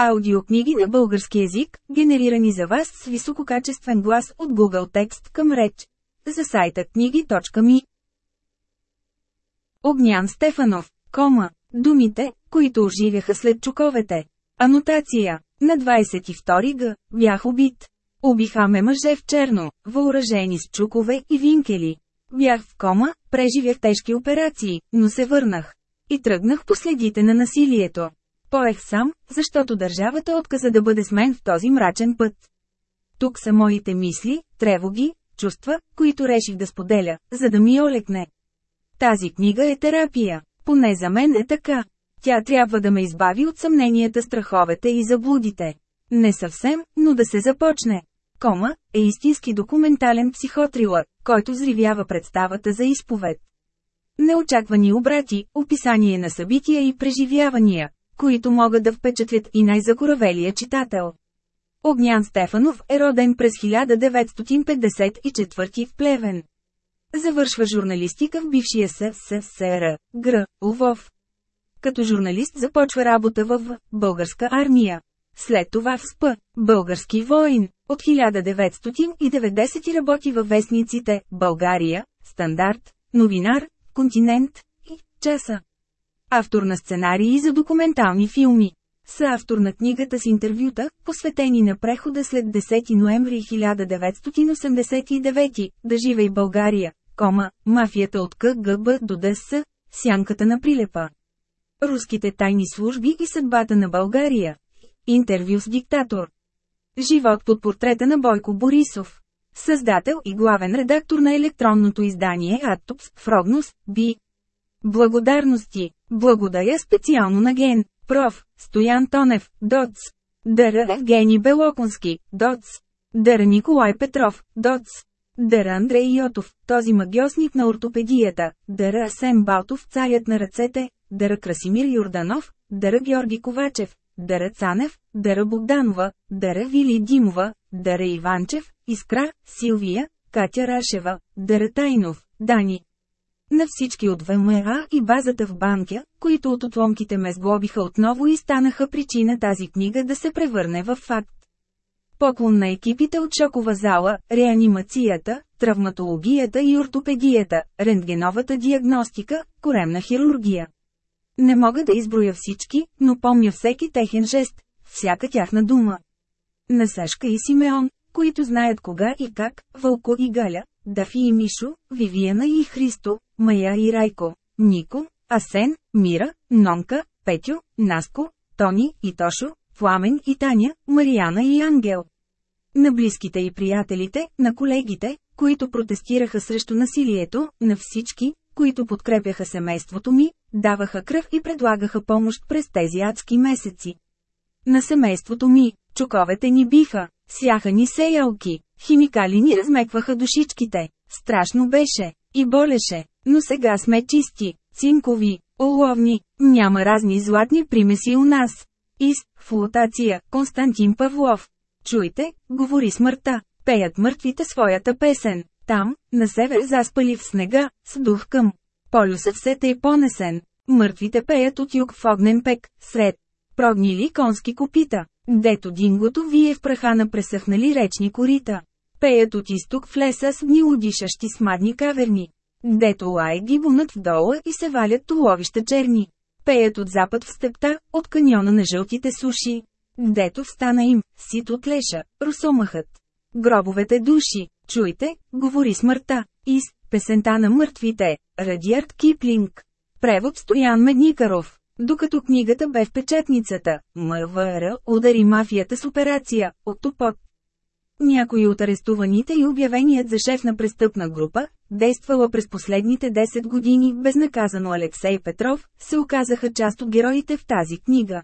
Аудиокниги на български език, генерирани за вас с висококачествен глас от Google Текст към реч. За сайта книги.ми Огнян Стефанов, кома, думите, които оживяха след чуковете. Анотация. На 22 г. бях убит. Убиха ме мъже в черно, въоръжени с чукове и винкели. Бях в кома, преживях тежки операции, но се върнах. И тръгнах по следите на насилието. Поех сам, защото държавата отказа да бъде с мен в този мрачен път. Тук са моите мисли, тревоги, чувства, които реших да споделя, за да ми олекне. Тази книга е терапия. Поне за мен е така. Тя трябва да ме избави от съмненията, страховете и заблудите. Не съвсем, но да се започне. Кома е истински документален психотрилър, който взривява представата за изповед. Неочаквани обрати, описание на събития и преживявания, които могат да впечатлят и най-закоравелия читател. Огнян Стефанов е роден през 1954 в Плевен. Завършва журналистика в бившия СССР, Гр. Лвов. Като журналист започва работа в Българска армия. След това в СП, български воин, от 1990 работи във вестниците България, Стандарт, Новинар, Континент и Часа. Автор на сценарии за документални филми. Съавтор на книгата с интервюта, посветени на прехода след 10 ноември 1989, Да живей България, кома, мафията от КГБ до ДС, сянката на прилепа. Руските тайни служби и съдбата на България. Интервю с диктатор. Живот под портрета на Бойко Борисов. Създател и главен редактор на електронното издание Аттупс, Фрогнус, Би. Благодарности. Благодаря специално на Ген, проф. Стоян Тонев, ДОЦ. Дъра Евгений Белоконски, ДОЦ. Дъра Николай Петров, ДОЦ. Дъра Андрей Йотов, този магиосник на ортопедията, Дъра Асен Балтов, царят на ръцете, Дъра Красимир Юрданов, Дъра Георги Ковачев, Дъра Цанев, Дъра Богданова, Дъра Вили Димова, Дъра Иванчев, Искра, Силвия, Катя Рашева, Дъра Тайнов, Дани. На всички от ВМА и базата в Банкя, които от отломките ме сглобиха отново и станаха причина тази книга да се превърне в факт. Поклон на екипите от шокова зала, реанимацията, травматологията и ортопедията, рентгеновата диагностика, коремна хирургия. Не мога да изброя всички, но помня всеки техен жест, всяка тяхна дума. На Сашка и Симеон, които знаят кога и как, Вълко и Галя, Дафи и Мишо, Вивиена и Христо, Мая и Райко, Нико, Асен, Мира, Нонка, Петю, Наско, Тони и Тошо, Пламен и Таня, Мариана и Ангел. На близките и приятелите, на колегите, които протестираха срещу насилието, на всички, които подкрепяха семейството ми, даваха кръв и предлагаха помощ през тези адски месеци. На семейството ми, чуковете ни биха, сяха ни сеялки, химикали ни размекваха душичките. Страшно беше. И болеше. Но сега сме чисти, цинкови, оловни, няма разни златни примеси у нас. Из, флотация, Константин Павлов. Чуйте, говори смъртта, пеят мъртвите своята песен. Там, на север заспали в снега, с дух към. Полюсът все тъй понесен. Мъртвите пеят от юг в огнен пек, сред прогнили конски копита, дето дингото вие в праха на пресъхнали речни корита. Пеят от изток в леса с гнилодишащи смадни каверни. Дето лай ги бунат вдолу и се валят туловища черни. Пеят от запад в степта, от каньона на жълтите суши. Дето встана им, сит от леша, русомахът. Гробовете души, чуйте, говори смъртта, из, песента на мъртвите, Радиард Киплинг. Превод Стоян Медникаров. Докато книгата бе в печатницата, МВР удари мафията с операция, от топот. Някои от арестуваните и обявеният за шеф на престъпна група, действала през последните 10 години безнаказано Алексей Петров, се оказаха част от героите в тази книга.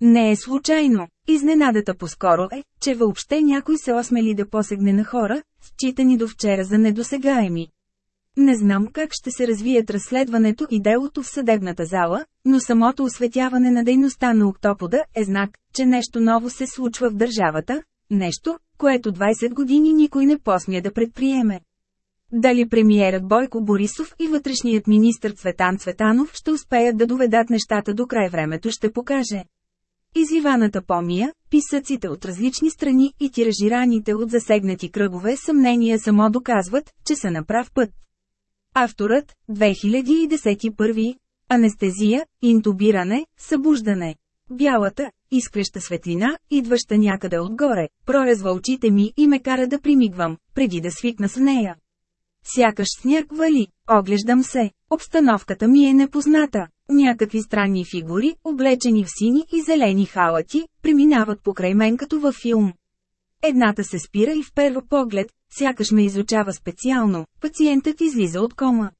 Не е случайно. Изненадата по-скоро е, че въобще някой се осмели да посегне на хора, считани до вчера за недосегаеми. Не знам как ще се развият разследването и делото в съдебната зала, но самото осветяване на дейността на Октопода е знак, че нещо ново се случва в държавата, нещо, което 20 години никой не посмя да предприеме. Дали премиерът Бойко Борисов и вътрешният министр Цветан Цветанов ще успеят да доведат нещата до край времето ще покаже. Изиваната помия, писъците от различни страни и тиражираните от засегнати кръгове съмнения само доказват, че са на прав път. Авторът, 2011 Анестезия, интубиране, събуждане. Бялата, изкреща светлина, идваща някъде отгоре, прорезва очите ми и ме кара да примигвам, преди да свикна с нея. Сякаш сняг вали, оглеждам се, обстановката ми е непозната. Някакви странни фигури, облечени в сини и зелени халати, преминават покрай мен като във филм. Едната се спира и вперва поглед, сякаш ме изучава специално, пациентът излиза от кома.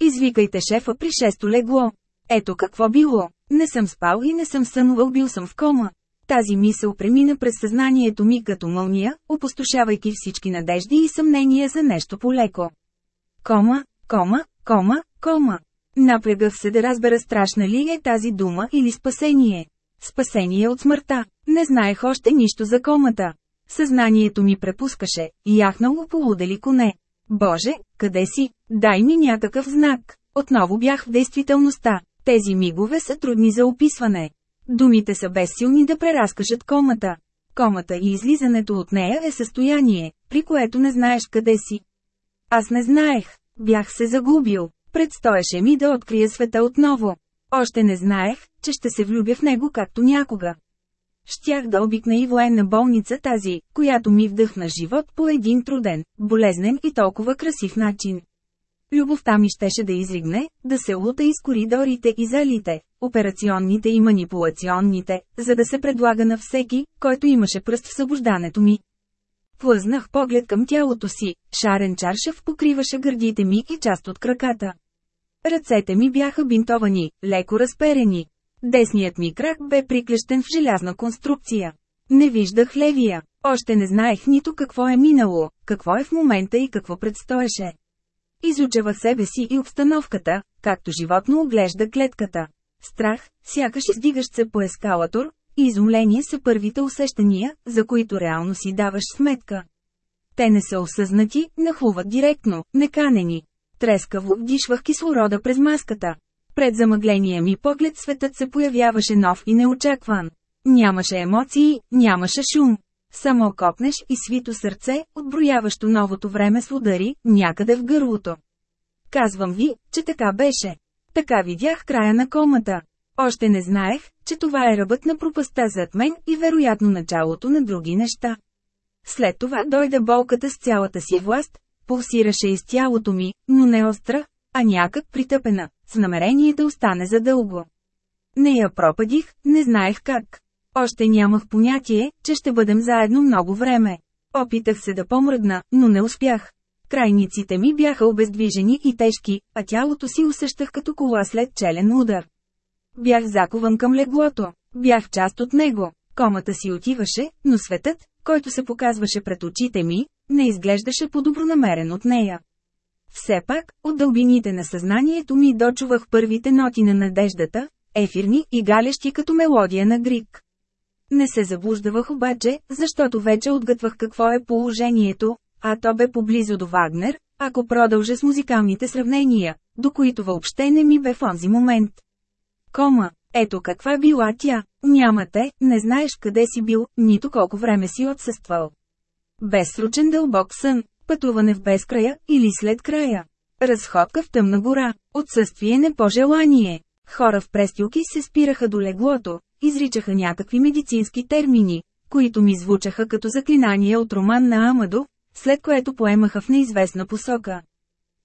Извикайте шефа при шесто легло. Ето какво било. Не съм спал и не съм сънувал, бил съм в кома. Тази мисъл премина през съзнанието ми като мълния, опустошавайки всички надежди и съмнения за нещо полеко. Кома, кома, кома, кома. Напрягах се да разбера страшна ли е тази дума или спасение. Спасение от смъртта. Не знаех още нищо за комата. Съзнанието ми препускаше, яхнало полудели коне. Боже, къде си? Дай ми някакъв знак. Отново бях в действителността. Тези мигове са трудни за описване. Думите са безсилни да преразкажат комата. Комата и излизането от нея е състояние, при което не знаеш къде си. Аз не знаех. Бях се загубил. Предстоеше ми да открия света отново. Още не знаех, че ще се влюбя в него както някога. Щях да обикна и военна болница тази, която ми вдъхна живот по един труден, болезнен и толкова красив начин. Любовта ми щеше да изригне, да се лута из коридорите и залите, операционните и манипулационните, за да се предлага на всеки, който имаше пръст в събуждането ми. Плъзнах поглед към тялото си, шарен чаршев покриваше гърдите ми и част от краката. Ръцете ми бяха бинтовани, леко разперени. Десният ми крак бе приклещен в желязна конструкция. Не виждах левия. Още не знаех нито какво е минало, какво е в момента и какво предстоеше. Изучава себе си и обстановката, както животно оглежда клетката. Страх, сякаш издигащ се по ескалатор, и изумление са първите усещания, за които реално си даваш сметка. Те не са осъзнати, нахлуват директно, неканени. Трескаво вдишвах кислорода през маската. Пред замъгления ми поглед светът се появяваше нов и неочакван. Нямаше емоции, нямаше шум. Само копнеш и свито сърце, отброяващо новото време с удари, някъде в гърлото. Казвам ви, че така беше. Така видях края на комата. Още не знаех, че това е ръбът на пропаста зад мен и вероятно началото на други неща. След това дойде болката с цялата си власт, пулсираше из тялото ми, но не остра, а някак притъпена, с намерение да остане задълго. Не я пропадих, не знаех как. Още нямах понятие, че ще бъдем заедно много време. Опитах се да помръдна, но не успях. Крайниците ми бяха обездвижени и тежки, а тялото си усещах като кола след челен удар. Бях закован към леглото. Бях част от него. Комата си отиваше, но светът, който се показваше пред очите ми, не изглеждаше по-добронамерен от нея. Все пак, от дълбините на съзнанието ми дочувах първите ноти на надеждата, ефирни и галещи като мелодия на грик. Не се заблуждавах обаче, защото вече отгътвах какво е положението, а то бе поблизо до Вагнер, ако продължа с музикалните сравнения, до които въобще не ми бе в онзи момент. Кома, ето каква била тя, нямате, не знаеш къде си бил, нито колко време си отсъствал. Безсрочен дълбок сън, пътуване в безкрая или след края. Разходка в тъмна гора, отсъствие не по желание. Хора в престилки се спираха до леглото, изричаха някакви медицински термини, които ми звучаха като заклинания от роман на Амадо, след което поемаха в неизвестна посока.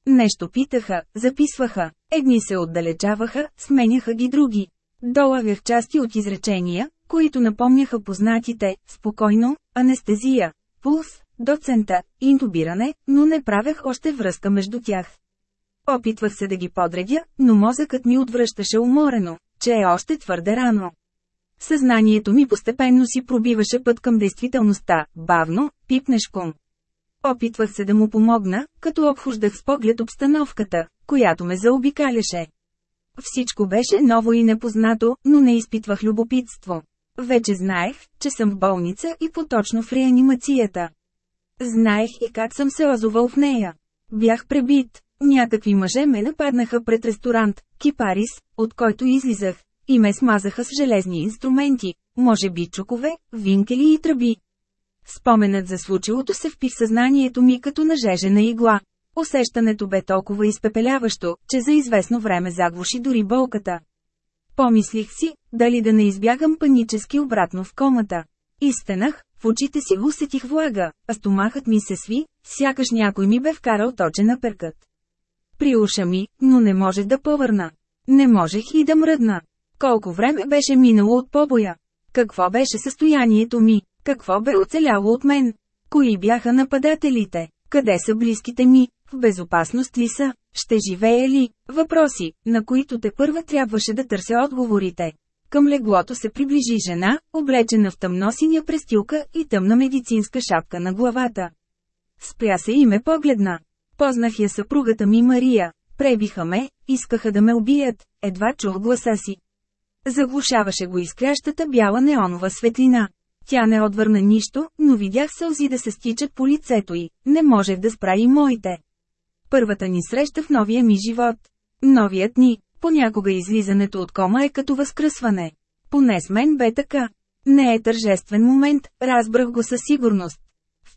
Нещо питаха, записваха, едни се отдалечаваха, сменяха ги други. Долавях части от изречения, които напомняха познатите, спокойно, анестезия, пулс, доцента, интубиране, но не правех още връзка между тях. Опитвах се да ги подредя, но мозъкът ми отвръщаше уморено, че е още твърде рано. Съзнанието ми постепенно си пробиваше път към действителността, бавно, пипнешком. Опитвах се да му помогна, като обхождах с поглед обстановката, която ме заобикаляше. Всичко беше ново и непознато, но не изпитвах любопитство. Вече знаех, че съм в болница и поточно в реанимацията. Знаех и как съм се озовал в нея. Бях пребит. Някакви мъже ме нападнаха пред ресторант, Кипарис, от който излизах, и ме смазаха с железни инструменти, може би чукове, винкели и тръби. Споменът за случилото се впи в съзнанието ми като нажежена игла. Усещането бе толкова изпепеляващо, че за известно време заглуши дори болката. Помислих си, дали да не избягам панически обратно в комата. Изтенах, в очите си усетих влага, а стомахът ми се сви, сякаш някой ми бе вкарал точен перкът. При уша ми, но не можех да повърна. Не можех и да мръдна. Колко време беше минало от побоя? Какво беше състоянието ми? Какво бе оцеляло от мен? Кои бяха нападателите? Къде са близките ми? В безопасност ли са? Ще живее ли? Въпроси, на които те първа трябваше да търся отговорите. Към леглото се приближи жена, облечена в тъмносиня престилка и тъмна медицинска шапка на главата. Спря се и ме погледна. Познах я съпругата ми Мария. Пребиха ме, искаха да ме убият, едва чух гласа си. Заглушаваше го изкрящата бяла неонова светлина. Тя не отвърна нищо, но видях сълзи да се стичат по лицето й, не можех да спра и моите. Първата ни среща в новия ми живот. Новият ни, понякога излизането от кома е като възкръсване. Поне с мен бе така. Не е тържествен момент, разбрах го със сигурност.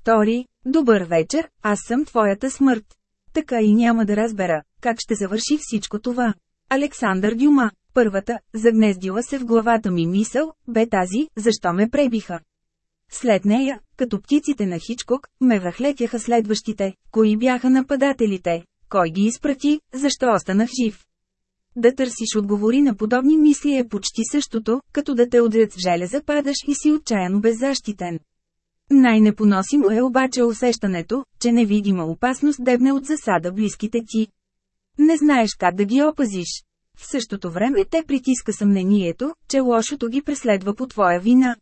Втори, добър вечер, аз съм твоята смърт. Така и няма да разбера, как ще завърши всичко това. Александър Дюма, първата, загнездила се в главата ми мисъл, бе тази, защо ме пребиха. След нея, като птиците на Хичкок, ме връхлетяха следващите, кои бяха нападателите, кой ги изпрати, защо останах жив. Да търсиш отговори на подобни мисли е почти същото, като да те удрят в железа падаш и си отчаяно беззащитен. Най-непоносимо е обаче усещането, че невидима опасност дебне от засада близките ти. Не знаеш как да ги опазиш. В същото време те притиска съмнението, че лошото ги преследва по твоя вина.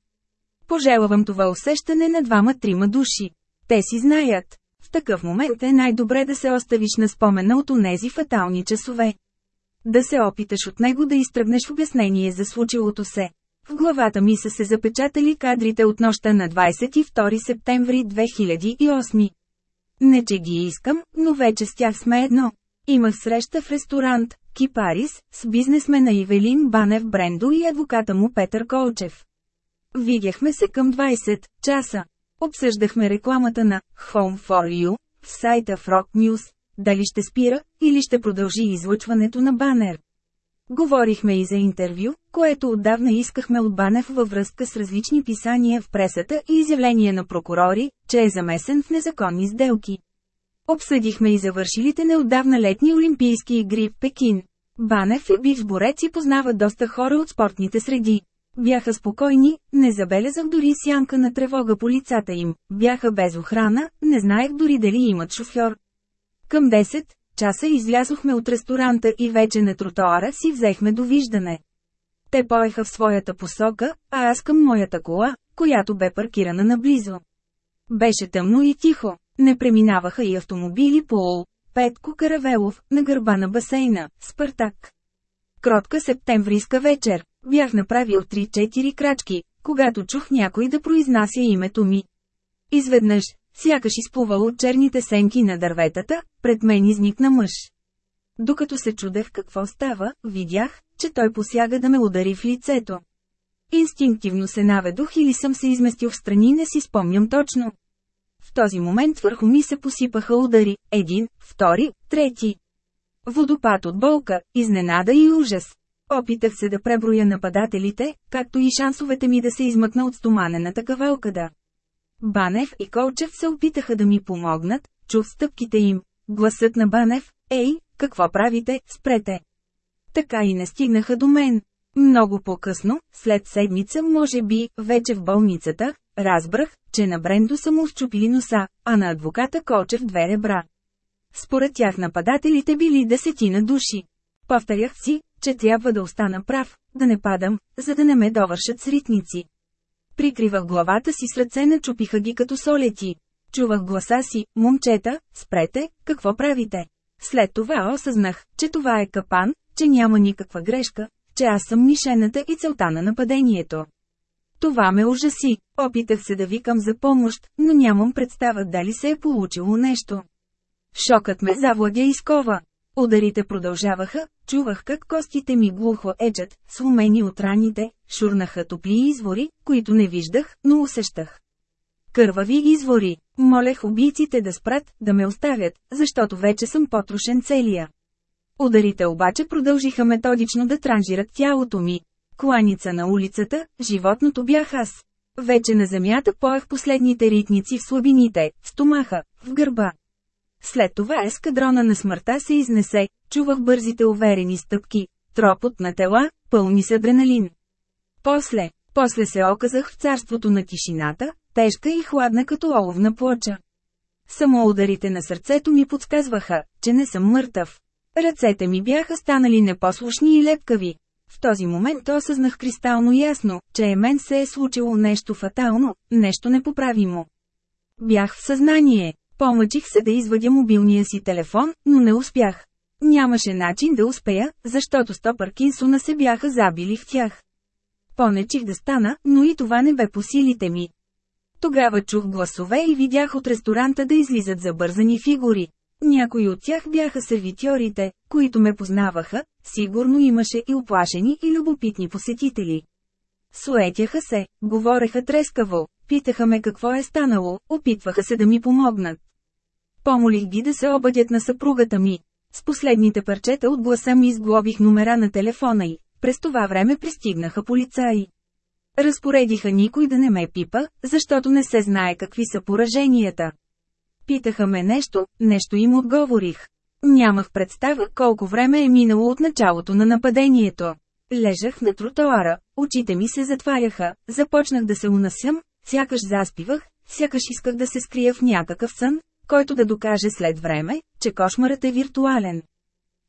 Пожелавам това усещане на двама-трима души. Те си знаят. В такъв момент е най-добре да се оставиш на спомена от онези фатални часове. Да се опиташ от него да изтръгнеш обяснение за случилото се. В главата ми са се запечатали кадрите от нощта на 22 септември 2008. Не че ги искам, но вече с тях сме едно. Имах среща в ресторант, Кипарис, с бизнесмена Ивелин Банев Брендо и адвоката му Петър Колчев. Видяхме се към 20 часа. Обсъждахме рекламата на Home for You в сайта Frog News, дали ще спира или ще продължи излъчването на банер. Говорихме и за интервю, което отдавна искахме от Банев във връзка с различни писания в пресата и изявления на прокурори, че е замесен в незаконни сделки. Обсъдихме и завършилите неотдавна летни Олимпийски игри в Пекин. Банев е бив борец и познава доста хора от спортните среди. Бяха спокойни, не забелязах дори сянка на тревога по лицата им, бяха без охрана, не знаех дори дали имат шофьор. Към 10 часа излязохме от ресторанта и вече на тротоара си взехме довиждане. Те поеха в своята посока, а аз към моята кола, която бе паркирана наблизо. Беше тъмно и тихо, не преминаваха и автомобили по Ол, Петко Каравелов, на гърба на басейна, Спартак. Кротка септемврийска вечер, бях направил 3-4 крачки, когато чух някой да произнася името ми. Изведнъж, сякаш изплувал от черните сенки на дърветата, пред мен изникна мъж. Докато се чудех какво става, видях, че той посяга да ме удари в лицето. Инстинктивно се наведох или съм се изместил в страни не си спомням точно. В този момент върху ми се посипаха удари, един, втори, трети. Водопад от болка, изненада и ужас. Опитах се да преброя нападателите, както и шансовете ми да се измъкна от стоманената кавалкада. Банев и Колчев се опитаха да ми помогнат, чух стъпките им. Гласът на Банев, ей, какво правите, спрете. Така и не стигнаха до мен. Много по-късно, след седмица може би, вече в болницата, разбрах, че на Брендо са му щупили носа, а на адвоката Колчев две ребра. Според тях нападателите били десетина души. Повторях си, че трябва да остана прав, да не падам, за да не ме довършат с ритници. Прикривах главата си с ръце, начупиха ги като солети. Чувах гласа си, момчета, спрете, какво правите? След това осъзнах, че това е капан, че няма никаква грешка, че аз съм мишената и целта на нападението. Това ме ужаси. Опитах се да викам за помощ, но нямам представа дали се е получило нещо. Шокът ме завладя и скова. Ударите продължаваха, чувах как костите ми глухо ечат, сломени от раните, шурнаха топли извори, които не виждах, но усещах. Кървави извори. Молех убийците да спрат, да ме оставят, защото вече съм потрошен целия. Ударите обаче продължиха методично да транжират тялото ми. Кланица на улицата, животното бях аз. Вече на земята поех последните ритници в слабините, в стомаха, в гърба. След това ескадрона на смъртта се изнесе, чувах бързите уверени стъпки, тропот на тела, пълни с адреналин. После, после се оказах в царството на тишината, тежка и хладна като оловна плоча. Само ударите на сърцето ми подсказваха, че не съм мъртъв. Ръцете ми бяха станали непослушни и лепкави. В този момент осъзнах кристално ясно, че е мен се е случило нещо фатално, нещо непоправимо. Бях в съзнание. Помъчих се да извадя мобилния си телефон, но не успях. Нямаше начин да успея, защото сто Паркинсона се бяха забили в тях. Понечих да стана, но и това не бе по силите ми. Тогава чух гласове и видях от ресторанта да излизат забързани фигури. Някои от тях бяха сервитьорите, които ме познаваха, сигурно имаше и оплашени и любопитни посетители. Суетяха се, говореха трескаво, питаха ме какво е станало, опитваха се да ми помогнат. Помолих ги да се обадят на съпругата ми. С последните парчета от гласа ми изглобих номера на телефона й. През това време пристигнаха полицаи. Разпоредиха никой да не ме пипа, защото не се знае какви са пораженията. Питаха ме нещо, нещо им отговорих. Нямах представа колко време е минало от началото на нападението. Лежах на тротоара, очите ми се затваряха, започнах да се унасям, сякаш заспивах, сякаш исках да се скрия в някакъв сън, който да докаже след време, че кошмарът е виртуален.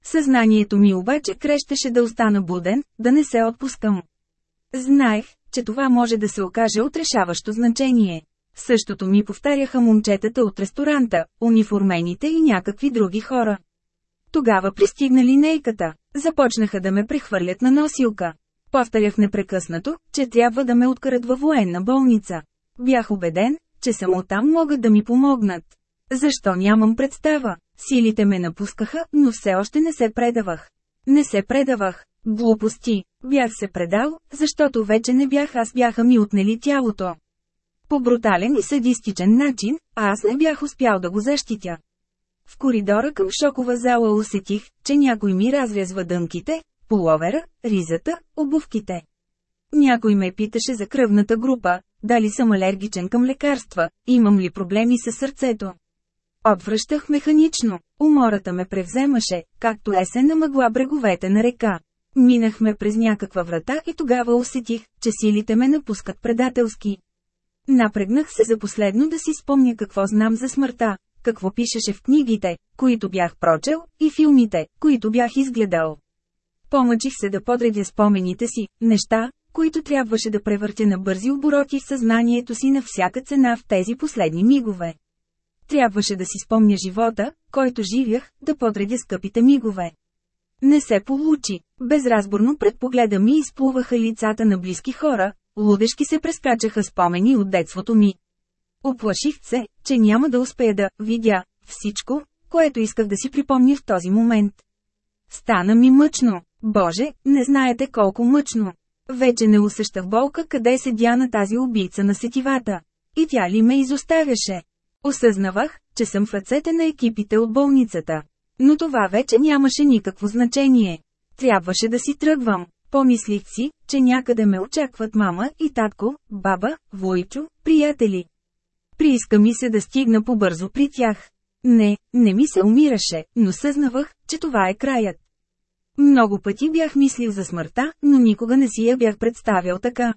Съзнанието ми обаче крещеше да остана буден, да не се отпускам. Знаех, че това може да се окаже отрешаващо значение. Същото ми повтаряха момчетата от ресторанта, униформените и някакви други хора. Тогава пристигна линейката. Започнаха да ме прехвърлят на носилка. Повтарях непрекъснато, че трябва да ме откарат във военна болница. Бях убеден, че само там могат да ми помогнат. Защо нямам представа? Силите ме напускаха, но все още не се предавах. Не се предавах. Глупости. Бях се предал, защото вече не бях аз бяха ми отнели тялото. По брутален и садистичен начин, аз не бях успял да го защитя. В коридора към шокова зала усетих, че някой ми развязва дънките, половера, ризата, обувките. Някой ме питаше за кръвната група, дали съм алергичен към лекарства, имам ли проблеми с сърцето. Отвръщах механично, умората ме превземаше, както есен на мъгла бреговете на река. Минахме през някаква врата и тогава усетих, че силите ме напускат предателски. Напрегнах се за последно да си спомня какво знам за смъртта, какво пишеше в книгите, които бях прочел, и филмите, които бях изгледал. Помъчих се да подредя спомените си, неща, които трябваше да превъртя на бързи обороти в съзнанието си на всяка цена в тези последни мигове. Трябваше да си спомня живота, който живях, да подредя скъпите мигове. Не се получи. Безразборно пред погледа ми изплуваха лицата на близки хора, лудешки се прескачаха спомени от детството ми. Оплаших се, че няма да успея да видя всичко, което исках да си припомня в този момент. Стана ми мъчно. Боже, не знаете колко мъчно. Вече не усещах болка къде седя на тази убийца на сетивата. И тя ли ме изоставяше? Осъзнавах, че съм в ръцете на екипите от болницата. Но това вече нямаше никакво значение. Трябваше да си тръгвам. Помислих си, че някъде ме очакват мама и татко, баба, Войчо, приятели. Прииска ми се да стигна побързо при тях. Не, не ми се умираше, но съзнавах, че това е краят. Много пъти бях мислил за смъртта, но никога не си я бях представял така.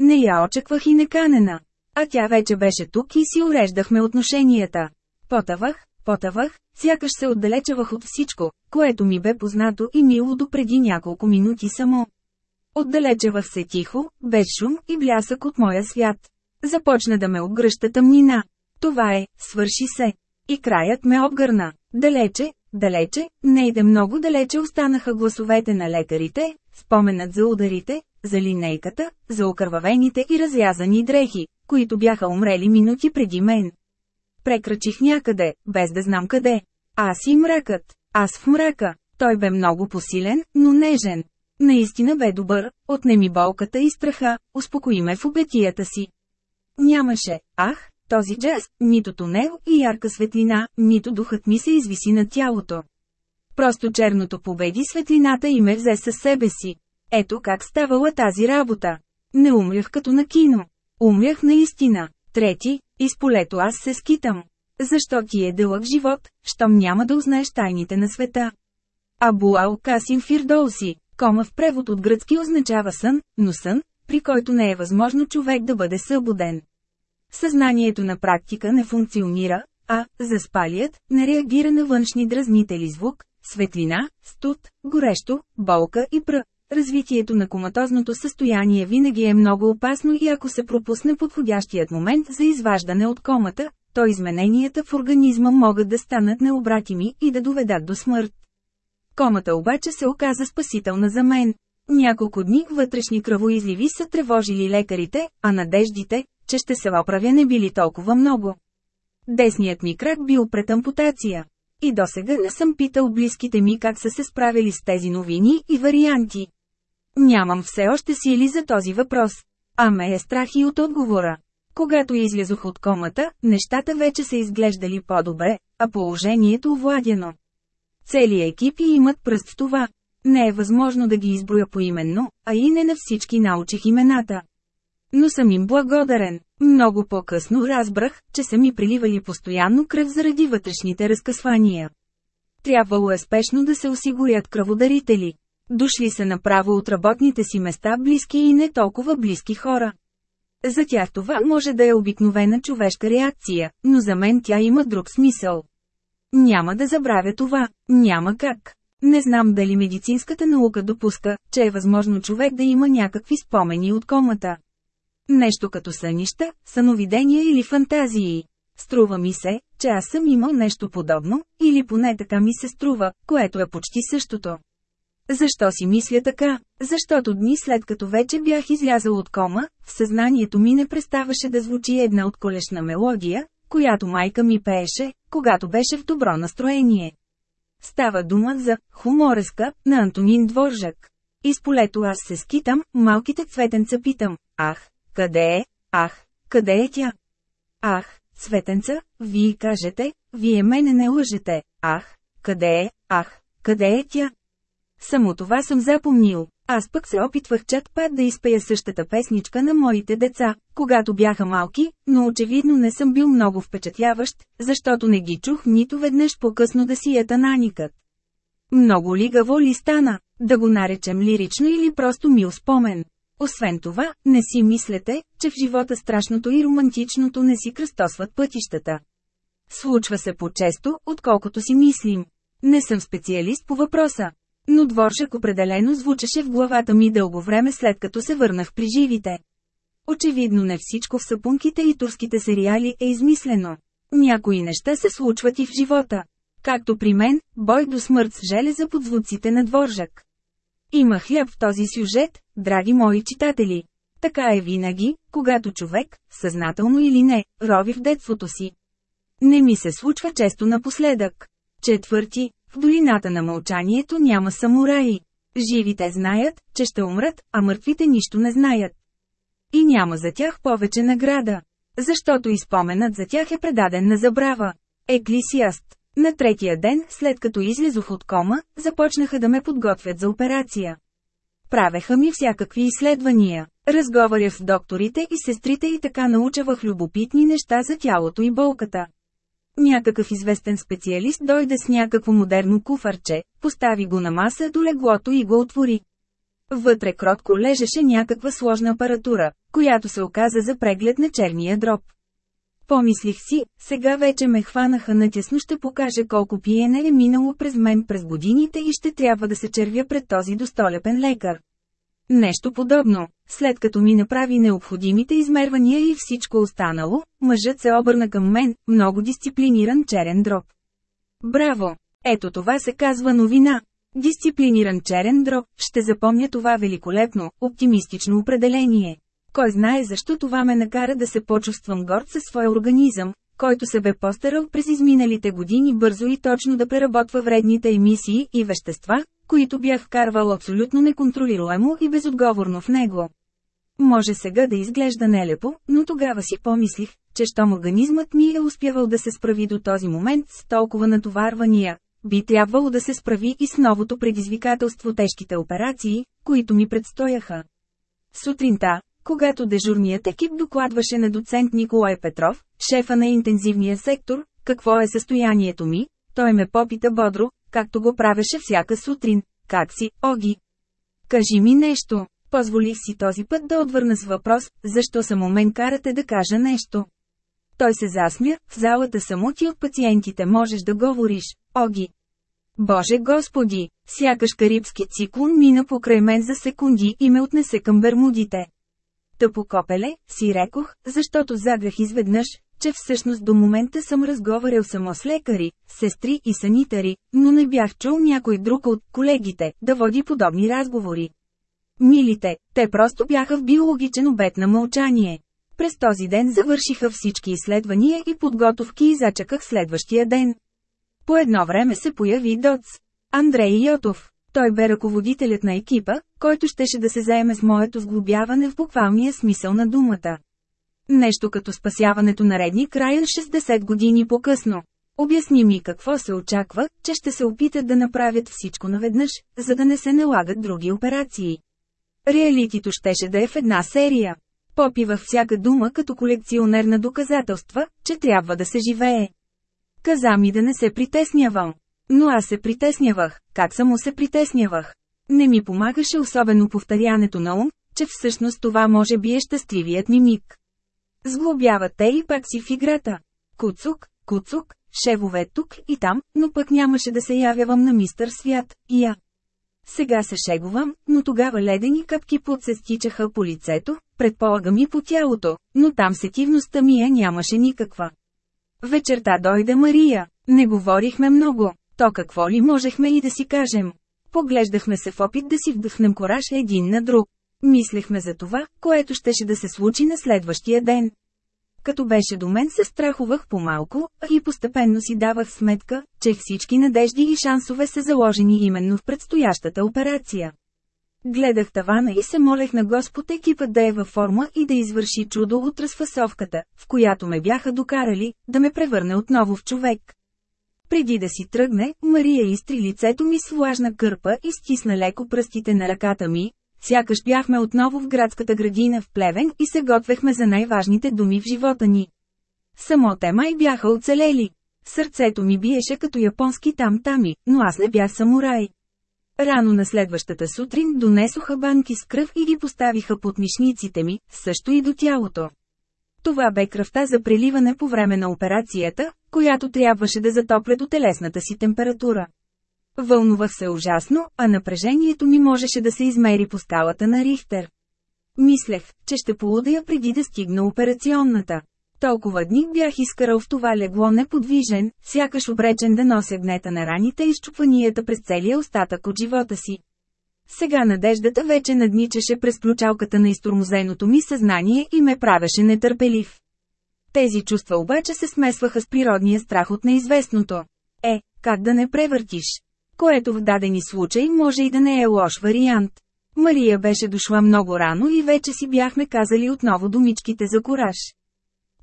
Не я очаквах и неканена. А тя вече беше тук и си уреждахме отношенията. Потавах, потавах, сякаш се отдалечавах от всичко, което ми бе познато и мило до преди няколко минути само. Отдалечавах се тихо, без шум и блясък от моя свят. Започна да ме обгръща тъмнина. Това е, свърши се. И краят ме обгърна. Далече, далече, не иде много далече останаха гласовете на лекарите, споменът за ударите, за линейката, за окървавените и разрязани дрехи, които бяха умрели минути преди мен. Прекрачих някъде, без да знам къде. Аз и мракът. Аз в мрака. Той бе много посилен, но нежен. Наистина бе добър, отне ми болката и страха, успокои ме в обетията си. Нямаше, ах, този джаз, нито тунел и ярка светлина, нито духът ми се извиси на тялото. Просто черното победи светлината и ме взе със себе си. Ето как ставала тази работа. Не умрях като на кино. Умрях наистина. Трети, из полето аз се скитам. Защо ти е дълъг живот, щом няма да узнаеш тайните на света? Абу Ал Касим Фирдоуси, кома в превод от гръцки означава сън, но сън, при който не е възможно човек да бъде събуден. Съзнанието на практика не функционира, а, заспалият, не реагира на външни дразнители звук, светлина, студ, горещо, болка и пръ. Развитието на коматозното състояние винаги е много опасно и ако се пропусне подходящият момент за изваждане от комата, то измененията в организма могат да станат необратими и да доведат до смърт. Комата обаче се оказа спасителна за мен. Няколко дни вътрешни кръвоизливи са тревожили лекарите, а надеждите, че ще се оправя не били толкова много. Десният ми крак бил пред ампутация. И досега не съм питал близките ми как са се справили с тези новини и варианти. Нямам все още сили за този въпрос. А ме е страх и от отговора. Когато излязох от комата, нещата вече са изглеждали по-добре, а положението овладяно. Целият екипи имат пръст в това. Не е възможно да ги изброя поименно, а и не на всички научих имената. Но съм им благодарен. Много по-късно разбрах, че са ми приливали постоянно кръв заради вътрешните разкъсвания. Трябвало е спешно да се осигурят кръводарители. Дошли са направо от работните си места близки и не толкова близки хора. За тях това може да е обикновена човешка реакция, но за мен тя има друг смисъл. Няма да забравя това, няма как. Не знам дали медицинската наука допуска, че е възможно човек да има някакви спомени от комата. Нещо като сънища, съновидения или фантазии. Струва ми се, че аз съм имал нещо подобно, или поне така ми се струва, което е почти същото. Защо си мисля така? Защото дни след като вече бях излязъл от кома, в съзнанието ми не преставаше да звучи една отколешна мелодия, която майка ми пееше, когато беше в добро настроение. Става дума за «Хумореска» на Антонин Дворжак. Из полето аз се скитам, малките цветенца питам, ах, къде е, ах, къде е тя? Ах, цветенца, вие кажете, вие мене не лъжете, ах, къде е, ах, къде е тя? Само това съм запомнил. Аз пък се опитвах чак път да изпея същата песничка на моите деца, когато бяха малки, но очевидно не съм бил много впечатляващ, защото не ги чух нито веднъж по-късно да си е тананикът. Много лигаво ли стана, да го наречем лирично или просто мил спомен. Освен това, не си мислете, че в живота страшното и романтичното не си кръстосват пътищата. Случва се по-често, отколкото си мислим. Не съм специалист по въпроса. Но дворжак определено звучеше в главата ми дълго време след като се върнах при живите. Очевидно не всичко в сапунките и турските сериали е измислено. Някои неща се случват и в живота. Както при мен, бой до смърт с железа под звуците на дворжак. Има хляб в този сюжет, драги мои читатели. Така е винаги, когато човек, съзнателно или не, рови в детството си. Не ми се случва често напоследък. Четвърти, в долината на мълчанието няма самураи. Живите знаят, че ще умрат, а мъртвите нищо не знаят. И няма за тях повече награда. Защото изпоменът за тях е предаден на забрава. Еклисиаст. На третия ден, след като излезох от кома, започнаха да ме подготвят за операция. Правеха ми всякакви изследвания. Разговарях с докторите и сестрите и така научавах любопитни неща за тялото и болката. Някакъв известен специалист дойде с някакво модерно куфарче, постави го на маса до леглото и го отвори. Вътре кротко лежеше някаква сложна апаратура, която се оказа за преглед на черния дроб. Помислих си, сега вече ме хванаха натясно ще покаже колко пиене е минало през мен през годините и ще трябва да се червя пред този достолепен лекар. Нещо подобно. След като ми направи необходимите измервания и всичко останало, мъжът се обърна към мен, много дисциплиниран черен дроб. Браво! Ето това се казва новина. Дисциплиниран черен дроб, ще запомня това великолепно, оптимистично определение. Кой знае защо това ме накара да се почувствам горд със своя организъм, който се бе постарал през изминалите години бързо и точно да преработва вредните емисии и вещества, които бях вкарвал абсолютно неконтролируемо и безотговорно в него. Може сега да изглежда нелепо, но тогава си помислих, че щом организмът ми е успявал да се справи до този момент с толкова натоварвания, би трябвало да се справи и с новото предизвикателство тежките операции, които ми предстояха. Сутринта, когато дежурният екип докладваше на доцент Николай Петров, шефа на интензивния сектор, какво е състоянието ми, той ме попита бодро, както го правеше всяка сутрин. Как си, Оги? Кажи ми нещо. Позволих си този път да отвърна с въпрос, защо само мен карате да кажа нещо. Той се засмя, в залата само ти от пациентите можеш да говориш, Оги. Боже Господи, сякаш карибски циклон мина покрай мен за секунди и ме отнесе към Бермудите. Тъпо копеле, си рекох, защото заграх изведнъж, че всъщност до момента съм разговарял само с лекари, сестри и санитари, но не бях чул някой друг от колегите да води подобни разговори. Милите, те просто бяха в биологичен обед на мълчание. През този ден завършиха всички изследвания и подготовки и зачаках следващия ден. По едно време се появи Доц. Андрей Йотов. Той бе ръководителят на екипа, който щеше да се заеме с моето сглобяване в буквалния смисъл на думата. Нещо като спасяването на редни Райан 60 години по-късно. Обясни ми какво се очаква, че ще се опитат да направят всичко наведнъж, за да не се налагат други операции. Реалитито щеше да е в една серия. Попивах всяка дума като колекционер на доказателства, че трябва да се живее. Каза ми да не се притеснявам. Но аз се притеснявах, как само се притеснявах. Не ми помагаше особено повторянето на ум, че всъщност това може би е щастливият ми миг. Сглобявате и пак си в играта. Куцук, куцук, шевове тук и там, но пък нямаше да се явявам на мистър свят, и я. Сега се шегувам, но тогава ледени капки пот се стичаха по лицето, предполагам и по тялото, но там сетивността ми я нямаше никаква. Вечерта дойде Мария. Не говорихме много. То какво ли можехме и да си кажем? Поглеждахме се в опит да си вдъхнем кораж един на друг. Мислехме за това, което щеше да се случи на следващия ден. Като беше до мен се страхувах по-малко, а и постепенно си давах сметка, че всички надежди и шансове са заложени именно в предстоящата операция. Гледах тавана и се молех на Господ екипът да е във форма и да извърши чудо от разфасовката, в която ме бяха докарали, да ме превърне отново в човек. Преди да си тръгне, Мария изтри лицето ми с влажна кърпа и стисна леко пръстите на ръката ми, сякаш бяхме отново в градската градина в Плевен и се готвехме за най-важните думи в живота ни. Само те май бяха оцелели. Сърцето ми биеше като японски там-тами, но аз не бях самурай. Рано на следващата сутрин донесоха банки с кръв и ги поставиха под мишниците ми, също и до тялото. Това бе кръвта за преливане по време на операцията, която трябваше да затопля до телесната си температура. Вълнувах се ужасно, а напрежението ми можеше да се измери по скалата на Рихтер. Мислех, че ще полудея преди да стигна операционната. Толкова дни бях изкарал в това легло неподвижен, сякаш обречен да нося гнета на раните и щупванията през целия остатък от живота си. Сега надеждата вече надничаше през ключалката на изтормозеното ми съзнание и ме правеше нетърпелив. Тези чувства обаче се смесваха с природния страх от неизвестното. Е, как да не превъртиш? Което в дадени случаи може и да не е лош вариант. Мария беше дошла много рано и вече си бяхме казали отново думичките за кораж.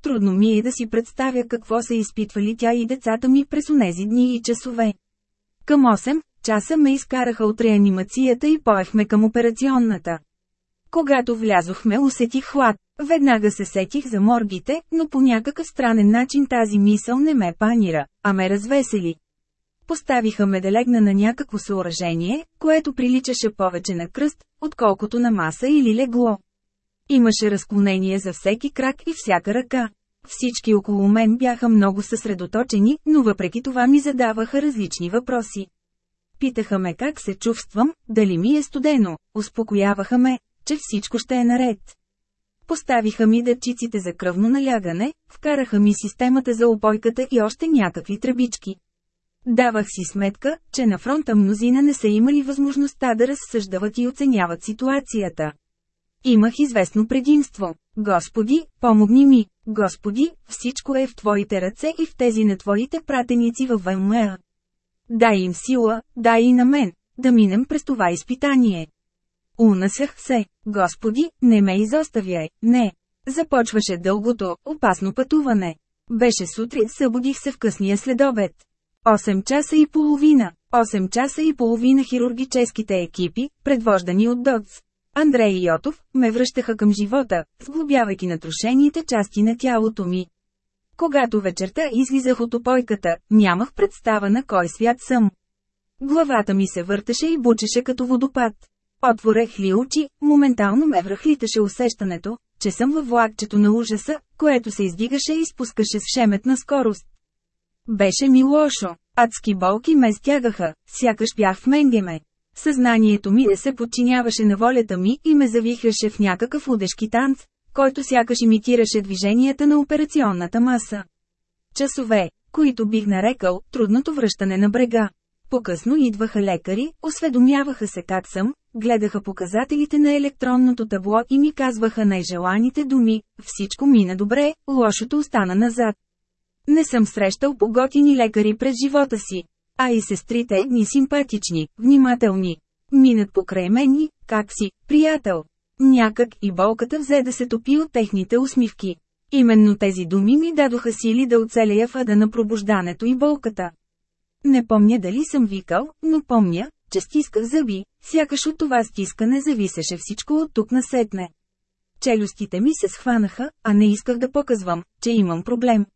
Трудно ми е да си представя какво са изпитвали тя и децата ми през онези дни и часове. Към 8 часа ме изкараха от реанимацията и поехме към операционната. Когато влязохме усетих хлад. Веднага се сетих за моргите, но по някакъв странен начин тази мисъл не ме панира, а ме развесели. Поставиха ме да легна на някакво съоръжение, което приличаше повече на кръст, отколкото на маса или легло. Имаше разклонение за всеки крак и всяка ръка. Всички около мен бяха много съсредоточени, но въпреки това ми задаваха различни въпроси. Питаха ме как се чувствам, дали ми е студено, успокояваха ме, че всичко ще е наред. Поставиха ми дъвчиците за кръвно налягане, вкараха ми системата за опойката и още някакви тръбички. Давах си сметка, че на фронта мнозина не са имали възможността да разсъждават и оценяват ситуацията. Имах известно предимство. Господи, помогни ми, Господи, всичко е в Твоите ръце и в тези на Твоите пратеници във ВМА. Дай им сила, дай и на мен, да минем през това изпитание. Унасях се, Господи, не ме изоставяй, не. Започваше дългото, опасно пътуване. Беше сутрин, събудих се в късния следобед. 8 часа и половина. 8 часа и половина хирургическите екипи, предвождани от ДОЦ. Андрей и Йотов, ме връщаха към живота, сглобявайки натрушените части на тялото ми. Когато вечерта излизах от опойката, нямах представа на кой свят съм. Главата ми се въртеше и бучеше като водопад. Отворех ли очи, моментално ме връхлиташе усещането, че съм във влакчето на ужаса, което се издигаше и спускаше с шеметна скорост. Беше ми лошо, адски болки ме стягаха, сякаш бях в менгеме. Съзнанието ми не се подчиняваше на волята ми и ме завихреше в някакъв удешки танц, който сякаш имитираше движенията на операционната маса. Часове, които бих нарекал трудното връщане на брега. По-късно идваха лекари, осведомяваха се как съм, гледаха показателите на електронното табло и ми казваха най-желаните думи, всичко мина добре, лошото остана назад. Не съм срещал поготини лекари през живота си. А и сестрите едни симпатични, внимателни. Минат покрай мен как си, приятел. Някак и болката взе да се топи от техните усмивки. Именно тези думи ми дадоха сили да оцелея в на пробуждането и болката. Не помня дали съм викал, но помня, че стисках зъби, сякаш от това стискане зависеше всичко от тук насетне. Челюстите ми се схванаха, а не исках да показвам, че имам проблем.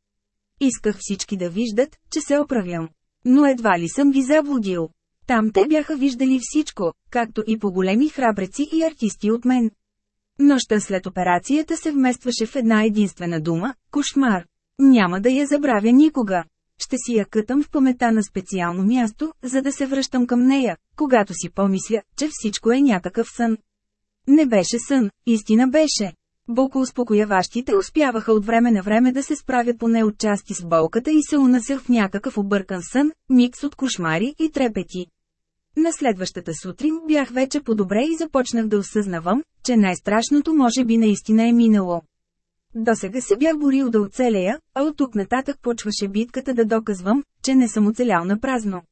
Исках всички да виждат, че се оправям. Но едва ли съм ги заблудил. Там те бяха виждали всичко, както и по-големи храбреци и артисти от мен. Нощта след операцията се вместваше в една единствена дума – кошмар. Няма да я забравя никога. Ще си я кътам в памета на специално място, за да се връщам към нея, когато си помисля, че всичко е някакъв сън. Не беше сън, истина беше. Болко успокояващите успяваха от време на време да се справят поне от части с болката и се унасях в някакъв объркан сън, микс от кошмари и трепети. На следващата сутрин бях вече по-добре и започнах да осъзнавам, че най-страшното може би наистина е минало. До сега се бях борил да оцелея, а от тук нататък почваше битката да доказвам, че не съм оцелял на празно.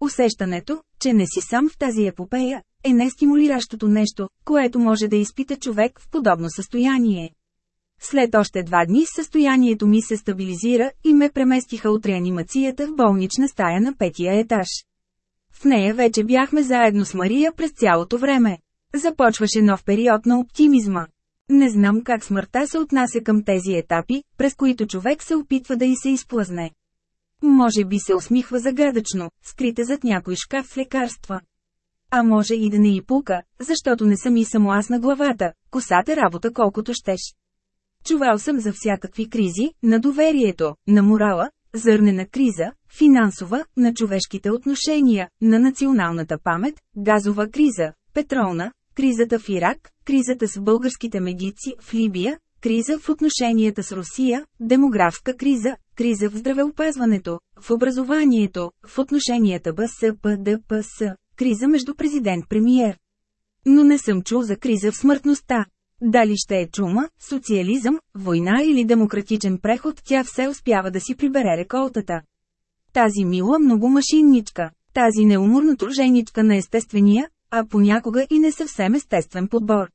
Усещането, че не си сам в тази епопея, е нестимулиращото нещо, което може да изпита човек в подобно състояние. След още два дни състоянието ми се стабилизира и ме преместиха от реанимацията в болнична стая на петия етаж. В нея вече бяхме заедно с Мария през цялото време. Започваше нов период на оптимизма. Не знам как смъртта се отнася към тези етапи, през които човек се опитва да и се изплъзне. Може би се усмихва загадъчно, скрита зад някой шкаф с лекарства. А може и да не и пука, защото не съм и само аз на главата, косата работа колкото щеш. Чувал съм за всякакви кризи, на доверието, на морала, зърнена криза, финансова, на човешките отношения, на националната памет, газова криза, петролна, кризата в Ирак, кризата с българските медици в Либия, криза в отношенията с Русия, демографска криза, криза в здравеопазването, в образованието, в отношенията БСП-ДПС, криза между президент-премиер. Но не съм чул за криза в смъртността. Дали ще е чума, социализъм, война или демократичен преход, тя все успява да си прибере реколтата. Тази мила много машинничка, тази неуморна труженичка на естествения, а понякога и не съвсем естествен подбор.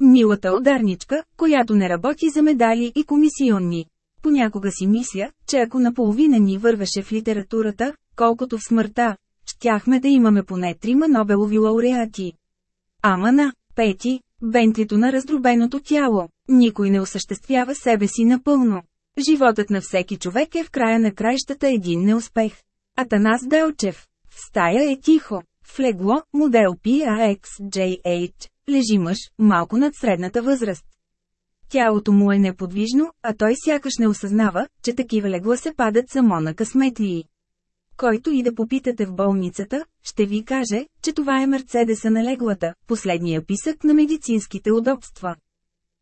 Милата ударничка, която не работи за медали и комисионни. Понякога си мисля, че ако наполовина ни вървеше в литературата, колкото в смъртта, щяхме да имаме поне трима Нобелови лауреати. Ама на, пети, бентлито на раздробеното тяло, никой не осъществява себе си напълно. Животът на всеки човек е в края на краищата един неуспех. Атанас Делчев. В стая е тихо. В легло, модел PAXJH, лежи мъж, малко над средната възраст. Тялото му е неподвижно, а той сякаш не осъзнава, че такива легла се падат само на късметлии. Който и да попитате в болницата, ще ви каже, че това е Мерцедеса на леглата, последния писък на медицинските удобства.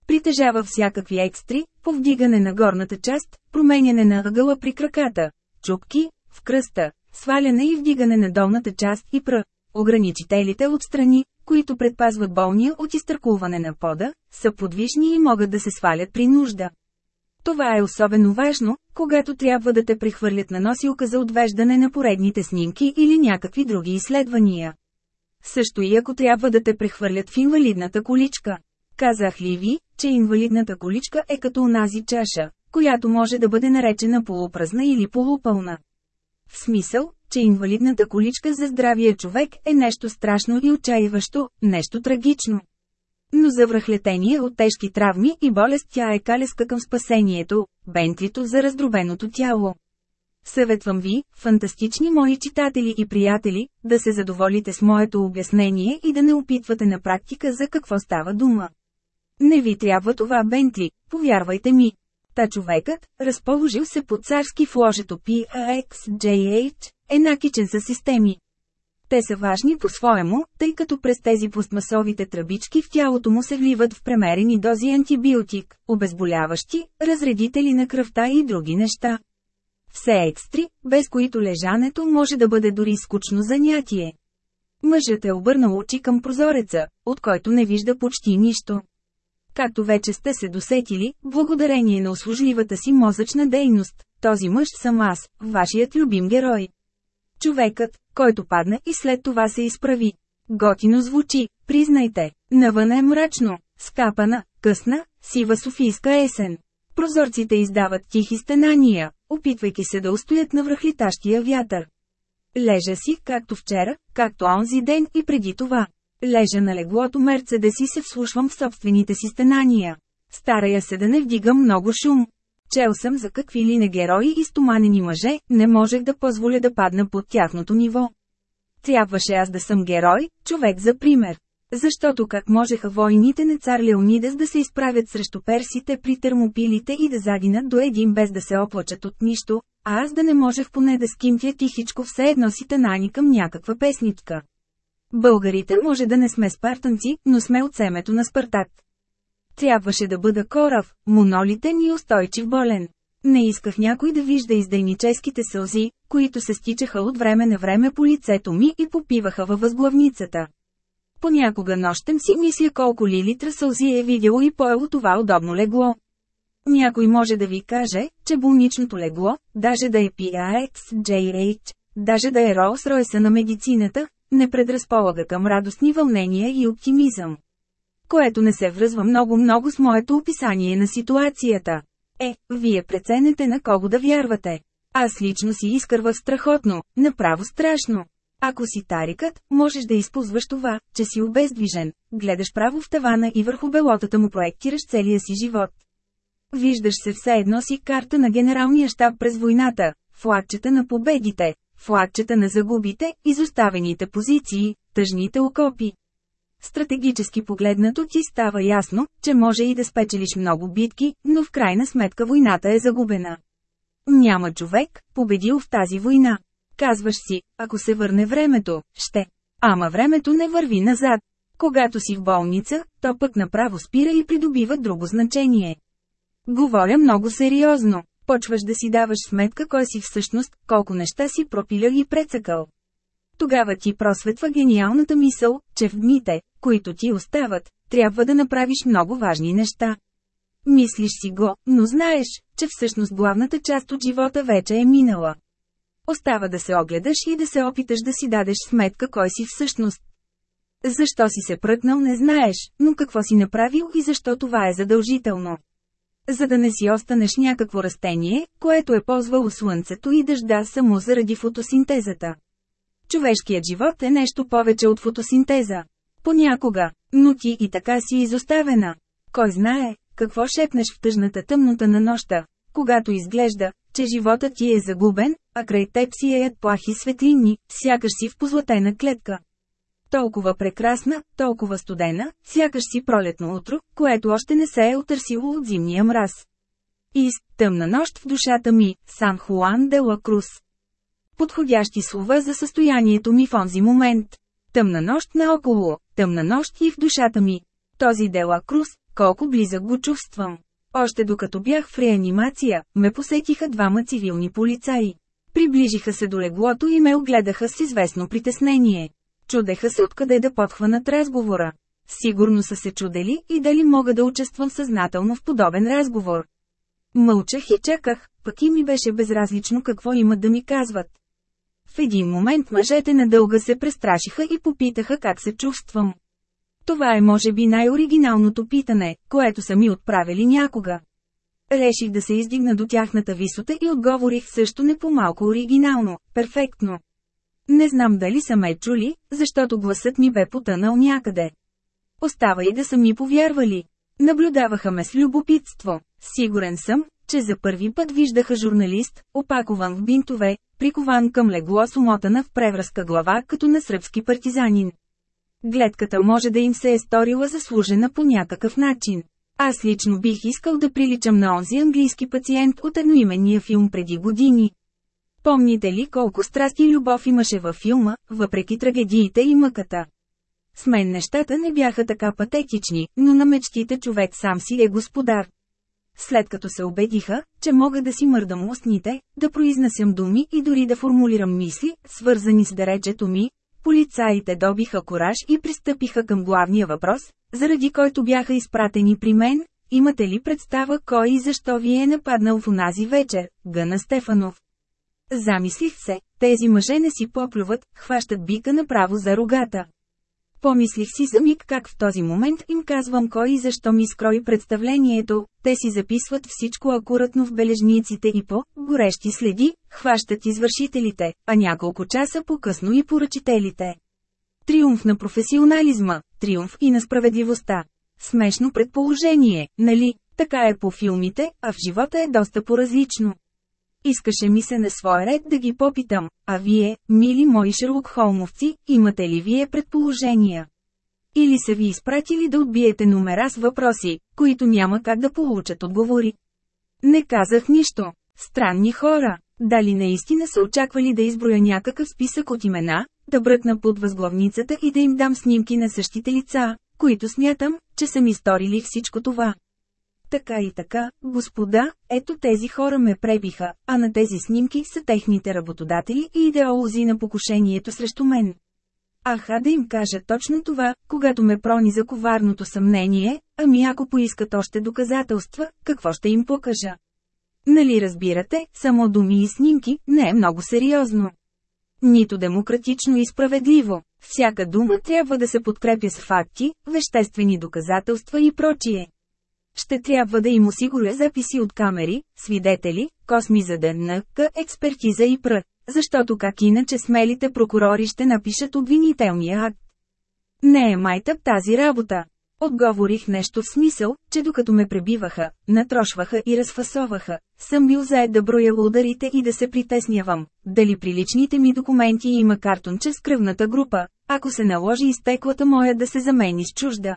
Притежава всякакви екстри, повдигане на горната част, променяне на ъгъла при краката, чупки, в кръста, сваляне и вдигане на долната част и пръ. Ограничителите отстрани, които предпазват болния от изтъркуване на пода, са подвижни и могат да се свалят при нужда. Това е особено важно, когато трябва да те прехвърлят на носилка за отвеждане на поредните снимки или някакви други изследвания. Също и ако трябва да те прехвърлят в инвалидната количка. Казах ли ви, че инвалидната количка е като онази чаша, която може да бъде наречена полупразна или полупълна. В смисъл, че инвалидната количка за здравия човек е нещо страшно и отчаиващо, нещо трагично. Но за връхлетение от тежки травми и болест тя е калеска към спасението, бентлито за раздробеното тяло. Съветвам ви, фантастични мои читатели и приятели, да се задоволите с моето обяснение и да не опитвате на практика за какво става дума. Не ви трябва това Бентли, повярвайте ми. Та човекът, разположил се по царски в ложето PAXJH, е накичен със системи. Те са важни по-своему, тъй като през тези пластмасовите тръбички в тялото му се вливат в премерени дози антибиотик, обезболяващи, разредители на кръвта и други неща. Все екстри, без които лежането може да бъде дори скучно занятие. Мъжът е обърнал очи към прозореца, от който не вижда почти нищо. Както вече сте се досетили, благодарение на услужливата си мозъчна дейност, този мъж съм аз, вашият любим герой. Човекът, който падна и след това се изправи. Готино звучи, признайте, навън е мрачно, скапана, късна, сива софийска есен. Прозорците издават тихи стенания, опитвайки се да устоят на връхлитащия вятър. Лежа си, както вчера, както онзи ден и преди това. Лежа на леглото Мерцедес и се вслушвам в собствените си стенания. Старая се да не вдига много шум. Чел съм за какви ли не герои и стоманени мъже, не можех да позволя да падна под тяхното ниво. Трябваше аз да съм герой, човек за пример. Защото как можеха войните на цар Леонидес да се изправят срещу персите при термопилите и да загинат до един без да се оплачат от нищо, а аз да не можех поне да скимтя тихичко все едно си тънани към някаква песничка. Българите може да не сме спартанци, но сме от семето на Спартак. Трябваше да бъда корав, монолитен и устойчив болен. Не исках някой да вижда издейническите сълзи, които се стичаха от време на време по лицето ми и попиваха във възглавницата. Понякога нощем си мисля колко ли литра сълзи е видяло и поело това удобно легло. Някой може да ви каже, че болничното легло, даже да е PAXJH, даже да е Rolls-Royce на медицината, не предразполага към радостни вълнения и оптимизъм. Което не се връзва много-много с моето описание на ситуацията. Е, вие преценете на кого да вярвате. Аз лично си изкървах страхотно, направо страшно. Ако си тарикът, можеш да използваш това, че си обездвижен, гледаш право в тавана и върху белотата му проектираш целия си живот. Виждаш се все едно си карта на генералния щаб през войната, флагчета на победите, флагчета на загубите, изоставените позиции, тъжните окопи. Стратегически погледнато ти става ясно, че може и да спечелиш много битки, но в крайна сметка войната е загубена. Няма човек, победил в тази война. Казваш си, ако се върне времето, ще. Ама времето не върви назад. Когато си в болница, то пък направо спира и придобива друго значение. Говоря много сериозно. Почваш да си даваш сметка кой си всъщност, колко неща си пропилял и прецъкал. Тогава ти просветва гениалната мисъл, че в дните, които ти остават, трябва да направиш много важни неща. Мислиш си го, но знаеш, че всъщност главната част от живота вече е минала. Остава да се огледаш и да се опиташ да си дадеш сметка кой си всъщност. Защо си се пръкнал не знаеш, но какво си направил и защо това е задължително. За да не си останеш някакво растение, което е ползвало слънцето и дъжда само заради фотосинтезата. Човешкият живот е нещо повече от фотосинтеза. Понякога, но ти и така си изоставена. Кой знае, какво шепнеш в тъжната тъмнота на нощта, когато изглежда, че животът ти е загубен, а край теб си еят плахи светлини, сякаш си в позлатена клетка. Толкова прекрасна, толкова студена, сякаш си пролетно утро, което още не се е отърсило от зимния мраз. Из, тъмна нощ в душата ми, Сан Хуан де ла Крус. Подходящи слова за състоянието ми в онзи момент. Тъмна нощ наоколо, тъмна нощ и в душата ми. Този Дела Крус, колко близък го чувствам. Още докато бях в реанимация, ме посетиха двама цивилни полицаи. Приближиха се до леглото и ме огледаха с известно притеснение. Чудеха се откъде да подхванат разговора. Сигурно са се чудели и дали мога да участвам съзнателно в подобен разговор. Мълчах и чаках, пък и ми беше безразлично какво имат да ми казват. В един момент мъжете надълга се престрашиха и попитаха как се чувствам. Това е може би най-оригиналното питане, което са ми отправили някога. Реших да се издигна до тяхната висота и отговорих също не по-малко оригинално, перфектно. Не знам дали са ме чули, защото гласът ми бе потънал някъде. Остава и да са ми повярвали. Наблюдаваха ме с любопитство. Сигурен съм, че за първи път виждаха журналист, опакован в бинтове, прикован към легло с умотана в превръзка глава като на сръбски партизанин. Гледката може да им се е сторила заслужена по някакъв начин. Аз лично бих искал да приличам на онзи английски пациент от едноименния филм преди години. Помните ли колко страсти и любов имаше във филма, въпреки трагедиите и мъката? С мен нещата не бяха така патетични, но на мечтите човек сам си е господар. След като се убедиха, че мога да си мърдам устните, да произнасям думи и дори да формулирам мисли, свързани с даречето ми, полицаите добиха кораж и пристъпиха към главния въпрос, заради който бяха изпратени при мен, имате ли представа кой и защо ви е нападнал в онази вечер, Гъна Стефанов. Замислих се, тези мъже не си поплюват, хващат бика направо за рогата. Помислих си за миг как в този момент им казвам кой и защо ми скрои представлението, те си записват всичко акуратно в бележниците и по горещи следи, хващат извършителите, а няколко часа по-късно и поръчителите. Триумф на професионализма, триумф и на справедливостта. Смешно предположение, нали? Така е по филмите, а в живота е доста по-различно. Искаше ми се на свой ред да ги попитам, а вие, мили мои Шерлок Холмовци, имате ли вие предположения? Или са ви изпратили да отбиете номера с въпроси, които няма как да получат отговори? Не казах нищо. Странни хора. Дали наистина са очаквали да изброя някакъв списък от имена, да бръкна под възглавницата и да им дам снимки на същите лица, които смятам, че са ми сторили всичко това. Така и така, господа, ето тези хора ме пребиха, а на тези снимки са техните работодатели и идеолози на покушението срещу мен. Аха да им кажа точно това, когато ме прони за коварното съмнение, ами ако поискат още доказателства, какво ще им покажа? Нали разбирате, само думи и снимки, не е много сериозно. Нито демократично и справедливо. Всяка дума трябва да се подкрепя с факти, веществени доказателства и прочие. Ще трябва да им осигуря записи от камери, свидетели, косми за ДНК, експертиза и пр. Защото как иначе смелите прокурори ще напишат обвинителния акт. Не е майтъп тази работа. Отговорих нещо в смисъл, че докато ме пребиваха, натрошваха и разфасоваха, съм бил заед да броя ударите и да се притеснявам, дали при личните ми документи има картонче с кръвната група, ако се наложи изтеклата моя да се замени с чужда.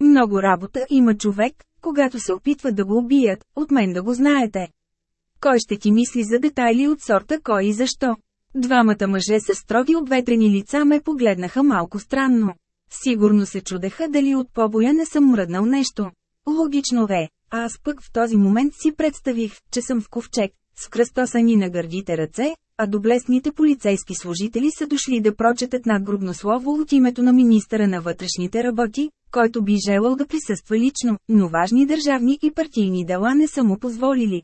Много работа има човек, когато се опитват да го убият, от мен да го знаете. Кой ще ти мисли за детайли от сорта кой и защо? Двамата мъже с строги обветрени лица ме погледнаха малко странно. Сигурно се чудеха дали от побоя не съм мръднал нещо. Логично е, а аз пък в този момент си представих, че съм в ковчег, с кръстосани на гърдите ръце, а доблестните полицейски служители са дошли да прочетат надгробно слово от името на министъра на вътрешните работи, който би желал да присъства лично, но важни държавни и партийни дела не са му позволили.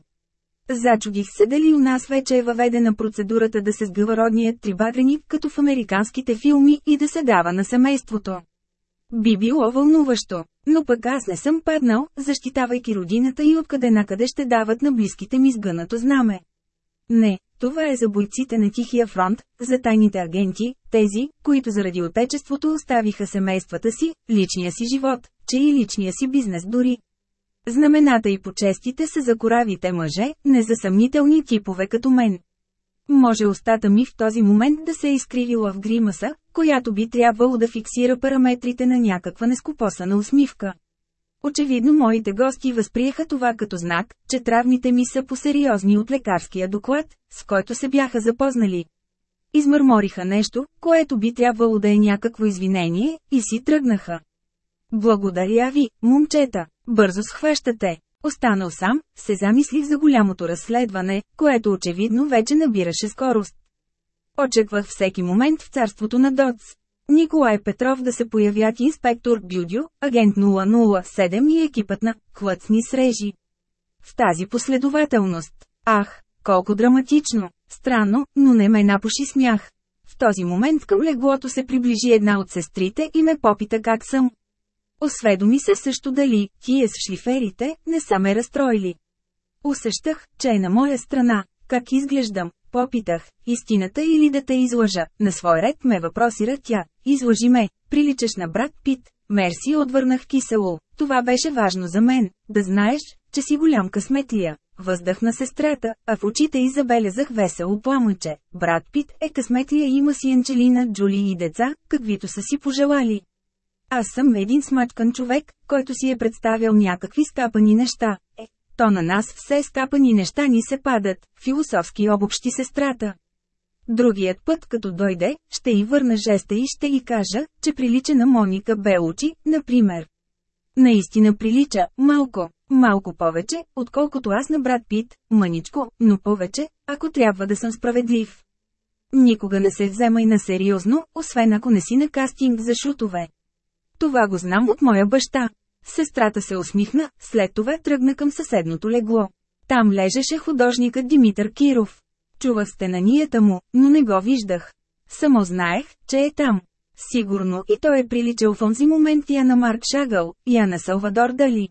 Зачудих се дали у нас вече е въведена процедурата да се сгъва родният трибадреник като в американските филми и да се дава на семейството. Би било вълнуващо, но пък аз не съм паднал, защитавайки родината и откъде накъде ще дават на близките ми сгънато знаме. Не, това е за бойците на Тихия фронт, за тайните агенти, тези, които заради отечеството оставиха семействата си, личния си живот, че и личния си бизнес дори. Знамената и почестите са за коравите мъже, не за съмнителни типове като мен. Може устата ми в този момент да се е изкривила в гримаса, която би трябвало да фиксира параметрите на някаква нескопосана усмивка. Очевидно моите гости възприеха това като знак, че травмите ми са посериозни от лекарския доклад, с който се бяха запознали. Измърмориха нещо, което би трябвало да е някакво извинение, и си тръгнаха. Благодаря ви, момчета, бързо схващате. Останал сам, се замислих за голямото разследване, което очевидно вече набираше скорост. Очаквах всеки момент в царството на Доц. Николай Петров да се появят инспектор Бюдю, агент 007 и екипът на «Хлъцни срежи». В тази последователност. Ах, колко драматично! Странно, но не ме напуши смях. В този момент към леглото се приближи една от сестрите и ме попита как съм. Осведоми се също дали, тие с шлиферите, не са ме разстроили. Усещах, че е на моя страна. Как изглеждам? Попитах, истината или да те излъжа. На свой ред ме въпросира тя. Излъжи ме, приличаш на брат Пит. Мерси отвърнах кисело. Това беше важно за мен, да знаеш, че си голям късметлия. Въздъхна сестрата, а в очите й забелязах весело пламъче. Брат Пит е късметлия има си Анчелина, Джули и деца, каквито са си пожелали. Аз съм един смачкан човек, който си е представял някакви скапани неща. Е, то на нас все скапани неща ни се падат, философски обобщи сестрата. Другият път, като дойде, ще й върна жеста и ще й кажа, че прилича на Моника Белучи, например. Наистина прилича, малко, малко повече, отколкото аз на брат Пит, мъничко, но повече, ако трябва да съм справедлив. Никога не се вземай на сериозно, освен ако не си на кастинг за шутове. Това го знам от моя баща. Сестрата се усмихна, след това тръгна към съседното легло. Там лежеше художникът Димитър Киров. Чувах стенанията му, но не го виждах. Само знаех, че е там. Сигурно и той е приличал в онзи момент я на Марк Шагъл, я на Салвадор Дали.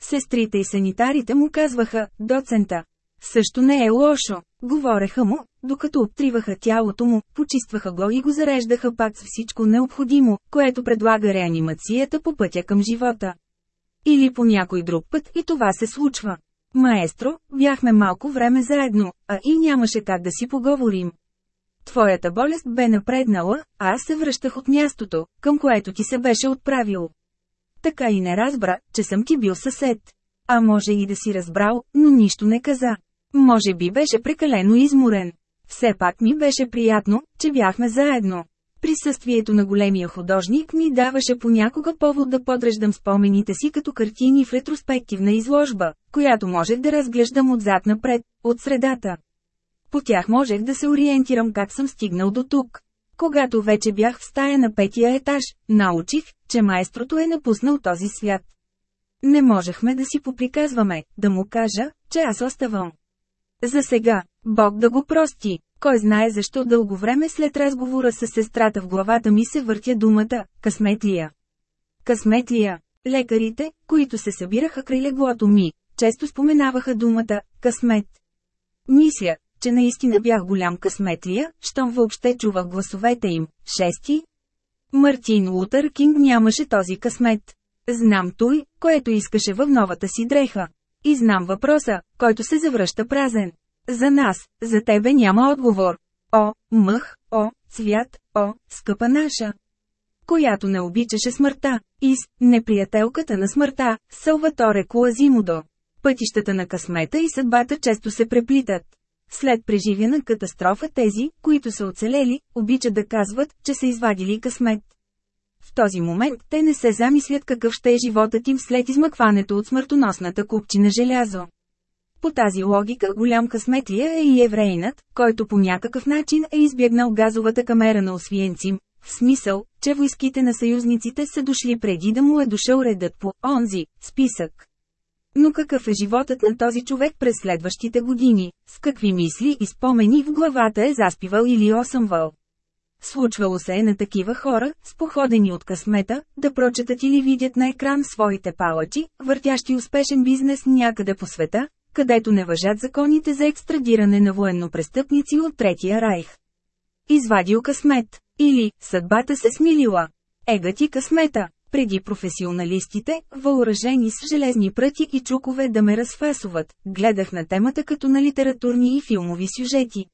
Сестрите и санитарите му казваха, доцента. Също не е лошо, говореха му, докато обтриваха тялото му, почистваха го и го зареждаха пак с всичко необходимо, което предлага реанимацията по пътя към живота. Или по някой друг път и това се случва. Маестро, бяхме малко време заедно, а и нямаше как да си поговорим. Твоята болест бе напреднала, а аз се връщах от мястото, към което ти се беше отправил. Така и не разбра, че съм ти бил съсед. А може и да си разбрал, но нищо не каза. Може би беше прекалено изморен. Все пак ми беше приятно, че бяхме заедно. Присъствието на големия художник ми даваше понякога повод да подреждам спомените си като картини в ретроспективна изложба, която можех да разглеждам отзад напред, от средата. По тях можех да се ориентирам как съм стигнал до тук. Когато вече бях в стая на петия етаж, научих, че майстрото е напуснал този свят. Не можехме да си поприказваме, да му кажа, че аз оставам. За сега, Бог да го прости. Кой знае защо дълго време след разговора с сестрата в главата ми се въртя думата «късметлия». Късметлия. Лекарите, които се събираха край леглото ми, често споменаваха думата «късмет». Мисля, че наистина бях голям късметлия, щом въобще чувах гласовете им. Шести. Мартин Лутър Кинг нямаше този късмет. Знам той, което искаше в новата си дреха. И знам въпроса, който се завръща празен. За нас, за тебе няма отговор. О, мъх, о, цвят, о, скъпа наша. Която не обичаше смъртта. Из, неприятелката на смъртта, Салваторе Куазимодо. Пътищата на късмета и съдбата често се преплитат. След преживяна катастрофа тези, които са оцелели, обичат да казват, че са извадили късмет. В този момент те не се замислят какъв ще е животът им след измъкването от смъртоносната купчина желязо. По тази логика голям късметлия е и еврейнат, който по някакъв начин е избегнал газовата камера на Освиенцим, в смисъл, че войските на съюзниците са дошли преди да му е дошъл редът по онзи списък. Но какъв е животът на този човек през следващите години, с какви мисли и спомени в главата е заспивал или осъмвал? Случвало се е на такива хора, споходени от късмета, да прочетат или видят на екран своите палачи, въртящи успешен бизнес някъде по света, където не въжат законите за екстрадиране на военнопрестъпници от Третия райх. Извадил късмет. Или, съдбата се смилила. Ега ти късмета. Преди професионалистите, въоръжени с железни пръти и чукове да ме разфасуват, гледах на темата като на литературни и филмови сюжети.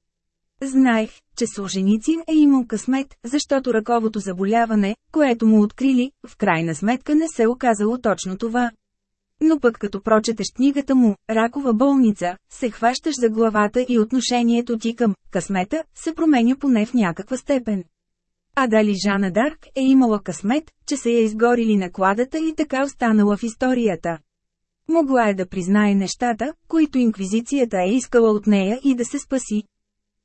Знаех, че Солженицин е имал късмет, защото ръковото заболяване, което му открили, в крайна сметка не се оказало точно това. Но пък като прочетеш книгата му, Ракова болница, се хващаш за главата и отношението ти към късмета се променя поне в някаква степен. А дали Жана Дарк е имала късмет, че са я изгорили на кладата и така останала в историята. Могла е да признае нещата, които инквизицията е искала от нея и да се спаси.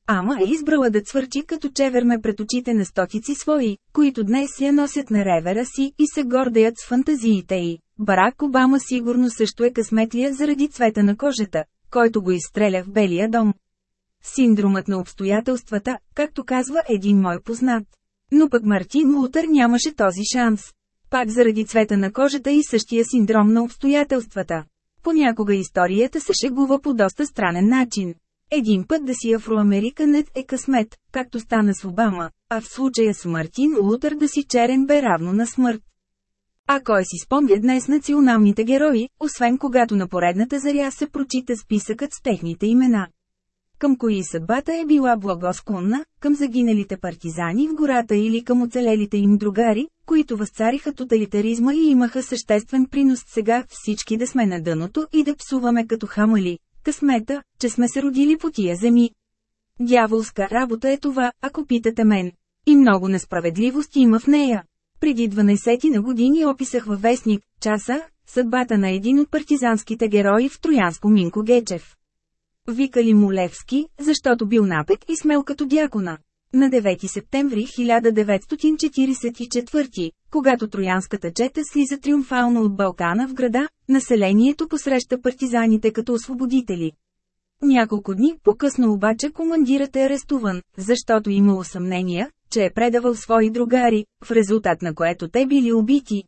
Ама е избрала да цвърчи като чеверме пред очите на стотици свои, които днес я носят на ревера си и се гордеят с фантазиите й. Барак Обама сигурно също е късметлия заради цвета на кожата, който го изстреля в Белия дом. Синдромът на обстоятелствата, както казва един мой познат. Но пък Мартин Лутър нямаше този шанс. Пак заради цвета на кожата и същия синдром на обстоятелствата. Понякога историята се шегува по доста странен начин. Един път да си афроамериканец е късмет, както стана с Обама, а в случая с Мартин Лутър да си черен бе равно на смърт. А кой си спомня днес националните герои, освен когато на поредната заря се прочита списъкът с техните имена? Към кои съдбата е била благосклонна, към загиналите партизани в гората или към оцелелите им другари, които възцариха тоталитаризма и имаха съществен принос сега всички да сме на дъното и да псуваме като хамали, късмета, че сме се родили по тия земи. Дяволска работа е това, ако питате мен. И много несправедливост има в нея. Преди 12 на години описах във вестник, часа, съдбата на един от партизанските герои в Троянско Минко Гечев. Викали му Левски, защото бил напек и смел като дякона. На 9 септември 1944, когато троянската чета слиза триумфално от Балкана в града, населението посреща партизаните като освободители. Няколко дни по-късно обаче командирът е арестуван, защото имало съмнения, че е предавал свои другари, в резултат на което те били убити.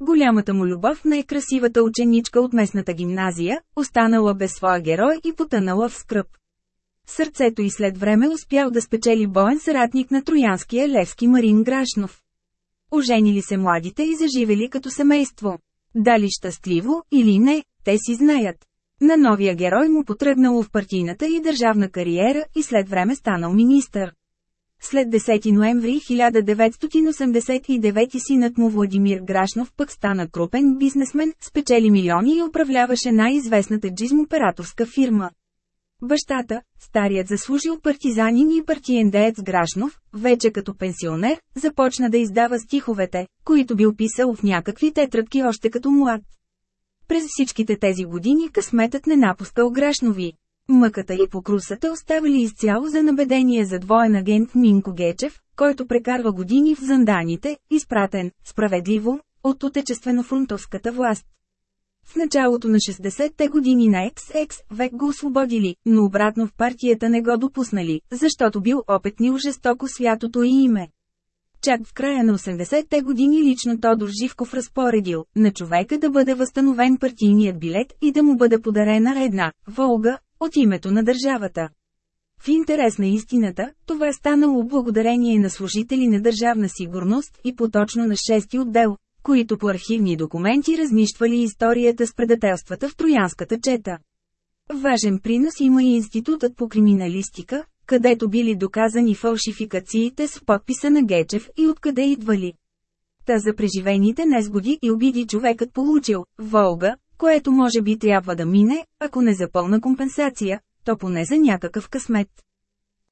Голямата му любов на е красивата ученичка от местната гимназия, останала без своя герой и потънала в скръп. Сърцето и след време успял да спечели боен съратник на троянския Левски Марин Грашнов. Оженили се младите и заживели като семейство. Дали щастливо или не, те си знаят. На новия герой му потръгнало в партийната и държавна кариера и след време станал министър. След 10 ноември 1989 синът му Владимир Грашнов пък стана крупен бизнесмен, спечели милиони и управляваше най-известната джизм-операторска фирма. Бащата, старият заслужил партизанин и партиен деец Грашнов, вече като пенсионер, започна да издава стиховете, които бил писал в някакви тетрадки още като млад. През всичките тези години късметът не напускал Грашнови. Мъката и покрусата оставили изцяло за набедение за двоен агент Минко Гечев, който прекарва години в занданите, изпратен, справедливо, от отечествено-фронтовската власт. В началото на 60-те години на XX век го освободили, но обратно в партията не го допуснали, защото бил опетнил жестоко святото и име. Чак в края на 80-те години лично Тодор Живков разпоредил на човека да бъде възстановен партийният билет и да му бъде подарена една «Волга» от името на държавата. В интерес на истината, това е станало благодарение на служители на държавна сигурност и поточно на 6 отдел, които по архивни документи разнищвали историята с предателствата в Троянската чета. Важен принос има и Институтът по криминалистика, където били доказани фалшификациите с подписа на Гечев и откъде идвали. Та за преживените незгоди и обиди човекът получил «Волга», което може би трябва да мине, ако не за пълна компенсация, то поне за някакъв късмет.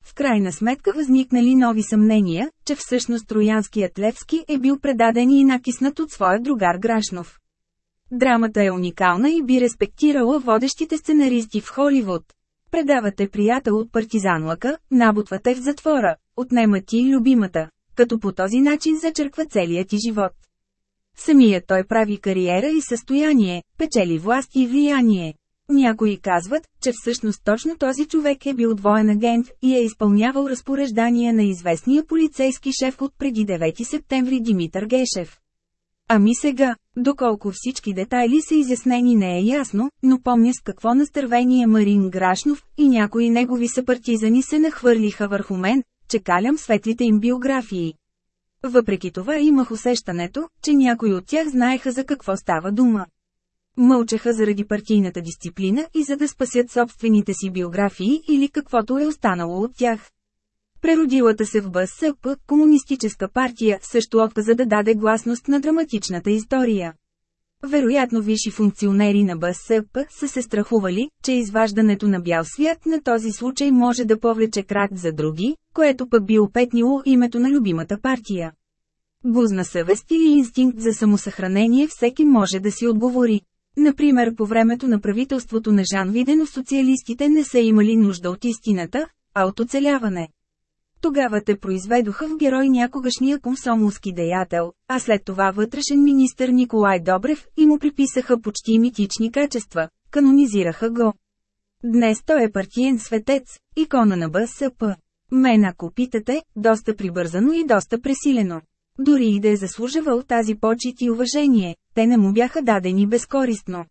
В крайна сметка възникнали нови съмнения, че всъщност Троянският Левски е бил предаден и накиснат от своя другар Грашнов. Драмата е уникална и би респектирала водещите сценаристи в Холивуд. Предавате приятел от партизанлъка, набутвате в затвора, отнема ти любимата, като по този начин зачерква целият ти живот. Самият той прави кариера и състояние, печели власт и влияние. Някои казват, че всъщност точно този човек е бил двоен агент и е изпълнявал разпореждания на известния полицейски шеф от преди 9 септември Димитър Гешев. Ами сега, доколко всички детайли са изяснени не е ясно, но помня с какво настървение Марин Грашнов и някои негови съпартизани се нахвърлиха върху мен, че калям светлите им биографии. Въпреки това имах усещането, че някои от тях знаеха за какво става дума. Мълчаха заради партийната дисциплина и за да спасят собствените си биографии или каквото е останало от тях. Преродилата се в БСП, комунистическа партия, също отказа да даде гласност на драматичната история. Вероятно висши функционери на БСП са се страхували, че изваждането на бял свят на този случай може да повлече крак за други, което пък би опетнило името на любимата партия. Гузна съвест или инстинкт за самосъхранение всеки може да си отговори. Например по времето на правителството на Жан Видено социалистите не са имали нужда от истината, а от оцеляване. Тогава те произведоха в герой някогашния комсомолски деятел, а след това вътрешен министър Николай Добрев и му приписаха почти митични качества, канонизираха го. Днес той е партиен светец, икона на БСП. Мен ако питате, доста прибързано и доста пресилено. Дори и да е заслужавал тази почет и уважение, те не му бяха дадени безкористно.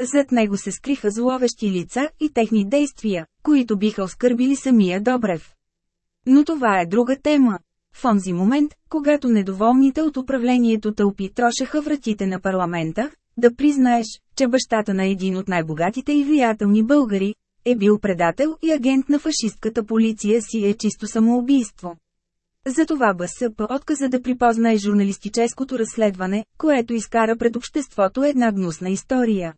Зад него се скриха зловещи лица и техни действия, които биха оскърбили самия Добрев. Но това е друга тема. В онзи момент, когато недоволните от управлението тълпи трошеха вратите на парламента, да признаеш, че бащата на един от най-богатите и влиятелни българи, е бил предател и агент на фашистката полиция си е чисто самоубийство. Затова БСП отказа да припознае журналистическото разследване, което изкара пред обществото една гнусна история.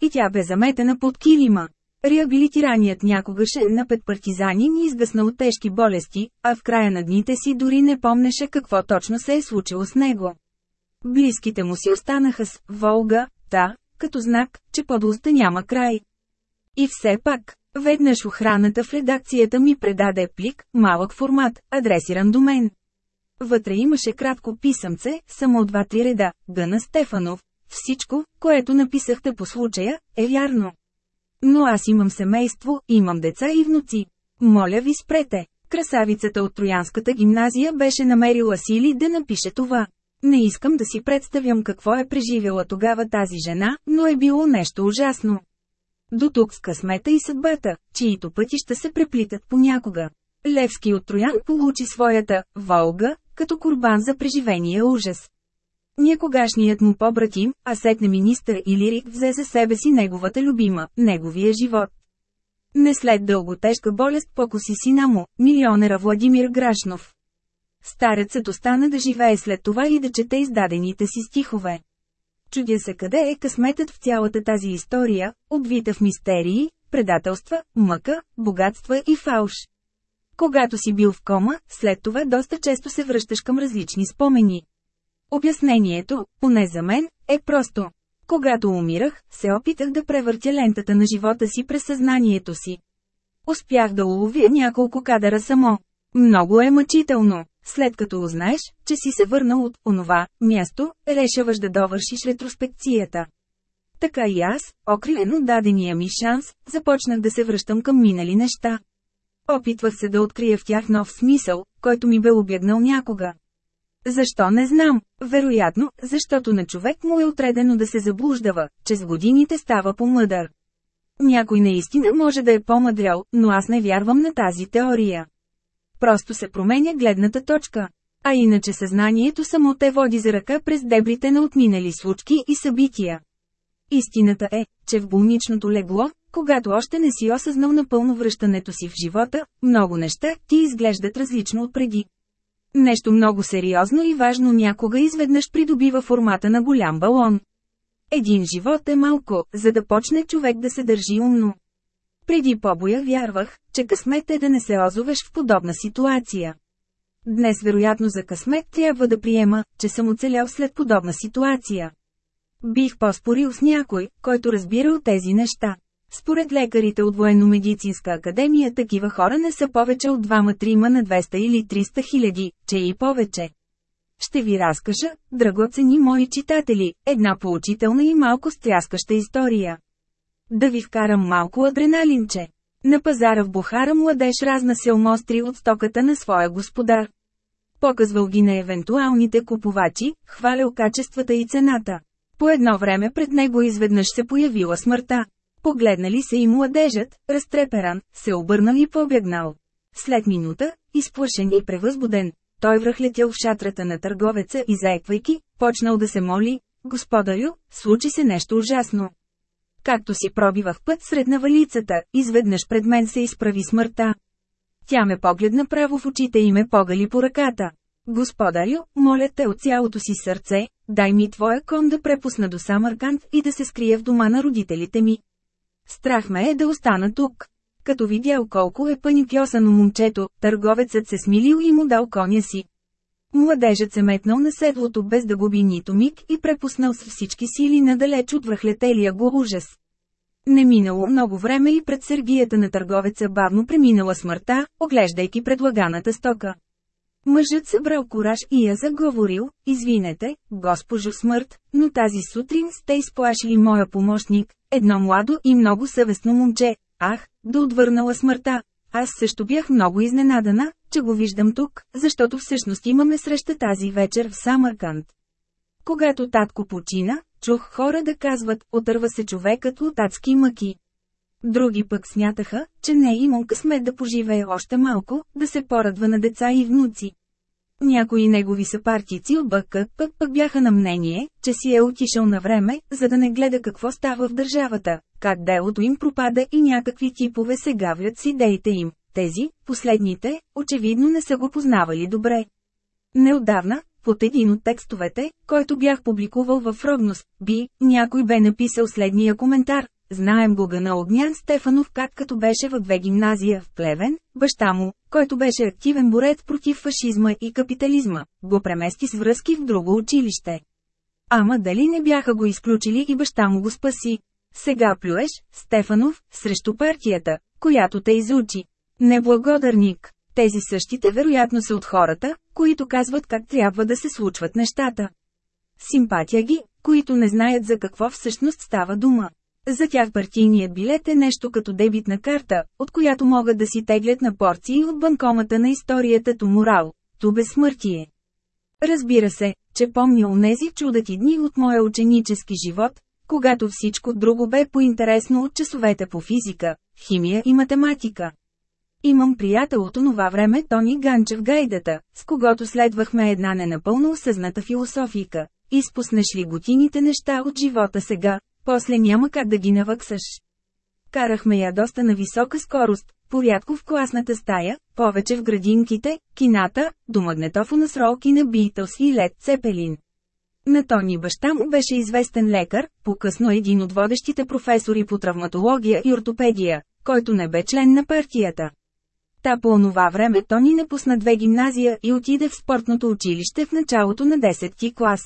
И тя бе заметена под килима. Реабилитираният някогашен на пет партизанин изгъсна от тежки болести, а в края на дните си дори не помнеше какво точно се е случило с него. Близките му си останаха с «Волга», та, като знак, че подлостта няма край. И все пак, веднъж охраната в редакцията ми предаде плик, малък формат, адресиран до мен. Вътре имаше кратко писъмце, само два-три реда, Гъна Стефанов. Всичко, което написахте по случая, е вярно. Но аз имам семейство, имам деца и внуци. Моля ви спрете. Красавицата от Троянската гимназия беше намерила сили да напише това. Не искам да си представям какво е преживела тогава тази жена, но е било нещо ужасно. До тук с късмета и съдбата, чието пътища се преплитат понякога. Левски от Троян получи своята «Волга», като курбан за преживения ужас. Някогашният му побратим, а сетне министър Илирик взе за себе си неговата любима, неговия живот. Не след дълго тежка болест покоси сина му, милионера Владимир Грашнов. Старецът остана да живее след това и да чете издадените си стихове. Чудя се къде е късметът в цялата тази история, обвита в мистерии, предателства, мъка, богатства и фалш. Когато си бил в кома, след това доста често се връщаш към различни спомени. Обяснението, поне за мен, е просто. Когато умирах, се опитах да превъртя лентата на живота си през съзнанието си. Успях да уловя няколко кадъра само. Много е мъчително. След като узнаеш, че си се върнал от онова място, решаваш да довършиш ретроспекцията. Така и аз, окрилен дадения ми шанс, започнах да се връщам към минали неща. Опитвах се да открия в тях нов смисъл, който ми бе обягнал някога. Защо не знам? Вероятно, защото на човек му е отредено да се заблуждава, че с годините става по-мъдър. Някой наистина може да е по-мъдрял, но аз не вярвам на тази теория. Просто се променя гледната точка. А иначе съзнанието само те води за ръка през дебрите на отминали случки и събития. Истината е, че в болничното легло, когато още не си осъзнал напълно връщането си в живота, много неща ти изглеждат различно от преди. Нещо много сериозно и важно някога изведнъж придобива формата на голям балон. Един живот е малко, за да почне човек да се държи умно. Преди побоя вярвах, че късмет е да не се озовеш в подобна ситуация. Днес вероятно за късмет трябва да приема, че съм оцелял след подобна ситуация. Бих поспорил с някой, който разбира от тези неща. Според лекарите от Военно-медицинска академия такива хора не са повече от 2-3 на 200 или 300 хиляди, че и повече. Ще ви разкажа, драгоцени мои читатели, една поучителна и малко стряскаща история. Да ви вкарам малко адреналинче. На пазара в Бухара младеж разнасял мостри от стоката на своя господар. Показвал ги на евентуалните купувачи, хвалял качествата и цената. По едно време пред него изведнъж се появила смъртта. Погледнали се и младежът, разтреперан, се обърнал и побегнал. След минута, изплашен и превъзбуден, той връхлетял в шатрата на търговеца и заеквайки, почнал да се моли, Господарю, случи се нещо ужасно. Както си пробивах път сред навалицата, изведнъж пред мен се изправи смъртта. Тя ме погледна право в очите и ме погали по ръката. Господарю, моля те от цялото си сърце, дай ми твоя кон да препусна до Самарканд и да се скрия в дома на родителите ми. Страх ме е да остана тук. Като видял колко е паникьосано момчето, търговецът се смилил и му дал коня си. Младежът се метнал на седлото без да губи нито миг и препуснал с всички сили надалеч от връхлетелия го ужас. Не минало много време и пред сергията на търговеца бавно преминала смъртта, оглеждайки предлаганата стока. Мъжът събрал кораж и я заговорил, извинете, госпожо смърт, но тази сутрин сте изплашили моя помощник, едно младо и много съвестно момче. Ах, да отвърнала смъртта. Аз също бях много изненадана, че го виждам тук, защото всъщност имаме среща тази вечер в Самарканд. Когато татко почина, чух хора да казват, отърва се човекът от адски мъки. Други пък смятаха, че не е имал късмет да поживее още малко, да се порадва на деца и внуци. Някои негови съпартици от БКП пък бяха на мнение, че си е отишъл на време, за да не гледа какво става в държавата, как делото им пропада и някакви типове се гаврят с идеите им. Тези, последните, очевидно не са го познавали добре. Неодавна, под един от текстовете, който бях публикувал във Фрогност, би, някой бе написал следния коментар. Знаем Бога на Огнян Стефанов как като беше в две гимназия в Плевен, баща му, който беше активен борец против фашизма и капитализма, го премести с връзки в друго училище. Ама дали не бяха го изключили и баща му го спаси? Сега плюеш, Стефанов, срещу партията, която те изучи. Неблагодарник. Тези същите вероятно са от хората, които казват как трябва да се случват нещата. Симпатия ги, които не знаят за какво всъщност става дума. За тях партийният билет е нещо като дебитна карта, от която могат да си теглят на порции от банкомата на историята то морал, то безсмъртие. Разбира се, че помня онези чудати дни от моя ученически живот, когато всичко друго бе поинтересно от часовете по физика, химия и математика. Имам приятел от онова време Тони Ганчев гайдата, с когото следвахме една ненапълно осъзната философика. Изпуснеш ли готините неща от живота сега, после няма как да ги навъксаш. Карахме я доста на висока скорост, порядко в класната стая, повече в градинките, кината, до магнетофона с ролки на Битълс и Лед Цепелин. На Тони баща му беше известен лекар, по-късно един от водещите професори по травматология и ортопедия, който не бе член на партията. Та по онова време Тони напусна две гимназия и отиде в спортното училище в началото на 10 ти клас.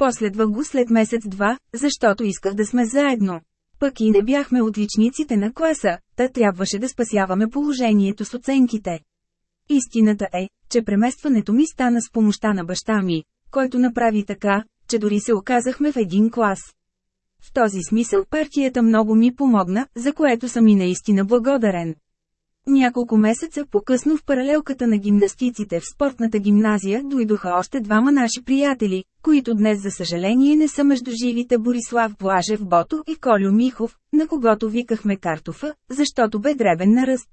Последва го след месец-два, защото исках да сме заедно. Пък и не бяхме отличниците на класа, та трябваше да спасяваме положението с оценките. Истината е, че преместването ми стана с помощта на баща ми, който направи така, че дори се оказахме в един клас. В този смисъл партията много ми помогна, за което съм и наистина благодарен. Няколко месеца по-късно в паралелката на гимнастиците в спортната гимназия дойдоха още двама наши приятели, които днес за съжаление не са между живите Борислав Блажев Бото и Колю Михов, на когото викахме картофа, защото бе дребен на ръст.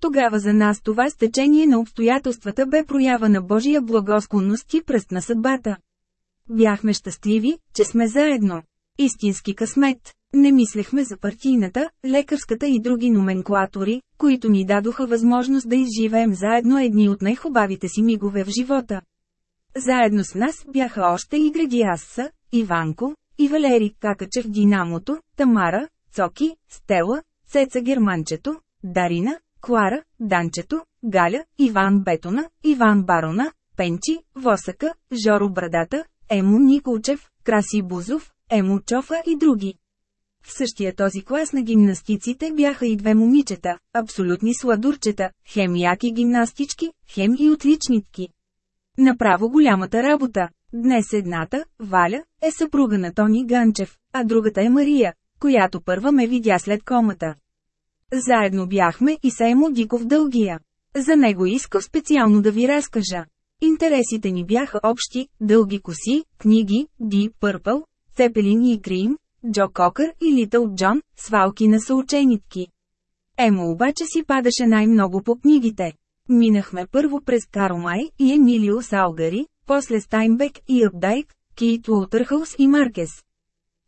Тогава за нас това стечение на обстоятелствата бе проява на Божия благосклонност и пръст на съдбата. Бяхме щастливи, че сме заедно. Истински късмет. Не мислехме за партийната, лекарската и други номенклатори, които ни дадоха възможност да изживеем заедно едни от най-хубавите си мигове в живота. Заедно с нас бяха още и Гради Асса, Иванко, и Валери Какачев Динамото, Тамара, Цоки, Стела, Цеца Германчето, Дарина, Клара, Данчето, Галя, Иван Бетона, Иван Барона, Пенчи, Восъка, Жоро Брадата, Емо Николчев, Краси Бузов, Емо Чофа и други. В същия този клас на гимнастиците бяха и две момичета, абсолютни сладурчета, хем яки гимнастички, хем и отличнитки. Направо голямата работа. Днес едната, Валя, е съпруга на Тони Ганчев, а другата е Мария, която първа ме видя след комата. Заедно бяхме и Сеймо Диков дългия. За него исках специално да ви разкажа. Интересите ни бяха общи, дълги коси, книги, Ди Пърпъл, Цепелин и Крим, Джо Кокър и Литъл Джон, свалки на съученитки. Емо обаче си падаше най-много по книгите. Минахме първо през Каромай и Емилио Салгари, после Стайнбек и Апдайк, Кейт Уотърхаус и Маркес.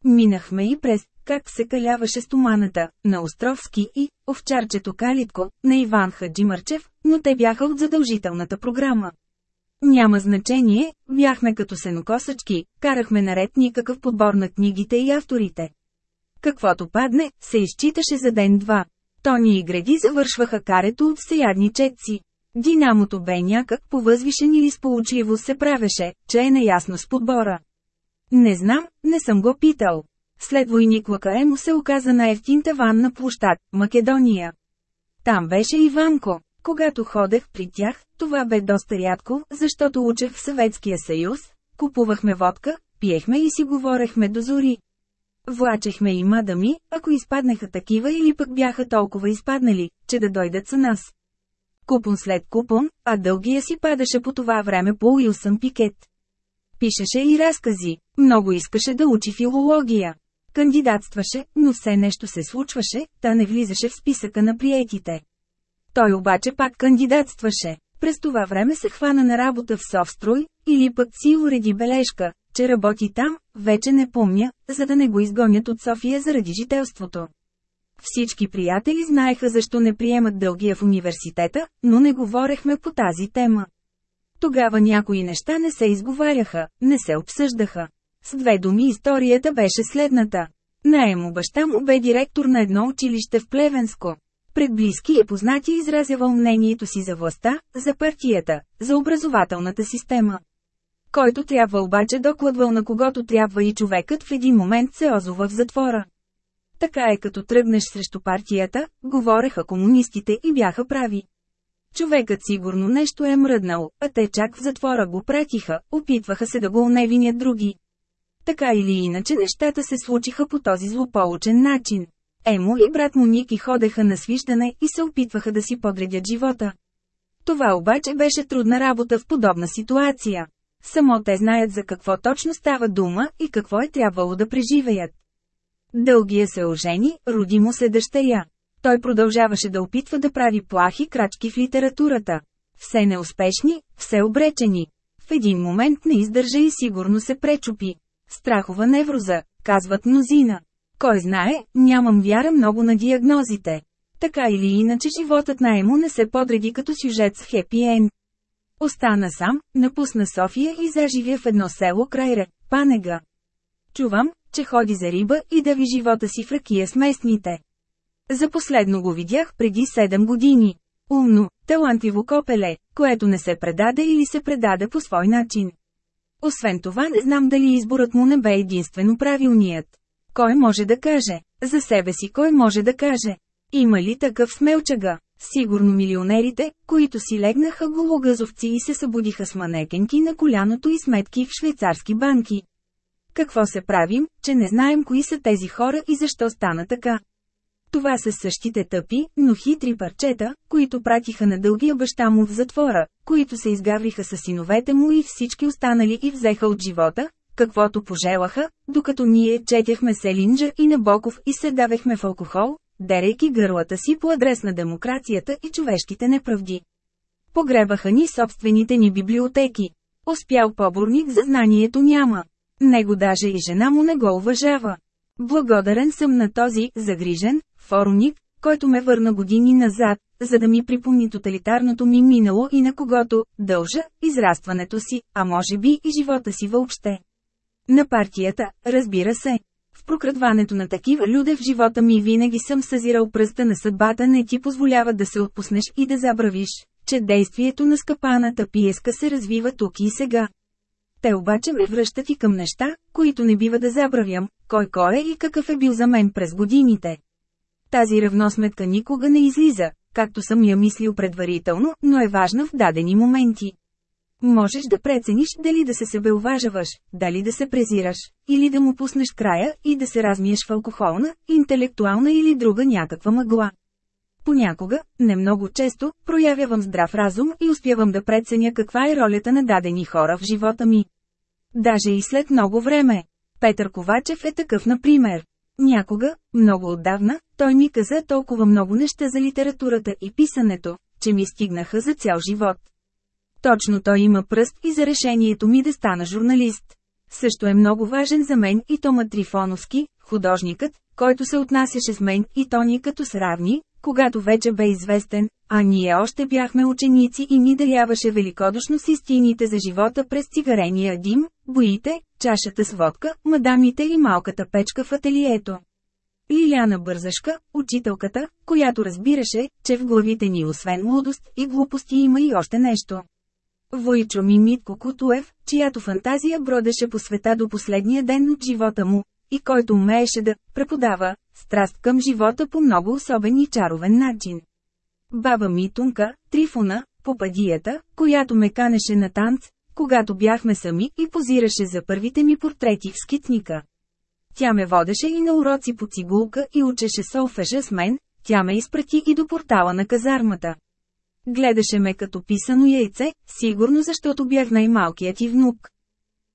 Минахме и през как се каляваше стоманата, на Островски и овчарчето Калитко, на Иван Хаджимърчев, но те бяха от задължителната програма. Няма значение, бяхме като сенокосачки, карахме наред никакъв подбор на книгите и авторите. Каквото падне, се изчиташе за ден-два. Тони и Греди завършваха карето от всеядни четци. Динамото бе някак повъзвишен или сполучливо се правеше, че е наясно с подбора. Не знам, не съм го питал. след войник Лакаемо се оказа на ефтин таван на площад, Македония. Там беше Иванко. Когато ходех при тях, това бе доста рядко, защото учех в Съветския съюз, купувахме водка, пиехме и си говорехме до зори. Влачехме и мадами, ако изпаднаха такива или пък бяха толкова изпаднали, че да дойдат с нас. Купон след купон, а дългия си падаше по това време по Уилсън Пикет. Пишеше и разкази, много искаше да учи филология. Кандидатстваше, но все нещо се случваше, та не влизаше в списъка на приетите. Той обаче пак кандидатстваше. През това време се хвана на работа в Совстрой, или пък си уреди бележка, че работи там, вече не помня, за да не го изгонят от София заради жителството. Всички приятели знаеха защо не приемат дългия в университета, но не говорехме по тази тема. Тогава някои неща не се изговаряха, не се обсъждаха. С две думи историята беше следната. Наемо баща му бе директор на едно училище в Плевенско. Пред близки и познати изразявал мнението си за властта, за партията, за образователната система. Който трябва обаче докладвал на когото трябва и човекът в един момент се озова в затвора. Така е като тръгнеш срещу партията, говореха комунистите и бяха прави. Човекът сигурно нещо е мръднал, а те чак в затвора го пратиха, опитваха се да го оневинят други. Така или иначе нещата се случиха по този злополучен начин. Емо и брат му Ники ходеха на свиждане и се опитваха да си подредят живота. Това обаче беше трудна работа в подобна ситуация. Само те знаят за какво точно става дума и какво е трябвало да преживеят. Дългия се ожени, роди му се дъщеря. Той продължаваше да опитва да прави плахи крачки в литературата. Все неуспешни, все обречени. В един момент не издържа и сигурно се пречупи. Страхова невроза, казват мнозина. Кой знае, нямам вяра много на диагнозите. Така или иначе животът на Емо не се подреди като сюжет с хепи енд. Остана сам, напусна София и заживя в едно село край Панега. Чувам, че ходи за риба и да ви живота си в ракия с местните. За последно го видях преди 7 години. Умно, талантливо копеле, което не се предаде или се предаде по свой начин. Освен това не знам дали изборът му не бе единствено правилният. Кой може да каже? За себе си кой може да каже? Има ли такъв смелчага? Сигурно милионерите, които си легнаха гологазовци и се събудиха с манекенки на коляното и сметки в швейцарски банки. Какво се правим, че не знаем кои са тези хора и защо стана така? Това са същите тъпи, но хитри парчета, които пратиха на дългия баща му в затвора, които се изгавриха с синовете му и всички останали и взеха от живота, каквото пожелаха, докато ние четяхме Селинджа и Набоков и се давехме в алкохол, дерейки гърлата си по адрес на демокрацията и човешките неправди. Погребаха ни собствените ни библиотеки. Успял поборник за знанието няма. Него даже и жена му не го уважава. Благодарен съм на този, загрижен, форумник, който ме върна години назад, за да ми припомни тоталитарното ми минало и на когото дължа израстването си, а може би и живота си въобще. На партията, разбира се. В прокрадването на такива люде в живота ми винаги съм съзирал пръста на съдбата не ти позволява да се отпуснеш и да забравиш, че действието на скъпаната пиеска се развива тук и сега. Те обаче ме връщат и към неща, които не бива да забравям, кой кой е и какъв е бил за мен през годините. Тази равносметка никога не излиза, както съм я мислил предварително, но е важна в дадени моменти. Можеш да прецениш дали да се себеуважаваш, дали да се презираш, или да му пуснеш края и да се размиеш в алкохолна, интелектуална или друга някаква мъгла. Понякога, не много често, проявявам здрав разум и успявам да преценя каква е ролята на дадени хора в живота ми. Даже и след много време. Петър Ковачев е такъв например. Някога, много отдавна, той ми каза толкова много неща за литературата и писането, че ми стигнаха за цял живот. Точно той има пръст и за решението ми да стана журналист. Също е много важен за мен и Тома Трифоновски, художникът, който се отнасяше с мен и Тони като с равни, когато вече бе известен, а ние още бяхме ученици и ни даряваше великодушно с истините за живота през цигарения дим, боите, чашата с водка, мадамите и малката печка в ателието. Лиляна Бързашка, учителката, която разбираше, че в главите ни освен младост и глупости има и още нещо. Войчо ми Митко Кутуев, чиято фантазия бродеше по света до последния ден от живота му, и който умееше да преподава страст към живота по много особен и чаровен начин. Баба ми Тунка, Трифона, попадията, която ме канеше на танц, когато бяхме сами и позираше за първите ми портрети в скитника. Тя ме водеше и на уроци по цигулка и учеше солфежа с мен, тя ме изпрати и до портала на казармата. Гледаше ме като писано яйце, сигурно защото бях най-малкият и внук.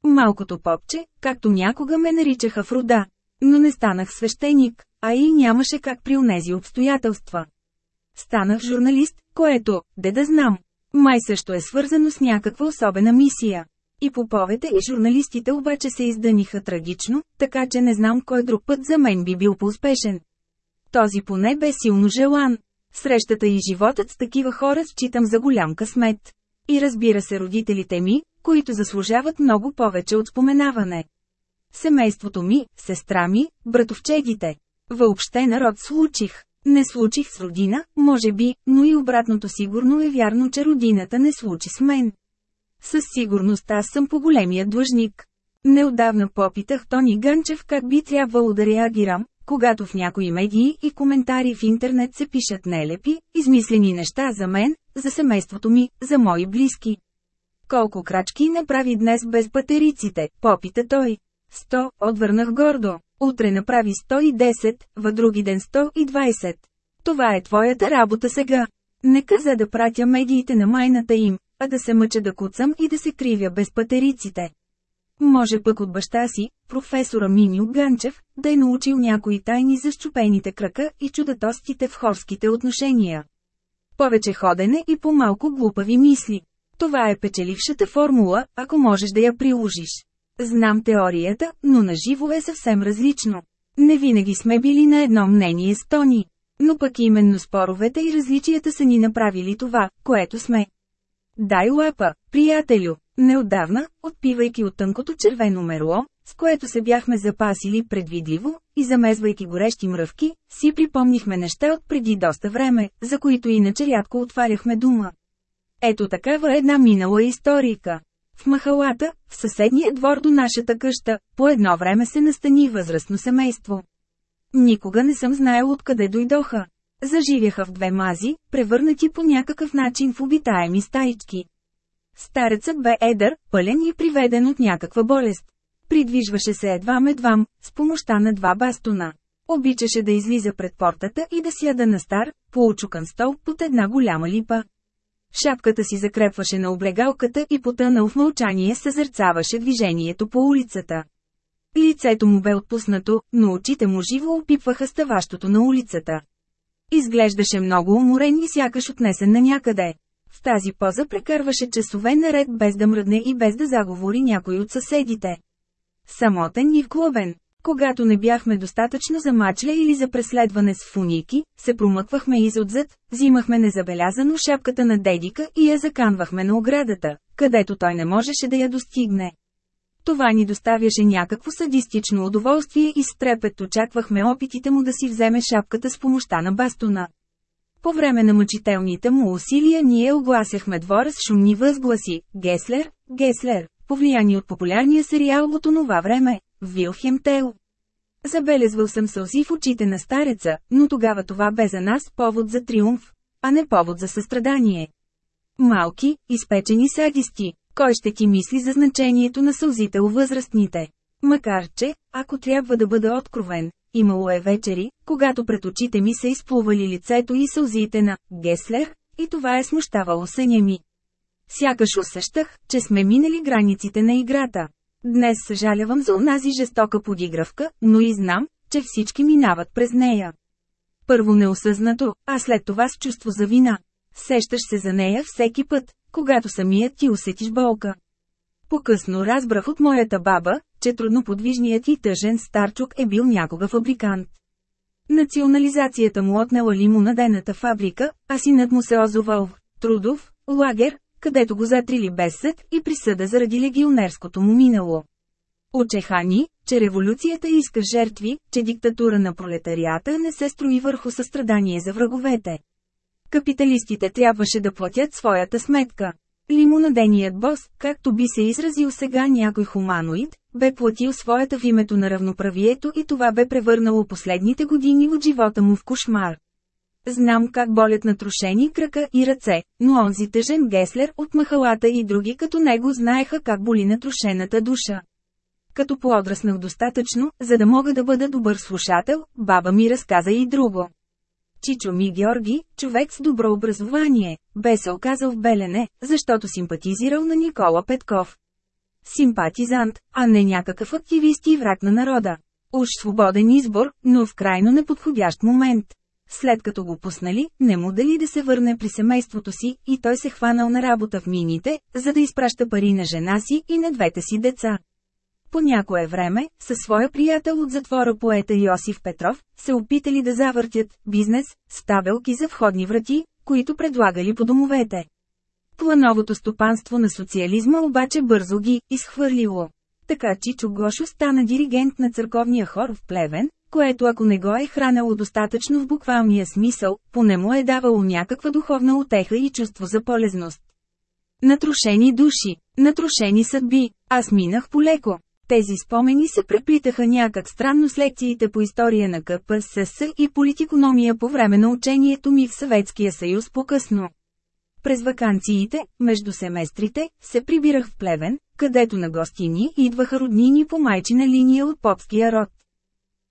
Малкото попче, както някога ме наричаха в рода. Но не станах свещеник, а и нямаше как при унези обстоятелства. Станах журналист, което, де да знам, май също е свързано с някаква особена мисия. И поповете и журналистите обаче се издъниха трагично, така че не знам кой друг път за мен би бил по-успешен. Този поне бе силно желан. Срещата и животът с такива хора считам за голям късмет. И разбира се родителите ми, които заслужават много повече от споменаване. Семейството ми, сестра ми, братовчедите. Въобще народ случих. Не случих с родина, може би, но и обратното сигурно е вярно, че родината не случи с мен. Със сигурност аз съм по-големия длъжник. Неодавна попитах Тони Гънчев как би трябвало да реагирам, когато в някои медии и коментари в интернет се пишат нелепи, измислени неща за мен, за семейството ми, за мои близки. Колко крачки направи днес без патериците, попита той. Сто, отвърнах гордо. Утре направи 110, в други ден 120. Това е твоята работа сега. Не каза да пратя медиите на майната им, а да се мъча да куцам и да се кривя без патериците. Може пък от баща си, професора Минио Ганчев, да е научил някои тайни за щупените крака и чудатостите в хорските отношения. Повече ходене и по-малко глупави мисли. Това е печелившата формула, ако можеш да я приложиш. Знам теорията, но на живо е съвсем различно. Не винаги сме били на едно мнение с Тони. Но пък именно споровете и различията са ни направили това, което сме. Дай лапа, приятелю. Неотдавна, отпивайки от тънкото червено мерло, с което се бяхме запасили предвидливо, и замезвайки горещи мръвки, си припомнихме неща от преди доста време, за които иначе рядко отваряхме дума. Ето такава една минала историка. В махалата, в съседния двор до нашата къща, по едно време се настани възрастно семейство. Никога не съм знаел откъде дойдоха. Заживяха в две мази, превърнати по някакъв начин в обитаеми стаички. Старецът бе едър, пълен и приведен от някаква болест. Придвижваше се едвам-едвам, с помощта на два бастона. Обичаше да излиза пред портата и да сяда на стар, поучукан стол под една голяма липа. Шапката си закрепваше на облегалката и потънал в мълчание съзерцаваше движението по улицата. Лицето му бе отпуснато, но очите му живо опипваха ставащото на улицата. Изглеждаше много уморен и сякаш отнесен на някъде. В тази поза прекарваше часове наред без да мръдне и без да заговори някой от съседите. Самотен и вглъбен. Когато не бяхме достатъчно за мачля или за преследване с фуники, се промъквахме изотзад, взимахме незабелязано шапката на дедика и я заканвахме на оградата, където той не можеше да я достигне. Това ни доставяше някакво садистично удоволствие и с трепет очаквахме опитите му да си вземе шапката с помощта на бастона. По време на мъчителните му усилия ние огласяхме двора с шумни възгласи «Геслер, Геслер», повлияни от популярния сериал от онова време, Вилхем Тел. Забелезвал съм сълзи в очите на стареца, но тогава това бе за нас повод за триумф, а не повод за състрадание. Малки, изпечени садисти, кой ще ти мисли за значението на сълзите у възрастните? Макар че, ако трябва да бъда откровен, имало е вечери, когато пред очите ми се изплували лицето и сълзите на Геслер, и това е смущавало съня ми. Сякаш усещах, че сме минали границите на играта. Днес съжалявам за онази жестока подигравка, но и знам, че всички минават през нея. Първо неосъзнато, а след това с чувство за вина. Сещаш се за нея всеки път, когато самият ти усетиш болка. По-късно разбрах от моята баба, че трудноподвижният и тъжен старчук е бил някога фабрикант. Национализацията му отнела лимонадената фабрика, а синът му се озовал в трудов лагер, където го затрили без съд и присъда заради легионерското му минало. Учеха ни, че революцията иска жертви, че диктатура на пролетарията не се строи върху състрадание за враговете. Капиталистите трябваше да платят своята сметка. Лимонаденият бос, както би се изразил сега някой хуманоид, бе платил своята в името на равноправието и това бе превърнало последните години от живота му в кошмар. Знам как болят натрушени крака и ръце, но онзи тъжен Геслер от махалата и други като него знаеха как боли натрушената душа. Като поодраснах достатъчно, за да мога да бъда добър слушател, баба ми разказа и друго. Чичо ми Георги, човек с добро образование, бе се оказал в Белене, защото симпатизирал на Никола Петков. Симпатизант, а не някакъв активист и враг на народа. Уж свободен избор, но в крайно неподходящ момент. След като го пуснали, не му дали да се върне при семейството си, и той се хванал на работа в мините, за да изпраща пари на жена си и на двете си деца. По някое време, със своя приятел от затвора поета Йосиф Петров, се опитали да завъртят бизнес, стабелки за входни врати, които предлагали по домовете. Плановото стопанство на социализма обаче бързо ги изхвърлило. Така Чичо Гошо стана диригент на църковния хор в Плевен, което ако не го е хранело достатъчно в буквалния смисъл, поне му е давало някаква духовна утеха и чувство за полезност. Натрушени души, натрушени съдби, аз минах полеко. Тези спомени се преплитаха някак странно с лекциите по история на КПСС и политикономия по време на учението ми в Съветския съюз по-късно. През вакансиите, между семестрите, се прибирах в Плевен, където на гостини идваха роднини по майчина линия от попския род.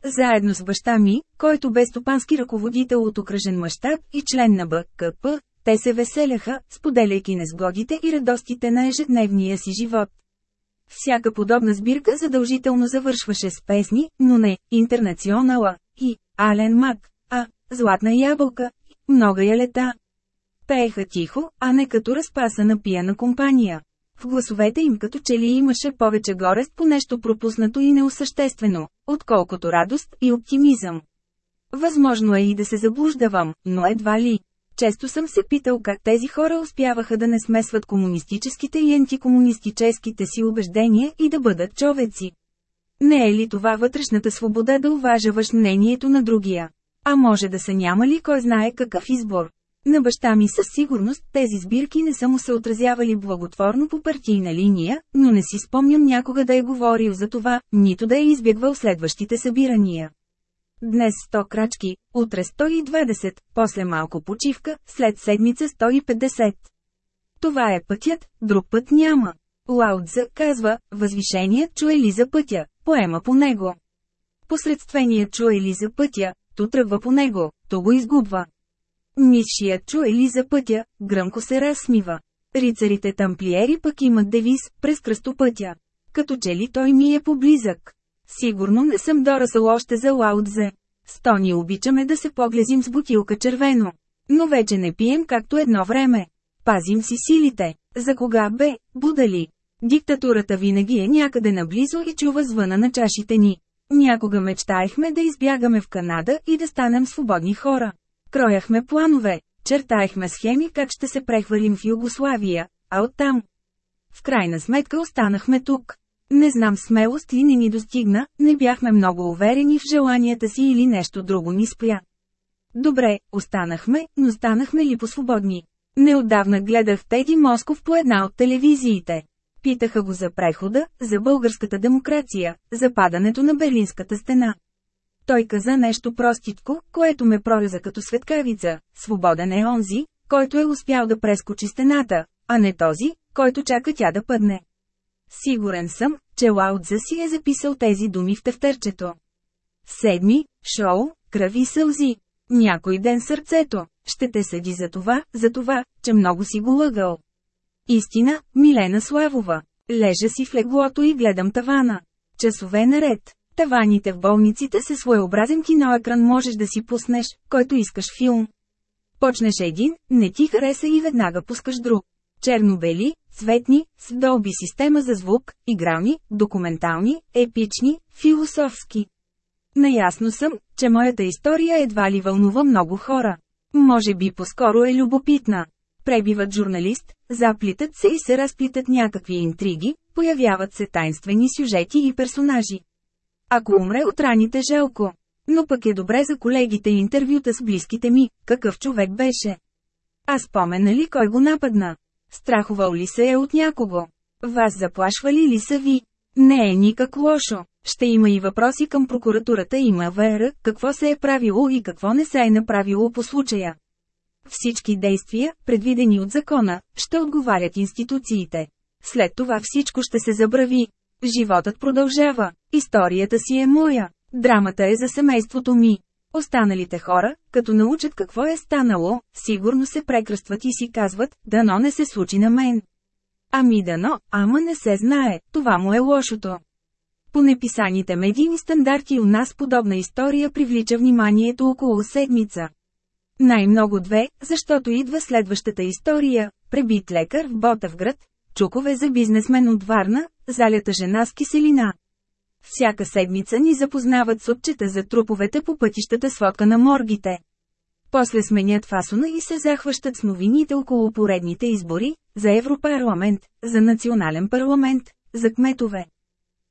Заедно с баща ми, който бе стопански ръководител от окръжен мащаб и член на БКП, те се веселяха, споделяйки незгодите и радостите на ежедневния си живот. Всяка подобна сбирка задължително завършваше с песни, но не «Интернационала» и «Ален Мак», а «Златна ябълка» и «Много я лета». Пееха тихо, а не като разпасана пияна компания. В гласовете им като че ли имаше повече горест по нещо пропуснато и неосъществено, отколкото радост и оптимизъм. Възможно е и да се заблуждавам, но едва ли. Често съм се питал как тези хора успяваха да не смесват комунистическите и антикомунистическите си убеждения и да бъдат човеци. Не е ли това вътрешната свобода да уважаваш мнението на другия? А може да са нямали кой знае какъв избор. На баща ми със сигурност тези сбирки не са му се отразявали благотворно по партийна линия, но не си спомням някога да е говорил за това, нито да е избягвал следващите събирания. Днес 100 крачки, утре 120, после малко почивка, след седмица 150. Това е пътят, друг път няма. Лаудза казва, възвишеният чуе ли за пътя, поема по него. Посредственият чуе ли за пътя, то тръгва по него, то го изгубва. Нисшият чуе ли за пътя, гръмко се разсмива. Рицарите тамплиери пък имат девиз, през кръстопътя. Като че ли той ми е поблизък. Сигурно не съм дорасъл още за Лаудзе. Сто ни обичаме да се поглезим с бутилка червено. Но вече не пием както едно време. Пазим си силите. За кога бе, будали? Диктатурата винаги е някъде наблизо и чува звъна на чашите ни. Някога мечтаехме да избягаме в Канада и да станем свободни хора. Крояхме планове, чертаехме схеми как ще се прехвърлим в Югославия, а оттам. В крайна сметка останахме тук. Не знам смелост и не ни достигна, не бяхме много уверени в желанията си или нещо друго ни спря. Добре, останахме, но станахме ли по-свободни? Неотдавна гледах Теди Москов по една от телевизиите. Питаха го за прехода, за българската демокрация, за падането на Берлинската стена. Той каза нещо простичко, което ме пролеза като светкавица. Свободен е онзи, който е успял да прескочи стената, а не този, който чака тя да падне. Сигурен съм, че Лаудза си е записал тези думи в тефтерчето. Седми, шоу, кръви сълзи. Някой ден сърцето, ще те съди за това, за това, че много си го лъгал. Истина, Милена Славова. Лежа си в леглото и гледам тавана. Часове наред. Таваните в болниците са своеобразен киноекран можеш да си пуснеш, който искаш филм. Почнеш един, не ти хареса и веднага пускаш друг. Черно-бели, цветни, с долби система за звук, игрални, документални, епични, философски. Наясно съм, че моята история едва ли вълнува много хора. Може би по-скоро е любопитна. Пребиват журналист, заплитат се и се разплитат някакви интриги, появяват се тайнствени сюжети и персонажи. Ако умре от раните жалко. Но пък е добре за колегите интервюта с близките ми, какъв човек беше. А спомена ли кой го нападна? Страхувал ли се е от някого? Вас заплашвали ли са ви? Не е никак лошо. Ще има и въпроси към прокуратурата и МВР, какво се е правило и какво не се е направило по случая. Всички действия, предвидени от закона, ще отговарят институциите. След това всичко ще се забрави. Животът продължава. Историята си е моя. Драмата е за семейството ми. Останалите хора, като научат какво е станало, сигурно се прекръстват и си казват, дано не се случи на мен. Ами дано, ама не се знае, това му е лошото. По неписаните медийни стандарти у нас подобна история привлича вниманието около седмица. Най-много две, защото идва следващата история, пребит лекар в Ботавград, чукове за бизнесмен от Варна, залята жена с киселина. Всяка седмица ни запознават с отчета за труповете по пътищата сводка на моргите. После сменят фасона и се захващат с новините около поредните избори, за Европарламент, за национален парламент, за кметове.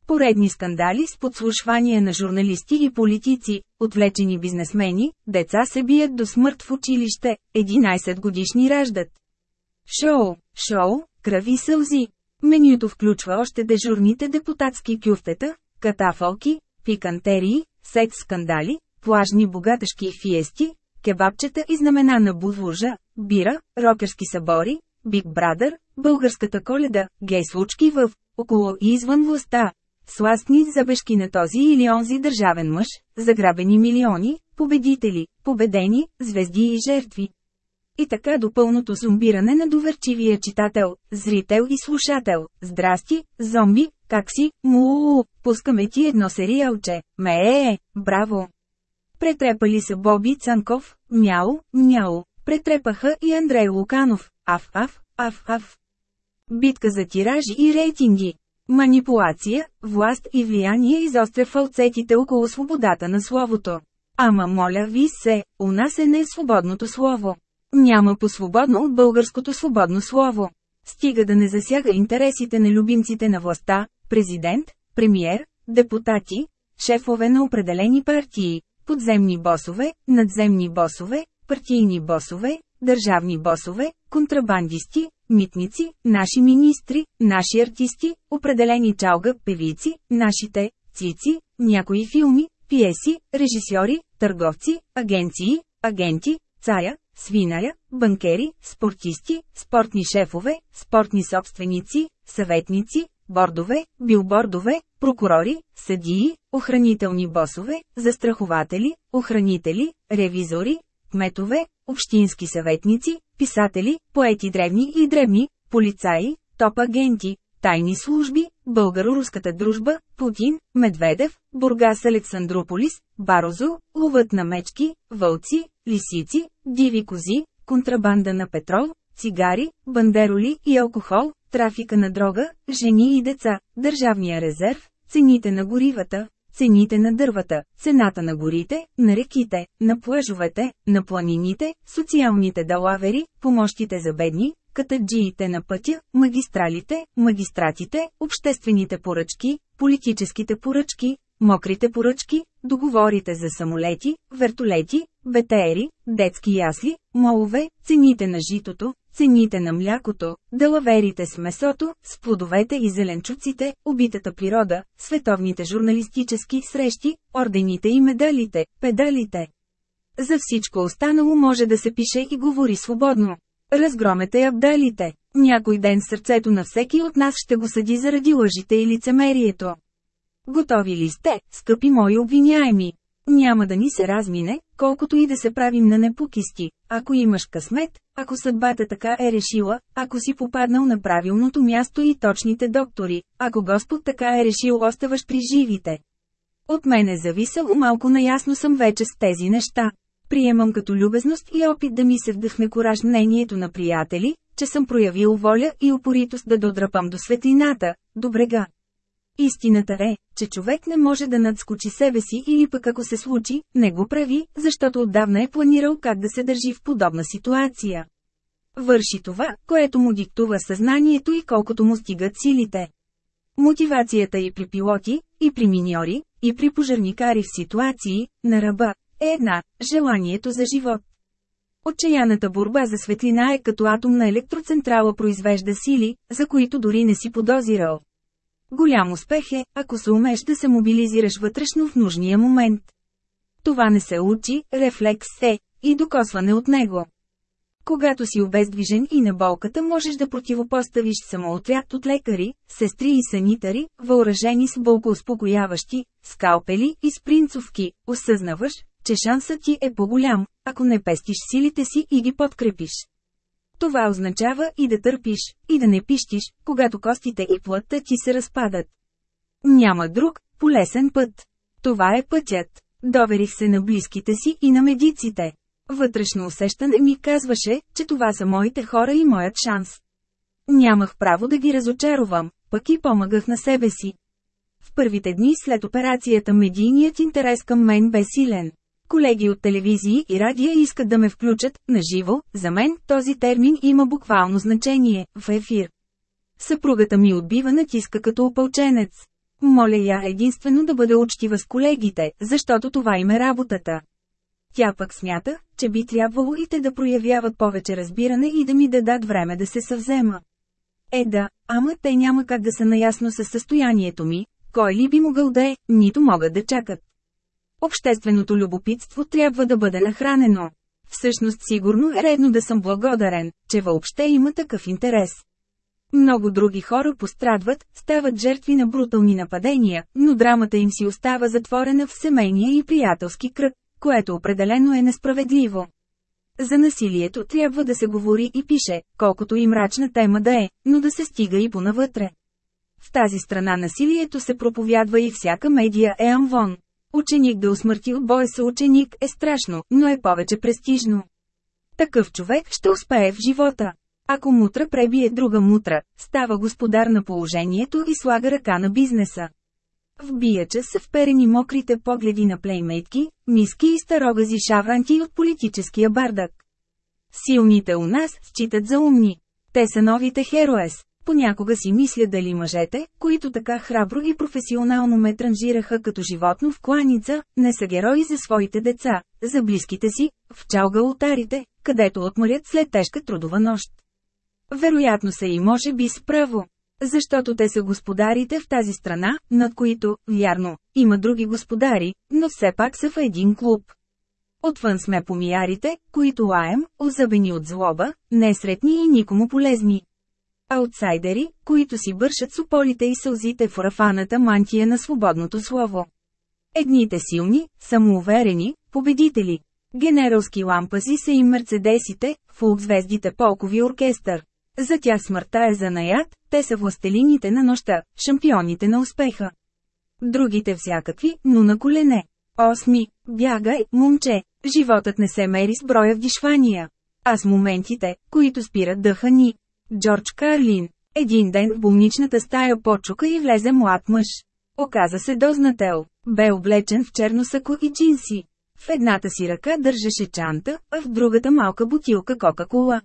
Поредни скандали с подслушвания на журналисти и политици, отвлечени бизнесмени, деца се бият до смърт в училище, 11 годишни раждат. Шоу, шоу, кръви сълзи. Менюто включва още дежурните депутатски кюфтета, катафалки, пикантерии, секс скандали, плажни богатъшки фиести, кебабчета и знамена на Будвужа, бира, рокерски събори, Биг Брадър, българската коледа, гей случки в, около и извън властта. Сластни забежки на този или онзи държавен мъж, заграбени милиони, победители, победени, звезди и жертви. И така до пълното зомбиране на доверчивия читател, зрител и слушател. Здрасти, зомби, как си, муу, пускаме ти едно сериалче, ме браво. Претрепали са Боби Цанков, мяу, мяу, претрепаха и Андрей Луканов, аф, аф, аф, аф. Битка за тиражи и рейтинги. Манипулация, власт и влияние изостря фалцетите около свободата на словото. Ама моля ви се, у нас е не свободното слово. Няма по-свободно от българското свободно слово. Стига да не засяга интересите на любимците на властта, президент, премиер, депутати, шефове на определени партии, подземни босове, надземни босове, партийни босове, държавни босове, контрабандисти, митници, наши министри, наши артисти, определени чалга, певици, нашите, цици, някои филми, пиеси, режисьори, търговци, агенции, агенти, царя, свинаря, банкери, спортисти, спортни шефове, спортни собственици, съветници, бордове, билбордове, прокурори, съдии, охранителни босове, застрахователи, охранители, ревизори, кметове, общински съветници, писатели, поети древни и древни, полицаи, топ-агенти, тайни служби, българо-руската дружба, Путин, Медведев, Бургас Александрополис, Барозо, ловът на мечки, вълци, лисици, диви кози, контрабанда на петрол, цигари, бандероли и алкохол, трафика на дрога, жени и деца, държавния резерв, цените на горивата, цените на дървата, цената на горите, на реките, на плъжовете, на планините, социалните далавери, помощите за бедни, катаджиите на пътя, магистралите, магистратите, обществените поръчки, политическите поръчки, мокрите поръчки, договорите за самолети, вертолети, БТРи, детски ясли, молове, цените на житото, цените на млякото, далаверите с месото, с плодовете и зеленчуците, убитата природа, световните журналистически срещи, ордените и медалите, педалите. За всичко останало може да се пише и говори свободно. Разгромете абдалите. Някой ден сърцето на всеки от нас ще го съди заради лъжите и лицемерието. Готови ли сте, скъпи мои обвиняеми? Няма да ни се размине, колкото и да се правим на непокисти. Ако имаш късмет, ако съдбата така е решила, ако си попаднал на правилното място и точните доктори, ако Господ така е решил оставаш при живите. От мен е зависело малко наясно съм вече с тези неща. Приемам като любезност и опит да ми се вдъхне кораж мнението на приятели, че съм проявил воля и упоритост да додрапам до светлината, до брега. Истината е, че човек не може да надскочи себе си или пък ако се случи, не го прави, защото отдавна е планирал как да се държи в подобна ситуация. Върши това, което му диктува съзнанието и колкото му стигат силите. Мотивацията и при пилоти, и при миньори, и при пожарникари в ситуации, на ръба, е една – желанието за живот. Отчаяната борба за светлина е като атомна електроцентрала произвежда сили, за които дори не си подозирал. Голям успех е, ако се умеш да се мобилизираш вътрешно в нужния момент. Това не се учи, рефлекс е, и докосване от него. Когато си обездвижен и на болката можеш да противопоставиш самоотряд от лекари, сестри и санитари, въоръжени с болкоуспокояващи, скалпели и спринцовки, осъзнаваш, че шансът ти е по-голям, ако не пестиш силите си и ги подкрепиш. Това означава и да търпиш, и да не пищиш, когато костите и плътта ти се разпадат. Няма друг, полесен път. Това е пътят. Доверих се на близките си и на медиците. Вътрешно усещане ми казваше, че това са моите хора и моят шанс. Нямах право да ги разочаровам, пък и помагах на себе си. В първите дни след операцията медийният интерес към мен бе силен. Колеги от телевизии и радия искат да ме включат, на живо, за мен този термин има буквално значение, в ефир. Съпругата ми отбива натиска като опълченец. Моля я единствено да бъде учтива с колегите, защото това им е работата. Тя пък смята, че би трябвало и те да проявяват повече разбиране и да ми дадат време да се съвзема. Е да, ама те няма как да са наясно със състоянието ми, кой ли би могъл да е, нито могат да чакат. Общественото любопитство трябва да бъде нахранено. Всъщност сигурно е редно да съм благодарен, че въобще има такъв интерес. Много други хора пострадват, стават жертви на брутални нападения, но драмата им си остава затворена в семейния и приятелски кръг, което определено е несправедливо. За насилието трябва да се говори и пише, колкото и мрачна тема да е, но да се стига и понавътре. В тази страна насилието се проповядва и всяка медия е амвон. Ученик да усмърти от бой ученик е страшно, но е повече престижно. Такъв човек ще успее в живота. Ако мутра пребие друга мутра, става господар на положението и слага ръка на бизнеса. В бияча са вперени мокрите погледи на плеймейтки, миски и старогази шавранки от политическия бардак. Силните у нас считат за умни. Те са новите хероес. Понякога си мисля дали мъжете, които така храбро и професионално ме транжираха като животно в кланица, не са герои за своите деца, за близките си, в чалга ултарите, където отморят след тежка трудова нощ. Вероятно са и може би справо. Защото те са господарите в тази страна, над които, вярно, има други господари, но все пак са в един клуб. Отвън сме помиярите, които лаем, озъбени от злоба, несретни и никому полезни. Аутсайдери, които си бършат сополите и сълзите в рафаната мантия на свободното слово. Едните силни, самоуверени, победители. Генералски лампази са и мерцедесите, фулкзвездите полкови оркестър. За тях смъртта е занаят, те са властелините на нощта, шампионите на успеха. Другите всякакви, но на колене. Осми, бягай, момче, животът не се мери с броя вдишвания. А с моментите, които спират дъха ни. Джордж Карлин. Един ден в болничната стая почука и влезе млад мъж. Оказа се дознател. Бе облечен в черно сако и джинси. В едната си ръка държеше чанта, а в другата малка бутилка Кока-кола.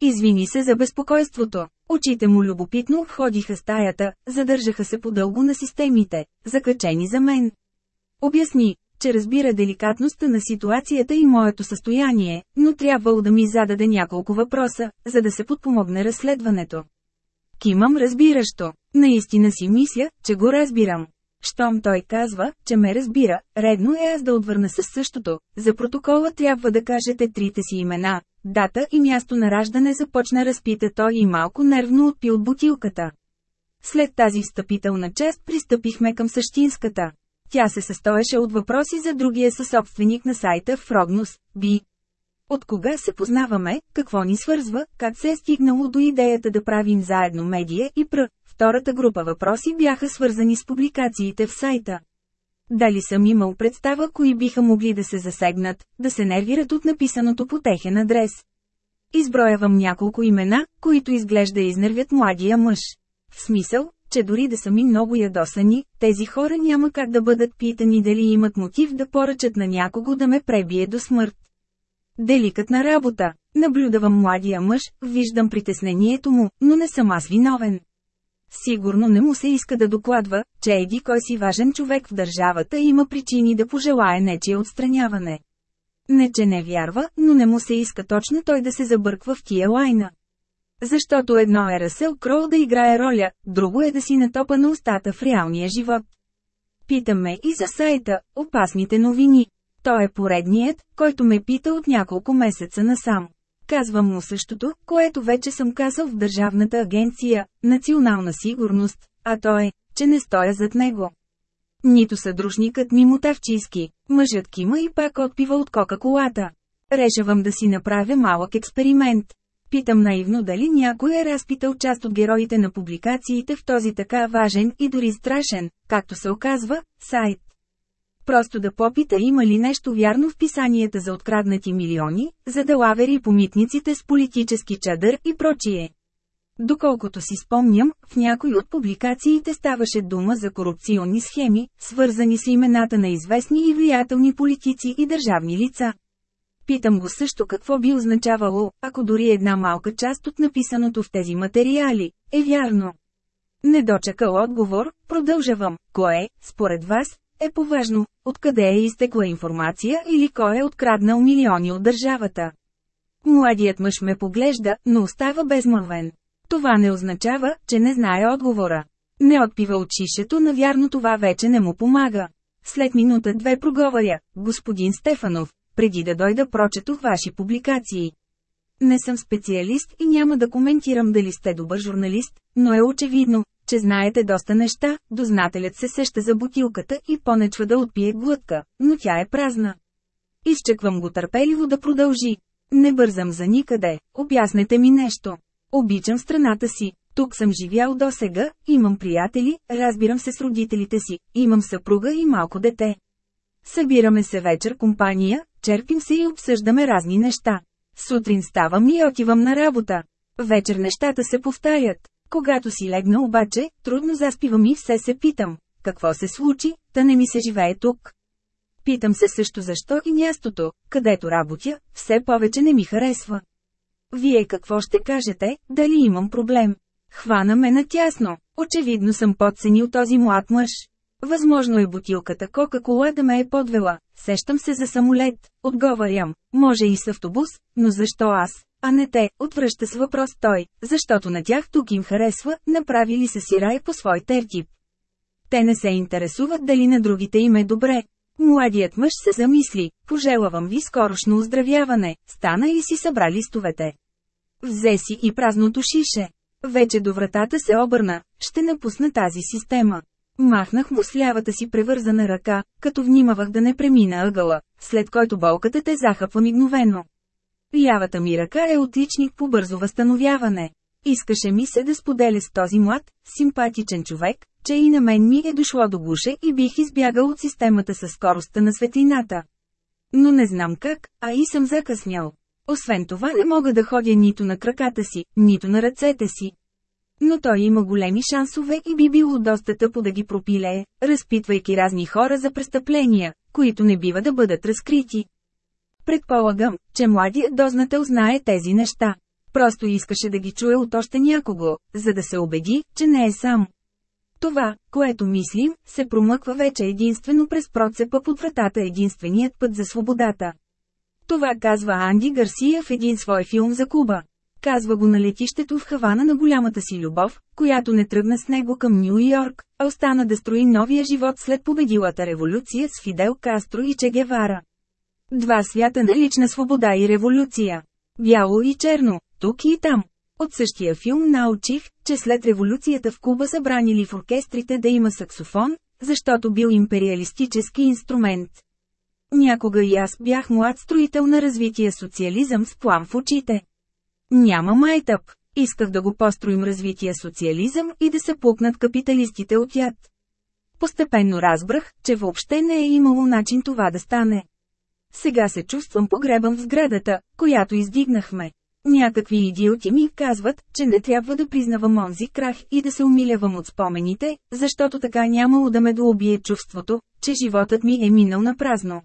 Извини се за безпокойството. Очите му любопитно обходиха стаята, задържаха се подълго на системите, закачени за мен. Обясни, че разбира деликатността на ситуацията и моето състояние, но трябвало да ми зададе няколко въпроса, за да се подпомогне разследването. Кимам разбиращо. Наистина си мисля, че го разбирам. Щом той казва, че ме разбира, редно е аз да отвърна със същото. За протокола трябва да кажете трите си имена, дата и място на раждане започна разпита той и малко нервно отпи от бутилката. След тази встъпителна част пристъпихме към същинската. Тя се състоеше от въпроси за другия съсобственик на сайта Фрогнус, Би. От кога се познаваме, какво ни свързва, как се е стигнало до идеята да правим заедно медия и пр. Втората група въпроси бяха свързани с публикациите в сайта. Дали съм имал представа кои биха могли да се засегнат, да се нервират от написаното по техен адрес. Изброявам няколко имена, които изглежда изнервят младия мъж. В смисъл, че дори да са ми много ядосани, тези хора няма как да бъдат питани дали имат мотив да поръчат на някого да ме пребие до смърт. Деликатна работа. Наблюдавам младия мъж, виждам притеснението му, но не съм аз виновен. Сигурно не му се иска да докладва, че еди кой си важен човек в държавата има причини да пожелае нечие отстраняване. Не че не вярва, но не му се иска точно той да се забърква в тия лайна. Защото едно е Расел Кроу да играе роля, друго е да си натопа на устата в реалния живот. Питаме и за сайта «Опасните новини». Той е поредният, който ме пита от няколко месеца насам. Казвам му същото, което вече съм казал в Държавната агенция «Национална сигурност», а то е, че не стоя зад него. Нито съдружникът ми мотавчийски, мъжът кима и пак отпива от кока-колата. Решавам да си направя малък експеримент. Питам наивно дали някой е разпитал част от героите на публикациите в този така важен и дори страшен, както се оказва, сайт. Просто да попита има ли нещо вярно в писанията за откраднати милиони, за да лавери по митниците с политически чадър и прочие. Доколкото си спомням, в някои от публикациите ставаше дума за корупционни схеми, свързани с имената на известни и влиятелни политици и държавни лица. Питам го също какво би означавало, ако дори една малка част от написаното в тези материали е вярно. Не дочакал отговор, продължавам, кое, според вас, е поважно, откъде е изтекла информация или кой е откраднал милиони от държавата. Младият мъж ме поглежда, но остава безмълвен. Това не означава, че не знае отговора. Не отпива от шишето, навярно това вече не му помага. След минута-две проговоря, господин Стефанов, преди да дойда прочетох ваши публикации. Не съм специалист и няма да коментирам дали сте добър журналист, но е очевидно, че знаете доста неща, дознателят се сеща за бутилката и понечва да отпие глътка, но тя е празна. Изчеквам го търпеливо да продължи. Не бързам за никъде, обяснете ми нещо. Обичам страната си, тук съм живял досега, имам приятели, разбирам се с родителите си, имам съпруга и малко дете. Събираме се вечер компания, черпим се и обсъждаме разни неща. Сутрин ставам и отивам на работа. Вечер нещата се повтарят. Когато си легна обаче, трудно заспивам и все се питам. Какво се случи, да не ми се живее тук? Питам се също защо и мястото, където работя, все повече не ми харесва. Вие какво ще кажете, дали имам проблем? Хвана ме натясно. Очевидно съм подценил този млад мъж. Възможно е бутилката Кока-Кола да ме е подвела. Сещам се за самолет. Отговарям. Може и с автобус, но защо аз? А не те, отвръща с въпрос той, защото на тях тук им харесва, направили са си рай по свой тертип. Те не се интересуват дали на другите им е добре. Младият мъж се замисли, пожелавам ви скорошно оздравяване, стана и си събра листовете. Взе си и празното шише. Вече до вратата се обърна, ще напусна тази система. Махнах му с лявата си превързана ръка, като внимавах да не премина ъгъла, след който болката те захапва мигновено. Лявата ми ръка е отличник по бързо възстановяване. Искаше ми се да споделя с този млад, симпатичен човек, че и на мен ми е дошло до гуша и бих избягал от системата със скоростта на светлината. Но не знам как, а и съм закъснял. Освен това не мога да ходя нито на краката си, нито на ръцете си. Но той има големи шансове и би било доста тъпо да ги пропилее, разпитвайки разни хора за престъпления, които не бива да бъдат разкрити. Предполагам, че младият дознател знае тези неща. Просто искаше да ги чуе от още някого, за да се убеди, че не е сам. Това, което мислим, се промъква вече единствено през процепа под вратата единственият път за свободата. Това казва Анди Гарсия в един свой филм за Куба. Казва го на летището в Хавана на голямата си любов, която не тръгна с него към Нью Йорк, а остана да строи новия живот след победилата революция с Фидел Кастро и Че Гевара. Два свята на лична свобода и революция. Бяло и черно, тук и там. От същия филм научих, че след революцията в Куба забранили в оркестрите да има саксофон, защото бил империалистически инструмент. Някога и аз бях млад строител на развития социализъм с плам в очите. Няма майтъп. Исках да го построим развития социализъм и да се пукнат капиталистите от яд. Постепенно разбрах, че въобще не е имало начин това да стане. Сега се чувствам погребан в сградата, която издигнахме. Някакви идиоти ми казват, че не трябва да признавам онзи крах и да се умилявам от спомените, защото така нямало да ме доубие чувството, че животът ми е минал на празно.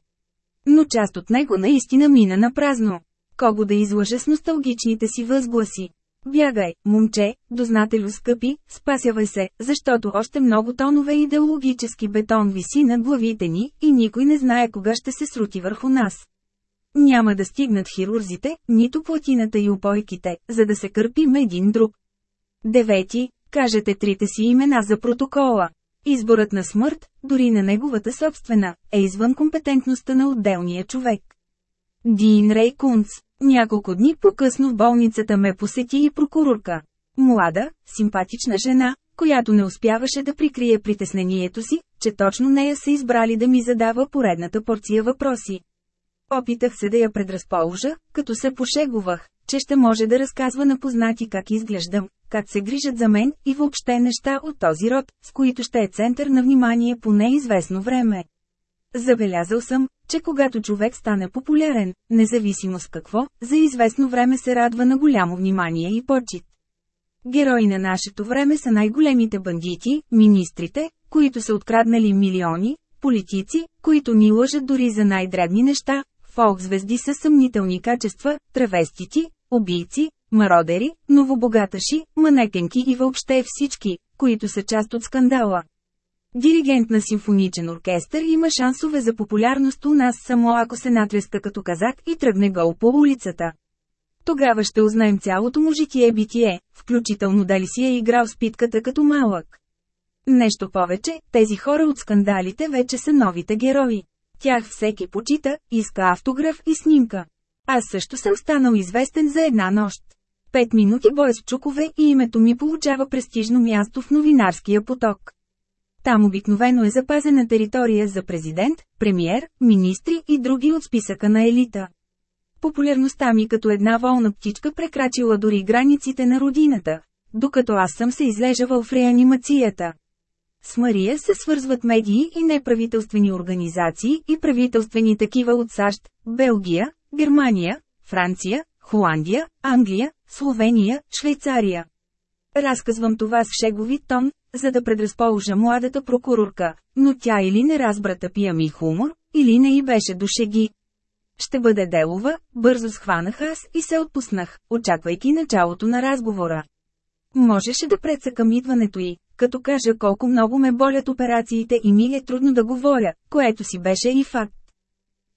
Но част от него наистина мина на празно. Кого да излъжа с носталгичните си възгласи. Бягай, момче, дознателю скъпи, спасявай се, защото още много тонове идеологически бетон виси над главите ни и никой не знае кога ще се срути върху нас. Няма да стигнат хирурзите, нито платината и упойките, за да се кърпим един друг. Девети, кажете трите си имена за протокола. Изборът на смърт, дори на неговата собствена, е извън компетентността на отделния човек. Дин Рей Кунц. Няколко дни по-късно в болницата ме посети и прокурорка. Млада, симпатична жена, която не успяваше да прикрие притеснението си, че точно нея са избрали да ми задава поредната порция въпроси. Опитах се да я предразположа, като се пошегувах, че ще може да разказва на познати как изглеждам, как се грижат за мен и въобще неща от този род, с които ще е център на внимание по неизвестно време. Забелязал съм, че когато човек стане популярен, независимо с какво, за известно време се радва на голямо внимание и почет. Герои на нашето време са най-големите бандити, министрите, които са откраднали милиони, политици, които ни лъжат дори за най-дребни неща, фолк-звезди с съмнителни качества, травестити, убийци, мародери, новобогаташи, манекенки и въобще всички, които са част от скандала. Диригент на симфоничен оркестър има шансове за популярност у нас само ако се натреска като казак и тръгне гол по улицата. Тогава ще узнаем цялото му житие-битие, включително дали си е играл с питката като малък. Нещо повече, тези хора от скандалите вече са новите герои. Тях всеки почита, иска автограф и снимка. Аз също съм станал известен за една нощ. Пет минути бой с чукове и името ми получава престижно място в новинарския поток. Там обикновено е запазена територия за президент, премиер, министри и други от списъка на елита. Популярността ми като една волна птичка прекрачила дори границите на родината, докато аз съм се излежавал в реанимацията. С Мария се свързват медии и неправителствени организации и правителствени такива от САЩ, Белгия, Германия, Франция, Холандия, Англия, Словения, Швейцария. Разказвам това с шегови тон, за да предразположа младата прокурорка, но тя или не разбра тъпия ми хумор, или не й беше до шеги. Ще бъде делова, бързо схванах аз и се отпуснах, очаквайки началото на разговора. Можеше да предсъкам идването й, като кажа колко много ме болят операциите и ми е трудно да говоря, което си беше и факт.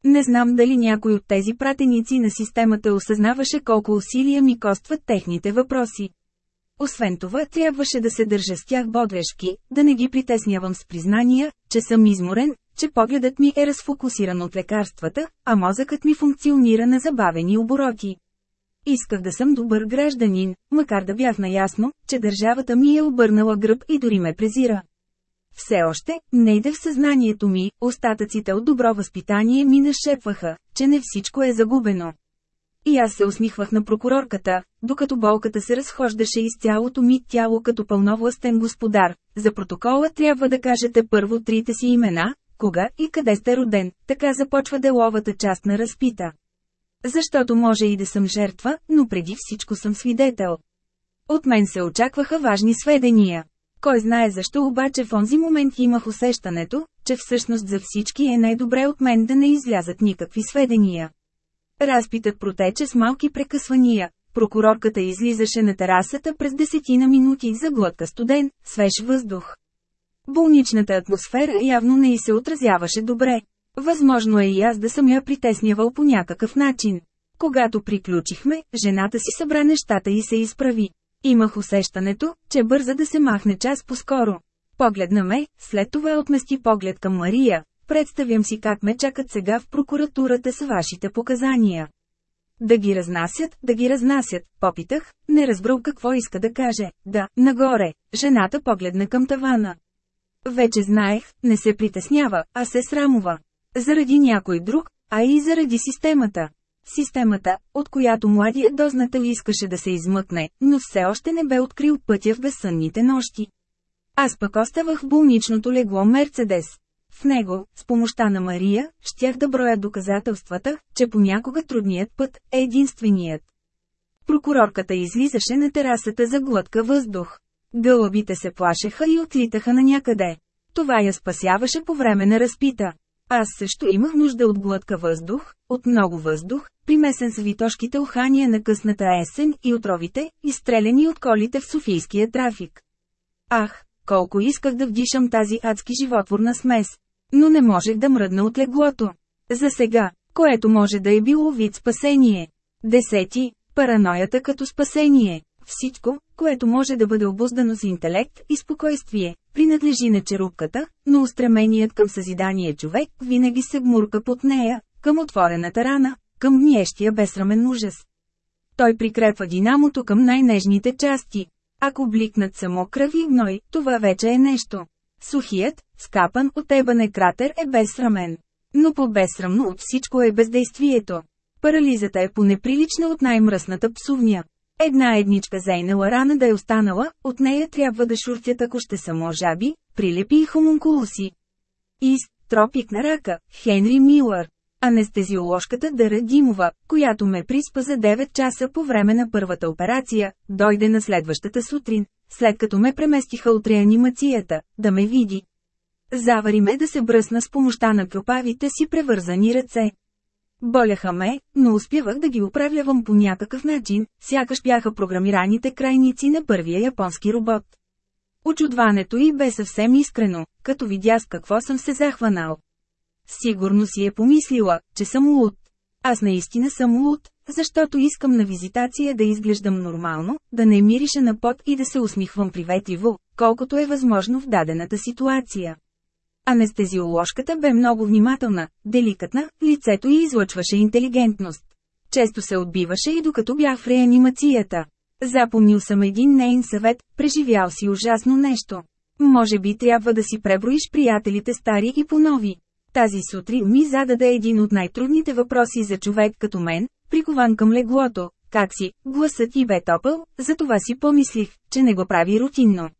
Не знам дали някой от тези пратеници на системата осъзнаваше колко усилия ми костват техните въпроси. Освен това, трябваше да се държа с тях бодрежки, да не ги притеснявам с признания, че съм изморен, че погледът ми е разфокусиран от лекарствата, а мозъкът ми функционира на забавени обороти. Исках да съм добър гражданин, макар да бях наясно, че държавата ми е обърнала гръб и дори ме презира. Все още, не иде в съзнанието ми, остатъците от добро възпитание ми нашепваха, че не всичко е загубено. И аз се усмихвах на прокурорката, докато болката се разхождаше из цялото ми тяло като пълновластен господар. За протокола трябва да кажете първо трите си имена, кога и къде сте роден, така започва деловата част на разпита. Защото може и да съм жертва, но преди всичко съм свидетел. От мен се очакваха важни сведения. Кой знае защо обаче в онзи момент имах усещането, че всъщност за всички е най-добре от мен да не излязат никакви сведения. Разпитът протече с малки прекъсвания. Прокурорката излизаше на терасата през десетина минути за глътка студен, свеж въздух. Болничната атмосфера явно не и се отразяваше добре. Възможно е и аз да съм я притеснявал по някакъв начин. Когато приключихме, жената си събра нещата и се изправи. Имах усещането, че бърза да се махне час по-скоро. Погледна ме, след това отмести поглед към Мария. Представям си как ме чакат сега в прокуратурата с вашите показания. Да ги разнасят, да ги разнасят, попитах, не разбрал какво иска да каже. Да, нагоре, жената погледна към тавана. Вече знаех, не се притеснява, а се срамува. Заради някой друг, а и заради системата. Системата, от която младият дознател искаше да се измъкне, но все още не бе открил пътя в безсънните нощи. Аз пък оставах в болничното легло Мерцедес. В него, с помощта на Мария, щях да броя доказателствата, че понякога трудният път е единственият. Прокурорката излизаше на терасата за глътка въздух. Гълъбите се плашеха и отлитаха на някъде. Това я спасяваше по време на разпита. Аз също имах нужда от глътка въздух, от много въздух, примесен с витошките ухания на късната есен и отровите, изстреляни от колите в Софийския трафик. Ах, колко исках да вдишам тази адски животворна смес. Но не можех да мръдна от леглото. За сега, което може да е било вид спасение. Десети – параноята като спасение. Всичко, което може да бъде обуздано с интелект и спокойствие, принадлежи на черупката, но устременият към съзидание човек винаги се гмурка под нея, към отворената рана, към гниещия безсрамен ужас. Той прикрепва динамото към най-нежните части. Ако бликнат само кръв и гной, това вече е нещо. Сухият, скапан от ебане кратер е безсрамен. Но по-безсрамно от всичко е бездействието. Парализата е понеприлична от най-мръсната псувня. Една едничка зейнала рана да е останала, от нея трябва да шуртят ако ще само жаби, прилепи и хомункулуси. Из, тропик на рака, Хенри Милър. Анестезиоложката Дъра Димова, която ме приспа за 9 часа по време на първата операция, дойде на следващата сутрин, след като ме преместиха от реанимацията, да ме види. Завари ме да се бръсна с помощта на кропавите си превързани ръце. Боляха ме, но успявах да ги управлявам по някакъв начин, сякаш бяха програмираните крайници на първия японски робот. Очудването й бе съвсем искрено, като видя с какво съм се захванал. Сигурно си е помислила, че съм луд. Аз наистина съм луд, защото искам на визитация да изглеждам нормално, да не мириша на пот и да се усмихвам приветливо, колкото е възможно в дадената ситуация. Анестезиоложката бе много внимателна, деликатна, лицето й излъчваше интелигентност. Често се отбиваше и докато бях в реанимацията. Запомнил съм един нейн съвет, преживял си ужасно нещо. Може би трябва да си преброиш приятелите стари и по-нови. Тази сутрин ми зададе един от най-трудните въпроси за човек като мен, прикован към леглото. Как си, гласът и бе топъл, затова си помислих, че не го прави рутинно.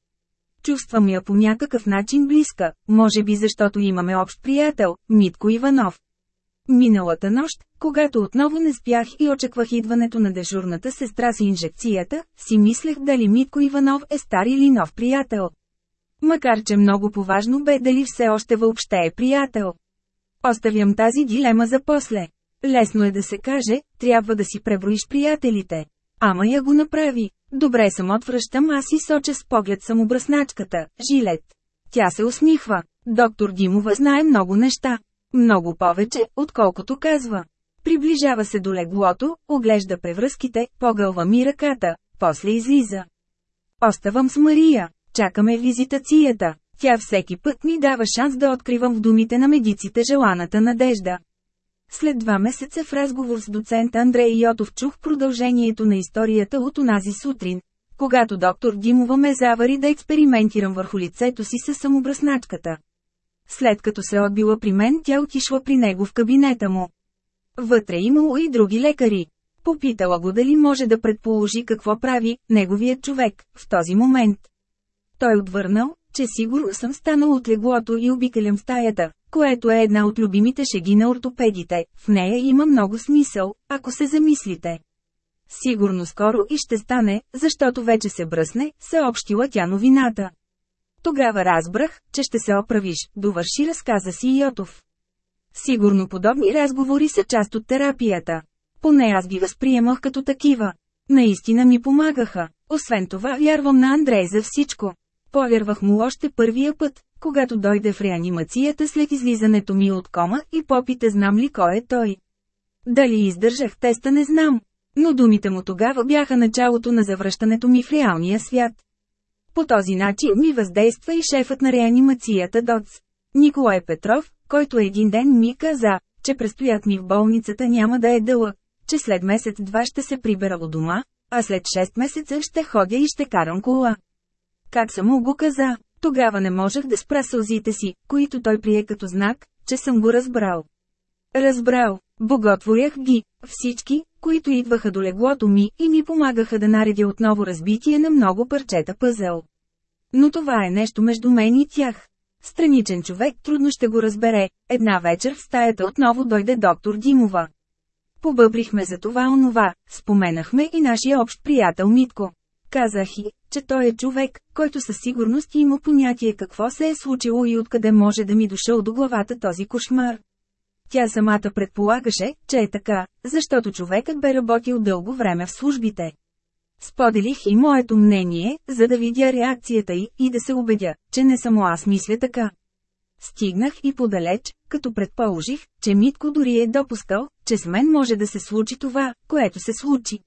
Чувствам я по някакъв начин близка, може би защото имаме общ приятел, Митко Иванов. Миналата нощ, когато отново не спях и очаквах идването на дежурната сестра с инжекцията, си мислех дали Митко Иванов е стар или нов приятел. Макар че много поважно бе дали все още въобще е приятел. Оставям тази дилема за после. Лесно е да се каже, трябва да си преброиш приятелите. Ама я го направи. Добре съм отвръщам аз и соча с поглед самобръсначката, жилет. Тя се усмихва. Доктор Димова знае много неща. Много повече, отколкото казва. Приближава се до леглото, оглежда превръзките, погълва ми ръката, после излиза. Оставам с Мария, чакаме визитацията. Тя всеки път ми дава шанс да откривам в думите на медиците желаната надежда. След два месеца в разговор с доцент Андрей Йотов чух продължението на историята от онази сутрин, когато доктор Димова ме завари да експериментирам върху лицето си със самобръсначката. След като се отбила при мен, тя отишла при него в кабинета му. Вътре имало и други лекари. Попитала го дали може да предположи какво прави неговият човек в този момент. Той отвърнал, че сигурно съм станал от леглото и обикалям стаята, което е една от любимите шеги на ортопедите, в нея има много смисъл, ако се замислите. Сигурно скоро и ще стане, защото вече се бръсне, съобщила тя новината. Тогава разбрах, че ще се оправиш, довърши разказа си Йотов. Сигурно подобни разговори са част от терапията. Поне аз ги възприемах като такива. Наистина ми помагаха. Освен това вярвам на Андрей за всичко. Повярвах му още първия път, когато дойде в реанимацията след излизането ми от кома и попита знам ли кой е той. Дали издържах теста не знам, но думите му тогава бяха началото на завръщането ми в реалния свят. По този начин ми въздейства и шефът на реанимацията ДОЦ. Николай Петров, който един ден ми каза, че престоят ми в болницата няма да е дълъг, че след месец-два ще се прибера от дома, а след 6 месеца ще ходя и ще карам кола. Как съм му го каза, тогава не можех да спра сълзите си, които той прие като знак, че съм го разбрал. Разбрал, боготворях ги, всички, които идваха до леглото ми и ми помагаха да наредя отново разбитие на много парчета пъзел. Но това е нещо между мен и тях. Страничен човек трудно ще го разбере. Една вечер в стаята отново дойде доктор Димова. Побъбрихме за това онова, споменахме и нашия общ приятел Митко. Казах и, че той е човек, който със сигурност има понятие какво се е случило и откъде може да ми дошъл до главата този кошмар. Тя самата предполагаше, че е така, защото човекът бе работил дълго време в службите. Споделих и моето мнение, за да видя реакцията й и да се убедя, че не само аз мисля така. Стигнах и подалеч, като предположих, че Митко дори е допускал, че с мен може да се случи това, което се случи.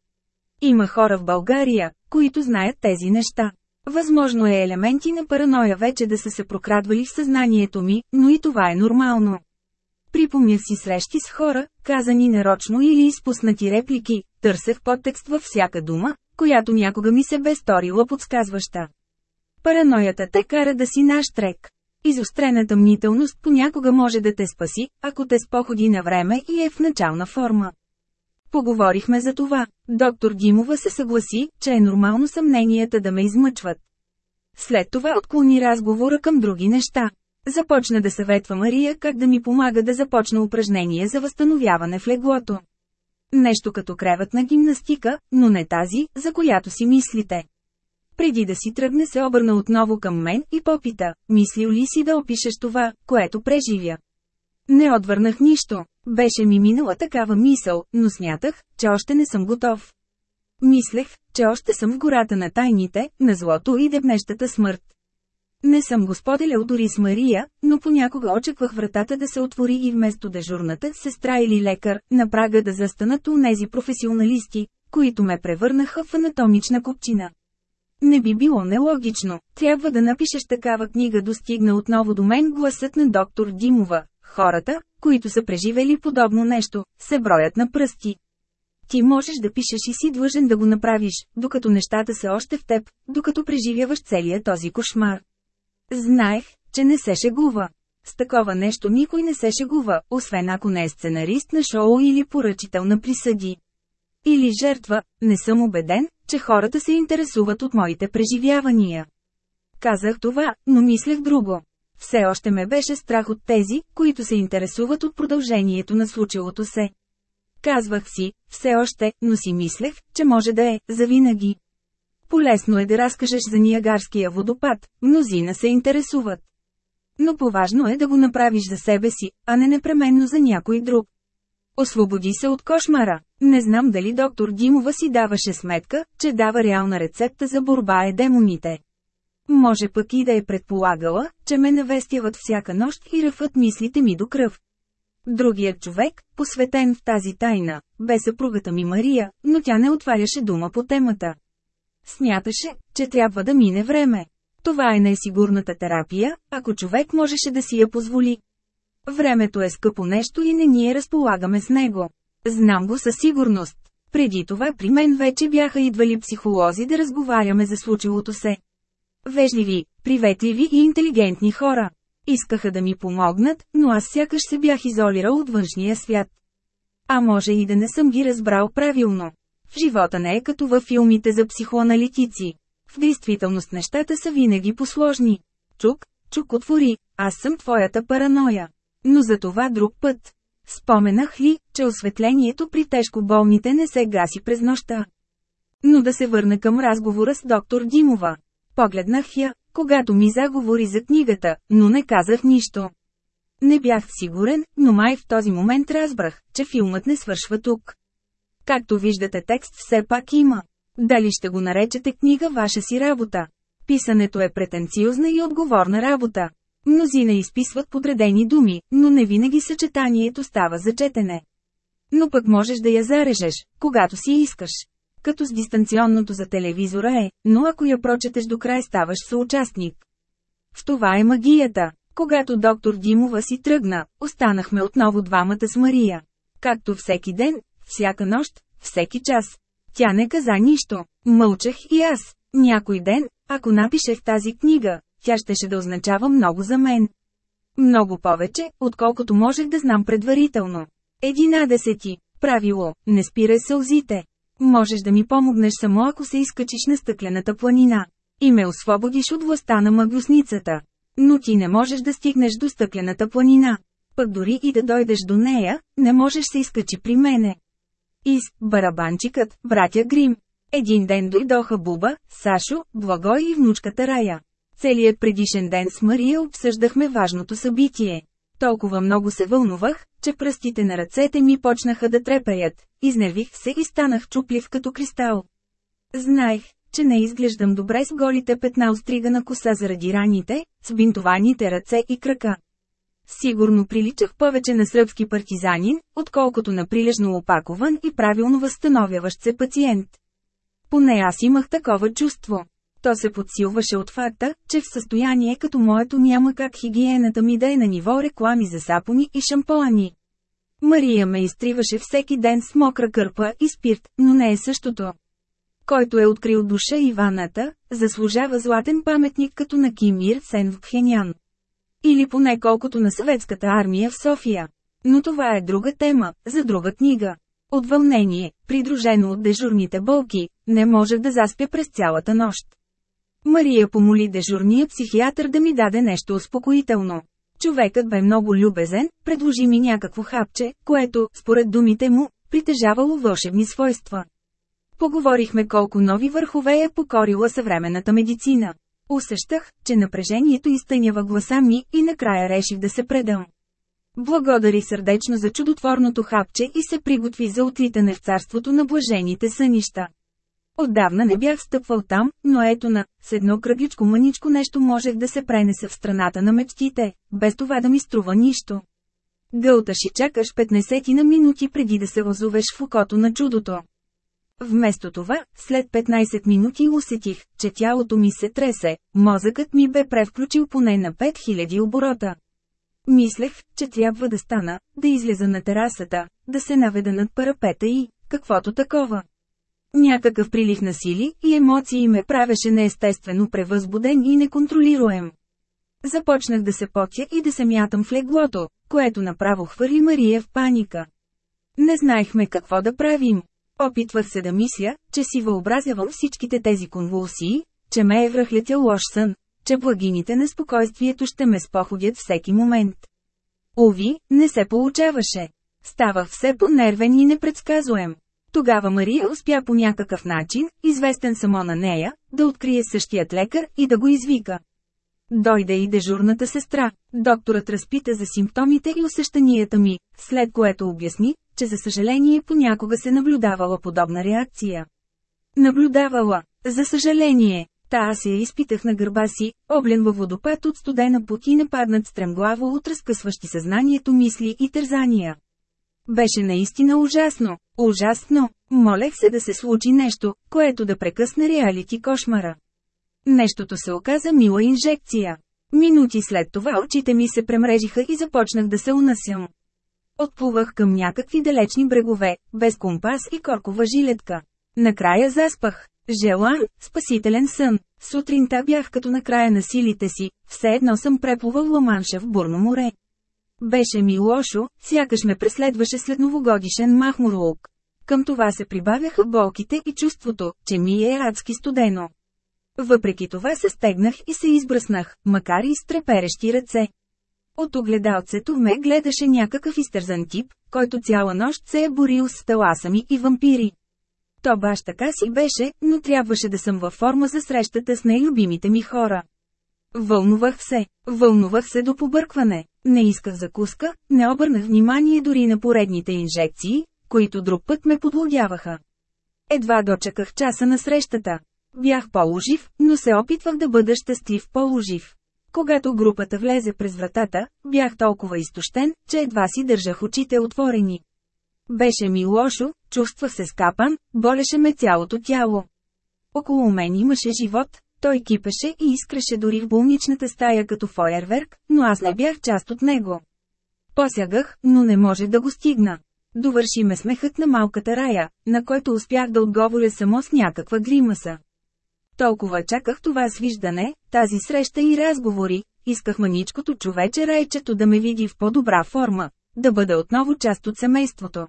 Има хора в България, които знаят тези неща. Възможно е елементи на параноя вече да са се прокрадвали в съзнанието ми, но и това е нормално. Припомнях си срещи с хора, казани нарочно или изпуснати реплики, търсех подтекст във всяка дума, която някога ми се бе сторила подсказваща. Параноята те кара да си наш трек. Изострената мнителност понякога може да те спаси, ако те споходи на време и е в начална форма. Поговорихме за това. Доктор Димова се съгласи, че е нормално съмненията да ме измъчват. След това отклони разговора към други неща. Започна да съветва Мария как да ми помага да започна упражнение за възстановяване в леглото. Нещо като креватна гимнастика, но не тази, за която си мислите. Преди да си тръгне се обърна отново към мен и попита, мислил ли си да опишеш това, което преживя. Не отвърнах нищо. Беше ми минала такава мисъл, но смятах, че още не съм готов. Мислех, че още съм в гората на тайните, на злото и дебнещата смърт. Не съм го споделял дори с Мария, но понякога очаквах вратата да се отвори и вместо дежурната сестра или лекар, на прага да застанат у нези професионалисти, които ме превърнаха в анатомична купчина. Не би било нелогично, трябва да напишеш такава книга достигна отново до мен гласът на доктор Димова. Хората, които са преживели подобно нещо, се броят на пръсти. Ти можеш да пишеш и си длъжен да го направиш, докато нещата са още в теб, докато преживяваш целия този кошмар. Знаех, че не се шегува. С такова нещо никой не се шегува, освен ако не е сценарист на шоу или поръчител на присъди. Или жертва, не съм убеден, че хората се интересуват от моите преживявания. Казах това, но мислех друго. Все още ме беше страх от тези, които се интересуват от продължението на случилото се. Казвах си, все още, но си мислех, че може да е, завинаги. Полесно е да разкажеш за Ниагарския водопад, мнозина се интересуват. Но поважно е да го направиш за себе си, а не непременно за някой друг. Освободи се от кошмара. Не знам дали доктор Димова си даваше сметка, че дава реална рецепта за борба е демоните. Може пък и да е предполагала, че ме навестяват всяка нощ и ръфът мислите ми до кръв. Другият човек, посветен в тази тайна, бе съпругата ми Мария, но тя не отваряше дума по темата. Смяташе, че трябва да мине време. Това е най-сигурната терапия, ако човек можеше да си я позволи. Времето е скъпо нещо и не ние разполагаме с него. Знам го със сигурност. Преди това при мен вече бяха идвали психолози да разговаряме за случилото се. Вежливи, приветливи и интелигентни хора. Искаха да ми помогнат, но аз сякаш се бях изолирал от външния свят. А може и да не съм ги разбрал правилно. В живота не е като във филмите за психоаналитици. В действителност нещата са винаги посложни. Чук, чук отвори, аз съм твоята параноя. Но за това друг път. Споменах ли, че осветлението при тежко болните не се гаси през нощта. Но да се върна към разговора с доктор Димова. Погледнах я, когато ми заговори за книгата, но не казах нищо. Не бях сигурен, но май в този момент разбрах, че филмът не свършва тук. Както виждате текст все пак има. Дали ще го наречете книга ваша си работа? Писането е претенциозна и отговорна работа. Мнозина изписват подредени думи, но не винаги съчетанието става за четене. Но пък можеш да я зарежеш, когато си искаш. Като с дистанционното за телевизора е, но ако я прочетеш до край ставаш съучастник. В това е магията. Когато доктор Димова си тръгна, останахме отново двамата с Мария. Както всеки ден, всяка нощ, всеки час. Тя не каза нищо. Мълчах и аз. Някой ден, ако напишех тази книга, тя щеше да означава много за мен. Много повече, отколкото можех да знам предварително. Единадесети. Правило – не спирай сълзите. Можеш да ми помогнеш само ако се изкачиш на стъклената планина. И ме освободиш от властта на мъглюсницата. Но ти не можеш да стигнеш до стъклената планина. Пък дори и да дойдеш до нея, не можеш се изкачи при мене. Из, барабанчикът, братя Грим. Един ден дойдоха Буба, Сашо, Благой и внучката Рая. Целият предишен ден с Мария обсъждахме важното събитие. Толкова много се вълнувах, че пръстите на ръцете ми почнаха да трепеят. Изнервих се и станах чуплив като кристал. Знаех, че не изглеждам добре с голите петна остригана коса заради раните, с бинтованите ръце и крака. Сигурно приличах повече на сръбски партизанин, отколкото на прилежно опакован и правилно възстановяващ се пациент. Поне аз имах такова чувство. То се подсилваше от факта, че в състояние като моето няма как хигиената ми да е на ниво реклами за сапони и шампоани. Мария ме изтриваше всеки ден с мокра кърпа и спирт, но не е същото. Който е открил душа и ваната, заслужава златен паметник като на Ким Ир Сен в Пхенян. Или поне колкото на съветската армия в София. Но това е друга тема, за друга книга. От вълнение, придружено от дежурните болки, не можех да заспя през цялата нощ. Мария помоли дежурния психиатър да ми даде нещо успокоително. Човекът бе много любезен, предложи ми някакво хапче, което, според думите му, притежавало вълшебни свойства. Поговорихме колко нови върхове е покорила съвременната медицина. Усещах, че напрежението изтънява гласа ми и накрая реших да се предам. Благодари сърдечно за чудотворното хапче и се приготви за отлитане в царството на блажените сънища. Отдавна не бях стъпвал там, но ето на, с едно кръгличко мъничко нещо можех да се пренеса в страната на мечтите, без това да ми струва нищо. Гълташ и чакаш 15 на минути преди да се озовеш в окото на чудото. Вместо това, след 15 минути усетих, че тялото ми се тресе, мозъкът ми бе превключил поне на 5000 оборота. Мислех, че трябва да стана, да излеза на терасата, да се наведа над парапета и, каквото такова. Някакъв прилив на сили и емоции ме правеше неестествено превъзбуден и неконтролируем. Започнах да се потя и да се мятам в леглото, което направо хвърли Мария в паника. Не знаехме какво да правим. Опитвах се да мисля, че си въобразявам всичките тези конвулсии, че ме е връхлетял лош сън, че благините на спокойствието ще ме споходят всеки момент. Ови, не се получаваше. Ставах все по-нервен и непредсказуем. Тогава Мария успя по някакъв начин, известен само на нея, да открие същият лекар и да го извика. Дойде и дежурната сестра. Докторът разпита за симптомите и усещанията ми, след което обясни, че за съжаление понякога се наблюдавала подобна реакция. Наблюдавала, за съжаление, та аз я изпитах на гърба си, облен във водопад от студена пот и нападнат стремглаво от разкъсващи съзнанието мисли и тързания. Беше наистина ужасно, ужасно, молех се да се случи нещо, което да прекъсне реалити кошмара. Нещото се оказа мила инжекция. Минути след това очите ми се премрежиха и започнах да се унасям. Отплувах към някакви далечни брегове, без компас и коркова жилетка. Накрая заспах. Желан, спасителен сън. Сутринта бях като на края на силите си, все едно съм преплувал Ламанша в бурно море. Беше ми лошо, сякаш ме преследваше след новогодишен махмурлук. Към това се прибавяха болките и чувството, че ми е адски студено. Въпреки това се стегнах и се избръснах, макар и с треперещи ръце. От огледалцето ме гледаше някакъв изтързан тип, който цяла нощ се е борил с таласами и вампири. То баш така си беше, но трябваше да съм във форма за срещата с най-любимите ми хора. Вълнувах се, вълнувах се до побъркване. Не исках закуска, не обърнах внимание дори на поредните инжекции, които друг път ме подлодяваха. Едва дочаках часа на срещата. Бях положив, но се опитвах да бъда щастлив положив. Когато групата влезе през вратата, бях толкова изтощен, че едва си държах очите отворени. Беше ми лошо, чувствах се скапан, болеше ме цялото тяло. Около мен имаше живот, той кипеше и искреше дори в болничната стая като фойерверк, но аз не бях част от него. Посягах, но не може да го стигна. Довърши ме смехът на малката рая, на който успях да отговоря само с някаква гримаса. Толкова чаках това свиждане, тази среща и разговори, исках маничкото човече райчето да ме види в по-добра форма, да бъда отново част от семейството.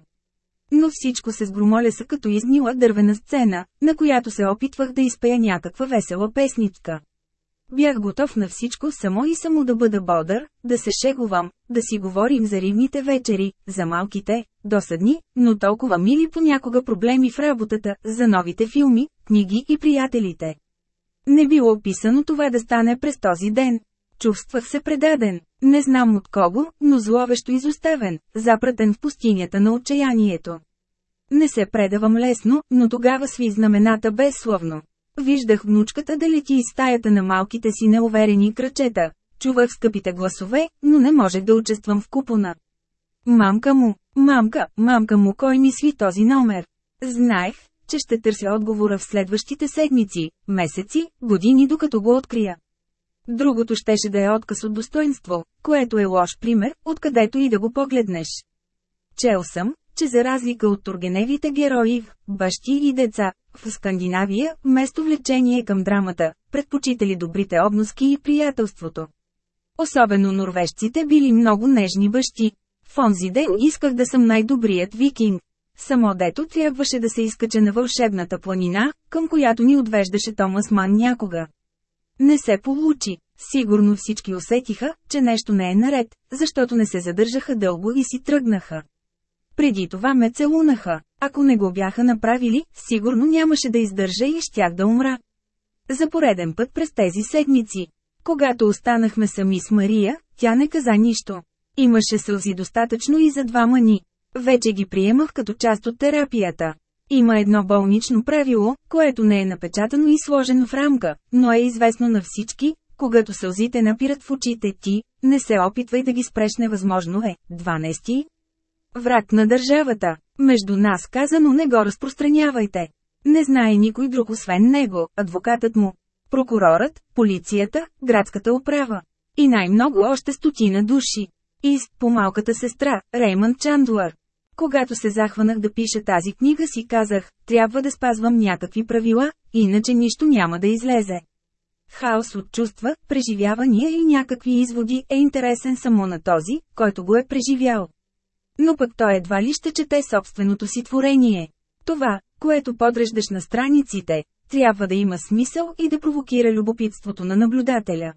Но всичко се сгромоляса като изнила дървена сцена, на която се опитвах да изпея някаква весела песничка. Бях готов на всичко само и само да бъда бодър, да се шегувам, да си говорим за ривните вечери, за малките, досадни, но толкова мили понякога проблеми в работата, за новите филми, книги и приятелите. Не било описано това да стане през този ден. Чувствах се предаден, не знам от кого, но зловещо изоставен, запратен в пустинята на отчаянието. Не се предавам лесно, но тогава сви знамената безсловно. Виждах внучката да лети из стаята на малките си неуверени кръчета. чувах скъпите гласове, но не можех да участвам в купона. Мамка му, мамка, мамка му кой ми сви този номер? Знаех, че ще търся отговора в следващите седмици, месеци, години докато го открия. Другото щеше да е отказ от достоинство, което е лош пример, откъдето и да го погледнеш. Чел съм, че за разлика от тургеневите герои, бащи и деца, в Скандинавия, вместо влечение към драмата, предпочитали добрите обноски и приятелството. Особено норвежците били много нежни бащи. В онзи ден исках да съм най-добрият викинг. Само дето трябваше да се изкача на вълшебната планина, към която ни отвеждаше Томас Ман някога. Не се получи. Сигурно всички усетиха, че нещо не е наред, защото не се задържаха дълго и си тръгнаха. Преди това ме целунаха. Ако не го бяха направили, сигурно нямаше да издържа и щях да умра. За пореден път през тези седмици. Когато останахме сами с Мария, тя не каза нищо. Имаше сълзи достатъчно и за двама ни. Вече ги приемах като част от терапията. Има едно болнично правило, което не е напечатано и сложено в рамка, но е известно на всички, когато сълзите напират в очите ти, не се опитвай да ги спреш невъзможно е. 12. Враг на държавата. Между нас казано не го разпространявайте. Не знае никой друг освен него, адвокатът му. Прокурорът, полицията, градската управа. И най-много още стотина души. И с по-малката сестра, Реймънд Чандлър. Когато се захванах да пиша тази книга си казах, трябва да спазвам някакви правила, иначе нищо няма да излезе. Хаос от чувства, преживявания и някакви изводи е интересен само на този, който го е преживял. Но пък той едва ли ще чете собственото си творение. Това, което подреждаш на страниците, трябва да има смисъл и да провокира любопитството на наблюдателя.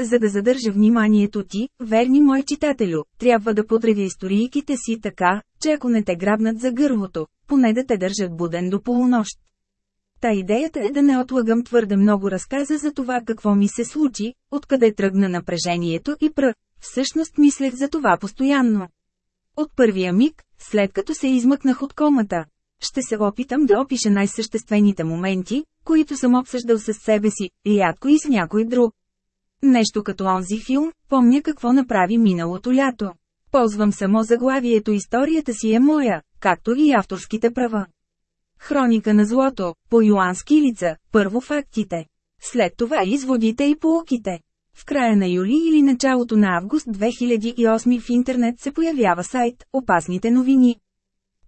За да задържа вниманието ти, верни мой читателю, трябва да подредя историйките си така, че ако не те грабнат за гърлото, поне да те държат буден до полунощ. Та идеята е да не отлагам твърде много разказа за това какво ми се случи, откъде тръгна напрежението и пр. Всъщност мислех за това постоянно. От първия миг, след като се измъкнах от комата, ще се опитам да опиша най-съществените моменти, които съм обсъждал с себе си, рядко и с някой друг. Нещо като онзи филм, помня какво направи миналото лято. Ползвам само заглавието Историята си е моя, както и авторските права. Хроника на злото, по Йоански лица, първо фактите. След това изводите и полуките. В края на юли или началото на август 2008 в интернет се появява сайт «Опасните новини».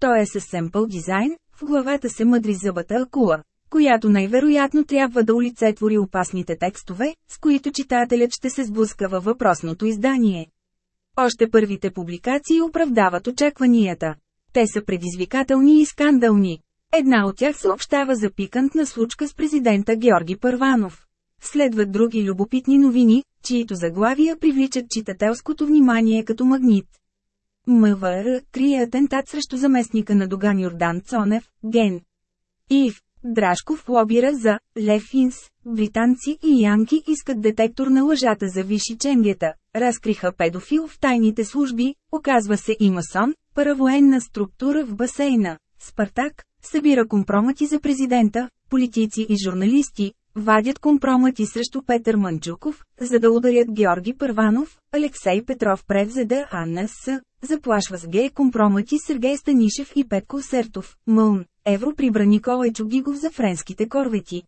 Той е с семпъл дизайн, в главата се мъдри зъбата акула, която най-вероятно трябва да олицетвори опасните текстове, с които читателят ще се сблъска във въпросното издание. Още първите публикации оправдават очакванията. Те са предизвикателни и скандални. Една от тях съобщава за пикантна случка с президента Георги Първанов. Следват други любопитни новини, чието заглавия привличат читателското внимание като магнит. МВР крие атентат срещу заместника на Доган Йордан Цонев, Ген. Ив, Драшков лобира за Лефинс, британци и янки искат детектор на лъжата за виши ченгета, разкриха педофил в тайните служби, оказва се и масон, паравоенна структура в басейна, Спартак, събира компромати за президента, политици и журналисти, вадят компромати срещу Петър Манчуков, за да ударят Георги Първанов, Алексей Петров превзеда АНС, заплашва с гей компромати Сергей Станишев и Петко Сертов, Мълн, Евро прибра Николай Чугигов за френските корвети.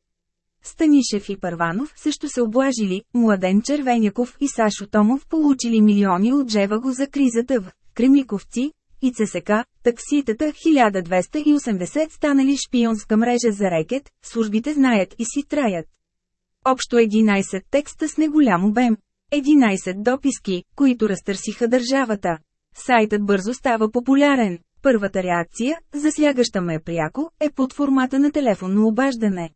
Станишев и Първанов също се облажили, Младен Червеняков и Сашо Томов получили милиони от джева го за кризата в Кремиковци, и ЦСК, такситата 1280 станали шпионска мрежа за рекет, службите знаят и си траят. Общо 11 текста с неголям обем. 11 дописки, които разтърсиха държавата. Сайтът бързо става популярен. Първата реакция, засягаща ме пряко, е под формата на телефонно обаждане.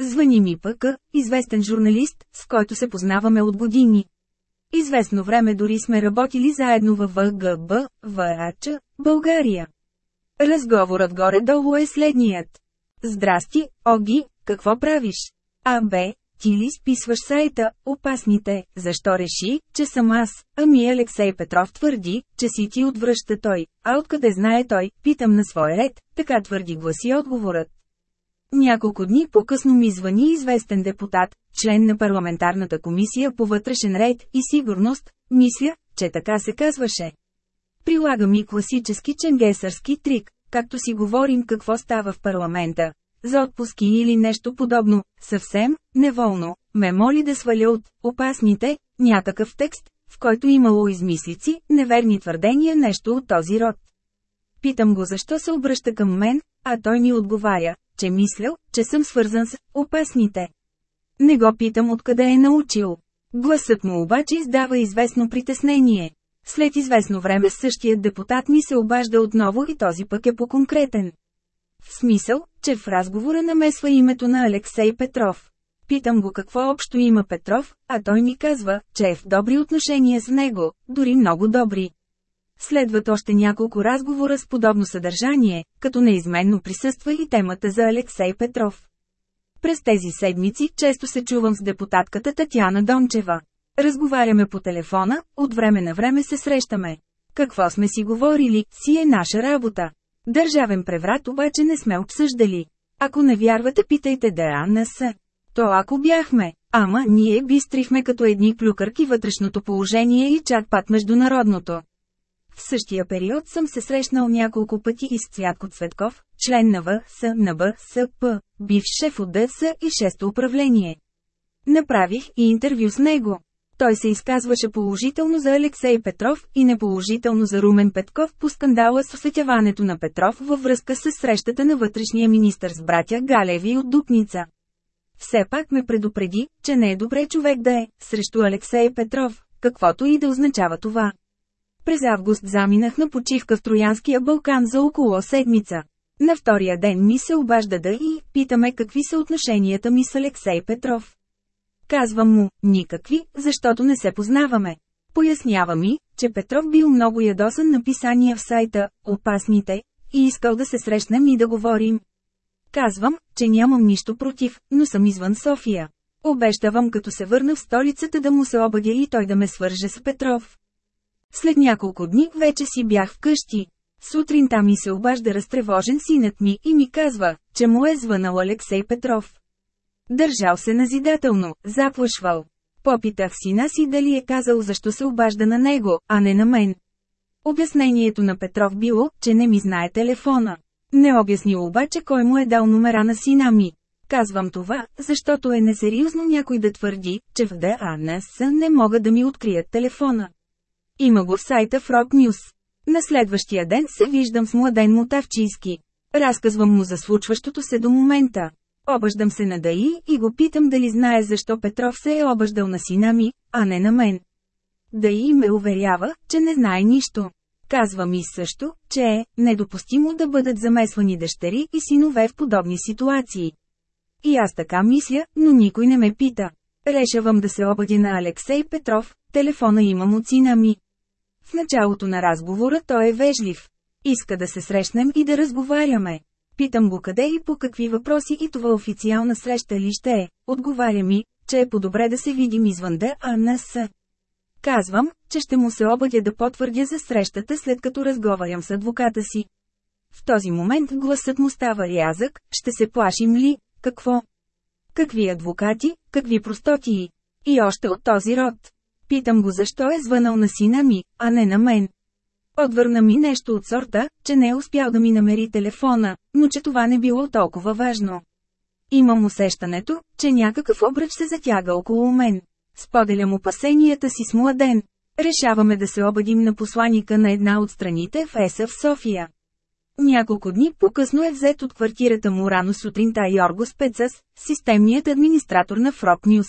Звъни ми пък, известен журналист, с който се познаваме от години. Известно време дори сме работили заедно във ВГБ, ВАЧ, България. Разговорът горе-долу е следният. Здрасти, Оги, какво правиш? А, бе, ти ли списваш сайта, опасните, защо реши, че съм аз, ами Алексей Петров твърди, че си ти отвръща той, а откъде знае той, питам на свой ред, така твърди гласи отговорът. Няколко дни по-късно ми звъни известен депутат, член на парламентарната комисия по вътрешен ред и сигурност, мисля, че така се казваше. Прилага ми класически ченгесърски трик, както си говорим какво става в парламента. За отпуски или нещо подобно, съвсем, неволно, ме моли да сваля от «опасните» някакъв текст, в който имало измислици, неверни твърдения нещо от този род. Питам го защо се обръща към мен, а той ми отговаря, че мислял, че съм свързан с «опасните». Не го питам откъде е научил. Гласът му обаче издава известно притеснение. След известно време същият депутат ми се обажда отново и този пък е по-конкретен. В смисъл, че в разговора намесва името на Алексей Петров. Питам го какво общо има Петров, а той ми казва, че е в добри отношения с него, дори много добри. Следват още няколко разговора с подобно съдържание, като неизменно присъства и темата за Алексей Петров. През тези седмици често се чувам с депутатката Татьяна Дончева. Разговаряме по телефона, от време на време се срещаме. Какво сме си говорили, си е наша работа. Държавен преврат обаче не сме обсъждали. Ако не вярвате, питайте ДАНС. То ако бяхме, ама ние бистрихме като едни клюкърки вътрешното положение и чак пат международното. В същия период съм се срещнал няколко пъти и с Цвятко Цветков, член на ВС на БСП, бивш шеф от ДС и шесто управление. Направих и интервю с него. Той се изказваше положително за Алексей Петров и неположително за Румен Петков по скандала с осветяването на Петров във връзка с срещата на вътрешния министр с братя Галеви от Дупница. Все пак ме предупреди, че не е добре човек да е срещу Алексей Петров, каквото и да означава това. През август заминах на почивка в Троянския Балкан за около седмица. На втория ден ми се обажда да и питаме какви са отношенията ми с Алексей Петров. Казвам му, никакви, защото не се познаваме. Пояснява ми, че Петров бил много ядосан на писания в сайта «Опасните» и искал да се срещнем и да говорим. Казвам, че нямам нищо против, но съм извън София. Обещавам като се върна в столицата да му се обадя и той да ме свърже с Петров. След няколко дни вече си бях вкъщи. Сутринта ми се обажда разтревожен синът ми и ми казва, че му е звънал Алексей Петров. Държал се назидателно, заплашвал. Попитах сина си дали е казал защо се обажда на него, а не на мен. Обяснението на Петров било, че не ми знае телефона. Не обяснил обаче кой му е дал номера на сина ми. Казвам това, защото е несериозно някой да твърди, че в ДАНС не могат да ми открият телефона. Има го в сайта Frog News. На следващия ден се виждам с младен Мотавчийски. Разказвам му за случващото се до момента. Обаждам се на Даи и го питам дали знае защо Петров се е обаждал на сина ми, а не на мен. Даи ме уверява, че не знае нищо. Казва ми също, че е недопустимо да бъдат замесвани дъщери и синове в подобни ситуации. И аз така мисля, но никой не ме пита. Решавам да се обадя на Алексей Петров, телефона имам от сина ми. В началото на разговора той е вежлив. Иска да се срещнем и да разговаряме. Питам го къде и по какви въпроси и това официална среща ли ще е. Отговаря ми, че е по-добре да се видим извън ДАНС. Казвам, че ще му се обадя да потвърдя за срещата след като разговарям с адвоката си. В този момент гласът му става рязък, ще се плашим ли, какво? Какви адвокати, какви простотии? И още от този род. Питам го защо е звънал на сина ми, а не на мен. Отвърна ми нещо от сорта, че не е успял да ми намери телефона, но че това не било толкова важно. Имам усещането, че някакъв обръч се затяга около мен. Споделям опасенията си с младен. Решаваме да се обадим на посланика на една от страните в ЕСА в София. Няколко дни по-късно е взет от квартирата му рано сутринта Йорго Спецас, системният администратор на Фрок Нюс.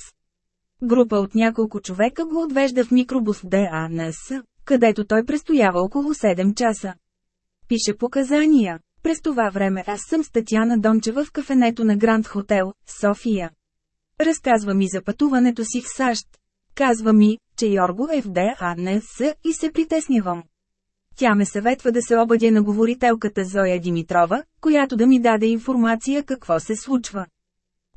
Група от няколко човека го отвежда в микробус ДАНС, където той престоява около 7 часа. Пише показания. През това време аз съм с Татьяна Дончева в кафенето на Гранд Хотел, София. Разказва ми за пътуването си в САЩ. Казва ми, че Йорго е в ДАНС и се притеснявам. Тя ме съветва да се обадя на говорителката Зоя Димитрова, която да ми даде информация какво се случва.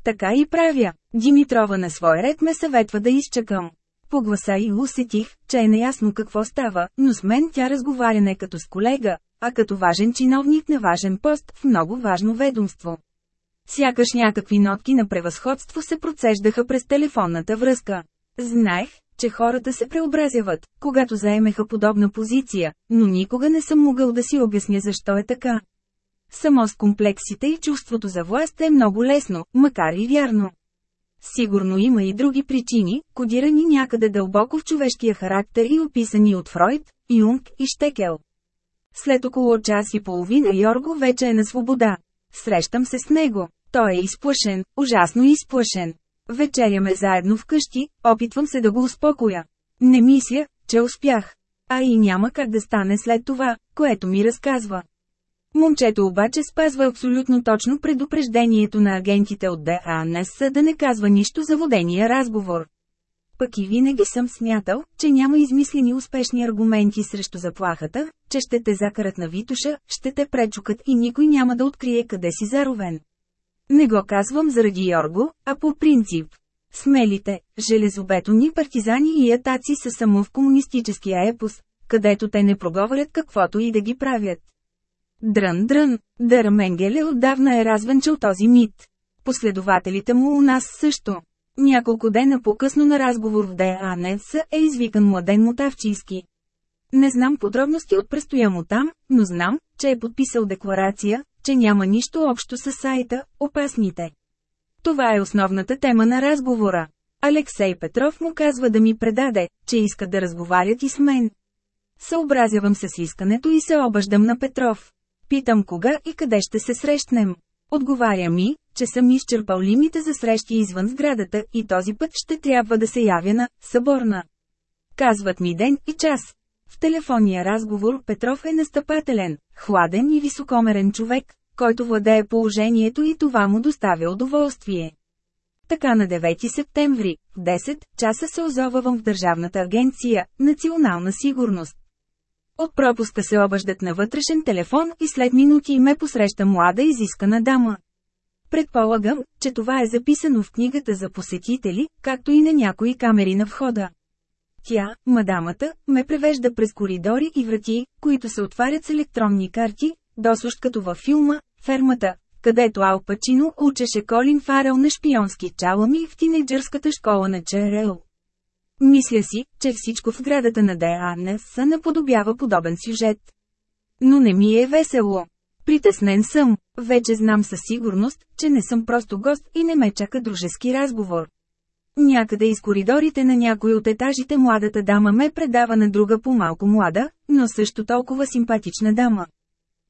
Така и правя. Димитрова на свой ред ме съветва да изчакам. По гласа и усетих, че е неясно какво става, но с мен тя разговаря не като с колега, а като важен чиновник на важен пост в много важно ведомство. Сякаш някакви нотки на превъзходство се процеждаха през телефонната връзка. Знаех, че хората се преобразяват, когато заемеха подобна позиция, но никога не съм могъл да си обясня защо е така. Само с комплексите и чувството за власт е много лесно, макар и вярно. Сигурно има и други причини, кодирани някъде дълбоко в човешкия характер и описани от Фройд, Юнг и Штекел. След около час и половина Йорго вече е на свобода. Срещам се с него. Той е изплашен, ужасно изплашен. Вечеряме заедно вкъщи, опитвам се да го успокоя. Не мисля, че успях. А и няма как да стане след това, което ми разказва. Момчето обаче спазва абсолютно точно предупреждението на агентите от ДАНС да не казва нищо за водения разговор. Пък и винаги съм смятал, че няма измислени успешни аргументи срещу заплахата, че ще те закарат на Витуша, ще те пречукат и никой няма да открие къде си заровен. Не го казвам заради Йорго, а по принцип. Смелите, железобетонни партизани и атаци са само в комунистическия епос, където те не проговарят каквото и да ги правят. Дрън-дрън, Дъра Менгеле отдавна е развенчал този мит. Последователите му у нас също. Няколко дена по-късно на разговор в ДАНС е извикан младен Мотавчийски. Не знам подробности от престоя му там, но знам, че е подписал декларация, че няма нищо общо с сайта «Опасните». Това е основната тема на разговора. Алексей Петров му казва да ми предаде, че иска да разговарят и с мен. Съобразявам се с искането и се обаждам на Петров. Питам кога и къде ще се срещнем. Отговаря ми, че съм изчерпал лимите за срещи извън сградата и този път ще трябва да се явя на Съборна. Казват ми ден и час. В телефонния разговор Петров е настъпателен, хладен и високомерен човек, който владее положението и това му доставя удоволствие. Така на 9 септември, в 10 часа се озовавам в Държавната агенция «Национална сигурност». От пропуска се обаждат на вътрешен телефон и след минути ме посреща млада изискана дама. Предполагам, че това е записано в книгата за посетители, както и на някои камери на входа. Тя, мадамата, ме превежда през коридори и врати, които се отварят с електронни карти, досущ като във филма «Фермата», където Ал Пачино учеше Колин Фарел на шпионски чалами в тинейджърската школа на ЧРЛ. Мисля си, че всичко в градата на ДАНС наподобява подобен сюжет. Но не ми е весело. Притеснен съм, вече знам със сигурност, че не съм просто гост и не ме чака дружески разговор. Някъде из коридорите на някой от етажите младата дама ме предава на друга по-малко млада, но също толкова симпатична дама.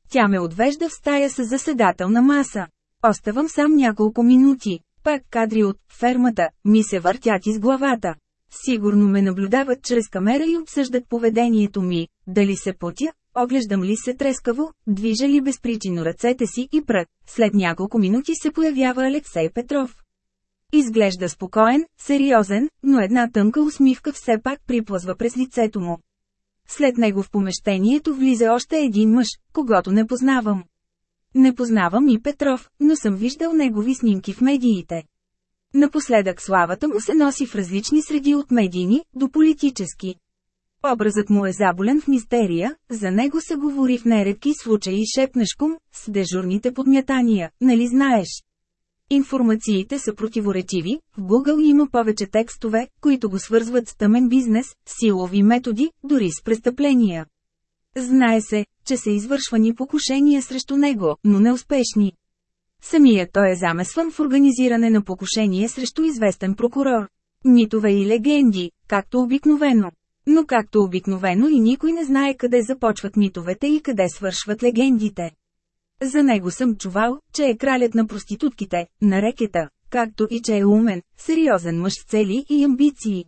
Тя ме отвежда в стая с заседателна маса. Оставам сам няколко минути. Пак кадри от фермата ми се въртят из главата. Сигурно ме наблюдават чрез камера и обсъждат поведението ми, дали се потя, оглеждам ли се трескаво, движа ли безпричинно ръцете си и прът. След няколко минути се появява Алексей Петров. Изглежда спокоен, сериозен, но една тънка усмивка все пак приплъзва през лицето му. След него в помещението влиза още един мъж, когато не познавам. Не познавам и Петров, но съм виждал негови снимки в медиите. Напоследък славата му се носи в различни среди от медийни до политически. Образът му е заболен в мистерия, за него се говори в нередки случаи шепнешком, с дежурните подмятания, нали знаеш? Информациите са противоречиви, в Google има повече текстове, които го свързват с тъмен бизнес, силови методи, дори с престъпления. Знае се, че са извършвани покушения срещу него, но неуспешни. Самият той е замесван в организиране на покушение срещу известен прокурор. Митове и легенди, както обикновено. Но както обикновено и никой не знае къде започват митовете и къде свършват легендите. За него съм чувал, че е кралят на проститутките, на рекета, както и че е умен, сериозен мъж с цели и амбиции.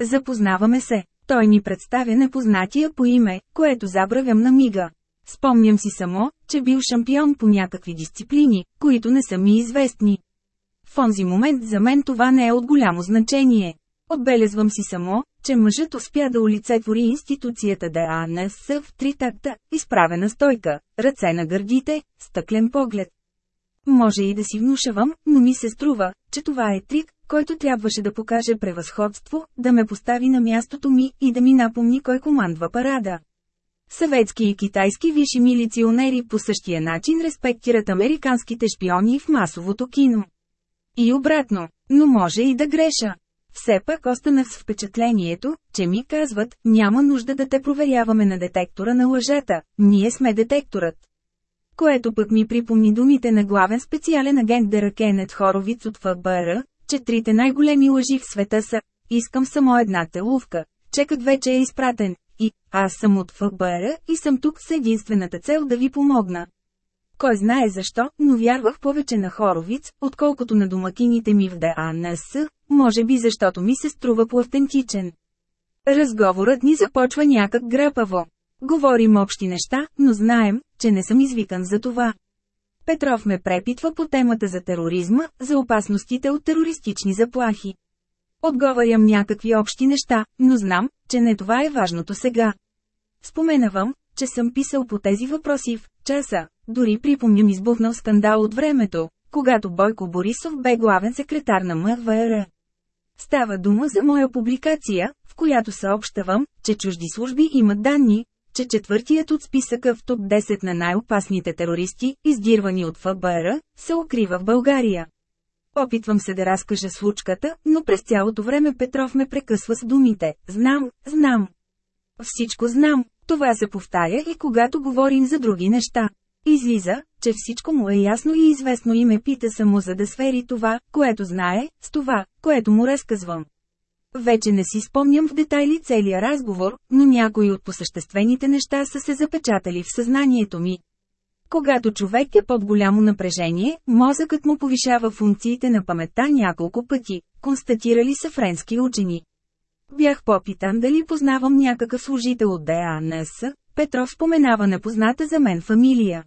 Запознаваме се. Той ни представя непознатия по име, което забравям на мига. Спомням си само, че бил шампион по някакви дисциплини, които не са ми известни. В онзи момент за мен това не е от голямо значение. Отбелезвам си само, че мъжът успя да олицетвори институцията ДАНС в три такта, изправена стойка, ръце на гърдите, стъклен поглед. Може и да си внушавам, но ми се струва, че това е трик, който трябваше да покаже превъзходство, да ме постави на мястото ми и да ми напомни кой командва парада. Съветски и китайски висши милиционери по същия начин респектират американските шпиони в масовото кино. И обратно, но може и да греша. Все пак останах с впечатлението, че ми казват, няма нужда да те проверяваме на детектора на лъжата, ние сме детекторът. Което пък ми припомни думите на главен специален агент Дера Кенет Хоровиц от ФБР, че трите най-големи лъжи в света са «Искам само една телувка», чекът вече е изпратен, и «Аз съм от ФБР и съм тук с единствената цел да ви помогна». Кой знае защо, но вярвах повече на Хоровиц, отколкото на домакините ми в ДАНС, може би защото ми се струва по-автентичен. Разговорът ни започва някак гръпаво. Говорим общи неща, но знаем, че не съм извикан за това. Петров ме препитва по темата за тероризма, за опасностите от терористични заплахи. Отговарям някакви общи неща, но знам, че не това е важното сега. Споменавам, че съм писал по тези въпроси в часа, дори припомням избухнал скандал от времето, когато Бойко Борисов бе главен секретар на МВР. Става дума за моя публикация, в която съобщавам, че чужди служби имат данни, че четвъртият от списъка в топ 10 на най-опасните терористи, издирвани от ФБР, се укрива в България. Опитвам се да разкажа случката, но през цялото време Петров ме прекъсва с думите «Знам, знам». Всичко знам, това се повтаря и когато говорим за други неща. Излиза, че всичко му е ясно и известно и ме пита само за да сфери това, което знае, с това, което му разказвам. Вече не си спомням в детайли целия разговор, но някои от посъществените неща са се запечатали в съзнанието ми. Когато човек е под голямо напрежение, мозъкът му повишава функциите на паметта няколко пъти, констатирали са френски учени. Бях попитан дали познавам някакъв служител от ДАНС, Петров споменава непозната за мен фамилия.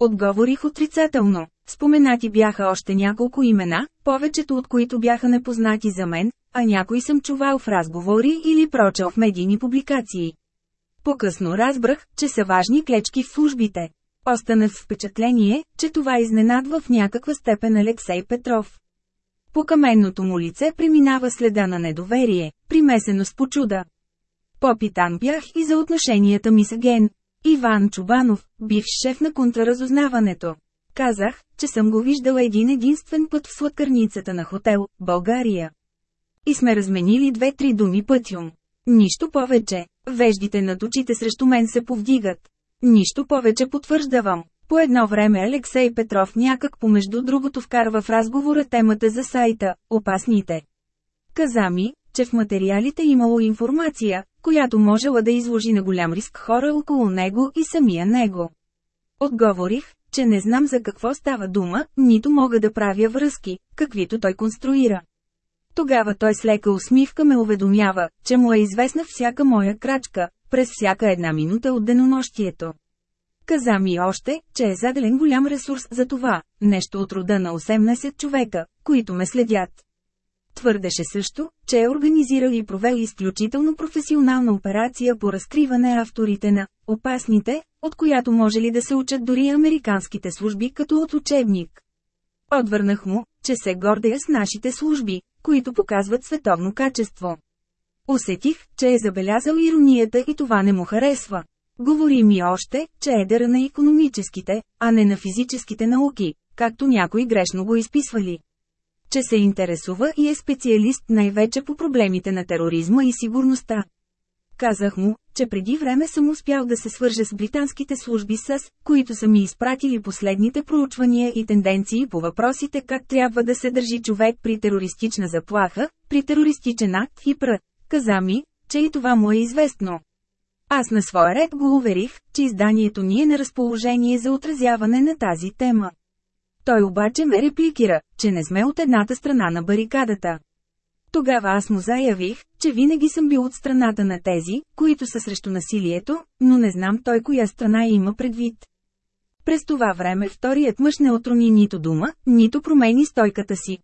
Отговорих отрицателно. Споменати бяха още няколко имена, повечето от които бяха непознати за мен, а някои съм чувал в разговори или прочел в медийни публикации. По-късно разбрах, че са важни клечки в службите. Останах с впечатление, че това изненадва в някаква степен Алексей Петров. По каменното му лице преминава следа на недоверие, примесено с почуда. Попитан бях и за отношенията ми с Ген. Иван Чубанов, бивш шеф на контраразузнаването. Казах, че съм го виждал един единствен път в сладкарницата на хотел, България. И сме разменили две-три думи пътюм. Нищо повече. Веждите над очите срещу мен се повдигат. Нищо повече потвърждавам. По едно време Алексей Петров някак помежду другото вкарва в разговора темата за сайта «Опасните». Каза ми, че в материалите имало информация, която можела да изложи на голям риск хора около него и самия него. Отговорих, че не знам за какво става дума, нито мога да правя връзки, каквито той конструира. Тогава той с лека усмивка ме уведомява, че му е известна всяка моя крачка, през всяка една минута от денонощието. Каза ми още, че е заделен голям ресурс за това, нещо от рода на 18 човека, които ме следят. Твърдеше също, че е организирал и провел изключително професионална операция по разкриване авторите на «опасните», от която може ли да се учат дори американските служби като от учебник. Отвърнах му, че се гордея с нашите служби, които показват световно качество. Усетих, че е забелязал иронията и това не му харесва. Говори ми още, че е дъра на економическите, а не на физическите науки, както някои грешно го изписвали. Че се интересува и е специалист най-вече по проблемите на тероризма и сигурността. Казах му, че преди време съм успял да се свържа с британските служби с, които са ми изпратили последните проучвания и тенденции по въпросите как трябва да се държи човек при терористична заплаха, при терористичен акт и пр. Каза ми, че и това му е известно. Аз на своя ред го уверих, че изданието ни е на разположение за отразяване на тази тема. Той обаче ме репликира, че не сме от едната страна на барикадата. Тогава аз му заявих, че винаги съм бил от страната на тези, които са срещу насилието, но не знам той коя страна има предвид. През това време вторият мъж не отрони нито дума, нито промени стойката си.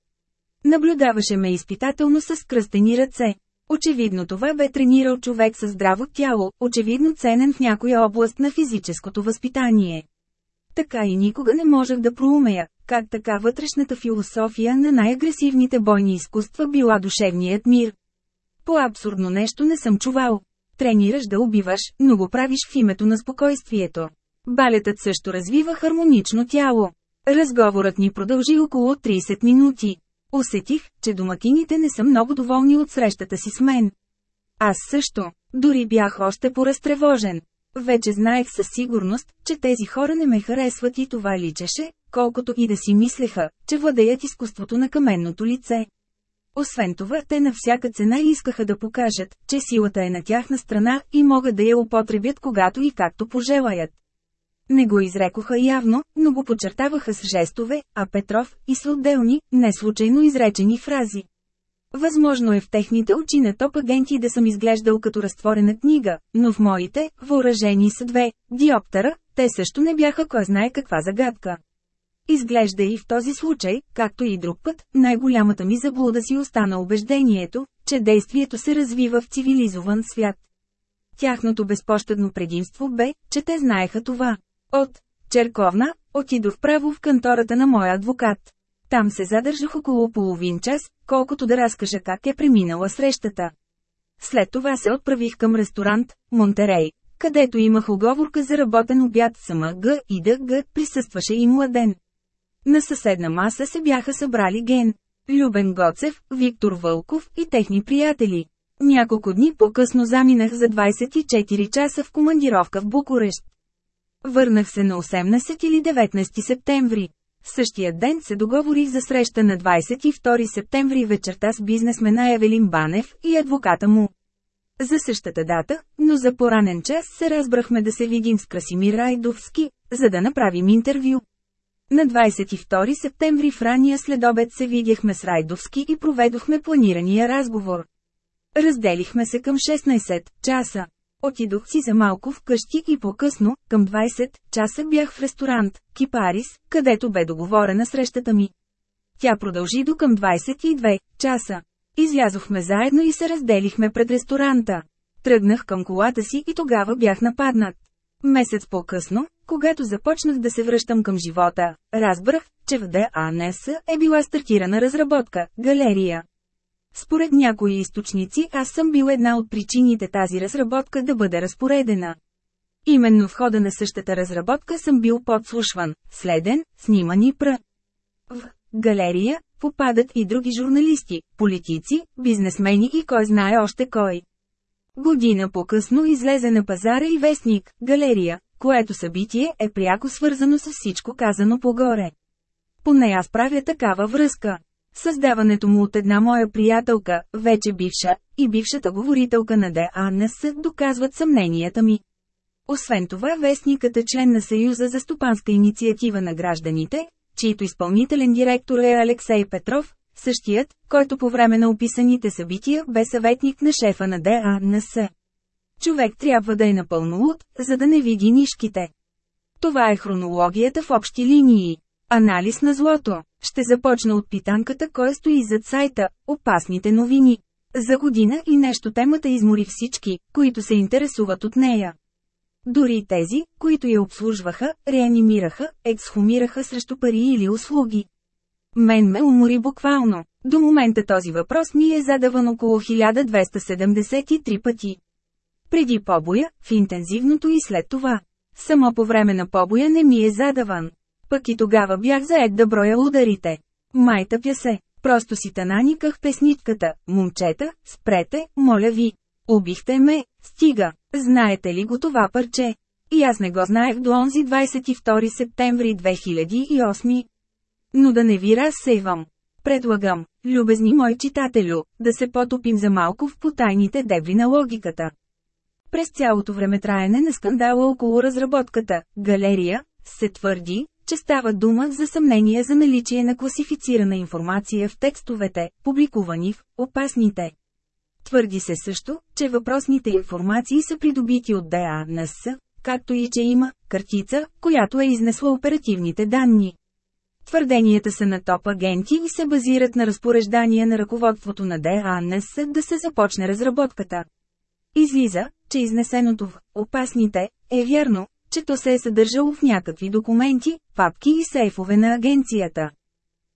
Наблюдаваше ме изпитателно с кръстени ръце. Очевидно това бе тренирал човек със здраво тяло, очевидно ценен в някоя област на физическото възпитание. Така и никога не можех да проумея, как така вътрешната философия на най-агресивните бойни изкуства била душевният мир. По-абсурдно нещо не съм чувал. Тренираш да убиваш, но го правиш в името на спокойствието. Балетът също развива хармонично тяло. Разговорът ни продължи около 30 минути. Усетих, че домакините не са много доволни от срещата си с мен. Аз също. Дори бях още поразтревожен. Вече знаех със сигурност, че тези хора не ме харесват и това личеше, колкото и да си мислеха, че владеят изкуството на каменното лице. Освен това, те на всяка цена искаха да покажат, че силата е на тяхна страна и могат да я употребят когато и както пожелаят. Не го изрекоха явно, но го подчертаваха с жестове, а Петров и с отделни, не случайно изречени фрази. Възможно е в техните очи на топ агенти да съм изглеждал като разтворена книга, но в моите, въоръжени са две, диоптера, те също не бяха кой знае каква загадка. Изглежда и в този случай, както и друг път, най-голямата ми заблуда си остана убеждението, че действието се развива в цивилизован свят. Тяхното безпощадно предимство бе, че те знаеха това. От Черковна, отидох право в кантората на моя адвокат. Там се задържах около половин час, колкото да разкажа как е преминала срещата. След това се отправих към ресторант, Монтерей, където имах оговорка за работен обяд с МГ и ДГ, присъстваше и младен. На съседна маса се бяха събрали Ген, Любен Гоцев, Виктор Вълков и техни приятели. Няколко дни по-късно заминах за 24 часа в командировка в Букурещ. Върнах се на 18 или 19 септември. Същия ден се договорих за среща на 22 септември вечерта с бизнесмена Евелин Банев и адвоката му. За същата дата, но за поранен час се разбрахме да се видим с Красимир Райдовски, за да направим интервю. На 22 септември в ранния следобед се видяхме с Райдовски и проведохме планирания разговор. Разделихме се към 16 часа. Отидох си за малко вкъщи и по-късно, към 20 часа бях в ресторант, Кипарис, където бе договорена срещата ми. Тя продължи до към 22 часа. Излязохме заедно и се разделихме пред ресторанта. Тръгнах към колата си и тогава бях нападнат. Месец по-късно, когато започнах да се връщам към живота, разбрах, че в ДАНС е била стартирана разработка – галерия. Според някои източници аз съм бил една от причините тази разработка да бъде разпоредена. Именно в хода на същата разработка съм бил подслушван, следен, сниман и пр. В галерия попадат и други журналисти, политици, бизнесмени и кой знае още кой. Година по-късно излезе на пазара и вестник, галерия, което събитие е пряко свързано с всичко казано погоре. Поне аз правя такава връзка. Създаването му от една моя приятелка, вече бивша, и бившата говорителка на ДАНС доказват съмненията ми. Освен това вестникът е член на Съюза за стопанска инициатива на гражданите, чийто изпълнителен директор е Алексей Петров, същият, който по време на описаните събития бе съветник на шефа на ДАНС. Човек трябва да е напълно луд, за да не види нишките. Това е хронологията в общи линии. Анализ на злото. Ще започна от питанката, кой стои зад сайта «Опасните новини». За година и нещо темата измори всички, които се интересуват от нея. Дори тези, които я обслужваха, реанимираха, ексхумираха срещу пари или услуги. Мен ме умори буквално. До момента този въпрос ми е задаван около 1273 пъти. Преди побоя, в интензивното и след това. Само по време на побоя не ми е задаван. Пък и тогава бях заед да броя ударите. Май тъпя се. Просто си тананиках песничката. Момчета, спрете, моля ви. Убихте ме, стига. Знаете ли го това парче? И аз не го знаех до онзи 22 септември 2008. Но да не ви разсейвам. Предлагам, любезни мои читателю, да се потопим за малко в потайните дебри на логиката. През цялото време траене на скандала около разработката «Галерия» се твърди, че става дума за съмнение за наличие на класифицирана информация в текстовете, публикувани в «Опасните». Твърди се също, че въпросните информации са придобити от ДАНС, както и че има картица, която е изнесла оперативните данни. Твърденията са на топ агенти и се базират на разпореждания на ръководството на ДАНС да се започне разработката. Излиза, че изнесеното в «опасните» е вярно, че то се е съдържало в някакви документи, папки и сейфове на агенцията.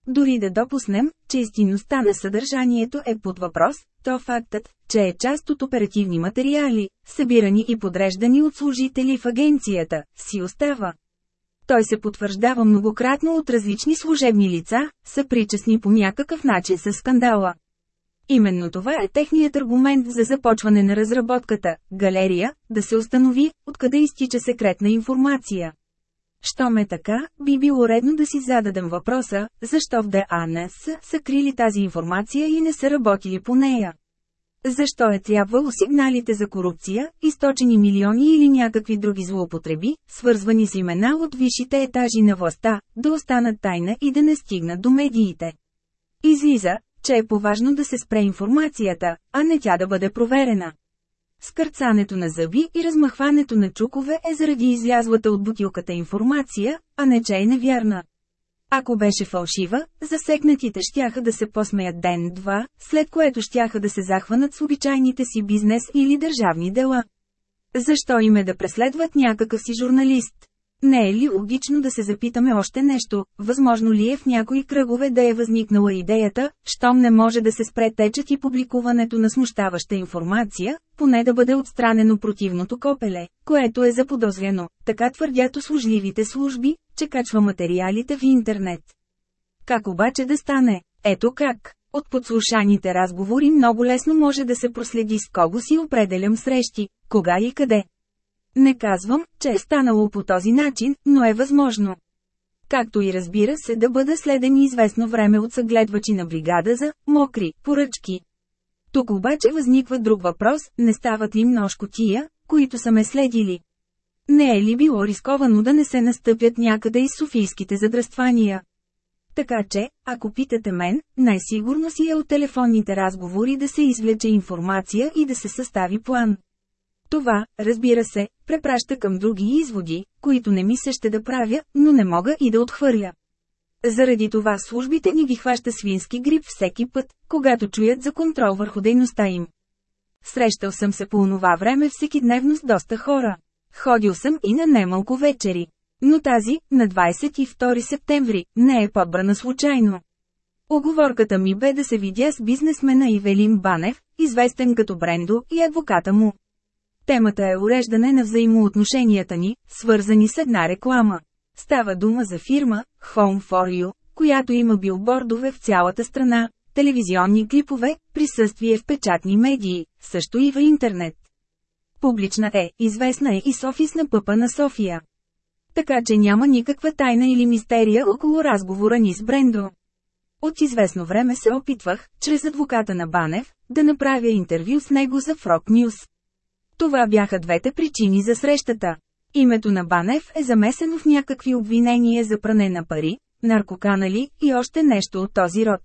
Дори да допуснем, че истинността на съдържанието е под въпрос, то фактът, че е част от оперативни материали, събирани и подреждани от служители в агенцията, си остава. Той се потвърждава многократно от различни служебни лица, са причастни по някакъв начин с скандала. Именно това е техният аргумент за започване на разработката – галерия, да се установи, откъде изтича секретна информация. Що ме така, би било редно да си зададем въпроса, защо в ДАНС са крили тази информация и не са работили по нея. Защо е трябвало сигналите за корупция, източени милиони или някакви други злоупотреби, свързвани с имена от висшите етажи на властта, да останат тайна и да не стигнат до медиите? Излиза, че е поважно да се спре информацията, а не тя да бъде проверена. Скърцането на зъби и размахването на чукове е заради излязлата от бутилката информация, а не че е невярна. Ако беше фалшива, засегнатите щяха да се посмеят ден-два, след което щяха да се захванат с обичайните си бизнес или държавни дела. Защо им е да преследват някакъв си журналист? Не е ли логично да се запитаме още нещо, възможно ли е в някои кръгове да е възникнала идеята, щом не може да се спре течът и публикуването на смущаваща информация, поне да бъде отстранено противното копеле, което е заподозрено, така твърдят услужливите служби, че качва материалите в интернет. Как обаче да стане? Ето как. От подслушаните разговори много лесно може да се проследи с кого си определям срещи, кога и къде. Не казвам, че е станало по този начин, но е възможно. Както и разбира се да бъда следен известно време от съгледвачи на бригада за «мокри» поръчки. Тук обаче възниква друг въпрос, не стават ли множко тия, които са ме следили. Не е ли било рисковано да не се настъпят някъде из софийските задръствания? Така че, ако питате мен, най-сигурно си е от телефонните разговори да се извлече информация и да се състави план. Това, разбира се, препраща към други изводи, които не ми се ще да правя, но не мога и да отхвърля. Заради това службите ни ги хваща свински грип всеки път, когато чуят за контрол върху дейността им. Срещал съм се по онова време всеки дневно с доста хора. Ходил съм и на немалко вечери. Но тази, на 22 септември, не е подбрана случайно. Оговорката ми бе да се видя с бизнесмена Ивелин Банев, известен като Брендо и адвоката му. Темата е уреждане на взаимоотношенията ни, свързани с една реклама. Става дума за фирма, Home for You, която има билбордове в цялата страна, телевизионни клипове, присъствие в печатни медии, също и в интернет. Публична е, известна е и с офис на пъпа на София. Така че няма никаква тайна или мистерия около разговора ни с Брендо. От известно време се опитвах, чрез адвоката на Банев, да направя интервю с него за Frog News. Това бяха двете причини за срещата. Името на Банев е замесено в някакви обвинения за пране на пари, наркоканали и още нещо от този род.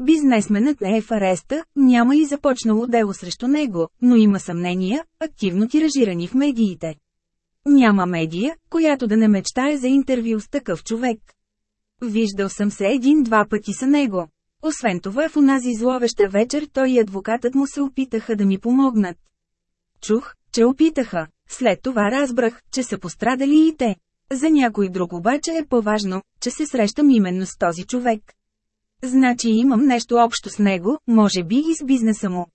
Бизнесменът не е в ареста, няма и започнало дело срещу него, но има съмнения, активно тиражирани в медиите. Няма медия, която да не мечтае за интервю с такъв човек. Виждал съм се един-два пъти с него. Освен това в онази зловеща вечер той и адвокатът му се опитаха да ми помогнат. Чух, че опитаха. След това разбрах, че са пострадали и те. За някой друг обаче е по-важно, че се срещам именно с този човек. Значи имам нещо общо с него, може би и с бизнеса му.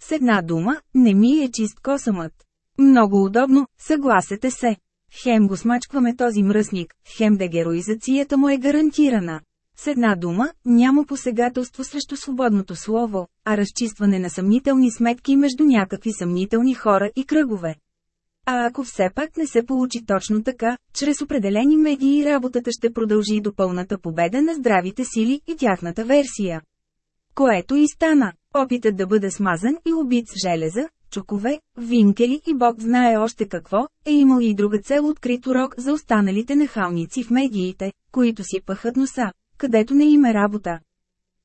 С една дума, не ми е чист косъмът. Много удобно, съгласете се. Хем го смачкваме този мръсник, хем де героизацията му е гарантирана. С една дума, няма посегателство срещу свободното слово, а разчистване на съмнителни сметки между някакви съмнителни хора и кръгове. А ако все пак не се получи точно така, чрез определени медии работата ще продължи до пълната победа на здравите сили и тяхната версия. Което и стана. Опитът да бъде смазан и убит с железа, чукове, винкели и бог знае още какво, е имал и друга цел открит урок за останалите нахалници в медиите, които си пъхат носа, където не има работа.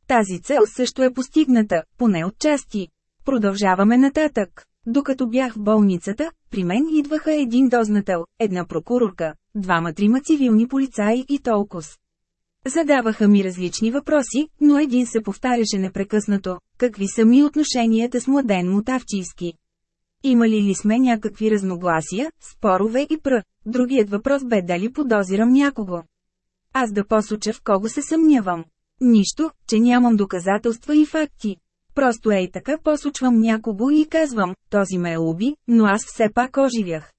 Тази цел също е постигната, поне от части. Продължаваме нататък. Докато бях в болницата, при мен идваха един дознател, една прокурорка, двама-трима цивилни полицаи и толкова. Задаваха ми различни въпроси, но един се повтаряше непрекъснато – какви са ми отношенията с младен Мутавчийски? Имали ли сме някакви разногласия, спорове и пр. Другият въпрос бе дали подозирам някого. Аз да посоча в кого се съмнявам. Нищо, че нямам доказателства и факти. Просто ей така посочвам някого и казвам, този ме е уби, но аз все пак оживях.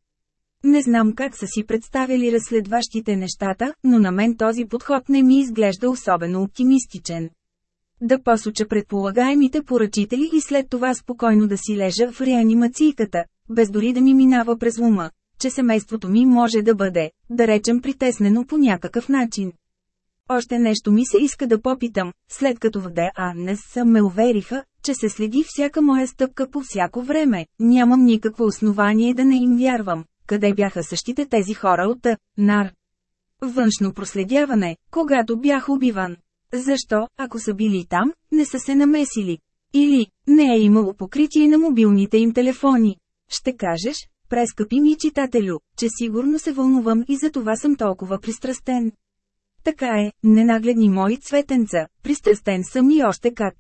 Не знам как са си представили разследващите нещата, но на мен този подход не ми изглежда особено оптимистичен. Да посоча предполагаемите поръчители и след това спокойно да си лежа в реанимацийката, без дори да ми минава през ума, че семейството ми може да бъде, да речем притеснено по някакъв начин. Още нещо ми се иска да попитам, след като в ДАНС ме увериха, че се следи всяка моя стъпка по всяко време, нямам никакво основание да не им вярвам. Къде бяха същите тези хора от НАР? Външно проследяване, когато бях убиван. Защо, ако са били там, не са се намесили? Или, не е имало покритие на мобилните им телефони? Ще кажеш, прескъпи ми читателю, че сигурно се вълнувам и за това съм толкова пристрастен. Така е, ненагледни мои цветенца, пристрастен съм и още как.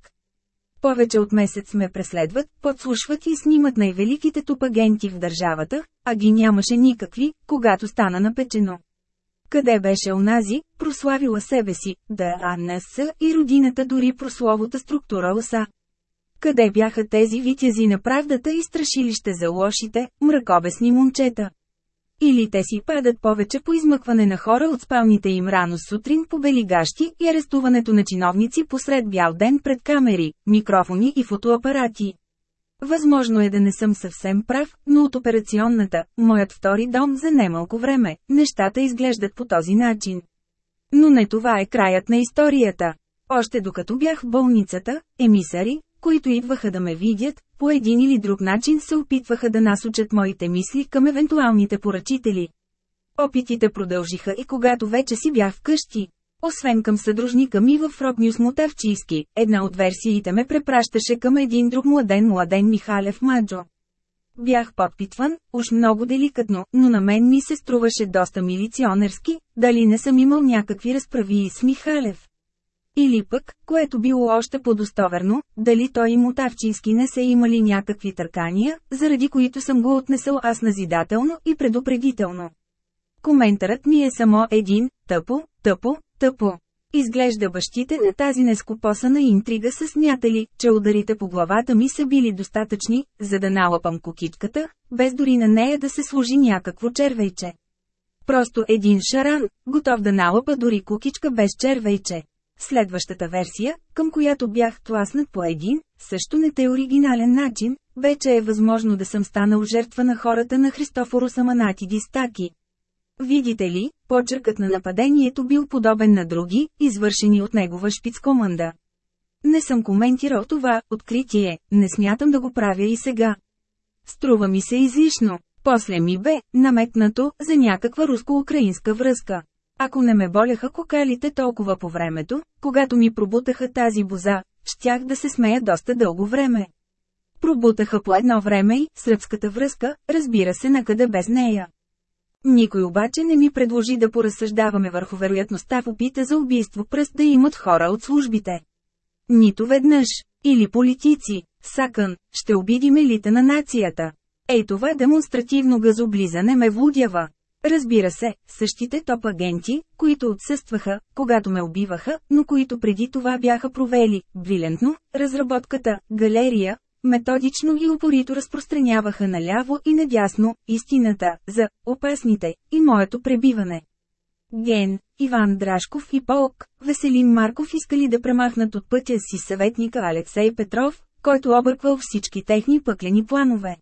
Повече от месец ме преследват, подслушват и снимат най-великите тупагенти в държавата, а ги нямаше никакви, когато стана напечено. Къде беше онази, прославила себе си, да АНС и родината дори прословота структура ОСА? Къде бяха тези витязи на правдата и страшилище за лошите, мракобесни момчета? Или те си падат повече по измъкване на хора от спалните им рано сутрин по бели гащи и арестуването на чиновници посред бял ден пред камери, микрофони и фотоапарати. Възможно е да не съм съвсем прав, но от операционната, моят втори дом за немалко време, нещата изглеждат по този начин. Но не това е краят на историята. Още докато бях в болницата, емисари, които идваха да ме видят, по един или друг начин се опитваха да насочат моите мисли към евентуалните поръчители. Опитите продължиха и когато вече си бях вкъщи. Освен към съдружника ми в Рокнюс Мотавчийски, една от версиите ме препращаше към един друг младен младен Михалев Маджо. Бях подпитван, уж много деликатно, но на мен ми се струваше доста милиционерски, дали не съм имал някакви разправи с Михалев. Или пък, което било още по-достоверно, дали той и Мотавчийски не са имали някакви търкания, заради които съм го отнесъл аз назидателно и предупредително. Коментарът ми е само един, тъпо, тъпо, тъпо. Изглежда бащите на тази нескопосана интрига са смятали, че ударите по главата ми са били достатъчни, за да налапам кокичката, без дори на нея да се служи някакво червейче. Просто един шаран, готов да налапа дори кукичка без червейче. Следващата версия, към която бях тласнат по един, също не те оригинален начин, вече е възможно да съм станал жертва на хората на Христофоро Саманати Дистаки. Видите ли, почеркът на нападението бил подобен на други, извършени от негова шпицкоманда. Не съм коментирал това откритие, не смятам да го правя и сега. Струва ми се излишно. После ми бе намекнато за някаква руско-украинска връзка. Ако не ме боляха кокалите толкова по времето, когато ми пробутаха тази боза, щях да се смея доста дълго време. Пробутаха по едно време и сръбската връзка, разбира се накъде без нея. Никой обаче не ми предложи да поразсъждаваме върху вероятността в опита за убийство пръст да имат хора от службите. Нито веднъж, или политици, сакън, ще обидим елита на нацията. Ей това демонстративно газоблизане ме влудява. Разбира се, същите топ агенти, които отсъстваха, когато ме убиваха, но които преди това бяха провели, брилянтно, разработката, галерия, методично и упорито разпространяваха наляво и надясно истината за опасните и моето пребиване. Ген, Иван Драшков и Полк, Веселин Марков искали да премахнат от пътя си съветника Алексей Петров, който обърквал всички техни пъклени планове.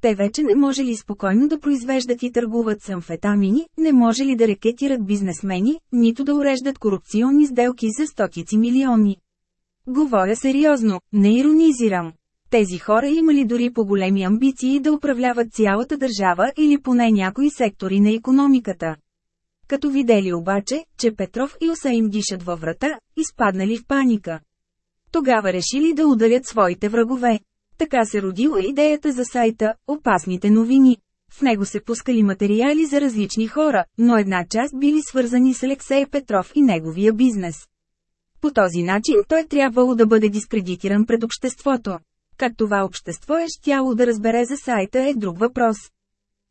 Те вече не може ли спокойно да произвеждат и търгуват с амфетамини, не може ли да рекетират бизнесмени, нито да уреждат корупционни сделки за стотици милиони. Говоря сериозно, не иронизирам. Тези хора имали дори по-големи амбиции да управляват цялата държава или поне някои сектори на економиката. Като видели обаче, че Петров и Оса им дишат във врата, изпаднали в паника. Тогава решили да ударят своите врагове. Така се родила идеята за сайта «Опасните новини». В него се пускали материали за различни хора, но една част били свързани с Алексей Петров и неговия бизнес. По този начин той трябвало да бъде дискредитиран пред обществото. Как това общество е щяло да разбере за сайта е друг въпрос.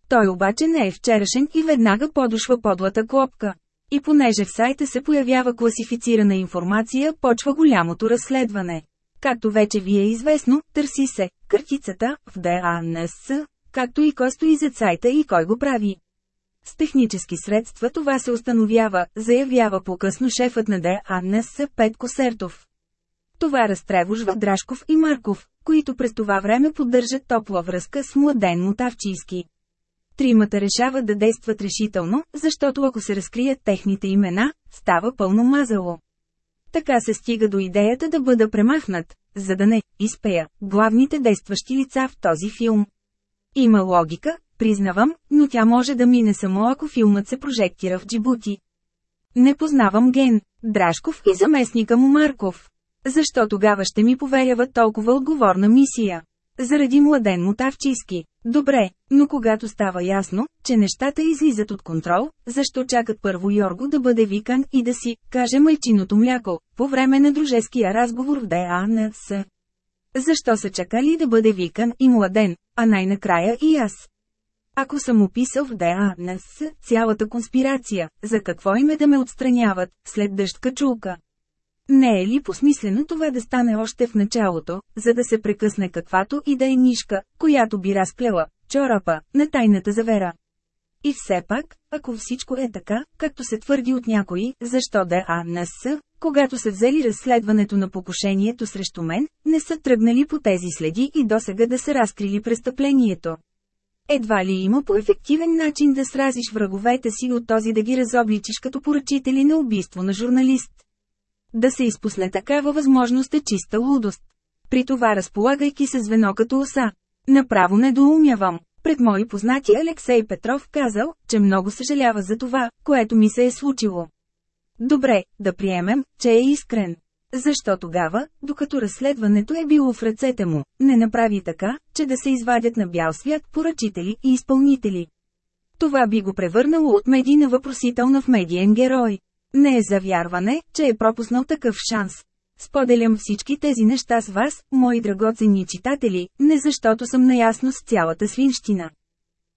Той обаче не е вчерашен и веднага подушва подлата клопка. И понеже в сайта се появява класифицирана информация, почва голямото разследване. Както вече ви е известно, търси се картицата в ДАНС, както и кой стои зад сайта и кой го прави. С технически средства това се установява, заявява по-късно шефът на ДАНС Петко Сертов. Това разтревожва Драшков и Марков, които през това време поддържат топла връзка с младен Мотавчийски. Тримата решават да действат решително, защото ако се разкрият техните имена, става пълно мазало. Така се стига до идеята да бъда премахнат, за да не изпея главните действащи лица в този филм. Има логика, признавам, но тя може да мине само ако филмът се прожектира в Джибути. Не познавам Ген, Драшков и заместника му Марков. Защо тогава ще ми поверяват толкова отговорна мисия? Заради младен Мотавчийски. Добре, но когато става ясно, че нещата излизат от контрол, защо чакат първо Йорго да бъде викан и да си каже майчиното мляко, по време на дружеския разговор в ДАНС? Защо са чакали да бъде викан и младен, а най-накрая и аз? Ако съм описал в ДАНС цялата конспирация, за какво им е да ме отстраняват, след дъжд качулка? Не е ли посмислено това да стане още в началото, за да се прекъсне каквато и да е нишка, която би разплела чорапа на тайната завера? И все пак, ако всичко е така, както се твърди от някои, защо да АНС, когато са взели разследването на покушението срещу мен, не са тръгнали по тези следи и досега да са разкрили престъплението. Едва ли има по-ефективен начин да сразиш враговете си от този да ги разобличиш като поръчители на убийство на журналист. Да се изпусне такава възможност е чиста лудост. При това разполагайки се звено като оса. Направо не доумявам. Пред мои познати Алексей Петров казал, че много съжалява за това, което ми се е случило. Добре, да приемем, че е искрен. Защо тогава, докато разследването е било в ръцете му, не направи така, че да се извадят на бял свят поръчители и изпълнители? Това би го превърнало от медийна въпросителна в медиен герой. Не е завярване, че е пропуснал такъв шанс. Споделям всички тези неща с вас, мои драгоценни читатели, не защото съм наясно с цялата свинщина.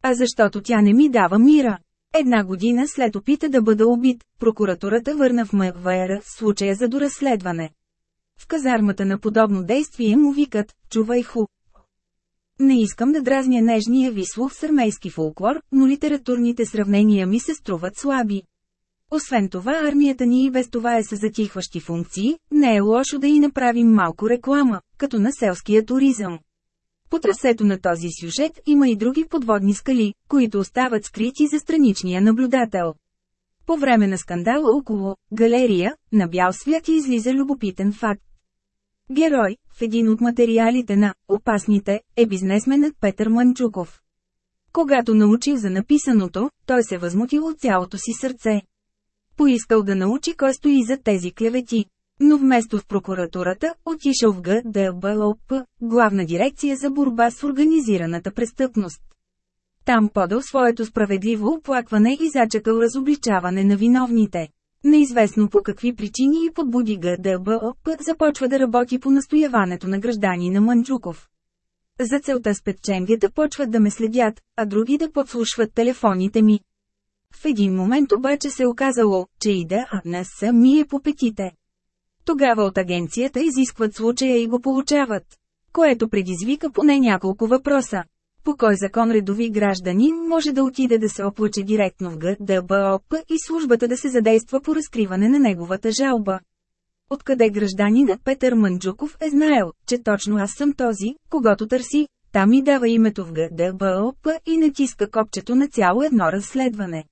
А защото тя не ми дава мира. Една година след опита да бъда убит, прокуратурата върна в МВР случая за доразследване. В казармата на подобно действие му викат, чувай ху. Не искам да дразня нежния ви слух с армейски фолклор, но литературните сравнения ми се струват слаби. Освен това армията ни и без това е с затихващи функции, не е лошо да и направим малко реклама, като на селския туризъм. По трасето на този сюжет има и други подводни скали, които остават скрити за страничния наблюдател. По време на скандала около галерия, на бял свят излиза любопитен факт. Герой, в един от материалите на «Опасните», е бизнесменът Петър Манчуков. Когато научил за написаното, той се възмутил от цялото си сърце. Поискал да научи кой стои за тези клевети. Но вместо в прокуратурата, отишъл в ГДБЛОП, главна дирекция за борба с организираната престъпност. Там подал своето справедливо оплакване и зачакал разобличаване на виновните. Неизвестно по какви причини и подбуди ГДБОП започва да работи по настояването на гражданина Манчуков. За целта спецченгета почват да ме следят, а други да подслушват телефоните ми. В един момент обаче се оказало, че иде, а не ми е по петите. Тогава от агенцията изискват случая и го получават. Което предизвика поне няколко въпроса. По кой закон редови гражданин може да отиде да се оплаче директно в ГДБОП и службата да се задейства по разкриване на неговата жалба? Откъде гражданинът Петър Манджуков е знаел, че точно аз съм този, когато търси, там ми дава името в ГДБОП и натиска копчето на цяло едно разследване.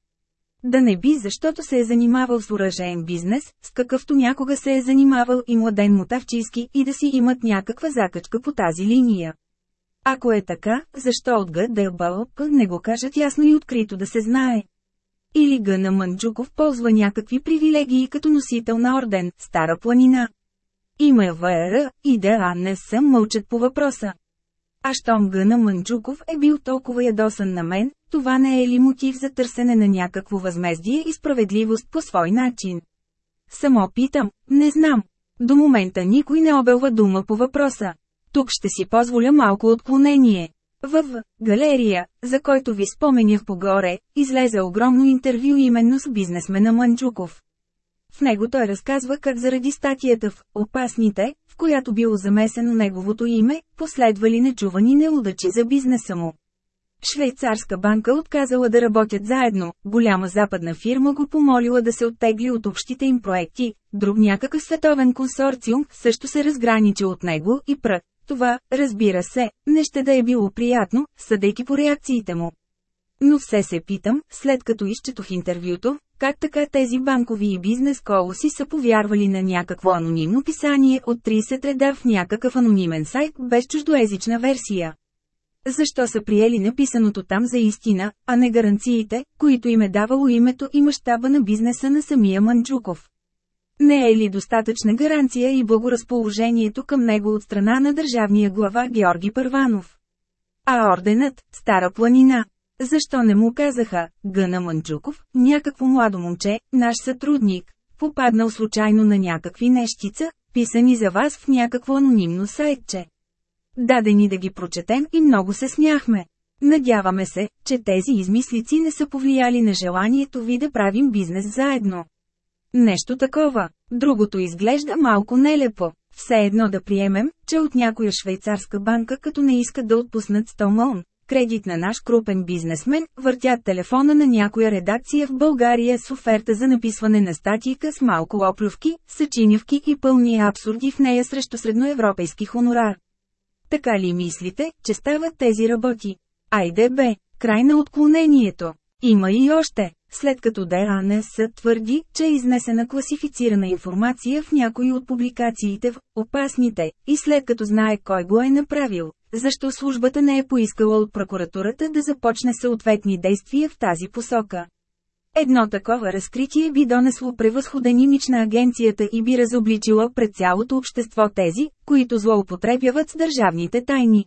Да не би защото се е занимавал с оръжеен бизнес, с какъвто някога се е занимавал и младен Мотавчийски и да си имат някаква закачка по тази линия. Ако е така, защо от ГДБОП не го кажат ясно и открито да се знае? Или Гъна Манджуков ползва някакви привилегии като носител на орден, Стара планина. Има ВР и ДА не съм мълчат по въпроса. А щом Гъна Манджуков е бил толкова ядосан на мен, това не е ли мотив за търсене на някакво възмездие и справедливост по свой начин? Само питам, не знам. До момента никой не обелва дума по въпроса. Тук ще си позволя малко отклонение. В галерия, за който ви споменях погоре, излезе огромно интервю именно с бизнесмена Манчуков. В него той разказва как заради статията в «Опасните», която било замесено неговото име, последвали нечувани неудачи за бизнеса му. Швейцарска банка отказала да работят заедно, голяма западна фирма го помолила да се оттегли от общите им проекти, друг някакъв световен консорциум също се разграничил от него и пръ. Това, разбира се, не ще да е било приятно, съдейки по реакциите му. Но все се питам, след като изчетох интервюто, как така тези банкови и бизнес колоси са повярвали на някакво анонимно писание от 30 реда в някакъв анонимен сайт без чуждоезична версия. Защо са приели написаното там за истина, а не гаранциите, които им е давало името и мащаба на бизнеса на самия Манджуков? Не е ли достатъчна гаранция и благоразположението към него от страна на държавния глава Георги Първанов? А орденът – Стара планина. Защо не му казаха, Гъна Манчуков, някакво младо момче, наш сътрудник, попаднал случайно на някакви нещица, писани за вас в някакво анонимно сайтче. Дадени да ги прочетем и много се смяхме. Надяваме се, че тези измислици не са повлияли на желанието ви да правим бизнес заедно. Нещо такова. Другото изглежда малко нелепо. Все едно да приемем, че от някоя швейцарска банка като не искат да отпуснат 100 мон, кредит на наш крупен бизнесмен, въртят телефона на някоя редакция в България с оферта за написване на статийка с малко оплювки, съчинявки и пълни абсурди в нея срещу средноевропейски хонорар. Така ли мислите, че стават тези работи? Айде бе, край на отклонението. Има и още. След като ДАНС твърди, че е изнесена класифицирана информация в някои от публикациите в «Опасните» и след като знае кой го е направил, защо службата не е поискала от прокуратурата да започне съответни действия в тази посока. Едно такова разкритие би донесло превъзходен имидж на агенцията и би разобличило пред цялото общество тези, които злоупотребяват с държавните тайни.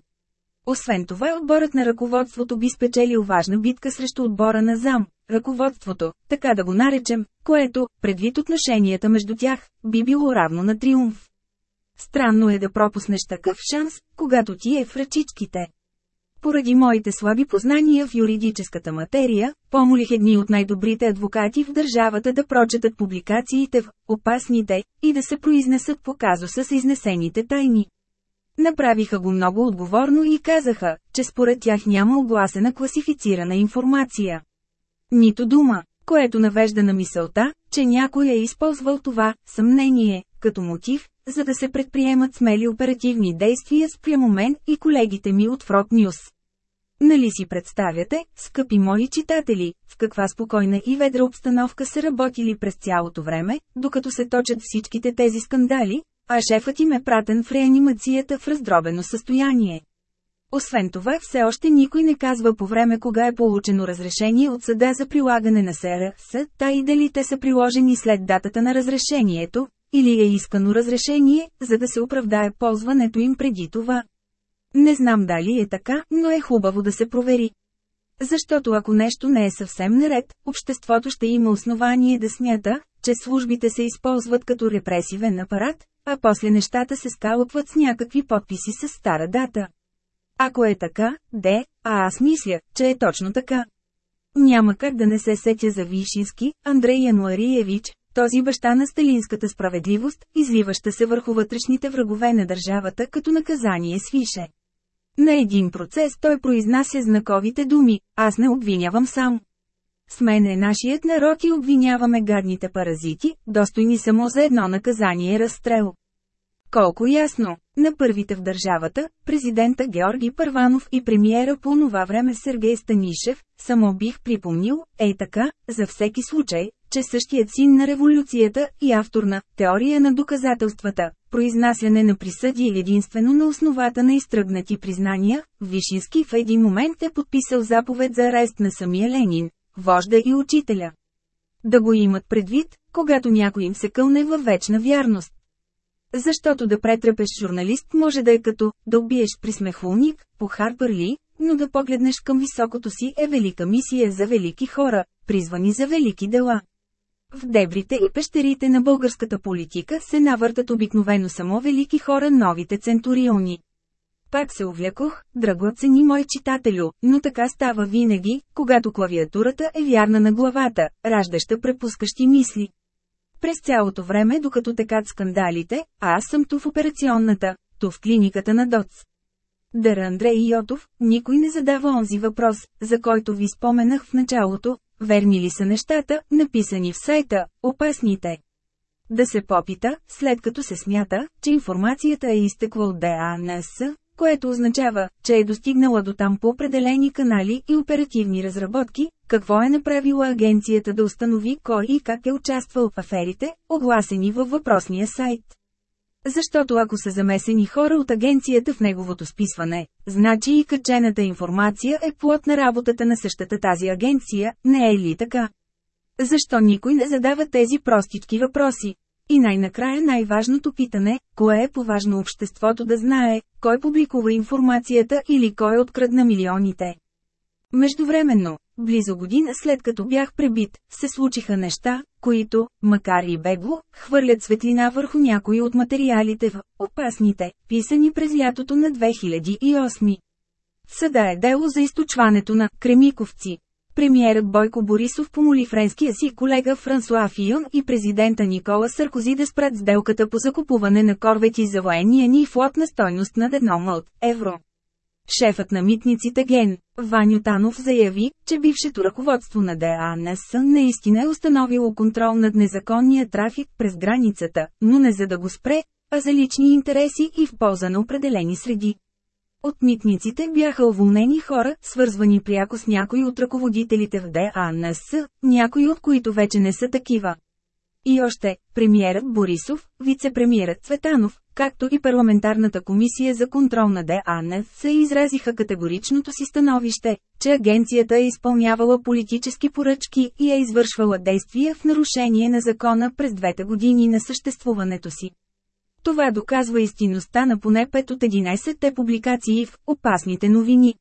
Освен това отборът на ръководството би спечелил важна битка срещу отбора на зам, ръководството, така да го наречем, което, предвид отношенията между тях, би било равно на триумф. Странно е да пропуснеш такъв шанс, когато ти е в ръчичките. Поради моите слаби познания в юридическата материя, помолих едни от най-добрите адвокати в държавата да прочетат публикациите в «Опасните» и да се произнесат по казуса с изнесените тайни. Направиха го много отговорно и казаха, че според тях няма огласена класифицирана информация. Нито дума, което навежда на мисълта, че някой е използвал това съмнение, като мотив, за да се предприемат смели оперативни действия спрямо мен и колегите ми от Фрок Нюс. Нали си представяте, скъпи мои читатели, в каква спокойна и ведра обстановка са работили през цялото време, докато се точат всичките тези скандали, а шефът им е пратен в реанимацията в раздробено състояние. Освен това все още никой не казва по време кога е получено разрешение от съда за прилагане на СРС, та и дали те са приложени след датата на разрешението, или е искано разрешение, за да се оправдае ползването им преди това. Не знам дали е така, но е хубаво да се провери. Защото ако нещо не е съвсем наред, обществото ще има основание да смята, че службите се използват като репресивен апарат, а после нещата се скалъпват с някакви подписи с стара дата. Ако е така, де, а аз мисля, че е точно така. Няма как да не се сетя за Вишински, Андрей Януариевич, този баща на сталинската справедливост, изливаща се върху вътрешните врагове на държавата като наказание свише. На един процес той произнася знаковите думи, аз не обвинявам сам. С мен е нашият народ и обвиняваме гадните паразити, достойни само за едно наказание разстрел. Колко ясно! На първите в държавата, президента Георги Първанов и премиера по това време Сергей Станишев, само бих припомнил, ей така, за всеки случай, че същият син на революцията и автор на «Теория на доказателствата», произнасяне на присъди единствено на основата на изтръгнати признания, Вишински в един момент е подписал заповед за арест на самия Ленин, вожда и учителя. Да го имат предвид, когато някой им се кълне във вечна вярност. Защото да претрепеш журналист може да е като да убиеш присмехулник, по Харпър Ли, но да погледнеш към високото си е велика мисия за велики хора, призвани за велики дела. В дебрите и пещерите на българската политика се навъртат обикновено само велики хора новите центуриони. Пак се увлекох, драгоцени мой читателю, но така става винаги, когато клавиатурата е вярна на главата, раждаща препускащи мисли. През цялото време докато текат скандалите, а аз съм ту в операционната, ту в клиниката на ДОЦ. Дър Андрей Йотов, никой не задава онзи въпрос, за който ви споменах в началото, верни ли са нещата, написани в сайта, опасните. Да се попита, след като се смята, че информацията е изтекла от ДАНС, което означава, че е достигнала до там по определени канали и оперативни разработки, какво е направила агенцията да установи кой и как е участвал в аферите, огласени във въпросния сайт. Защото ако са замесени хора от агенцията в неговото списване, значи и качената информация е плод на работата на същата тази агенция, не е ли така? Защо никой не задава тези простички въпроси? И най-накрая най-важното питане, кое е поважно обществото да знае, кой публикува информацията или кой открадна милионите. Междувременно, близо година след като бях пребит, се случиха неща, които, макар и бегло, хвърлят светлина върху някои от материалите в «Опасните», писани през лятото на 2008. Съда е дело за източването на «Кремиковци», Премиерът Бойко Борисов помоли френския си колега Франсуа Фион и президента Никола Саркози да спрат сделката по закупуване на корвети за военния ни флот на стойност над 1 от евро. Шефът на митниците Ген, Ваню Танов заяви, че бившето ръководство на ДАНС наистина е установило контрол над незаконния трафик през границата, но не за да го спре, а за лични интереси и в полза на определени среди. От митниците бяха уволнени хора, свързвани пряко с някои от ръководителите в ДАНС, някои от които вече не са такива. И още, премиерът Борисов, вице-премиерът Цветанов, както и парламентарната комисия за контрол на ДАНС се изразиха категоричното си становище, че агенцията е изпълнявала политически поръчки и е извършвала действия в нарушение на закона през двете години на съществуването си. Това доказва истинността на поне 5 от 11-те публикации в «Опасните новини».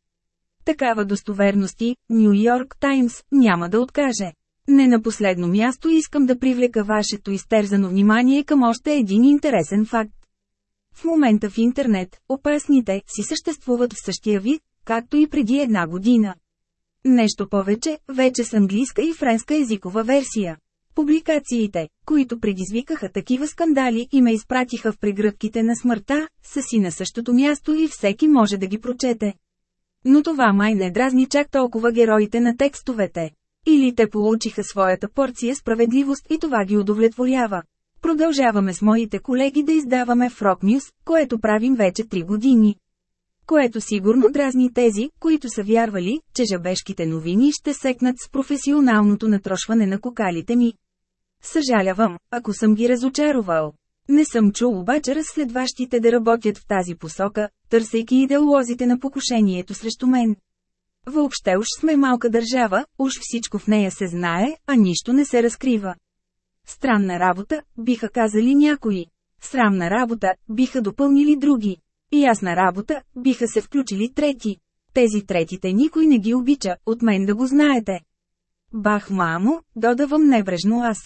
Такава достоверности, Нью Йорк Таймс, няма да откаже. Не на последно място искам да привлека вашето изтерзано внимание към още един интересен факт. В момента в интернет, опасните си съществуват в същия вид, както и преди една година. Нещо повече, вече с английска и френска езикова версия. Публикациите, които предизвикаха такива скандали и ме изпратиха в прегръдките на смъртта, са си на същото място и всеки може да ги прочете. Но това май не дразни чак толкова героите на текстовете. Или те получиха своята порция справедливост и това ги удовлетворява. Продължаваме с моите колеги да издаваме Frog News, което правим вече 3 години. Което сигурно дразни тези, които са вярвали, че жабешките новини ще секнат с професионалното натрошване на кокалите ми. Съжалявам, ако съм ги разочаровал. Не съм чул обаче разследващите да работят в тази посока, търсейки идеолозите на покушението срещу мен. Въобще уж сме малка държава, уж всичко в нея се знае, а нищо не се разкрива. Странна работа, биха казали някои. Срамна работа, биха допълнили други. И ясна работа, биха се включили трети. Тези третите никой не ги обича, от мен да го знаете. Бах мамо, додавам небрежно аз.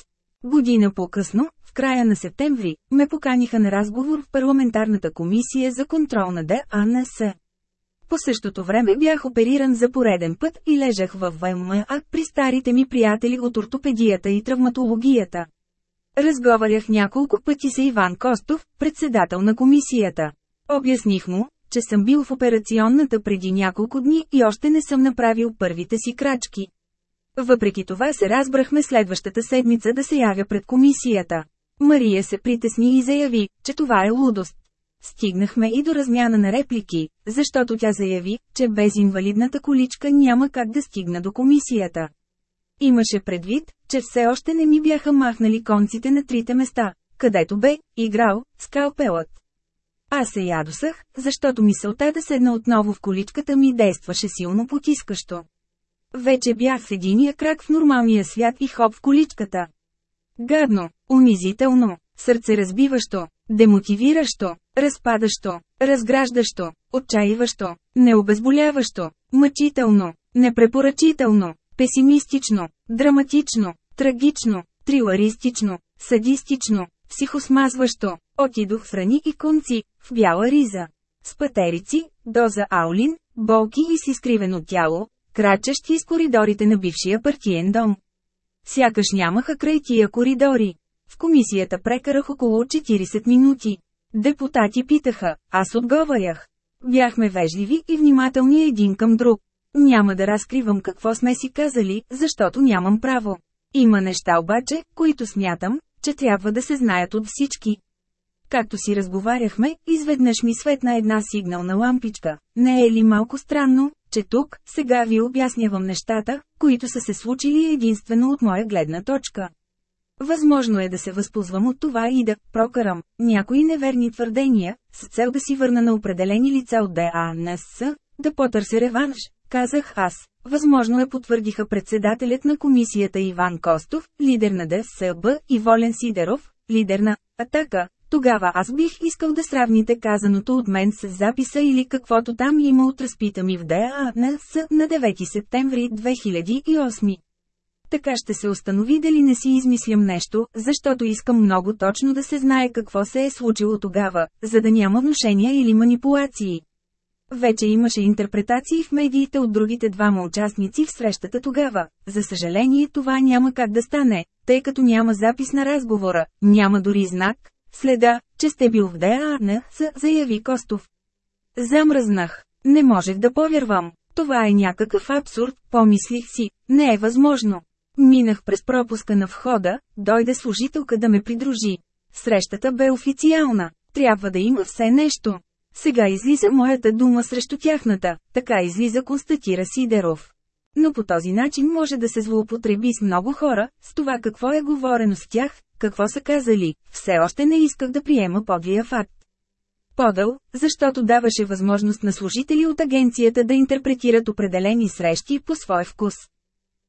Година по-късно, в края на септември, ме поканиха на разговор в парламентарната комисия за контрол на ДАНС. По същото време бях опериран за пореден път и лежах в ВМА при старите ми приятели от ортопедията и травматологията. Разговарях няколко пъти с Иван Костов, председател на комисията. Обясних му, че съм бил в операционната преди няколко дни и още не съм направил първите си крачки. Въпреки това се разбрахме следващата седмица да се явя пред комисията. Мария се притесни и заяви, че това е лудост. Стигнахме и до размяна на реплики, защото тя заяви, че без инвалидната количка няма как да стигна до комисията. Имаше предвид, че все още не ми бяха махнали конците на трите места, където бе играл скалпелът. Аз се ядосах, защото мисълта да седна отново в количката ми действаше силно потискащо. Вече бях в единия крак в нормалния свят и хоп в количката. Гадно, унизително, сърцеразбиващо, демотивиращо, разпадащо, разграждащо, отчаиващо, необезболяващо, мъчително, непрепоръчително, песимистично, драматично, трагично, триларистично, садистично, психосмазващо. Отидох в рани и конци, в бяла риза. С патерици, доза аулин, болки и с изкривено тяло, крачещи из коридорите на бившия партиен дом. Сякаш нямаха край тия коридори. В комисията прекарах около 40 минути. Депутати питаха, аз отговарях. Бяхме вежливи и внимателни един към друг. Няма да разкривам какво сме си казали, защото нямам право. Има неща обаче, които смятам, че трябва да се знаят от всички. Както си разговаряхме, изведнъж ми светна една сигнална лампичка. Не е ли малко странно, че тук, сега ви обяснявам нещата, които са се случили единствено от моя гледна точка. Възможно е да се възползвам от това и да прокарам някои неверни твърдения, с цел да си върна на определени лица от ДАНС, да потърся реванш, казах аз. Възможно е потвърдиха председателят на комисията Иван Костов, лидер на ДСБ и Волен Сидеров, лидер на Атака. Тогава аз бих искал да сравните казаното от мен с записа или каквото там има от разпита ми в ДАНС на 9 септември 2008. Така ще се установи дали не си измислям нещо, защото искам много точно да се знае какво се е случило тогава, за да няма внушения или манипулации. Вече имаше интерпретации в медиите от другите двама участници в срещата тогава. За съжаление това няма как да стане, тъй като няма запис на разговора, няма дори знак, следа, че сте бил в ДАН, заяви Костов. Замръзнах. Не можех да повярвам. Това е някакъв абсурд, помислих си, не е възможно. Минах през пропуска на входа, дойде служителка да ме придружи. Срещата бе официална. Трябва да има все нещо. Сега излиза моята дума срещу тяхната, така излиза констатира Сидеров. Но по този начин може да се злоупотреби с много хора, с това какво е говорено с тях, какво са казали, все още не исках да приема подлия факт. Подъл, защото даваше възможност на служители от агенцията да интерпретират определени срещи по свой вкус.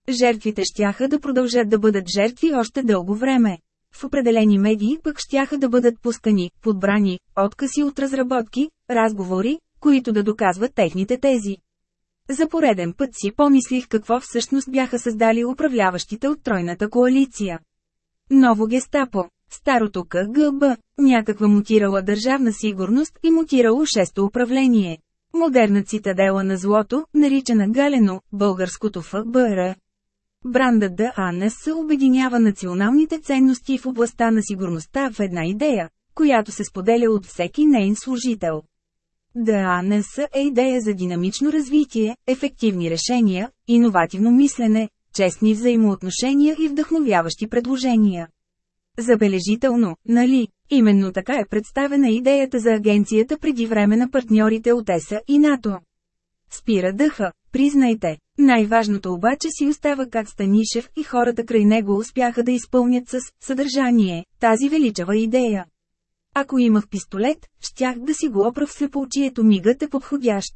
Жертвите щяха да продължат да бъдат жертви още дълго време. В определени медии пък щяха да бъдат пускани, подбрани, откази от разработки, разговори, които да доказват техните тези. За пореден път си помислих какво всъщност бяха създали управляващите от тройната коалиция. Ново гестапо, старото КГБ, някаква мутирала държавна сигурност и мутирало шесто управление. Модерна цитадела на злото, наричана Галено, българското ФБР. Брандът ДАНС обединява националните ценности в областта на сигурността в една идея, която се споделя от всеки нейн служител. ДАНС е идея за динамично развитие, ефективни решения, иновативно мислене, честни взаимоотношения и вдъхновяващи предложения. Забележително, нали? Именно така е представена идеята за агенцията преди време на партньорите от ЕСА и НАТО. Спира дъха, признайте. Най-важното обаче си остава как Станишев и хората край него успяха да изпълнят с съдържание тази величава идея. Ако имах пистолет, щях да си го опра в слепоочието мигът е подходящ.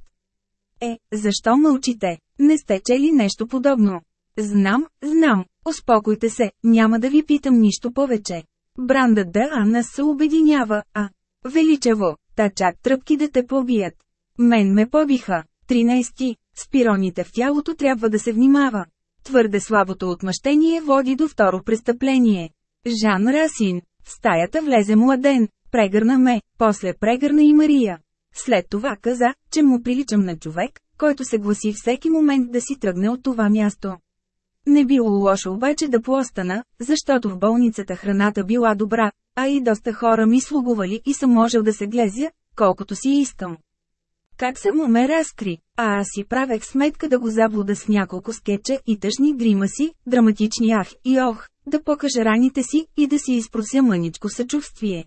Е, защо мълчите? Не сте чели нещо подобно? Знам, знам, успокойте се, няма да ви питам нищо повече. Брандът да Анна се обединява, а... Величево, та чак тръпки да те побият. Мен ме побиха. 13. Спироните в тялото трябва да се внимава. Твърде слабото отмъщение води до второ престъпление. Жан Расин. В стаята влезе младен, прегърна ме, после прегърна и Мария. След това каза, че му приличам на човек, който се гласи всеки момент да си тръгне от това място. Не било лошо обаче да поостана, защото в болницата храната била добра, а и доста хора ми слугували и съм можел да се глезя, колкото си искам. Как само ме разкри, а аз си правех сметка да го заблуда с няколко скетча и тъжни гримаси, драматични ах и ох, да покажа раните си и да си изпрося мъничко съчувствие.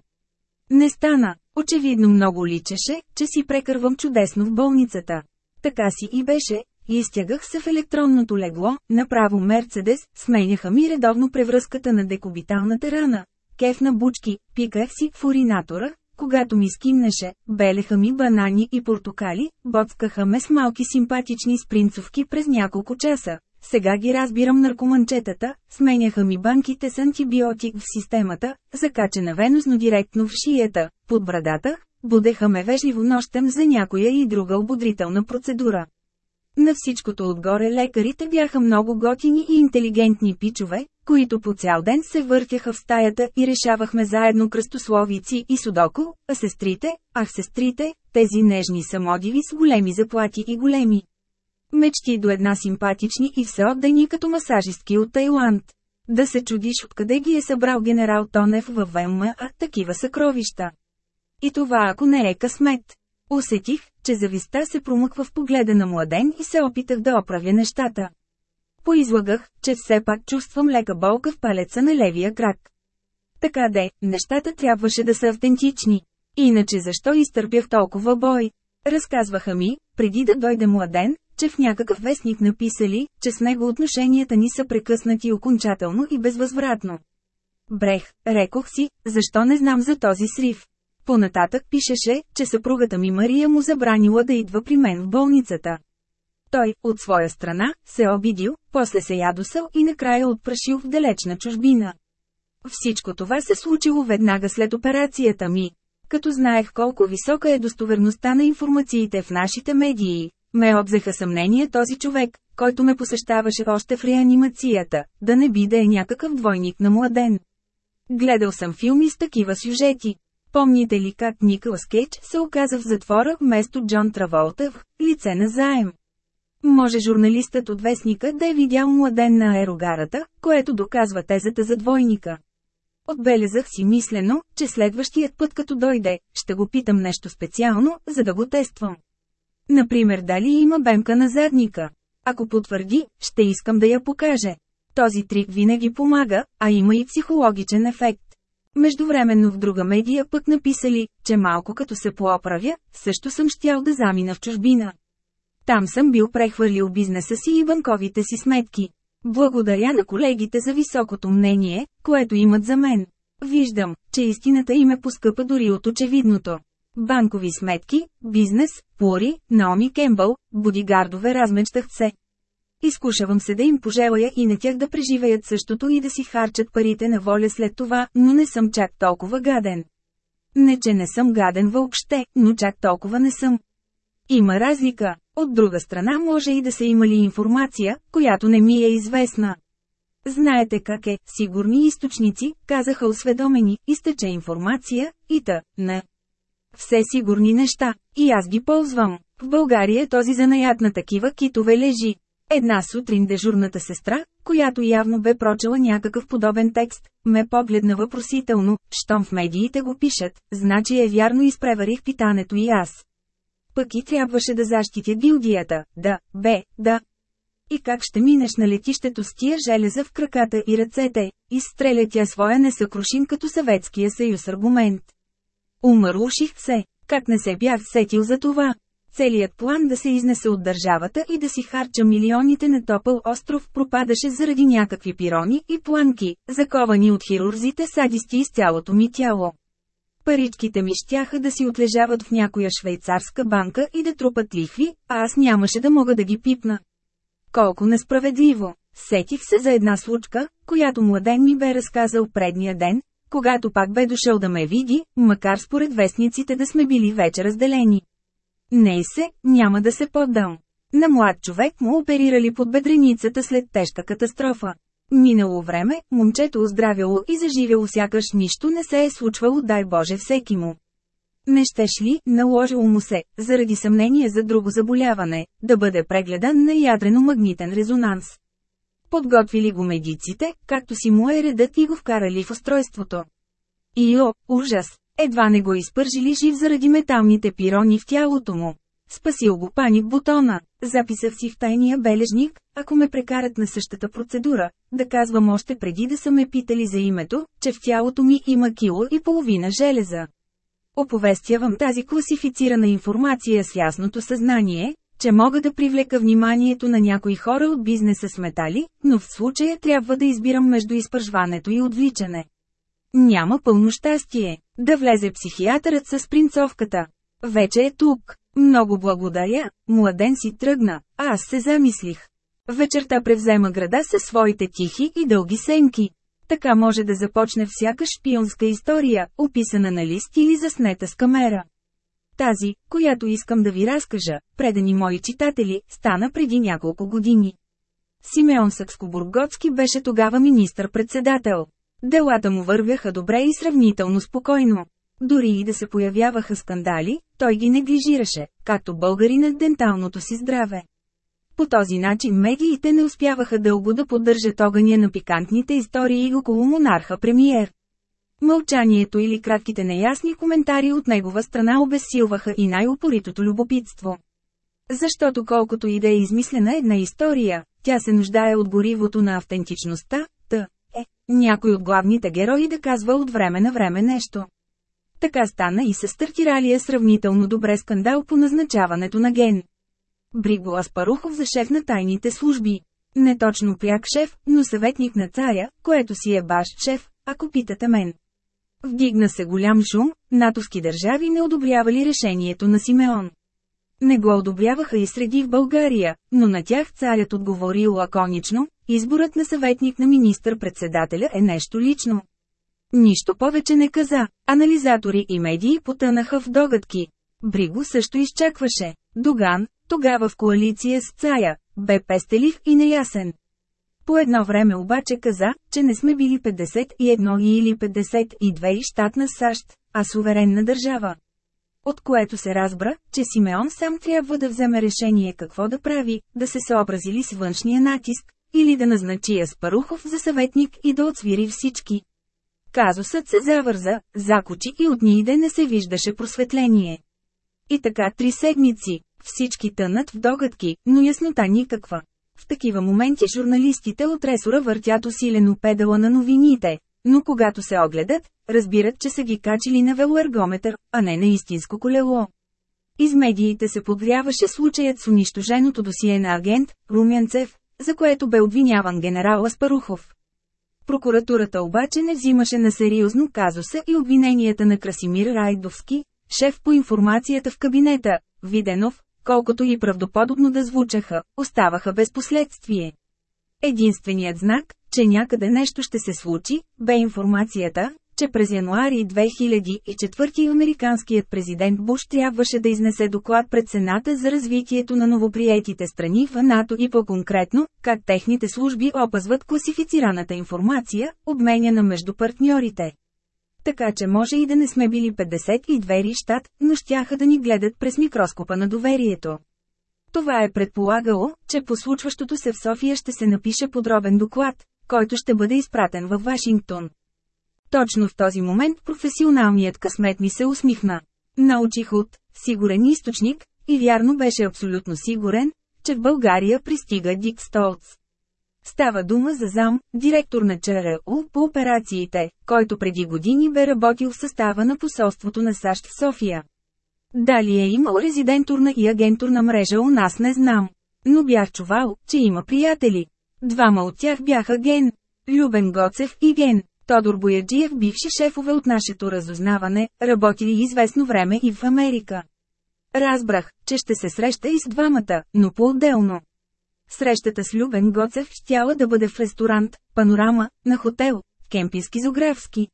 Не стана, очевидно много личеше, че си прекървам чудесно в болницата. Така си и беше, изтягах се в електронното легло, направо Мерцедес, сменяха ми редовно превръзката на декобиталната рана. Кеф на бучки, пиках си в уринатора, когато ми скимнеше, белеха ми банани и портокали, боцкаха ме с малки симпатични спринцовки през няколко часа. Сега ги разбирам наркоманчетата, сменяха ми банките с антибиотик в системата, закачена венозно директно в шията, под брадата, будеха ме вежливо нощем за някоя и друга ободрителна процедура. На всичкото отгоре лекарите бяха много готини и интелигентни пичове, които по цял ден се въртяха в стаята и решавахме заедно кръстословици и судоко, а сестрите, ах сестрите, тези нежни самодиви с големи заплати и големи мечти до една симпатични и всеотдани като масажистки от Тайланд. Да се чудиш откъде ги е събрал генерал Тонев във ВМА такива съкровища. И това ако не е късмет. Усетих, че зависта се промъква в погледа на младен и се опитах да оправя нещата. Поизлагах, че все пак чувствам лека болка в палеца на левия крак. Така де, нещата трябваше да са автентични. Иначе защо изтърпях толкова бой? Разказваха ми, преди да дойде младен, че в някакъв вестник написали, че с него отношенията ни са прекъснати окончателно и безвъзвратно. Брех, рекох си, защо не знам за този срив. Понататък пишеше, че съпругата ми Мария му забранила да идва при мен в болницата. Той, от своя страна, се обидил, после се ядосал и накрая отпрашил в далечна чужбина. Всичко това се случило веднага след операцията ми. Като знаех колко висока е достоверността на информациите в нашите медии, ме обзеха съмнение този човек, който ме посещаваше още в реанимацията, да не би да е някакъв двойник на младен. Гледал съм филми с такива сюжети. Помните ли как Николас Кейдж се оказа в затвора вместо Джон Траволта в лице на заем? Може журналистът от вестника да е видял младен на аерогарата, което доказва тезата за двойника. Отбелязах си мислено, че следващият път като дойде, ще го питам нещо специално, за да го тествам. Например дали има бемка на задника. Ако потвърди, ще искам да я покаже. Този трик винаги помага, а има и психологичен ефект. Междувременно в друга медия пък написали, че малко като се пооправя, също съм щял да замина в чужбина. Там съм бил прехвърлил бизнеса си и банковите си сметки. Благодаря на колегите за високото мнение, което имат за мен. Виждам, че истината им е поскъпа дори от очевидното. Банкови сметки, бизнес, пори, Наоми Кембъл, бодигардове размечтах се. Изкушавам се да им пожелая и на тях да преживеят същото и да си харчат парите на воля след това, но не съм чак толкова гаден. Не че не съм гаден въобще, но чак толкова не съм. Има разлика. От друга страна може и да са имали информация, която не ми е известна. Знаете как е, сигурни източници, казаха осведомени, изтече информация, и та, на. Все сигурни неща, и аз ги ползвам. В България този занаят на такива китове лежи. Една сутрин дежурната сестра, която явно бе прочела някакъв подобен текст, ме погледна въпросително, щом в медиите го пишат, значи е вярно изпреварих питането и аз. Пък и трябваше да защитя гилдията, да, бе, да. И как ще минеш на летището с тия железа в краката и ръцете, изстреля тя своя несъкрушим като Съветския съюз аргумент. Умърлуших се, как не се бях сетил за това. Целият план да се изнесе от държавата и да си харча милионите на топъл остров пропадаше заради някакви пирони и планки, заковани от хирурзите садисти из цялото ми тяло. Паричките ми щяха да си отлежават в някоя швейцарска банка и да трупат лихви, а аз нямаше да мога да ги пипна. Колко несправедливо! Сетих се за една случка, която младен ми бе разказал предния ден, когато пак бе дошъл да ме види, макар според вестниците да сме били вече разделени. Не се, няма да се поддам. На млад човек му оперирали под бедреницата след тежка катастрофа. Минало време, момчето оздравяло и заживяло сякаш нищо не се е случвало дай Боже всеки му. Не щеш ли, наложило му се, заради съмнение за друго заболяване, да бъде прегледан на ядрено-магнитен резонанс. Подготвили го медиците, както си му е редът и го вкарали в устройството. Ио, ужас! Едва не го изпържили жив заради металните пирони в тялото му. Спасил го паник бутона. Записах си в тайния бележник, ако ме прекарат на същата процедура, да казвам още преди да са ме питали за името, че в тялото ми има кило и половина железа. Оповестявам тази класифицирана информация с ясното съзнание, че мога да привлека вниманието на някои хора от бизнеса с метали, но в случая трябва да избирам между изпържването и отвличане. Няма пълно щастие. Да влезе психиатърът с принцовката. Вече е тук. Много благодаря, младен си тръгна, а аз се замислих. Вечерта превзема града със своите тихи и дълги сенки. Така може да започне всяка шпионска история, описана на лист или заснета с камера. Тази, която искам да ви разкажа, предани мои читатели, стана преди няколко години. Симеон Сакскобургоцки беше тогава министър-председател. Делата му вървяха добре и сравнително спокойно. Дори и да се появяваха скандали, той ги неглижираше, както българи на денталното си здраве. По този начин медиите не успяваха дълго да поддържат огъня на пикантните истории около монарха премиер. Мълчанието или кратките неясни коментари от негова страна обесилваха и най-упоритото любопитство. Защото колкото и да е измислена една история, тя се нуждае от горивото на автентичността, т. Някой от главните герои да казва от време на време нещо. Така стана и с стартиралия сравнително добре скандал по назначаването на ген. Бриго Аспарухов за шеф на тайните служби. Не точно пряк шеф, но съветник на царя, което си е баш шеф, ако питате мен. Вдигна се голям шум, натовски държави не одобрявали решението на Симеон. Не го одобряваха и среди в България, но на тях царят отговорил лаконично, изборът на съветник на министър-председателя е нещо лично. Нищо повече не каза, анализатори и медии потънаха в догадки. Бриго също изчакваше. Доган, тогава в коалиция с Цая, бе пестелив и неясен. По едно време обаче каза, че не сме били 51 или 52 щат на САЩ, а суверенна държава. От което се разбра, че Симеон сам трябва да вземе решение какво да прави, да се съобразили с външния натиск, или да назначи Аспарухов за съветник и да отсвири всички. Казусът се завърза, закочи и от ниде не се виждаше просветление. И така три седмици, всички тънат в догадки, но яснота никаква. В такива моменти журналистите от ресора въртят усилено педала на новините, но когато се огледат, разбират, че са ги качили на велоергометър, а не на истинско колело. Из медиите се подвряваше случаят с унищоженото досие на агент, Румянцев, за което бе обвиняван генерал Аспарухов. Прокуратурата обаче не взимаше на сериозно казуса и обвиненията на Красимир Райдовски, шеф по информацията в кабинета, Виденов, колкото и правдоподобно да звучаха, оставаха без последствие. Единственият знак, че някъде нещо ще се случи, бе информацията, че през януари 2004 американският президент Буш трябваше да изнесе доклад пред Сената за развитието на новоприетите страни в НАТО и по-конкретно, как техните служби опазват класифицираната информация, обменяна между партньорите. Така че може и да не сме били 52 рищат, но щяха да ни гледат през микроскопа на доверието. Това е предполагало, че по случващото се в София ще се напише подробен доклад, който ще бъде изпратен във Вашингтон. Точно в този момент професионалният късмет ми се усмихна. Научих от сигурен източник, и вярно беше абсолютно сигурен, че в България пристига Дик Столц. Става дума за зам, директор на ЧРУ по операциите, който преди години бе работил в състава на посолството на САЩ в София. Дали е имал резидентурна и агентурна мрежа у нас не знам. Но бях чувал, че има приятели. Двама от тях бяха Ген. Любен Гоцев и Ген. Тодор Бояджиев бивши шефове от нашето разузнаване, работили известно време и в Америка. Разбрах, че ще се среща и с двамата, но по-отделно. Срещата с Любен Гоцев щяла да бъде в ресторант, панорама, на хотел, кемпински зографски.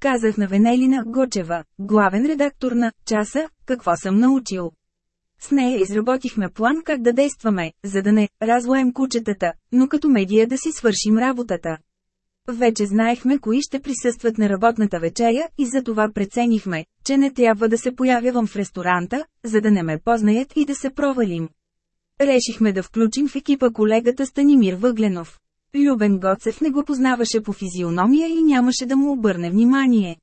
Казах на Венелина Гочева, главен редактор на «Часа», какво съм научил. С нея изработихме план как да действаме, за да не разлоем кучетата, но като медия да си свършим работата. Вече знаехме кои ще присъстват на работната вечеря и за това преценихме, че не трябва да се появявам в ресторанта, за да не ме познаят и да се провалим. Решихме да включим в екипа колегата Станимир Въгленов. Любен Гоцев не го познаваше по физиономия и нямаше да му обърне внимание.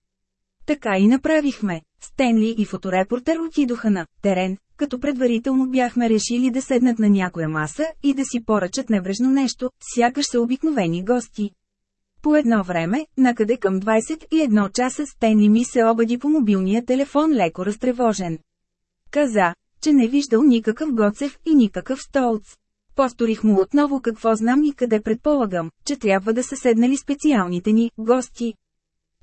Така и направихме. Стенли и фоторепортер отидоха на терен, като предварително бяхме решили да седнат на някоя маса и да си поръчат небрежно нещо, сякаш са обикновени гости. По едно време, накъде към 21 часа Стенли ми се обади по мобилния телефон леко разтревожен. Каза, че не виждал никакъв Гоцев и никакъв Столц. Повторих му отново какво знам и къде предполагам, че трябва да са седнали специалните ни гости.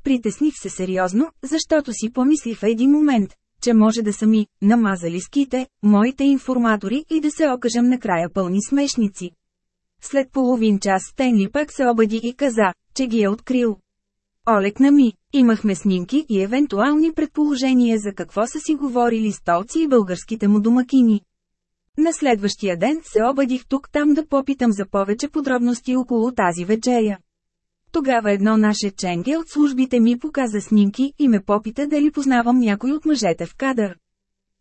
Притесних се сериозно, защото си помислих в един момент, че може да са ми намазали ските, моите информатори и да се окажем накрая пълни смешници. След половин час Стенли пак се обади и каза, че ги е открил. Олекна ми, имахме снимки и евентуални предположения за какво са си говорили столци и българските му домакини. На следващия ден се обадих тук-там да попитам за повече подробности около тази вечеря. Тогава едно наше ченге от службите ми показа снимки и ме попита дали познавам някой от мъжете в кадър.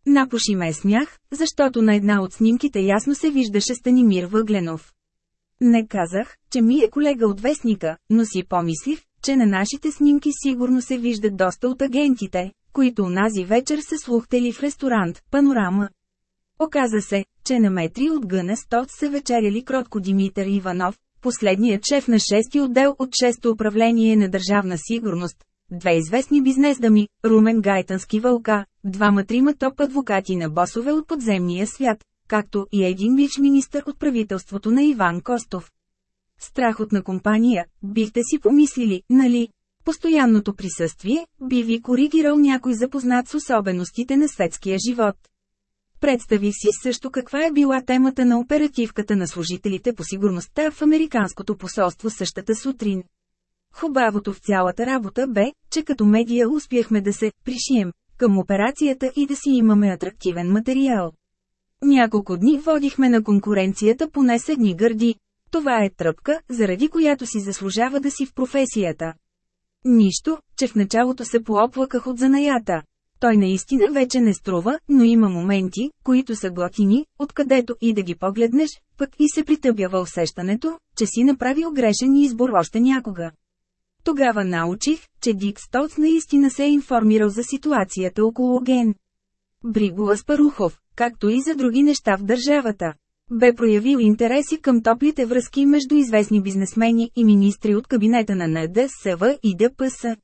Напуши ме смях, защото на една от снимките ясно се виждаше Станимир Въгленов. Не казах, че ми е колега от вестника, но си помислих, че на нашите снимки сигурно се виждат доста от агентите, които унази вечер се слухтели в ресторант «Панорама». Оказа се, че на метри от гъна стот се вечеряли кротко Димитър Иванов, последният шеф на 6-ти отдел от 6-то управление на държавна сигурност, две известни бизнесдами, Румен Гайтански вълка, двама-трима топ адвокати на босове от подземния свят, както и един бивш министър от правителството на Иван Костов. Страхотна компания, бихте си помислили, нали? Постоянното присъствие, би ви коригирал някой запознат с особеностите на светския живот. Представих си също каква е била темата на оперативката на служителите по сигурността в Американското посолство същата сутрин. Хубавото в цялата работа бе, че като медия успяхме да се пришием към операцията и да си имаме атрактивен материал. Няколко дни водихме на конкуренцията поне с едни гърди. Това е тръпка, заради която си заслужава да си в професията. Нищо, че в началото се пооплаках от занаята. Той наистина вече не струва, но има моменти, които са готини, откъдето и да ги погледнеш, пък и се притъбява усещането, че си направил грешен избор още някога. Тогава научих, че Дик Столц наистина се е информирал за ситуацията около Ген. Бриго Аспарухов, както и за други неща в държавата. Бе проявил интереси към топлите връзки между известни бизнесмени и министри от кабинета на НДСВ и ДПС.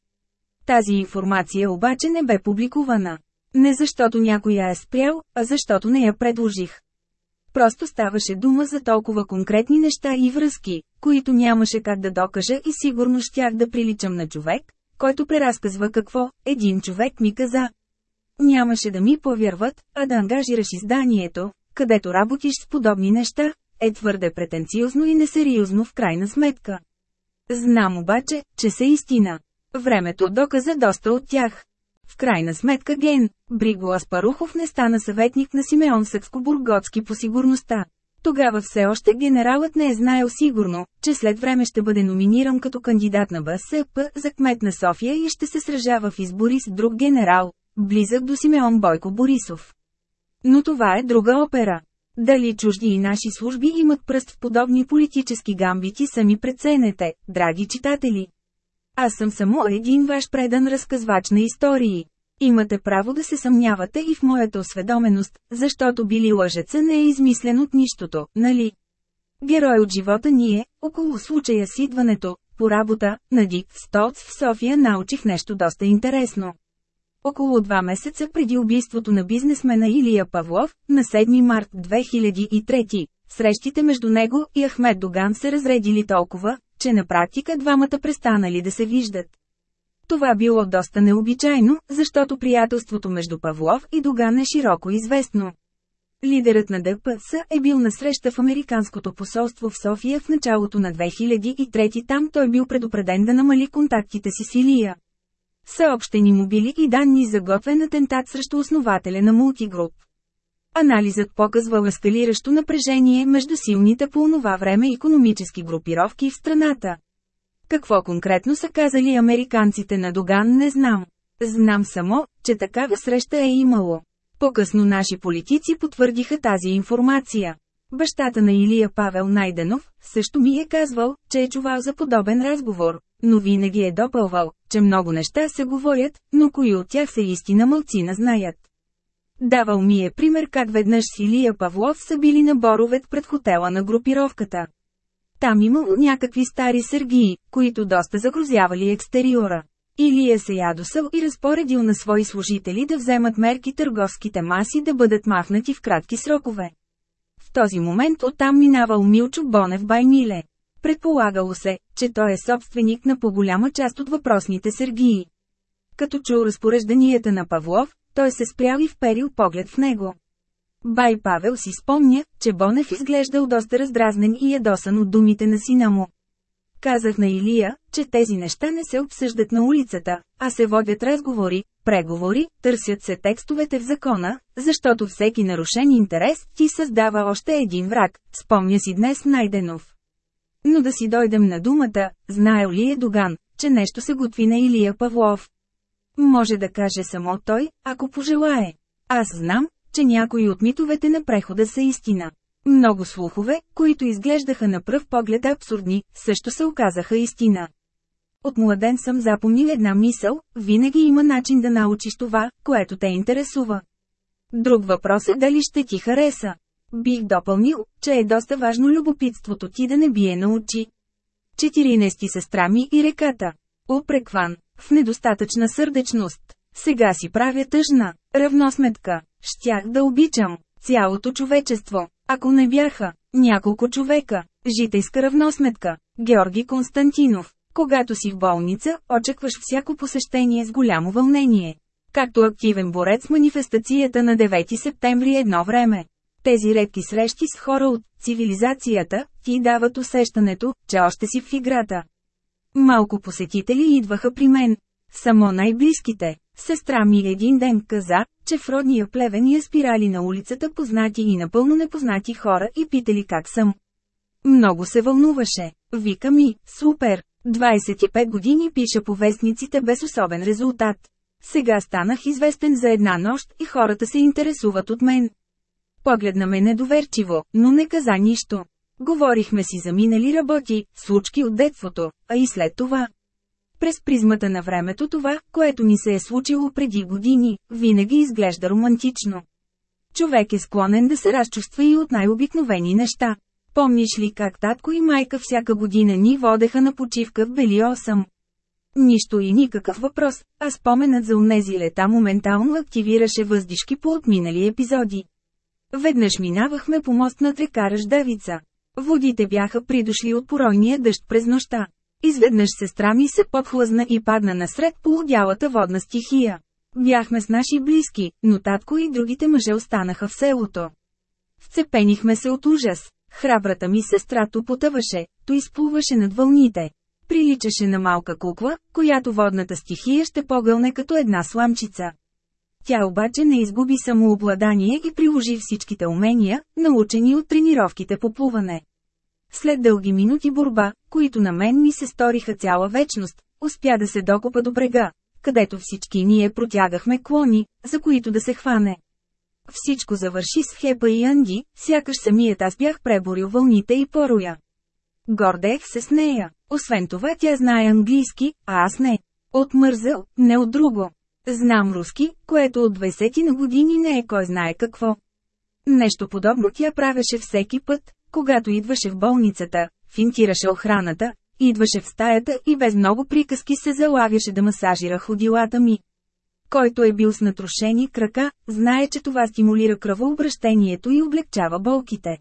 Тази информация обаче не бе публикувана. Не защото някой я е спрял, а защото не я предложих. Просто ставаше дума за толкова конкретни неща и връзки, които нямаше как да докажа и сигурно щях да приличам на човек, който преразказва какво един човек ми каза. Нямаше да ми повярват, а да ангажираш изданието, където работиш с подобни неща, е твърде претенциозно и несериозно в крайна сметка. Знам обаче, че са истина. Времето доказа доста от тях. В крайна сметка Ген, Бриго Аспарухов не стана съветник на Симеон Съкско-Бурготски по сигурността. Тогава все още генералът не е знаел сигурно, че след време ще бъде номиниран като кандидат на БСП за кмет на София и ще се сражава в избори с друг генерал, близък до Симеон Бойко Борисов. Но това е друга опера. Дали чужди и наши служби имат пръст в подобни политически гамбити сами преценете, драги читатели. Аз съм само един ваш предан разказвач на истории. Имате право да се съмнявате и в моята осведоменост, защото били лъжеца не е измислен от нищото, нали? Герой от живота ни е, около случая с идването, по работа, на Дик Стоц в София научих нещо доста интересно. Около два месеца преди убийството на бизнесмена Илия Павлов, на 7 март 2003, срещите между него и Ахмед Доган се разредили толкова, че на практика двамата престанали да се виждат. Това било доста необичайно, защото приятелството между Павлов и Доган е широко известно. Лидерът на ДПС е бил на среща в Американското посолство в София в началото на 2003 там той бил предупреден да намали контактите си с Илия. Съобщени му били и данни за готвен атентат срещу основателя на мултигруп. Анализът показва ескалиращо напрежение между силните по онова време економически групировки в страната. Какво конкретно са казали американците на Доган не знам. Знам само, че такава среща е имало. По-късно наши политици потвърдиха тази информация. Бащата на Илия Павел Найденов също ми е казвал, че е чувал за подобен разговор, но винаги е допълвал, че много неща се говорят, но кои от тях са истина мълцина знаят. Давал ми е пример как веднъж с Илия Павлов са били на Боровет пред хотела на групировката. Там имало някакви стари сергии, които доста загрозявали екстериора. Илия се ядосал и разпоредил на свои служители да вземат мерки търговските маси да бъдат махнати в кратки срокове. В този момент оттам минавал Милчо Бонев Баймиле. Предполагало се, че той е собственик на по-голяма част от въпросните сергии. Като чул разпорежданията на Павлов, той се спрял и вперил поглед в него. Бай Павел си спомня, че Бонев изглеждал доста раздразнен и ядосан от думите на сина му. Казах на Илия, че тези неща не се обсъждат на улицата, а се водят разговори, преговори, търсят се текстовете в закона, защото всеки нарушен интерес ти създава още един враг, спомня си днес Найденов. Но да си дойдем на думата, знаел ли е Доган, че нещо се готви на Илия Павлов? Може да каже само той, ако пожелае. Аз знам, че някои от митовете на прехода са истина. Много слухове, които изглеждаха на пръв поглед абсурдни, също се оказаха истина. От младен съм запомнил една мисъл, винаги има начин да научиш това, което те интересува. Друг въпрос е дали ще ти хареса. Бих допълнил, че е доста важно любопитството ти да не бие на очи. 14 сестра ми и реката. Упрекван, в недостатъчна сърдечност. Сега си правя тъжна. Равносметка. Щях да обичам. Цялото човечество. Ако не бяха. Няколко човека. Житейска равносметка. Георги Константинов. Когато си в болница, очакваш всяко посещение с голямо вълнение. Както активен борец с манифестацията на 9 септември едно време. Тези редки срещи с хора от цивилизацията ти дават усещането, че още си в играта. Малко посетители идваха при мен. Само най-близките. Сестра ми един ден каза, че в родния плевен я спирали на улицата познати и напълно непознати хора и питали как съм. Много се вълнуваше. Вика ми, супер. 25 години пиша по вестниците без особен резултат. Сега станах известен за една нощ и хората се интересуват от мен. Погледна ме недоверчиво, но не каза нищо. Говорихме си за минали работи, случки от детството, а и след това. През призмата на времето това, което ни се е случило преди години, винаги изглежда романтично. Човек е склонен да се разчувства и от най-обикновени неща. Помниш ли как татко и майка всяка година ни водеха на почивка в Бели 8? Нищо и никакъв въпрос, а споменът за унези лета моментално активираше въздишки по отминали епизоди. Веднъж минавахме по мост над река Ръждавица. Водите бяха придошли от поройния дъжд през нощта. Изведнъж сестра ми се подхлъзна и падна насред полудялата водна стихия. Бяхме с наши близки, но татко и другите мъже останаха в селото. Вцепенихме се от ужас. Храбрата ми сестра то потъваше, то изплуваше над вълните. Приличаше на малка кукла, която водната стихия ще погълне като една сламчица. Тя обаче не изгуби самообладание и приложи всичките умения, научени от тренировките по плуване. След дълги минути борба, които на мен ми се сториха цяла вечност, успя да се докопа до брега, където всички ние протягахме клони, за които да се хване. Всичко завърши с Хепа и Анди, сякаш самият аз бях преборил вълните и пороя. Гордех се с нея. Освен това тя знае английски, а аз не. От мързел, не от друго. Знам руски, което от 20 на години не е кой знае какво. Нещо подобно тя правеше всеки път, когато идваше в болницата, финтираше охраната, идваше в стаята и без много приказки се залавяше да масажира ходилата ми. Който е бил с натрушени крака, знае, че това стимулира кръвообращението и облегчава болките.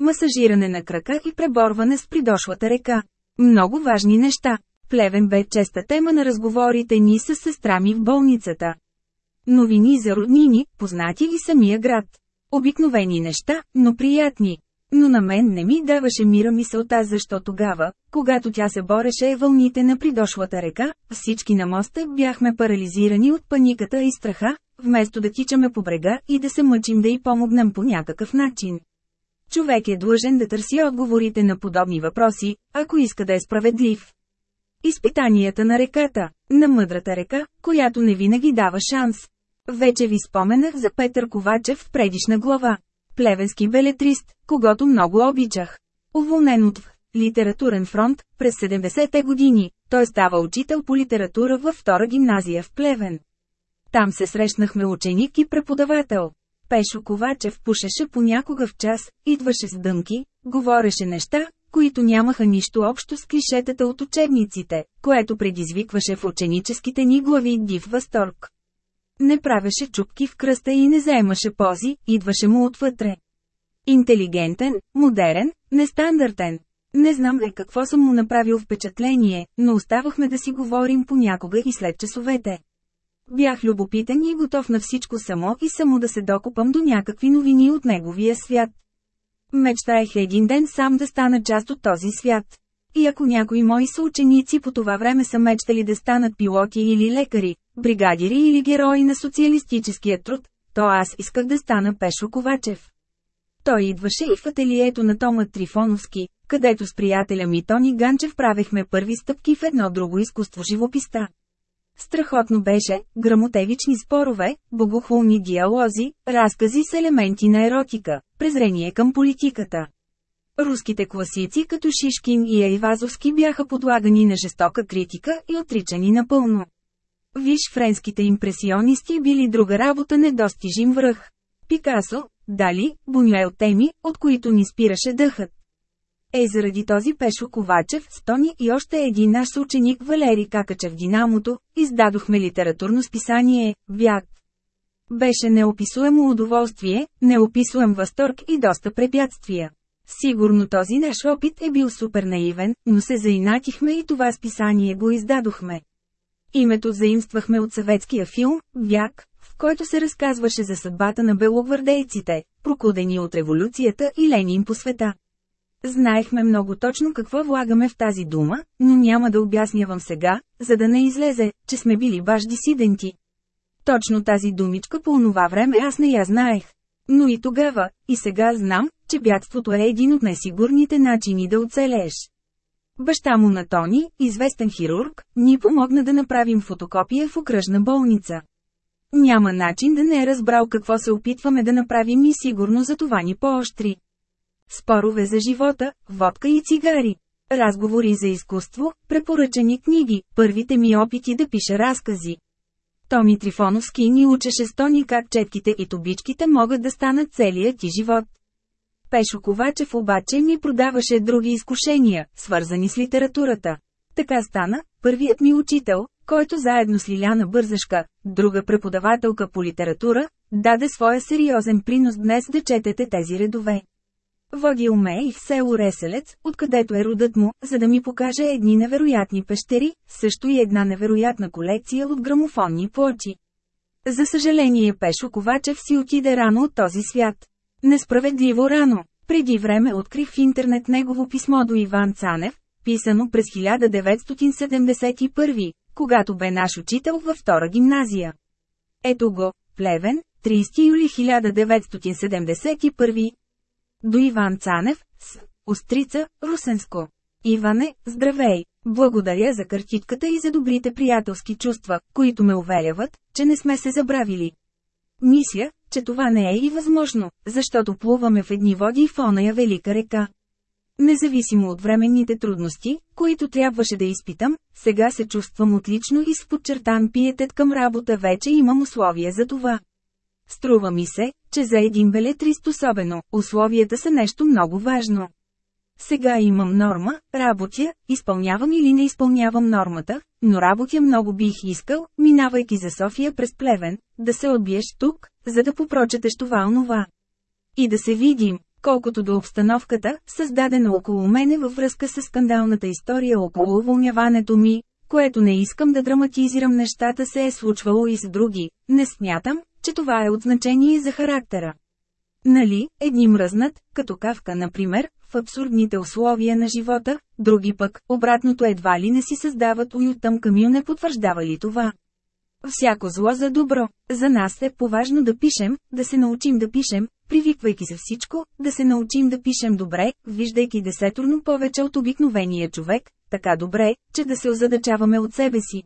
Масажиране на крака и преборване с придошлата река. Много важни неща. Плевен бе честа тема на разговорите ни с сестра ми в болницата. Новини за роднини, познати и самия град. Обикновени неща, но приятни. Но на мен не ми даваше мира мисълта защо тогава, когато тя се бореше вълните на придошлата река, всички на моста бяхме парализирани от паниката и страха, вместо да тичаме по брега и да се мъчим да й помогнем по някакъв начин. Човек е длъжен да търси отговорите на подобни въпроси, ако иска да е справедлив. Изпитанията на реката, на мъдрата река, която не винаги дава шанс. Вече ви споменах за Петър Ковачев в предишна глава. Плевенски белетрист, когато много обичах. Уволнен от литературен фронт, през 70-те години, той става учител по литература във втора гимназия в Плевен. Там се срещнахме ученик и преподавател. Пешо Ковачев пушеше понякога в час, идваше с дънки, говореше неща, които нямаха нищо общо с клишетата от учебниците, което предизвикваше в ученическите ни глави див възторг. Не правеше чупки в кръста и не заемаше пози, идваше му отвътре. Интелигентен, модерен, нестандартен. Не знам ли какво съм му направил впечатление, но оставахме да си говорим понякога и след часовете. Бях любопитен и готов на всичко само и само да се докопам до някакви новини от неговия свят. Мечтаех един ден сам да стана част от този свят. И ако някои мои съученици по това време са мечтали да станат пилоти или лекари, бригадири или герои на социалистическия труд, то аз исках да стана Пешо Ковачев. Той идваше и в ателието на Тома Трифоновски, където с приятеля ми Тони Ганчев правехме първи стъпки в едно друго изкуство живописта. Страхотно беше, грамотевични спорове, богохулни диалози, разкази с елементи на еротика, презрение към политиката. Руските класици като Шишкин и Айвазовски бяха подлагани на жестока критика и отричани напълно. Виж френските импресионисти били друга работа недостижим връх. Пикасо, Дали, Бунюел теми, от които ни спираше дъхът. Е заради този Пешо Ковачев, Стони и още един наш ученик Валери Какачев Динамото, издадохме литературно списание «Вят». Беше неописуемо удоволствие, неописуем възторг и доста препятствия. Сигурно този наш опит е бил супер наивен, но се заинатихме и това списание го издадохме. Името заимствахме от съветския филм «Вяк», в който се разказваше за съдбата на белогвардейците, прокудени от революцията и Ленин по света. Знаехме много точно какво влагаме в тази дума, но няма да обяснявам сега, за да не излезе, че сме били баш дисиденти. Точно тази думичка по онова време аз не я знаех. Но и тогава, и сега знам, че бягството е един от най-сигурните начини да оцелееш. Баща му на Тони, известен хирург, ни помогна да направим фотокопия в окръжна болница. Няма начин да не е разбрал какво се опитваме да направим и сигурно за това ни поощри. Спорове за живота, водка и цигари. Разговори за изкуство, препоръчани книги, първите ми опити да пиша разкази. Томи Трифоновски ни учеше стони как четките и тобичките могат да станат целият ти живот. Пешо Ковачев обаче ми продаваше други изкушения, свързани с литературата. Така стана, първият ми учител, който заедно с Лиляна Бързашка, друга преподавателка по литература, даде своя сериозен принос днес да четете тези редове. Водил ме и в село Реселец, откъдето е родът му, за да ми покаже едни невероятни пещери, също и една невероятна колекция от грамофонни плочи. За съжаление Пешо Ковачев си отиде рано от този свят. Несправедливо рано. Преди време открих в интернет негово писмо до Иван Цанев, писано през 1971, когато бе наш учител във втора гимназия. Ето го, Плевен, 30 юли 1971. До Иван Цанев, с Острица, Русенско. Иване, здравей! Благодаря за картитката и за добрите приятелски чувства, които ме уверяват, че не сме се забравили. Мисля, че това не е и възможно, защото плуваме в едни води в оная велика река. Независимо от временните трудности, които трябваше да изпитам, сега се чувствам отлично и с подчертан пиетет към работа вече имам условия за това. Струва ми се, че за един белетрист особено, условията са нещо много важно. Сега имам норма, работя, изпълнявам или не изпълнявам нормата, но работя много бих искал, минавайки за София през Плевен, да се отбиеш тук, за да попрочетеш това онова. И да се видим, колкото до обстановката, създадена около мене във връзка с скандалната история около уволняването ми, което не искам да драматизирам нещата се е случвало и с други, не смятам, че това е от значение за характера. Нали, едни мръзнат, като кавка например, в абсурдните условия на живота, други пък, обратното едва ли не си създават уютъм камил не потвърждава ли това. Всяко зло за добро. За нас е поважно да пишем, да се научим да пишем, привиквайки се всичко, да се научим да пишем добре, виждайки десетурно повече от обикновения човек, така добре, че да се озадачаваме от себе си.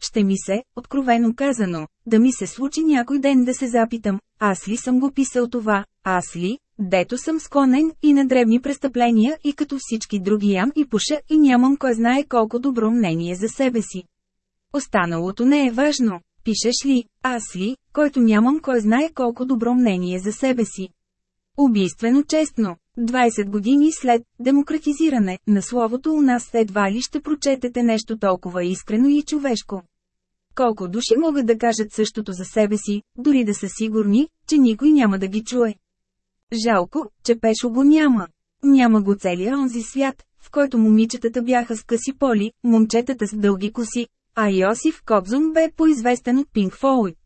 Ще ми се, откровено казано, да ми се случи някой ден да се запитам, аз ли съм го писал това, аз ли, дето съм склонен и на древни престъпления и като всички други ям и пуша и нямам кой знае колко добро мнение за себе си. Останалото не е важно, пишеш ли, аз ли, който нямам кой знае колко добро мнение за себе си. Убийствено честно, 20 години след демократизиране на словото у нас едва ли ще прочетете нещо толкова искрено и човешко. Колко души могат да кажат същото за себе си, дори да са сигурни, че никой няма да ги чуе. Жалко, че Пешо го няма. Няма го целия онзи свят, в който момичетата бяха с къси поли, момчетата с дълги коси, а Йосиф Кобзон бе поизвестен от Пинк Флойд.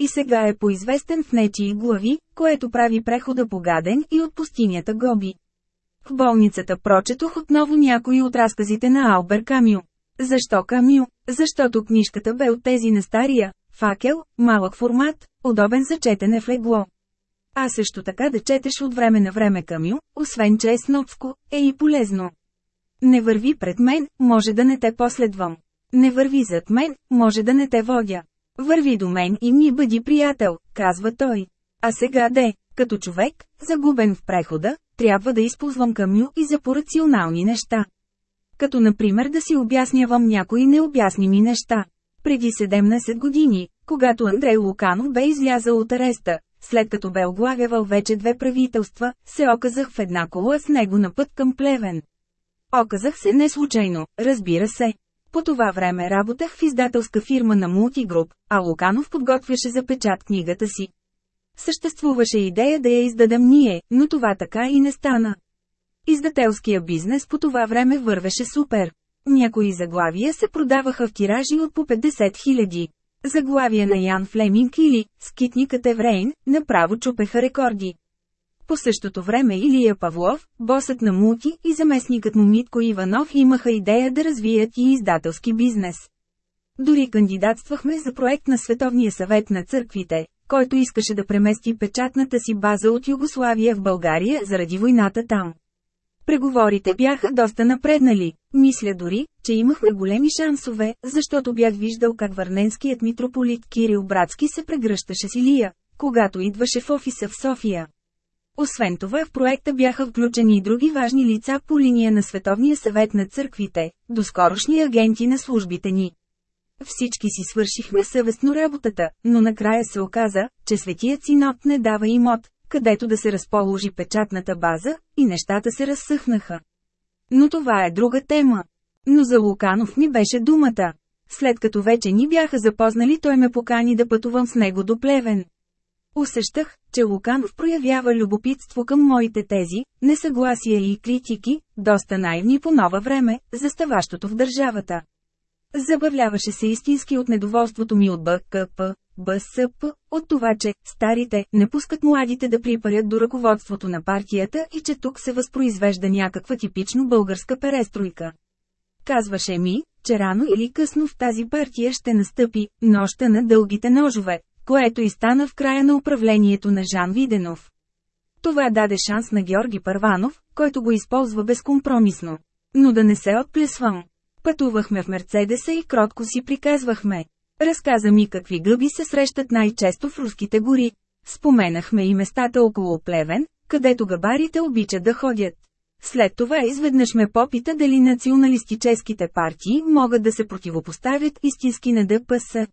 И сега е поизвестен в нечии глави, което прави прехода погаден и от пустинята Гоби. В болницата прочетох отново някои от разказите на Албер Камю. Защо Камю? Защото книжката бе от тези на стария, факел, малък формат, удобен за четене в легло. А също така да четеш от време на време Камю, освен че е снопско, е и полезно. Не върви пред мен, може да не те последвам. Не върви зад мен, може да не те водя. Върви до мен и ми бъди приятел, казва той. А сега де, като човек, загубен в прехода, трябва да използвам камю и за порационални неща. Като например да си обяснявам някои необясними неща. Преди 17 години, когато Андрей Луканов бе излязал от ареста, след като бе оглавявал вече две правителства, се оказах в една кола с него на път към Плевен. Оказах се не случайно, разбира се. По това време работех в издателска фирма на Мултигруп, а Луканов подготвяше за печат книгата си. Съществуваше идея да я издадем ние, но това така и не стана. Издателския бизнес по това време вървеше супер. Някои заглавия се продаваха в тиражи от по 50 000. Заглавия на Ян Флеминг или «Скитникът Еврейн» направо чупеха рекорди. По същото време Илия Павлов, босът на Мути и заместникът му Митко Иванов имаха идея да развият и издателски бизнес. Дори кандидатствахме за проект на Световния съвет на църквите, който искаше да премести печатната си база от Югославия в България заради войната там. Преговорите бяха доста напреднали. Мисля дори, че имахме големи шансове, защото бях виждал как върненският митрополит Кирил Братски се прегръщаше с Илия, когато идваше в офиса в София. Освен това в проекта бяха включени и други важни лица по линия на Световния съвет на църквите, доскорошни агенти на службите ни. Всички си свършихме съвестно работата, но накрая се оказа, че Светият Синод не дава имот, където да се разположи печатната база, и нещата се разсъхнаха. Но това е друга тема. Но за Луканов ми беше думата. След като вече ни бяха запознали той ме покани да пътувам с него до Плевен. Усещах, че Луканов проявява любопитство към моите тези, несъгласия и критики, доста наивни по нова време, заставащото в държавата. Забавляваше се истински от недоволството ми от БКП, БСП, от това, че старите не пускат младите да припарят до ръководството на партията и че тук се възпроизвежда някаква типично българска перестройка. Казваше ми, че рано или късно в тази партия ще настъпи нощта на дългите ножове, което и стана в края на управлението на Жан Виденов. Това даде шанс на Георги Първанов, който го използва безкомпромисно. Но да не се отплесвам. Пътувахме в Мерцедеса и кротко си приказвахме. Разказа ми какви гъби се срещат най-често в руските гори. Споменахме и местата около Плевен, където габарите обичат да ходят. След това изведнъж ме попита дали националистическите партии могат да се противопоставят истински на ДПС.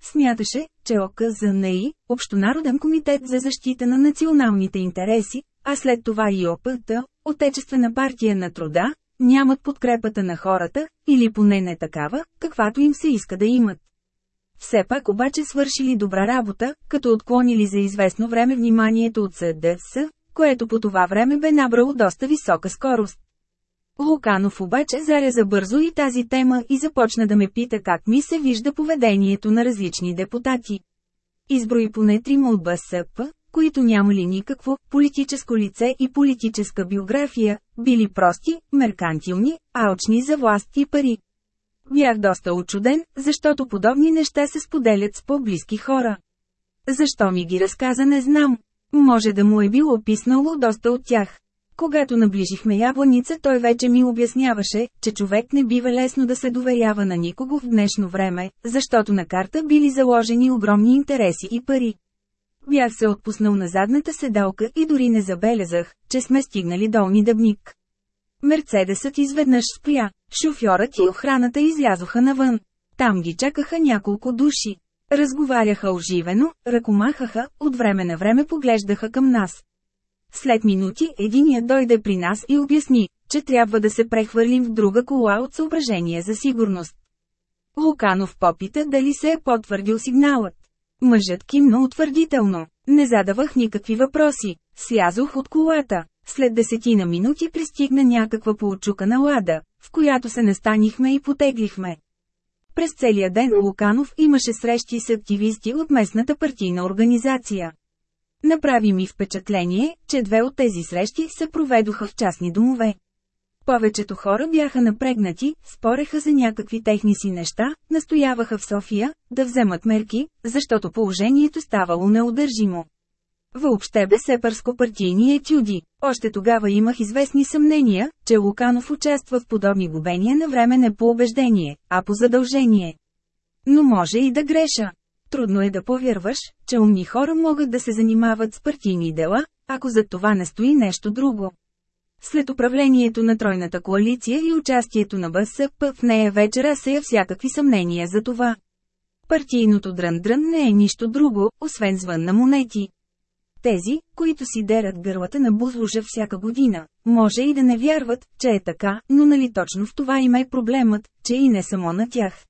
Смяташе, че ОКЗНИ, Общонароден комитет за защита на националните интереси, а след това и ОПТ, Отечествена партия на труда, нямат подкрепата на хората, или поне не такава, каквато им се иска да имат. Все пак обаче свършили добра работа, като отклонили за известно време вниманието от СДС, което по това време бе набрало доста висока скорост. Луканов обаче заряза бързо и тази тема и започна да ме пита как ми се вижда поведението на различни депутати. Изброи поне трима от БСП, които нямали никакво политическо лице и политическа биография, били прости, меркантилни, алчни за власт и пари. Бях доста очуден, защото подобни неща се споделят с по-близки хора. Защо ми ги разказа не знам. Може да му е било писнало доста от тях. Когато наближихме ябланица той вече ми обясняваше, че човек не бива лесно да се доверява на никого в днешно време, защото на карта били заложени огромни интереси и пари. Бях се отпуснал на задната седалка и дори не забелязах, че сме стигнали долни дъбник. Мерцедесът изведнъж спря, шофьорът и охраната излязоха навън. Там ги чакаха няколко души. Разговаряха оживено, ръкомахаха, от време на време поглеждаха към нас. След минути единият дойде при нас и обясни, че трябва да се прехвърлим в друга кола от съображение за сигурност. Луканов попита дали се е потвърдил сигналът. Мъжът кимна утвърдително. Не задавах никакви въпроси. Слязох от колата. След десетина минути пристигна някаква поочукана лада, в която се настанихме и потеглихме. През целия ден Луканов имаше срещи с активисти от местната партийна организация. Направи ми впечатление, че две от тези срещи се проведоха в частни домове. Повечето хора бяха напрегнати, спореха за някакви техни си неща, настояваха в София да вземат мерки, защото положението ставало неудържимо. Въобще бе сепарско партийни етюди. Още тогава имах известни съмнения, че Луканов участва в подобни губения на време не по убеждение, а по задължение. Но може и да греша. Трудно е да повярваш, че умни хора могат да се занимават с партийни дела, ако за това не стои нещо друго. След управлението на Тройната коалиция и участието на БСП в нея вече разсея всякакви съмнения за това. Партийното дрън-дрън не е нищо друго, освен звън на монети. Тези, които си дерат гърлата на бузлужа всяка година, може и да не вярват, че е така, но нали точно в това има и проблемът, че и не само на тях.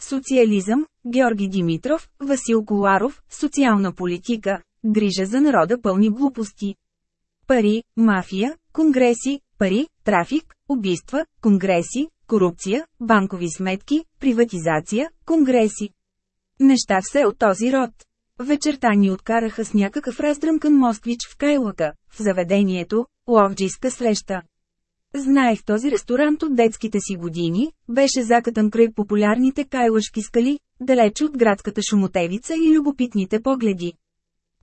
Социализъм, Георги Димитров, Васил Коларов, социална политика, грижа за народа пълни глупости. Пари, мафия, конгреси, пари, трафик, убийства, конгреси, корупция, банкови сметки, приватизация, конгреси. Неща все от този род. Вечерта ни откараха с някакъв раздръмкан москвич в Кайлака, в заведението, ловджийска среща. Знаех този ресторант от детските си години, беше закатан край популярните кайлашки скали, далеч от градската шумотевица и любопитните погледи.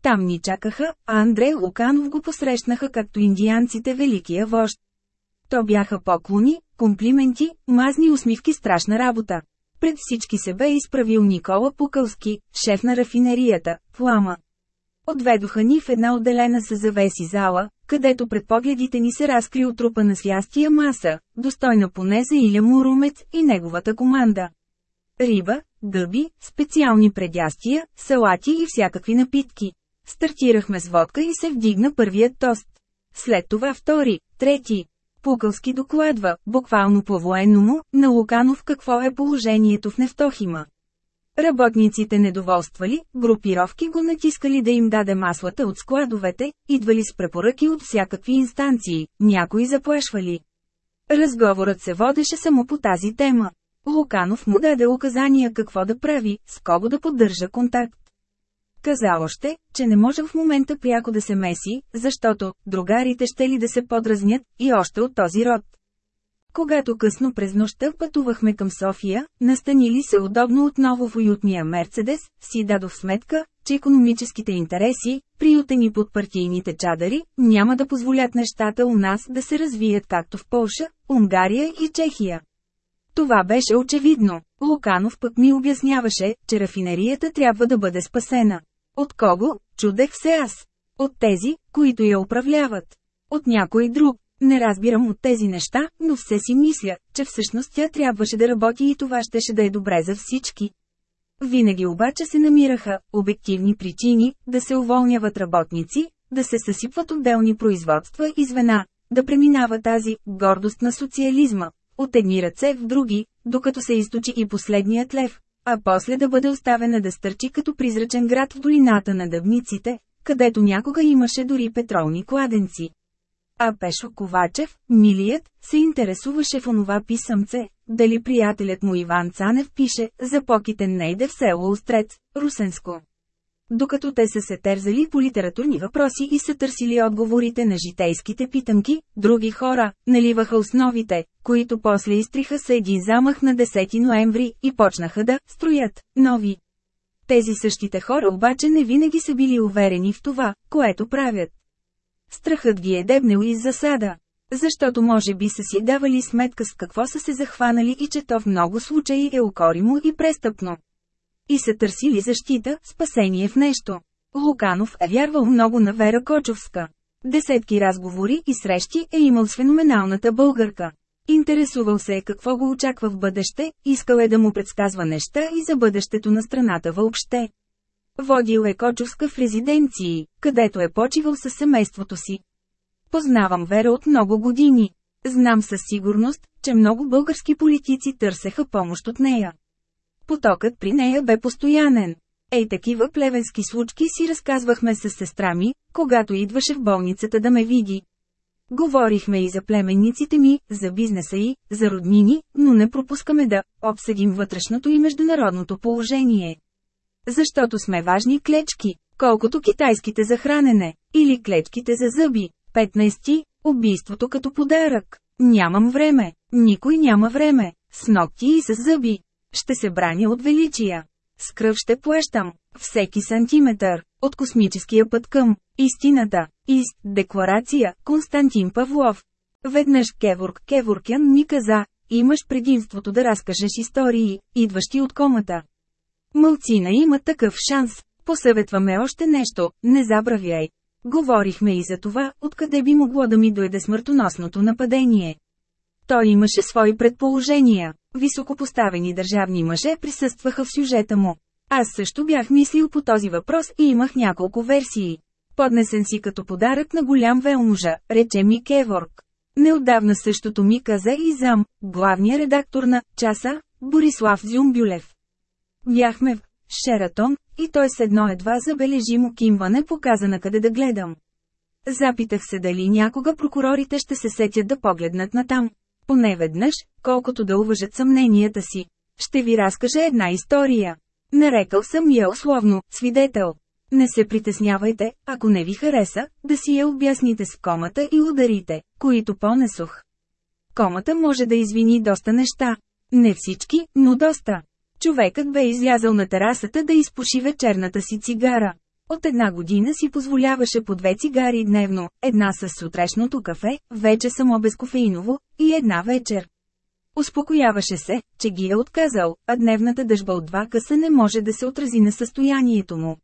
Там ни чакаха, а Андрей Луканов го посрещнаха както индианците великия вожд. То бяха поклони, комплименти, мазни усмивки страшна работа. Пред всички се бе изправил Никола Пукълски, шеф на рафинерията, Плама. Отведоха ни в една отделена с завеси зала, където пред погледите ни се разкри трупа на свястия маса, достойна поне за Иля Муромец и неговата команда. Риба, гъби, специални предястия, салати и всякакви напитки. Стартирахме с водка и се вдигна първият тост. След това втори, трети. Пукълски докладва, буквално по-военному, на Луканов какво е положението в Нефтохима. Работниците недоволствали, групировки го натискали да им даде маслата от складовете, идвали с препоръки от всякакви инстанции, някои заплашвали. Разговорът се водеше само по тази тема. Луканов му даде указания какво да прави, с кого да поддържа контакт. Каза още, че не може в момента пряко да се меси, защото другарите ще ли да се подразнят и още от този род. Когато късно през нощта пътувахме към София, настанили се удобно отново в уютния Мерцедес, си дадох сметка, че економическите интереси, приютени под партийните чадъри, няма да позволят нещата у нас да се развият както в Полша, Унгария и Чехия. Това беше очевидно. Луканов пък ми обясняваше, че рафинерията трябва да бъде спасена. От кого? Чудех се аз. От тези, които я управляват. От някой друг. Не разбирам от тези неща, но все си мисля, че всъщност тя трябваше да работи и това щеше да е добре за всички. Винаги обаче се намираха обективни причини да се уволняват работници, да се съсипват отделни производства и звена, да преминава тази гордост на социализма от едни ръце в други, докато се източи и последният лев, а после да бъде оставена да стърчи като призрачен град в долината на дъбниците, където някога имаше дори петролни кладенци. А Пешо Ковачев, милият, се интересуваше в онова писъмце, дали приятелят му Иван Цанев пише «За покитен нейде в село Острец, Русенско». Докато те са се терзали по литературни въпроси и са търсили отговорите на житейските питанки, други хора наливаха основите, които после изтриха с един замах на 10 ноември и почнаха да строят нови. Тези същите хора обаче не винаги са били уверени в това, което правят. Страхът ги е дебнел из засада. Защото може би са си давали сметка с какво са се захванали и че то в много случаи е укоримо и престъпно. И са търсили защита, спасение в нещо. Луканов е вярвал много на Вера Кочовска. Десетки разговори и срещи е имал с феноменалната българка. Интересувал се е какво го очаква в бъдеще, искал е да му предсказва неща и за бъдещето на страната въобще. Водил е Кочовска в резиденции, където е почивал със семейството си. Познавам Вера от много години. Знам със сигурност, че много български политици търсеха помощ от нея. Потокът при нея бе постоянен. Ей такива плевенски случки си разказвахме с сестра ми, когато идваше в болницата да ме види. Говорихме и за племенниците ми, за бизнеса и, за роднини, но не пропускаме да обсъдим вътрешното и международното положение. Защото сме важни клечки. колкото китайските за хранене, или клечките за зъби. 15. Убийството като подарък. Нямам време. Никой няма време. С ногти и с зъби. Ще се браня от величия. С кръв ще плащам. Всеки сантиметър. От космическия път към истината. Ист. Декларация. Константин Павлов. Веднъж Кеворг Кеворкян ми каза, имаш предимството да разкажеш истории, идващи от комата. Мълцина има такъв шанс. Посъветваме още нещо, не забравяй. Говорихме и за това, откъде би могло да ми дойде смъртоносното нападение. Той имаше свои предположения. Високопоставени държавни мъже присъстваха в сюжета му. Аз също бях мислил по този въпрос и имах няколко версии. Поднесен си като подарък на голям велможа, рече ми Кеворг. Неотдавна същото ми каза и зам, главния редактор на «Часа», Борислав Зюмбюлев. Бяхме в Шератон, и той с едно едва забележимо кимване показа на къде да гледам. Запитах се дали някога прокурорите ще се сетят да погледнат натам. Поне веднъж, колкото да уважат съмненията си. Ще ви разкажа една история. Нарекал съм я условно, свидетел. Не се притеснявайте, ако не ви хареса, да си я обясните с комата и ударите, които понесох. Комата може да извини доста неща. Не всички, но доста. Човекът бе излязъл на терасата да изпуши вечерната си цигара. От една година си позволяваше по две цигари дневно, една с сутрешното кафе, вече само безкофеиново, и една вечер. Успокояваше се, че ги е отказал, а дневната дъжба от два къса не може да се отрази на състоянието му.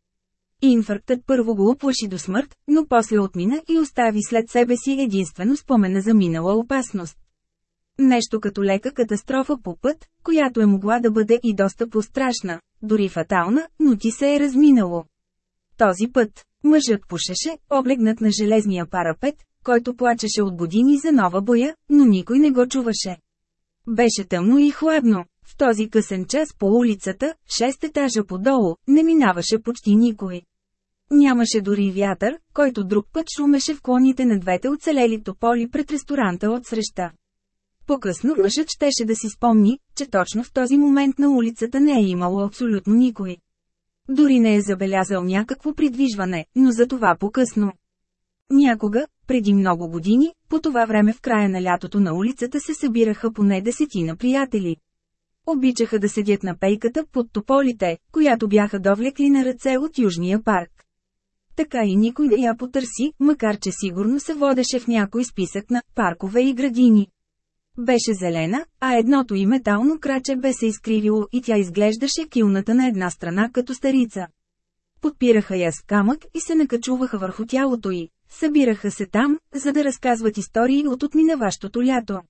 Инфарктът първо го оплаши до смърт, но после отмина и остави след себе си единствено спомена за минала опасност. Нещо като лека катастрофа по път, която е могла да бъде и доста пострашна, дори фатална, но ти се е разминало. Този път, мъжът пушеше, облегнат на железния парапет, който плачеше от години за нова боя, но никой не го чуваше. Беше тъмно и хладно. В този късен час по улицата, шест етажа подолу, не минаваше почти никой. Нямаше дори вятър, който друг път шумеше в клоните на двете оцелели тополи пред ресторанта от среща. По-късно мъжът щеше да си спомни, че точно в този момент на улицата не е имало абсолютно никой. Дори не е забелязал някакво придвижване, но за това по-късно. Някога, преди много години, по това време в края на лятото на улицата се събираха поне десетина приятели. Обичаха да седят на пейката под тополите, която бяха довлекли на ръце от Южния парк. Така и никой не я потърси, макар че сигурно се водеше в някой списък на паркове и градини. Беше зелена, а едното и метално краче бе се изкривило и тя изглеждаше килната на една страна като старица. Подпираха я с камък и се накачуваха върху тялото й. Събираха се там, за да разказват истории от отминаващото лято.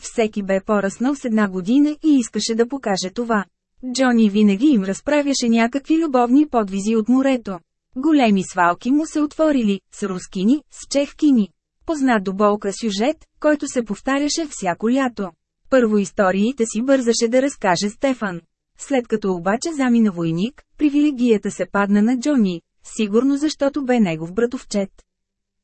Всеки бе поръснал с една година и искаше да покаже това. Джони винаги им разправяше някакви любовни подвизи от морето. Големи свалки му се отворили, с рускини, с чехкини. Познат до болка сюжет, който се повтаряше всяко лято. Първо историите си бързаше да разкаже Стефан. След като обаче замина войник, привилегията се падна на Джони, сигурно защото бе негов братовчет.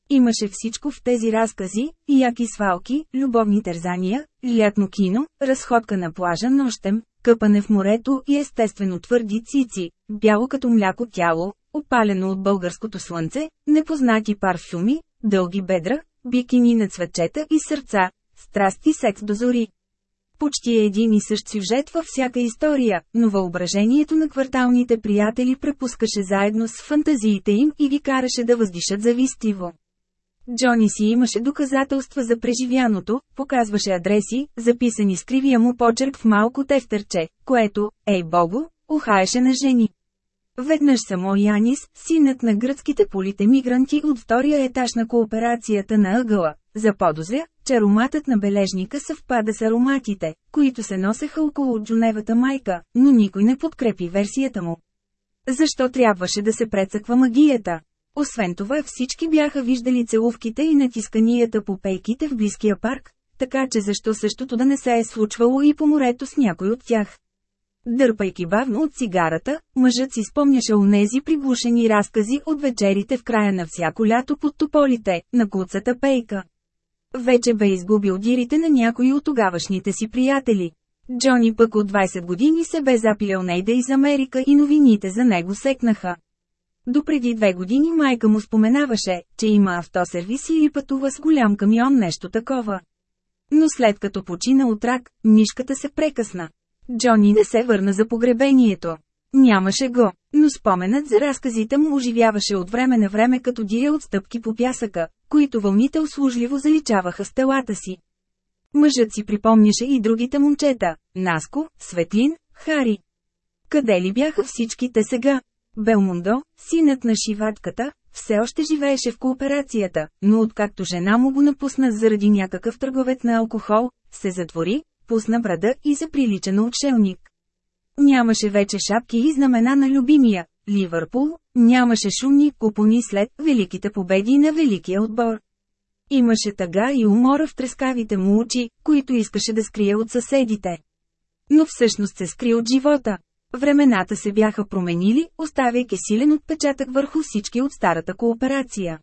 Имаше всичко в тези разкази, яки свалки, любовни тързания, лятно кино, разходка на плажа нощем, къпане в морето и естествено твърди цици, бяло като мляко тяло, опалено от българското слънце, непознати парфюми, дълги бедра, бикини на цветчета и сърца, страст и секс до зори. Почти е един и същ сюжет във всяка история, но въображението на кварталните приятели препускаше заедно с фантазиите им и ги караше да въздишат завистиво. Джони си имаше доказателства за преживяното, показваше адреси, записани с кривия му почерк в малко тефтерче, което, ей богу, ухаеше на жени. Веднъж само Янис, синът на гръцките полите мигранти от втория етаж на кооперацията на ъгъла, заподозря, че ароматът на бележника съвпада с ароматите, които се носеха около Джуневата майка, но никой не подкрепи версията му. Защо трябваше да се прецъква магията? Освен това всички бяха виждали целувките и натисканията по пейките в близкия парк, така че защо същото да не се е случвало и по морето с някой от тях. Дърпайки бавно от цигарата, мъжът си спомняше онези приглушени разкази от вечерите в края на всяко лято под тополите, на куцата пейка. Вече бе изгубил дирите на някои от тогавашните си приятели. Джони пък от 20 години се бе запилял нейда из Америка и новините за него секнаха. Допреди две години майка му споменаваше, че има автосервис или пътува с голям камион нещо такова. Но след като почина от рак, нишката се прекъсна. Джони не се върна за погребението. Нямаше го, но споменът за разказите му оживяваше от време на време като диря от стъпки по пясъка, които вълните услужливо заличаваха стелата си. Мъжът си припомняше и другите момчета – Наско, Светлин, Хари. Къде ли бяха всичките сега? Белмундо, синът на шиватката, все още живееше в кооперацията, но откакто жена му го напусна заради някакъв търговец на алкохол, се затвори, пусна брада и заприлича на отшелник. Нямаше вече шапки и знамена на любимия, Ливърпул, нямаше шумни купони след великите победи на великия отбор. Имаше тъга и умора в трескавите му очи, които искаше да скрие от съседите. Но всъщност се скри от живота. Времената се бяха променили, оставяйки силен отпечатък върху всички от старата кооперация.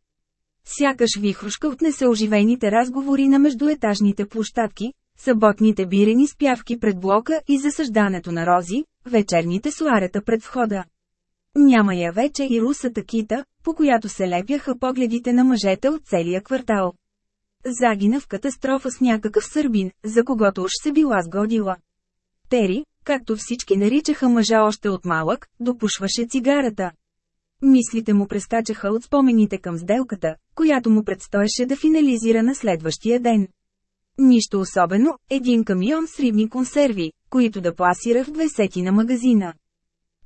Сякаш вихрушка от несъоживените разговори на междуетажните площадки, съботните бирени спявки пред блока и засъждането на рози, вечерните суарета пред входа. Няма я вече и русата кита, по която се лепяха погледите на мъжете от целия квартал. Загина в катастрофа с някакъв сърбин, за когото уж се била сгодила. Тери, както всички наричаха мъжа още от малък, допушваше цигарата. Мислите му прескачаха от спомените към сделката, която му предстоеше да финализира на следващия ден. Нищо особено, един камион с рибни консерви, които да пласира в две на магазина.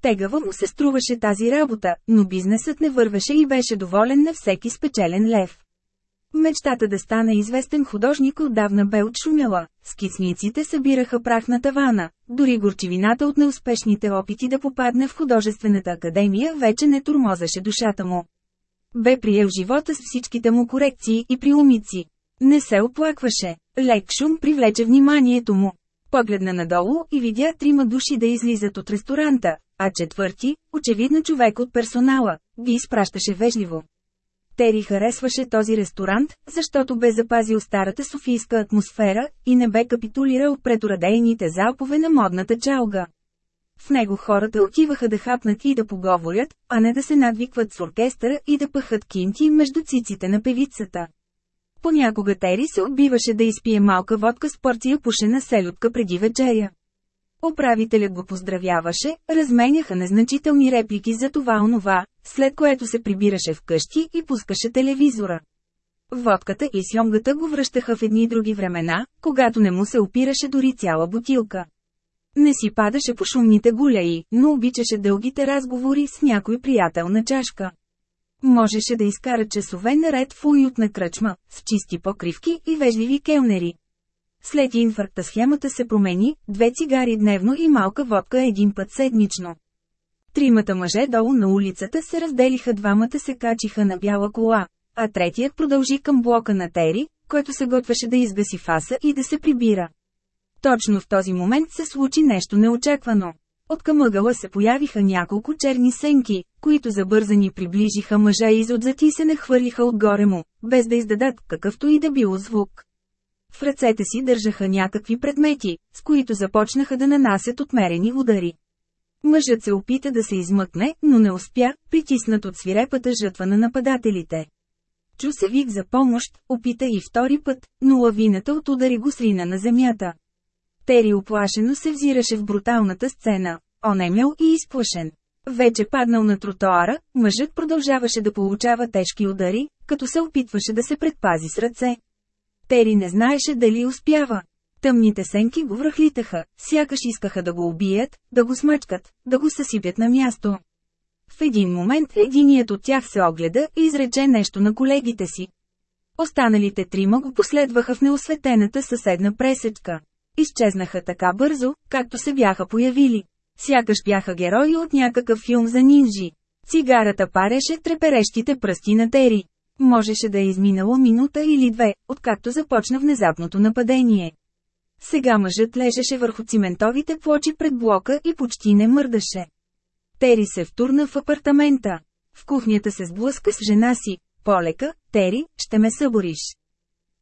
Тегава му се струваше тази работа, но бизнесът не вървеше и беше доволен на всеки спечелен лев. Мечтата да стане известен художник отдавна бе отшумяла, скицниците събираха прах на тавана, дори горчивината от неуспешните опити да попадне в художествената академия вече не турмозеше душата му. Бе приел живота с всичките му корекции и приумици. Не се оплакваше. Лек шум привлече вниманието му. Погледна надолу и видя трима души да излизат от ресторанта, а четвърти, очевидно човек от персонала, ги изпращаше вежливо. Тери харесваше този ресторант, защото бе запазил старата софийска атмосфера и не бе капитулирал пред урадейните залпове на модната чалга. В него хората отиваха да хапнат и да поговорят, а не да се надвикват с оркестъра и да пъхат кинти между циците на певицата. Понякога Тери се отбиваше да изпие малка водка с порция пушена селютка преди вечеря. Управителят го поздравяваше, разменяха незначителни реплики за това онова, след което се прибираше вкъщи и пускаше телевизора. Водката и сьомгата го връщаха в едни други времена, когато не му се опираше дори цяла бутилка. Не си падаше по шумните гуляи, но обичаше дългите разговори с някой приятел на чашка. Можеше да изкара часове наред в уютна кръчма, с чисти покривки и вежливи келнери. След инфаркта схемата се промени, две цигари дневно и малка водка един път седмично. Тримата мъже долу на улицата се разделиха двамата се качиха на бяла кола, а третият продължи към блока на Тери, който се готвеше да изгаси фаса и да се прибира. Точно в този момент се случи нещо неочаквано. От камъгъла се появиха няколко черни сенки, които забързани приближиха мъжа и изотзад и се не хвърлиха отгоре му, без да издадат какъвто и да било звук. В ръцете си държаха някакви предмети, с които започнаха да нанасят отмерени удари. Мъжът се опита да се измъкне, но не успя, притиснат от свирепата жътва на нападателите. Чу се вик за помощ, опита и втори път, но лавината от удари го срина на земята. Тери оплашено се взираше в бруталната сцена, онемял и изплашен. Вече паднал на тротоара, мъжът продължаваше да получава тежки удари, като се опитваше да се предпази с ръце. Тери не знаеше дали успява. Тъмните сенки го връхлитаха, сякаш искаха да го убият, да го смъчкат, да го съсипят на място. В един момент единият от тях се огледа и изрече нещо на колегите си. Останалите трима го последваха в неосветената съседна пресечка. Изчезнаха така бързо, както се бяха появили. Сякаш бяха герои от някакъв филм за нинджи. Цигарата пареше треперещите пръсти на Тери. Можеше да е изминало минута или две, откакто започна внезапното нападение. Сега мъжът лежеше върху циментовите плочи пред блока и почти не мърдаше. Тери се втурна в апартамента. В кухнята се сблъска с жена си. Полека, Тери, ще ме събориш.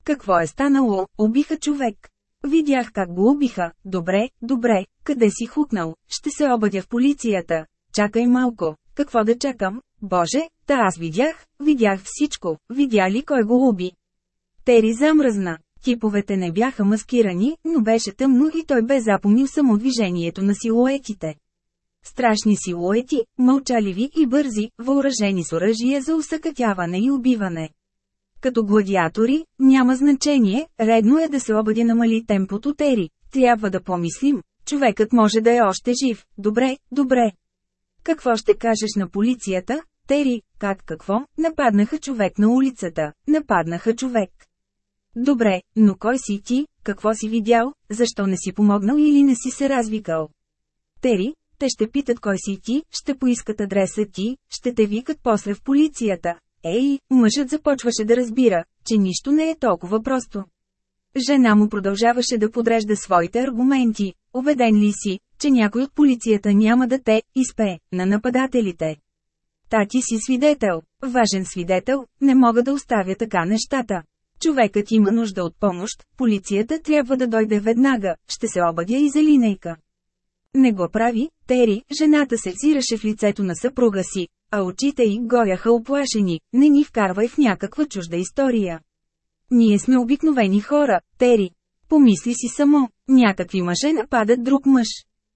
Какво е станало? Убиха човек. Видях как го убиха. Добре, добре, къде си хукнал? Ще се обадя в полицията. Чакай малко. Какво да чакам? Боже, та аз видях, видях всичко, видя ли кой го уби. Тери замръзна. Типовете не бяха маскирани, но беше тъмно и той бе запомнил само движението на силуетите. Страшни силуети, мълчаливи и бързи, въоръжени с оръжие за усъкътяване и убиване. Като гладиатори, няма значение, редно е да се обади намали темпото Тери. Трябва да помислим, човекът може да е още жив. Добре, добре. Какво ще кажеш на полицията? Тери, как какво? Нападнаха човек на улицата. Нападнаха човек. Добре, но кой си ти, какво си видял, защо не си помогнал или не си се развикал? Тери, те ще питат кой си ти, ще поискат адреса ти, ще те викат после в полицията. Ей, мъжът започваше да разбира, че нищо не е толкова просто. Жена му продължаваше да подрежда своите аргументи, убеден ли си, че някой от полицията няма да те изпе на нападателите. Та ти си свидетел, важен свидетел, не мога да оставя така нещата. Човекът има нужда от помощ, полицията трябва да дойде веднага, ще се обадя и за линейка. Не го прави, Тери, жената се взираше в лицето на съпруга си, а очите й горяха оплашени, не ни вкарвай в някаква чужда история. Ние сме обикновени хора, Тери. Помисли си само, някакви мъже нападат друг мъж.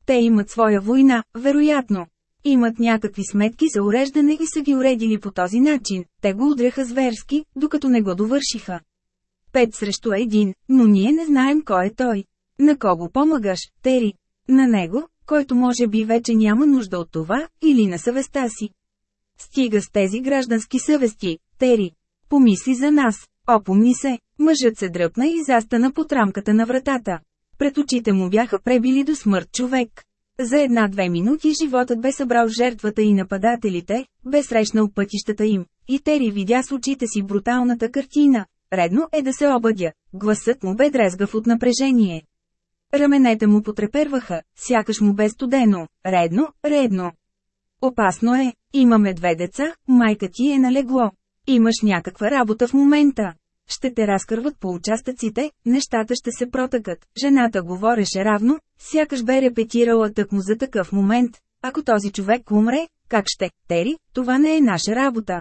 Те имат своя война, вероятно. Имат някакви сметки за уреждане и са ги уредили по този начин, те го удряха зверски, докато не го довършиха. Пет срещу един, но ние не знаем кой е той. На кого помагаш, Тери? На него, който може би вече няма нужда от това, или на съвестта си. Стига с тези граждански съвести, Тери. Помисли за нас. Опомни се. Мъжът се дръпна и застана под рамката на вратата. Пред очите му бяха пребили до смърт човек. За една-две минути животът бе събрал жертвата и нападателите, бе срещнал пътищата им, и Тери видя с очите си бруталната картина. Редно е да се обадя. Гласът му бе дрезгав от напрежение. Раменете му потреперваха, сякаш му бе студено. Редно, редно. Опасно е, имаме две деца, майка ти е налегло. Имаш някаква работа в момента. Ще те разкърват по участъците, нещата ще се протъкат. Жената говореше равно, сякаш бе репетирала тъкмо за такъв момент. Ако този човек умре, как ще, Тери, това не е наша работа.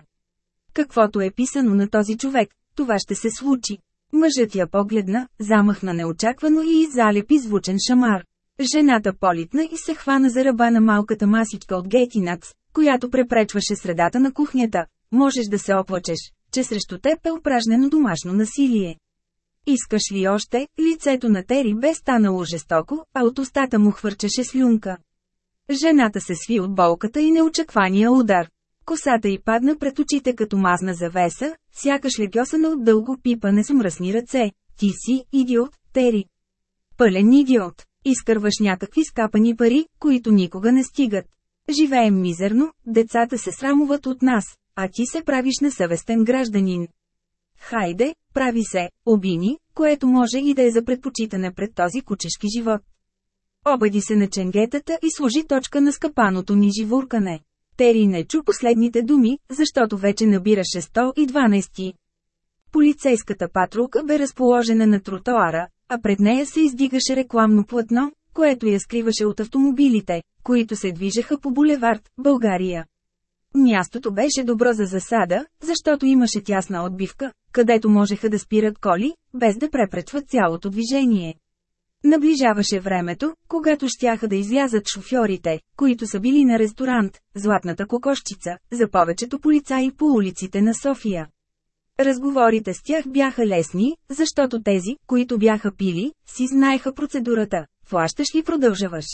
Каквото е писано на този човек, това ще се случи. Мъжът я погледна, замахна неочаквано и залепи звучен шамар. Жената политна и се хвана за ръба на малката масичка от Гейтинакс, която препречваше средата на кухнята. Можеш да се оплачеш, че срещу теб е упражнено домашно насилие. Искаш ли още, лицето на Тери бе станало жестоко, а от устата му хвърчеше слюнка. Жената се сви от болката и неочаквания удар. Косата й падна пред очите като мазна завеса, сякаш легосана от дълго пипане с мръсни ръце. Ти си, идиот, Тери. Пълен идиот. Изкърваш някакви скапани пари, които никога не стигат. Живеем мизерно, децата се срамуват от нас, а ти се правиш несъвестен гражданин. Хайде, прави се, обини, което може и да е за предпочитане пред този кучешки живот. Обади се на ченгетата и сложи точка на скапаното ни живуркане. Тери не чу последните думи, защото вече набираше 112. Полицейската патрулка бе разположена на тротоара, а пред нея се издигаше рекламно платно, което я скриваше от автомобилите, които се движеха по булевард, България. Мястото беше добро за засада, защото имаше тясна отбивка, където можеха да спират коли, без да препречват цялото движение. Наближаваше времето, когато щяха да излязат шофьорите, които са били на ресторант, Златната кокошчица, за повечето полицаи по улиците на София. Разговорите с тях бяха лесни, защото тези, които бяха пили, си знаеха процедурата – плащаш и продължаваш.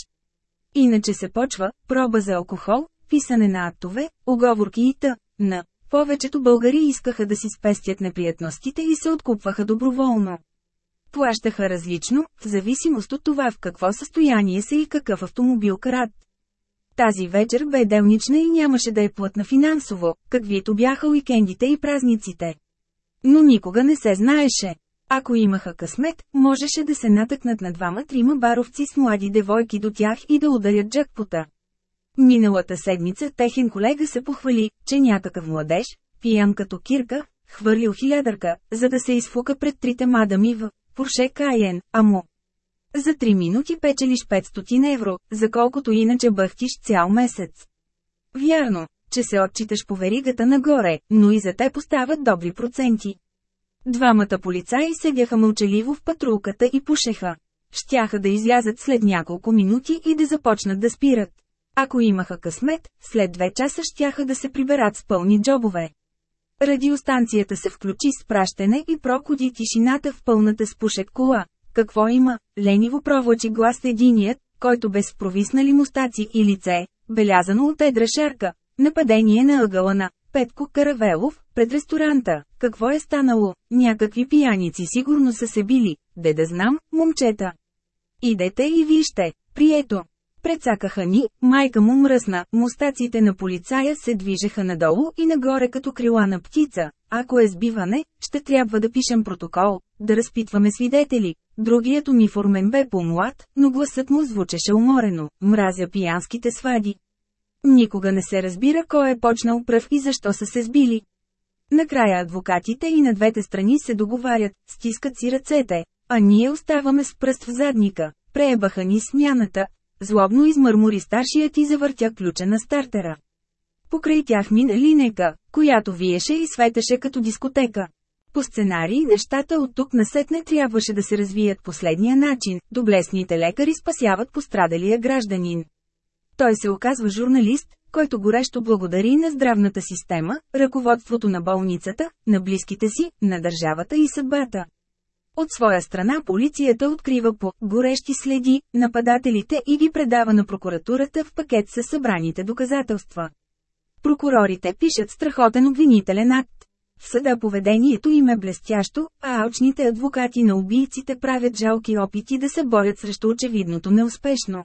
Иначе се почва, проба за алкохол, писане на актове, оговорки и т.н. Повечето българи искаха да си спестят неприятностите и се откупваха доброволно. Плащаха различно, в зависимост от това в какво състояние са и какъв автомобил карат. Тази вечер бе делнична и нямаше да е плътна финансово, каквито бяха уикендите и празниците. Но никога не се знаеше. Ако имаха късмет, можеше да се натъкнат на двама-трима баровци с млади девойки до тях и да ударят джакпота. Миналата седмица техен колега се похвали, че някакъв младеж, пиян като кирка, хвърлил хилядърка, за да се изфука пред трите мадами в Порше Кайен, амо. За три минути печелиш 500 евро, за колкото иначе бъхтиш цял месец. Вярно, че се отчиташ по веригата нагоре, но и за те поставят добри проценти. Двамата полицаи седяха мълчаливо в патрулката и пушеха. Щяха да излязат след няколко минути и да започнат да спират. Ако имаха късмет, след две часа щяха да се приберат с пълни джобове. Радиостанцията се включи с пращане и прокоди тишината в пълната спушек кола. Какво има? Лениво провлачи глас единият, който без провиснали мустаци и лице, белязано от едра шарка. Нападение на ъгъла на Петко Каравелов, пред ресторанта. Какво е станало? Някакви пияници сигурно са се били. Де да знам, момчета. Идете и вижте. Прието. Прецакаха ни, майка му мръсна, мустаците на полицая се движеха надолу и нагоре като крила на птица. Ако е сбиване, ще трябва да пишем протокол, да разпитваме свидетели. Другият униформен бе по-млад, но гласът му звучеше уморено. Мразя пиянските свади. Никога не се разбира кой е почнал пръв и защо са се сбили. Накрая адвокатите и на двете страни се договарят, стискат си ръцете, а ние оставаме с пръст в задника. Преебаха ни смяната, Злобно измърмори старшият и завъртя ключа на стартера. Покрай тях мина линейка, която виеше и светеше като дискотека. По сценарий нещата от тук насетне трябваше да се развият последния начин, доблесните лекари спасяват пострадалия гражданин. Той се оказва журналист, който горещо благодари на здравната система, ръководството на болницата, на близките си, на държавата и съдбата. От своя страна полицията открива по горещи следи нападателите и ги предава на прокуратурата в пакет с събраните доказателства. Прокурорите пишат страхотен обвинителен акт. В съда поведението им е блестящо, а алчните адвокати на убийците правят жалки опити да се борят срещу очевидното неуспешно.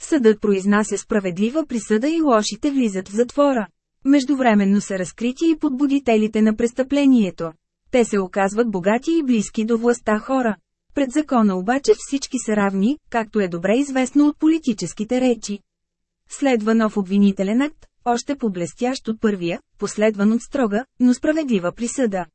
Съдът произнася справедлива присъда и лошите влизат в затвора. Междувременно са разкрити и подбудителите на престъплението. Те се оказват богати и близки до властта хора. Пред закона обаче всички са равни, както е добре известно от политическите речи. Следва нов обвинителен акт, още по-блестящ от първия, последван от строга, но справедлива присъда.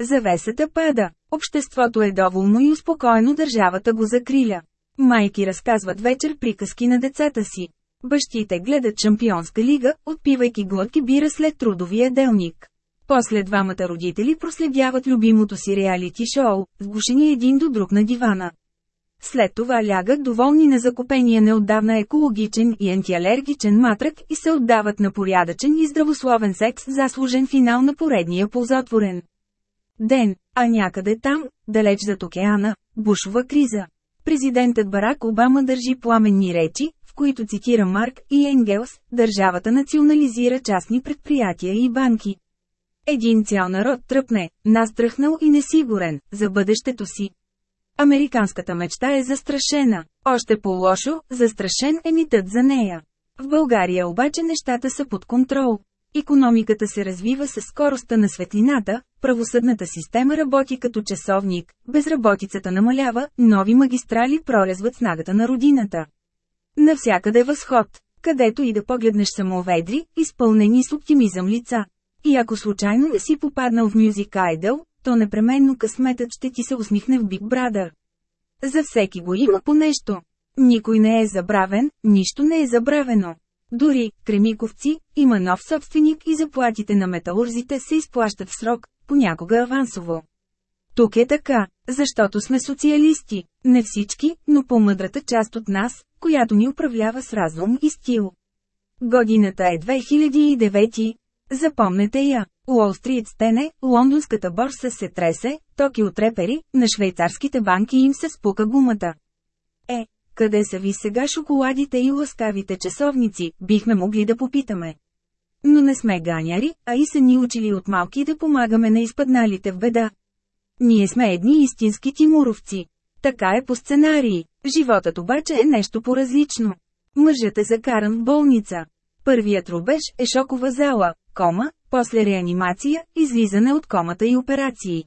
Завесата пада, обществото е доволно и успокоено държавата го закриля. Майки разказват вечер приказки на децата си. Бащите гледат шампионска лига, отпивайки глътки бира след трудовия делник. После двамата родители проследяват любимото си реалити шоу, сгушени един до друг на дивана. След това лягат доволни на закупения неотдавна екологичен и антиалергичен матрак и се отдават на порядъчен и здравословен секс заслужен финал на поредния ползотворен ден, а някъде там, далеч зад океана, бушова криза. Президентът Барак Обама държи пламенни речи, в които цитира Марк и Енгелс, държавата национализира частни предприятия и банки. Един цял народ тръпне, настръхнал и несигурен, за бъдещето си. Американската мечта е застрашена. Още по-лошо, застрашен е митът за нея. В България обаче нещата са под контрол. Економиката се развива с скоростта на светлината, правосъдната система работи като часовник, безработицата намалява, нови магистрали прорезват снагата на родината. Навсякъде възход, където и да погледнеш самоведри, изпълнени с оптимизъм лица. И ако случайно не си попаднал в Music Idol, то непременно късметът ще ти се усмихне в Big Brother. За всеки го има по нещо. Никой не е забравен, нищо не е забравено. Дори, Кремиковци, има нов собственик и заплатите на металурзите се изплащат в срок, понякога авансово. Тук е така, защото сме социалисти, не всички, но по-мъдрата част от нас, която ни управлява с разум и стил. Годината е 2009, Запомнете я. Уолстрит стене, лондонската борса се тресе, Токио трепери, на швейцарските банки им се спука гумата. Е, къде са ви сега шоколадите и ласкавите часовници, бихме могли да попитаме. Но не сме ганяри, а и са ни учили от малки да помагаме на изпадналите в беда. Ние сме едни истински тимуровци. Така е по сценарии. Животът обаче е нещо по-различно. Мъжът е закаран в болница. Първият рубеж е шокова зала, кома, после реанимация, излизане от комата и операции.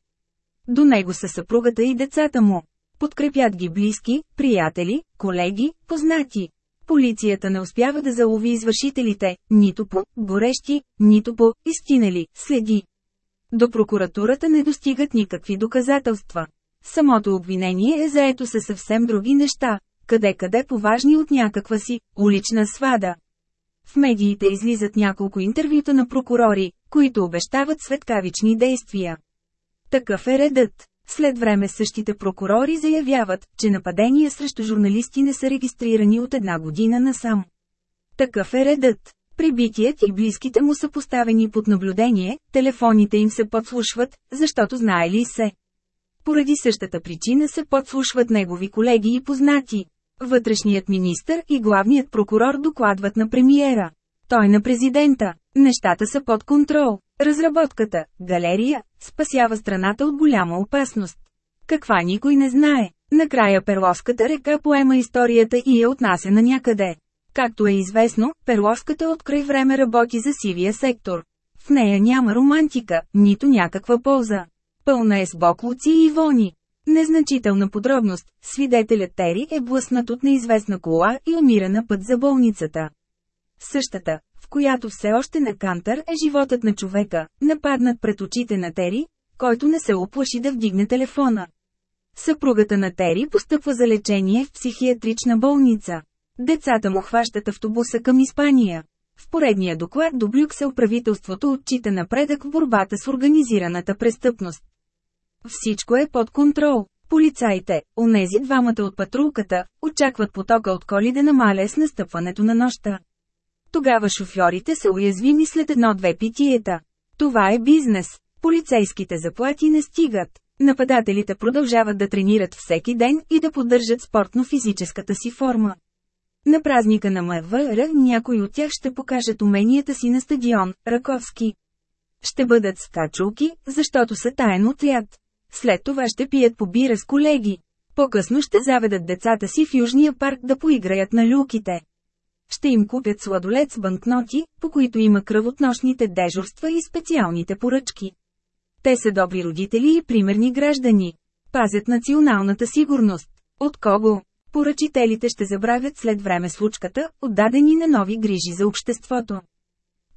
До него са съпругата и децата му. Подкрепят ги близки, приятели, колеги, познати. Полицията не успява да залови извършителите, нито по горещи, нито по истинали следи. До прокуратурата не достигат никакви доказателства. Самото обвинение е заето със съвсем други неща, къде-къде поважни от някаква си улична свада. В медиите излизат няколко интервюта на прокурори, които обещават светкавични действия. Такъв е редът. След време същите прокурори заявяват, че нападения срещу журналисти не са регистрирани от една година насам. Такъв е редът. Прибитият и близките му са поставени под наблюдение, телефоните им се подслушват, защото знае ли се. Поради същата причина се подслушват негови колеги и познати. Вътрешният министр и главният прокурор докладват на премиера. Той на президента. Нещата са под контрол. Разработката, галерия, спасява страната от голяма опасност. Каква никой не знае. Накрая Перловската река поема историята и я отнася на някъде. Както е известно, Перловската от край време работи за сивия сектор. В нея няма романтика, нито някаква полза. Пълна е с боклуци и вони. Незначителна подробност, свидетелят Тери е блъснат от неизвестна кола и умира на път за болницата. Същата, която все още на Кантър е животът на човека, нападнат пред очите на Тери, който не се оплаши да вдигне телефона. Съпругата на Тери постъпва за лечение в психиатрична болница. Децата му хващат автобуса към Испания. В поредния доклад до Брюксел правителството отчита напредък в борбата с организираната престъпност. Всичко е под контрол. Полицаите, онези двамата от патрулката, очакват потока от коли да намаля с настъпването на нощта. Тогава шофьорите са уязвими след едно-две питиета. Това е бизнес. Полицейските заплати не стигат. Нападателите продължават да тренират всеки ден и да поддържат спортно-физическата си форма. На празника на МВР някои от тях ще покажат уменията си на стадион, Раковски. Ще бъдат скачулки, защото са таен отряд. След това ще пият по бира с колеги. По-късно ще заведат децата си в Южния парк да поиграят на люките. Ще им купят сладолет с банкноти, по които има кръвотношните дежурства и специалните поръчки. Те са добри родители и примерни граждани. Пазят националната сигурност. От кого? Поръчителите ще забравят след време случката, отдадени на нови грижи за обществото.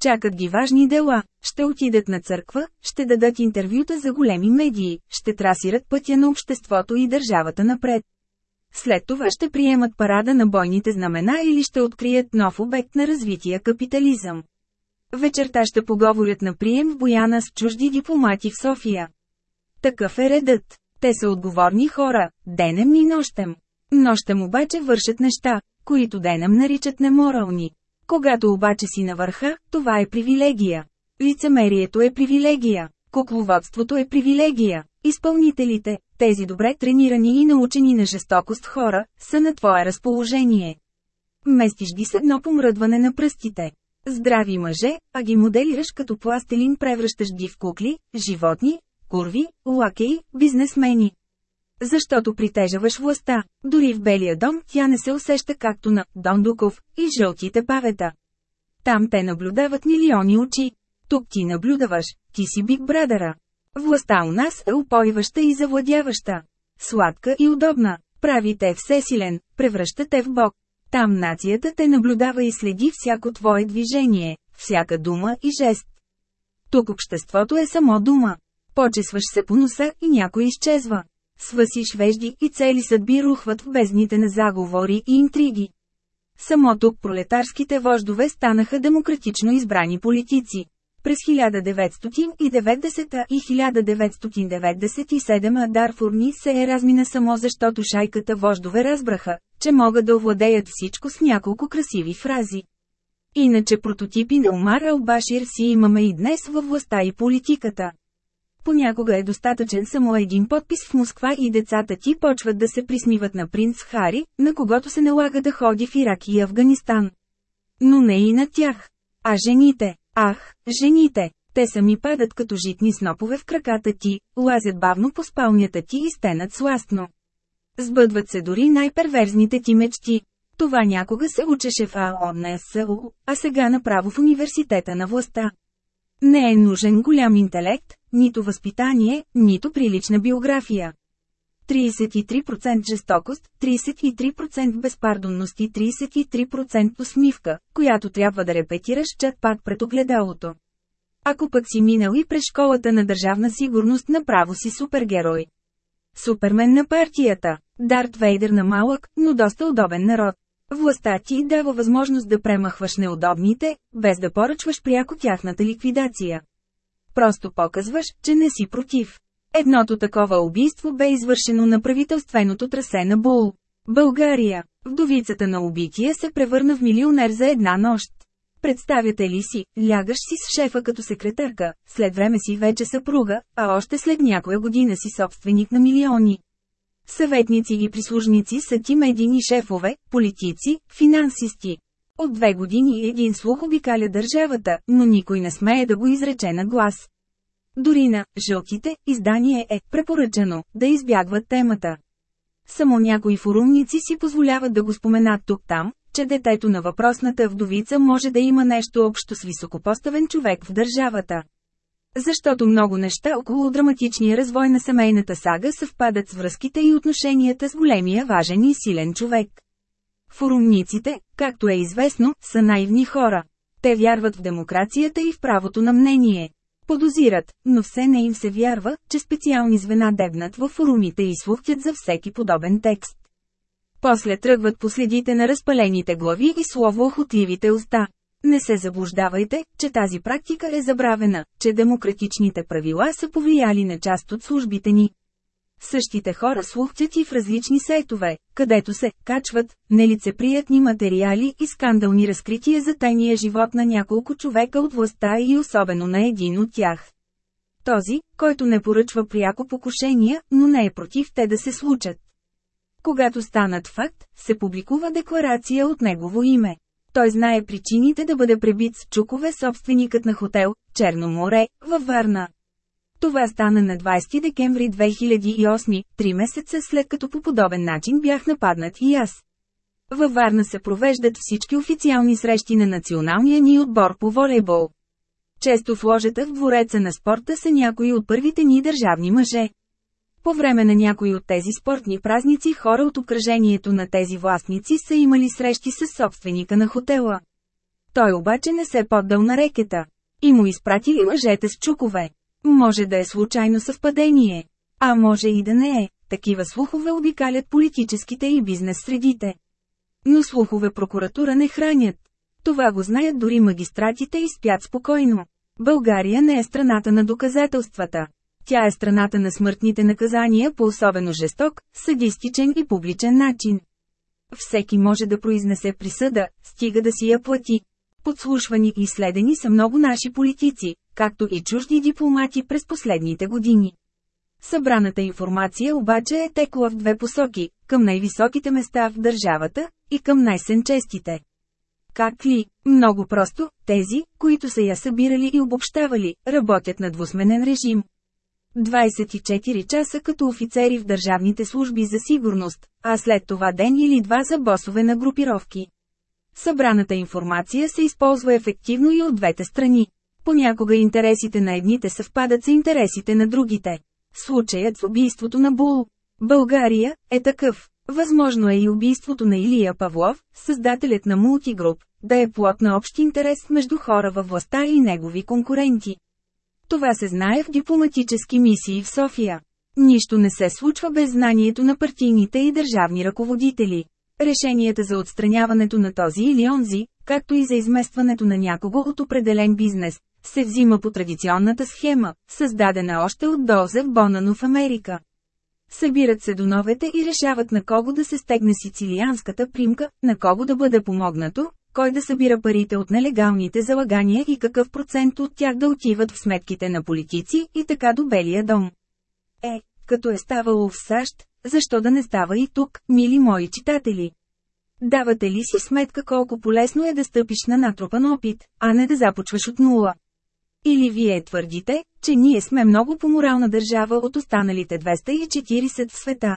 Чакат ги важни дела, ще отидат на църква, ще дадат интервюта за големи медии, ще трасират пътя на обществото и държавата напред. След това ще приемат парада на бойните знамена или ще открият нов обект на развития капитализъм. Вечерта ще поговорят на прием в Бояна с чужди дипломати в София. Такъв е редът. Те са отговорни хора, денем и нощем. Нощем обаче вършат неща, които денем наричат неморални. Когато обаче си на върха, това е привилегия. Лицемерието е привилегия. Кукловодството е привилегия. Изпълнителите, тези добре тренирани и научени на жестокост хора, са на твое разположение. Местиш ги с едно помръдване на пръстите. Здрави мъже, а ги моделираш като пластелин превръщаш ги в кукли, животни, курви, лакеи, бизнесмени. Защото притежаваш властта. Дори в Белия дом тя не се усеща както на Дондуков и жълтите павета. Там те наблюдават милиони очи. Тук ти наблюдаваш, ти си Биг Брадъра. Властта у нас е упойваща и завладяваща. Сладка и удобна. Прави те всесилен, превръща те в Бог. Там нацията те наблюдава и следи всяко твое движение, всяка дума и жест. Тук обществото е само дума. Почесваш се по носа и някой изчезва. Свъсиш вежди и цели съдби рухват в бездните на заговори и интриги. Само тук пролетарските вождове станаха демократично избрани политици. През 1990 и 1997 Дарфурни се е размина само защото шайката вождове разбраха, че могат да овладеят всичко с няколко красиви фрази. Иначе прототипи на Омар Албашир си имаме и днес във властта и политиката. Понякога е достатъчен само един подпис в Москва и децата ти почват да се присмиват на принц Хари, на когото се налага да ходи в Ирак и Афганистан. Но не и на тях. А жените, ах, жените, те сами падат като житни снопове в краката ти, лазят бавно по спалнята ти и стенат сластно. Сбъдват се дори най-перверзните ти мечти. Това някога се учеше в АОНСУ, а сега направо в университета на властта. Не е нужен голям интелект, нито възпитание, нито прилична биография. 33% жестокост, 33% безпардонност и 33% усмивка, която трябва да репетираш чат пак пред огледалото. Ако пък си минал и през школата на държавна сигурност, направо си супергерой. Супермен на партията, Дарт Вейдер на малък, но доста удобен народ. Властта ти дава възможност да премахваш неудобните, без да поръчваш пряко тяхната ликвидация. Просто показваш, че не си против. Едното такова убийство бе извършено на правителственото трасе на Бул. България. Вдовицата на убития се превърна в милионер за една нощ. Представяте ли си, лягаш си с шефа като секретарка, след време си вече съпруга, а още след някоя година си собственик на милиони. Съветници и прислужници са ти медийни шефове, политици, финансисти. От две години един слух обикаля държавата, но никой не смее да го изрече на глас. Дори на «жълтите» издание е препоръчано да избягват темата. Само някои форумници си позволяват да го споменат тук-там, че детето на въпросната вдовица може да има нещо общо с високопоставен човек в държавата. Защото много неща около драматичния развой на семейната сага съвпадат с връзките и отношенията с големия важен и силен човек. Форумниците, както е известно, са наивни хора. Те вярват в демокрацията и в правото на мнение. Подозират, но все не им се вярва, че специални звена дебнат във форумите и слухтят за всеки подобен текст. После тръгват по следите на разпалените глави и словоохотливите уста. Не се заблуждавайте, че тази практика е забравена, че демократичните правила са повлияли на част от службите ни. Същите хора слухчат и в различни сайтове, където се качват нелицеприятни материали и скандални разкрития за тайния живот на няколко човека от властта и особено на един от тях. Този, който не поръчва пряко покушения, но не е против те да се случат. Когато станат факт, се публикува декларация от негово име. Той знае причините да бъде пребит с чукове собственикът на хотел Черно море, във Варна. Това стана на 20 декември 2008, три месеца след като по подобен начин бях нападнат и аз. Във Варна се провеждат всички официални срещи на националния ни отбор по волейбол. Често в ложета в двореца на спорта са някои от първите ни държавни мъже. По време на някои от тези спортни празници хора от окръжението на тези властници са имали срещи с собственика на хотела. Той обаче не се поддал на рекета. И му изпратили мъжете с чукове. Може да е случайно съвпадение. А може и да не е. Такива слухове обикалят политическите и бизнес средите. Но слухове прокуратура не хранят. Това го знаят дори магистратите и спят спокойно. България не е страната на доказателствата. Тя е страната на смъртните наказания по особено жесток, садистичен и публичен начин. Всеки може да произнесе присъда, стига да си я плати. Подслушвани и следени са много наши политици, както и чужди дипломати през последните години. Събраната информация обаче е текла в две посоки – към най-високите места в държавата и към най-сенчестите. Как ли? Много просто, тези, които са я събирали и обобщавали, работят на двусменен режим. 24 часа като офицери в държавните служби за сигурност, а след това ден или два за босове на групировки. Събраната информация се използва ефективно и от двете страни. Понякога интересите на едните съвпадат с интересите на другите. Случаят с убийството на Бул. България е такъв. Възможно е и убийството на Илия Павлов, създателят на мултигруп, да е плод на общ интерес между хора във властта и негови конкуренти. Това се знае в дипломатически мисии в София. Нищо не се случва без знанието на партийните и държавни ръководители. Решенията за отстраняването на този или онзи, както и за изместването на някого от определен бизнес, се взима по традиционната схема, създадена още от Дозеф Бонано в Америка. Събират се доновете и решават на кого да се стегне сицилианската примка, на кого да бъде помогнато, кой да събира парите от нелегалните залагания и какъв процент от тях да отиват в сметките на политици и така до Белия дом. Е, като е ставало в САЩ, защо да не става и тук, мили мои читатели? Давате ли си сметка колко полезно е да стъпиш на натрупан опит, а не да започваш от нула? Или вие твърдите, че ние сме много по-морална държава от останалите 240 в света?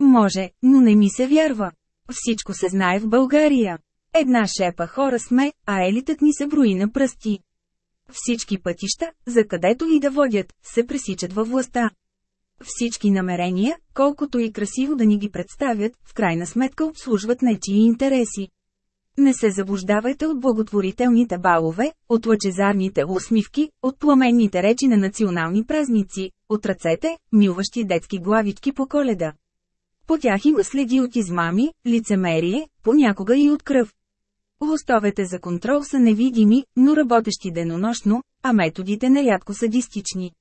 Може, но не ми се вярва. Всичко се знае в България. Една шепа хора сме, а елитът ни се брои на пръсти. Всички пътища, за където и да водят, се пресичат във властта. Всички намерения, колкото и красиво да ни ги представят, в крайна сметка обслужват нечии интереси. Не се заблуждавайте от благотворителните балове, от лъчезарните усмивки, от пламенните речи на национални празници, от ръцете, милващи детски главички по коледа. По тях има следи от измами, лицемерие, понякога и от кръв. Лостовете за контрол са невидими, но работещи денонощно, а методите нерядко садистични.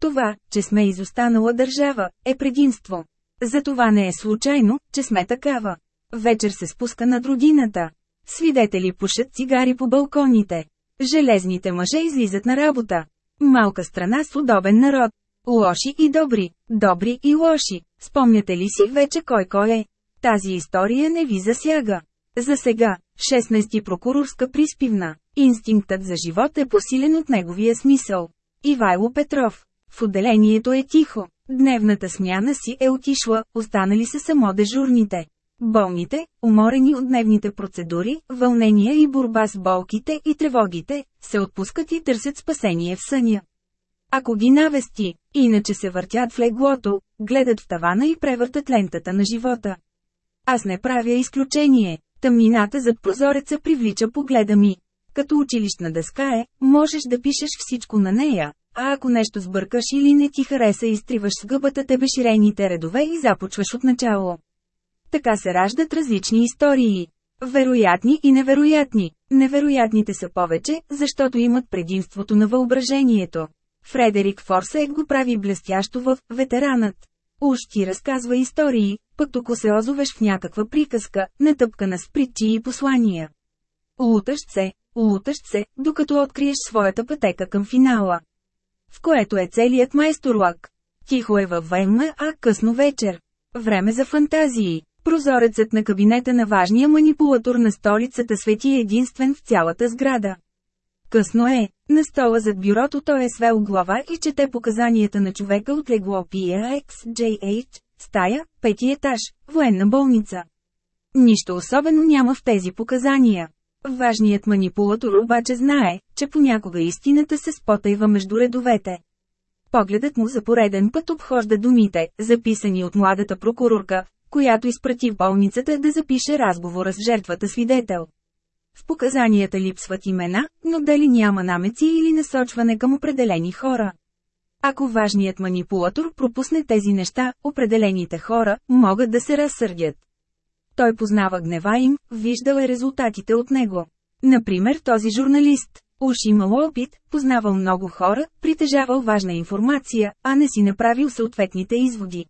Това, че сме изостанала държава, е предимство. Затова не е случайно, че сме такава. Вечер се спуска над родината. Свидетели пушат цигари по балконите. Железните мъже излизат на работа. Малка страна с удобен народ. Лоши и добри, добри и лоши. Спомняте ли си вече кой кой е? Тази история не ви засяга. За сега, 16-ти прокурорска приспивна. Инстинктът за живот е посилен от неговия смисъл. Ивайло Петров. В отделението е тихо. Дневната смяна си е отишла, останали са само дежурните. Болните, уморени от дневните процедури, вълнения и борба с болките и тревогите, се отпускат и търсят спасение в съня. Ако ги навести, иначе се въртят в леглото, гледат в тавана и превъртат лентата на живота. Аз не правя изключение. Тъмнината зад прозореца привлича погледа ми. Като училищна дъска е, можеш да пишеш всичко на нея, а ако нещо сбъркаш или не ти хареса изтриваш с гъбата тебеширените редове и започваш от начало. Така се раждат различни истории. Вероятни и невероятни. Невероятните са повече, защото имат предимството на въображението. Фредерик Форсайт го прави блестящо в «Ветеранът». Уж ти разказва истории, пък тук се озовеш в някаква приказка, натъпкана с притчи и послания. Лутащ се, лутащ се, докато откриеш своята пътека към финала. В което е целият майсторлак. Тихо е във ВМА, късно вечер. Време за фантазии. Прозорецът на кабинета на важния манипулатор на столицата свети единствен в цялата сграда. Късно е, на стола зад бюрото той е свел глава и чете показанията на човека от легло PXJH, стая, пети етаж, военна болница. Нищо особено няма в тези показания. Важният манипулатор обаче знае, че понякога истината се спотайва между редовете. Погледът му за пореден път обхожда думите, записани от младата прокурорка, която изпрати в болницата да запише разговора с жертвата свидетел. В показанията липсват имена, но дали няма намеци или насочване към определени хора. Ако важният манипулатор пропусне тези неща, определените хора могат да се разсърдят. Той познава гнева им, виждал е резултатите от него. Например този журналист. Уж имал опит, познавал много хора, притежавал важна информация, а не си направил съответните изводи.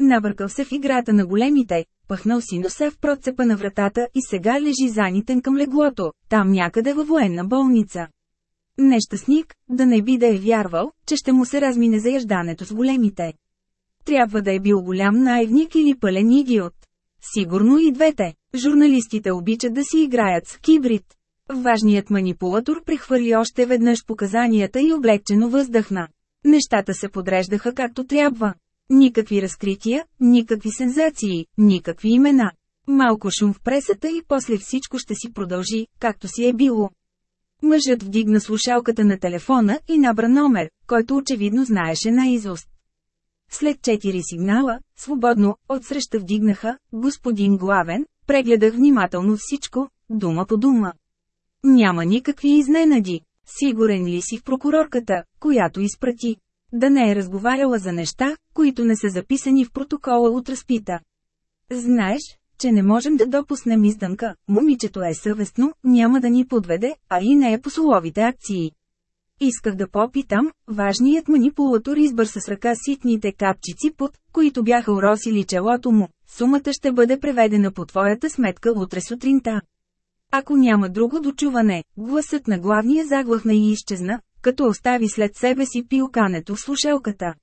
Набъркал се в играта на големите, пъхнал си носа в процепа на вратата и сега лежи занитен към леглото, там някъде във военна болница. Нещастник, да не би да е вярвал, че ще му се размине заяждането с големите. Трябва да е бил голям наивник или пълен идиот. Сигурно и двете. Журналистите обичат да си играят с кибрид. Важният манипулатор прехвърли още веднъж показанията и облегчено въздъхна. Нещата се подреждаха както трябва. Никакви разкрития, никакви сензации, никакви имена. Малко шум в пресата и после всичко ще си продължи, както си е било. Мъжът вдигна слушалката на телефона и набра номер, който очевидно знаеше на изост. След четири сигнала, свободно, отсреща вдигнаха, господин главен, прегледах внимателно всичко, дума по дума. Няма никакви изненади. Сигурен ли си в прокурорката, която изпрати? Да не е разговаряла за неща, които не са записани в протокола от разпита. Знаеш, че не можем да допуснем издънка, момичето е съвестно, няма да ни подведе, а и не е по словите акции. Исках да попитам, важният манипулатор избърса с ръка ситните капчици под, които бяха уросили челото му. Сумата ще бъде преведена по твоята сметка утре сутринта. Ако няма друго дочуване, гласът на главния заглъхна и изчезна, като остави след себе си пилкането в слушалката.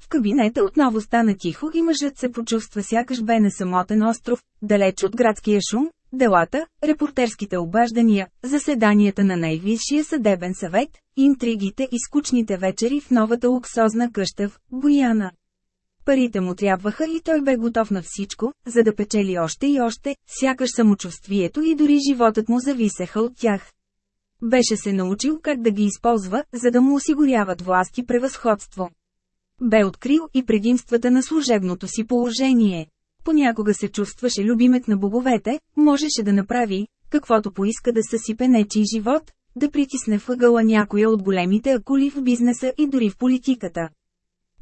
В кабинета отново стана тихо и мъжът се почувства сякаш бе на самотен остров, далеч от градския шум, делата, репортерските обаждания, заседанията на най-висшия съдебен съвет, интригите и скучните вечери в новата луксозна къща в Бояна. Парите му трябваха и той бе готов на всичко, за да печели още и още, сякаш самочувствието и дори животът му зависеха от тях. Беше се научил как да ги използва, за да му осигуряват власт и превъзходство. Бе открил и предимствата на служебното си положение. Понякога се чувстваше любимет на боговете, можеше да направи, каквото поиска да съсипе нечи живот, да притисне въгъла някоя от големите акули в бизнеса и дори в политиката.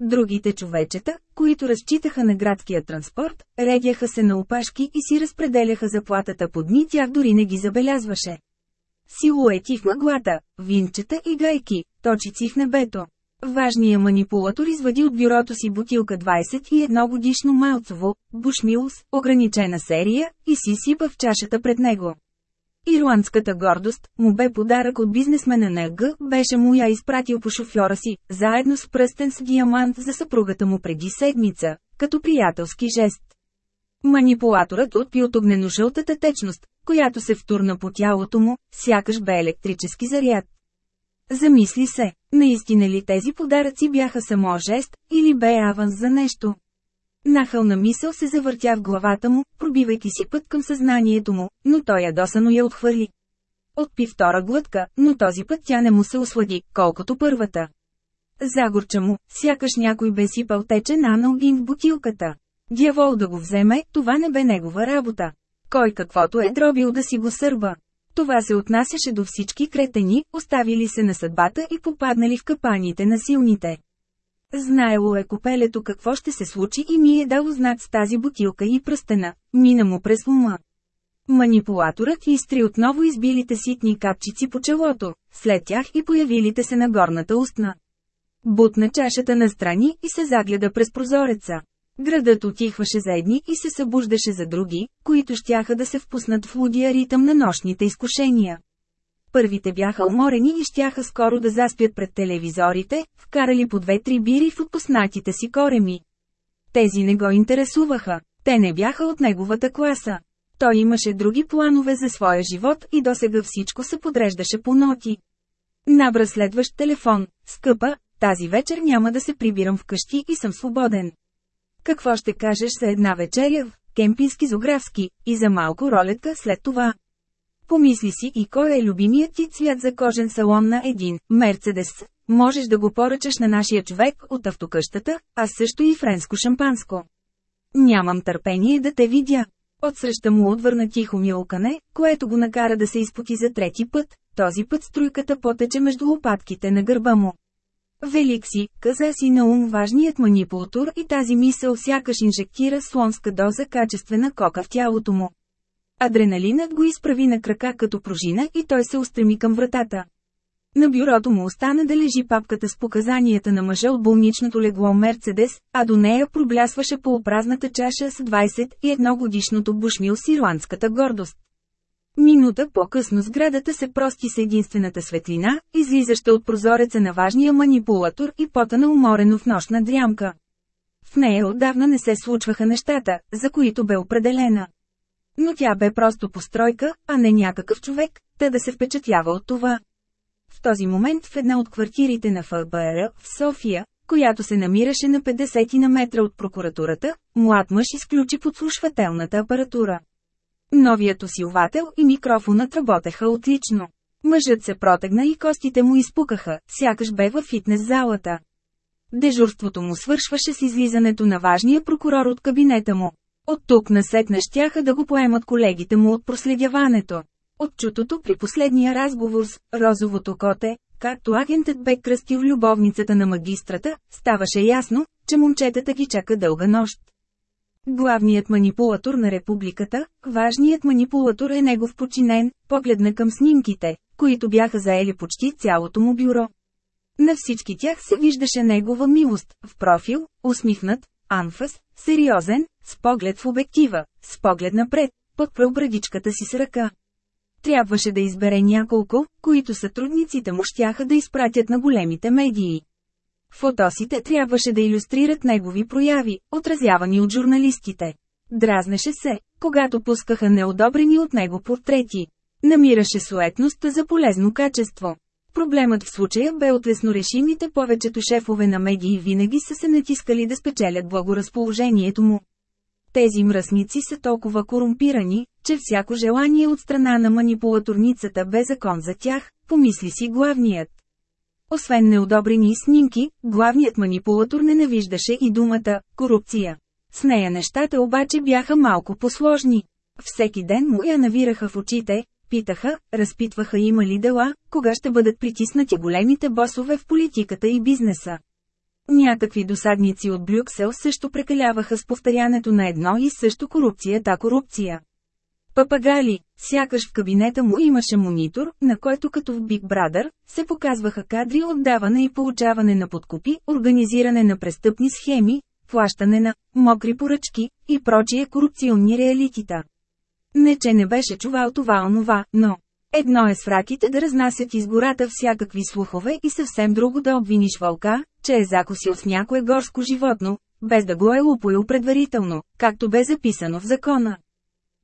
Другите човечета, които разчитаха на градския транспорт, редяха се на опашки и си разпределяха заплатата по дни, тях дори не ги забелязваше. Силуети в мъглата, винчета и гайки, точици в небето. Важният манипулатор извади от бюрото си бутилка 21 годишно малцово, Бушмилс, ограничена серия, и си сипа в чашата пред него. Ирландската гордост, му бе подарък от бизнесмена на Г, беше му я изпратил по шофьора си, заедно с пръстен с диамант за съпругата му преди седмица, като приятелски жест. Манипулаторът отпи от огнено-жълтата течност, която се втурна по тялото му, сякаш бе електрически заряд. Замисли се, наистина ли тези подаръци бяха само жест, или бе аванс за нещо? Нахълна мисъл се завъртя в главата му, пробивайки си път към съзнанието му, но той ядосано я отхвърли. Отпи втора глътка, но този път тя не му се ослади, колкото първата. Загорча му, сякаш някой бе сипал течен аналгин в бутилката. Дявол да го вземе, това не бе негова работа. Кой каквото е дробил да си го сърба. Това се отнасяше до всички кретени, оставили се на съдбата и попаднали в капаните на силните. Знаело е копелето какво ще се случи и ми е дало знак с тази бутилка и пръстена, мина му през ума. Манипулаторът изтри отново избилите ситни капчици по челото, след тях и появилите се на горната устна. Бутна чашата настрани и се загледа през прозореца. Градът отихваше за едни и се събуждаше за други, които щяха да се впуснат в лудия ритъм на нощните изкушения. Първите бяха уморени и щяха скоро да заспят пред телевизорите, вкарали по две-три бири в отпуснатите си кореми. Тези не го интересуваха, те не бяха от неговата класа. Той имаше други планове за своя живот и досега всичко се подреждаше по ноти. Набра следващ телефон, скъпа, тази вечер няма да се прибирам вкъщи и съм свободен. Какво ще кажеш за една вечеря в кемпински зографски и за малко ролетка след това? Помисли си и кой е любимият ти цвят за кожен салон на един Мерцедес. Можеш да го поръчаш на нашия човек от автокъщата, а също и френско шампанско. Нямам търпение да те видя. Отсреща му отвърна тихо милкане, което го накара да се изпоти за трети път, този път струйката потече между лопатките на гърба му. Велик си, каза си на ум важният манипулатор и тази мисъл сякаш инжектира слонска доза качествена кока в тялото му. Адреналинът го изправи на крака като пружина и той се устреми към вратата. На бюрото му остана да лежи папката с показанията на мъжа от болничното легло Мерцедес, а до нея проблясваше полупразната чаша с 21 годишното бушмил с ирландската гордост. Минута по-късно сградата се прости с единствената светлина, излизаща от прозореца на важния манипулатор и потана уморено в нощна дрямка. В нея отдавна не се случваха нещата, за които бе определена. Но тя бе просто постройка, а не някакъв човек, та да се впечатлява от това. В този момент в една от квартирите на ФБР в София, която се намираше на 50 на метра от прокуратурата, млад мъж изключи подслушвателната апаратура. Новият усилвател и микрофонът работеха отлично. Мъжът се протегна и костите му изпукаха, сякаш бе във фитнес залата. Дежурството му свършваше с излизането на важния прокурор от кабинета му. От тук насетне щяха да го поемат колегите му от проследяването. От чутото при последния разговор с «Розовото коте», както агентът бе кръстил любовницата на магистрата, ставаше ясно, че момчетата ги чака дълга нощ. Главният манипулатор на републиката, важният манипулатор е негов починен, погледна към снимките, които бяха заели почти цялото му бюро. На всички тях се виждаше негова милост, в профил, усмихнат, анфас, сериозен, с поглед в обектива, с поглед напред, подпрел брадичката си с ръка. Трябваше да избере няколко, които сътрудниците му щяха да изпратят на големите медии. Фотосите трябваше да иллюстрират негови прояви, отразявани от журналистите. Дразнеше се, когато пускаха неодобрени от него портрети. Намираше суетност за полезно качество. Проблемът в случая бе от леснорешимите повечето шефове на медии винаги са се натискали да спечелят благоразположението му. Тези мръсници са толкова корумпирани, че всяко желание от страна на манипулаторницата бе закон за тях, помисли си главният. Освен неодобрени снимки, главният манипулатор ненавиждаше и думата «корупция». С нея нещата обаче бяха малко посложни. Всеки ден му я навираха в очите, питаха, разпитваха има ли дела, кога ще бъдат притиснати големите босове в политиката и бизнеса. Някакви досадници от Брюксел също прекаляваха с повторянето на едно и също корупцията корупция. Папагали, сякаш в кабинета му имаше монитор, на който като в Big Brother, се показваха кадри от даване и получаване на подкупи, организиране на престъпни схеми, плащане на мокри поръчки и прочие корупционни реалитита. Не че не беше чувал това онова, но едно е с враките да разнасят из гората всякакви слухове и съвсем друго да обвиниш вълка, че е закусил с някое горско животно, без да го е лупоил предварително, както бе записано в закона.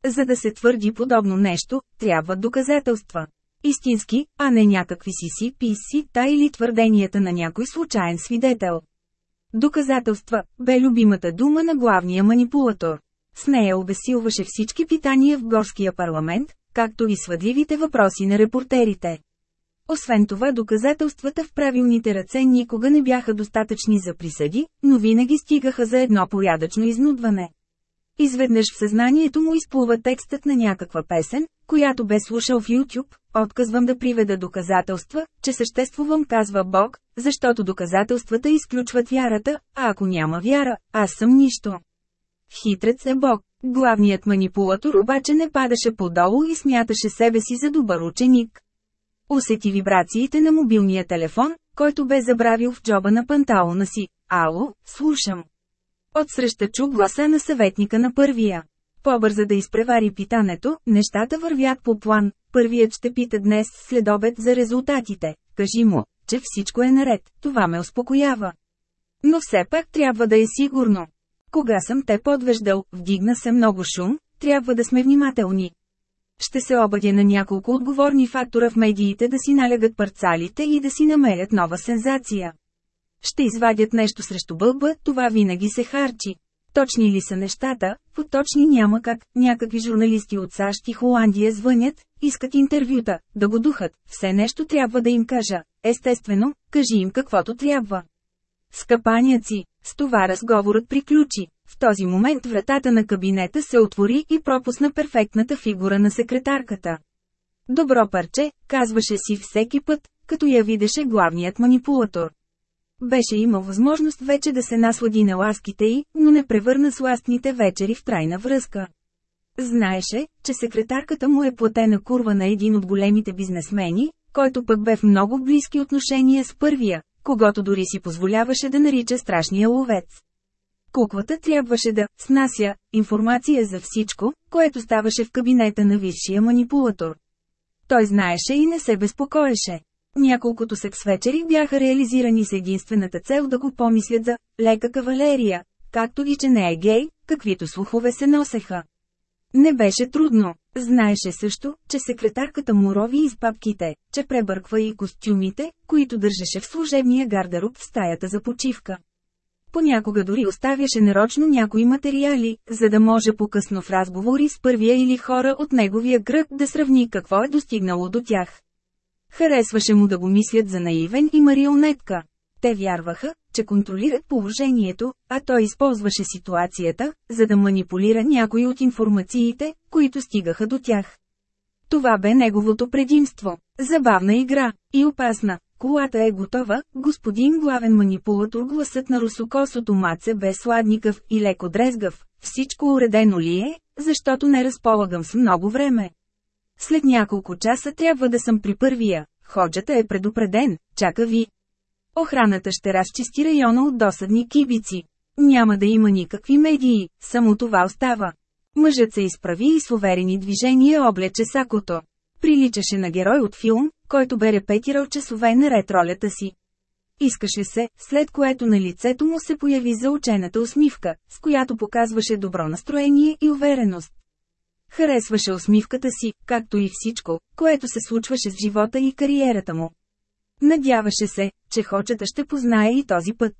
За да се твърди подобно нещо, трябват доказателства. Истински, а не някакви си си писи, та или твърденията на някой случайен свидетел. Доказателства бе любимата дума на главния манипулатор. С нея обесилваше всички питания в горския парламент, както и свъдливите въпроси на репортерите. Освен това доказателствата в правилните ръце никога не бяха достатъчни за присъди, но винаги стигаха за едно порядъчно изнудване. Изведнъж в съзнанието му изплува текстът на някаква песен, която бе слушал в YouTube, отказвам да приведа доказателства, че съществувам казва Бог, защото доказателствата изключват вярата, а ако няма вяра, аз съм нищо. Хитрец е Бог. Главният манипулатор обаче не падаше подолу и смяташе себе си за добър ученик. Усети вибрациите на мобилния телефон, който бе забравил в джоба на панталона си. Ало, слушам. Отсреща чу гласа на съветника на първия. По-бърза да изпревари питането, нещата вървят по план. Първият ще пита днес след обед за резултатите. Кажи му, че всичко е наред, това ме успокоява. Но все пак трябва да е сигурно. Кога съм те подвеждал, вдигна се много шум, трябва да сме внимателни. Ще се обадя на няколко отговорни фактора в медиите да си налягат парцалите и да си намерят нова сензация. Ще извадят нещо срещу бълба, това винаги се харчи. Точни ли са нещата? Поточни няма как, някакви журналисти от САЩ и Холандия звънят, искат интервюта, да го духат, все нещо трябва да им кажа. Естествено, кажи им каквото трябва. Скъпаняци, с това разговорът приключи. В този момент вратата на кабинета се отвори и пропусна перфектната фигура на секретарката. Добро парче, казваше си всеки път, като я видеше главният манипулатор. Беше имал възможност вече да се наслади на ласките й, но не превърна сластните вечери в трайна връзка. Знаеше, че секретарката му е платена курва на един от големите бизнесмени, който пък бе в много близки отношения с първия, когато дори си позволяваше да нарича страшния ловец. Куквата трябваше да снася информация за всичко, което ставаше в кабинета на висшия манипулатор. Той знаеше и не се безпокоеше. Няколкото секс вечери бяха реализирани с единствената цел да го помислят за лека кавалерия, както и че не е гей, каквито слухове се носеха. Не беше трудно. Знаеше също, че секретарката му рови из папките, че пребърква и костюмите, които държеше в служебния гардероб в стаята за почивка. Понякога дори оставяше нарочно някои материали, за да може по-късно в разговори с първия или хора от неговия кръг да сравни какво е достигнало до тях. Харесваше му да го мислят за наивен и марионетка. Те вярваха, че контролират положението, а той използваше ситуацията, за да манипулира някои от информациите, които стигаха до тях. Това бе неговото предимство. Забавна игра и опасна. Колата е готова, господин главен манипулатор гласът на русокосото маце бе сладникъв и леко дрезгав. Всичко уредено ли е, защото не разполагам с много време. След няколко часа трябва да съм при първия. Ходжата е предупреден, чака ви. Охраната ще разчисти района от досадни кибици. Няма да има никакви медии, само това остава. Мъжът се изправи и с уверени движения облече сакото. Приличаше на герой от филм, който бе репетирал часове наред ролята си. Искаше се, след което на лицето му се появи заучената усмивка, с която показваше добро настроение и увереност. Харесваше усмивката си, както и всичко, което се случваше с живота и кариерата му. Надяваше се, че хочета ще познае и този път.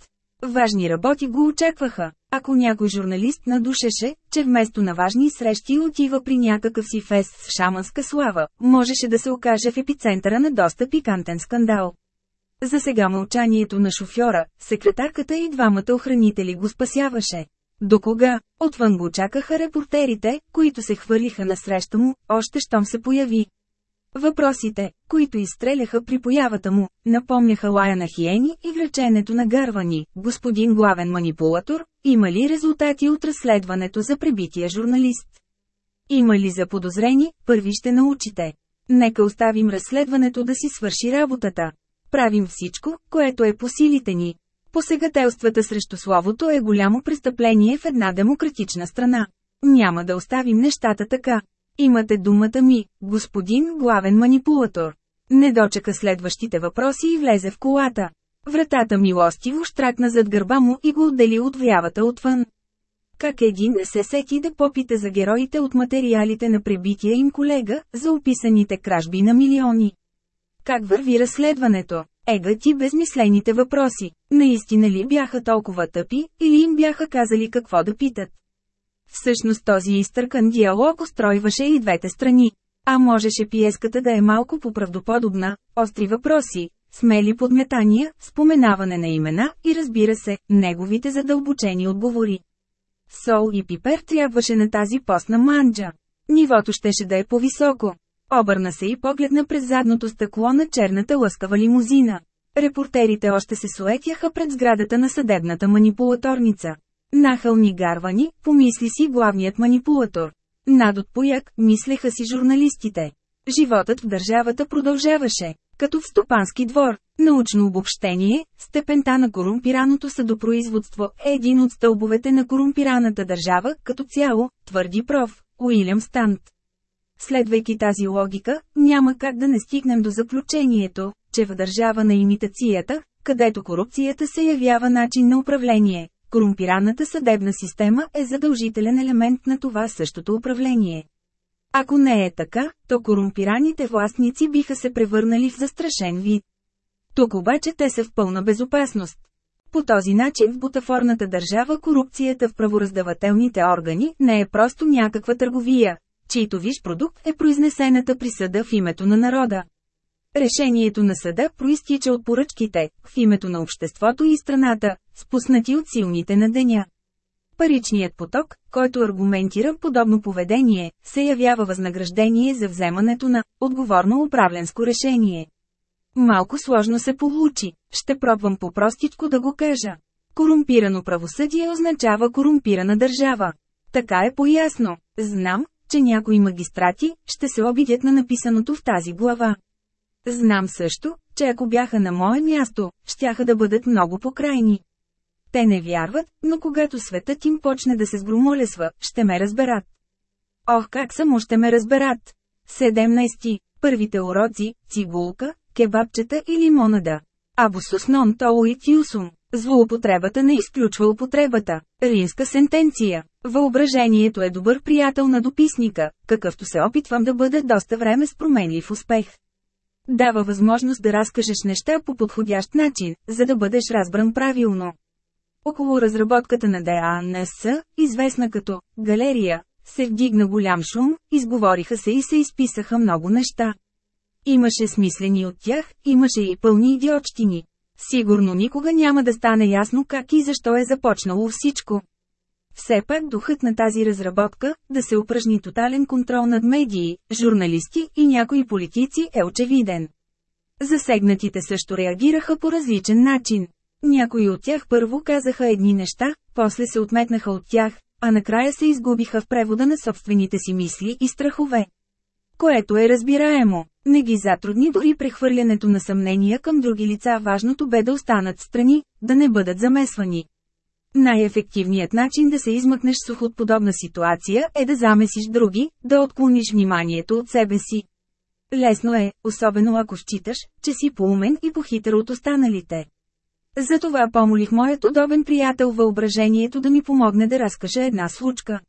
Важни работи го очакваха. Ако някой журналист надушеше, че вместо на важни срещи отива при някакъв си фест с шаманска слава, можеше да се окаже в епицентъра на доста пикантен скандал. За сега мълчанието на шофьора, секретарката и двамата охранители го спасяваше. До кога? Отвън го чакаха репортерите, които се хвърлиха насреща му, още щом се появи. Въпросите, които изстреляха при появата му, напомняха лая на хиени и вреченето на гарвани. Господин главен манипулатор, има ли резултати от разследването за пребития журналист? Има ли за подозрени, първи ще научите. Нека оставим разследването да си свърши работата. Правим всичко, което е по силите ни. Посегателствата срещу словото е голямо престъпление в една демократична страна. Няма да оставим нещата така. Имате думата ми, господин главен манипулатор. Не дочека следващите въпроси и влезе в колата. Вратата милостиво штракна зад гърба му и го отдели от вявата отвън. Как един не се сети да попита за героите от материалите на пребития им колега, за описаните кражби на милиони. Как върви разследването? Ега ти безмислените въпроси. Наистина ли бяха толкова тъпи, или им бяха казали какво да питат? Всъщност този изтъркан диалог устройваше и двете страни. А можеше пиеската да е малко поправдоподобна, остри въпроси, смели подметания, споменаване на имена и разбира се, неговите задълбочени отговори. Сол и пипер трябваше на тази постна манджа. Нивото щеше да е по-високо. Обърна се и погледна през задното стъкло на черната лъскава лимузина. Репортерите още се суетяха пред сградата на съдебната манипулаторница. Нахълни гарвани, помисли си главният манипулатор. Надот пояк, мислеха си журналистите. Животът в държавата продължаваше, като в стопански двор. Научно обобщение, степента на корумпираното съдопроизводство е един от стълбовете на корумпираната държава, като цяло, твърди проф. Уилям Стант. Следвайки тази логика, няма как да не стигнем до заключението, че в държава на имитацията, където корупцията се явява начин на управление, корумпираната съдебна система е задължителен елемент на това същото управление. Ако не е така, то корумпираните властници биха се превърнали в застрашен вид. Тук обаче те са в пълна безопасност. По този начин в бутафорната държава корупцията в правораздавателните органи не е просто някаква търговия, чийто виж продукт е произнесената присъда в името на народа. Решението на съда проистича от поръчките, в името на обществото и страната, спуснати от силните на деня. Паричният поток, който аргументира подобно поведение, се явява възнаграждение за вземането на отговорно управленско решение. Малко сложно се получи, ще пробвам по-простичко да го кажа. Корумпирано правосъдие означава корумпирана държава. Така е по-ясно. Знам, че някои магистрати ще се обидят на написаното в тази глава. Знам също, че ако бяха на мое място, щяха да бъдат много покрайни. Те не вярват, но когато светът им почне да се сгромолесва, ще ме разберат. Ох, как само ще ме разберат! 17. Първите уроци – цигулка, кебабчета и лимонада. Абусус нон толуит юсум. Злоупотребата не изключва употребата. Римска сентенция. Въображението е добър приятел на дописника, какъвто се опитвам да бъда доста време с променлив успех. Дава възможност да разкажеш неща по подходящ начин, за да бъдеш разбран правилно. Около разработката на ДАНС, известна като «галерия», се вдигна голям шум, изговориха се и се изписаха много неща. Имаше смислени от тях, имаше и пълни идиотщини. Сигурно никога няма да стане ясно как и защо е започнало всичко. Все пак духът на тази разработка, да се упражни тотален контрол над медии, журналисти и някои политици е очевиден. Засегнатите също реагираха по различен начин. Някои от тях първо казаха едни неща, после се отметнаха от тях, а накрая се изгубиха в превода на собствените си мисли и страхове. Което е разбираемо. Не ги затрудни дори прехвърлянето на съмнения към други лица, важното бе да останат страни, да не бъдат замесвани. Най-ефективният начин да се измъкнеш сух от подобна ситуация е да замесиш други, да отклониш вниманието от себе си. Лесно е, особено ако считаш, че си поумен и похитър от останалите. Затова помолих моят удобен приятел въображението да ми помогне да разкаже една случка.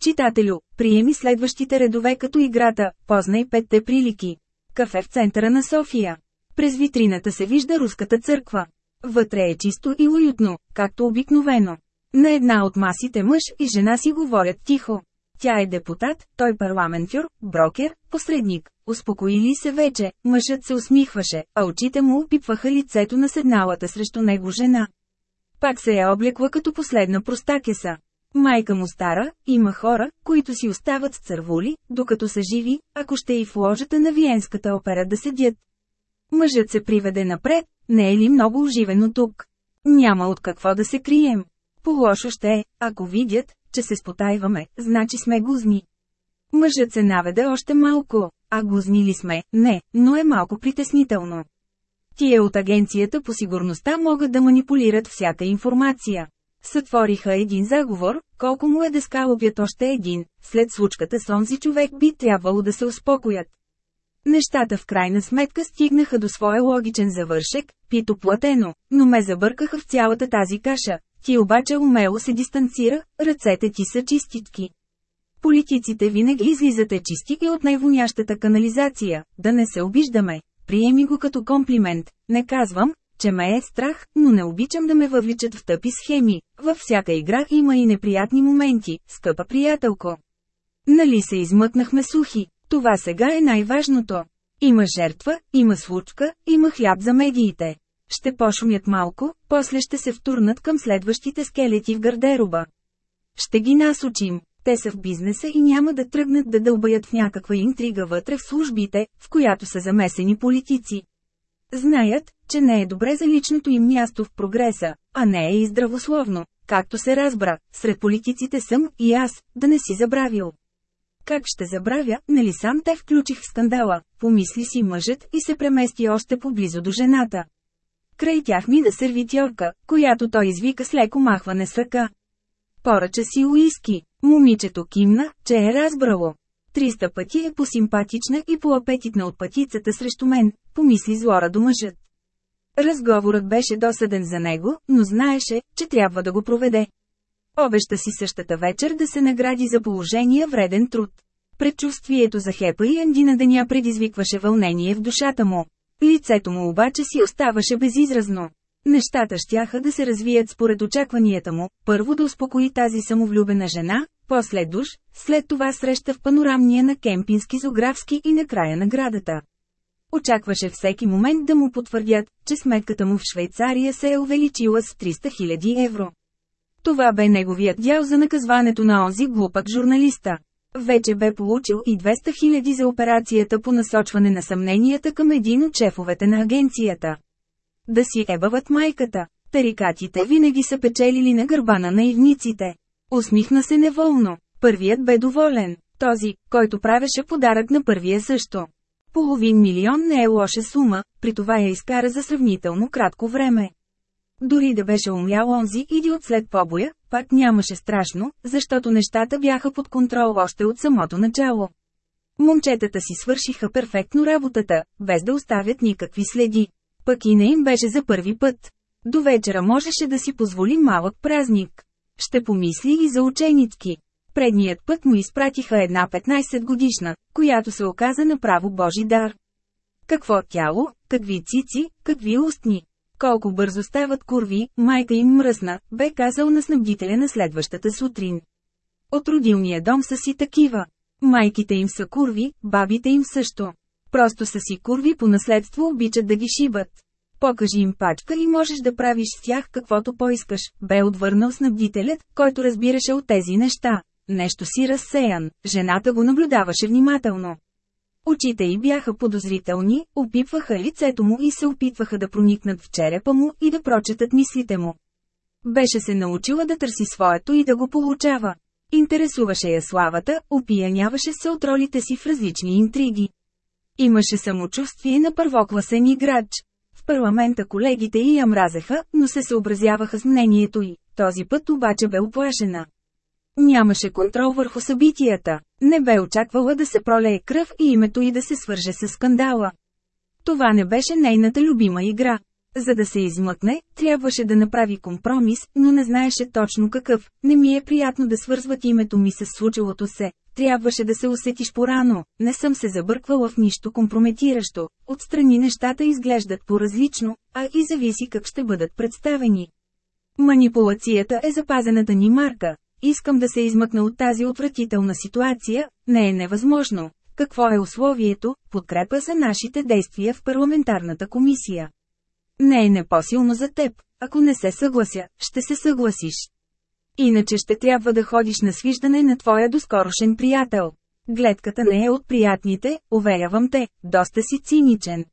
Читателю, приеми следващите редове като играта, познай петте прилики. Кафе в центъра на София. През витрината се вижда руската църква. Вътре е чисто и уютно, както обикновено. На една от масите мъж и жена си говорят тихо. Тя е депутат, той парламентюр, брокер, посредник. Успокоили се вече, мъжът се усмихваше, а очите му опипваха лицето на седналата срещу него жена. Пак се е облекла като последна простакеса. Майка му стара, има хора, които си остават с цървули, докато са живи, ако ще и в ложата на Виенската опера да седят. Мъжът се приведе напред, не е ли много оживено тук? Няма от какво да се крием. По-лошо ще е, ако видят, че се спотайваме, значи сме гузни. Мъжът се наведе още малко, а гузни ли сме, не, но е малко притеснително. Тие от агенцията по сигурността могат да манипулират всяка информация. Сътвориха един заговор, колко му е да скалобят още един, след случката с онзи човек би трябвало да се успокоят. Нещата в крайна сметка стигнаха до своя логичен завършек, пито платено, но ме забъркаха в цялата тази каша. Ти обаче умело се дистанцира, ръцете ти са чистички. Политиците винаги излизате чисти и от най-вонящата канализация, да не се обиждаме. Приеми го като комплимент, не казвам, че ме е страх, но не обичам да ме въвличат в тъпи схеми. Във всяка игра има и неприятни моменти, скъпа приятелко. Нали се измъкнахме сухи? Това сега е най-важното. Има жертва, има случка, има хляб за медиите. Ще пошумят малко, после ще се втурнат към следващите скелети в гардероба. Ще ги насочим. Те са в бизнеса и няма да тръгнат да дълбаят в някаква интрига вътре в службите, в която са замесени политици. Знаят, че не е добре за личното им място в прогреса, а не е и здравословно, както се разбра, сред политиците съм и аз, да не си забравил. Как ще забравя, нали сам те включих в скандала, помисли си мъжът и се премести още поблизо до жената. Край тях ми да сервитьорка, която той извика с леко махване с ръка. Поръча си уиски. Момичето кимна, че е разбрало. Триста пъти е посимпатична и по-апетитна от пътицата срещу мен, помисли злорадо мъжът. Разговорът беше досъден за него, но знаеше, че трябва да го проведе. Обеща си същата вечер да се награди за положения вреден труд. Предчувствието за Хепа и Андина деня предизвикваше вълнение в душата му. Лицето му обаче си оставаше безизразно. Нещата щяха да се развият според очакванията му, първо да успокои тази самовлюбена жена, после душ, след това среща в панорамния на кемпински зографски и накрая наградата. Очакваше всеки момент да му потвърдят, че сметката му в Швейцария се е увеличила с 300 000 евро. Това бе неговият дял за наказването на онзи глупак журналиста. Вече бе получил и 200 000 за операцията по насочване на съмненията към един от шефовете на агенцията. Да си ебават майката. Тарикатите винаги са печелили на гърба на наивниците. Усмихна се неволно. Първият бе доволен. Този, който правеше подарък на първия също. Половин милион не е лоша сума, при това я изкара за сравнително кратко време. Дори да беше умлял онзи идиот след побоя, пак нямаше страшно, защото нещата бяха под контрол още от самото начало. Момчетата си свършиха перфектно работата, без да оставят никакви следи. Пък и не им беше за първи път. До вечера можеше да си позволи малък празник. Ще помисли и за ученицки. Предният път му изпратиха една 15 годишна, която се оказа направо Божи дар. Какво тяло, какви цици, какви устни. Колко бързо стават курви, майка им мръсна, бе казал на снабдителя на следващата сутрин. От родилния дом са си такива. Майките им са курви, бабите им също. Просто са си курви по наследство обичат да ги шибат. Покажи им пачка и можеш да правиш с тях каквото поискаш, бе отвърнал снабдителят, който разбираше от тези неща. Нещо си разсеян, жената го наблюдаваше внимателно. Очите й бяха подозрителни, опипваха лицето му и се опитваха да проникнат в черепа му и да прочетат мислите му. Беше се научила да търси своето и да го получава. Интересуваше я славата, опияняваше се от ролите си в различни интриги. Имаше самочувствие на първокласен играч. Парламента колегите й я мразеха, но се съобразяваха с мнението й. Този път обаче бе оплашена. Нямаше контрол върху събитията. Не бе очаквала да се пролее кръв и името й да се свърже с скандала. Това не беше нейната любима игра. За да се измъкне, трябваше да направи компромис, но не знаеше точно какъв. Не ми е приятно да свързват името ми с случилото се. Трябваше да се усетиш порано. Не съм се забърквала в нищо компрометиращо. Отстрани нещата изглеждат по-различно, а и зависи как ще бъдат представени. Манипулацията е запазената ни марка. Искам да се измъкна от тази отвратителна ситуация, не е невъзможно. Какво е условието, подкрепа за нашите действия в парламентарната комисия. Не е не по-силно за теб, ако не се съглася, ще се съгласиш. Иначе ще трябва да ходиш на свиждане на твоя доскорошен приятел. Гледката не е от приятните, уверявам те, доста си циничен.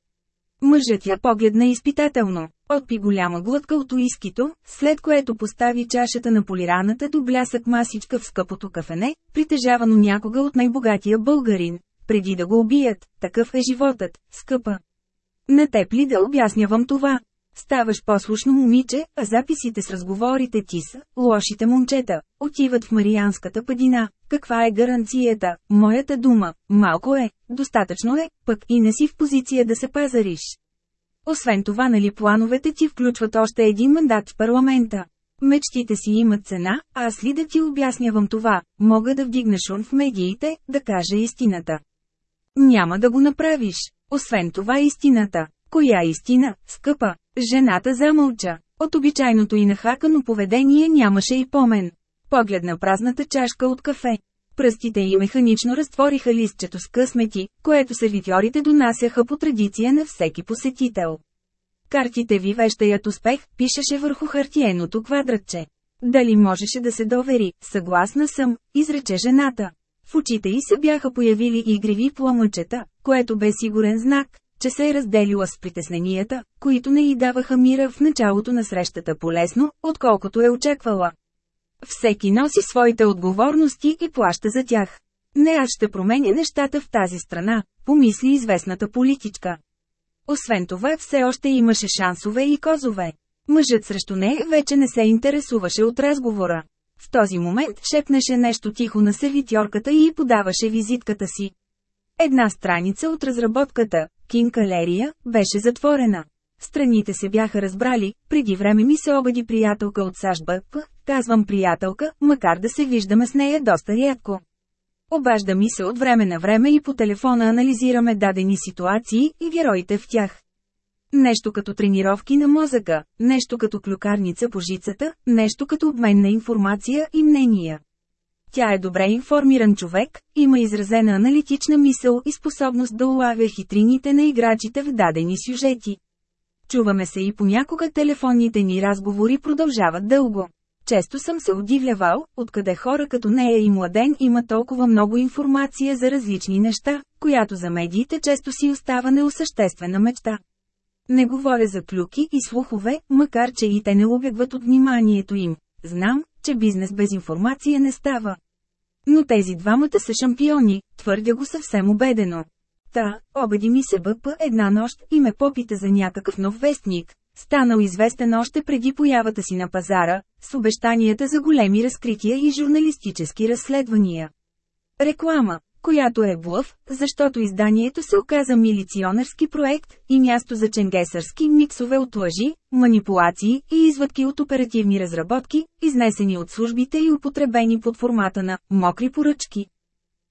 Мъжът я погледна изпитателно, отпи голяма глътка от уискито, след което постави чашата на полираната до блясък масичка в скъпото кафене, притежавано някога от най-богатия българин, преди да го убият, такъв е животът, скъпа. На теб ли да обяснявам това? Ставаш послушно момиче, а записите с разговорите ти са, лошите момчета, отиват в Марианската падина. Каква е гаранцията? Моята дума, малко е, достатъчно е, пък и не си в позиция да се пазариш. Освен това нали плановете ти включват още един мандат в парламента. Мечтите си имат цена, аз ли да ти обяснявам това, мога да вдигна шум в медиите, да кажа истината. Няма да го направиш. Освен това истината. Коя истина, скъпа? Жената замълча. От обичайното и нахакано поведение нямаше и помен. Погледна празната чашка от кафе. Пръстите й механично разтвориха листчето с късмети, което сервитьорите донасяха по традиция на всеки посетител. Картите ви вещаят успех, пишеше върху хартиеното квадратче. Дали можеше да се довери, съгласна съм, изрече жената. В очите й се бяха появили игриви пламъчета, което бе сигурен знак, че се е разделила с притесненията, които не й даваха мира в началото на срещата полесно, отколкото е очаквала. Всеки носи своите отговорности и плаща за тях. Не аз ще променя нещата в тази страна, помисли известната политичка. Освен това все още имаше шансове и козове. Мъжът срещу нея вече не се интересуваше от разговора. В този момент шепнеше нещо тихо на сервитьорката и подаваше визитката си. Една страница от разработката, Кинкалерия, беше затворена. Страните се бяха разбрали, преди време ми се обади приятелка от САЩ казвам приятелка, макар да се виждаме с нея доста рядко. Обажда ми се от време на време и по телефона анализираме дадени ситуации и героите в тях. Нещо като тренировки на мозъка, нещо като клюкарница по жицата, нещо като обмен на информация и мнения. Тя е добре информиран човек, има изразена аналитична мисъл и способност да улавя хитрините на играчите в дадени сюжети. Чуваме се и понякога телефонните ни разговори продължават дълго. Често съм се удивлявал, откъде хора като нея и младен има толкова много информация за различни неща, която за медиите често си остава неосъществена мечта. Не говоря за клюки и слухове, макар че и те не убегват от вниманието им. Знам, че бизнес без информация не става. Но тези двамата са шампиони, твърдя го съвсем убедено. Та, обади ми се БП една нощ и ме попита за някакъв нов вестник, станал известен още преди появата си на пазара, с обещанията за големи разкрития и журналистически разследвания. Реклама, която е блъв, защото изданието се оказа милиционерски проект и място за ченгесърски миксове от лъжи, манипулации и извадки от оперативни разработки, изнесени от службите и употребени под формата на «мокри поръчки».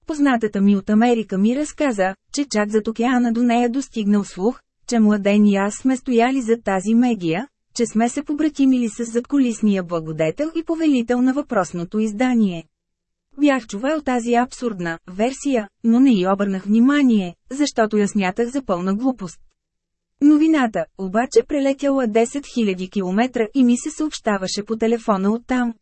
Познатата ми от Америка ми разказа, че чак зад океана до нея достигнал слух, че младен и аз сме стояли зад тази медия, че сме се побратимили с задколисния благодетел и повелител на въпросното издание. Бях чувал тази абсурдна версия, но не й обърнах внимание, защото я смятах за пълна глупост. Новината, обаче прелетяла 10 000 км и ми се съобщаваше по телефона оттам.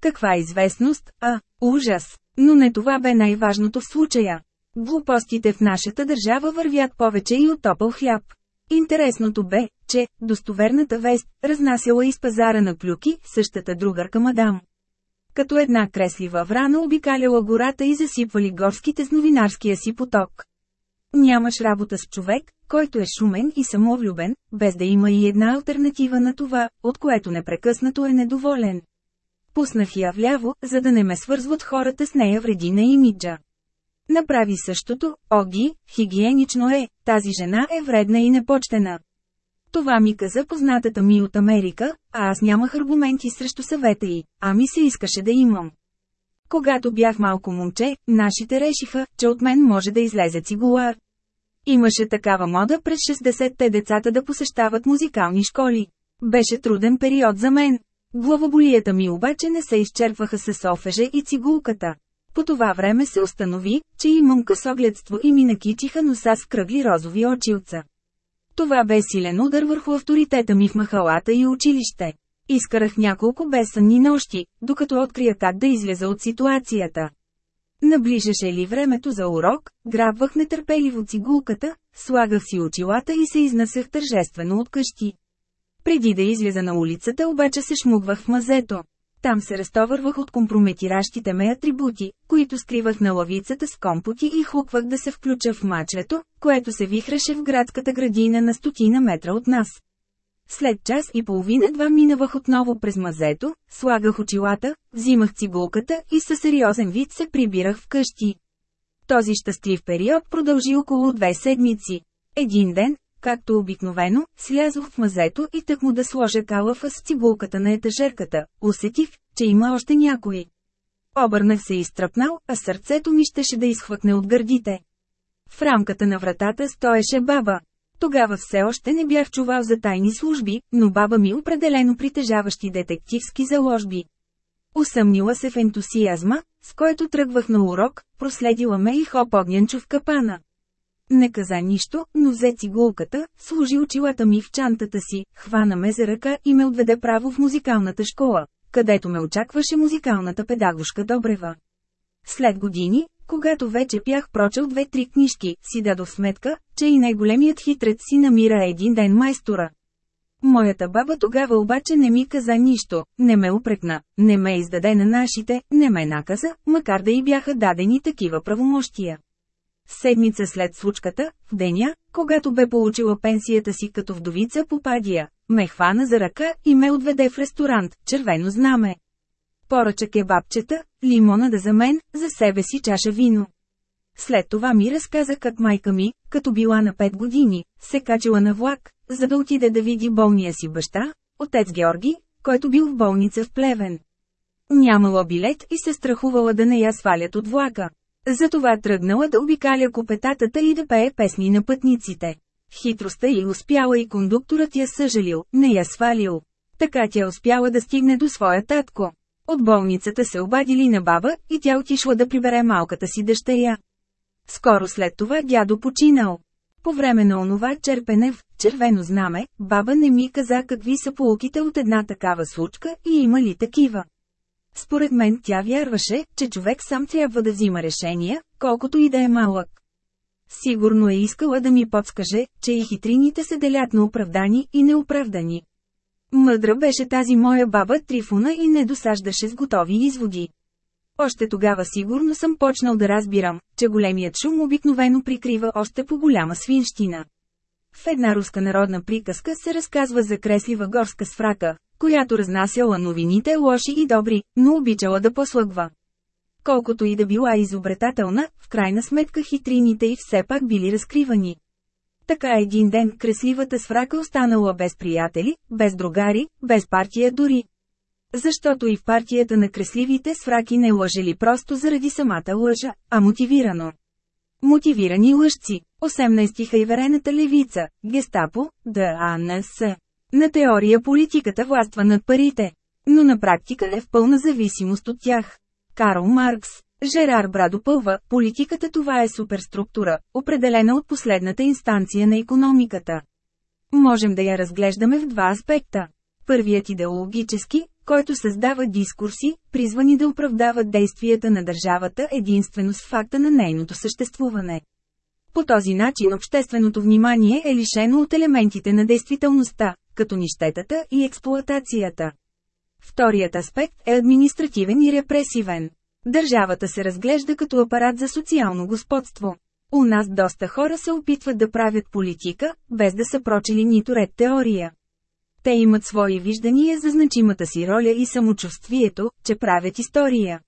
Каква известност, а, ужас! Но не това бе най-важното в случая. Глупостите в нашата държава вървят повече и от топъл хляб. Интересното бе, че, достоверната вест, разнасяла из пазара на клюки, същата другарка мадам. Като една креслива врана обикаляла гората и засипвали горските с новинарския си поток. Нямаш работа с човек, който е шумен и самовлюбен, без да има и една альтернатива на това, от което непрекъснато е недоволен. Пуснах я вляво, за да не ме свързват хората с нея вреди на имиджа. Направи същото, Оги, хигиенично е, тази жена е вредна и непочтена. Това ми каза познатата ми от Америка, а аз нямах аргументи срещу съвета й, а ми се искаше да имам. Когато бях малко момче, нашите решиха, че от мен може да излезе цигулар. Имаше такава мода през 60-те децата да посещават музикални школи. Беше труден период за мен. Главоболията ми обаче не се изчерпваха с софеже и цигулката. По това време се установи, че имам късогледство и ми накичиха носа с кръгли розови очилца. Това бе силен удар върху авторитета ми в махалата и училище. Изкарах няколко безсънни нощи, докато открия как да изляза от ситуацията. Наближаше ли времето за урок, грабвах нетърпеливо цигулката, слагах си очилата и се изнасях тържествено от къщи. Преди да изляза на улицата обаче се шмугвах в мазето. Там се разтовървах от компрометиращите ме атрибути, които скривах на лавицата с компоти и хуквах да се включа в мачето, което се вихреше в градската градина на стотина метра от нас. След час и половина-два минавах отново през мазето, слагах очилата, взимах цигулката и със сериозен вид се прибирах в къщи. Този щастлив период продължи около две седмици. Един ден, както обикновено, слязох в мазето и тък му да сложа калафа с цигулката на етажерката, усетих, че има още някой. Обърнах се и стръпнал, а сърцето ми щеше да изхвъкне от гърдите. В рамката на вратата стоеше баба. Тогава все още не бях чувал за тайни служби, но баба ми определено притежаващи детективски заложби. Усъмнила се в ентусиазма, с който тръгвах на урок, проследила ме и хоп огнянчо в капана. Не каза нищо, но взе цигулката, сложи очилата ми в чантата си, хвана ме за ръка и ме отведе право в музикалната школа, където ме очакваше музикалната педагогка Добрева. След години, когато вече бях прочел две-три книжки, си дадох сметка, че и най-големият хитрец си намира един ден майстора. Моята баба тогава обаче не ми каза нищо, не ме упрекна, не ме издаде на нашите, не ме наказа, макар да и бяха дадени такива правомощия. Седмица след случката, в деня, когато бе получила пенсията си като вдовица по падия, ме хвана за ръка и ме отведе в ресторант, червено знаме. Поръча кебабчета, лимона да за мен, за себе си чаша вино. След това ми разказа как майка ми, като била на 5 години, се качила на влак, за да отиде да види болния си баща, отец Георги, който бил в болница в Плевен. Нямала билет и се страхувала да не я свалят от влака. Затова тръгнала да обикаля копетатата и да пее песни на пътниците. Хитростта й успяла и кондукторът я съжалил, не я свалил. Така тя успяла да стигне до своя татко. От болницата се обадили на баба и тя отишла да прибере малката си дъщеря. Скоро след това дядо починал. По време на онова черпене в червено знаме, баба не ми каза какви са полуките от една такава случка и има ли такива. Според мен тя вярваше, че човек сам трябва да взима решения, колкото и да е малък. Сигурно е искала да ми подскаже, че и хитрините се делят на оправдани и неоправдани. Мъдра беше тази моя баба Трифуна и не досаждаше с готови изводи. Още тогава сигурно съм почнал да разбирам, че големият шум обикновено прикрива още по голяма свинщина. В една руска народна приказка се разказва за креслива горска сврака, която разнасяла новините лоши и добри, но обичала да послъгва. Колкото и да била изобретателна, в крайна сметка хитрините и все пак били разкривани. Така един ден кресливата сврака останала без приятели, без другари, без партия дори. Защото и в партията на кресливите свраки не лъжели просто заради самата лъжа, а мотивирано. Мотивирани лъжци. 18 хайверената левица, гестапо, ДАНС. На теория политиката властва над парите, но на практика е в пълна зависимост от тях. Карл Маркс Жерар Бра допълва, политиката това е суперструктура, определена от последната инстанция на економиката. Можем да я разглеждаме в два аспекта. Първият идеологически, който създава дискурси, призвани да оправдават действията на държавата единствено с факта на нейното съществуване. По този начин общественото внимание е лишено от елементите на действителността, като нищетата и експлоатацията. Вторият аспект е административен и репресивен. Държавата се разглежда като апарат за социално господство. У нас доста хора се опитват да правят политика, без да са прочели нито ред теория. Те имат свои виждания за значимата си роля и самочувствието, че правят история.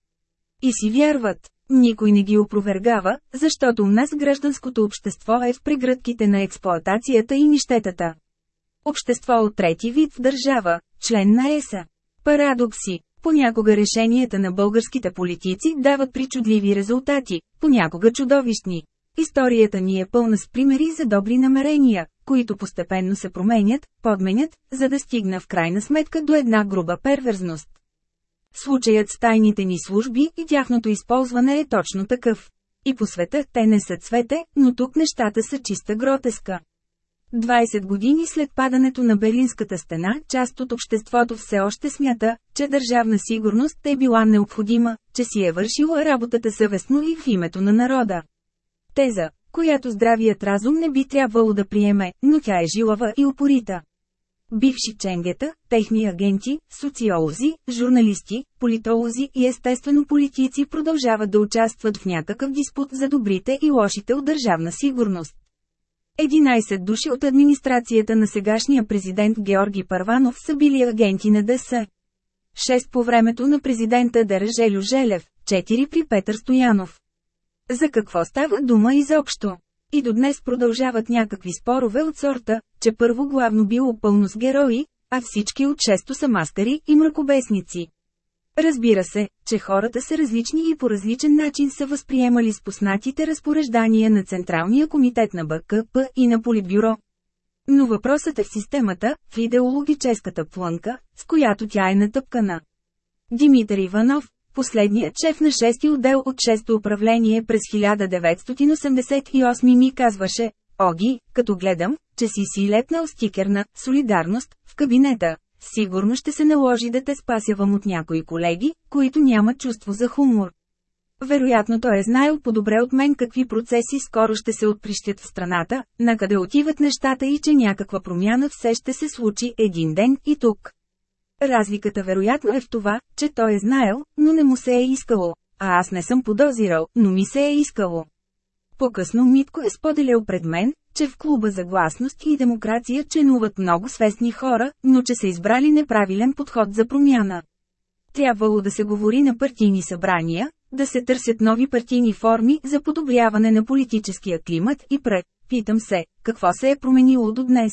И си вярват. Никой не ги опровергава, защото у нас гражданското общество е в прегръдките на експлоатацията и нищетата. Общество от трети вид в държава, член на ЕСА. Парадокси. Понякога решенията на българските политици дават причудливи резултати, понякога чудовищни. Историята ни е пълна с примери за добри намерения, които постепенно се променят, подменят, за да стигна в крайна сметка до една груба перверзност. Случаят с тайните ни служби и тяхното използване е точно такъв. И по света те не са цвете, но тук нещата са чиста гротеска. 20 години след падането на Берлинската стена, част от обществото все още смята, че държавна сигурност е била необходима, че си е вършила работата съвестно и в името на народа. Теза, която здравият разум не би трябвало да приеме, но тя е жилава и упорита. Бивши ченгета, техни агенти, социолози, журналисти, политолози и естествено политици продължават да участват в някакъв диспут за добрите и лошите от държавна сигурност. 11 души от администрацията на сегашния президент Георги Парванов са били агенти на ДС. 6 по времето на президента Държелю Желев, 4 при Петър Стоянов. За какво става дума изобщо? И до днес продължават някакви спорове от сорта, че първо главно било пълно с герои, а всички от често са маскари и мракобесници. Разбира се, че хората са различни и по различен начин са възприемали споснатите разпореждания на Централния комитет на БКП и на Политбюро. Но въпросът е в системата, в идеологическата плънка, с която тя е натъпкана. Димитър Иванов, последният шеф на 6 отдел от 6 управление през 1988 ми казваше, Оги, като гледам, че си си лепнал стикер на «Солидарност» в кабинета, Сигурно ще се наложи да те спасявам от някои колеги, които нямат чувство за хумор. Вероятно той е знаел по-добре от мен какви процеси скоро ще се отприщят в страната, накъде отиват нещата и че някаква промяна все ще се случи един ден и тук. Разликата вероятно е в това, че той е знаел, но не му се е искало, а аз не съм подозирал, но ми се е искало. По-късно Митко е споделял пред мен, че в клуба за гласност и демокрация членуват много свестни хора, но че са избрали неправилен подход за промяна. Трябвало да се говори на партийни събрания, да се търсят нови партийни форми за подобряване на политическия климат и пред. Питам се, какво се е променило до днес?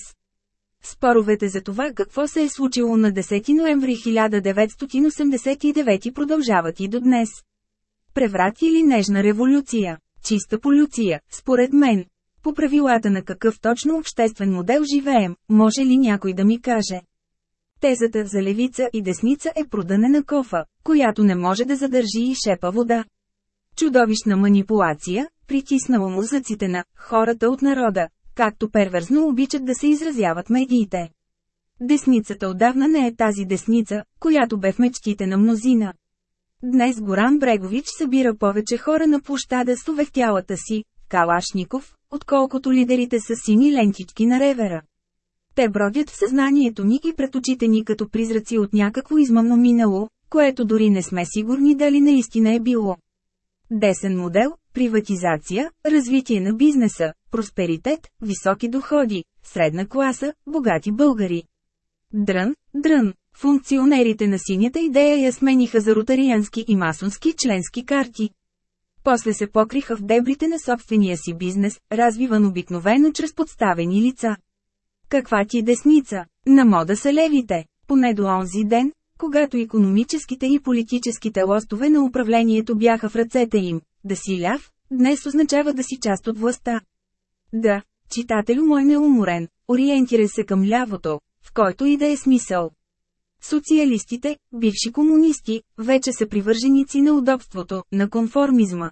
Споровете за това какво се е случило на 10 ноември 1989 продължават и до днес. Преврат или нежна революция? Чиста полюция, според мен. По правилата на какъв точно обществен модел живеем, може ли някой да ми каже? Тезата за левица и десница е проданена кофа, която не може да задържи и шепа вода. Чудовищна манипулация, притиснала музъците на хората от народа, както перверзно обичат да се изразяват медиите. Десницата отдавна не е тази десница, която бе в мечтите на мнозина. Днес Горан Брегович събира повече хора на площада с увехтялата си, Калашников, отколкото лидерите с сини лентички на ревера. Те бродят в съзнанието ни и пред очите ни като призраци от някакво измамно минало, което дори не сме сигурни дали наистина е било. Десен модел, приватизация, развитие на бизнеса, просперитет, високи доходи, средна класа, богати българи. Дрън, дрън, функционерите на синята идея я смениха за ротариански и масонски членски карти. После се покриха в дебрите на собствения си бизнес, развиван обикновено чрез подставени лица. Каква ти десница? На мода са левите. Поне до онзи ден, когато економическите и политическите лостове на управлението бяха в ръцете им. Да си ляв, днес означава да си част от властта. Да, читателю мой неуморен, ориентирай се към лявото, в който и да е смисъл. Социалистите, бивши комунисти, вече са привърженици на удобството, на конформизма.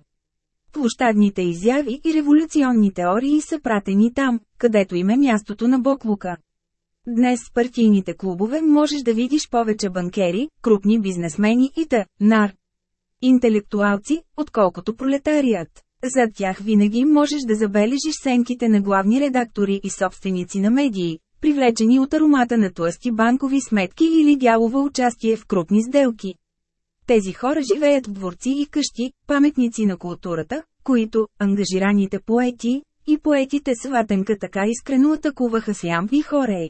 Площадните изяви и революционни теории са пратени там, където им е мястото на Боклука. Днес в партийните клубове можеш да видиш повече банкери, крупни бизнесмени и т. нар. Интелектуалци, отколкото пролетарият. Зад тях винаги можеш да забележиш сенките на главни редактори и собственици на медии, привлечени от аромата на тлъсти банкови сметки или дялово участие в крупни сделки. Тези хора живеят в дворци и къщи, паметници на културата, които, ангажираните поети, и поетите с ватенка така искрено атакуваха с ямби хорей.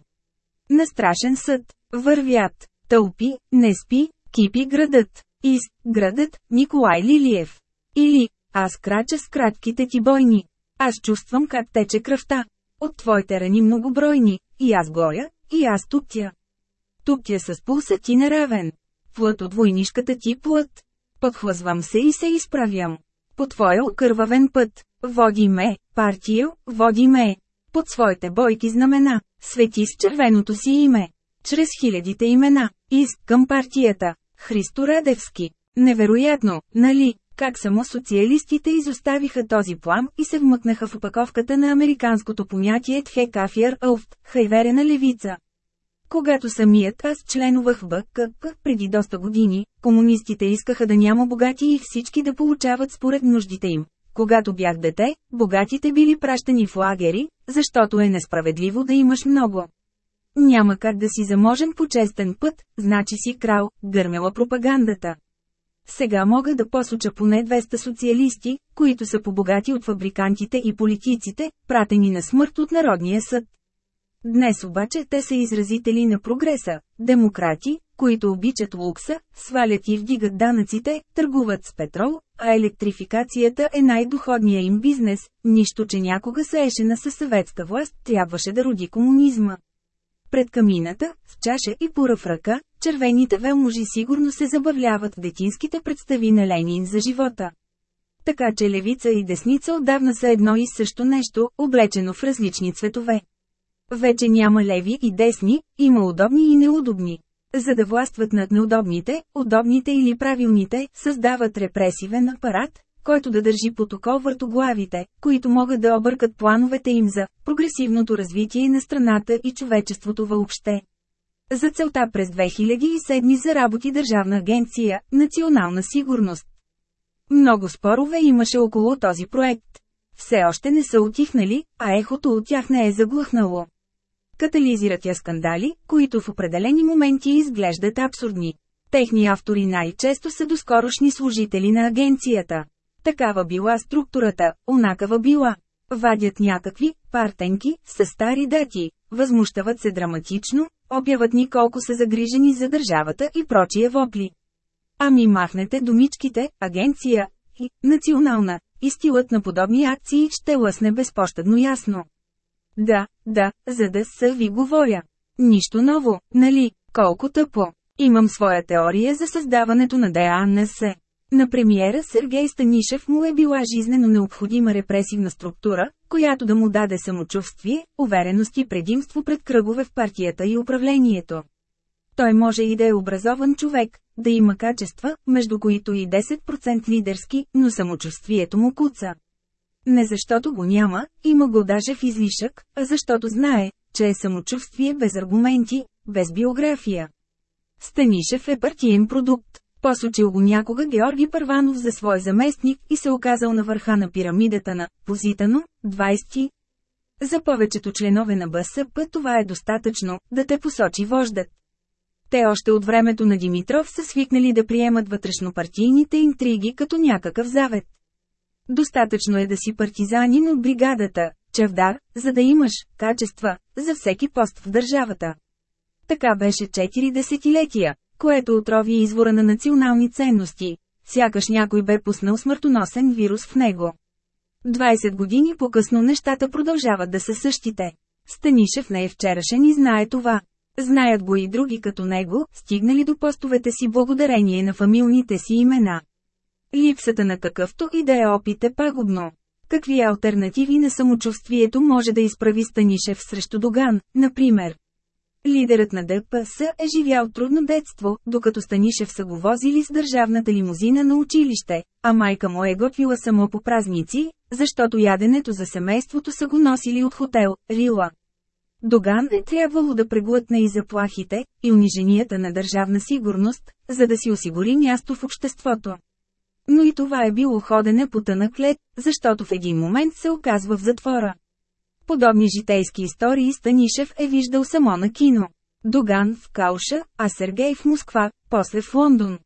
На страшен съд, вървят, тълпи, не спи, кипи градът, из, градът, Николай Лилиев. Или, аз крача с кратките ти бойни. Аз чувствам как тече кръвта. От твоите рани многобройни, и аз гоя, и аз туптя. Туптя с пулса ти неравен. Плът от войнишката ти плът. Подхлъзвам се и се изправям. По твоя окървавен път. Води ме, партио, води ме. Под своите бойки знамена, свети с червеното си име. Чрез хилядите имена, из, към партията. Христо Радевски. Невероятно, нали? Как само социалистите изоставиха този план и се вмъкнаха в опаковката на американското понятие Тхекафиер Ауфт, хайверена левица. Когато самият аз членувах в БКК преди доста години, комунистите искаха да няма богати и всички да получават според нуждите им. Когато бях дете, богатите били пращани в лагери, защото е несправедливо да имаш много. Няма как да си заможен по честен път, значи си крал, гърмела пропагандата. Сега мога да посоча поне 200 социалисти, които са побогати от фабрикантите и политиците, пратени на смърт от Народния съд. Днес обаче те са изразители на прогреса, демократи, които обичат лукса, свалят и вдигат данъците, търгуват с петрол, а електрификацията е най-доходния им бизнес, нищо че някога се ешена със съветска власт трябваше да роди комунизма. Пред камината, с чаша и пура в ръка, червените велможи сигурно се забавляват в детинските представи на Ленин за живота. Така че левица и десница отдавна са едно и също нещо, облечено в различни цветове. Вече няма леви и десни, има удобни и неудобни. За да властват над неудобните, удобните или правилните, създават репресивен апарат, който да държи потокол върху главите, които могат да объркат плановете им за прогресивното развитие на страната и човечеството въобще. За целта през 2007 заработи Държавна агенция «Национална сигурност». Много спорове имаше около този проект. Все още не са отихнали, а ехото от тях не е заглъхнало. Катализират я скандали, които в определени моменти изглеждат абсурдни. Техни автори най-често са доскорошни служители на агенцията. Такава била структурата, онакава била. Вадят някакви партенки с стари дати, възмущават се драматично, обяват ни колко са загрижени за държавата и прочие вопли. Ами махнете думичките, агенция и национална, и стилът на подобни акции ще лъсне безпощадно ясно. Да, да, за да са ви говоря. Нищо ново, нали, колко тъпо. Имам своя теория за създаването на ДАНС. На премиера Сергей Станишев му е била жизнено необходима репресивна структура, която да му даде самочувствие, увереност и предимство пред кръгове в партията и управлението. Той може и да е образован човек, да има качества, между които и 10% лидерски, но самочувствието му куца. Не защото го няма, има го даже в излишък, а защото знае, че е самочувствие без аргументи, без биография. Станишев е партиен продукт. Посочил го някога Георги Първанов за свой заместник и се оказал на върха на пирамидата на Позитано, 20. За повечето членове на БСП това е достатъчно, да те посочи вождат. Те още от времето на Димитров са свикнали да приемат вътрешнопартийните интриги като някакъв завет. Достатъчно е да си партизанин от бригадата, чавдар, за да имаш качества за всеки пост в държавата. Така беше 4 десетилетия, което отрови извора на национални ценности, сякаш някой бе пуснал смъртоносен вирус в него. 20 години по-късно нещата продължават да са същите. Станишев не е вчерашен и знае това. Знаят го и други като него, стигнали до постовете си благодарение на фамилните си имена. Липсата на какъвто и да е опит е пагубно. Какви альтернативи на самочувствието може да изправи Станишев срещу Доган, например? Лидерът на ДПС е живял трудно детство, докато Станишев са го возили с държавната лимузина на училище, а майка му е готвила само по празници, защото яденето за семейството са го носили от хотел Рила. Доган е трябвало да преглътне и заплахите, и униженията на държавна сигурност, за да си осигури място в обществото. Но и това е било ходене по тънък лед, защото в един момент се оказва в затвора. Подобни житейски истории Станишев е виждал само на кино. Доган в Кауша, а Сергей в Москва, после в Лондон.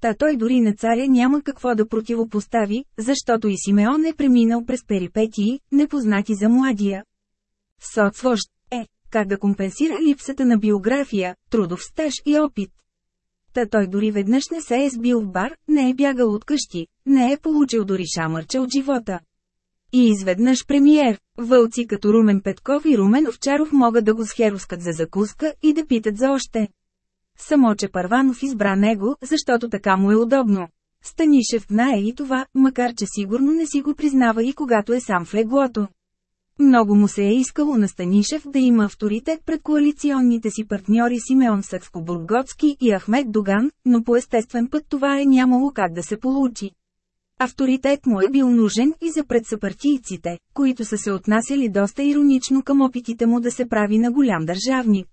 Та той дори на царя няма какво да противопостави, защото и Симеон е преминал през перипетии, непознати за младия. Соцвожд е, как да компенсира липсата на биография, трудов стаж и опит. Та той дори веднъж не се е сбил в бар, не е бягал от къщи, не е получил дори шамърче от живота. И изведнъж премиер, вълци като Румен Петков и Румен Овчаров могат да го схерускат за закуска и да питат за още. Само че Парванов избра него, защото така му е удобно. Станишев знае и това, макар че сигурно не си го признава и когато е сам в леглото. Много му се е искало на Станишев да има авторитет пред коалиционните си партньори Симеон Сакскобургоцки и Ахмед Доган, но по естествен път това е нямало как да се получи. Авторитет му е бил нужен и за предсъпартийците, които са се отнасяли доста иронично към опитите му да се прави на голям държавник.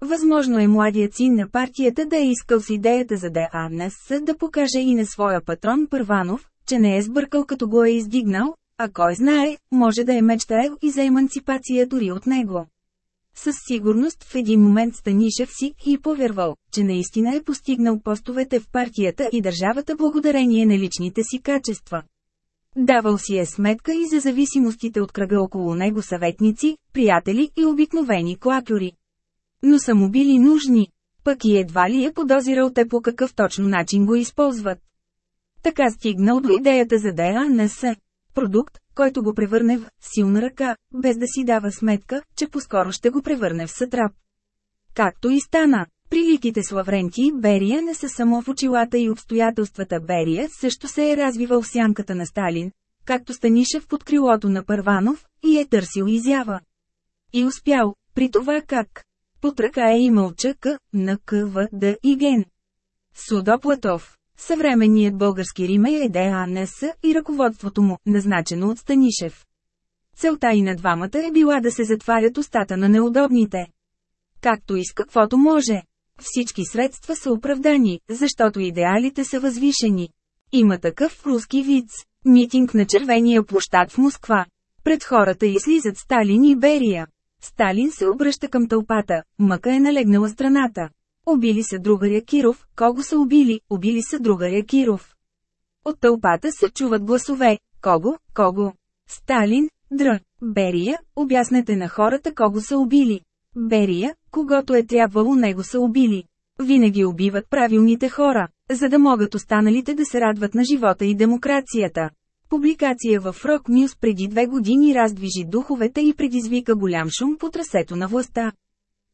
Възможно е младият син на партията да е искал с идеята за ДАНС да покаже и на своя патрон Първанов, че не е сбъркал като го е издигнал, а кой знае, може да е мечтаел и за еманципация дори от него. Със сигурност в един момент Станишев си и повярвал, че наистина е постигнал постовете в партията и държавата благодарение на личните си качества. Давал си е сметка и за зависимостите от кръга около него съветници, приятели и обикновени клакюри. Но са му били нужни, пък и едва ли е подозирал те по какъв точно начин го използват. Така стигнал до идеята за ДАНС. Продукт, който го превърне в силна ръка, без да си дава сметка, че поскоро ще го превърне в сатрап. Както и стана. Приликите с Лавренти и Берия не са само в очилата и обстоятелствата Берия също се е развивал в сянката на Сталин, както Станишев под крилото на Първанов, и е търсил изява. И успял, при това как? Под ръка е имал ЧК, на КВД и ген. Судо Платов Съвременният български Рим е ДАНС и ръководството му, назначено от Станишев. Целта и на двамата е била да се затварят устата на неудобните. Както и с каквото може. Всички средства са оправдани, защото идеалите са възвишени. Има такъв руски виц. Митинг на червения площад в Москва. Пред хората излизат Сталин и Берия. Сталин се обръща към тълпата, мъка е налегнала страната. Убили са другаря Киров, кого са убили, убили са другаря Киров. От тълпата се чуват гласове, кого, кого. Сталин, Др. Берия, обяснете на хората кого са убили. Берия, когато е трябвало него са убили. Винаги убиват правилните хора, за да могат останалите да се радват на живота и демокрацията. Публикация в Rock News преди две години раздвижи духовете и предизвика голям шум по трасето на властта.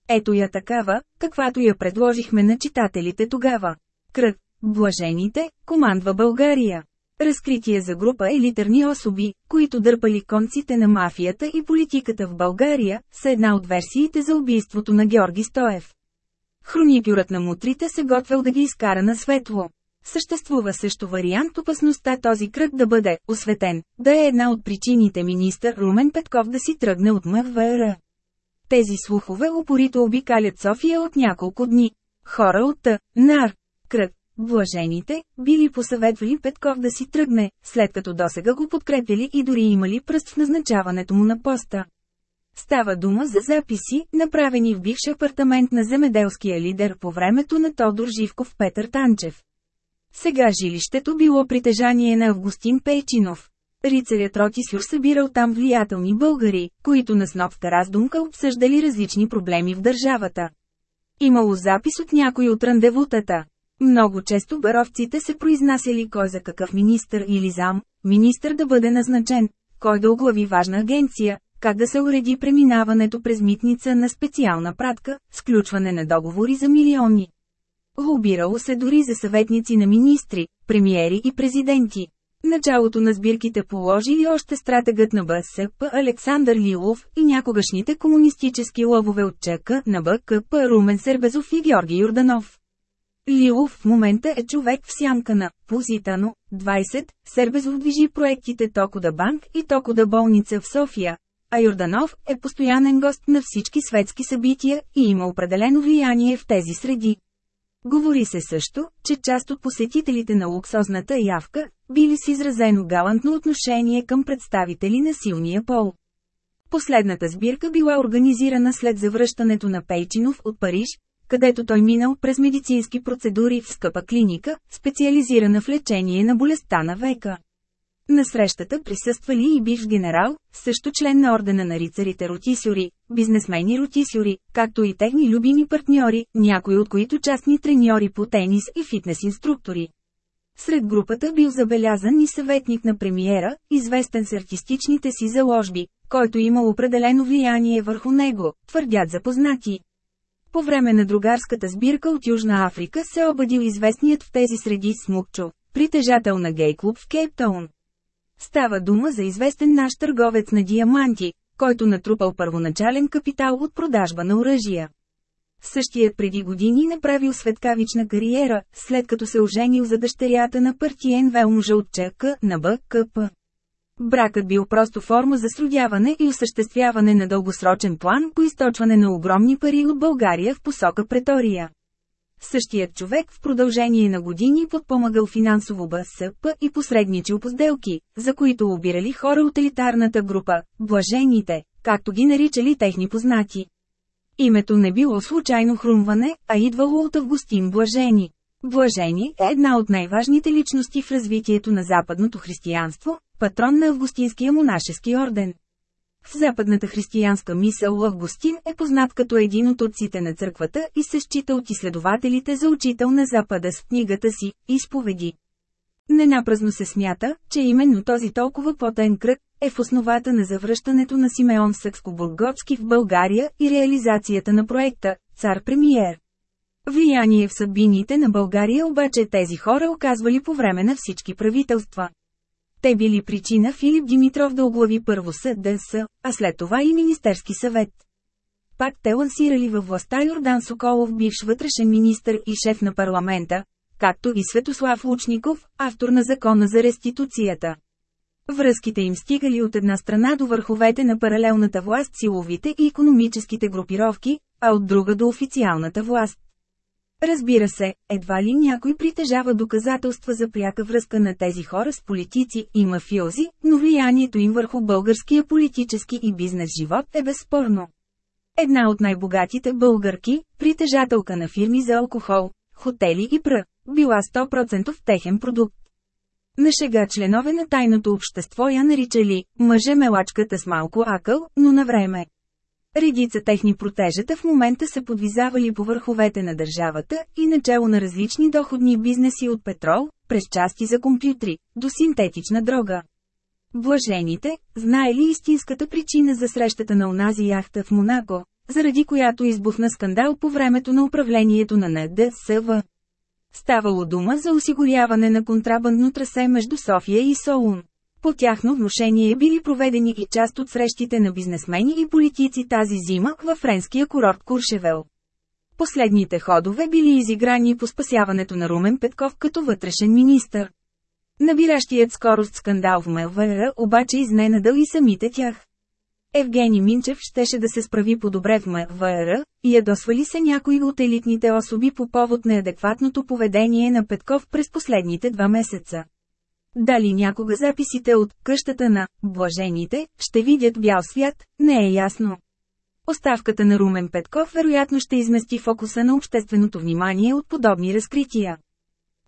Ето я такава, каквато я предложихме на читателите тогава. Кръг. Блажените, командва България. Разкритие за група елитарни особи, които дърпали конците на мафията и политиката в България, са една от версиите за убийството на Георги Стоев. Хроникюрът на мутрите се готвел да ги изкара на светло. Съществува също вариант опасността този кръг да бъде осветен, да е една от причините министър Румен Петков да си тръгне от МВР. Тези слухове упорито обикалят София от няколко дни. Хора от Т, Нар, Кръг, Блажените, били посъветвали Петков да си тръгне, след като досега го подкрепили и дори имали пръст в назначаването му на поста. Става дума за записи, направени в бивш апартамент на земеделския лидер по времето на Тодор Живков Петър Танчев. Сега жилището било притежание на Августин Пейчинов. Рицарят Ротисюр събирал там влиятелни българи, които на снопска раздумка обсъждали различни проблеми в държавата. Имало запис от някой от рандевутата. Много често баровците се произнасяли кой за какъв министър или зам, министър да бъде назначен, кой да оглави важна агенция, как да се уреди преминаването през митница на специална пратка, сключване на договори за милиони. Лобирало се дори за съветници на министри, премиери и президенти. Началото на сбирките положили още стратегът на БСП Александър Лилов и някогашните комунистически лъвове от ЧК на БКП Румен Сербезов и Георги Юрданов. Лилов в момента е човек в сянка на Позитано, 20, Сербезов движи проектите Токода банк и Токода болница в София, а Юрданов е постоянен гост на всички светски събития и има определено влияние в тези среди. Говори се също, че част от посетителите на луксозната явка, били с изразено галантно отношение към представители на силния пол. Последната сбирка била организирана след завръщането на Пейчинов от Париж, където той минал през медицински процедури в скъпа клиника, специализирана в лечение на болестта на века. На срещата присъствали и бивш генерал, също член на ордена на рицарите ротисюри, бизнесмени ротисюри, както и техни любими партньори, някои от които частни треньори по тенис и фитнес инструктори. Сред групата бил забелязан и съветник на премиера, известен с артистичните си заложби, който имал определено влияние върху него, твърдят запознати. По време на другарската сбирка от Южна Африка се обадил известният в тези среди Смукчо, притежател на гей-клуб в Кейптаун. Става дума за известен наш търговец на диаманти, който натрупал първоначален капитал от продажба на оръжия. Същият преди години направил светкавична кариера, след като се оженил за дъщерята на партиен велможа от ЧК на БКП. Бракът бил просто форма за сродяване и осъществяване на дългосрочен план по източване на огромни пари от България в посока Претория. Същият човек в продължение на години подпомагал финансово БСП и посредничил по сделки, за които обирали хора от елитарната група – блажените, както ги наричали техни познати. Името не било случайно хрумване, а идвало от Августин Блажени. Блажени е една от най-важните личности в развитието на западното християнство, патрон на Августинския монашески орден. В западната християнска мисъл Августин е познат като един от отците на църквата и се счита от изследователите за учител на Запада с книгата си «Изповеди». Ненапразно се смята, че именно този толкова потен кръг е в основата на завръщането на Симеон Съкско-Бурготски в България и реализацията на проекта «Цар-премиер». Влияние в съдбините на България обаче тези хора оказвали по време на всички правителства. Те били причина Филип Димитров да оглави първо СДС, а след това и Министерски съвет. Пак те лансирали във властта Йордан Соколов бивш вътрешен министр и шеф на парламента, както и Светослав Лучников, автор на закона за реституцията. Връзките им стигали от една страна до върховете на паралелната власт силовите и економическите групировки, а от друга до официалната власт. Разбира се, едва ли някой притежава доказателства за пряка връзка на тези хора с политици и мафиози, но влиянието им върху българския политически и бизнес живот е безспорно. Една от най-богатите българки, притежателка на фирми за алкохол, хотели и пр, била 100% техен продукт. На шега членове на тайното общество я наричали «мъже мелачката с малко акъл, но на време». Редица техни протежета в момента се подвизавали по върховете на държавата и начало на различни доходни бизнеси от петрол, през части за компютри, до синтетична дрога. Блажените, знае ли истинската причина за срещата на онази яхта в Монако, заради която избухна скандал по времето на управлението на НДСВ? Ставало дума за осигуряване на контрабандно трасе между София и Солун. По тяхно вношение били проведени и част от срещите на бизнесмени и политици тази зима във френския курорт Куршевел. Последните ходове били изиграни по спасяването на Румен Петков като вътрешен министър. Набиращият скорост скандал в МВР обаче изненадал и самите тях. Евгений Минчев щеше да се справи по-добре в МВР, и ядосвали се някои от елитните особи по повод неадекватното поведение на Петков през последните два месеца. Дали някога записите от «къщата на блажените» ще видят бял свят, не е ясно. Оставката на Румен Петков вероятно ще измести фокуса на общественото внимание от подобни разкрития.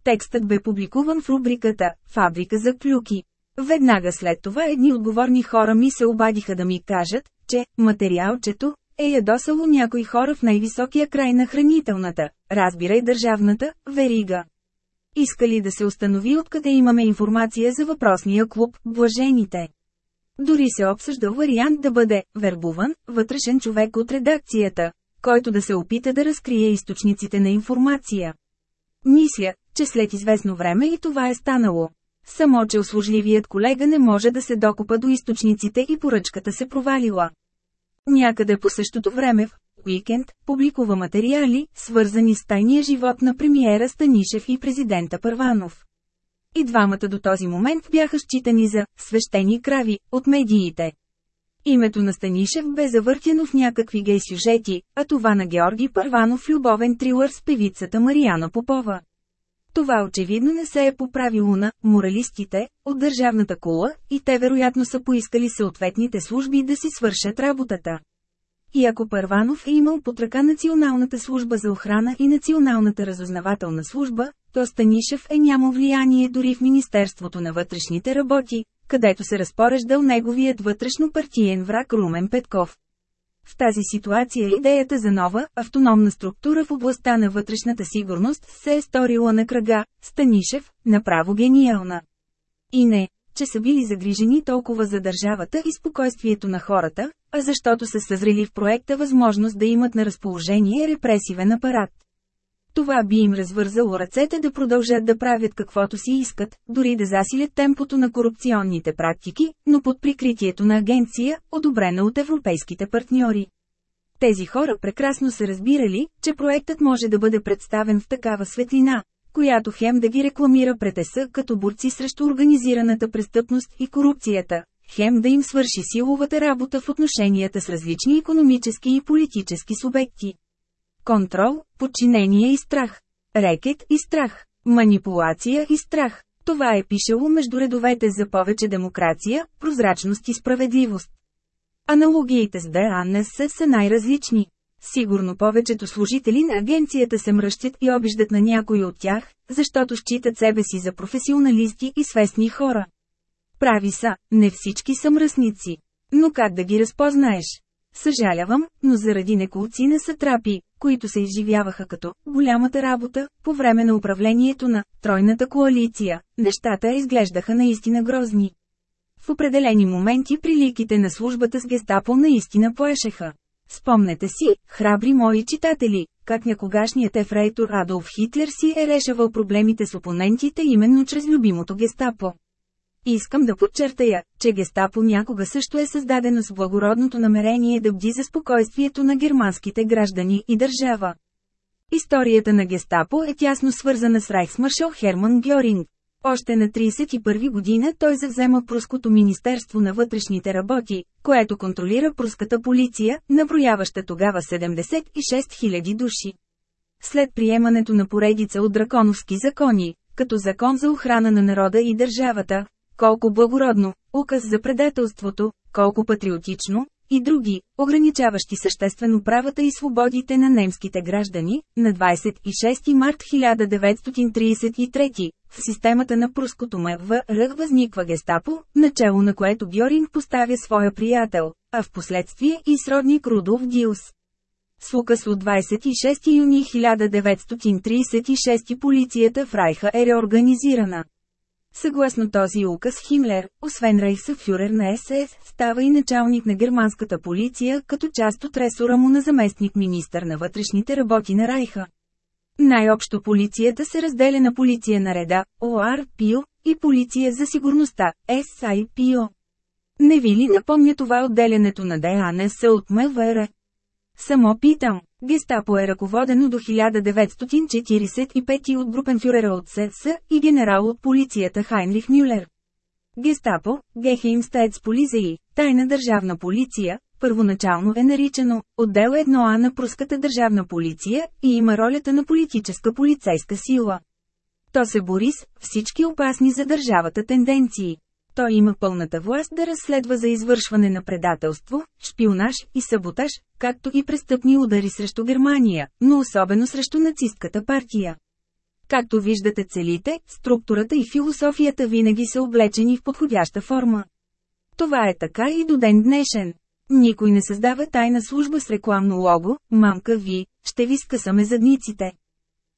Текстът бе публикуван в рубриката «Фабрика за клюки». Веднага след това едни отговорни хора ми се обадиха да ми кажат, че материалчето е ядосало някои хора в най-високия край на хранителната, разбирай държавната, верига. Искали да се установи откъде имаме информация за въпросния клуб «Блажените». Дори се обсъждал вариант да бъде вербуван вътрешен човек от редакцията, който да се опита да разкрие източниците на информация. Мисля, че след известно време и това е станало. Само, че услужливият колега не може да се докопа до източниците и поръчката се провалила. Някъде по същото време в уикенд публикува материали, свързани с тайния живот на премиера Станишев и президента Първанов. И двамата до този момент бяха считани за «свещени крави» от медиите. Името на Станишев бе завъртено в някакви гей сюжети, а това на Георги Първанов любовен трилър с певицата Марияна Попова. Това очевидно не се е поправило на моралистите от държавната кула и те вероятно са поискали съответните служби да си свършат работата. И ако Първанов е имал под ръка Националната служба за охрана и Националната разузнавателна служба, то Станишев е нямал влияние дори в Министерството на вътрешните работи, където се разпореждал неговият вътрешно партиен враг Румен Петков. В тази ситуация идеята за нова, автономна структура в областта на вътрешната сигурност се е сторила на кръга, Станишев, направо гениална. И не, че са били загрижени толкова за държавата и спокойствието на хората, а защото са съзрели в проекта възможност да имат на разположение репресивен апарат. Това би им развързало ръцете да продължат да правят каквото си искат, дори да засилят темпото на корупционните практики, но под прикритието на агенция, одобрена от европейските партньори. Тези хора прекрасно са разбирали, че проектът може да бъде представен в такава светлина, която хем да ги рекламира пред ЕС като борци срещу организираната престъпност и корупцията, хем да им свърши силовата работа в отношенията с различни економически и политически субекти. Контрол, подчинение и страх. Рекет и страх. Манипулация и страх. Това е пишело между редовете за повече демокрация, прозрачност и справедливост. Аналогиите с ДАНС са най-различни. Сигурно повечето служители на агенцията се мръщат и обиждат на някои от тях, защото считат себе си за професионалисти и свестни хора. Прави са, не всички са мръсници. Но как да ги разпознаеш? Съжалявам, но заради неколци на сатрапи, които се изживяваха като голямата работа, по време на управлението на Тройната коалиция, нещата изглеждаха наистина грозни. В определени моменти приликите на службата с гестапо наистина поешеха. Спомнете си, храбри мои читатели, как някогашният ефрейтор Адолф Хитлер си е решавал проблемите с опонентите именно чрез любимото гестапо. Искам да подчертая, че гестапо някога също е създадено с благородното намерение да бди за спокойствието на германските граждани и държава. Историята на гестапо е тясно свързана с райхсмаршал Херман Гьоринг. Още на 31 година той завзема Пруското Министерство на вътрешните работи, което контролира пруската полиция, наброяваща тогава 76 000 души. След приемането на поредица от драконовски закони, като закон за охрана на народа и държавата, колко благородно, указ за предателството, колко патриотично, и други, ограничаващи съществено правата и свободите на немските граждани, на 26 март 1933, в системата на пруското МВР възниква гестапо, начало на което Гьоринг поставя своя приятел, а в последствие и сродник Рудолф Дилс. С указ от 26 юни 1936 полицията в Райха е реорганизирана. Съгласно този указ Химлер, освен рейхсфюрер на СС, става и началник на германската полиция като част от ресора му на заместник министър на вътрешните работи на Райха. Най-общо полицията се разделя на полиция на реда, ОРПИО, и полиция за сигурността, СИПО. Не ви ли напомня това отделянето на ДАНС от МВР? Само питам, гестапо е ръководено до 1945 от групенфюрера от СС и генерал от полицията Хайнрих Мюлер. Гестапо, Гехеймстайцполизеи, тайна държавна полиция, първоначално е наричано «Отдел 1А на пруската държавна полиция» и има ролята на политическа полицейска сила. То се бори с всички опасни за държавата тенденции. Той има пълната власт да разследва за извършване на предателство, шпионаж и саботаж, както и престъпни удари срещу Германия, но особено срещу нацистката партия. Както виждате целите, структурата и философията винаги са облечени в подходяща форма. Това е така и до ден днешен. Никой не създава тайна служба с рекламно лого, мамка ви, ще ви скъсаме задниците.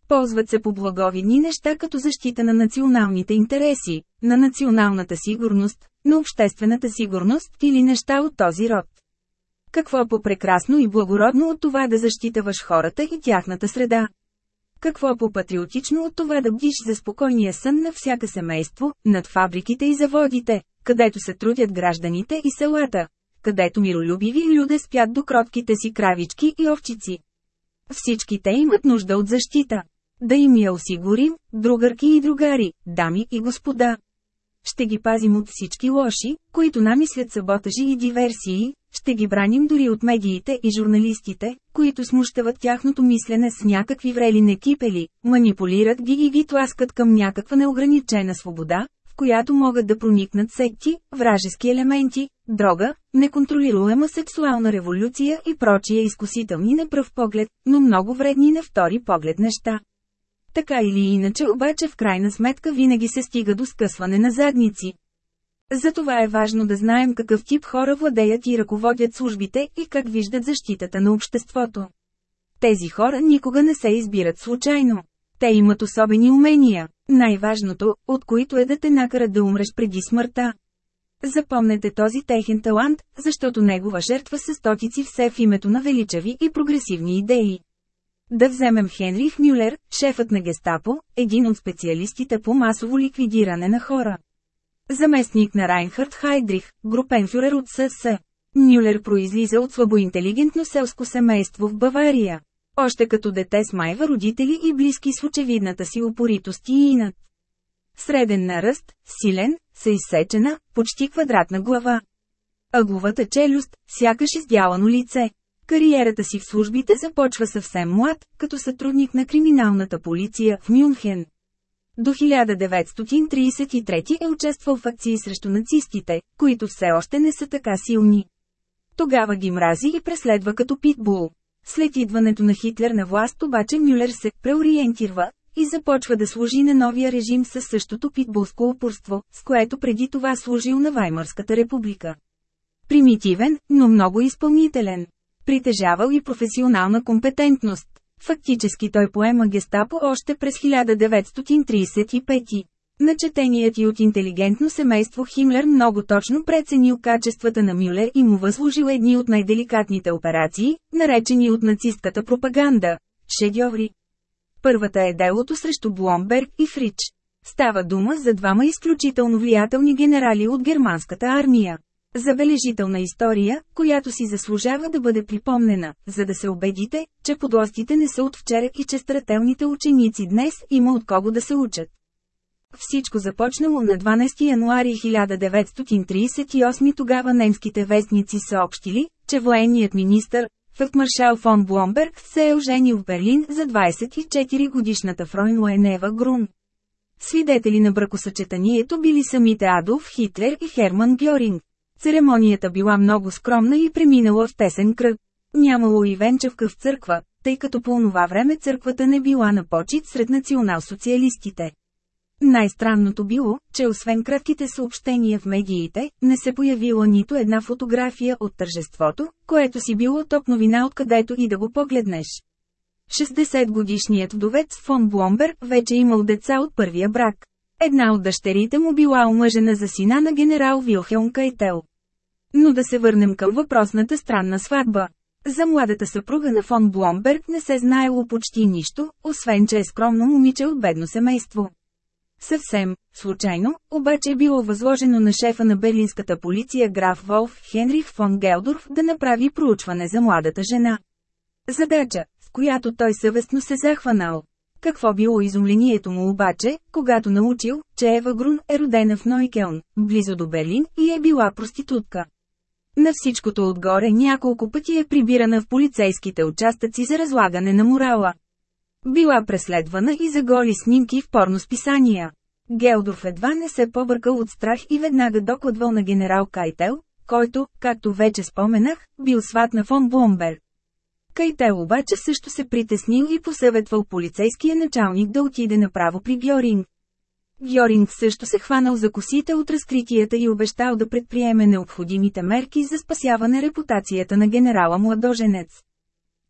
Ползват се по благовидни неща като защита на националните интереси, на националната сигурност, на обществената сигурност или неща от този род. Какво по-прекрасно и благородно от това да защитаваш хората и тяхната среда? Какво по-патриотично от това да бдиш за спокойния сън на всяка семейство, над фабриките и заводите, където се трудят гражданите и селата, където миролюбиви люде спят до кротките си кравички и овчици. Всички те имат нужда от защита. Да им я осигурим, другарки и другари, дами и господа. Ще ги пазим от всички лоши, които намислят саботажи и диверсии, ще ги браним дори от медиите и журналистите, които смущават тяхното мислене с някакви врели некипели, манипулират ги и ги тласкат към някаква неограничена свобода, в която могат да проникнат секти, вражески елементи, дрога, неконтролируема сексуална революция и прочие изкусителни на пръв поглед, но много вредни на втори поглед неща. Така или иначе обаче в крайна сметка винаги се стига до скъсване на задници. Затова е важно да знаем какъв тип хора владеят и ръководят службите и как виждат защитата на обществото. Тези хора никога не се избират случайно. Те имат особени умения, най-важното, от които е да те накарат да умреш преди смъртта. Запомнете този техен талант, защото негова жертва са стотици все в името на величави и прогресивни идеи. Да вземем Хенрих Мюлер, шефът на гестапо, един от специалистите по масово ликвидиране на хора. Заместник на Райнхард Хайдрих, групенфюрер от СС. Мюлер произлиза от слабоинтелигентно селско семейство в Бавария. Още като дете смайва родители и близки с очевидната си упоритост и инат. Среден на ръст, силен, са изсечена, почти квадратна глава. Ъгловата челюст, сякаш издялано лице. Кариерата си в службите започва съвсем млад, като сътрудник на криминалната полиция в Мюнхен. До 1933 е участвал в акции срещу нацистите, които все още не са така силни. Тогава ги мрази и преследва като питбул. След идването на Хитлер на власт обаче Мюлер се преориентирва и започва да служи на новия режим със същото питбулско упорство, с което преди това служил на Ваймарската република. Примитивен, но много изпълнителен. Притежавал и професионална компетентност. Фактически той поема гестапо още през 1935. Начетеният и от интелигентно семейство Химлер много точно преценил качествата на Мюлер и му възложил едни от най-деликатните операции, наречени от нацистката пропаганда – шедьоври. Първата е делото срещу Бломберг и Фрич. Става дума за двама изключително влиятелни генерали от германската армия. Забележителна история, която си заслужава да бъде припомнена, за да се убедите, че подлостите не са от вчера и че старателните ученици днес има от кого да се учат. Всичко започнало на 12 януари 1938 тогава немските вестници съобщили, че военният министр, фелдмаршал фон Бломберг се е оженил в Берлин за 24 годишната Фройнлоен Ева Грун. Свидетели на бракосъчетанието били самите Адолф Хитлер и Херман Гьоринг. Церемонията била много скромна и преминала в тесен кръг. Нямало и венчавка в църква, тъй като по това време църквата не била на почет сред национал-социалистите. Най-странното било, че освен кратките съобщения в медиите, не се появила нито една фотография от тържеството, което си било топ новина откъдето и да го погледнеш. 60-годишният вдовец фон Бломбер вече имал деца от първия брак. Една от дъщерите му била омъжена за сина на генерал Вилхелм Кайтел. Но да се върнем към въпросната странна сватба. За младата съпруга на фон Бломберг не се знаело почти нищо, освен че е скромно момиче от бедно семейство. Съвсем, случайно, обаче е било възложено на шефа на берлинската полиция граф Волф Хенрих фон Гелдорф да направи проучване за младата жена. Задача, с която той съвестно се захванал. Какво било изумлението му обаче, когато научил, че Ева Грун е родена в Нойкелн, близо до Берлин, и е била проститутка. На всичкото отгоре няколко пъти е прибирана в полицейските участъци за разлагане на морала. Била преследвана и за голи снимки в порносписания. Гелдорф едва не се побъркал от страх и веднага докладвал на генерал Кайтел, който, както вече споменах, бил сват на фон Бломберг. Кайтел обаче също се притеснил и посъветвал полицейския началник да отиде направо при Гьоринг. Гьоринг също се хванал за косите от разкритията и обещал да предприеме необходимите мерки за спасяване репутацията на генерала младоженец.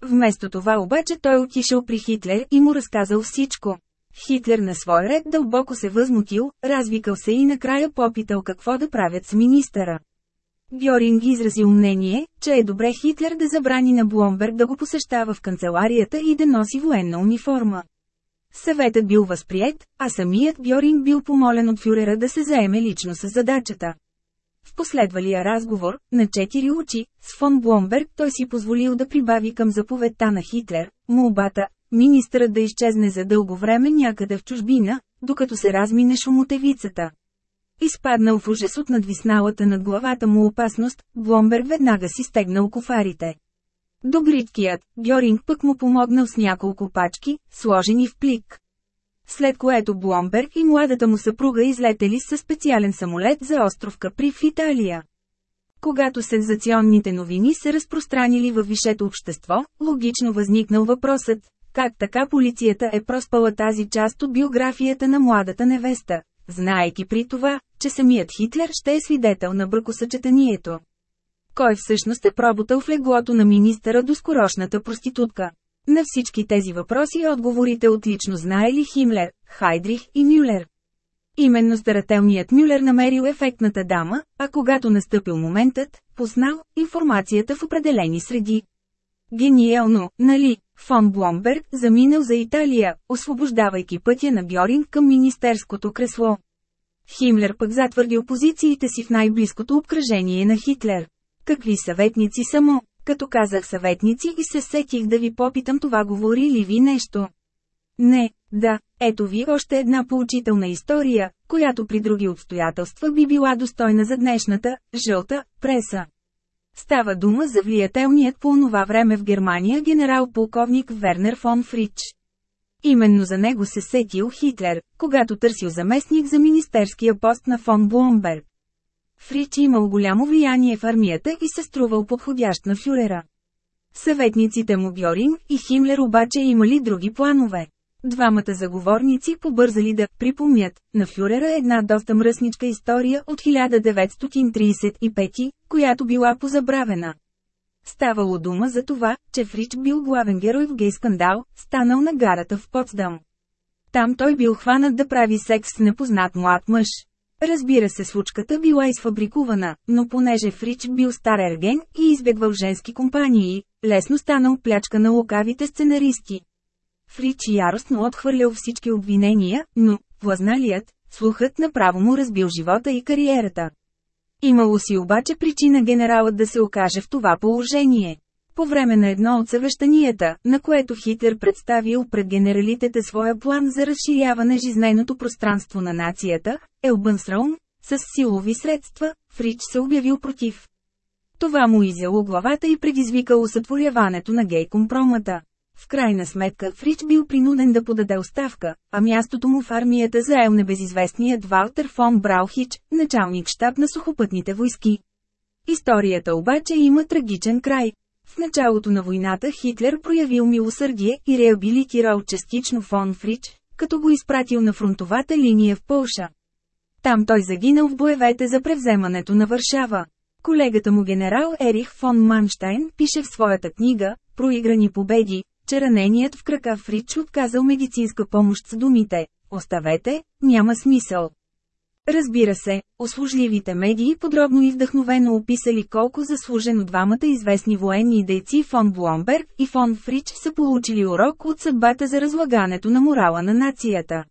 Вместо това обаче той отишъл при Хитлер и му разказал всичко. Хитлер на свой ред дълбоко се възмутил, развикал се и накрая попитал какво да правят с министъра. Гьоринг изразил мнение, че е добре Хитлер да забрани на Бломберг да го посещава в канцеларията и да носи военна униформа. Съветът бил възприят, а самият Гьоринг бил помолен от фюрера да се заеме лично с задачата. В последвалия разговор, на четири очи, с фон Бломберг той си позволил да прибави към заповедта на Хитлер, молбата, министърът да изчезне за дълго време някъде в чужбина, докато се размине шумотевицата. Изпаднал в ужас от надвисналата над главата му опасност, Бломберг веднага си стегнал кофарите. Добриткият, Гьоринг пък му помогнал с няколко пачки, сложени в плик. След което Бломберг и младата му съпруга излетели със специален самолет за остров Капри в Италия. Когато сензационните новини се разпространили във висшето общество, логично възникнал въпросът, как така полицията е проспала тази част от биографията на младата невеста, знаейки при това, че самият Хитлер ще е свидетел на бракосъчетанието. Кой всъщност е пробутал в леглото на министъра до скорошната проститутка? На всички тези въпроси отговорите отлично знаели Химлер, Хайдрих и Мюлер. Именно старателният Мюлер намерил ефектната дама, а когато настъпил моментът, познал информацията в определени среди. Гениално, нали, фон Бломберг заминал за Италия, освобождавайки пътя на Гьорин към министерското кресло. Химлер пък затвърдил позициите си в най-близкото обкръжение на Хитлер. Какви съветници само? Като казах съветници и се сетих да ви попитам това говори ли ви нещо. Не, да, ето ви още една поучителна история, която при други обстоятелства би била достойна за днешната, жълта, преса. Става дума за влиятелният по онова време в Германия генерал-полковник Вернер фон Фрич. Именно за него се сетил Хитлер, когато търсил заместник за министерския пост на фон Бломберг. Фрич имал голямо влияние в армията и се струвал подходящ на фюрера. Съветниците му Гьоринг и Химлер обаче имали други планове. Двамата заговорници побързали да припомнят на фюрера една доста мръсничка история от 1935, която била позабравена. Ставало дума за това, че Фрич бил главен герой в гей скандал, станал на гарата в Потсдам. Там той бил хванат да прави секс с непознат млад мъж. Разбира се случката била изфабрикувана, но понеже Фрич бил стар ерген и избегвал женски компании, лесно станал плячка на лукавите сценаристи. Фрич яростно отхвърлял всички обвинения, но, влазналият, слухът направо му разбил живота и кариерата. Имало си обаче причина генералът да се окаже в това положение. По време на едно от съвещанията, на което Хитлер представил пред генералитете своя план за разширяване жизненото пространство на нацията, Елбънсраун, с силови средства, Фрич се обявил против. Това му изяло главата и предизвикало сътворяването на гей компромата. В крайна сметка Фрич бил принуден да подаде оставка, а мястото му в армията заел небезизвестният Валтер фон Браухич, началник штаб на сухопътните войски. Историята обаче има трагичен край. В началото на войната Хитлер проявил милосърдие и реабилитирал частично фон Фрич, като го изпратил на фронтовата линия в Полша. Там той загинал в боевете за превземането на Варшава. Колегата му генерал Ерих фон Манштайн пише в своята книга «Проиграни победи», че раненият в крака Фрич отказал медицинска помощ с думите «Оставете, няма смисъл». Разбира се, услужливите медии подробно и вдъхновено описали колко заслужено двамата известни военни дейци фон Бломберг и фон Фрич са получили урок от съдбата за разлагането на морала на нацията.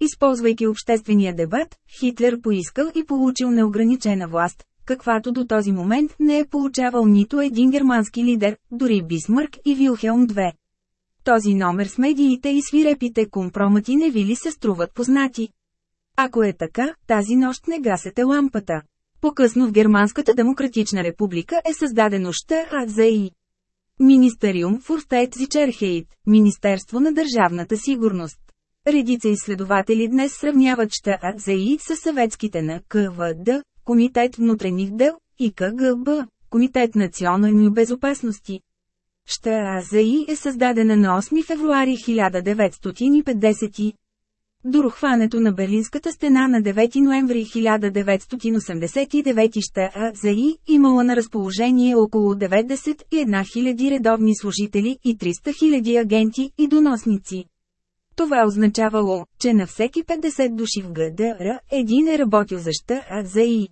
Използвайки обществения дебат, Хитлер поискал и получил неограничена власт, каквато до този момент не е получавал нито един германски лидер, дори Бисмарк и Вилхелм II. Този номер с медиите и свирепите компромати не ви ли се струват познати? Ако е така, тази нощ не гасете лампата. По-късно в Германската демократична република е създадено ЩАЗИ. Министериум Фурстайт Зичерхейт, Министерство на държавната сигурност. Редица изследователи днес сравняват ЩАЗИ с съветските на КВД, Комитет внутренних дел, и КГБ, Комитет национални безопасности. ЩАЗИ е създадена на 8 февруари 1950. До рухването на Берлинската стена на 9 ноември 1989 ЩАЗИ имала на разположение около 91 000 редовни служители и 300 000 агенти и доносници. Това означавало, че на всеки 50 души в ГДР един е работил за ЩАЗИ.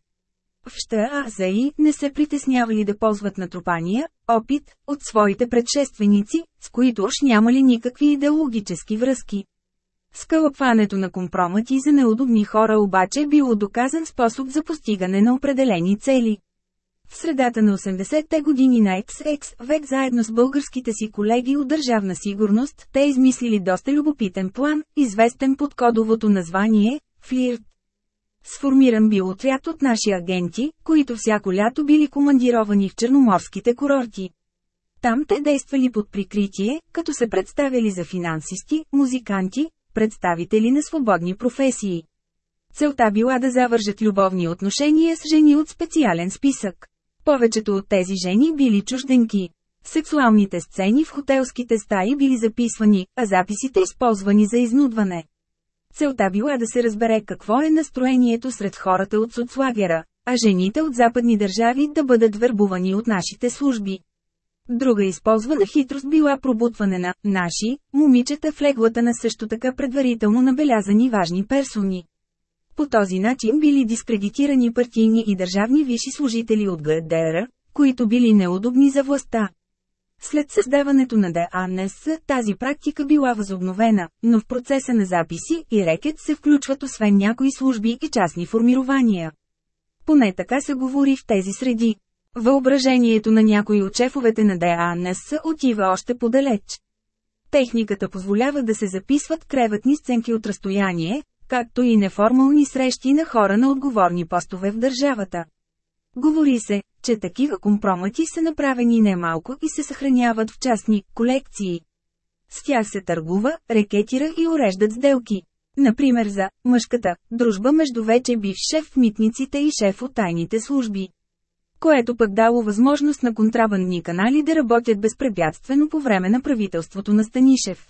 В ЩАЗИ не се притеснявали да ползват натрупания, опит, от своите предшественици, с които уж нямали никакви идеологически връзки. Скълъпването на компромати за неудобни хора обаче било доказан способ за постигане на определени цели. В средата на 80-те години на XX век заедно с българските си колеги от Държавна сигурност, те измислили доста любопитен план, известен под кодовото название – Флирт. Сформиран бил отряд от наши агенти, които всяко лято били командировани в черноморските курорти. Там те действали под прикритие, като се представили за финансисти, музиканти, представители на свободни професии. Целта била да завържат любовни отношения с жени от специален списък. Повечето от тези жени били чужденки. Сексуалните сцени в хотелските стаи били записвани, а записите използвани за изнудване. Целта била да се разбере какво е настроението сред хората от соцлагера, а жените от западни държави да бъдат вербувани от нашите служби. Друга използвана хитрост била пробутване на «наши» момичета в леглата на също така предварително набелязани важни персони. По този начин били дискредитирани партийни и държавни висши служители от ГДР, които били неудобни за властта. След създаването на ДАНС тази практика била възобновена, но в процеса на записи и рекет се включват освен някои служби и частни формирования. Поне така се говори в тези среди. Въображението на някои от шефовете на ДАНС отива още подалеч. Техниката позволява да се записват креветни сценки от разстояние, както и неформални срещи на хора на отговорни постове в държавата. Говори се, че такива компромати са направени немалко и се съхраняват в частни колекции. С тях се търгува, рекетира и уреждат сделки. Например за мъжката дружба между вече бив шеф в митниците и шеф от тайните служби. Което пък дало възможност на контрабандни канали да работят безпрепятствено по време на правителството на Станишев.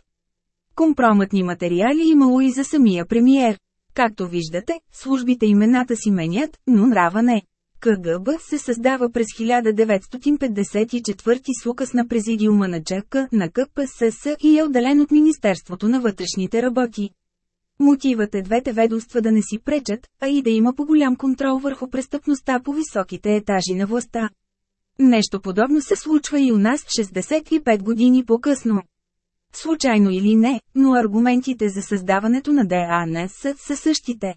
Компроматни материали имало и за самия премиер. Както виждате, службите имената си менят, но нрава не. КГБ се създава през 1954 с указ на президиума на ЧК на КПСС и е отделен от Министерството на вътрешните работи. Мотивът е двете ведомства да не си пречат, а и да има по-голям контрол върху престъпността по високите етажи на властта. Нещо подобно се случва и у нас 65 години по-късно. Случайно или не, но аргументите за създаването на ДАНС са същите.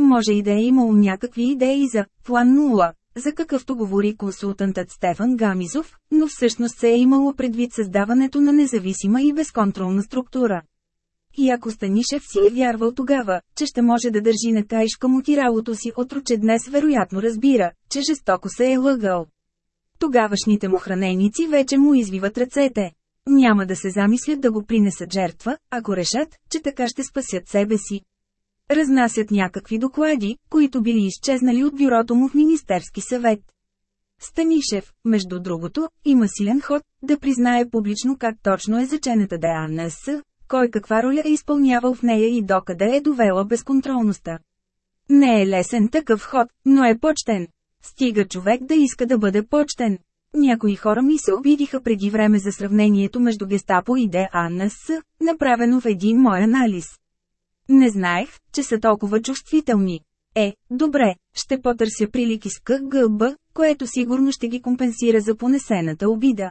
Може и да е имало някакви идеи за «план 0», за какъвто говори консултантът Стефан Гамизов, но всъщност се е имало предвид създаването на независима и безконтролна структура. И ако Станишев си е вярвал тогава, че ще може да държи на каишка мутиралото си отроче днес вероятно разбира, че жестоко се е лъгал. Тогавашните му храненици вече му извиват ръцете. Няма да се замислят да го принесат жертва, ако решат, че така ще спасят себе си. Разнасят някакви доклади, които били изчезнали от бюрото му в Министерски съвет. Станишев, между другото, има силен ход, да признае публично как точно е зачената ДАНС, кой каква роля е изпълнявал в нея и докъде е довела безконтролността. Не е лесен такъв ход, но е почтен. Стига човек да иска да бъде почтен. Някои хора ми се обидиха преди време за сравнението между гестапо и ДАНС, направено в един мой анализ. Не знаех, че са толкова чувствителни. Е, добре, ще потърся прилики с КГБ, което сигурно ще ги компенсира за понесената обида.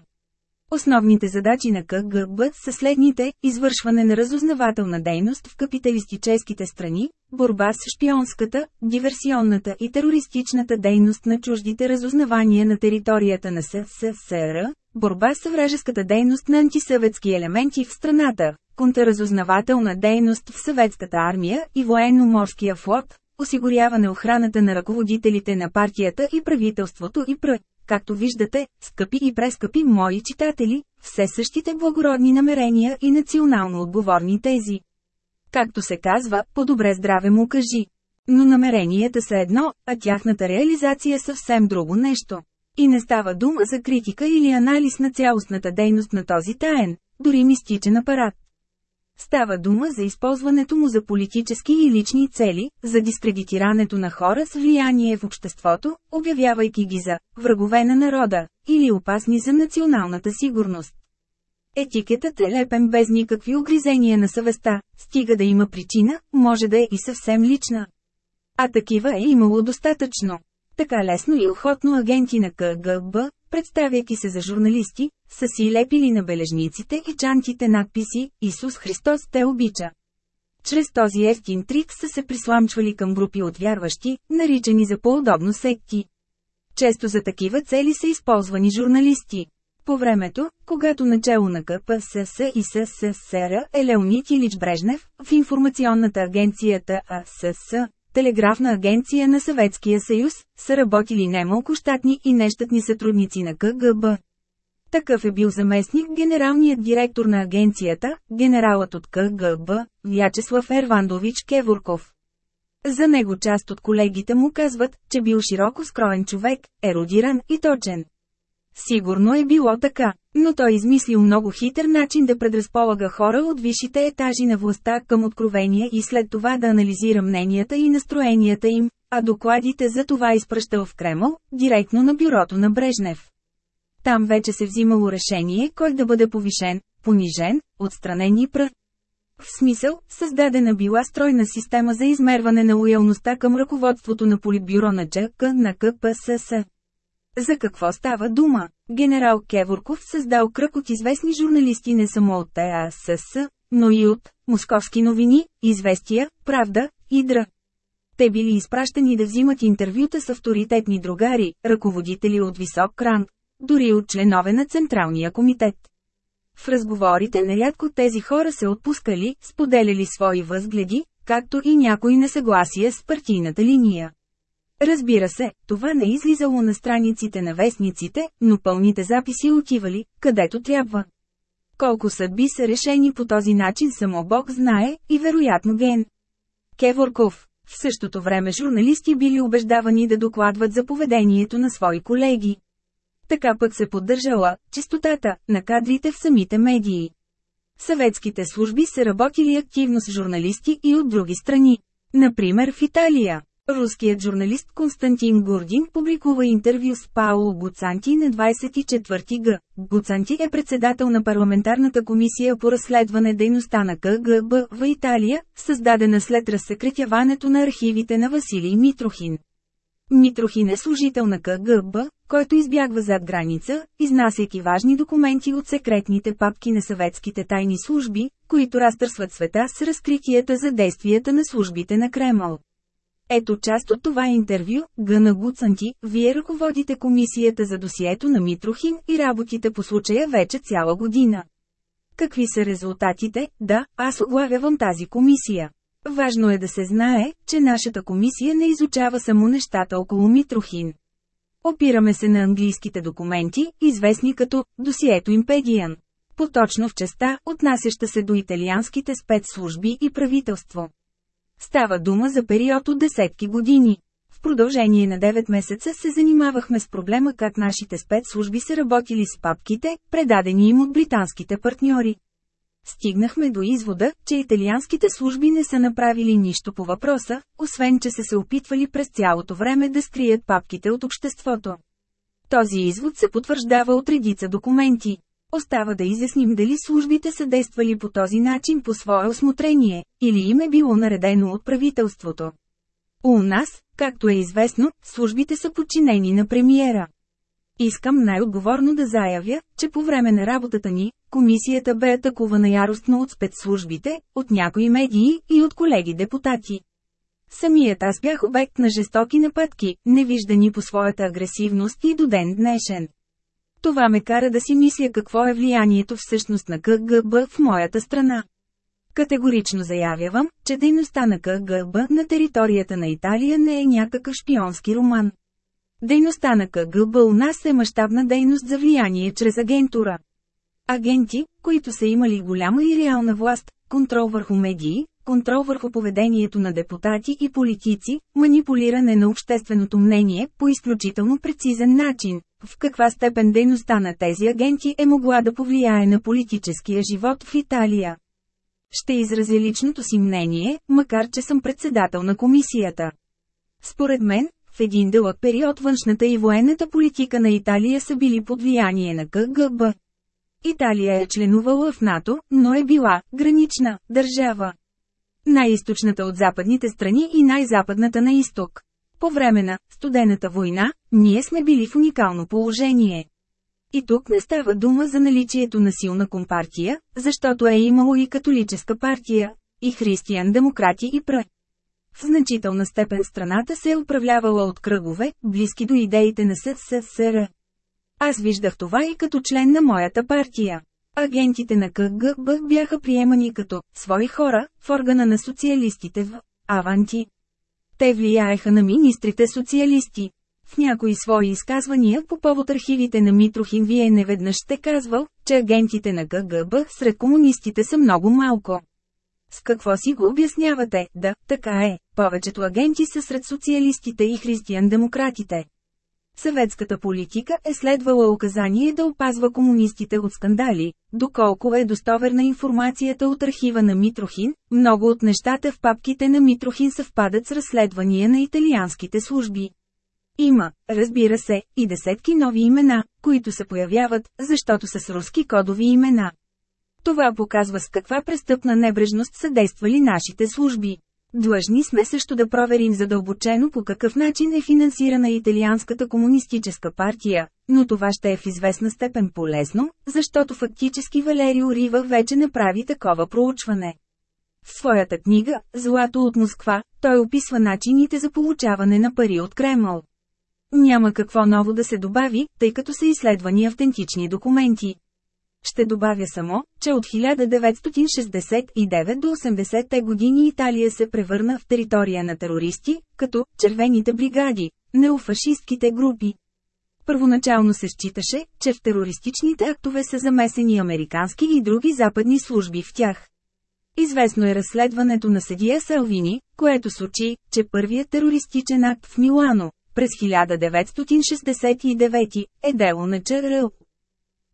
Основните задачи на КГБ са следните – извършване на разузнавателна дейност в капиталистическите страни, борба с шпионската, диверсионната и терористичната дейност на чуждите разузнавания на територията на СССР, борба с вражеската дейност на антисъветски елементи в страната, контраразузнавателна дейност в съветската армия и военно-морския флот, осигуряване охраната на ръководителите на партията и правителството и пр. Както виждате, скъпи и прескъпи мои читатели, все същите благородни намерения и национално отговорни тези. Както се казва, по-добре здраве му кажи. Но намеренията са едно, а тяхната реализация съвсем друго нещо. И не става дума за критика или анализ на цялостната дейност на този таен, дори мистичен апарат. Става дума за използването му за политически и лични цели, за дискредитирането на хора с влияние в обществото, обявявайки ги за врагове на народа или опасни за националната сигурност. Етикетът е лепен без никакви огризения на съвестта, стига да има причина, може да е и съвсем лична. А такива е имало достатъчно. Така лесно и охотно агенти на КГБ, представяйки се за журналисти, са си лепили на бележниците и чантите надписи «Исус Христос те обича». Чрез този ефтин трик са се присламчвали към групи от вярващи, наричани за по-удобно секти. Често за такива цели са използвани журналисти. По времето, когато начало на КПСС и СССР е Леонид Илич Брежнев, в информационната агенцията АСС, телеграфна агенция на Съветския съюз, са работили немалко щатни и нещатни сътрудници на КГБ. Такъв е бил заместник генералният директор на агенцията, генералът от КГБ, Вячеслав Ервандович Кеворков. За него част от колегите му казват, че бил широко скроен човек, еродиран и точен. Сигурно е било така, но той измислил много хитър начин да предразполага хора от висшите етажи на властта към откровения и след това да анализира мненията и настроенията им, а докладите за това изпращал в Кремъл, директно на бюрото на Брежнев. Там вече се взимало решение кой да бъде повишен, понижен, отстранен и пръ. В смисъл, създадена била стройна система за измерване на лоялността към ръководството на политбюро на ЧК на КПСС. За какво става дума? Генерал Кеворков създал кръг от известни журналисти не само от ТАСС, но и от «Московски новини», «Известия», «Правда», «Идра». Те били изпращани да взимат интервюта с авторитетни другари, ръководители от висок ранг, дори от членове на Централния комитет. В разговорите нерядко тези хора се отпускали, споделяли свои възгледи, както и някои несъгласия с партийната линия. Разбира се, това не излизало на страниците на вестниците, но пълните записи отивали, където трябва. Колко съдби са решени по този начин само Бог знае, и вероятно ген. Кеворков. В същото време журналисти били убеждавани да докладват за поведението на свои колеги. Така пък се поддържала чистотата на кадрите в самите медии. Съветските служби са работили активно с журналисти и от други страни. Например в Италия. Руският журналист Константин Гордин публикува интервю с Пауло Гуцанти на 24 г. Гуцанти е председател на парламентарната комисия по разследване дейността на КГБ в Италия, създадена след разсекретяването на архивите на Василий Митрохин. Митрохин е служител на КГБ, който избягва зад граница, изнасяйки важни документи от секретните папки на съветските тайни служби, които разтърсват света с разкритията за действията на службите на Кремъл. Ето част от това интервю, Гъна Гуцанти, вие ръководите комисията за досието на Митрохин и работите по случая вече цяла година. Какви са резултатите? Да, аз оглавявам тази комисия. Важно е да се знае, че нашата комисия не изучава само нещата около Митрохин. Опираме се на английските документи, известни като «Досието Импедиан». Поточно в частта, отнасяща се до италианските спецслужби и правителство. Става дума за период от десетки години. В продължение на 9 месеца се занимавахме с проблема как нашите спецслужби са работили с папките, предадени им от британските партньори. Стигнахме до извода, че италианските служби не са направили нищо по въпроса, освен че са се опитвали през цялото време да скрият папките от обществото. Този извод се потвърждава от редица документи. Остава да изясним дали службите са действали по този начин по свое осмотрение, или им е било наредено от правителството. У нас, както е известно, службите са подчинени на премиера. Искам най-отговорно да заявя, че по време на работата ни, комисията бе атакувана яростно от спецслужбите, от някои медии и от колеги депутати. Самият аз бях обект на жестоки нападки, невиждани по своята агресивност и до ден днешен. Това ме кара да си мисля какво е влиянието всъщност на КГБ в моята страна. Категорично заявявам, че дейността на КГБ на територията на Италия не е някакъв шпионски роман. Дейността на КГБ у нас е мащабна дейност за влияние чрез агентура. Агенти, които са имали голяма и реална власт, контрол върху медии, контрол върху поведението на депутати и политици, манипулиране на общественото мнение по изключително прецизен начин. В каква степен дейността на тези агенти е могла да повлияе на политическия живот в Италия? Ще изразя личното си мнение, макар че съм председател на комисията. Според мен, в един дълъг период външната и военната политика на Италия са били под влияние на КГБ. Италия е членувала в НАТО, но е била гранична държава. Най-източната от западните страни и най-западната на изток. По време на студената война, ние сме били в уникално положение. И тук не става дума за наличието на силна компартия, защото е имало и католическа партия, и християн-демократи и пр. В значителна степен страната се е управлявала от кръгове, близки до идеите на СССР. Аз виждах това и като член на моята партия. Агентите на КГБ бяха приемани като «свои хора» в органа на социалистите в «Аванти». Те влияеха на министрите социалисти. В някои свои изказвания по повод архивите на Митрохин вие неведнъж сте казвал, че агентите на КГБ сред комунистите са много малко. С какво си го обяснявате? Да, така е. Повечето агенти са сред социалистите и християн-демократите. Съветската политика е следвала указание да опазва комунистите от скандали, доколко е достоверна информацията от архива на Митрохин, много от нещата в папките на Митрохин съвпадат с разследвания на италианските служби. Има, разбира се, и десетки нови имена, които се появяват, защото са с руски кодови имена. Това показва с каква престъпна небрежност са действали нашите служби. Длъжни сме също да проверим задълбочено по какъв начин е финансирана италианската комунистическа партия, но това ще е в известна степен полезно, защото фактически Валерио Рива вече направи такова проучване. В своята книга «Злато от Москва» той описва начините за получаване на пари от Кремъл. Няма какво ново да се добави, тъй като са изследвани автентични документи. Ще добавя само, че от 1969 до 80-те години Италия се превърна в територия на терористи, като червените бригади, неофашистките групи. Първоначално се считаше, че в терористичните актове са замесени американски и други западни служби в тях. Известно е разследването на съдия Салвини, което сочи, че първият терористичен акт в Милано, през 1969, е дело на ЧРЛ.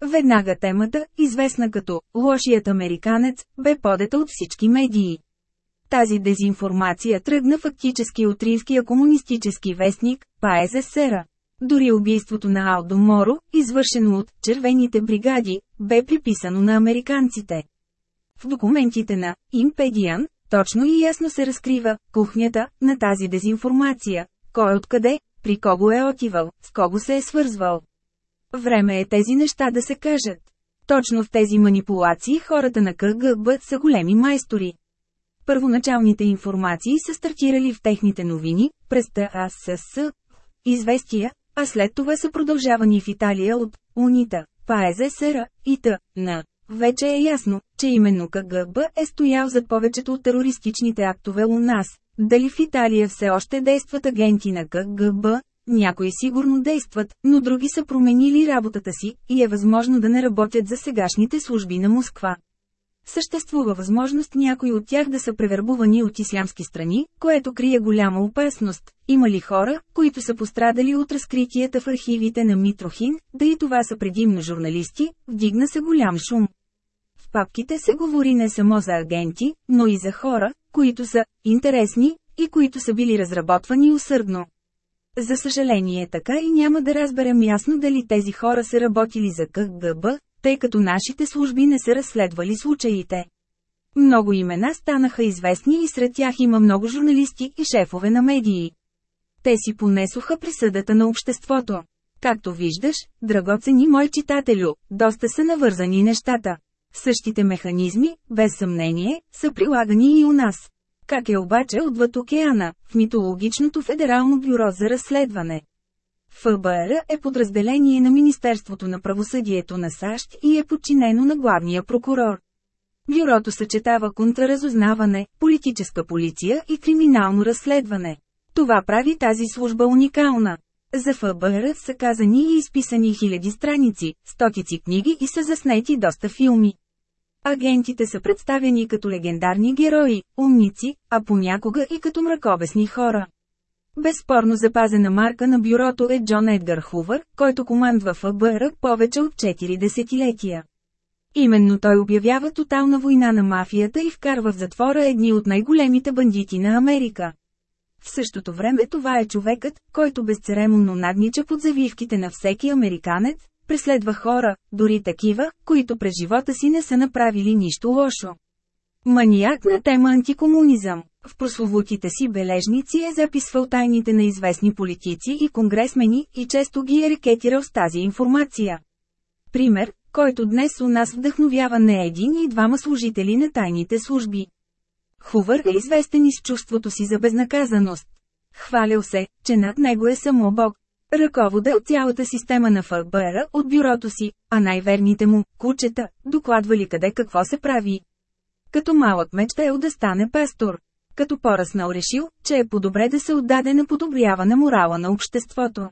Веднага темата, известна като «Лошият американец», бе подета от всички медии. Тази дезинформация тръгна фактически от римския комунистически вестник, ПАЕССР. Дори убийството на Алдо Моро, извършено от «червените бригади», бе приписано на американците. В документите на «Импедиан» точно и ясно се разкрива кухнята на тази дезинформация, кой откъде, при кого е отивал, с кого се е свързвал. Време е тези неща да се кажат. Точно в тези манипулации хората на КГБ са големи майстори. Първоначалните информации са стартирали в техните новини, през ТАСС, известия, а след това са продължавани в Италия от УНИТА, ПАЕЗСР и т.н. Вече е ясно, че именно КГБ е стоял зад повечето от терористичните актове у нас. Дали в Италия все още действат агенти на КГБ, някои сигурно действат, но други са променили работата си, и е възможно да не работят за сегашните служби на Москва. Съществува възможност някои от тях да са превербувани от ислямски страни, което крие голяма опасност. Има ли хора, които са пострадали от разкритията в архивите на Митрохин, да и това са предимно журналисти, вдигна се голям шум. В папките се говори не само за агенти, но и за хора, които са интересни и които са били разработвани усърдно. За съжаление така и няма да разберем ясно дали тези хора са работили за КГБ, тъй като нашите служби не са разследвали случаите. Много имена станаха известни и сред тях има много журналисти и шефове на медии. Те си понесоха присъдата на обществото. Както виждаш, драгоцени мой читателю, доста са навързани нещата. Същите механизми, без съмнение, са прилагани и у нас. Как е обаче отвъд океана, в митологичното Федерално бюро за разследване? ФБР е подразделение на Министерството на правосъдието на САЩ и е подчинено на главния прокурор. Бюрото съчетава контраразузнаване, политическа полиция и криминално разследване. Това прави тази служба уникална. За ФБР са казани и изписани хиляди страници, стотици книги и са заснети доста филми. Агентите са представени като легендарни герои, умници, а понякога и като мракобесни хора. Безспорно запазена марка на бюрото е Джон Едгар Хувър, който командва ФБР повече от 4 десетилетия. Именно той обявява тотална война на мафията и вкарва в затвора едни от най-големите бандити на Америка. В същото време това е човекът, който безцеремонно наднича под завивките на всеки американец, преследва хора, дори такива, които през живота си не са направили нищо лошо. Маниак на тема антикомунизъм. В прословутите си бележници е записвал тайните на известни политици и конгресмени и често ги е рекетирал с тази информация. Пример, който днес у нас вдъхновява не един и двама служители на тайните служби. Хувър е известен из чувството си за безнаказаност. Хвалял се, че над него е само Бог. Ръководел цялата система на ФБР от бюрото си, а най-верните му, кучета, докладвали къде какво се прави. Като малък мечтал да стане пастор. Като поръснал решил, че е по-добре да се отдаде на подобряване морала на обществото.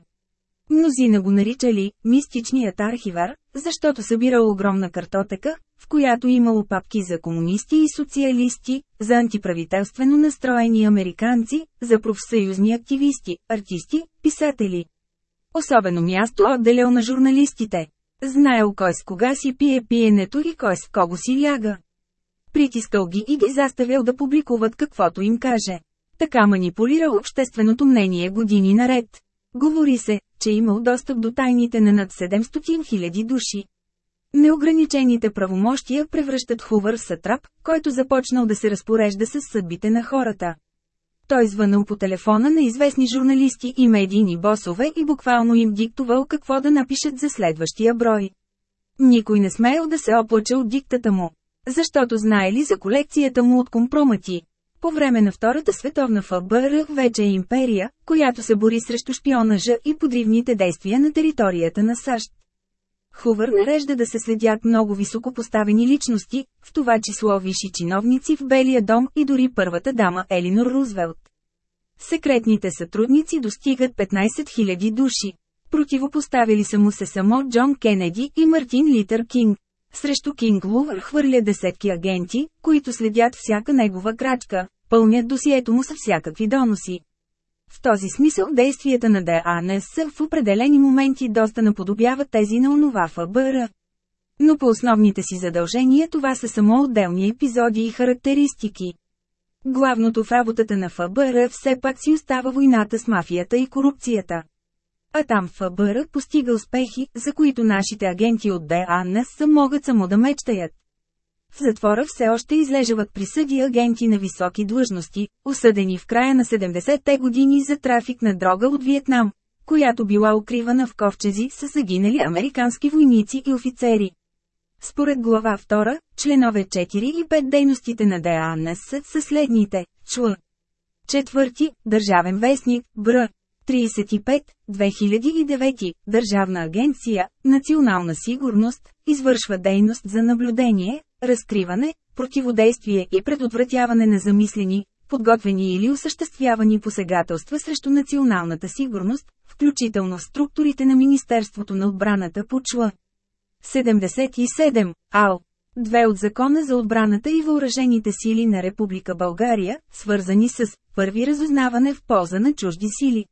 Мнозина го наричали «мистичният архивар», защото събирал огромна картотека, в която имало папки за комунисти и социалисти, за антиправителствено настроени американци, за профсъюзни активисти, артисти, писатели. Особено място отделял на журналистите. Знаел кой с кога си пие пиенето и кой с кого си ляга. Притискал ги и ги заставял да публикуват каквото им каже. Така манипулирал общественото мнение години наред. Говори се, че имал достъп до тайните на над 700 000 души. Неограничените правомощия превръщат Хувър в сатрап, който започнал да се разпорежда с съдбите на хората. Той звънал по телефона на известни журналисти и медийни босове и буквално им диктувал какво да напишат за следващия брой. Никой не смеял да се оплаче от диктата му. Защото знаели за колекцията му от компромати. По време на Втората световна ФБР вече е империя, която се бори срещу шпионажа и подривните действия на територията на САЩ. Хувър нарежда да се следят много високопоставени личности, в това число висши чиновници в Белия дом и дори първата дама Елинор Рузвелт. Секретните сътрудници достигат 15 000 души. Противопоставили са му се само Джон Кенеди и Мартин Литър Кинг. Срещу Кинг Лувър хвърля десетки агенти, които следят всяка негова крачка, пълнят досието му с всякакви доноси. В този смисъл действията на ДАНС в определени моменти доста наподобяват тези на онова ФБР. Но по основните си задължения това са само отделни епизоди и характеристики. Главното в работата на ФБР все пак си остава войната с мафията и корупцията. А там ФБР постига успехи, за които нашите агенти от ДАНС могат само да мечтаят. В затвора все още излежават присъди агенти на високи длъжности, осъдени в края на 70-те години за трафик на дрога от Виетнам, която била укривана в ковчези с загинали американски войници и офицери. Според глава 2, членове 4 и 5 дейностите на ДАНС са следните. Чл. Четвърти, Държавен вестник, Бр. 35, 2009, Държавна агенция, Национална сигурност, извършва дейност за наблюдение, разкриване, противодействие и предотвратяване на замислени, подготвени или осъществявани посегателства срещу националната сигурност, включително в структурите на Министерството на отбраната по чл. 77, АЛ. Две от Закона за отбраната и въоръжените сили на Република България, свързани с първи разузнаване в полза на чужди сили.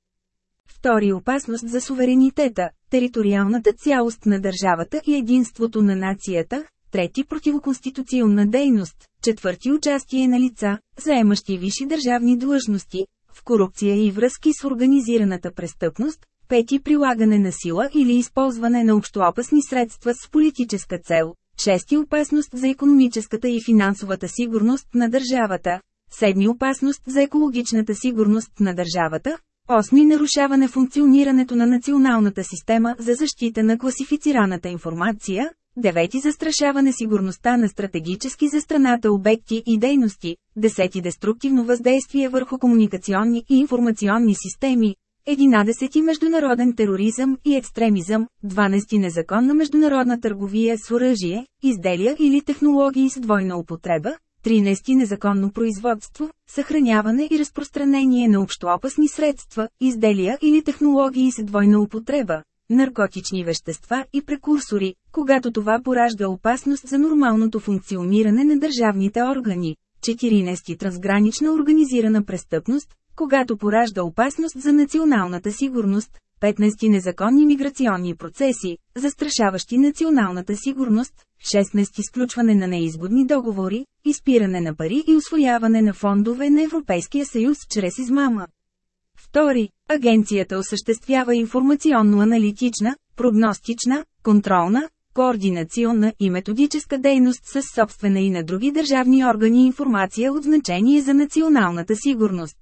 Втори опасност за суверенитета, териториалната цялост на държавата и единството на нацията, трети противоконституционна дейност, четвърти участие на лица, заемащи висши държавни длъжности, в корупция и връзки с организираната престъпност, пети прилагане на сила или използване на общоопасни средства с политическа цел, шести опасност за економическата и финансовата сигурност на държавата, седми опасност за екологичната сигурност на държавата, осми нарушаване функционирането на националната система за защита на класифицираната информация, Девети застрашаване сигурността на стратегически за страната обекти и дейности. Десети деструктивно въздействие върху комуникационни и информационни системи. 11. Международен тероризъм и екстремизъм, 12. Незаконна международна търговия с оръжие, изделия или технологии с двойна употреба, 13. Незаконно производство, съхраняване и разпространение на общоопасни средства, изделия или технологии с двойна употреба, наркотични вещества и прекурсори, когато това поражда опасност за нормалното функциониране на държавните органи. 14. Трансгранична организирана престъпност, когато поражда опасност за националната сигурност. 15. Незаконни миграционни процеси, застрашаващи националната сигурност. 16. Изключване на неизгодни договори, изпиране на пари и освояване на фондове на Европейския съюз чрез измама. Втори, агенцията осъществява информационно-аналитична, прогностична, контролна, координационна и методическа дейност с собствена и на други държавни органи информация от значение за националната сигурност.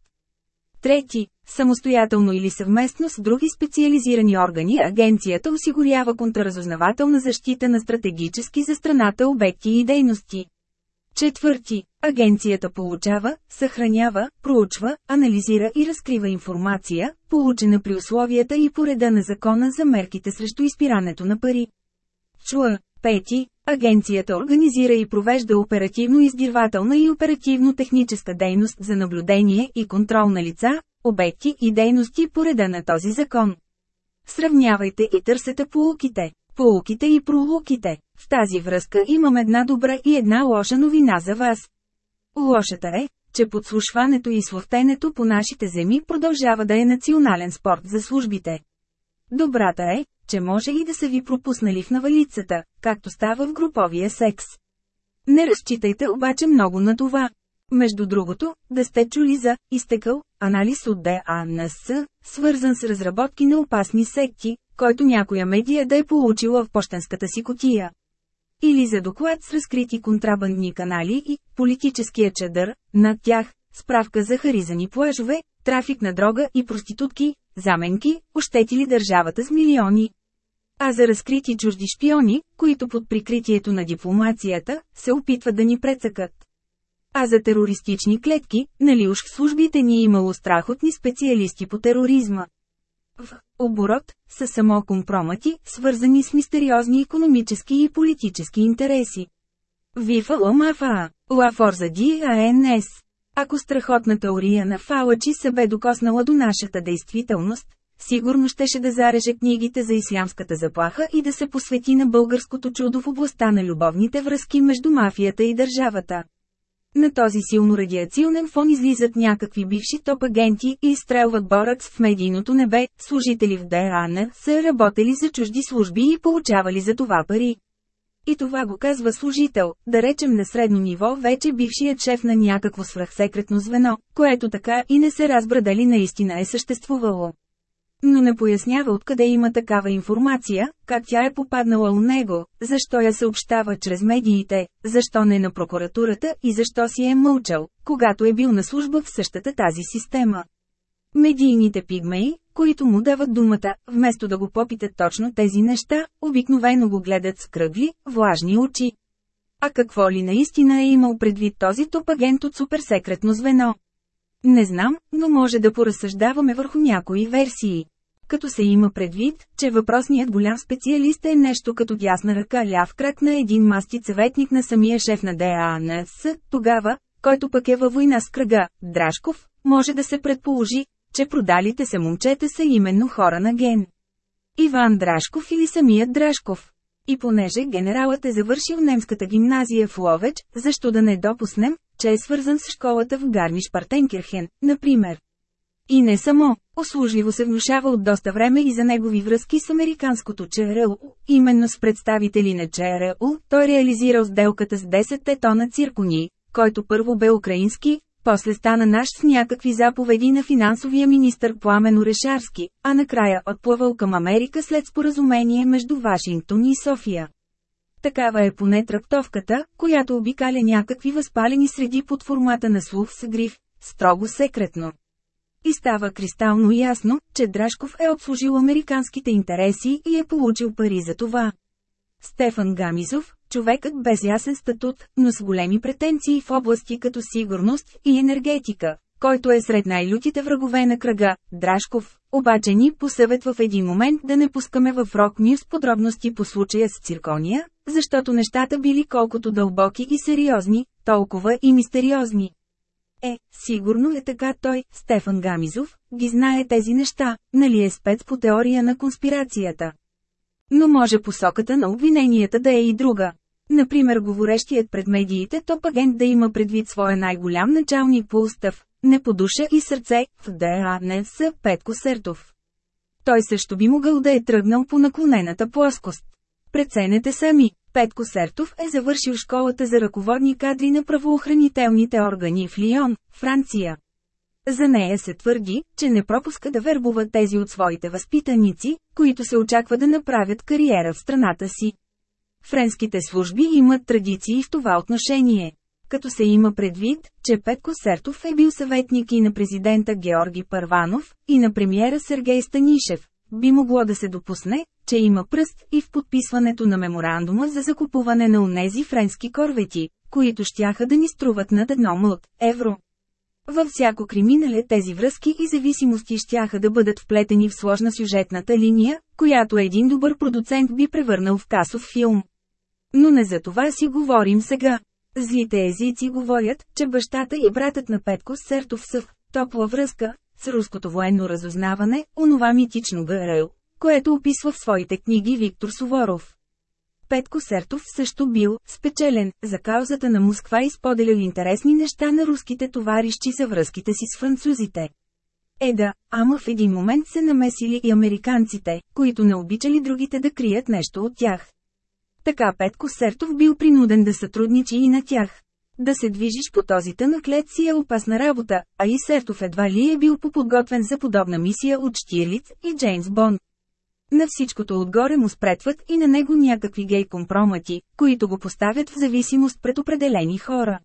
Трети, самостоятелно или съвместно с други специализирани органи агенцията осигурява контраразузнавателна защита на стратегически за страната обекти и дейности. Четвърти, агенцията получава, съхранява, проучва, анализира и разкрива информация, получена при условията и по реда на закона за мерките срещу изпирането на пари. Чуа. Пети, агенцията организира и провежда оперативно-издирвателна и оперативно-техническа дейност за наблюдение и контрол на лица, обекти и дейности по реда на този закон. Сравнявайте и търсете полуките полуките и пролуките. В тази връзка имам една добра и една лоша новина за вас. Лошата е, че подслушването и свъртенето по нашите земи продължава да е национален спорт за службите. Добрата е, че може и да са ви пропуснали в навалицата, както става в груповия секс. Не разчитайте обаче много на това. Между другото, да сте чули за изтекал анализ от ДАНС, свързан с разработки на опасни секти, който някоя медия да е получила в почтенската си котия. Или за доклад с разкрити контрабандни канали и политическия чадър, над тях, справка за харизани плажове, трафик на дрога и проститутки, заменки, ощетили държавата с милиони. А за разкрити чужди шпиони, които под прикритието на дипломацията, се опитват да ни прецъкат. А за терористични клетки, нали уж в службите ни е имало страхотни специалисти по тероризма. В оборот са само компромати, свързани с мистериозни економически и политически интереси. Вифа Ламафа, Лафорза Ди АНС. Ако страхотната теория на Фалачи се бе докоснала до нашата действителност, сигурно щеше да зареже книгите за ислямската заплаха и да се посвети на българското чудо в областта на любовните връзки между мафията и държавата. На този силно радиационен фон излизат някакви бивши топ-агенти и изстрелват боракс в медийното небе, служители в ДАН са работили за чужди служби и получавали за това пари. И това го казва служител, да речем на средно ниво вече бившият шеф на някакво свръхсекретно звено, което така и не се разбра дали наистина е съществувало. Но не пояснява откъде има такава информация, как тя е попаднала у него, защо я съобщава чрез медиите, защо не на прокуратурата и защо си е мълчал, когато е бил на служба в същата тази система. Медийните пигмеи, които му дават думата, вместо да го попитат точно тези неща, обикновено го гледат с кръгли, влажни очи. А какво ли наистина е имал предвид този топ-агент от суперсекретно звено? Не знам, но може да поразсъждаваме върху някои версии. Като се има предвид, че въпросният голям специалист е нещо като дясна ръка ляв крак на един масти съветник на самия шеф на ДАНС, тогава, който пък е във война с кръга, Драшков, може да се предположи, че продалите се момчета са именно хора на ген. Иван Драшков или самият Драшков. И понеже генералът е завършил немската гимназия в Ловеч, защо да не допуснем, че е свързан с школата в Гармиш Партенкерхен, например. И не само, услужливо се внушава от доста време и за негови връзки с американското ЧРУ, именно с представители на ЧРУ, той реализирал сделката с 10 тона циркони, който първо бе украински, после стана наш с някакви заповеди на финансовия министър Пламен Орешарски, а накрая отплъвал към Америка след споразумение между Вашингтон и София. Такава е поне трактовката, която обикаля някакви възпалени среди под формата на слух с гриф, строго секретно. И става кристално ясно, че Драшков е обслужил американските интереси и е получил пари за това. Стефан Гамизов, човекът без ясен статут, но с големи претенции в области като сигурност и енергетика, който е сред най-лютите врагове на кръга, Драшков, обаче ни посъветва в един момент да не пускаме в Рок Нюс подробности по случая с циркония, защото нещата били колкото дълбоки и сериозни, толкова и мистериозни. Е, сигурно е така той, Стефан Гамизов, ги знае тези неща, нали е спец по теория на конспирацията. Но може посоката на обвиненията да е и друга. Например говорещият пред медиите топ агент да има предвид своя най-голям началник по устав, не по душа и сърце, в ДАНС Петко Сертов. Той също би могъл да е тръгнал по наклонената плоскост. Преценете сами, Петко Сертов е завършил школата за ръководни кадри на правоохранителните органи в Лион, Франция. За нея се твърди, че не пропуска да вербува тези от своите възпитаници, които се очаква да направят кариера в страната си. Френските служби имат традиции в това отношение. Като се има предвид, че Петко Сертов е бил съветник и на президента Георги Първанов, и на премиера Сергей Станишев, би могло да се допусне, че има пръст и в подписването на меморандума за закупуване на унези френски корвети, които щяха да ни струват над едно млад евро. Във всяко криминале тези връзки и зависимости щяха да бъдат вплетени в сложна сюжетната линия, която един добър продуцент би превърнал в касов филм. Но не за това си говорим сега. Злите езици говорят, че бащата и братът на Петко Сертов са в топла връзка с руското военно разузнаване, онова митично ГРЛ, което описва в своите книги Виктор Суворов. Петко Сертов също бил спечелен за каузата на Москва и споделял интересни неща на руските товарищи за връзките си с французите. Еда, ама в един момент се намесили и американците, които не обичали другите да крият нещо от тях. Така Петко Сертов бил принуден да сътрудничи и на тях. Да се движиш по този тънък лед си е опасна работа, а и Сертов едва ли е бил поподготвен за подобна мисия от Штирлиц и Джеймс Бонд. На всичкото отгоре му спретват и на него някакви гей компромати, които го поставят в зависимост пред определени хора.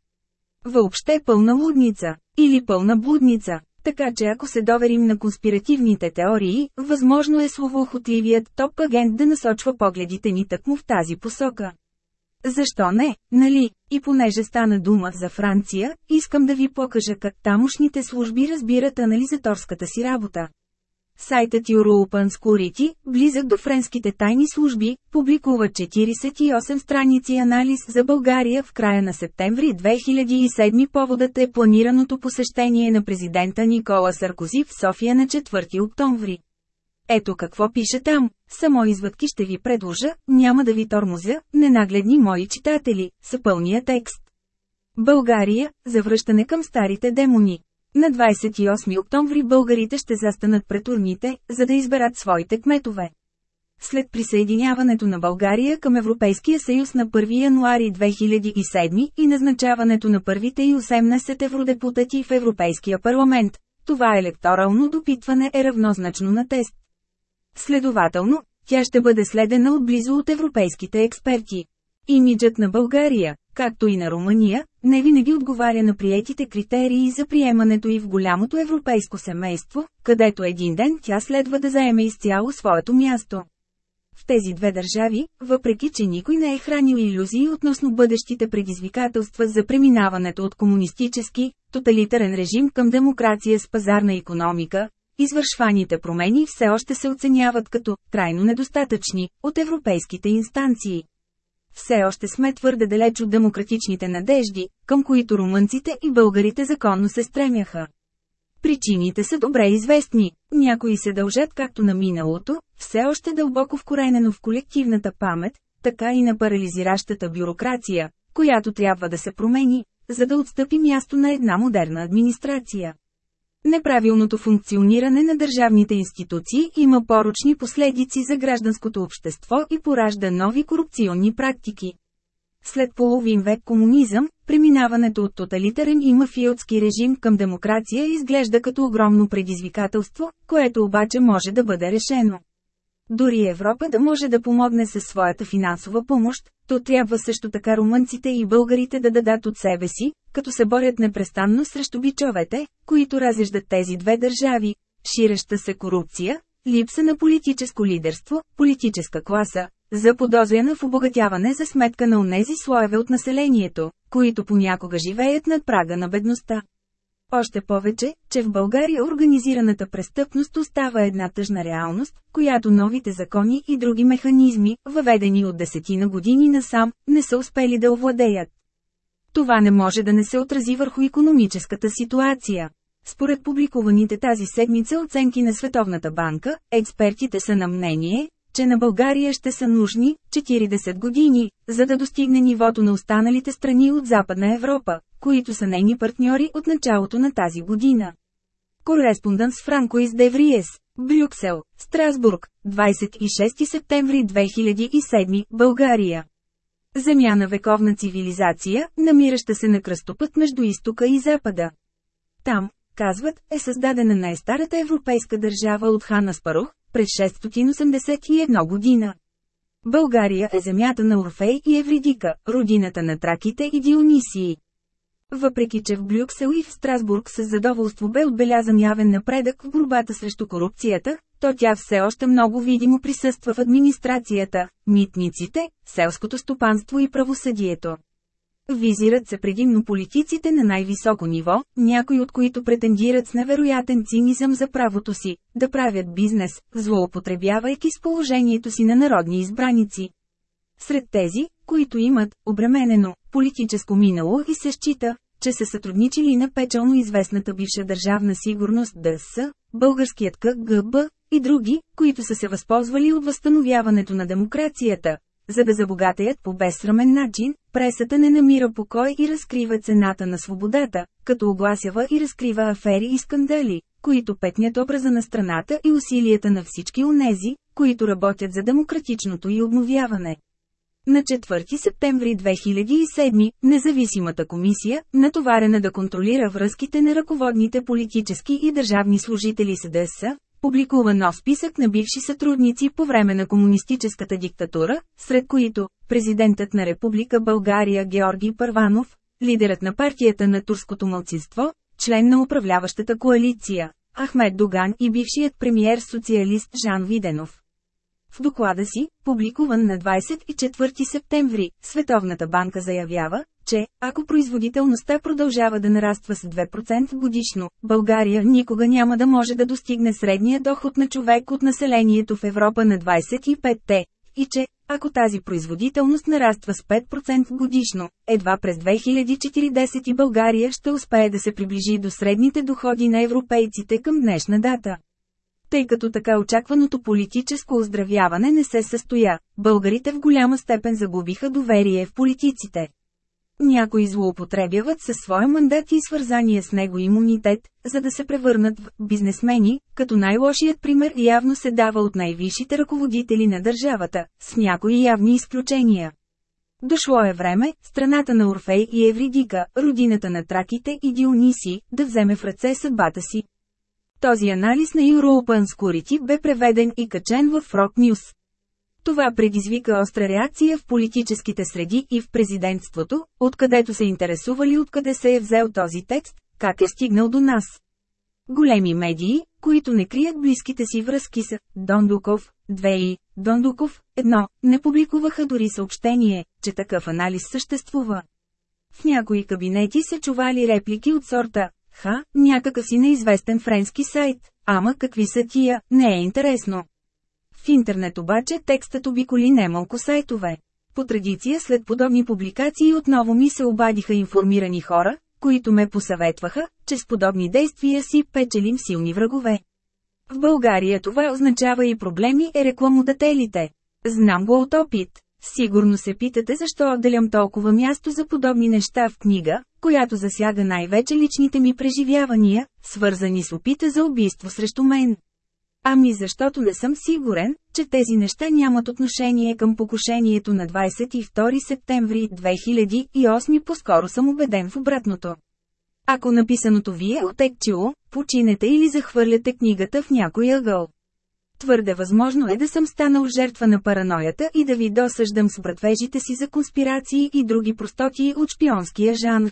Въобще пълна лудница, или пълна блудница. Така че ако се доверим на конспиративните теории, възможно е словоохотливият топ агент да насочва погледите ни тъкмо в тази посока. Защо не, нали? И понеже стана дума за Франция, искам да ви покажа как тамошните служби разбират анализаторската си работа. Сайтът European Security, близък до френските тайни служби, публикува 48 страници анализ за България в края на септември 2007 поводът е планираното посещение на президента Никола Саркози в София на 4 октомври. Ето какво пише там, само извъдки ще ви предложа, няма да ви тормозя, ненагледни мои читатели, са пълния текст. България, завръщане към старите демони. На 28 октомври българите ще застанат пред урните, за да изберат своите кметове. След присъединяването на България към Европейския съюз на 1 януари 2007 и назначаването на първите и 18 евродепутати в Европейския парламент, това електорално допитване е равнозначно на тест. Следователно, тя ще бъде следена отблизо от европейските експерти. Имиджът на България, както и на Румъния, не винаги отговаря на приетите критерии за приемането и в голямото европейско семейство, където един ден тя следва да заеме изцяло своето място. В тези две държави, въпреки че никой не е хранил иллюзии относно бъдещите предизвикателства за преминаването от комунистически, тоталитарен режим към демокрация с пазарна економика, извършваните промени все още се оценяват като крайно недостатъчни от европейските инстанции. Все още сме твърде далеч от демократичните надежди, към които румънците и българите законно се стремяха. Причините са добре известни. Някои се дължат както на миналото, все още дълбоко вкоренено в колективната памет, така и на парализиращата бюрокрация, която трябва да се промени, за да отстъпи място на една модерна администрация. Неправилното функциониране на държавните институции има порочни последици за гражданското общество и поражда нови корупционни практики. След половин век комунизъм, преминаването от тоталитарен и мафиотски режим към демокрация изглежда като огромно предизвикателство, което обаче може да бъде решено. Дори Европа да може да помогне със своята финансова помощ, то трябва също така румънците и българите да дадат от себе си, като се борят непрестанно срещу бичовете, които разеждат тези две държави, ширеща се корупция, липса на политическо лидерство, политическа класа, заподозрена в обогатяване за сметка на онези слоеве от населението, които понякога живеят над прага на бедността. Още повече, че в България организираната престъпност остава една тъжна реалност, която новите закони и други механизми, въведени от десетина години насам, не са успели да овладеят. Това не може да не се отрази върху економическата ситуация. Според публикуваните тази седмица оценки на Световната банка, експертите са на мнение, че на България ще са нужни 40 години, за да достигне нивото на останалите страни от Западна Европа, които са нейни партньори от началото на тази година. Кореспондент с Франкоис Девриес, Брюксел, Страсбург, 26 септември 2007, България. Земя на вековна цивилизация, намираща се на кръстопът между изтока и запада. Там, казват, е създадена най-старата европейска държава от Хана Спарух, през 681 година. България е земята на Орфей и Евридика, родината на траките и Дионисии. Въпреки че в Брюксел и в Страсбург с задоволство бе отбелязан явен напредък в борбата срещу корупцията, то тя все още много видимо присъства в администрацията, митниците, селското стопанство и правосъдието. Визират се предимно политиците на най-високо ниво, някои от които претендират с невероятен цинизъм за правото си, да правят бизнес, злоупотребявайки с положението си на народни избраници. Сред тези, които имат обременено политическо минало и се счита, че са сътрудничили на печално известната бивша държавна сигурност ДС, българският КГБ и други, които са се възползвали от възстановяването на демокрацията, за да забогатеят по безсрамен начин, пресата не намира покой и разкрива цената на свободата, като огласява и разкрива афери и скандали, които петнят образа на страната и усилията на всички онези, които работят за демократичното и обновяване. На 4 септември 2007, независимата комисия, натоварена да контролира връзките на ръководните политически и държавни служители с ДС, публикува нов списък на бивши сътрудници по време на комунистическата диктатура, сред които президентът на Република България Георги Първанов, лидерът на партията на турското мълцинство, член на управляващата коалиция, Ахмед Доган и бившият премиер-социалист Жан Виденов. В доклада си, публикуван на 24 септември, Световната банка заявява, че, ако производителността продължава да нараства с 2% годишно, България никога няма да може да достигне средния доход на човек от населението в Европа на 25-те, и че, ако тази производителност нараства с 5% годишно, едва през 2040 България ще успее да се приближи до средните доходи на европейците към днешна дата. Тъй като така очакваното политическо оздравяване не се състоя, българите в голяма степен загубиха доверие в политиците. Някои злоупотребяват със своя мандат и свързания с него имунитет, за да се превърнат в бизнесмени, като най-лошият пример явно се дава от най-висшите ръководители на държавата, с някои явни изключения. Дошло е време, страната на Орфей и Евридика, родината на Траките и Диониси, да вземе в ръце съдбата си. Този анализ на European Security бе преведен и качен в Rock News. Това предизвика остра реакция в политическите среди и в президентството, откъдето се интересували откъде се е взел този текст, как е стигнал до нас. Големи медии, които не крият близките си връзки с Дондуков, 2 и Дондуков, 1, не публикуваха дори съобщение, че такъв анализ съществува. В някои кабинети се чували реплики от сорта «Ха, някакъв си неизвестен френски сайт, ама какви са тия, не е интересно». В интернет обаче текстът обиколи немалко сайтове. По традиция след подобни публикации отново ми се обадиха информирани хора, които ме посъветваха, че с подобни действия си печелим силни врагове. В България това означава и проблеми е рекламодателите. Знам го от опит. Сигурно се питате защо отделям толкова място за подобни неща в книга, която засяга най-вече личните ми преживявания, свързани с опита за убийство срещу мен. Ами защото не съм сигурен, че тези неща нямат отношение към покушението на 22 септември 2008 по-скоро съм убеден в обратното. Ако написаното ви е отекчило, починете или захвърляте книгата в някой ъгъл. Твърде възможно е да съм станал жертва на параноята и да ви досъждам с братвежите си за конспирации и други простоти от шпионския жанр.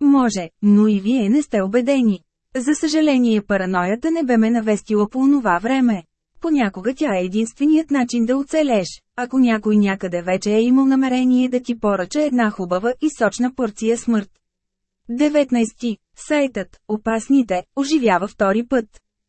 Може, но и вие не сте убедени. За съжаление параноята не бе ме навестила по онова време. Понякога тя е единственият начин да оцелеш, ако някой някъде вече е имал намерение да ти поръча една хубава и сочна порция смърт. 19. Сайтът, опасните, оживява втори път.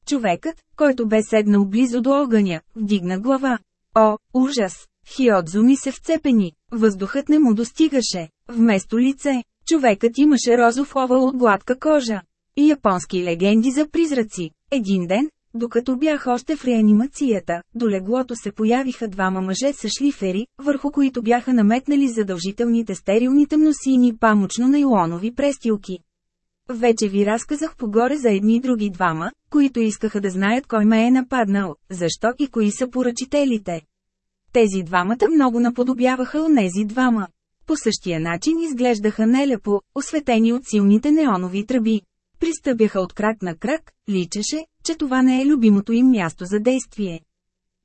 Човекът, който бе седнал близо до огъня, вдигна глава. О, ужас! Хиодзу ми се вцепени, въздухът не му достигаше. Вместо лице, човекът имаше розов овал от гладка кожа. И японски легенди за призраци. Един ден, докато бях още в реанимацията, до леглото се появиха двама мъже с шлифери, върху които бяха наметнали задължителните стерилни тъмносини памучно-нейлонови престилки. Вече ви разказах погоре за едни други двама, които искаха да знаят кой ме е нападнал, защо и кои са поръчителите. Тези двамата много наподобяваха онези двама. По същия начин изглеждаха нелепо, осветени от силните неонови тръби. Пристъпяха от крак на крак, личеше, че това не е любимото им място за действие.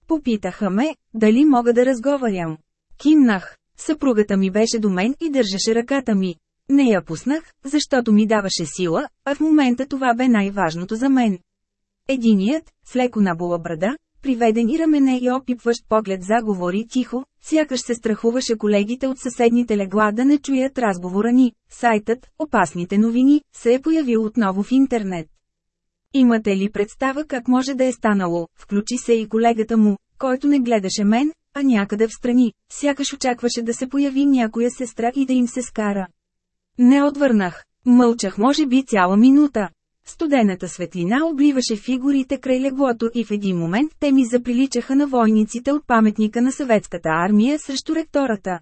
Попитаха ме, дали мога да разговарям. Кимнах. Съпругата ми беше до мен и държеше ръката ми. Не я пуснах, защото ми даваше сила, а в момента това бе най-важното за мен. Единият, с леко набула брада, приведен и рамене и опипващ поглед заговори тихо, сякаш се страхуваше колегите от съседните легла да не чуят разговора ни. Сайтът «Опасните новини» се е появил отново в интернет. Имате ли представа как може да е станало, включи се и колегата му, който не гледаше мен, а някъде в страни, сякаш очакваше да се появи някоя сестра и да им се скара. Не отвърнах, мълчах може би цяла минута. Студената светлина обливаше фигурите край леглото и в един момент те ми заприличаха на войниците от паметника на съветската армия срещу ректората.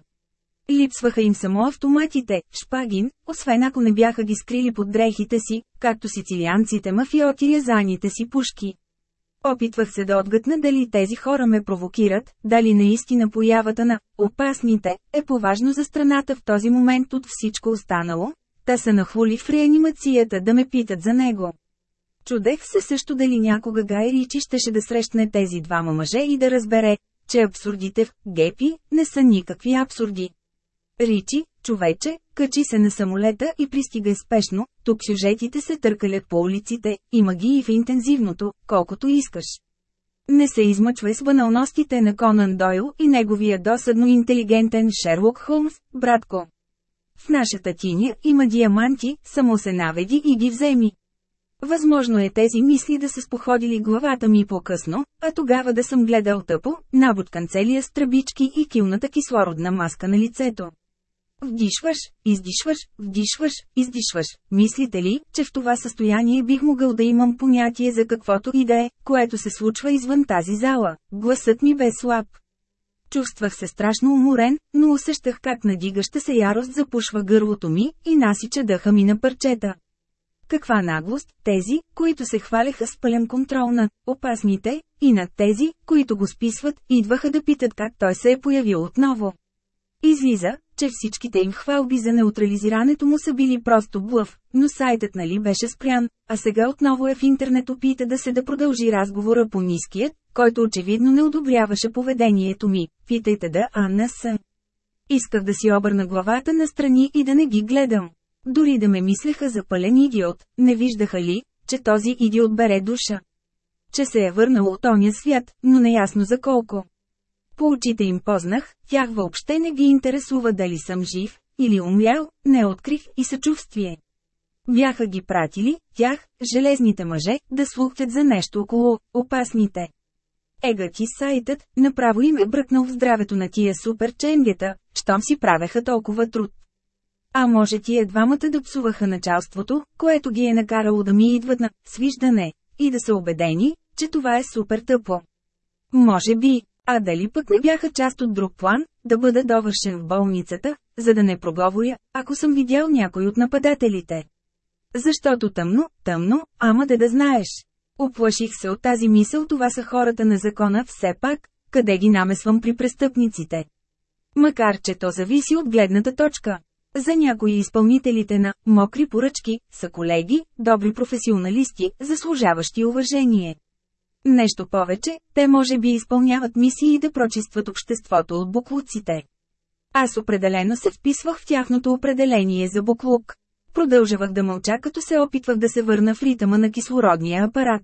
Липсваха им само автоматите, шпагин, освен ако не бяха ги скрили под дрехите си, както сицилианците мафиоти рязаните си пушки. Опитвах се да отгътна дали тези хора ме провокират, дали наистина появата на «опасните» е поважно за страната в този момент от всичко останало, Та се нахвули в реанимацията да ме питат за него. Чудех се също дали някога Гай Ричи щеше да срещне тези двама мъже и да разбере, че абсурдите в «Гепи» не са никакви абсурди. Ричи, човече, качи се на самолета и пристига спешно, Тук сюжетите се търкалят по улиците, има ги и в интензивното, колкото искаш. Не се измъчвай с баналностите на Конан Дойл и неговия досадно интелигентен Шерлок Холмс, братко. В нашата тиня има диаманти, само се наведи и ги вземи. Възможно е тези мисли да са споходили главата ми по-късно, а тогава да съм гледал тъпо, набуткан целия с тръбички и килната кислородна маска на лицето. Вдишваш, издишваш, вдишваш, издишваш. Мислите ли, че в това състояние бих могъл да имам понятие за каквото и да е, което се случва извън тази зала? Гласът ми бе слаб. Чувствах се страшно уморен, но усещах как надигаща се ярост запушва гърлото ми и насича дъха ми на парчета. Каква наглост, тези, които се хваляха с пълен контрол над опасните, и над тези, които го списват, идваха да питат как той се е появил отново. Излиза, че всичките им хвалби за неутрализирането му са били просто блъв, но сайтът нали беше спрян, а сега отново е в интернет опита да се да продължи разговора по ниският, който очевидно не одобряваше поведението ми. Питайте да Анна съм. Исках да си обърна главата настрани и да не ги гледам. Дори да ме мислеха за пълен идиот, не виждаха ли, че този идиот бере душа. Че се е върнал от оня свят, но неясно за колко. По очите им познах, тях въобще не ги интересува дали съм жив, или умрял, не открих и съчувствие. Бяха ги пратили, тях, железните мъже, да слухтят за нещо около опасните. Егът и сайтът, направо им е бръкнал в здравето на тия суперченгета, щом си правеха толкова труд. А може тия двамата да псуваха началството, което ги е накарало да ми идват на свиждане, и да са убедени, че това е супер тъпо. Може би, а дали пък не бяха част от друг план, да бъда довършен в болницата, за да не проговоря, ако съм видял някой от нападателите. Защото тъмно, тъмно, ама да да знаеш. Оплаших се от тази мисъл, това са хората на закона все пак, къде ги намесвам при престъпниците. Макар че то зависи от гледната точка. За някои изпълнителите на «мокри поръчки» са колеги, добри професионалисти, заслужаващи уважение. Нещо повече, те може би изпълняват мисии да прочистват обществото от буклуците. Аз определено се вписвах в тяхното определение за буклук. Продължавах да мълча като се опитвах да се върна в ритъма на кислородния апарат.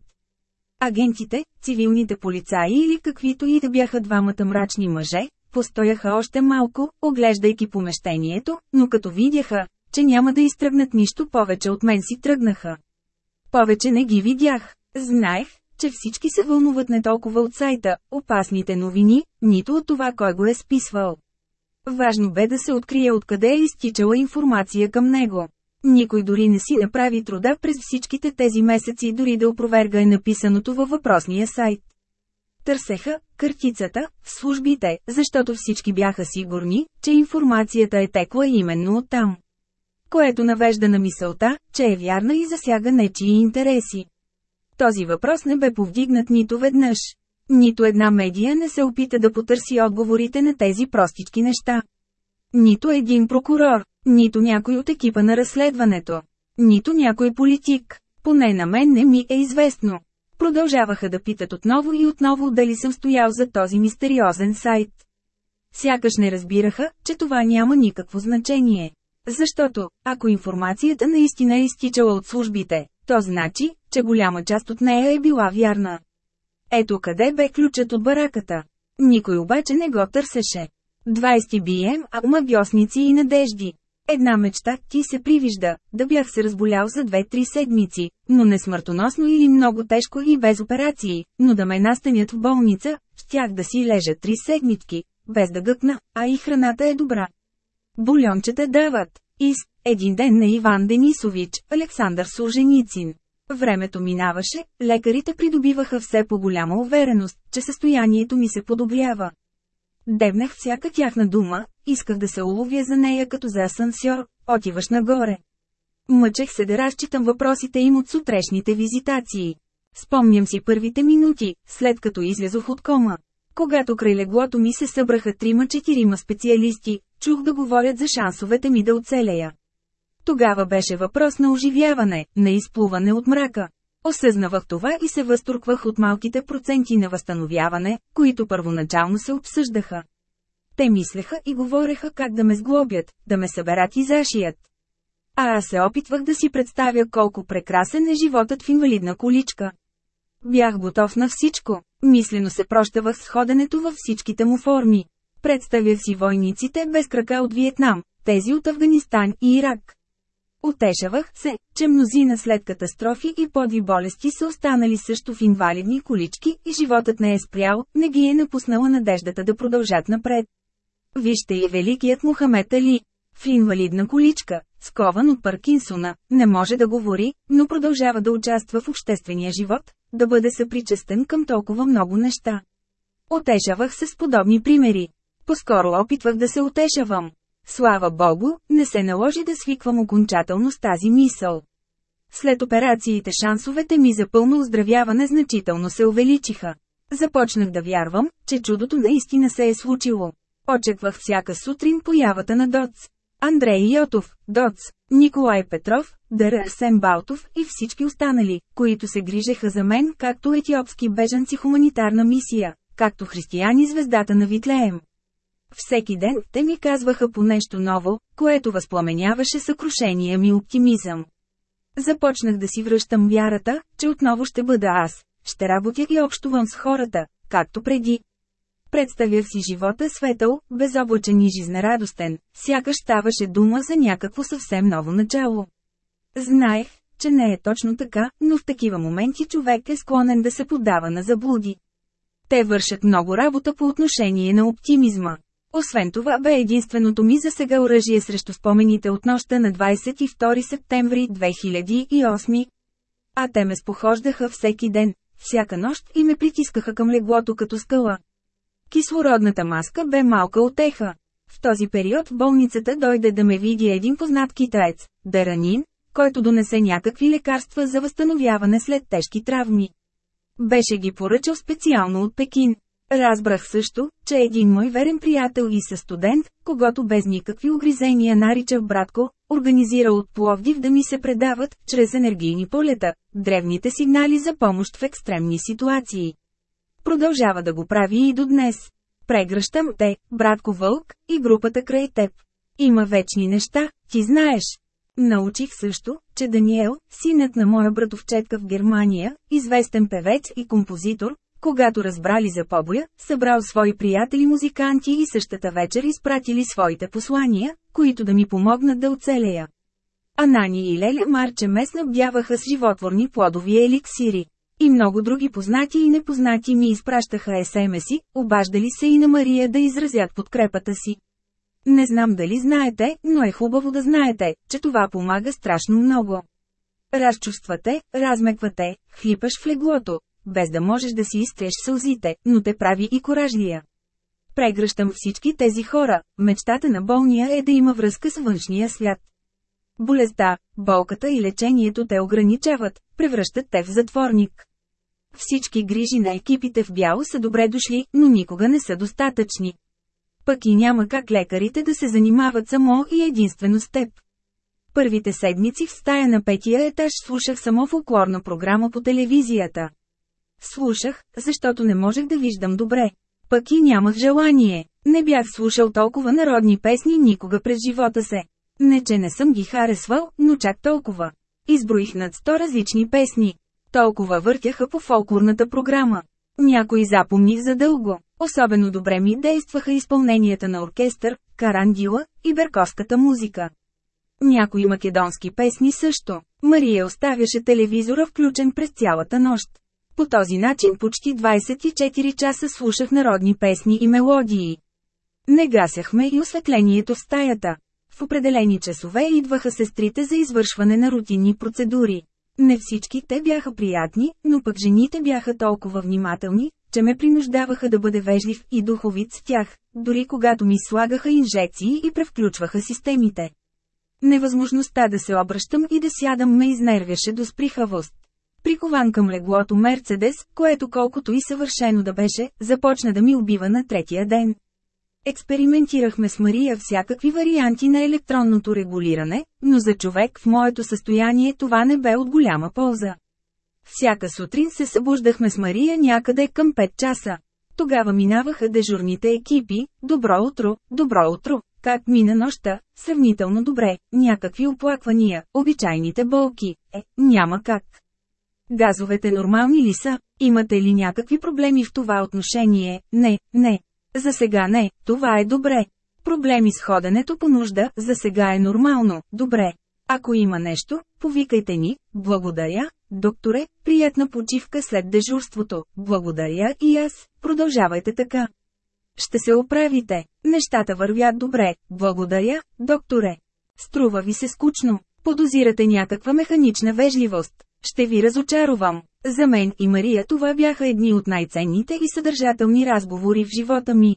Агентите, цивилните полицаи или каквито и да бяха двамата мрачни мъже, постояха още малко, оглеждайки помещението, но като видяха, че няма да изтръгнат нищо повече от мен си тръгнаха. Повече не ги видях. Знаех, че всички се вълнуват не толкова от сайта, опасните новини, нито от това кой го е списвал. Важно бе да се открие откъде е изтичала информация към него. Никой дори не си направи труда през всичките тези месеци дори да опроверга е написаното във въпросния сайт. Търсеха картицата в службите, защото всички бяха сигурни, че информацията е текла именно оттам. Което навежда на мисълта, че е вярна и засяга нечии интереси. Този въпрос не бе повдигнат нито веднъж. Нито една медия не се опита да потърси отговорите на тези простички неща. Нито един прокурор, нито някой от екипа на разследването, нито някой политик. Поне на мен не ми е известно. Продължаваха да питат отново и отново дали съм стоял за този мистериозен сайт. Сякаш не разбираха, че това няма никакво значение. Защото, ако информацията наистина е изтичала от службите, то значи, че голяма част от нея е била вярна. Ето къде бе ключът от бараката. Никой обаче не го търсеше. 20 бием, а магиосници и надежди. Една мечта ти се привижда, да бях се разболял за 2-3 седмици, но не смъртоносно или много тежко и без операции, но да ме настанят в болница, щях да си лежа 3 седмички, без да гъкна, а и храната е добра. Бульончета дават. Из, един ден на Иван Денисович, Александър Солженицин. Времето минаваше, лекарите придобиваха все по-голяма увереност, че състоянието ми се подобрява. Дебнах всяка тяхна дума, исках да се уловя за нея като за асансьор, отиваш нагоре. Мъчех се да разчитам въпросите им от сутрешните визитации. Спомням си първите минути, след като излезох от кома. Когато край леглото ми се събраха трима-четирима специалисти, чух да говорят за шансовете ми да оцелея. Тогава беше въпрос на оживяване, на изплуване от мрака. Осъзнавах това и се възторквах от малките проценти на възстановяване, които първоначално се обсъждаха. Те мислеха и говореха как да ме сглобят, да ме съберат и зашият. А аз се опитвах да си представя колко прекрасен е животът в инвалидна количка. Бях готов на всичко. Мислено се прощавах с ходенето във всичките му форми. Представях си войниците без крака от Виетнам, тези от Афганистан и Ирак. Утешавах се, че мнозина след катастрофи и подви болести са останали също в инвалидни колички и животът не е спрял, не ги е напуснала надеждата да продължат напред. Вижте и великият Мухамед Али. В инвалидна количка, скован от Паркинсона, не може да говори, но продължава да участва в обществения живот, да бъде съпричастен към толкова много неща. Отешавах се с подобни примери. Поскоро опитвах да се утешавам. Слава Богу, не се наложи да свиквам окончателно с тази мисъл. След операциите шансовете ми за пълно оздравяване значително се увеличиха. Започнах да вярвам, че чудото наистина се е случило. Очеквах всяка сутрин появата на Доц. Андрей Йотов, Доц, Николай Петров, Дъра Арсен Балтов и всички останали, които се грижеха за мен както етиопски бежанци хуманитарна мисия, както християни звездата на Витлеем. Всеки ден те ми казваха по нещо ново, което възпламеняваше съкрушения ми оптимизъм. Започнах да си връщам вярата, че отново ще бъда аз, ще работя и общувам с хората, както преди. Представях си живота светъл, безоблачен и жизнерадостен, сякаш ставаше дума за някакво съвсем ново начало. Знаех, че не е точно така, но в такива моменти човек е склонен да се подава на заблуди. Те вършат много работа по отношение на оптимизма. Освен това бе единственото ми за сега оръжие срещу спомените от нощта на 22 септември 2008. А те ме спохождаха всеки ден, всяка нощ и ме притискаха към леглото като скала. Кислородната маска бе малка отеха. В този период в болницата дойде да ме види един познат китаец, Даранин, който донесе някакви лекарства за възстановяване след тежки травми. Беше ги поръчал специално от Пекин. Разбрах също, че един мой верен приятел и със студент, когато без никакви огризения нарича братко, организира от Пловдив да ми се предават, чрез енергийни полета, древните сигнали за помощ в екстремни ситуации. Продължава да го прави и до днес. Прегръщам те, братко Вълк, и групата край теб. Има вечни неща, ти знаеш. Научих също, че Даниел, синът на моя братовчетка в Германия, известен певец и композитор, когато разбрали за побоя, събрал свои приятели музиканти и същата вечер изпратили своите послания, които да ми помогнат да оцелея. Анани и Леля Марче ме снабдяваха с животворни плодови еликсири. И много други познати и непознати ми изпращаха СМС-и, обаждали се и на Мария да изразят подкрепата си. Не знам дали знаете, но е хубаво да знаете, че това помага страшно много. Разчувствате, размеквате, хлипаш в леглото, без да можеш да си изтреш сълзите, но те прави и коражлия. Прегръщам всички тези хора, мечтата на болния е да има връзка с външния свят. Болестта, болката и лечението те ограничават, превръщат те в затворник. Всички грижи на екипите в бяло са добре дошли, но никога не са достатъчни. Пък и няма как лекарите да се занимават само и единствено с теб. Първите седмици в стая на петия етаж слушах само фолклорна програма по телевизията. Слушах, защото не можех да виждам добре. Пък и нямах желание. Не бях слушал толкова народни песни никога през живота се. Не че не съм ги харесвал, но чак толкова. Изброих над 100 различни песни. Толкова въртяха по фолклорната програма. Някои запомних задълго. Особено добре ми действаха изпълненията на оркестър, карандила и берковската музика. Някои македонски песни също. Мария оставяше телевизора включен през цялата нощ. По този начин почти 24 часа слушах народни песни и мелодии. Не гасяхме и осветлението в стаята. В определени часове идваха сестрите за извършване на рутинни процедури. Не всички те бяха приятни, но пък жените бяха толкова внимателни, че ме принуждаваха да бъде вежлив и духовит с тях, дори когато ми слагаха инжекции и превключваха системите. Невъзможността да се обръщам и да сядам ме изнервяше до сприхавост. Прикован към леглото Мерцедес, което колкото и съвършено да беше, започна да ми убива на третия ден. Експериментирахме с Мария всякакви варианти на електронното регулиране, но за човек в моето състояние това не бе от голяма полза. Всяка сутрин се събуждахме с Мария някъде към 5 часа. Тогава минаваха дежурните екипи, добро утро, добро утро, Как мина нощта? Сравнително добре, някакви оплаквания, обичайните болки. Е, няма как. Газовете нормални ли са? Имате ли някакви проблеми в това отношение? Не, не. За сега не, това е добре. Проблеми с ходенето по нужда, за сега е нормално, добре. Ако има нещо, повикайте ни, благодаря, докторе, приятна почивка след дежурството, благодаря и аз, продължавайте така. Ще се оправите, нещата вървят добре, благодаря, докторе. Струва ви се скучно, подозирате някаква механична вежливост. Ще ви разочаровам. За мен и Мария това бяха едни от най-ценните и съдържателни разговори в живота ми.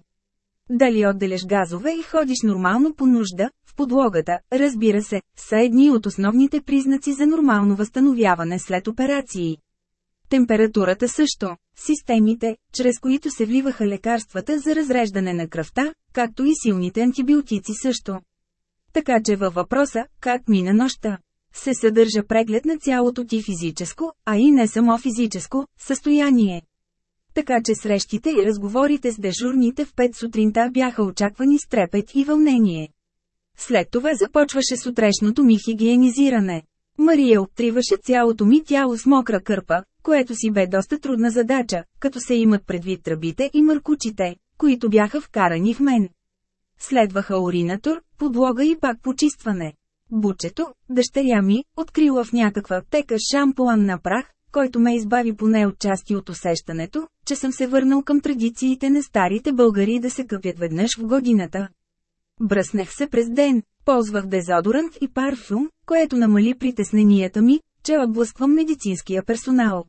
Дали отделяш газове и ходиш нормално по нужда, в подлогата, разбира се, са едни от основните признаци за нормално възстановяване след операции. Температурата също, системите, чрез които се вливаха лекарствата за разреждане на кръвта, както и силните антибиотици също. Така че във въпроса, как мина нощта, се съдържа преглед на цялото ти физическо, а и не само физическо, състояние. Така че срещите и разговорите с дежурните в 5 сутринта бяха очаквани с трепет и вълнение. След това започваше сутрешното ми хигиенизиране. Мария обтриваше цялото ми тяло с мокра кърпа, което си бе доста трудна задача, като се имат предвид тръбите и мъркучите, които бяха вкарани в мен. Следваха уринатор, подлога и пак почистване. Бучето, дъщеря ми, открила в някаква аптека шампуан на прах, който ме избави поне от части от усещането, че съм се върнал към традициите на старите българи да се къпят веднъж в годината. Бръснех се през ден, ползвах дезодорант и парфюм, което намали притесненията ми, че отблъсквам медицинския персонал.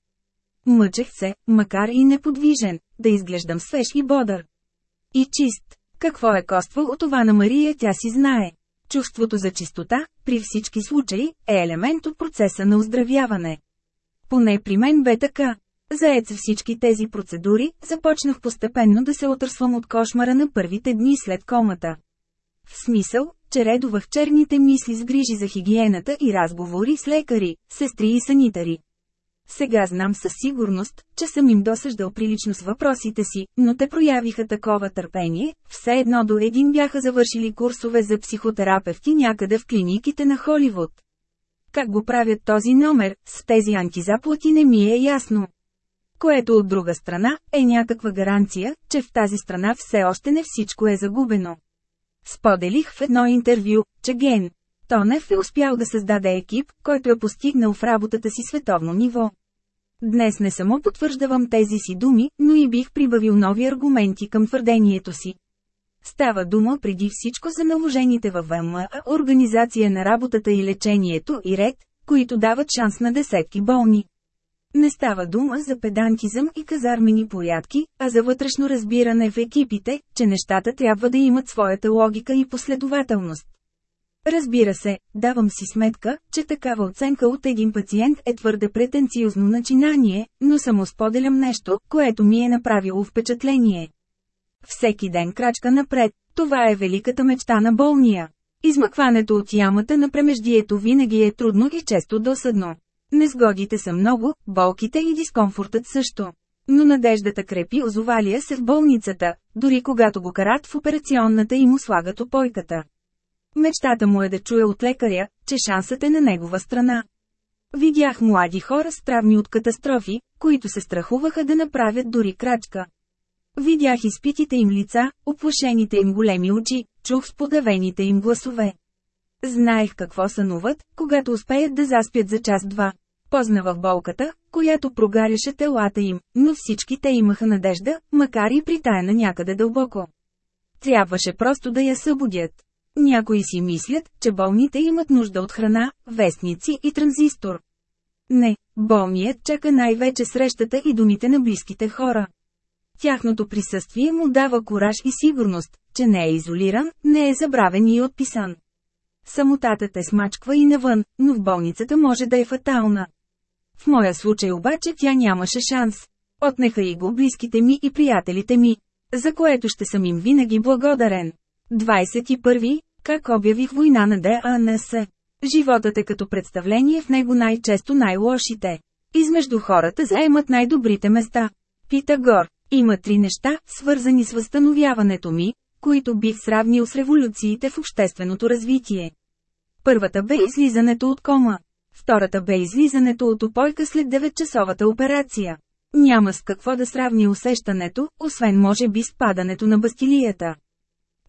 Мъчех се, макар и неподвижен, да изглеждам свеж и бодър. И чист. Какво е коствал от това на Мария тя си знае. Чувството за чистота, при всички случаи, е елемент от процеса на оздравяване. Поне при мен бе така. Заед всички тези процедури, започнах постепенно да се отърсвам от кошмара на първите дни след комата. В смисъл, че редовах черните мисли с грижи за хигиената и разговори с лекари, сестри и санитари. Сега знам със сигурност, че съм им досъждал прилично с въпросите си, но те проявиха такова търпение, все едно до един бяха завършили курсове за психотерапевти някъде в клиниките на Холивуд. Как го правят този номер, с тези антизаплати не ми е ясно. Което от друга страна, е някаква гаранция, че в тази страна все още не всичко е загубено. Споделих в едно интервю, че Ген Тонев е успял да създаде екип, който е постигнал в работата си световно ниво. Днес не само потвърждавам тези си думи, но и бих прибавил нови аргументи към твърдението си. Става дума преди всичко за наложените във ВМА, организация на работата и лечението и ред, които дават шанс на десетки болни. Не става дума за педантизъм и казармени порядки, а за вътрешно разбиране в екипите, че нещата трябва да имат своята логика и последователност. Разбира се, давам си сметка, че такава оценка от един пациент е твърде претенциозно начинание, но само споделям нещо, което ми е направило впечатление. Всеки ден крачка напред, това е великата мечта на болния. Измъкването от ямата на премеждието винаги е трудно и често досъдно. Незгодите са много, болките и дискомфортът също. Но надеждата крепи озовалия се в болницата, дори когато го карат в операционната и му слагат опойката. Мечтата му е да чуе от лекаря, че шансът е на негова страна. Видях млади хора стравни от катастрофи, които се страхуваха да направят дори крачка. Видях изпитите им лица, оплашените им големи очи, чух сподавените им гласове. Знаех какво сънуват, когато успеят да заспят за час-два. Познавах болката, която прогаряше телата им, но всички те имаха надежда, макар и притаяна някъде дълбоко. Трябваше просто да я събудят. Някои си мислят, че болните имат нужда от храна, вестници и транзистор. Не, болният чака най-вече срещата и думите на близките хора. Тяхното присъствие му дава кураж и сигурност, че не е изолиран, не е забравен и отписан. Самотата те смачква и навън, но в болницата може да е фатална. В моя случай обаче тя нямаше шанс. Отнеха и го близките ми и приятелите ми, за което ще съм им винаги благодарен. 21. Как обявих война на ДАНС? Животът е като представление в него най-често най-лошите. Измежду хората заемат най-добрите места. Питагор. Има три неща, свързани с възстановяването ми, които бих сравнил с революциите в общественото развитие. Първата бе излизането от кома. Втората бе излизането от опойка след 9-часовата операция. Няма с какво да сравни усещането, освен може би спадането на бастилията.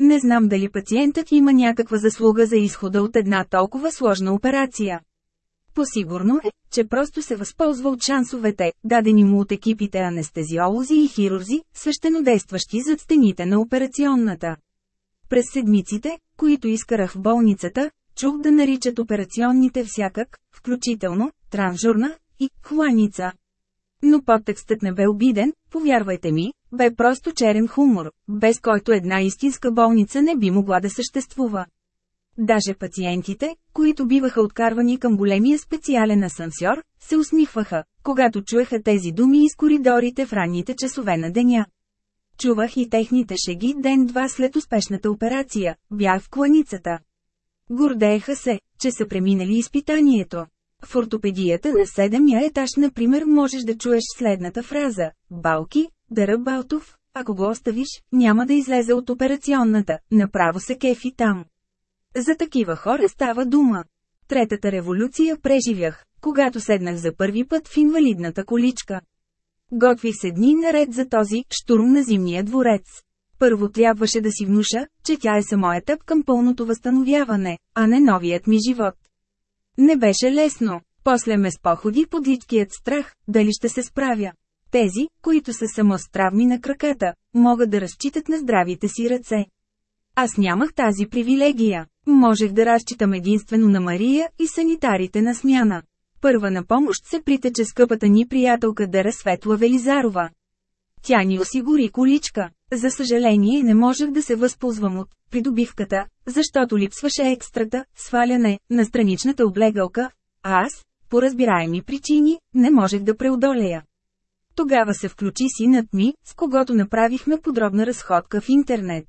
Не знам дали пациентът има някаква заслуга за изхода от една толкова сложна операция. Посигурно е, че просто се възползва от шансовете, дадени му от екипите анестезиолози и хирурзи, свещенодействащи зад стените на операционната. През седмиците, които изкарах в болницата, чух да наричат операционните всякак, включително, трансжурна и хланица. Но подтекстът не бе обиден, повярвайте ми, бе просто черен хумор, без който една истинска болница не би могла да съществува. Даже пациентите, които биваха откарвани към големия специален асансьор, се усмихваха, когато чуеха тези думи из коридорите в ранните часове на деня. Чувах и техните шеги ден-два след успешната операция, бях в кланицата. Гордееха се, че са преминали изпитанието. В ортопедията на седемия етаж, например, можеш да чуеш следната фраза – Балки, Дъра Балтов, ако го оставиш, няма да излезе от операционната, направо се кефи там. За такива хора става дума. Третата революция преживях, когато седнах за първи път в инвалидната количка. Готвих се дни наред за този штурм на зимния дворец. Първо трябваше да си внуша, че тя е самоят етап към пълното възстановяване, а не новият ми живот. Не беше лесно. После ме споходи подличкият страх, дали ще се справя. Тези, които са само стравни на краката, могат да разчитат на здравите си ръце. Аз нямах тази привилегия. Можех да разчитам единствено на Мария и санитарите на смяна. Първа на помощ се притече скъпата ни приятелка Дара Светла Велизарова. Тя ни осигури количка. За съжаление не можех да се възползвам от придобивката, защото липсваше екстрата, сваляне, на страничната облегалка, а аз, по разбираеми причини, не можех да преодолея. Тогава се включи синът ми, с когото направихме подробна разходка в интернет.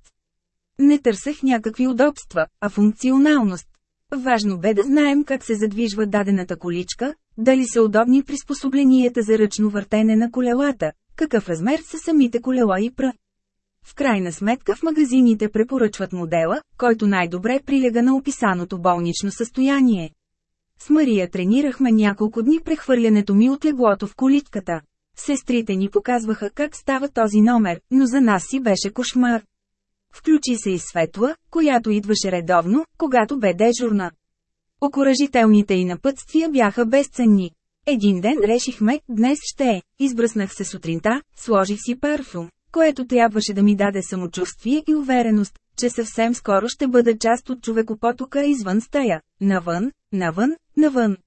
Не търсех някакви удобства, а функционалност. Важно бе да знаем как се задвижва дадената количка, дали са удобни приспособленията за ръчно въртене на колелата, какъв размер са самите колела и пра. В крайна сметка в магазините препоръчват модела, който най-добре прилега на описаното болнично състояние. С Мария тренирахме няколко дни прехвърлянето ми от леглото в количката. Сестрите ни показваха как става този номер, но за нас си беше кошмар. Включи се и Светла, която идваше редовно, когато бе дежурна. Окоръжителните и напътствия бяха безценни. Един ден решихме, днес ще е, избръснах се сутринта, сложих си парфюм, което трябваше да ми даде самочувствие и увереност, че съвсем скоро ще бъда част от човекопотока извън стая, навън, навън, навън.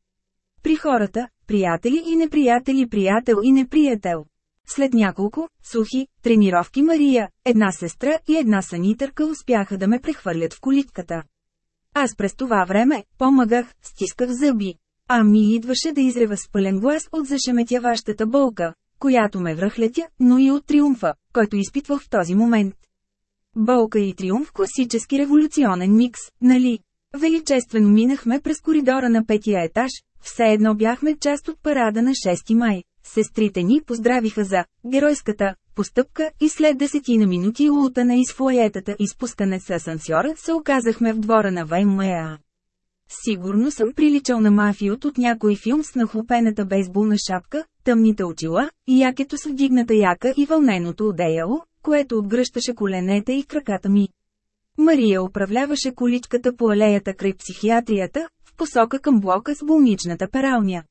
При хората, приятели и неприятели, приятел и неприятел. След няколко, сухи, тренировки Мария, една сестра и една санитърка успяха да ме прехвърлят в колитката. Аз през това време, помагах, стисках зъби. А ми идваше да изрева с пълен глас от зашеметяващата болка, която ме връхлетя, но и от триумфа, който изпитвах в този момент. Болка и триумф – класически революционен микс, нали? Величествено минахме през коридора на петия етаж, все едно бяхме част от парада на 6 май. Сестрите ни поздравиха за геройската постъпка и след десетина минути улутане из фуаетата и спускане с асансьора се оказахме в двора на ВМА. Сигурно съм приличал на мафиот от някой филм с нахлопената бейсболна шапка, тъмните очила, и якето с вдигната яка и вълненото одеяло, което отгръщаше коленете и краката ми. Мария управляваше количката по алеята край психиатрията, в посока към блока с болничната пералня.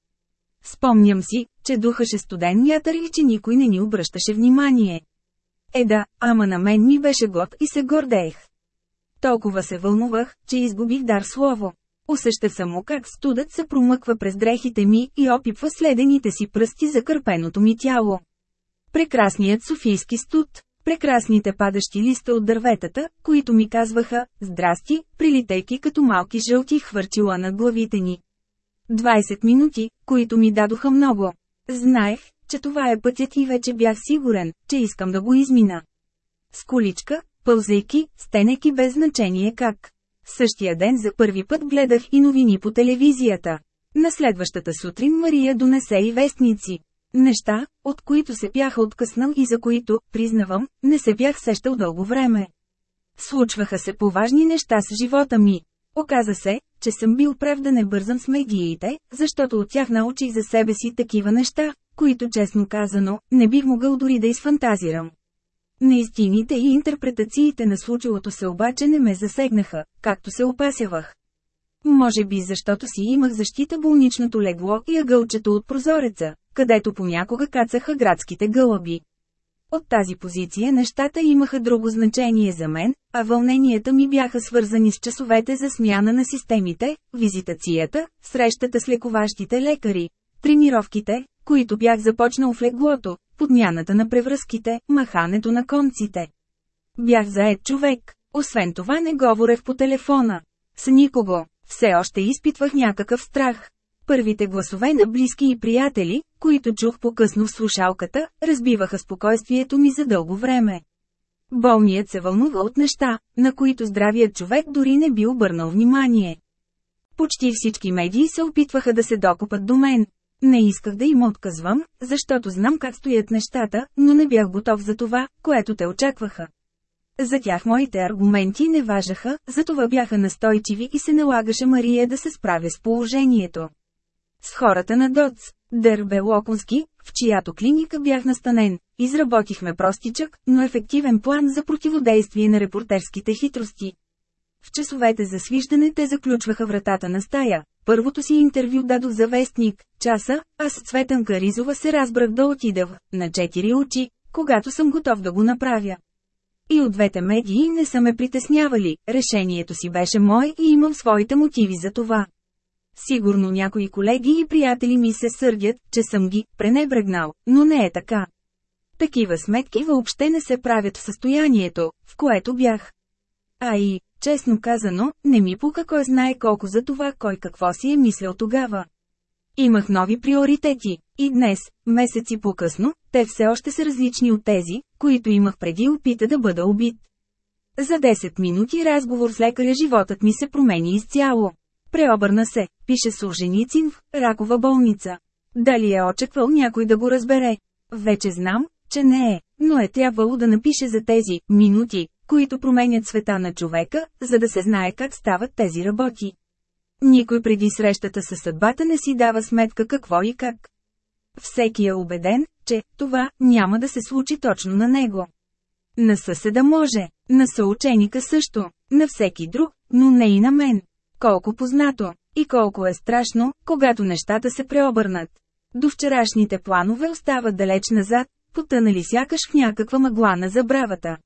Спомням си, че духаше студен вятър и че никой не ни обръщаше внимание. Е да, ама на мен ми беше год и се гордеех. Толкова се вълнувах, че изгубих дар слово. Усеща само как студът се промъква през дрехите ми и опипва следените си пръсти за кърпеното ми тяло. Прекрасният софийски студ, прекрасните падащи листа от дърветата, които ми казваха «Здрасти», прилитейки като малки жълти хвърчила над главите ни. 20 минути, които ми дадоха много. Знаех, че това е пътят и вече бях сигурен, че искам да го измина. С количка, пълзейки, стенеки без значение как. Същия ден за първи път гледах и новини по телевизията. На следващата сутрин Мария донесе и вестници. Неща, от които се бях откъснал и за които, признавам, не се бях сещал дълго време. Случваха се поважни неща с живота ми. Оказа се, че съм бил прав да не бързам с медиите, защото от тях научих за себе си такива неща, които честно казано, не бих могъл дори да изфантазирам. Неистините и интерпретациите на случилото се обаче не ме засегнаха, както се опасявах. Може би защото си имах защита болничното легло и ъгълчето от прозореца, където понякога кацаха градските гълъби. От тази позиция нещата имаха друго значение за мен, а вълненията ми бяха свързани с часовете за смяна на системите, визитацията, срещата с лекуващите лекари, тренировките, които бях започнал в леглото, подмяната на превръзките, махането на конците. Бях заед човек, освен това не говорех по телефона. С никого, все още изпитвах някакъв страх. Първите гласове на близки и приятели, които чух по-късно в слушалката, разбиваха спокойствието ми за дълго време. Болният се вълнува от неща, на които здравият човек дори не би обърнал внимание. Почти всички медии се опитваха да се докопат до мен. Не исках да им отказвам, защото знам как стоят нещата, но не бях готов за това, което те очакваха. За тях моите аргументи не важаха, затова бяха настойчиви и се налагаше Мария да се справя с положението. С хората на ДОЦ, Дърбе Локонски, в чиято клиника бях настанен, изработихме простичък, но ефективен план за противодействие на репортерските хитрости. В часовете за свиждане те заключваха вратата на стая. Първото си интервю дадох за вестник, часа, а с Цветан Каризова се разбрах да отида в, на четири очи, когато съм готов да го направя. И от двете медии не са ме притеснявали, решението си беше мое и имам своите мотиви за това. Сигурно някои колеги и приятели ми се сърдят, че съм ги пренебрегнал, но не е така. Такива сметки въобще не се правят в състоянието, в което бях. А и, честно казано, не ми пука кой знае колко за това кой какво си е мислил тогава. Имах нови приоритети, и днес, месеци по-късно, те все още са различни от тези, които имах преди опита да бъда убит. За 10 минути разговор с лекаря животът ми се промени изцяло. Преобърна се, пише Солженицин в ракова болница. Дали е очаквал някой да го разбере? Вече знам, че не е, но е трябвало да напише за тези минути, които променят света на човека, за да се знае как стават тези работи. Никой преди срещата със съдбата не си дава сметка какво и как. Всеки е убеден, че това няма да се случи точно на него. На съседа може, на съученика също, на всеки друг, но не и на мен. Колко познато, и колко е страшно, когато нещата се преобърнат. До вчерашните планове остават далеч назад, потънали сякаш в някаква мъгла на забравата.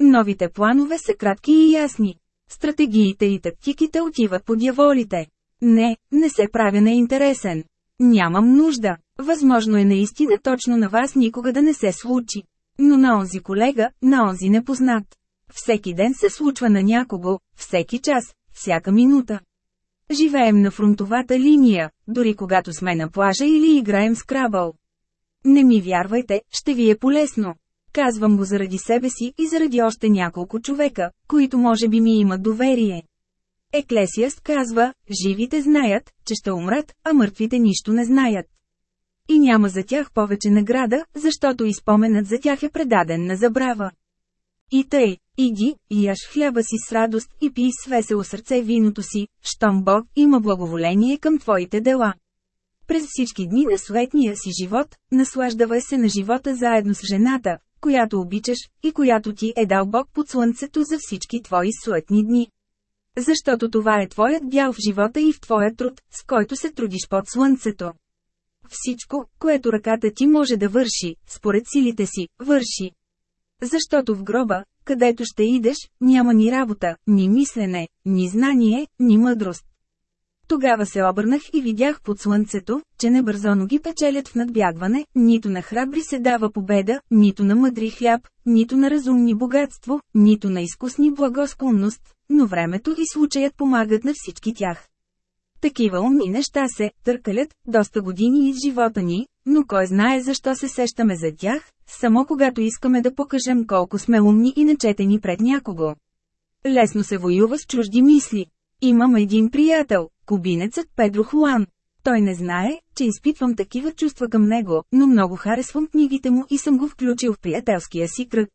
Новите планове са кратки и ясни. Стратегиите и тактиките отиват по дяволите. Не, не се правя неинтересен. Нямам нужда. Възможно е наистина точно на вас никога да не се случи. Но на онзи колега, на онзи непознат. Всеки ден се случва на някого, всеки час, всяка минута. Живеем на фронтовата линия, дори когато сме на плажа или играем с крабъл. Не ми вярвайте, ще ви е полезно. Казвам го заради себе си и заради още няколко човека, които може би ми имат доверие. Еклесиаст казва, живите знаят, че ще умрат, а мъртвите нищо не знаят. И няма за тях повече награда, защото изпоменът за тях е предаден на забрава. И тъй, иди, яш хляба си с радост и пий с весело сърце виното си, щом Бог има благоволение към твоите дела. През всички дни на светния си живот, наслаждавай се на живота заедно с жената, която обичаш, и която ти е дал Бог под слънцето за всички твои суетни дни. Защото това е твоят дял в живота и в твоя труд, с който се трудиш под слънцето. Всичко, което ръката ти може да върши, според силите си, върши. Защото в гроба, където ще идеш, няма ни работа, ни мислене, ни знание, ни мъдрост. Тогава се обърнах и видях под слънцето, че не бързо ги печелят в надбягване, нито на храбри се дава победа, нито на мъдри хляб, нито на разумни богатство, нито на изкусни благосклонност, но времето и случаят помагат на всички тях. Такива умни неща се търкалят доста години из живота ни, но кой знае защо се сещаме за тях, само когато искаме да покажем колко сме умни и начетени пред някого. Лесно се воюва с чужди мисли. Имам един приятел, кубинецът Педро Хуан. Той не знае, че изпитвам такива чувства към него, но много харесвам книгите му и съм го включил в приятелския си кръг.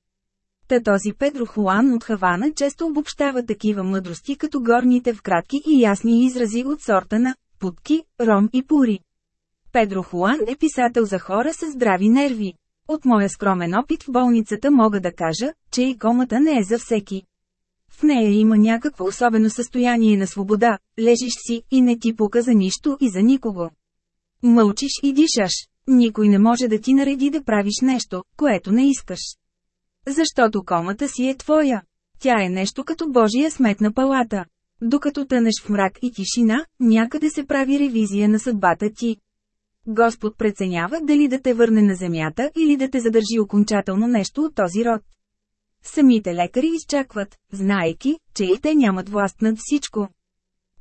Та този Педро Хуан от Хавана често обобщава такива мъдрости като горните в кратки и ясни изрази от сорта на «путки», «ром» и «пури». Педро Хуан е писател за хора с здрави нерви. От моя скромен опит в болницата мога да кажа, че и комата не е за всеки. В нея има някакво особено състояние на свобода, лежиш си и не ти пука за нищо и за никого. Мълчиш и дишаш. Никой не може да ти нареди да правиш нещо, което не искаш. Защото комата си е твоя. Тя е нещо като Божия сметна палата. Докато тънеш в мрак и тишина, някъде се прави ревизия на съдбата ти. Господ преценява дали да те върне на земята или да те задържи окончателно нещо от този род. Самите лекари изчакват, знаеки, че и те нямат власт над всичко.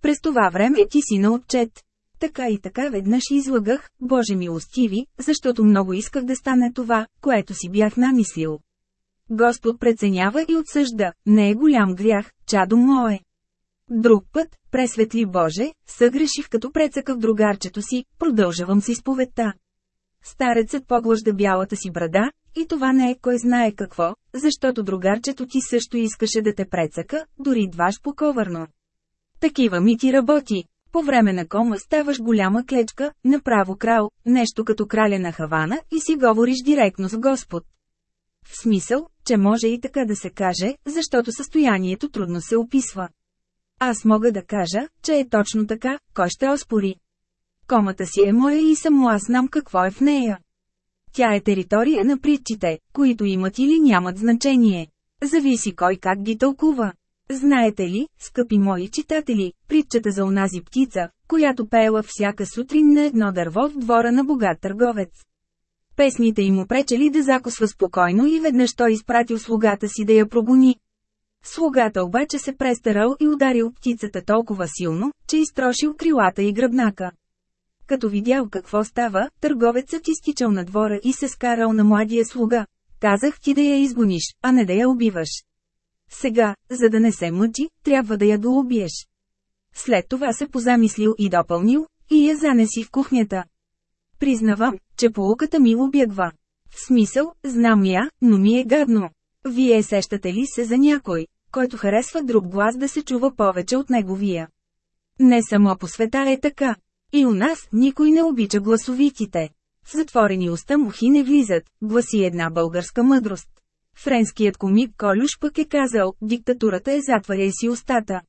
През това време ти си на отчет. Така и така веднъж излагах, Боже милостиви, защото много исках да стане това, което си бях намислил. Господ преценява и отсъжда, не е голям грях, чадо мое. Друг път, пресветли Боже, съгреших като прецъкав другарчето си, продължавам с изповедта. Старецът поглъжда бялата си брада, и това не е кой знае какво, защото другарчето ти също искаше да те прецъка, дори дваш поковърно. Такива ми ти работи. По време на кома ставаш голяма клечка, направо крал, нещо като краля на Хавана и си говориш директно с Господ. В смисъл, че може и така да се каже, защото състоянието трудно се описва. Аз мога да кажа, че е точно така, кой ще оспори. Комата си е моя и само аз знам какво е в нея. Тя е територия на притчите, които имат или нямат значение. Зависи кой как ги тълкува. Знаете ли, скъпи мои читатели, притчата за онази птица, която пеела всяка сутрин на едно дърво в двора на богат търговец. Песните им пречели да закосва спокойно и веднъж той изпратил слугата си да я прогони. Слугата обаче се престарал и ударил птицата толкова силно, че изтрошил крилата и гръбнака. Като видял какво става, търговецът изтичал на двора и се скарал на младия слуга. Казах ти да я изгониш, а не да я убиваш. Сега, за да не се мъчи, трябва да я доубиеш. След това се позамислил и допълнил, и я занеси в кухнята. Признавам, че полуката ми обягва. В смисъл, знам я, но ми е гадно. Вие сещате ли се за някой, който харесва друг глас да се чува повече от неговия? Не само по света е така. И у нас никой не обича гласовитите. В затворени уста мухи не влизат, гласи една българска мъдрост. Френският комик Колюш пък е казал, диктатурата е затваряй си устата.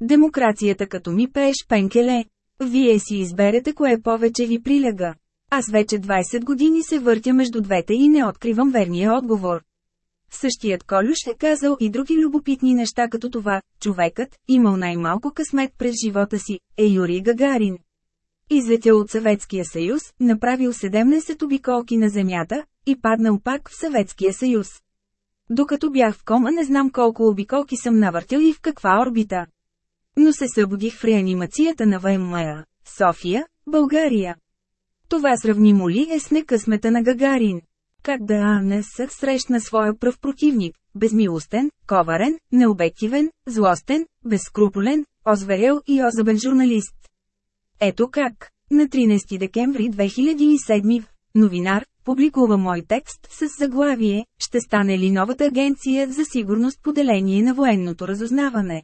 Демокрацията като ми пееш пенкеле. Вие си изберете кое повече ви приляга. Аз вече 20 години се въртя между двете и не откривам верния отговор. Същият Колюш е казал и други любопитни неща като това, човекът, имал най-малко късмет през живота си, е Юрий Гагарин. Излетял от Съветския съюз, направил 17 обиколки на Земята, и паднал пак в Съветския съюз. Докато бях в кома не знам колко обиколки съм навъртил и в каква орбита. Но се събудих в реанимацията на ВМА, София, България. Това сравнимо ли е с некъсмета на Гагарин? Как да АНС срещна своя пръв противник, безмилостен, коварен, необективен, злостен, безскрупулен, озверел и озабен журналист. Ето как. На 13 декември 2007 новинар, публикува мой текст с заглавие «Ще стане ли новата агенция за сигурност поделение на военното разузнаване?»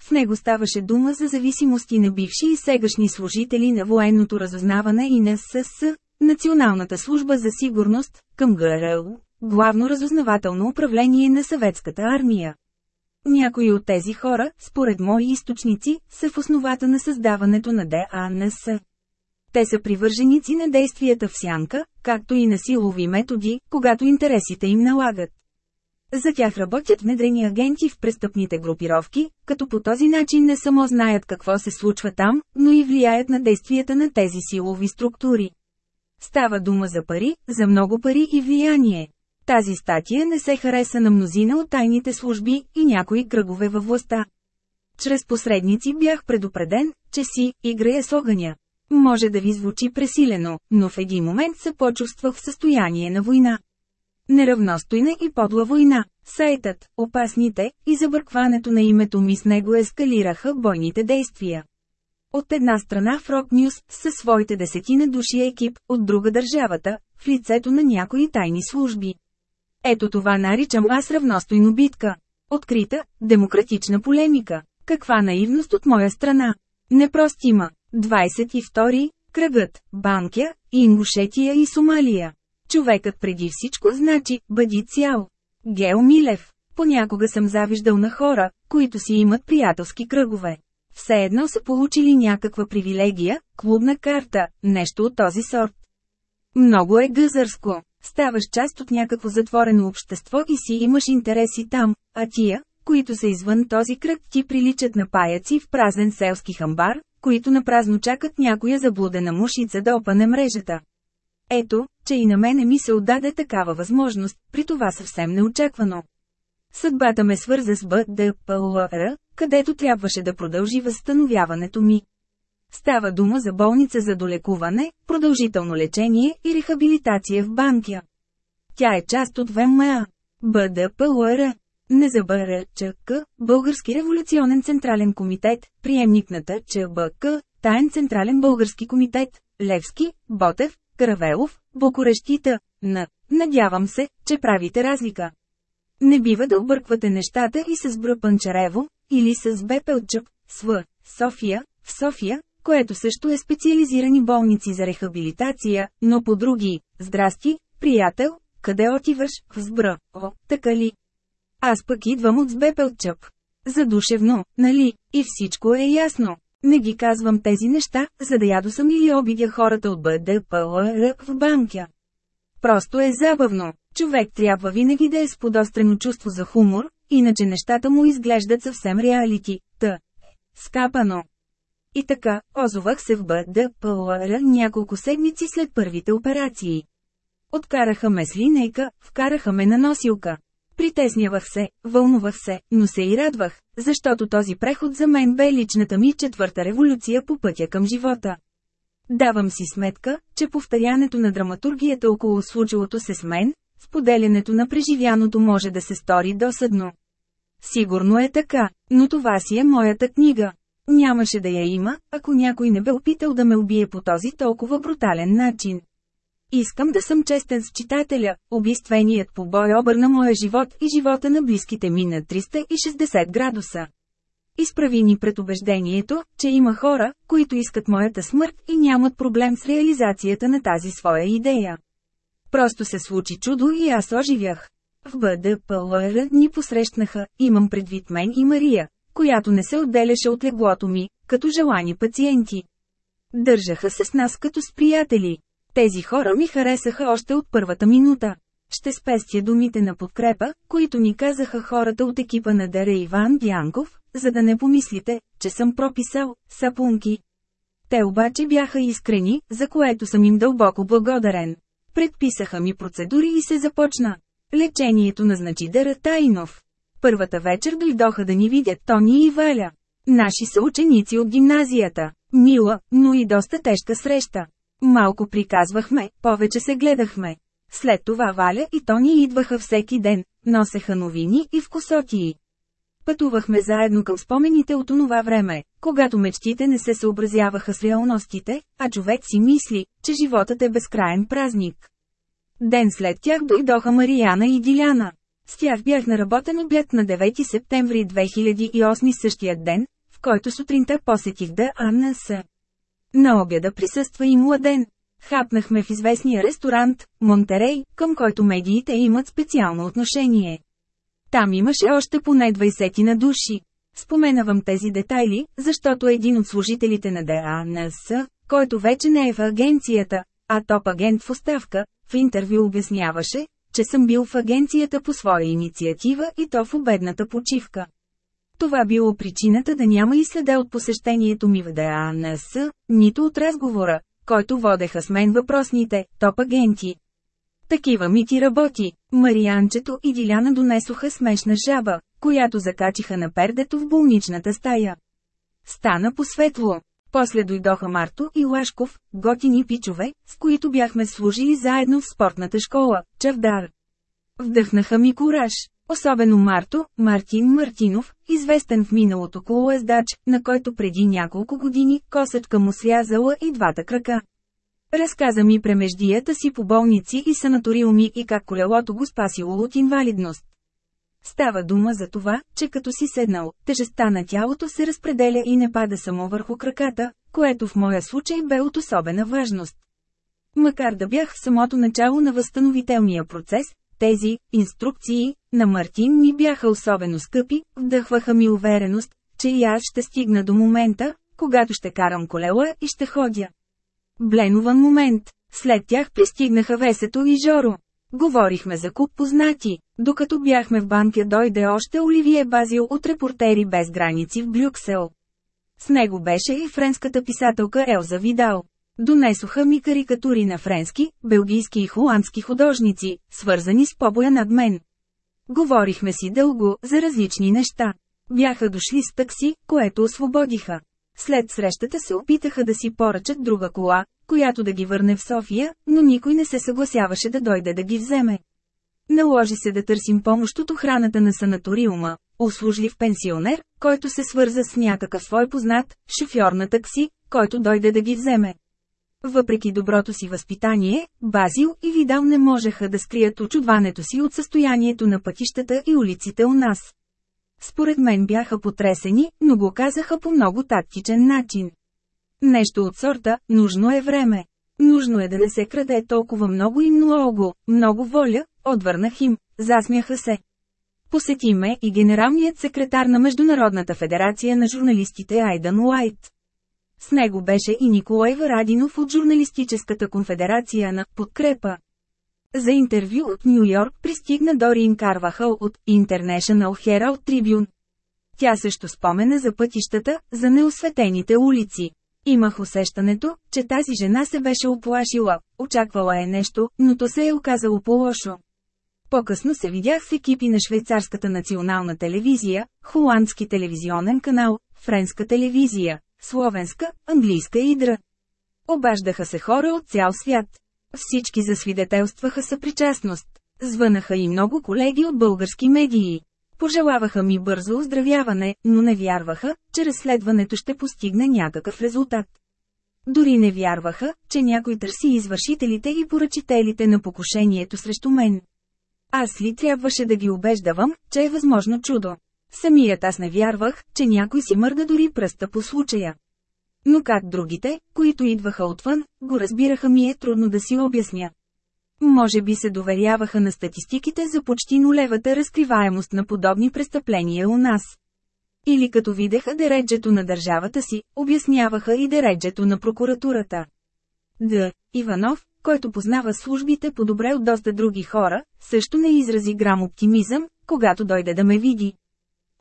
В него ставаше дума за зависимости на бивши и сегашни служители на военното разузнаване и на СС, Националната служба за сигурност, към ГРУ, главно разузнавателно управление на съветската армия. Някои от тези хора, според мои източници, са в основата на създаването на ДАНС. Те са привърженици на действията в сянка, както и на силови методи, когато интересите им налагат. За тях работят внедрени агенти в престъпните групировки, като по този начин не само знаят какво се случва там, но и влияят на действията на тези силови структури. Става дума за пари, за много пари и влияние. Тази статия не се хареса на мнозина от тайните служби и някои кръгове във властта. Чрез посредници бях предупреден, че си играя с огъня. Може да ви звучи пресилено, но в един момент се почувствах в състояние на война. Неравностойна и подла война, сайтът, опасните, и забъркването на името ми с него ескалираха бойните действия. От една страна в Rock News, със своите десетина души екип, от друга държавата, в лицето на някои тайни служби. Ето това наричам аз равностойно битка. Открита, демократична полемика. Каква наивност от моя страна. Непростима. 22. Кръгът, Банкя, Ингушетия и Сомалия. Човекът преди всичко значи, бъди цял. Гео Милев. Понякога съм завиждал на хора, които си имат приятелски кръгове. Все едно са получили някаква привилегия, клубна карта, нещо от този сорт. Много е гъзърско. Ставаш част от някакво затворено общество и си имаш интереси там, а тия, които са извън този кръг ти приличат на паяци в празен селски хамбар, които напразно чакат някоя заблудена мушица да опане мрежата. Ето, че и на мене ми се отдаде такава възможност, при това съвсем неочаквано. Съдбата ме свърза с БДПЛР, където трябваше да продължи възстановяването ми. Става дума за болница за долекуване, продължително лечение и рехабилитация в Банкя. Тя е част от ВМА. БДПЛР. Не забъра ЧК, Български революционен централен комитет, приемник на ЧБК, Таен централен български комитет, Левски, Ботев, Каравелов, Бокурещита, на. Надявам се, че правите разлика. Не бива да обърквате нещата и с Бр Панчарево, или с Бепелчък, СВ, София, в София, което също е специализирани болници за рехабилитация, но по други. Здрасти, приятел, къде отиваш, в Сбра, о, така ли? Аз пък идвам от Сбепелчъп. Задушевно, нали, и всичко е ясно. Не ги казвам тези неща, за да ядосам или обидя хората от БДПЛР в банкя. Просто е забавно. Човек трябва винаги да е с подострено чувство за хумор, иначе нещата му изглеждат съвсем реалити. Т. Скапано. И така, озовах се в БДПЛР няколко седмици след първите операции. Откараха ме с линейка, вкараха ме на носилка. Притеснявах се, вълнувах се, но се и радвах, защото този преход за мен бе личната ми четвърта революция по пътя към живота. Давам си сметка, че повторянето на драматургията около случилото се с мен, споделянето на преживяното може да се стори досъдно. Сигурно е така, но това си е моята книга. Нямаше да я има, ако някой не бе опитал да ме убие по този толкова брутален начин. Искам да съм честен с читателя, убийственият побой обърна моя живот и живота на близките ми на 360 градуса. Изправи ни пред убеждението, че има хора, които искат моята смърт и нямат проблем с реализацията на тази своя идея. Просто се случи чудо и аз оживях. В БДПЛР ни посрещнаха, имам предвид мен и Мария, която не се отделяше от леглото ми, като желани пациенти. Държаха се с нас като с приятели. Тези хора ми харесаха още от първата минута. Ще спестя думите на подкрепа, които ни казаха хората от екипа на Дера Иван Дянков, за да не помислите, че съм прописал сапунки. Те обаче бяха искрени, за което съм им дълбоко благодарен. Предписаха ми процедури и се започна. Лечението назначи Дера Тайнов. Първата вечер дойдоха да ни видят Тони и Валя. Наши са ученици от гимназията. Мила, но и доста тежка среща. Малко приказвахме, повече се гледахме. След това Валя и Тони идваха всеки ден, носеха новини и вкусотии. Пътувахме заедно към спомените от онова време, когато мечтите не се съобразяваха с реалностите, а човек си мисли, че животът е безкраен празник. Ден след тях дойдоха Марияна и Диляна. С тях бях на работен обяд на 9 септември 2008 същия ден, в който сутринта посетих ДАНС. На обяда присъства и младен. Хапнахме в известния ресторант, Монтерей, към който медиите имат специално отношение. Там имаше още поне 20 на души. Споменавам тези детайли, защото един от служителите на ДАНС, който вече не е в агенцията, а топ агент в оставка, в интервю обясняваше, че съм бил в агенцията по своя инициатива и то в обедната почивка. Това било причината да няма и следа от посещението ми в ДАНС, нито от разговора, който водеха с мен въпросните топ-агенти. Такива ми ти работи. Марианчето и Диляна донесоха смешна жаба, която закачиха на пердето в болничната стая. Стана посветло. После дойдоха Марто и Лашков, готини пичове, с които бяхме служили заедно в спортната школа, Чавдар. Вдъхнаха ми кураж. Особено Марто, Мартин Мартинов, известен в миналото колоездач, на който преди няколко години косъчка му срязала и двата крака. Разказа ми премеждията си по болници и санаториуми и как колелото го спасило от инвалидност. Става дума за това, че като си седнал, тежестта на тялото се разпределя и не пада само върху краката, което в моя случай бе от особена важност. Макар да бях в самото начало на възстановителния процес, тези инструкции на Мартин ми бяха особено скъпи, вдъхваха ми увереност, че и аз ще стигна до момента, когато ще карам колела и ще ходя. Бленуван момент. След тях пристигнаха Весето и Жоро. Говорихме за куп познати. Докато бяхме в банка дойде още Оливие Базил от репортери без граници в Брюксел. С него беше и френската писателка Елза Видал. Донесоха ми карикатури на френски, белгийски и холандски художници, свързани с побоя над мен. Говорихме си дълго, за различни неща. Бяха дошли с такси, което освободиха. След срещата се опитаха да си поръчат друга кола, която да ги върне в София, но никой не се съгласяваше да дойде да ги вземе. Наложи се да търсим помощ от охраната на санаториума, услужлив пенсионер, който се свърза с някакъв свой познат, шофьор на такси, който дойде да ги вземе. Въпреки доброто си възпитание, Базил и Видал не можеха да скрият очудването си от състоянието на пътищата и улиците у нас. Според мен бяха потресени, но го казаха по много тактичен начин. Нещо от сорта, нужно е време. Нужно е да не се краде толкова много и много, много воля, отвърнах им, засмяха се. Посети ме и генералният секретар на Международната федерация на журналистите Айдан Уайт. С него беше и Николай Варадинов от Журналистическата конфедерация на «Подкрепа». За интервю от Нью Йорк пристигна Дорин Карвахъл от International Herald Tribune. Тя също спомена за пътищата, за неосветените улици. Имах усещането, че тази жена се беше оплашила, очаквала е нещо, но то се е оказало по-лошо. По-късно се видях с екипи на швейцарската национална телевизия, холандски телевизионен канал, френска телевизия, словенска, английска идра. Обаждаха се хора от цял свят. Всички засвидетелстваха съпричастност. Звънаха и много колеги от български медии. Пожелаваха ми бързо оздравяване, но не вярваха, че разследването ще постигне някакъв резултат. Дори не вярваха, че някой търси извършителите и поръчителите на покушението срещу мен. Аз ли трябваше да ги убеждавам, че е възможно чудо? Самият аз не вярвах, че някой си мърда дори пръста по случая. Но как другите, които идваха отвън, го разбираха ми е трудно да си обясня. Може би се доверяваха на статистиките за почти нулевата разкриваемост на подобни престъпления у нас. Или като видеха дереджето на държавата си, обясняваха и дереджето на прокуратурата. Д. Иванов, който познава службите по-добре от доста други хора, също не изрази грам оптимизъм, когато дойде да ме види.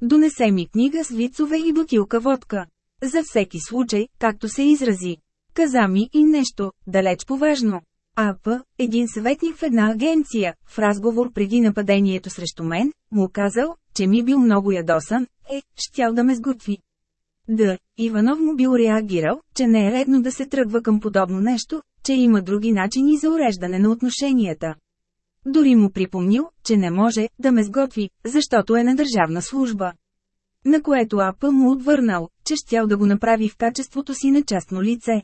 Донесе ми книга с вицове и бутилка водка. За всеки случай, както се изрази. Каза ми и нещо, далеч поважно. АП, един съветник в една агенция, в разговор преди нападението срещу мен, му казал, че ми бил много ядосан, е, щял да ме сготви. Д. Иванов му бил реагирал, че не е редно да се тръгва към подобно нещо, че има други начини за уреждане на отношенията. Дори му припомнил, че не може да ме сготви, защото е на държавна служба. На което АП му отвърнал, че щял да го направи в качеството си на частно лице.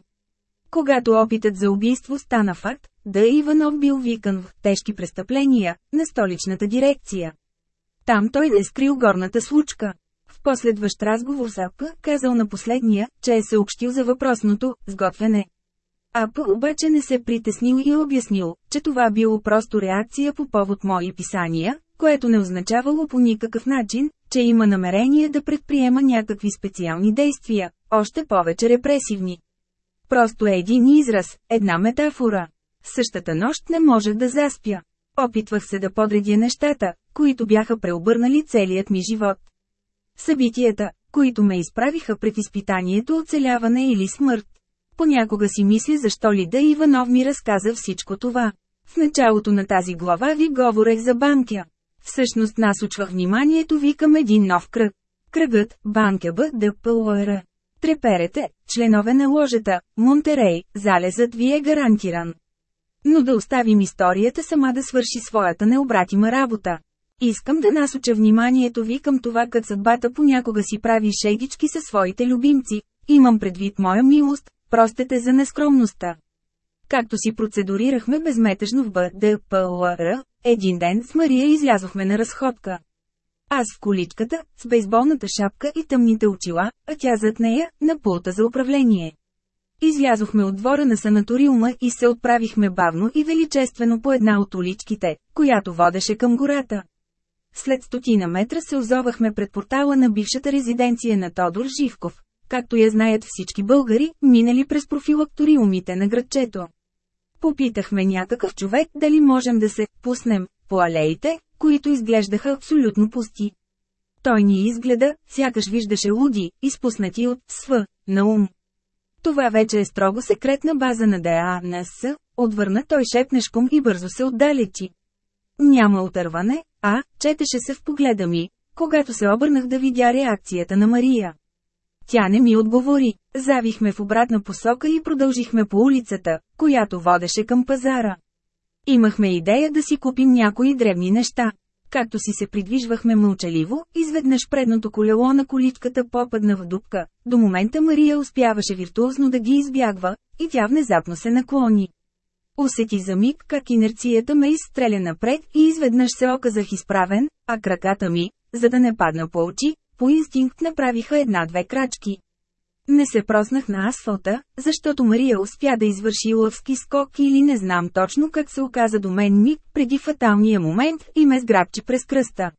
Когато опитът за убийство стана факт, да Иванов бил викан в тежки престъпления на столичната дирекция. Там той не скрил горната случка. В последващ разговор с АП казал на последния, че е съобщил за въпросното сготвяне. АП обаче не се притеснил и обяснил, че това било просто реакция по повод мои писания, което не означавало по никакъв начин, че има намерение да предприема някакви специални действия, още повече репресивни. Просто е един израз, една метафора. Същата нощ не може да заспя. Опитвах се да подредя нещата, които бяха преобърнали целият ми живот. Събитията, които ме изправиха пред изпитанието оцеляване или смърт. Понякога си мисля защо ли да Иванов ми разказа всичко това. В началото на тази глава ви говорех за банкя. Всъщност насочвах вниманието ви към един нов кръг. Кръгът, банка Б, ДПЛР. Треперете, членове на ложета, Монтерей, залезът ви е гарантиран. Но да оставим историята сама да свърши своята необратима работа. Искам да насоча вниманието ви към това как съдбата понякога си прави шейдички със своите любимци, имам предвид моя милост, простете за нескромността. Както си процедурирахме безметежно в БДПЛР, един ден с Мария излязохме на разходка. Аз в количката, с бейсболната шапка и тъмните очила, а тя зад нея, на пулта за управление. Излязохме от двора на санаториума и се отправихме бавно и величествено по една от уличките, която водеше към гората. След стотина метра се озовахме пред портала на бившата резиденция на Тодор Живков, както я знаят всички българи, минали през профилакториумите на градчето. Попитахме някакъв човек дали можем да се пуснем по алеите, които изглеждаха абсолютно пусти. Той ни изгледа, сякаш виждаше луди, изпуснати от СВ, на ум. Това вече е строго секретна база на ДАНС, отвърна той шепнешком и бързо се отдалечи. Няма отърване, а, четеше се в погледа ми, когато се обърнах да видя реакцията на Мария. Тя не ми отговори. Завихме в обратна посока и продължихме по улицата, която водеше към пазара. Имахме идея да си купим някои древни неща. Както си се придвижвахме мълчаливо, изведнъж предното колело на количката попадна в дупка. До момента Мария успяваше виртуозно да ги избягва, и тя внезапно се наклони. Усети за миг как инерцията ме изстреля напред и изведнъж се оказах изправен, а краката ми, за да не падна по очи, по инстинкт направиха една-две крачки. Не се проснах на асфалта, защото Мария успя да извърши лъвски скок или не знам точно как се оказа до мен миг преди фаталния момент и ме сграбчи през кръста.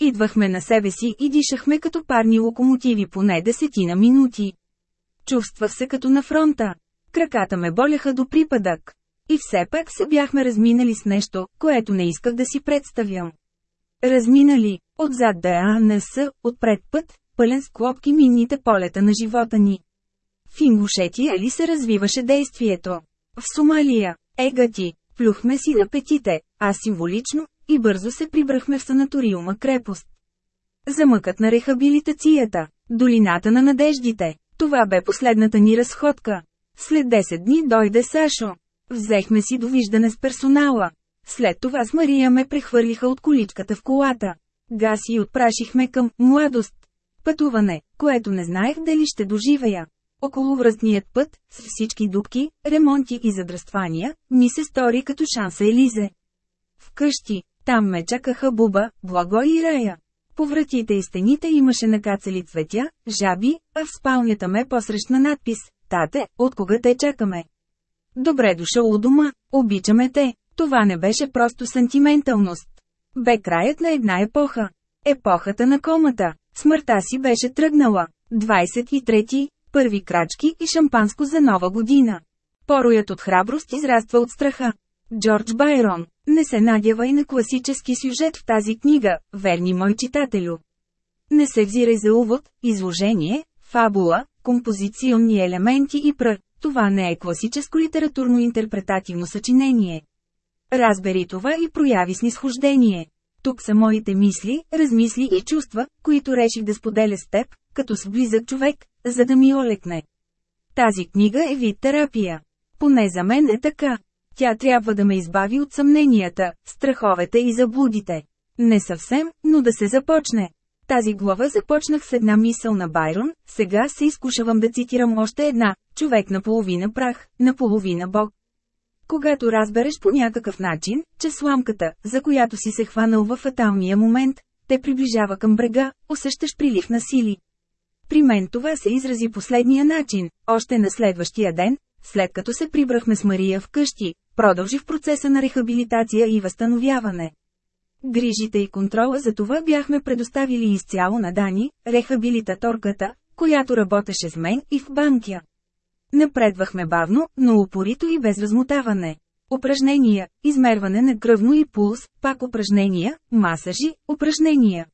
Идвахме на себе си и дишахме като парни локомотиви поне десетина минути. Чувствах се като на фронта. Краката ме боляха до припадък. И все пак се бяхме разминали с нещо, което не исках да си представям. Разминали, отзад да АНС, отпред път, пълен с клопки минните полета на живота ни. В Ингушетия ли се развиваше действието? В Сомалия, егати, плюхме си на петите, а символично, и бързо се прибрахме в санаториума крепост. Замъкът на рехабилитацията, долината на надеждите, това бе последната ни разходка. След 10 дни дойде Сашо. Взехме си довиждане с персонала. След това с Мария ме прехвърлиха от количката в колата. Гаси отпрашихме към «младост». Пътуване, което не знаех дали ще доживея. Околовръстният път, с всички дубки, ремонти и задръствания, ми се стори като шанса Елизе. Вкъщи, там ме чакаха Буба, Благо и Рая. По вратите и стените имаше накацали цветя, жаби, а в спалнята ме посрещна надпис «Тате, от кога те чакаме?» Добре дошъл у дома, обичаме те. Това не беше просто сантименталност. Бе краят на една епоха. Епохата на комата. Смъртта си беше тръгнала. 23. Първи крачки и шампанско за нова година. Пороят от храброст израства от страха. Джордж Байрон. Не се надява и на класически сюжет в тази книга, верни мой читателю. Не се взирай за увод, изложение, фабула, композиционни елементи и пр. Това не е класическо литературно-интерпретативно съчинение. Разбери това и прояви снисхождение. Тук са моите мисли, размисли и чувства, които реших да споделя с теб, като с близък човек, за да ми олекне. Тази книга е вид терапия. Поне за мен е така. Тя трябва да ме избави от съмненията, страховете и заблудите. Не съвсем, но да се започне. Тази глава започнах с една мисъл на Байрон, сега се изкушавам да цитирам още една – човек наполовина прах, наполовина бог. Когато разбереш по някакъв начин, че сламката, за която си се хванал във фаталния момент, те приближава към брега, усещаш прилив на сили. При мен това се изрази последния начин, още на следващия ден, след като се прибрахме с Мария вкъщи, продължих процеса на рехабилитация и възстановяване. Грижите и контрола за това бяхме предоставили изцяло на Дани, рехабилитаторката, която работеше с мен и в банкя. Напредвахме бавно, но упорито и без размотаване. Упражнения, измерване на кръвно и пулс, пак упражнения, масажи, упражнения.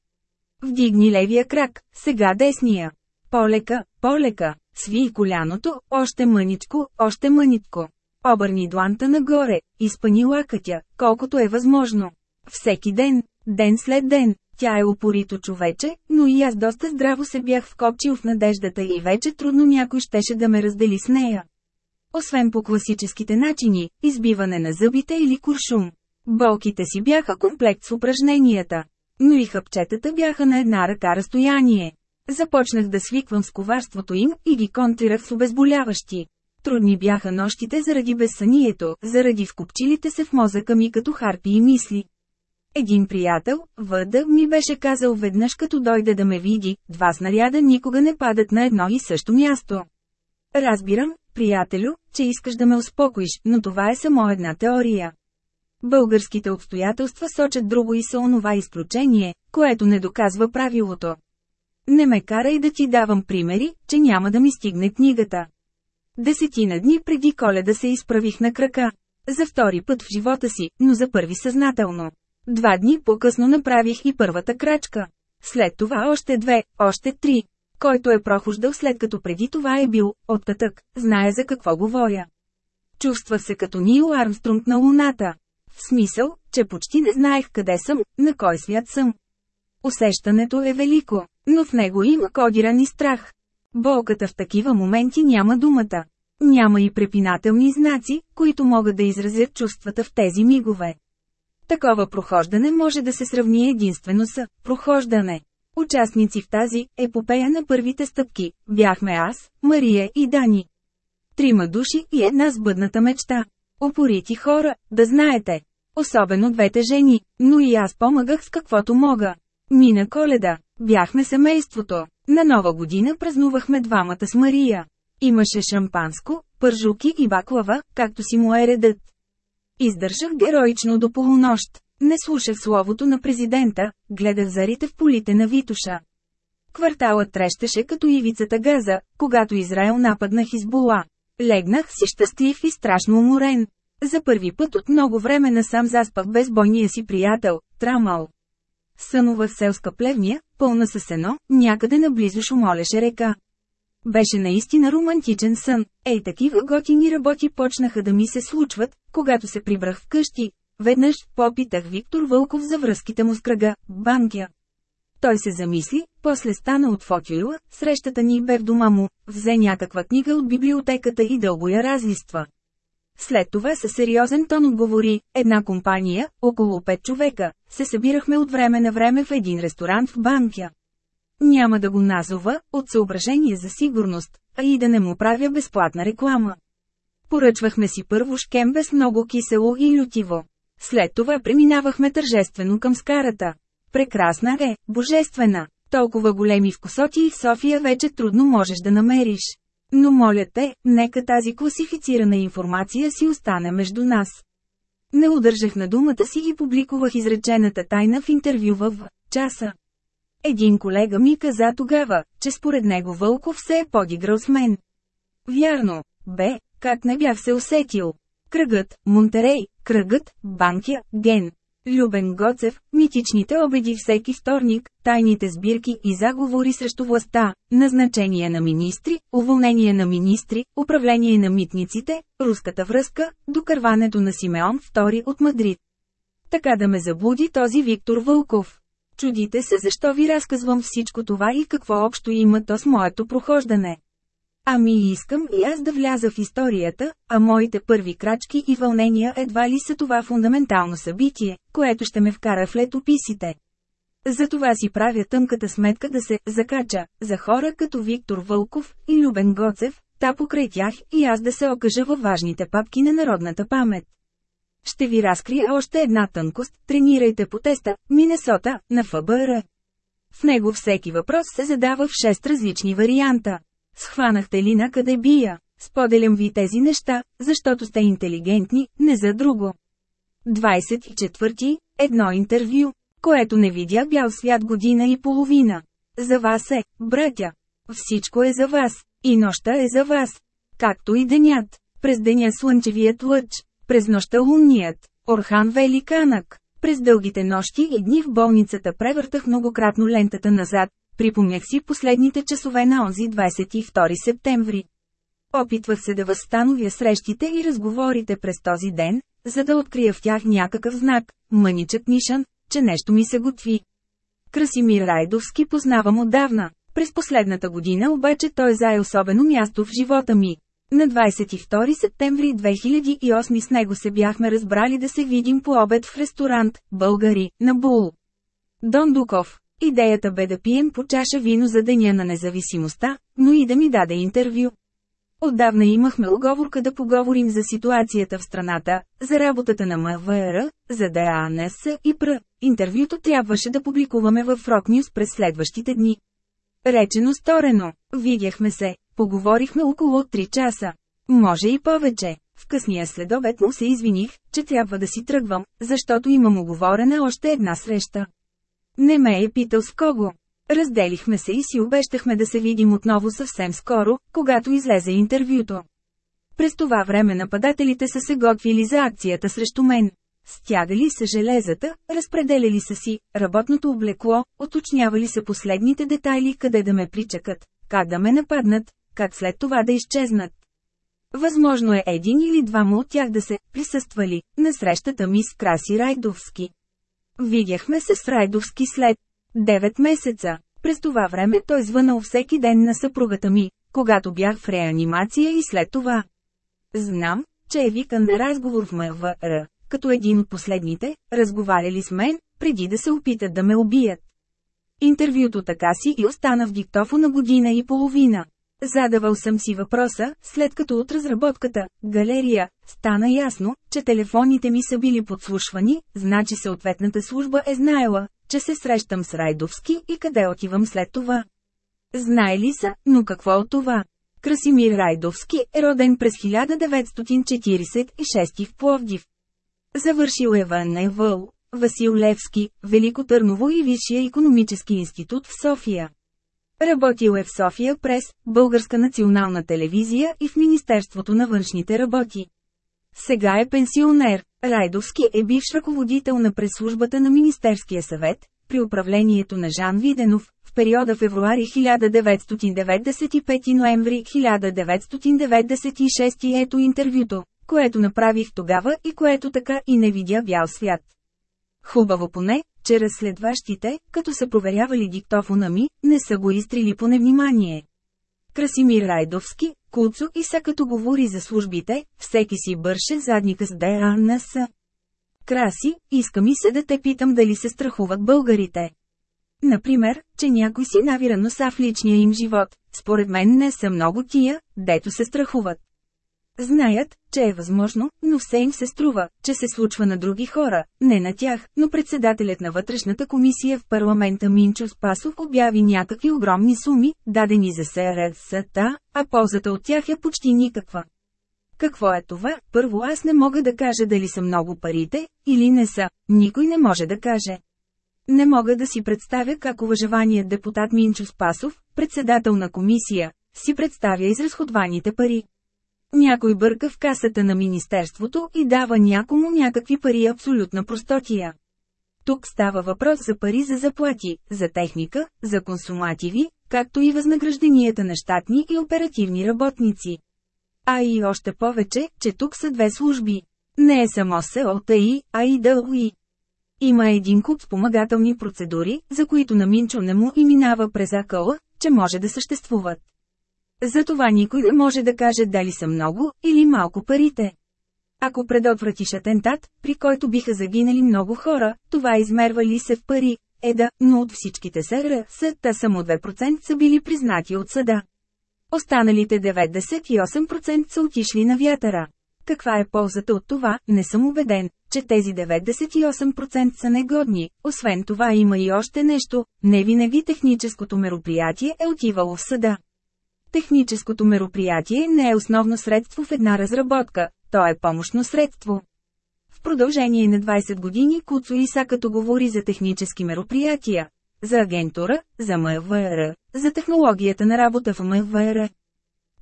Вдигни левия крак, сега десния. Полека, полека, сви коляното, още мъничко, още мъничко. Обърни дланта нагоре, изпъни лакътя, колкото е възможно. Всеки ден, ден след ден, тя е упорито човече, но и аз доста здраво се бях вкопчил в надеждата и вече трудно някой щеше да ме раздели с нея. Освен по класическите начини, избиване на зъбите или куршум. Болките си бяха комплект с упражненията. Но и хъпчетата бяха на една ръка разстояние. Започнах да свиквам с коварството им и ги контрирах с обезболяващи. Трудни бяха нощите заради безсънието, заради вкупчилите се в мозъка ми като харпи и мисли. Един приятел, Въда, ми беше казал веднъж като дойде да ме види, два снаряда никога не падат на едно и също място. Разбирам, приятелю, че искаш да ме успокоиш, но това е само една теория. Българските обстоятелства сочат друго и са онова изключение, което не доказва правилото. Не ме карай да ти давам примери, че няма да ми стигне книгата. Десетина дни преди коледа се изправих на крака. За втори път в живота си, но за първи съзнателно. Два дни по-късно направих и първата крачка. След това още две, още три. Който е прохождал след като преди това е бил, оттатък, знае за какво говоря. Чувства се като Нил Армстронг на Луната. В смисъл, че почти не знаех къде съм, на кой свят съм. Усещането е велико, но в него има кодиран и страх. Болката в такива моменти няма думата. Няма и препинателни знаци, които могат да изразят чувствата в тези мигове. Такова прохождане може да се сравни единствено с прохождане. Участници в тази епопея на първите стъпки бяхме аз, Мария и Дани. Трима души и една сбъдната мечта. Опорити хора, да знаете. Особено двете жени, но и аз помагах с каквото мога. Мина коледа. Бяхме семейството. На нова година празнувахме двамата с Мария. Имаше шампанско, пържуки и баклава, както си му е редът. Издържах героично до полунощ. Не слушах словото на президента, гледах зарите в полите на Витуша. Кварталът трещеше като ивицата газа, когато Израел нападна Хизбула. Легнах си щастлив и страшно уморен. За първи път от много време насам заспах без бойния си приятел, Трамал. Сънова селска плевния, пълна със сено, някъде наблизо шумолеше река. Беше наистина романтичен сън. Ей такива готини работи почнаха да ми се случват, когато се прибрах вкъщи. Веднъж попитах Виктор Вълков за връзките му с кръга, банкя. Той се замисли, после стана от фотюила, срещата ни бе в дома му, взе някаква книга от библиотеката и дълго я разлиства. След това със сериозен тон отговори, една компания, около 5 човека, се събирахме от време на време в един ресторант в Банкя. Няма да го назова, от съображение за сигурност, а и да не му правя безплатна реклама. Поръчвахме си първо шкем без много кисело и лютиво. След това преминавахме тържествено към скарата. Прекрасна е, божествена. Толкова големи вкусоти в София вече трудно можеш да намериш. Но моля те, нека тази класифицирана информация си остане между нас. Не удържах на думата си и публикувах изречената тайна в интервю в часа. Един колега ми каза тогава, че според него Вълков се е подиграл с мен. Вярно, бе, как не бях се усетил. Кръгът, Монтерей, кръгът, Банкия, Ген. Любен Гоцев, митичните обеди всеки вторник, тайните сбирки и заговори срещу властта, назначение на министри, уволнение на министри, управление на митниците, руската връзка, докърването на Симеон II от Мадрид. Така да ме заблуди този Виктор Вълков. Чудите се защо ви разказвам всичко това и какво общо има то с моето прохождане. Ами искам и аз да вляза в историята, а моите първи крачки и вълнения едва ли са това фундаментално събитие, което ще ме вкара в летописите. Затова си правя тъмката сметка да се закача за хора като Виктор Вълков и Любен Гоцев, та покрай тях и аз да се окажа във важните папки на народната памет. Ще ви разкрия още една тънкост, тренирайте по теста, Минесота, на ФБР. В него всеки въпрос се задава в 6 различни варианта. Схванахте ли на къде бия? Споделям ви тези неща, защото сте интелигентни, не за друго. 24. Едно интервю, което не видя бял свят година и половина. За вас е, братя. Всичко е за вас, и нощта е за вас. Както и денят. През деня слънчевият лъч, през нощта лунният, Орхан Великанък. През дългите нощи и дни в болницата превъртах многократно лентата назад, Припомнях си последните часове на онзи 22 септември. Опитвах се да възстановя срещите и разговорите през този ден, за да открия в тях някакъв знак, мъничък нишан, че нещо ми се готви. Красимир Райдовски познавам отдавна. През последната година обаче той зае особено място в живота ми. На 22 септември 2008 с него се бяхме разбрали да се видим по обед в ресторант «Българи» на Бул. Дон Дуков, Идеята бе да пием по чаша вино за деня на независимостта, но и да ми даде интервю. Отдавна имахме оговорка да поговорим за ситуацията в страната, за работата на МВР, за ДАНС и ПР. Интервюто трябваше да публикуваме в Rock през следващите дни. Речено сторено, видяхме се, поговорихме около 3 часа. Може и повече. В късния следобед му се извиних, че трябва да си тръгвам, защото имам оговорена още една среща. Не ме е питал с кого. Разделихме се и си обещахме да се видим отново съвсем скоро, когато излезе интервюто. През това време нападателите са се готвили за акцията срещу мен. Стягали са железата, разпределяли са си работното облекло, уточнявали са последните детайли къде да ме причакат, как да ме нападнат, как след това да изчезнат. Възможно е един или двама от тях да се присъствали на срещата ми с Краси Райдовски. Видяхме се с Райдовски след 9 месеца. През това време той звънал всеки ден на съпругата ми, когато бях в реанимация и след това. Знам, че е викан на разговор в МВР, като един от последните, разговаряли с мен, преди да се опитат да ме убият. Интервюто така си и остана в диктофона година и половина. Задавал съм си въпроса, след като от разработката, галерия, стана ясно, че телефоните ми са били подслушвани, значи съответната служба е знаела, че се срещам с Райдовски и къде отивам след това. Знае ли са, но какво от това? Красимир Райдовски е роден през 1946 в Пловдив. Завършил е ВНВЛ, Васил Левски, Велико Търново и Висшия економически институт в София. Работил е в София прес, Българска национална телевизия и в Министерството на външните работи. Сега е пенсионер. Райдовски е бивш ръководител на пресслужбата на Министерския съвет, при управлението на Жан Виденов, в периода февруари 1995 ноември 1996 ето интервюто, което направих тогава и което така и не видя бял свят. Хубаво поне, че разследващите, като са проверявали диктофона ми, не са го изтрили по невнимание. Красимир Райдовски, Куцо и са като говори за службите, всеки си бърше задника с ДАНС. Краси, иска ми се да те питам дали се страхуват българите. Например, че някой си навира носа в личния им живот, според мен не са много тия, дето се страхуват. Знаят, че е възможно, но все им се струва, че се случва на други хора, не на тях, но председателят на вътрешната комисия в парламента Минчо Спасов обяви някакви огромни суми, дадени за СРС-та, а ползата от тях е почти никаква. Какво е това? Първо аз не мога да кажа дали са много парите, или не са, никой не може да каже. Не мога да си представя как уважаваният депутат Минчо Спасов, председател на комисия, си представя изразходваните пари. Някой бърка в касата на Министерството и дава някому някакви пари абсолютна простотия. Тук става въпрос за пари за заплати, за техника, за консумативи, както и възнагражденията на щатни и оперативни работници. А и още повече, че тук са две служби. Не е само СОТИ, а и ДЛИ. Има един куп спомагателни процедури, за които на Минчо не му и минава през акъла, че може да съществуват. Затова никой не може да каже дали са много или малко парите. Ако предотвратиш атентат, при който биха загинали много хора, това измерва ли се в пари? Е да, но от всичките СР, та само 2% са били признати от съда. Останалите 98% са отишли на вятъра. Каква е ползата от това, не съм убеден, че тези 98% са негодни. Освен това има и още нещо, не винаги техническото мероприятие е отивало в съда. Техническото мероприятие не е основно средство в една разработка, то е помощно средство. В продължение на 20 години Куцо Иса като говори за технически мероприятия, за агентура, за МВР, за технологията на работа в МВР.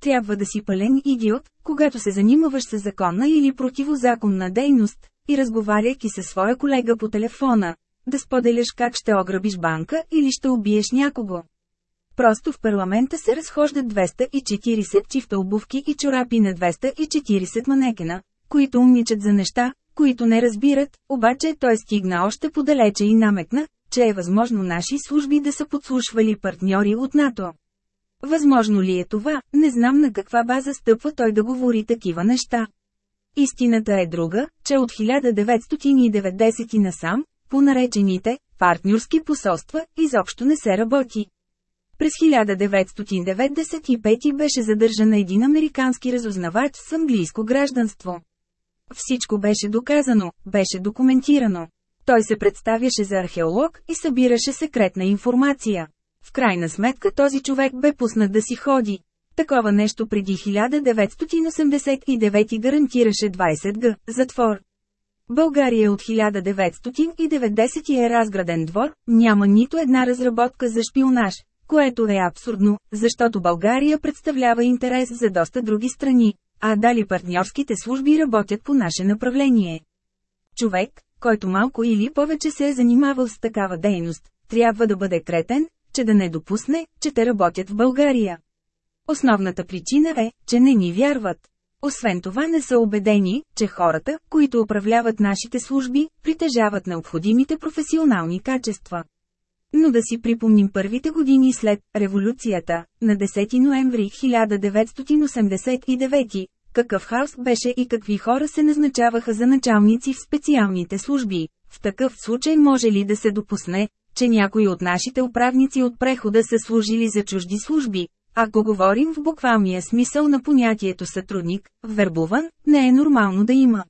Трябва да си пълен идиот, когато се занимаваш с законна или противозаконна дейност, и разговаряйки със своя колега по телефона, да споделяш как ще ограбиш банка или ще убиеш някого. Просто в парламента се разхождат 240 чифта обувки и чорапи на 240 манекена, които умничат за неща, които не разбират, обаче той стигна още подалече и намекна, че е възможно наши служби да са подслушвали партньори от НАТО. Възможно ли е това, не знам на каква база стъпва той да говори такива неща. Истината е друга, че от 1990 насам, по наречените партньорски посолства, изобщо не се работи. През 1995 беше задържан един американски разузнавач с английско гражданство. Всичко беше доказано, беше документирано. Той се представяше за археолог и събираше секретна информация. В крайна сметка този човек бе пуснат да си ходи. Такова нещо преди 1989 гарантираше 20 г. затвор. България от 1990 е разграден двор, няма нито една разработка за шпионаж, което е абсурдно, защото България представлява интерес за доста други страни, а дали партньорските служби работят по наше направление. Човек, който малко или повече се е занимавал с такава дейност, трябва да бъде кретен, че да не допусне, че те работят в България. Основната причина е, че не ни вярват. Освен това не са убедени, че хората, които управляват нашите служби, притежават необходимите професионални качества. Но да си припомним първите години след революцията, на 10 ноември 1989, какъв хаос беше и какви хора се назначаваха за началници в специалните служби. В такъв случай може ли да се допусне, че някои от нашите управници от прехода са служили за чужди служби, ако говорим в буквалния смисъл на понятието сътрудник, вербуван, не е нормално да има.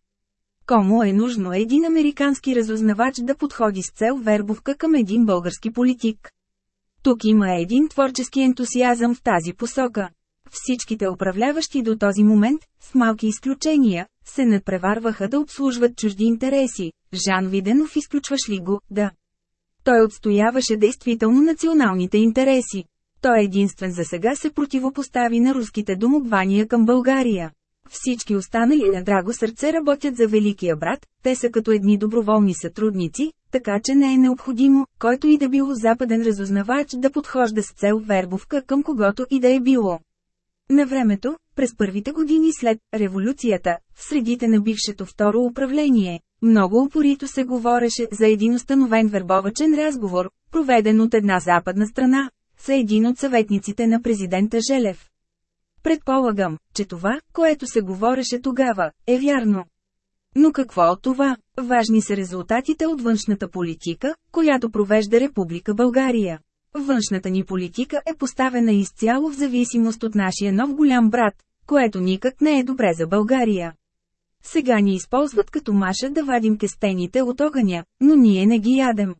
Кому е нужно един американски разузнавач да подходи с цел вербовка към един български политик? Тук има един творчески ентусиазъм в тази посока. Всичките управляващи до този момент, с малки изключения, се надпреварваха да обслужват чужди интереси. Жан Виденов изключваш ли го, да. Той отстояваше действително националните интереси. Той единствен за сега се противопостави на руските домогвания към България. Всички останали на драго сърце работят за Великия брат, те са като едни доброволни сътрудници, така че не е необходимо, който и да било западен разузнавач да подхожда с цел вербовка към когото и да е било. На времето, през първите години след революцията, в средите на бившето второ управление, много упорито се говореше за един установен вербовачен разговор, проведен от една западна страна, са един от съветниците на президента Желев. Предполагам, че това, което се говореше тогава, е вярно. Но какво от това? Важни са резултатите от външната политика, която провежда Република България. Външната ни политика е поставена изцяло в зависимост от нашия нов голям брат, което никак не е добре за България. Сега ни използват като маша да вадим кестените от огъня, но ние не ги ядем.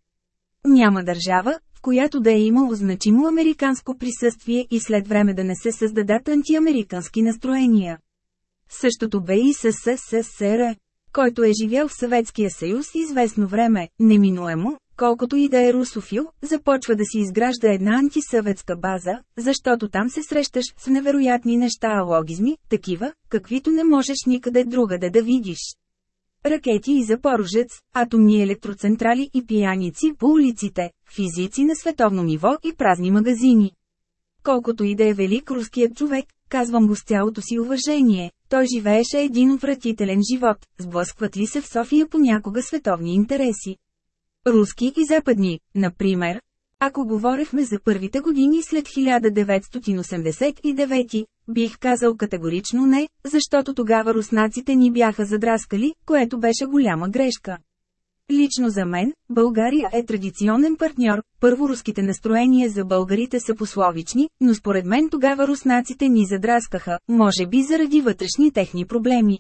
Няма държава, която да е имало значимо американско присъствие и след време да не се създадат антиамерикански настроения. Същото бе и с СССР, който е живял в Съветския съюз известно време, неминуемо, колкото и да е русофил, започва да си изгражда една антисъветска база, защото там се срещаш с невероятни неща алогизми, такива, каквито не можеш никъде другаде да видиш. Ракети и запорожец, атомни електроцентрали и пияници по улиците, физици на световно ниво и празни магазини. Колкото и да е велик руският човек, казвам го с цялото си уважение, той живееше един отвратителен живот, сблъскват ли се в София понякога световни интереси. Руски и западни, например. Ако говорехме за първите години след 1989, бих казал категорично не, защото тогава руснаците ни бяха задраскали, което беше голяма грешка. Лично за мен, България е традиционен партньор, първо руските настроения за българите са пословични, но според мен тогава руснаците ни задраскаха, може би заради вътрешни техни проблеми.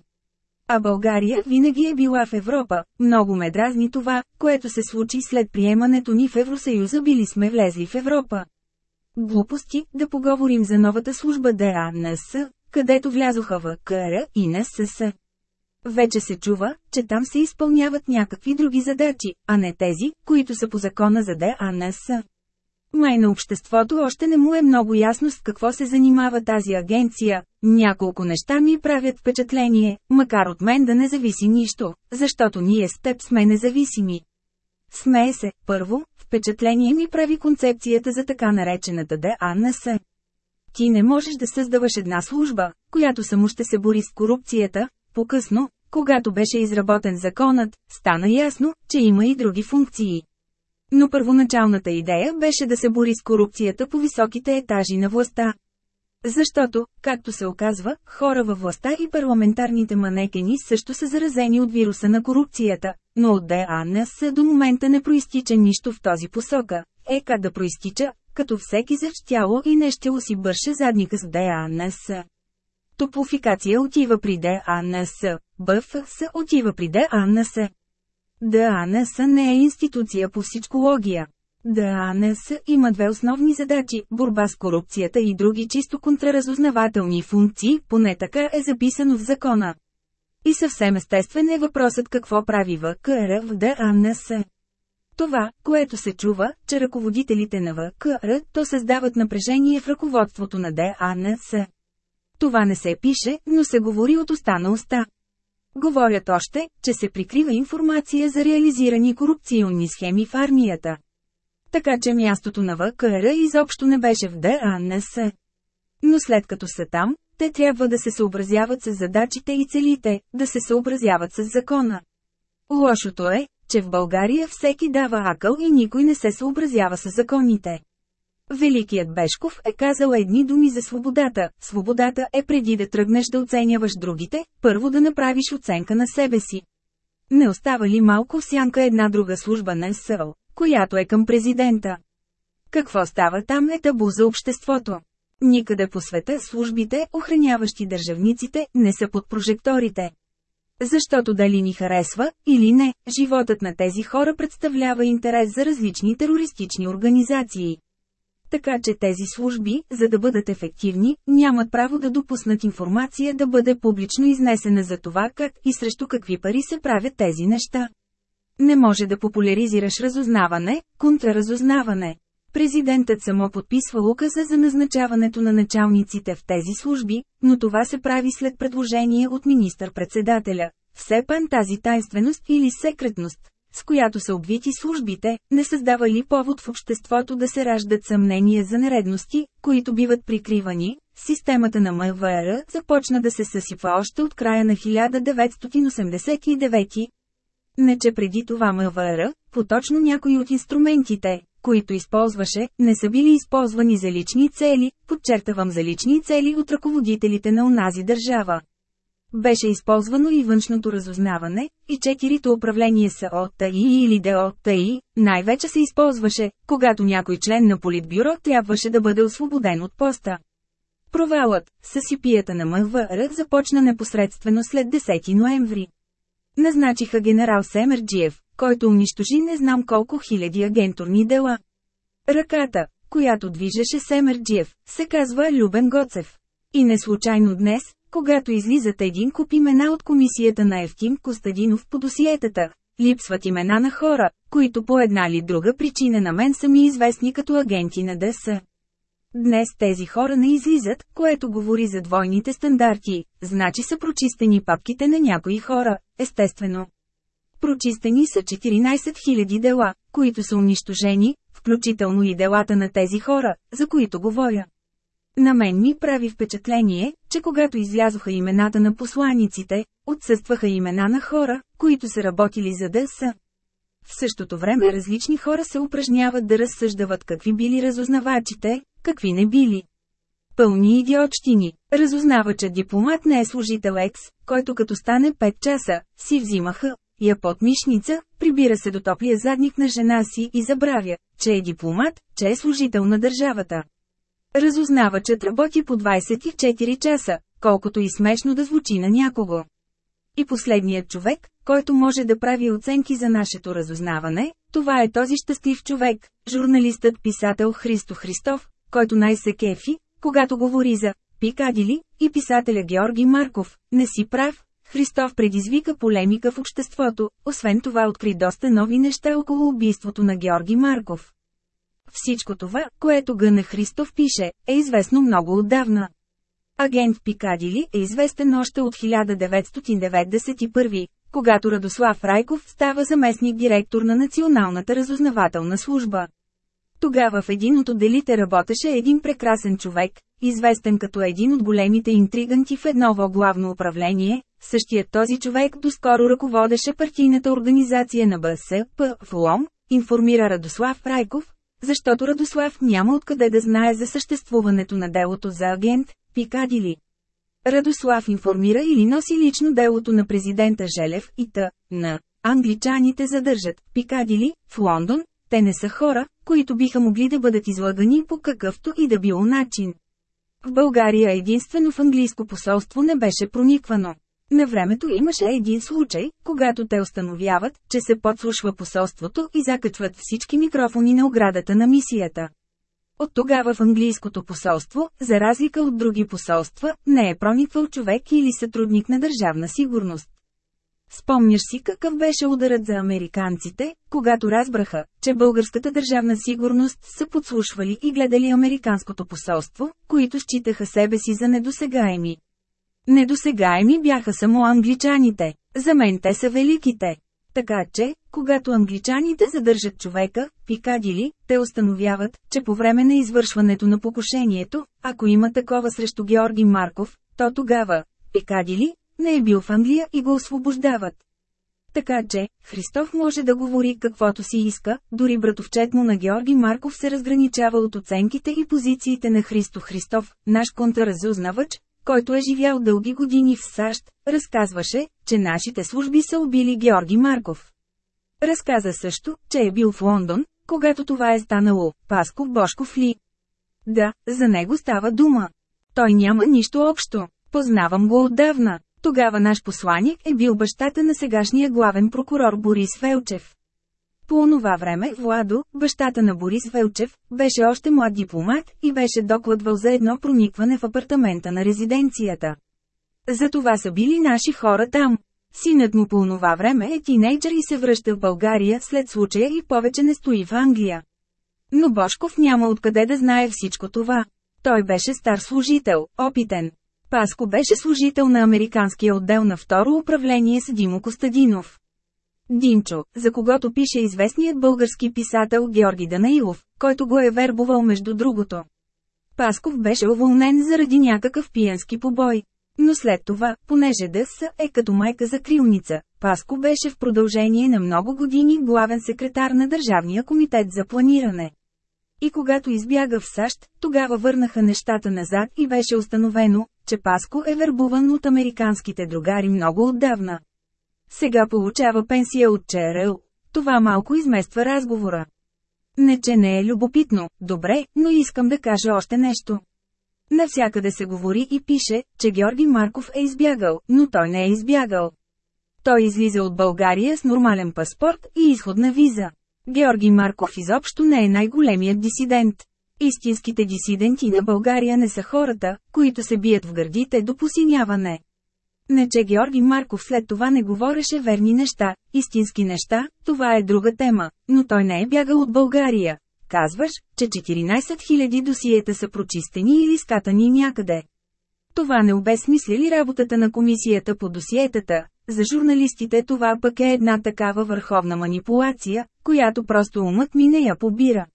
А България винаги е била в Европа, много ме дразни това, което се случи след приемането ни в Евросъюза били сме влезли в Европа. Глупости, да поговорим за новата служба ДАНС, където влязоха в КР и НСС. Вече се чува, че там се изпълняват някакви други задачи, а не тези, които са по закона за ДАНС. Май на обществото още не му е много ясно с какво се занимава тази агенция. Няколко неща ми правят впечатление, макар от мен да не зависи нищо, защото ние с теб сме независими. Смее се, първо, впечатление ми прави концепцията за така наречената ДАНС. Ти не можеш да създаваш една служба, която само ще се бори с корупцията, по-късно, когато беше изработен законът, стана ясно, че има и други функции. Но първоначалната идея беше да се бори с корупцията по високите етажи на властта. Защото, както се оказва, хора във властта и парламентарните манекени също са заразени от вируса на корупцията, но от ДАНС до момента не проистича нищо в този посока. Е как да проистича, като всеки защяло и нещело си бърше задника с ДАНС. Топлофикация отива при ДАНС, БФС отива при ДАНС. ДАНС не е институция по всичкология. ДАНС има две основни задачи – борба с корупцията и други чисто контраразузнавателни функции, поне така е записано в закона. И съвсем естествен е въпросът какво прави ВКР в ДАНС. Това, което се чува, че ръководителите на ВКР, то създават напрежение в ръководството на ДАНС. Това не се пише, но се говори от уста на уста. Говорят още, че се прикрива информация за реализирани корупционни схеми в армията. Така че мястото на ВКР изобщо не беше в ДАНС. Но след като са там, те трябва да се съобразяват с задачите и целите, да се съобразяват с закона. Лошото е, че в България всеки дава акъл и никой не се съобразява с законите. Великият Бешков е казал едни думи за свободата. Свободата е преди да тръгнеш да оценяваш другите, първо да направиш оценка на себе си. Не остава ли малко сянка една друга служба на СЛ, която е към президента? Какво става там е табу за обществото. Никъде по света службите, охраняващи държавниците, не са под прожекторите. Защото дали ни харесва, или не, животът на тези хора представлява интерес за различни терористични организации. Така че тези служби, за да бъдат ефективни, нямат право да допуснат информация да бъде публично изнесена за това как и срещу какви пари се правят тези неща. Не може да популяризираш разузнаване, контраразузнаване. Президентът само подписва указа за назначаването на началниците в тези служби, но това се прави след предложение от министър-председателя. Все пан тази тайнственост или секретност, с която са обвити службите, не създава ли повод в обществото да се раждат съмнения за нередности, които биват прикривани? Системата на МВР започна да се съсипва още от края на 1989. Не че преди това МВР, поточно някои от инструментите, които използваше, не са били използвани за лични цели, подчертавам за лични цели от ръководителите на онази държава. Беше използвано и външното разузнаване, и четирито управление са ОТИ или ДОТИ, най-вече се използваше, когато някой член на политбюро трябваше да бъде освободен от поста. Провалът, съсипията на МВР започна непосредствено след 10 ноември. Назначиха генерал Семерджиев, който унищожи не знам колко хиляди агентурни дела. Ръката, която движеше Семерджиев, се казва Любен Гоцев. И не случайно днес, когато излизат един куп имена от комисията на Евтим Костадинов по досиетата, липсват имена на хора, които по една или друга причина на мен са ми известни като агенти на ДС. Днес тези хора не излизат, което говори за двойните стандарти, значи са прочистени папките на някои хора, естествено. Прочистени са 14 000 дела, които са унищожени, включително и делата на тези хора, за които говоря. На мен ми прави впечатление, че когато излязоха имената на посланиците, отсъстваха имена на хора, които са работили за ДС. В същото време различни хора се упражняват да разсъждават какви били разузнавачите, какви не били. Пълни идиотщини. Разузнавачът дипломат не е служител екс, който като стане 5 часа, си взимаха, я под мишница, прибира се до топлия задник на жена си и забравя, че е дипломат, че е служител на държавата. Разузнавачът работи по 24 часа, колкото и смешно да звучи на някого. И последният човек, който може да прави оценки за нашето разузнаване, това е този щастлив човек, журналистът-писател Христо Христов, който най-се кефи, когато говори за Пикадили и писателя Георги Марков. Не си прав, Христов предизвика полемика в обществото, освен това откри доста нови неща около убийството на Георги Марков. Всичко това, което Гъна Христов пише, е известно много отдавна. Агент Пикадили е известен още от 1991, когато Радослав Райков става заместник директор на Националната разузнавателна служба. Тогава в един от отделите работеше един прекрасен човек, известен като един от големите интриганти в едно главно управление, същият този човек доскоро ръководеше партийната организация на БСП в ЛОМ, информира Радослав Райков, защото Радослав няма откъде да знае за съществуването на делото за агент, Пикадили. Радослав информира или носи лично делото на президента Желев и т. на англичаните задържат Пикадили в Лондон, те не са хора, които биха могли да бъдат излагани по какъвто и да било начин. В България единствено в английско посолство не беше прониквано. На времето имаше един случай, когато те установяват, че се подслушва посолството и закачват всички микрофони на оградата на мисията. От тогава в английското посолство, за разлика от други посолства, не е прониквал човек или сътрудник на държавна сигурност. Спомняш си какъв беше ударът за американците, когато разбраха, че българската държавна сигурност са подслушвали и гледали американското посолство, които считаха себе си за недосегаеми. Недосегаеми бяха само англичаните, за мен те са великите. Така че, когато англичаните задържат човека, пикадили, те установяват, че по време на извършването на покушението, ако има такова срещу Георги Марков, то тогава, пикадили, не е бил в Англия и го освобождават. Така че, Христов може да говори каквото си иска, дори братовчет му на Георги Марков се разграничава от оценките и позициите на Христо Христов, наш контраразузнавач, който е живял дълги години в САЩ, разказваше, че нашите служби са убили Георги Марков. Разказа също, че е бил в Лондон, когато това е станало, Пасков Бошков ли? Да, за него става дума. Той няма нищо общо. Познавам го отдавна. Тогава наш посланик е бил бащата на сегашния главен прокурор Борис Велчев. По онова време Владо, бащата на Борис Велчев, беше още млад дипломат и беше докладвал за едно проникване в апартамента на резиденцията. За това са били наши хора там. Синът му по онова време е тинейджър и се връща в България след случая и повече не стои в Англия. Но Бошков няма откъде да знае всичко това. Той беше стар служител, опитен. Паско беше служител на американския отдел на второ управление с Димо Костадинов. Димчо, за когото пише известният български писател Георги Данаилов, който го е вербовал между другото. Пасков беше уволнен заради някакъв пиянски побой. Но след това, понеже ДС е като майка за крилница, Паско беше в продължение на много години главен секретар на Държавния комитет за планиране. И когато избяга в САЩ, тогава върнаха нещата назад и беше установено, че Паско е вербуван от американските другари много отдавна. Сега получава пенсия от ЧРЛ. Това малко измества разговора. Не че не е любопитно, добре, но искам да кажа още нещо. Навсякъде се говори и пише, че Георги Марков е избягал, но той не е избягал. Той излиза от България с нормален паспорт и изходна виза. Георги Марков изобщо не е най-големият дисидент. Истинските дисиденти на България не са хората, които се бият в гърдите до посиняване. Не че Георги Марков след това не говореше верни неща, истински неща, това е друга тема, но той не е бягал от България. Казваш, че 14 000 досиета са прочистени или скатани някъде. Това не обесмисли ли работата на комисията по досиетата? За журналистите това пък е една такава върховна манипулация, която просто умът ми не я побира.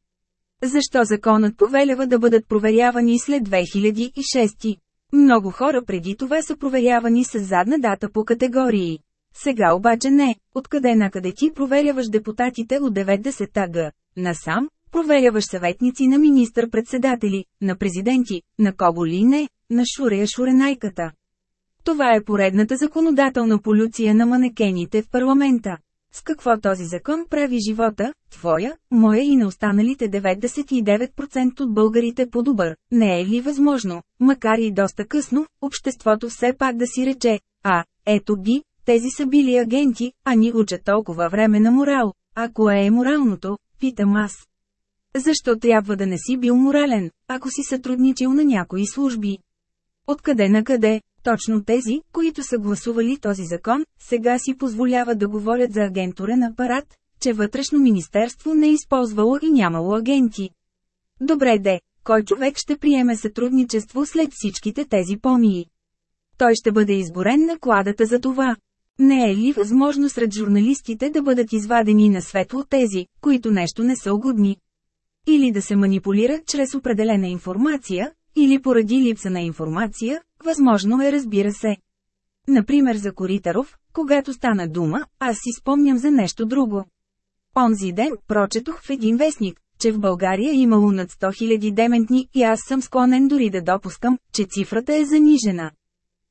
Защо законът повелява да бъдат проверявани след 2006? Много хора преди това са проверявани с задна дата по категории. Сега обаче не, откъде накъде ти проверяваш депутатите от 90-та г. Насам, проверяваш съветници на министър-председатели, на президенти, на кого ли не, на Шурея Шуренайката. Това е поредната законодателна полюция на манекените в парламента. С какво този закон прави живота, твоя, моя и на останалите 99% от българите по-добър? Не е ли възможно, макар и доста късно, обществото все пак да си рече, а, ето ги, тези са били агенти, а ни учат толкова време на морал. А кое е моралното, питам аз. Защо трябва да не си бил морален, ако си сътрудничил на някои служби? Откъде на къде, точно тези, които са гласували този закон, сега си позволяват да говорят за агентурен апарат, че вътрешно министерство не е използвало и нямало агенти. Добре де, кой човек ще приеме сътрудничество след всичките тези помии? Той ще бъде изборен на кладата за това. Не е ли възможно сред журналистите да бъдат извадени на светло тези, които нещо не са угодни? Или да се манипулират чрез определена информация, или поради липса на информация, възможно е разбира се. Например за Коритаров, когато стана дума, аз си спомням за нещо друго. Онзи ден, прочетох в един вестник, че в България имало над 100 000 дементни и аз съм склонен дори да допускам, че цифрата е занижена.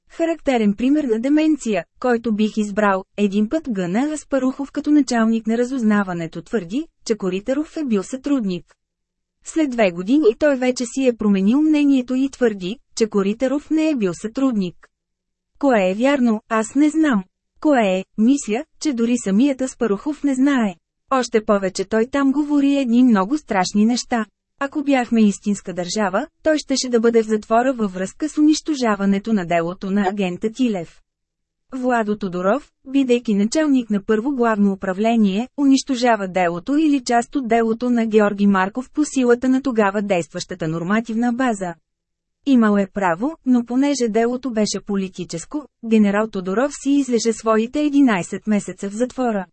Характерен пример на деменция, който бих избрал, един път Гъна Аспарухов като началник на разузнаването твърди, че Коритаров е бил сътрудник. След две години той вече си е променил мнението и твърди, че Коритаров не е бил сътрудник. Кое е вярно, аз не знам. Кое е, мисля, че дори самият Аспарухов не знае. Още повече той там говори едни много страшни неща. Ако бяхме истинска държава, той щеше да бъде в затвора във връзка с унищожаването на делото на агента Тилев. Владо Тодоров, бидейки началник на първо главно управление, унищожава делото или част от делото на Георги Марков по силата на тогава действащата нормативна база. Имал е право, но понеже делото беше политическо, генерал Тодоров си излеже своите 11 месеца в затвора.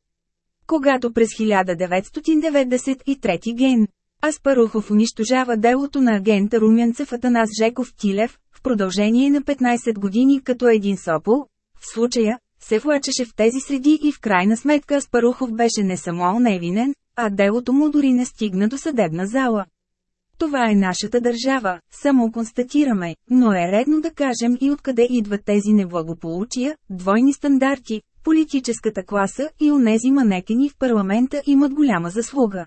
Когато през 1993 ген. Аспарухов унищожава делото на агента Румянцев Атанас Жеков Тилев, в продължение на 15 години като един сопол, в случая, се влачеше в тези среди и в крайна сметка Аспарухов беше не само невинен, а делото му дори не стигна до съдебна зала. Това е нашата държава, само констатираме, но е редно да кажем и откъде идват тези неблагополучия, двойни стандарти, политическата класа и онези манекени в парламента имат голяма заслуга.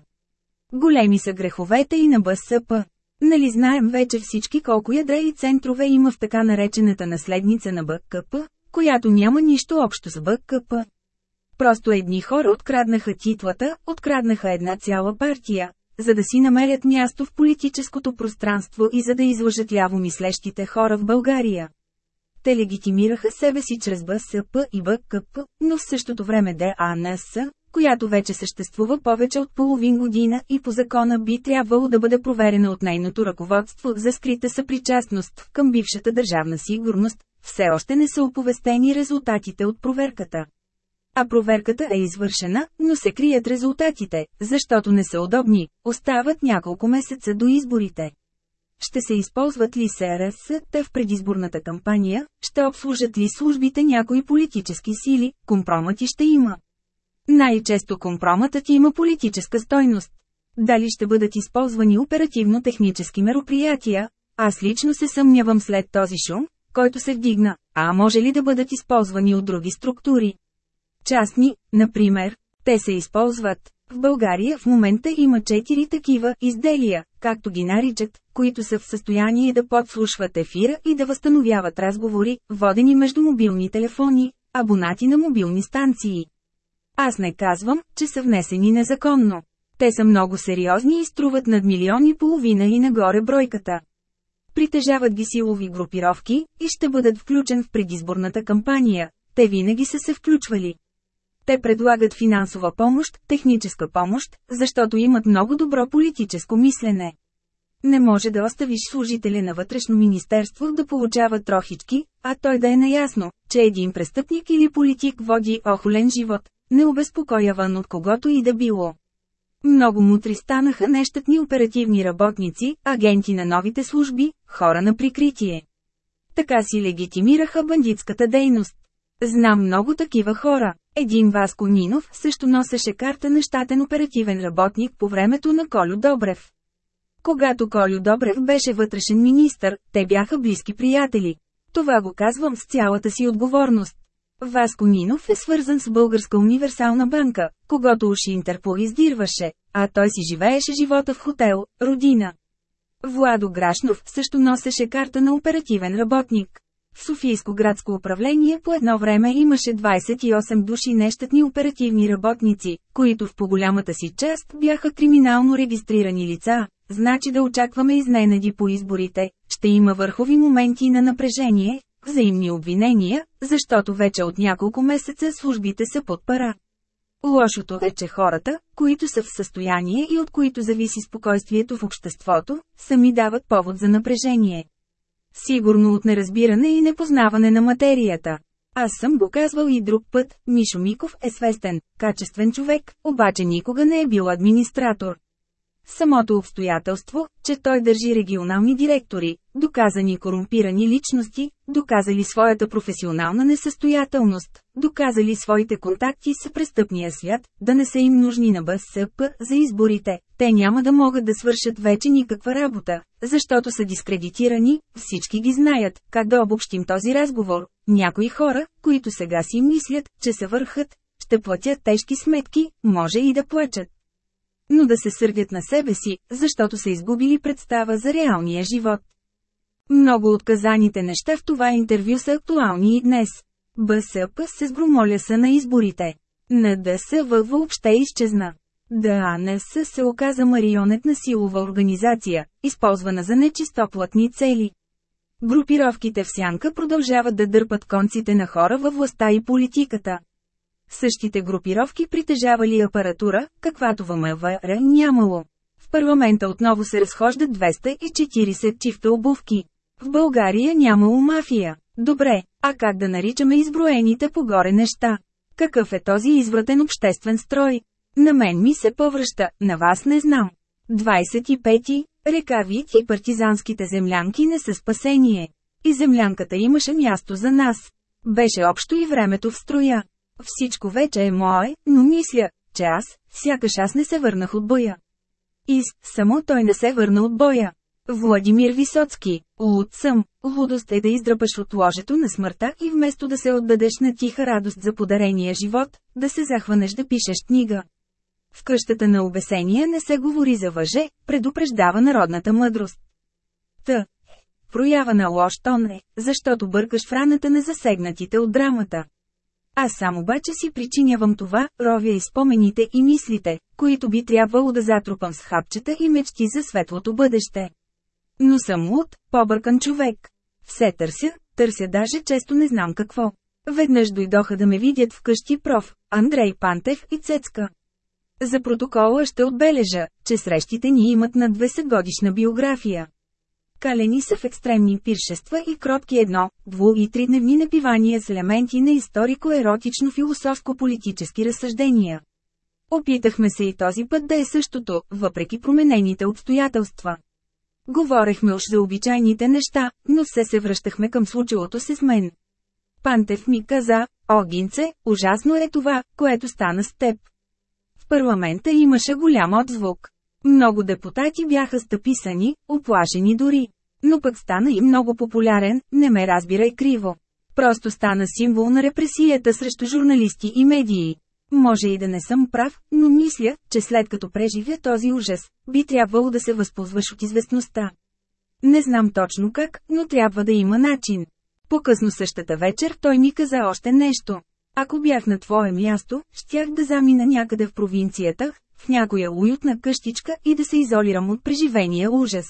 Големи са греховете и на БСП. Нали знаем вече всички колко ядра и центрове има в така наречената наследница на БКП, която няма нищо общо с БКП. Просто едни хора откраднаха титлата, откраднаха една цяла партия, за да си намерят място в политическото пространство и за да излъжат ляво мислещите хора в България. Те легитимираха себе си чрез БСП и БКП, но в същото време ДАНС, която вече съществува повече от половин година и по закона би трябвало да бъде проверена от нейното ръководство за скрита съпричастност към бившата държавна сигурност, все още не са оповестени резултатите от проверката. А проверката е извършена, но се крият резултатите, защото не са удобни, остават няколко месеца до изборите. Ще се използват ли СРС те в предизборната кампания, ще обслужат ли службите някои политически сили, компромати ще има. Най-често компроматът има политическа стойност. Дали ще бъдат използвани оперативно-технически мероприятия, аз лично се съмнявам след този шум, който се вдигна, а може ли да бъдат използвани от други структури? Частни, например, те се използват. В България в момента има четири такива изделия, както ги наричат, които са в състояние да подслушват ефира и да възстановяват разговори, водени между мобилни телефони, абонати на мобилни станции. Аз не казвам, че са внесени незаконно. Те са много сериозни и струват над милиони и половина и нагоре бройката. Притежават ги силови групировки и ще бъдат включен в предизборната кампания. Те винаги са се включвали. Те предлагат финансова помощ, техническа помощ, защото имат много добро политическо мислене. Не може да оставиш служителя на вътрешно министерство да получава трохички, а той да е наясно, че един престъпник или политик води охолен живот, необезпокояван от когото и да било. Много мутри станаха нещатни оперативни работници, агенти на новите служби, хора на прикритие. Така си легитимираха бандитската дейност. Знам много такива хора. Един Васко Нинов също носеше карта на щатен оперативен работник по времето на Колю Добрев. Когато Колю Добрев беше вътрешен министър, те бяха близки приятели. Това го казвам с цялата си отговорност. Васко Нинов е свързан с Българска универсална банка, когато уши Интерпол издирваше, а той си живееше живота в хотел, родина. Владо Грашнов също носеше карта на оперативен работник. В Софийско градско управление по едно време имаше 28 души нещатни оперативни работници, които в по-голямата си част бяха криминално регистрирани лица, значи да очакваме изненади по изборите, ще има върхови моменти на напрежение, взаимни обвинения, защото вече от няколко месеца службите са под пара. Лошото е, че хората, които са в състояние и от които зависи спокойствието в обществото, сами дават повод за напрежение. Сигурно от неразбиране и непознаване на материята. Аз съм го казвал и друг път, Мишо Миков е свестен, качествен човек, обаче никога не е бил администратор. Самото обстоятелство, че той държи регионални директори, доказани корумпирани личности, доказали своята професионална несъстоятелност, доказали своите контакти с престъпния свят, да не са им нужни на БСП за изборите, те няма да могат да свършат вече никаква работа, защото са дискредитирани, всички ги знаят, как да обобщим този разговор. Някои хора, които сега си мислят, че са върхът, ще платят тежки сметки, може и да плачат но да се сърдят на себе си, защото са изгубили представа за реалния живот. Много от казаните неща в това интервю са актуални и днес. БСП се сгромоля са на изборите. На ДСВ въобще изчезна. ДАНС се оказа марионетна силова организация, използвана за нечистоплътни цели. Групировките в сянка продължават да дърпат конците на хора във властта и политиката. Същите групировки притежавали апаратура, каквато в МВР нямало. В парламента отново се разхождат 240 чифта обувки. В България нямало мафия. Добре, а как да наричаме изброените погоре неща? Какъв е този извратен обществен строй? На мен ми се повръща, на вас не знам. 25. Река Вит и партизанските землянки не са спасение. И землянката имаше място за нас. Беше общо и времето в строя. Всичко вече е мое, но мисля, че аз, сякаш аз не се върнах от боя. Из, само той не се върна от боя. Владимир Висоцки, луд съм, лудост е да издръпаш от ложето на смъртта и вместо да се отдадеш на тиха радост за подарения живот, да се захванеш да пишеш книга. В къщата на обесения не се говори за въже, предупреждава народната мъдрост. Т. Проява на лош тон е, защото бъркаш в раната на засегнатите от драмата. Аз сам обаче си причинявам това, ровя и спомените и мислите, които би трябвало да затрупам с хапчета и мечти за светлото бъдеще. Но съм луд, побъркан човек. Все търся, търся даже често не знам какво. Веднъж дойдоха да ме видят вкъщи проф. Андрей Пантев и Цецка. За протокола ще отбележа, че срещите ни имат на 20 годишна биография. Калени са в екстремни пиршества и кротки едно, дву и тридневни напивания с елементи на историко-еротично-философско-политически разсъждения. Опитахме се и този път да е същото, въпреки променените обстоятелства. Говорехме уж за обичайните неща, но все се връщахме към случилото се с мен. Пантев ми каза, Огинце, ужасно е това, което стана с теб. В парламента имаше голям отзвук. Много депутати бяха стъписани, оплашени дори. Но пък стана и много популярен, не ме разбирай криво. Просто стана символ на репресията срещу журналисти и медии. Може и да не съм прав, но мисля, че след като преживя този ужас, би трябвало да се възползваш от известността. Не знам точно как, но трябва да има начин. По-късно същата вечер той ми каза още нещо. Ако бях на твое място, щях да замина някъде в провинцията, в някоя уютна къщичка и да се изолирам от преживения ужас.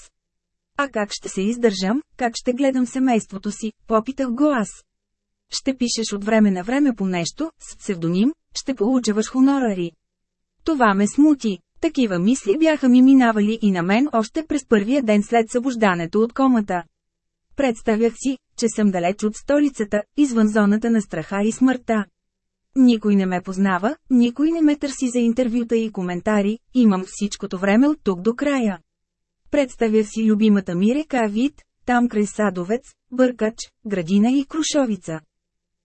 А как ще се издържам, как ще гледам семейството си, попитах го аз. Ще пишеш от време на време по нещо, с псевдоним, ще получаваш хонорари. Това ме смути. Такива мисли бяха ми минавали и на мен още през първия ден след събуждането от комата. Представях си, че съм далеч от столицата, извън зоната на страха и смъртта. Никой не ме познава, никой не ме търси за интервюта и коментари, имам всичкото време от тук до края. Представя си любимата ми река Вид, там край Садовец, Бъркач, Градина и Крушовица.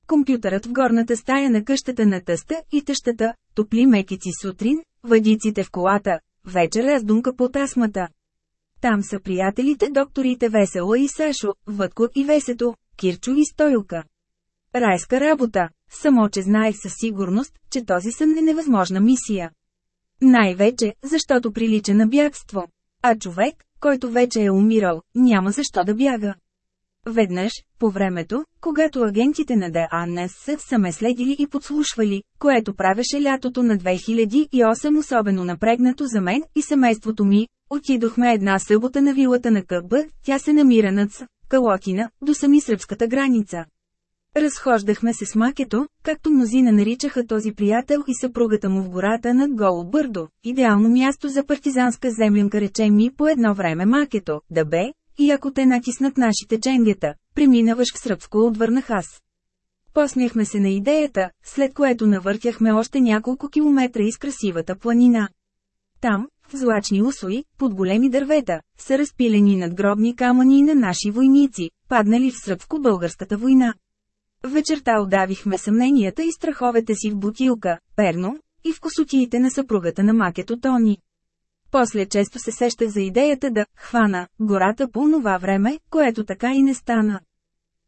Компютърът в горната стая на къщата на тъста и тъщата, топли мекици сутрин, въдиците в колата, вечер раздунка по тасмата. Там са приятелите докторите Весела и Сашо, Вътко и Весето, Кирчо и Стоилка. Райска работа. Само, че знаех със сигурност, че този сън е невъзможна мисия. Най-вече, защото прилича на бягство. А човек, който вече е умирал, няма защо да бяга. Веднъж, по времето, когато агентите на ДАНС са ме следили и подслушвали, което правеше лятото на 2008 особено напрегнато за мен и семейството ми, отидохме една събота на вилата на КБ, тя се намира над С, Калотина, до сами сръбската граница. Разхождахме се с Макето, както мнозина наричаха този приятел и съпругата му в гората над Голо Бърдо, идеално място за партизанска землянка рече ми по едно време Макето, да бе, и ако те натиснат нашите ченгета, преминаваш в сръбско отвърнах аз. Посмяхме се на идеята, след което навъртяхме още няколко километра из красивата планина. Там, в злачни усои, под големи дървета, са разпилени надгробни камъни на наши войници, паднали в сръбско-българската война. Вечерта удавихме съмненията и страховете си в бутилка, перно, и в косотиите на съпругата на макето Тони. После често се сеща за идеята да «хвана» гората по това време, което така и не стана.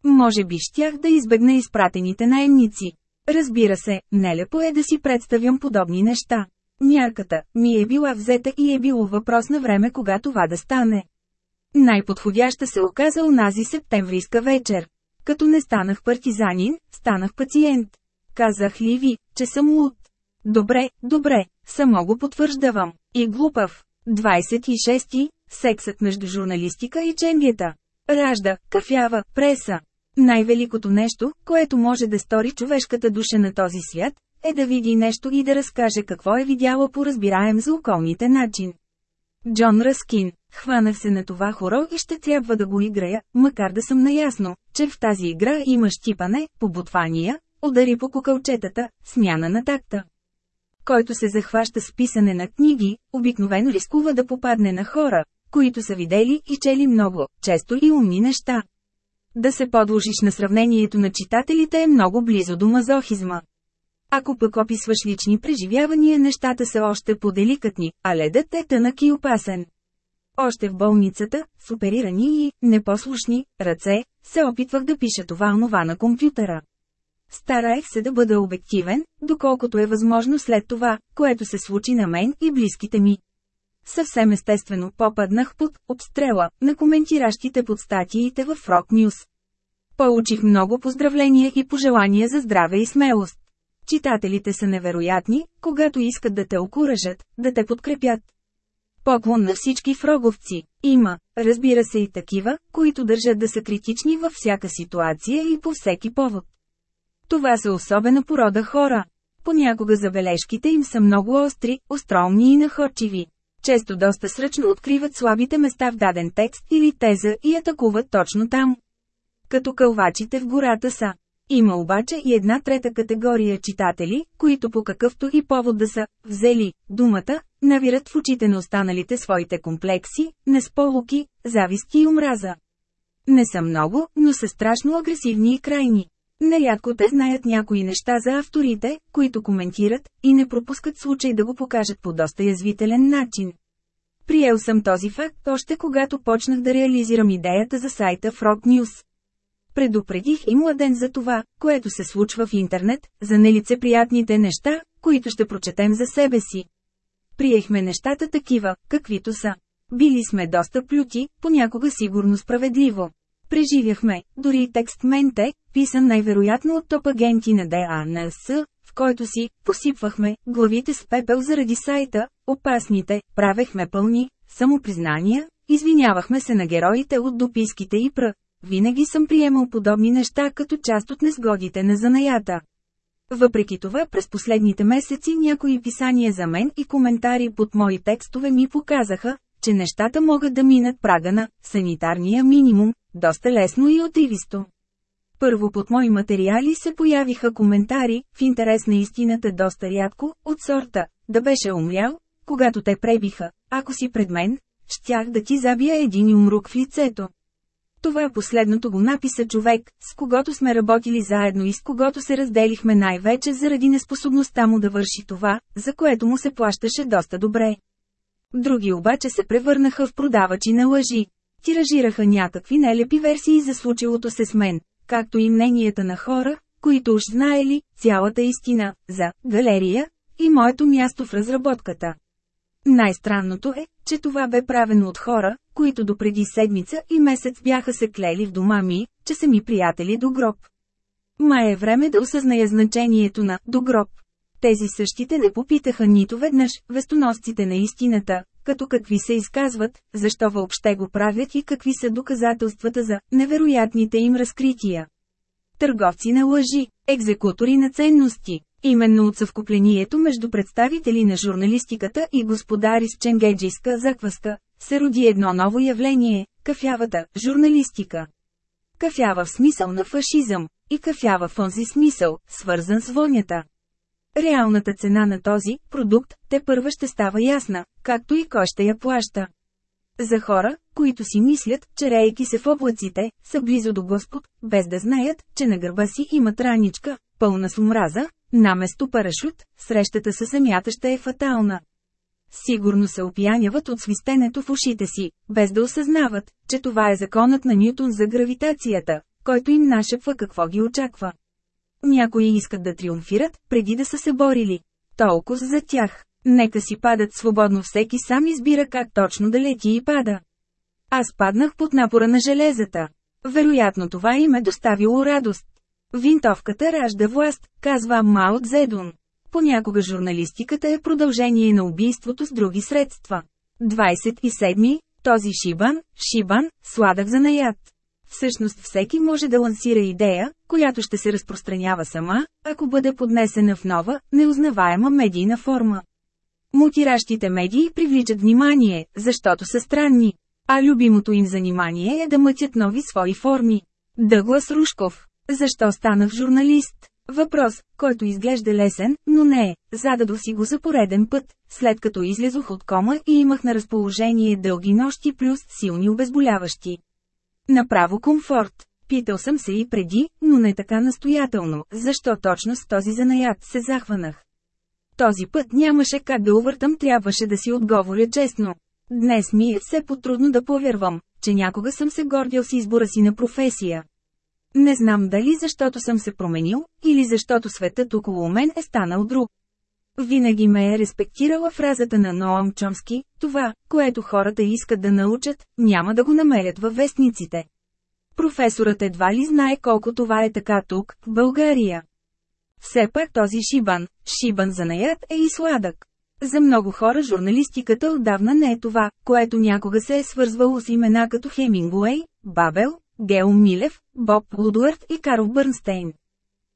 Може би щях да избегна изпратените наемници. Разбира се, нелепо е да си представям подобни неща. Мярката ми е била взета и е било въпрос на време кога това да стане. Най-подходяща се оказа унази септемврийска вечер. Като не станах партизанин, станах пациент. Казах ли ви, че съм луд? Добре, добре, само го потвърждавам. И глупав. 26. Сексът между журналистика и чембията. Ражда, кафява, преса. Най-великото нещо, което може да стори човешката душа на този свят, е да види нещо и да разкаже какво е видяла по разбираем за околните начин. Джон Ръскин, хванах се на това хоро и ще трябва да го играя, макар да съм наясно, че в тази игра има щипане, побутвания, удари по кукълчетата, смяна на такта. Който се захваща с писане на книги, обикновено рискува да попадне на хора, които са видели и чели много, често и умни неща. Да се подложиш на сравнението на читателите е много близо до мазохизма. Ако пък описваш лични преживявания, нещата са още по-деликатни, а ледът е тънък и опасен. Още в болницата, с оперирани и непослушни ръце, се опитвах да пиша това-онова на компютъра. Стараех се да бъда обективен, доколкото е възможно след това, което се случи на мен и близките ми. Съвсем естествено попаднах под обстрела на коментиращите под статиите в Rock News. Получих много поздравления и пожелания за здраве и смелост. Читателите са невероятни, когато искат да те окуражат, да те подкрепят. Поклон на всички фроговци. Има, разбира се и такива, които държат да са критични във всяка ситуация и по всеки повод. Това са особена порода хора. Понякога забележките им са много остри, остроумни и находчиви. Често доста сръчно откриват слабите места в даден текст или теза и атакуват точно там. Като кълвачите в гората са. Има обаче и една трета категория читатели, които по какъвто и повод да са взели думата, навират в очите на останалите своите комплекси, несполуки, зависти и омраза. Не са много, но са страшно агресивни и крайни. Нерядко те знаят някои неща за авторите, които коментират, и не пропускат случай да го покажат по доста язвителен начин. Приел съм този факт още когато почнах да реализирам идеята за сайта Frog News. Предупредих и младен за това, което се случва в интернет, за нелицеприятните неща, които ще прочетем за себе си. Приехме нещата такива, каквито са. Били сме доста плюти, понякога сигурно справедливо. Преживяхме, дори и текст Менте, писан най-вероятно от топ агенти на ДАНС, в който си посипвахме главите с пепел заради сайта, опасните, правехме пълни, самопризнания, извинявахме се на героите от дописките и пр. Винаги съм приемал подобни неща като част от незгодите на занаята. Въпреки това през последните месеци някои писания за мен и коментари под мои текстове ми показаха, че нещата могат да минат прага на санитарния минимум, доста лесно и отивисто. Първо под мои материали се появиха коментари, в интерес на истината доста рядко, от сорта, да беше умрял, когато те пребиха, ако си пред мен, щях да ти забия един умрук в лицето. Това последното го написа човек, с когото сме работили заедно и с когото се разделихме най-вече заради неспособността му да върши това, за което му се плащаше доста добре. Други обаче се превърнаха в продавачи на лъжи. Тиражираха някакви нелепи версии за случилото се с мен, както и мненията на хора, които уж знаели цялата истина за галерия и моето място в разработката. Най-странното е, че това бе правено от хора, които допреди седмица и месец бяха се клели в дома ми, че са ми приятели до гроб. Ма е време да осъзная значението на «до гроб». Тези същите не попитаха нито веднъж, вестоносците на истината, като какви се изказват, защо въобще го правят и какви са доказателствата за невероятните им разкрития. Търговци на лъжи, екзекутори на ценности, Именно от съвкуплението между представители на журналистиката и господари с ченгеджийска закваска, се роди едно ново явление – кафявата журналистика. Кафява в смисъл на фашизъм, и кафява в онзи смисъл, свързан с вонята. Реалната цена на този продукт те първа ще става ясна, както и кой ще я плаща. За хора, които си мислят, че рейки се в облаците, са близо до Господ, без да знаят, че на гърба си имат раничка, пълна с омраза, наместо парашут, срещата с земята ще е фатална. Сигурно се опияняват от свистенето в ушите си, без да осъзнават, че това е законът на Нютон за гравитацията, който им нашепва какво ги очаква. Някои искат да триумфират, преди да са се борили. Толкова за тях. Нека си падат свободно всеки сам избира как точно да лети и пада. Аз паднах под напора на железата. Вероятно това им е доставило радост. Винтовката ражда власт, казва Мао Цзедун. Понякога журналистиката е продължение на убийството с други средства. 27. Този Шибан, Шибан, сладък за наят. Всъщност всеки може да лансира идея, която ще се разпространява сама, ако бъде поднесена в нова, неузнаваема медийна форма. Мутиращите медии привличат внимание, защото са странни. А любимото им занимание е да мътят нови свои форми. Дъглас Рушков. Защо станах журналист? Въпрос, който изглежда лесен, но не е. Зададох си го за пореден път, след като излезох от кома и имах на разположение дълги нощи плюс силни обезболяващи. Направо комфорт. Питал съм се и преди, но не така настоятелно, защо точно с този занаят се захванах. Този път нямаше как да увъртам, трябваше да си отговоря честно. Днес ми е все по-трудно да повярвам, че някога съм се гордил с избора си на професия. Не знам дали защото съм се променил, или защото светът около мен е станал друг. Винаги ме е респектирала фразата на Ноам Чомски, това, което хората искат да научат, няма да го намерят във вестниците. Професорът едва ли знае колко това е така тук, в България. Все пак този шибан, шибан за наят е и сладък. За много хора журналистиката отдавна не е това, което някога се е свързвало с имена като Хемингуей, Бабел, Гео Милев, Боб Лудуарт и Карл Бърнстейн.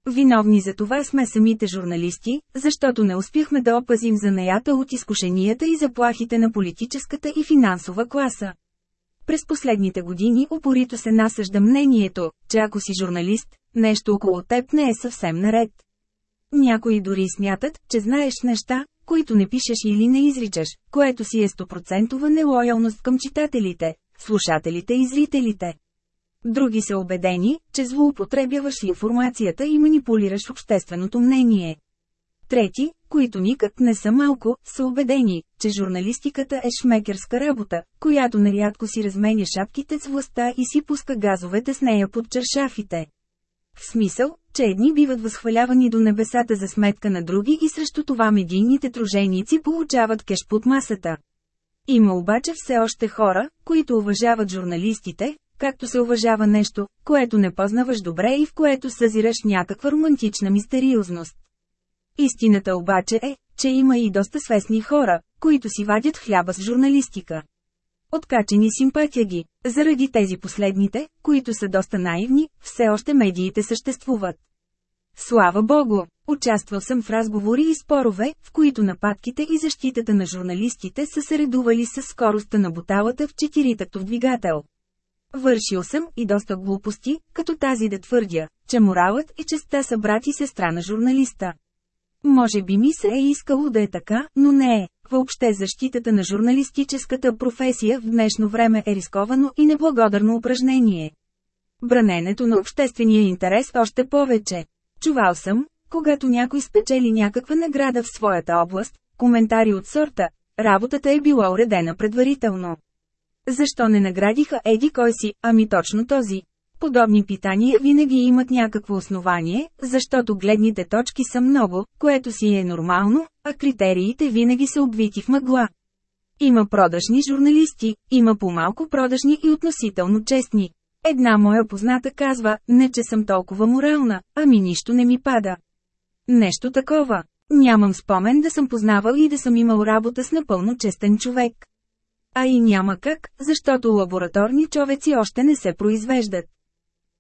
Виновни за това сме самите журналисти, защото не успяхме да опазим занаята от изкушенията и заплахите на политическата и финансова класа. През последните години упорито се насъжда мнението, че ако си журналист, нещо около теб не е съвсем наред. Някои дори смятат, че знаеш неща, които не пишеш или не изричаш, което си е стопроцентова нелоялност към читателите, слушателите и зрителите. Други са убедени, че злоупотребяваш информацията и манипулираш общественото мнение. Трети, които никак не са малко, са убедени, че журналистиката е шмекерска работа, която нарядко си разменя шапките с властта и си пуска газовете с нея под чершафите. В смисъл, че едни биват възхвалявани до небесата за сметка на други и срещу това медийните труженици получават кеш под масата. Има обаче все още хора, които уважават журналистите, както се уважава нещо, което не познаваш добре и в което съзираш някаква романтична мистериозност. Истината обаче е, че има и доста свестни хора, които си вадят хляба с журналистика. Откачени симпатия ги. Заради тези последните, които са доста наивни, все още медиите съществуват. Слава Богу! Участвал съм в разговори и спорове, в които нападките и защитата на журналистите са се редували с скоростта на буталата в четиритактов двигател. Вършил съм и доста глупости, като тази да твърдя, че моралът и честа са брат и сестра на журналиста. Може би ми се е искало да е така, но не е. Въобще защитата на журналистическата професия в днешно време е рисковано и неблагодарно упражнение. Браненето на обществения интерес още повече. Чувал съм, когато някой спечели някаква награда в своята област, коментари от сорта, работата е била уредена предварително. Защо не наградиха еди кой си, ами точно този? Подобни питания винаги имат някакво основание, защото гледните точки са много, което си е нормално, а критериите винаги са обвити в мъгла. Има продажни журналисти, има по-малко продажни и относително честни. Една моя позната казва, не че съм толкова морална, ами нищо не ми пада. Нещо такова. Нямам спомен да съм познавал и да съм имал работа с напълно честен човек. А и няма как, защото лабораторни човеци още не се произвеждат.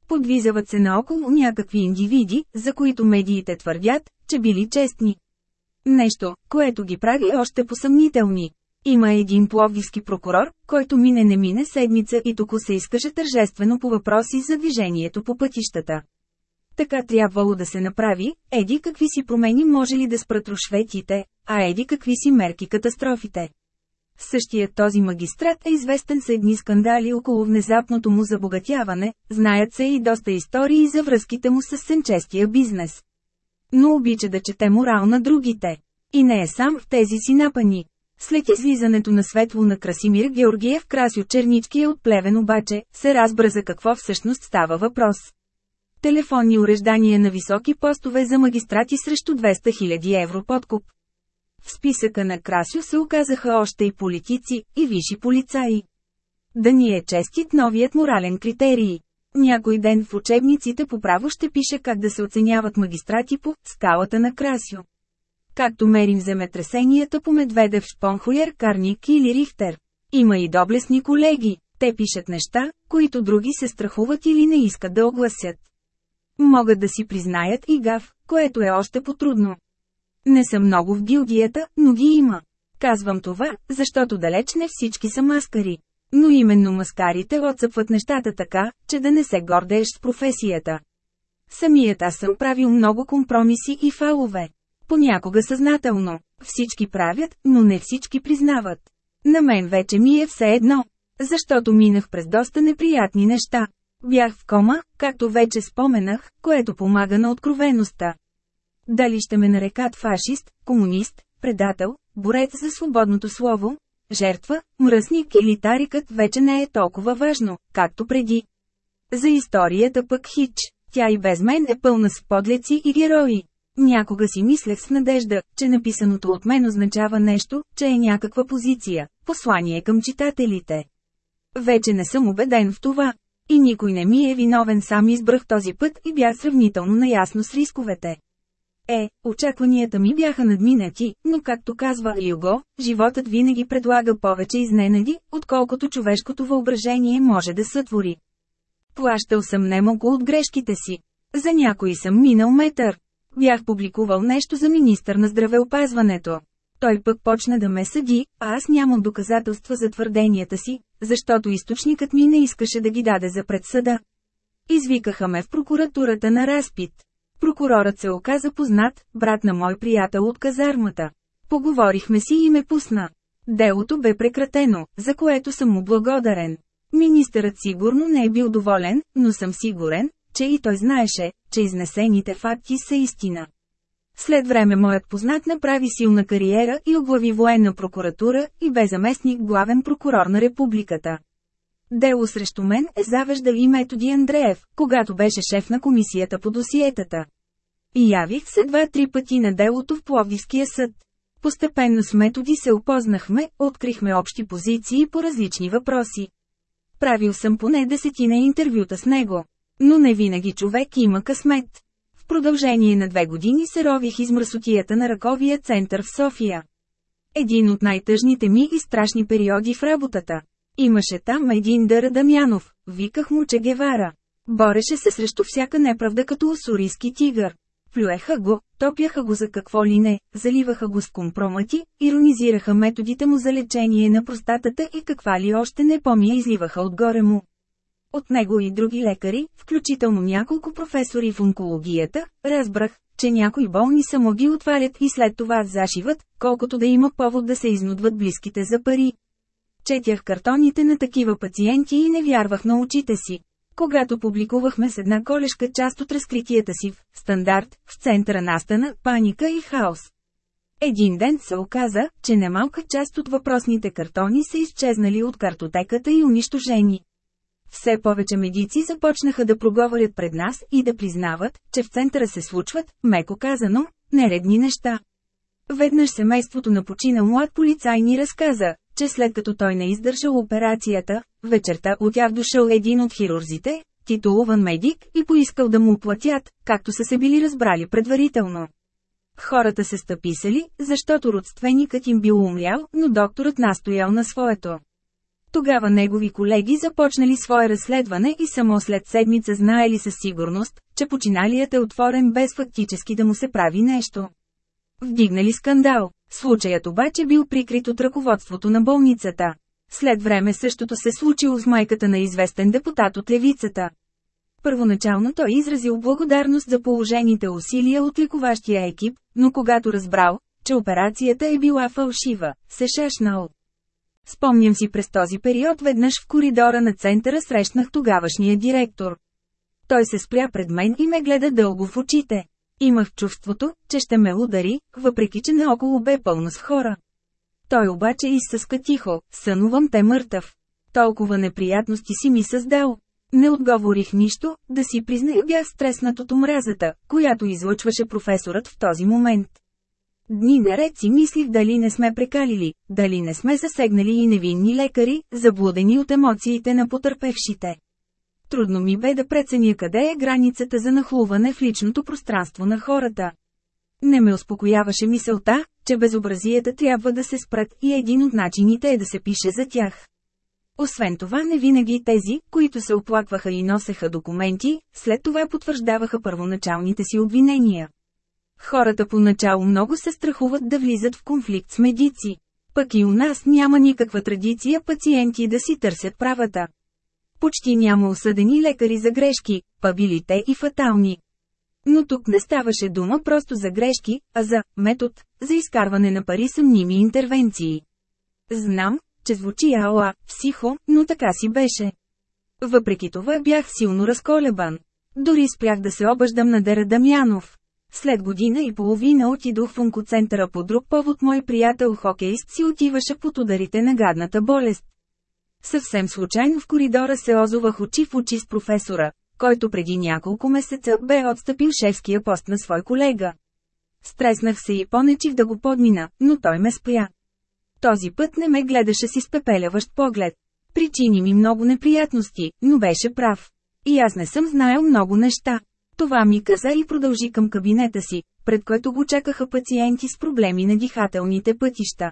Подвизават се наоколо някакви индивиди, за които медиите твърдят, че били честни. Нещо, което ги прави още посъмнителни. Има един пловдивски прокурор, който мине не мине седмица и току се изкаже тържествено по въпроси за движението по пътищата. така трябвало да се направи, еди какви си промени може ли да спрат рушветите, а еди какви си мерки катастрофите. Същият този магистрат е известен с едни скандали около внезапното му забогатяване, знаят се и доста истории за връзките му с сенчестия бизнес. Но обича да чете морал на другите. И не е сам в тези си напани. След излизането на светло на Красимир Георгиев Красио Чернички е от плевен обаче, се разбра за какво всъщност става въпрос. Телефонни уреждания на високи постове за магистрати срещу 200 000 евро подкуп. В списъка на Красио се оказаха още и политици, и висши полицаи. Да ни е честит новият морален критерий. Някой ден в учебниците по право ще пише как да се оценяват магистрати по скалата на Красио. Както мерим земетресенията по Медведев Шпонхуер, Карник или Рихтер. Има и доблесни колеги, те пишат неща, които други се страхуват или не искат да огласят. Могат да си признаят и гав, което е още по-трудно. Не са много в гилдията, но ги има. Казвам това, защото далеч не всички са маскари. Но именно маскарите отцъпват нещата така, че да не се гордееш с професията. Самият аз съм правил много компромиси и фалове. Понякога съзнателно. Всички правят, но не всички признават. На мен вече ми е все едно. Защото минах през доста неприятни неща. Бях в кома, както вече споменах, което помага на откровеността. Дали ще ме нарекат фашист, комунист, предател, борец за свободното слово, жертва, мръсник или тарикът вече не е толкова важно, както преди. За историята пък хич, тя и без мен е пълна с подлеци и герои. Някога си мислех с надежда, че написаното от мен означава нещо, че е някаква позиция, послание към читателите. Вече не съм убеден в това. И никой не ми е виновен, сам избрах този път и бях сравнително наясно с рисковете. Е, очакванията ми бяха надминати, но както казва Юго, животът винаги предлага повече изненади, отколкото човешкото въображение може да сътвори. Плащал съм немалко от грешките си. За някои съм минал метър. Бях публикувал нещо за министър на здравеопазването. Той пък почна да ме съди, а аз нямам доказателства за твърденията си, защото източникът ми не искаше да ги даде за предсъда. Извикаха ме в прокуратурата на разпит. Прокурорът се оказа познат, брат на мой приятел от казармата. Поговорихме си и ме пусна. Делото бе прекратено, за което съм му благодарен. Министърът сигурно не е бил доволен, но съм сигурен, че и той знаеше, че изнесените факти са истина. След време моят познат направи силна кариера и оглави военна прокуратура и бе заместник главен прокурор на републиката. Дело срещу мен е завеждал и Методи Андреев, когато беше шеф на комисията по досиетата. И явих се два-три пъти на делото в Пловдивския съд. Постепенно с методи се опознахме, открихме общи позиции по различни въпроси. Правил съм поне десетина интервюта с него. Но не винаги човек има късмет. В продължение на две години се рових из мръсотията на ръковия център в София. Един от най-тъжните ми и страшни периоди в работата. Имаше там един Дъра Дамянов, виках му Че Гевара. Бореше се срещу всяка неправда като усурийски тигър. Плюеха го, топяха го за какво ли не, заливаха го с компромати, иронизираха методите му за лечение на простатата и каква ли още не помия изливаха отгоре му. От него и други лекари, включително няколко професори в онкологията, разбрах, че някои болни само ги отварят и след това зашиват, колкото да има повод да се изнудват близките за пари. Четях картоните на такива пациенти и не вярвах на очите си. Когато публикувахме с една колешка част от разкритията си в «Стандарт», в центъра настана паника и хаос. Един ден се оказа, че немалка част от въпросните картони са изчезнали от картотеката и унищожени. Все повече медици започнаха да проговорят пред нас и да признават, че в центъра се случват, меко казано, нередни неща. Веднъж семейството на починал млад полицай ни разказа, че след като той не издържал операцията, вечерта от тях дошъл един от хирурзите, титулуван медик, и поискал да му платят, както са се били разбрали предварително. Хората се стъписали, защото родственикът им бил умрял, но докторът настоял на своето. Тогава негови колеги започнали свое разследване и само след седмица знаели със сигурност, че починалият е отворен без фактически да му се прави нещо. Вдигнали скандал. Случаят обаче бил прикрит от ръководството на болницата. След време същото се случило с майката на известен депутат от левицата. Първоначално той изразил благодарност за положените усилия от лекуващия екип, но когато разбрал, че операцията е била фалшива, се шашнал. Спомням си през този период веднъж в коридора на центъра срещнах тогавашния директор. Той се спря пред мен и ме гледа дълго в очите. Имах чувството, че ще ме удари, въпреки че наоколо бе пълно с хора. Той обаче изсъска тихо, сънувам те мъртъв. Толкова неприятности си ми създал. Не отговорих нищо, да си призная бях стреснат от омразата, която излъчваше професорът в този момент. Дни наред си мислих дали не сме прекалили, дали не сме засегнали и невинни лекари, заблудени от емоциите на потърпевшите. Трудно ми бе да преценя къде е границата за нахлуване в личното пространство на хората. Не ме успокояваше мисълта, че безобразията трябва да се спрат и един от начините е да се пише за тях. Освен това не винаги тези, които се оплакваха и носеха документи, след това потвърждаваха първоначалните си обвинения. Хората поначало много се страхуват да влизат в конфликт с медици. Пък и у нас няма никаква традиция пациенти да си търсят правата. Почти няма осъдени лекари за грешки, па били те и фатални. Но тук не ставаше дума просто за грешки, а за метод, за изкарване на пари съмними интервенции. Знам, че звучи ала, психо, но така си беше. Въпреки това бях силно разколебан. Дори спрях да се обаждам на Дера Дамянов. След година и половина отидох в онкоцентъра по друг повод мой приятел хокеист си отиваше под ударите на гадната болест. Съвсем случайно в коридора се озовах очи в очи с професора, който преди няколко месеца бе отстъпил шефския пост на свой колега. Стреснах се и понечих да го подмина, но той ме спря. Този път не ме гледаше с пепеляващ поглед. Причини ми много неприятности, но беше прав. И аз не съм знаел много неща. Това ми каза и продължи към кабинета си, пред което го чакаха пациенти с проблеми на дихателните пътища.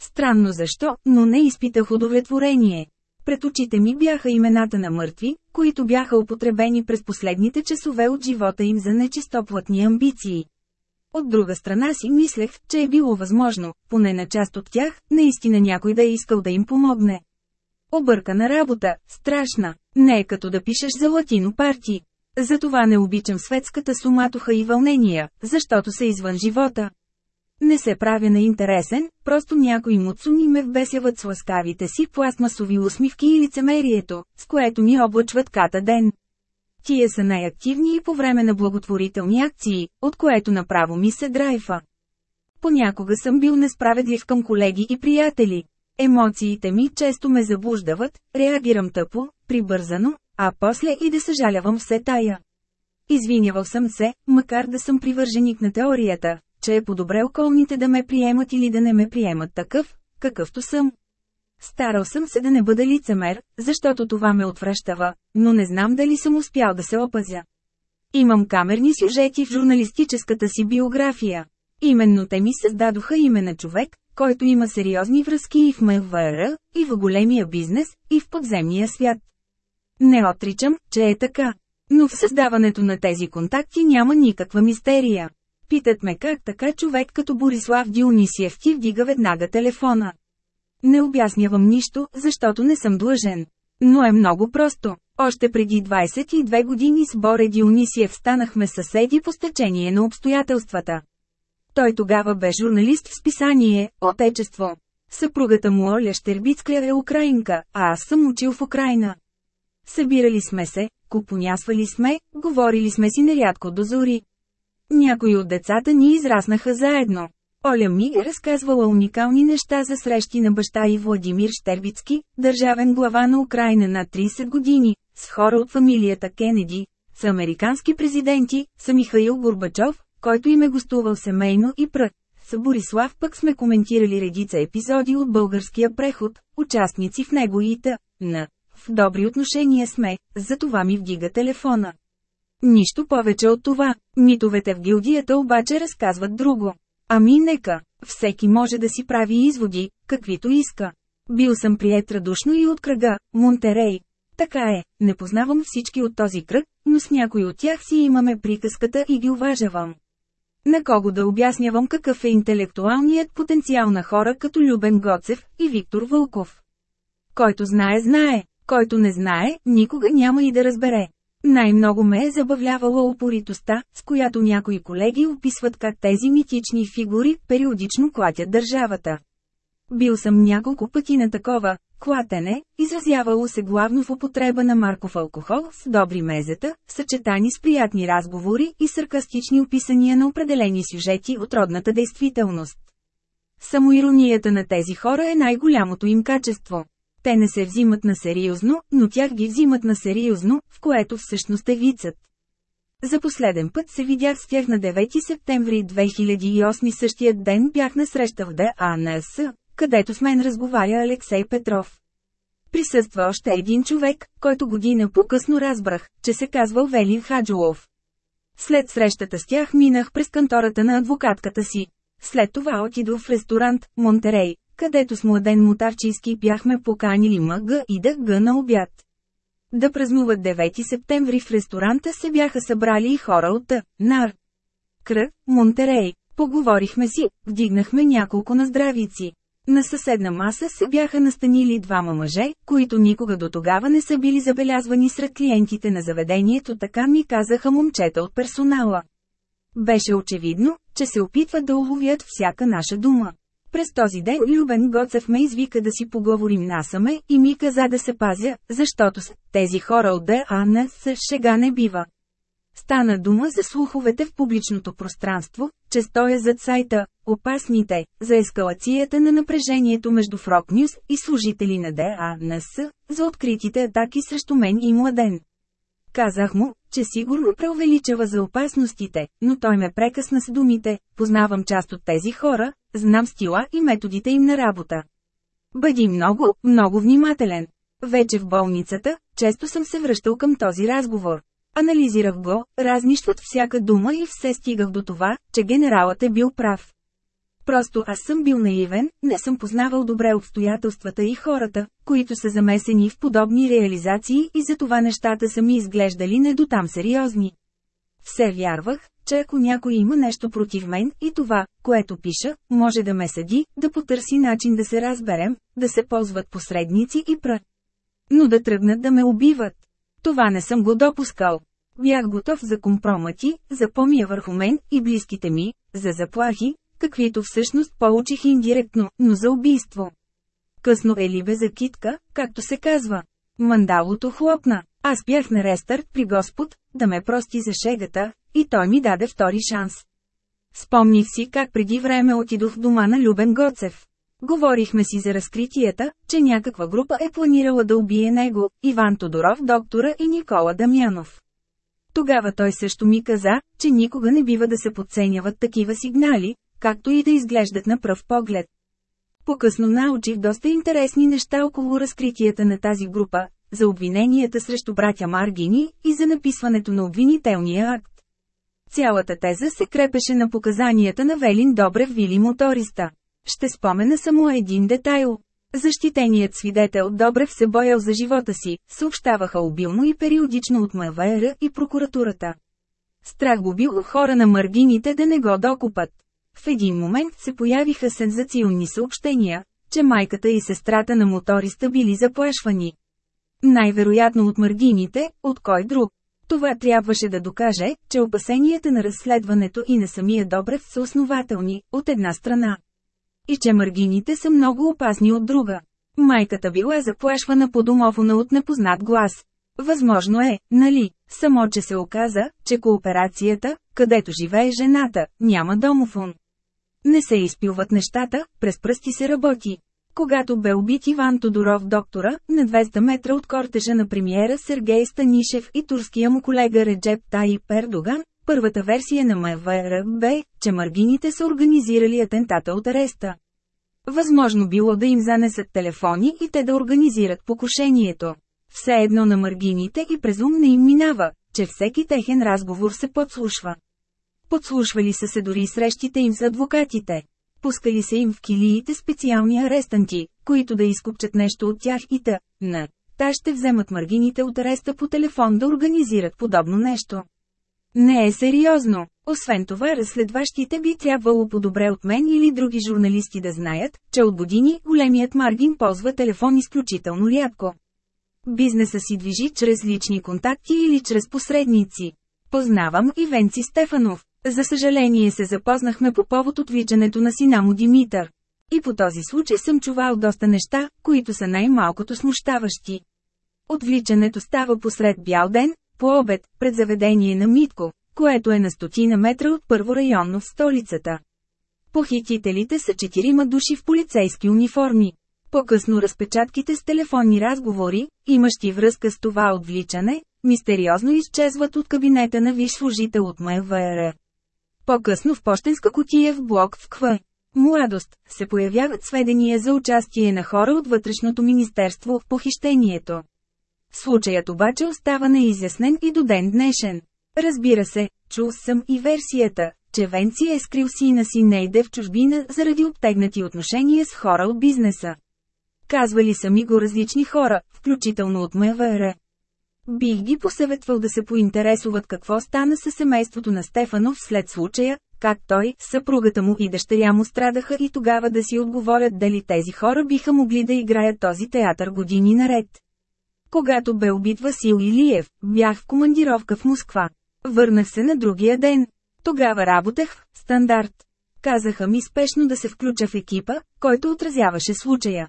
Странно защо, но не изпитах удовлетворение. Пред очите ми бяха имената на мъртви, които бяха употребени през последните часове от живота им за нечистоплътни амбиции. От друга страна си мислех, че е било възможно, поне на част от тях, наистина някой да е искал да им помогне. Объркана работа, страшна, не е като да пишеш за латино парти. Затова не обичам светската суматоха и вълнения, защото са извън живота. Не се правя на интересен, просто някои муцуни ме вбесяват с ласкавите си пластмасови усмивки и лицемерието, с което ми облъчват ката ден. Тия са най-активни и по време на благотворителни акции, от което направо ми се драйфа. Понякога съм бил несправедлив към колеги и приятели. Емоциите ми често ме заблуждават, реагирам тъпо, прибързано, а после и да съжалявам все тая. Извинявал съм се, макар да съм привърженик на теорията, че е по-добре околните да ме приемат или да не ме приемат такъв, какъвто съм. Старал съм се да не бъда лицемер, защото това ме отвръщава, но не знам дали съм успял да се опазя. Имам камерни сюжети в журналистическата си биография. Именно те ми създадоха име на човек, който има сериозни връзки и в МВР, и в големия бизнес, и в подземния свят. Не отричам, че е така. Но в създаването на тези контакти няма никаква мистерия. Питат ме как така човек като Борислав Дионисиев ти вдига веднага телефона. Не обяснявам нищо, защото не съм длъжен. Но е много просто. Още преди 22 години с Боре Дионисиев станахме съседи по стечение на обстоятелствата. Той тогава бе журналист в списание «Отечество». Съпругата му Оля Щербицкля е украинка, а аз съм учил в Украина. Събирали сме се, купонясвали сме, говорили сме си нерядко до зори. Някои от децата ни израснаха заедно. Оля ми е разказвала уникални неща за срещи на баща и Владимир Штербицки, държавен глава на Украина на 30 години, с хора от фамилията Кенеди, с американски президенти, с Михаил Горбачов, който им е гостувал семейно и пръ. С Борислав пък сме коментирали редица епизоди от българския преход, участници в него и т.н. В добри отношения сме, за това ми вдига телефона. Нищо повече от това. Митовете в гилдията обаче разказват друго. Ами нека, всеки може да си прави изводи, каквито иска. Бил съм прият радушно и от кръга, Монтерей. Така е, не познавам всички от този кръг, но с някой от тях си имаме приказката и ги уважавам. На кого да обяснявам какъв е интелектуалният потенциал на хора като Любен Гоцев и Виктор Вълков. Който знае, знае, който не знае, никога няма и да разбере. Най-много ме е забавлявала упоритостта, с която някои колеги описват как тези митични фигури периодично клатят държавата. Бил съм няколко пъти на такова клатене, изразявало се главно в употреба на марков алкохол с добри мезета, съчетани с приятни разговори и саркастични описания на определени сюжети от родната действителност. Самоиронията на тези хора е най-голямото им качество. Те не се взимат на сериозно, но тях ги взимат на сериозно, в което всъщност е вицът. За последен път се видях с тях на 9 септември 2008 същия ден бях на среща в ДАНС, където с мен разговаря Алексей Петров. Присъства още един човек, който година по-късно разбрах, че се казва Велин Хаджулов. След срещата с тях минах през кантората на адвокатката си. След това отидох в ресторант Монтерей, където с младен Мутарчийски бяхме поканили МГ и ДГ на обяд. Да празнуват 9 септември в ресторанта се бяха събрали и хора от Т. Нар. Кръг, Монтерей. Поговорихме си, вдигнахме няколко наздравици. На съседна маса се бяха настанили двама мъже, които никога до тогава не са били забелязвани сред клиентите на заведението, така ми казаха момчета от персонала. Беше очевидно, че се опитват да уловят всяка наша дума. През този ден Любен Гоцев ме извика да си поговорим насаме и ми каза да се пазя, защото с тези хора от ДАН с шега не бива. Стана дума за слуховете в публичното пространство, че стоя зад сайта «Опасните» за ескалацията на напрежението между Фрок Нюс и служители на ДАНС, за откритите атаки срещу мен и младен. Казах му, че сигурно преувеличава за опасностите, но той ме прекъсна с думите, познавам част от тези хора, знам стила и методите им на работа. Бъди много, много внимателен. Вече в болницата, често съм се връщал към този разговор. Анализирах го, разнищват всяка дума и все стигах до това, че генералът е бил прав. Просто аз съм бил наивен, не съм познавал добре обстоятелствата и хората, които са замесени в подобни реализации и затова нещата са ми изглеждали не до там сериозни. Все вярвах, че ако някой има нещо против мен и това, което пиша, може да ме съди, да потърси начин да се разберем, да се ползват посредници и пр. Но да тръгнат да ме убиват. Това не съм го допускал. Бях готов за компромати, за помия върху мен и близките ми, за заплахи, каквито всъщност получих индиректно, но за убийство. Късно е ли бе за китка, както се казва. Мандалото хлопна. Аз бях на рестарт при Господ, да ме прости за шегата, и той ми даде втори шанс. Спомних си как преди време отидох в дома на Любен Гоцев. Говорихме си за разкритията, че някаква група е планирала да убие него, Иван Тодоров, доктора и Никола Дамянов. Тогава той също ми каза, че никога не бива да се подценяват такива сигнали, както и да изглеждат на пръв поглед. По-късно научих доста интересни неща около разкритията на тази група, за обвиненията срещу братя Маргини и за написването на обвинителния акт. Цялата теза се крепеше на показанията на Велин Добрев Вили моториста. Ще спомена само един детайл. Защитеният свидетел Добрев се боял за живота си, съобщаваха обилно и периодично от МВР и прокуратурата. Страх го бил хора на маргините да не го докупат. В един момент се появиха сензационни съобщения, че майката и сестрата на моториста били заплашвани. Най-вероятно от маргините, от кой друг. Това трябваше да докаже, че опасенията на разследването и на самия Добрев са основателни, от една страна. И че маргините са много опасни от друга. Майката била заплашвана по домофона от непознат глас. Възможно е, нали, само че се оказа, че кооперацията, където живее жената, няма домофон. Не се изпилват нещата, през пръсти се работи. Когато бе убит Иван Тодоров доктора, на 200 метра от кортежа на премиера Сергей Станишев и турския му колега Реджеп Таи Пердоган, първата версия на МВР бе, че маргините са организирали атентата от ареста. Възможно било да им занесат телефони и те да организират покушението. Все едно на маргините и презум не им минава, че всеки техен разговор се подслушва. Подслушвали са се дори срещите им с адвокатите. Пускали се им в килиите специални арестанти, които да изкупчат нещо от тях и та, на. Та ще вземат маргините от ареста по телефон да организират подобно нещо. Не е сериозно. Освен това разследващите би трябвало по-добре от мен или други журналисти да знаят, че от години големият Маргин ползва телефон изключително рядко. Бизнеса си движи чрез лични контакти или чрез посредници. Познавам и Венци Стефанов. За съжаление се запознахме по повод отвичането на сина му Димитър. И по този случай съм чувал доста неща, които са най-малкото смущаващи. Отвличането става посред бял ден, по обед, пред заведение на Митко, което е на стотина метра от първо районно в столицата. Похитителите са четирима души в полицейски униформи. По-късно разпечатките с телефонни разговори, имащи връзка с това отвличане, мистериозно изчезват от кабинета на виш служител от МВР. По-късно в почтенска котия в блок в КВ. Младост, се появяват сведения за участие на хора от вътрешното министерство в похищението. Случаят обаче остава неизяснен и до ден днешен. Разбира се, чул съм и версията, че Венци е скрил сина си Нейде в чужбина заради обтегнати отношения с хора от бизнеса. Казвали са ми го различни хора, включително от МВР. Бих ги посъветвал да се поинтересуват какво стана със семейството на Стефанов след случая, как той, съпругата му и дъщеря му страдаха и тогава да си отговорят дали тези хора биха могли да играят този театър години наред. Когато бе убит Васил Илиев, бях в командировка в Москва. Върнах се на другия ден. Тогава работех в стандарт. Казаха ми спешно да се включа в екипа, който отразяваше случая.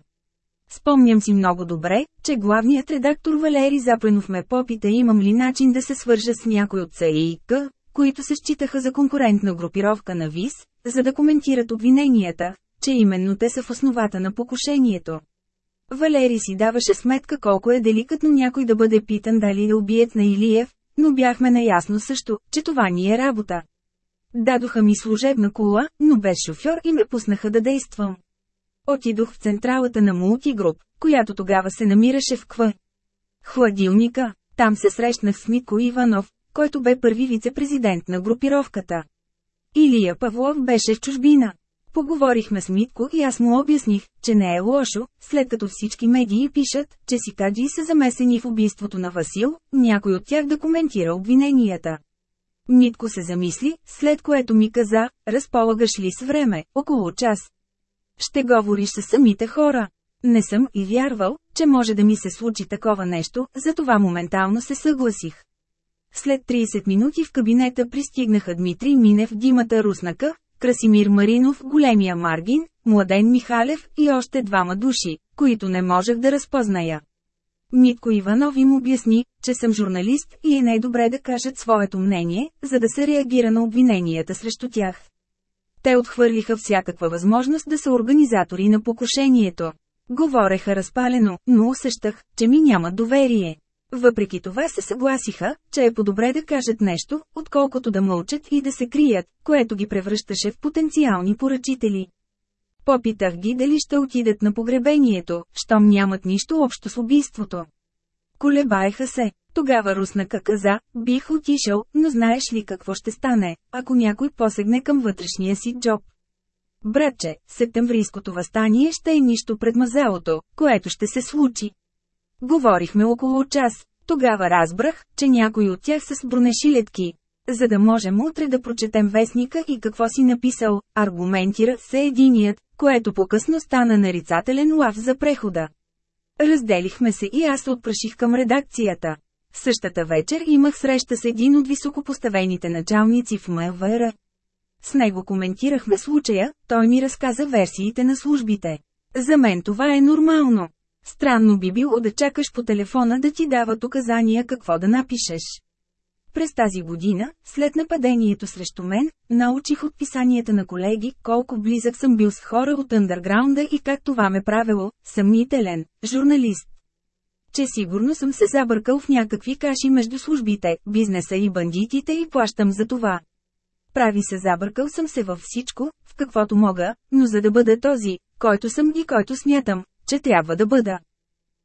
Спомням си много добре, че главният редактор Валери Запленов ме попита имам ли начин да се свържа с някой от ЦИК, които се считаха за конкурентна групировка на ВИС, за да коментират обвиненията, че именно те са в основата на покушението. Валери си даваше сметка колко е деликатно някой да бъде питан дали е убият на Илиев, но бяхме наясно също, че това ни е работа. Дадоха ми служебна кола, но без шофьор и ме пуснаха да действам. Отидох в централата на мултигруп, която тогава се намираше в КВ. Хладилника, там се срещнах с Митко Иванов, който бе първи вице-президент на групировката. Илия Павлов беше в чужбина. Поговорихме с Митко и аз му обясних, че не е лошо, след като всички медии пишат, че си каджи са замесени в убийството на Васил, някой от тях да коментира обвиненията. Митко се замисли, след което ми каза, разполагаш ли с време, около час. Ще говориш с самите хора. Не съм и вярвал, че може да ми се случи такова нещо, затова моментално се съгласих. След 30 минути в кабинета пристигнаха Дмитрий Минев, Димата Руснака, Красимир Маринов, големия Маргин, Младен Михалев и още двама души, които не можех да разпозная. Митко Иванов им обясни, че съм журналист и е най-добре да кажат своето мнение, за да се реагира на обвиненията срещу тях. Те отхвърлиха всякаква възможност да са организатори на покушението. Говореха разпалено, но усещах, че ми нямат доверие. Въпреки това се съгласиха, че е по-добре да кажат нещо, отколкото да мълчат и да се крият, което ги превръщаше в потенциални поръчители. Попитах ги дали ще отидат на погребението, щом нямат нищо общо с убийството. Колебаеха се. Тогава Руснака каза, бих отишъл, но знаеш ли какво ще стане, ако някой посегне към вътрешния си джоб? Братче, септемврийското възстание ще е нищо пред мазелото, което ще се случи. Говорихме около час. Тогава разбрах, че някой от тях са с бронешилетки. За да можем утре да прочетем вестника и какво си написал, аргументира се единият, което по-късно стана нарицателен лав за прехода. Разделихме се и аз отпраших към редакцията. Същата вечер имах среща с един от високопоставените началници в МВР. С него коментирахме случая, той ми разказа версиите на службите. За мен това е нормално. Странно би било да чакаш по телефона да ти дават указания какво да напишеш. През тази година, след нападението срещу мен, научих от писанията на колеги, колко близък съм бил с хора от андерграунда и как това ме правило, съмнителен, журналист. Че сигурно съм се забъркал в някакви каши между службите, бизнеса и бандитите и плащам за това. Прави се забъркал съм се във всичко, в каквото мога, но за да бъда този, който съм и който смятам, че трябва да бъда.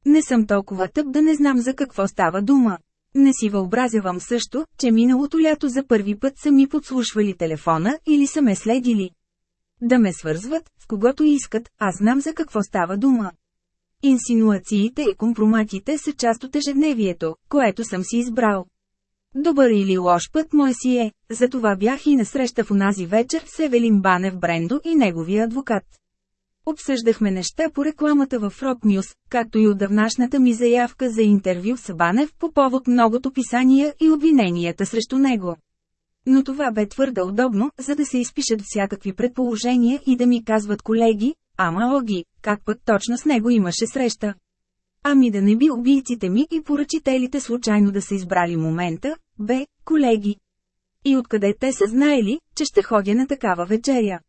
Не съм толкова тъп да не знам за какво става дума. Не си въобразявам също, че миналото лято за първи път са ми подслушвали телефона или са ме следили. Да ме свързват, с когото искат, аз знам за какво става дума. Инсинуациите и компроматите са част от ежедневието, което съм си избрал. Добър или лош път мой си е, затова бях и насреща в онази вечер с Евелин Банев Брендо и неговия адвокат. Обсъждахме неща по рекламата в Rock News, както и отдавнашната ми заявка за интервю с Банев по повод многото писания и обвиненията срещу него. Но това бе твърде удобно, за да се изпишат всякакви предположения и да ми казват колеги, ама Оги, как пък точно с него имаше среща. Ами да не би убийците ми и поръчителите случайно да са избрали момента, бе, колеги. И откъде те са знаели, че ще ходя на такава вечеря?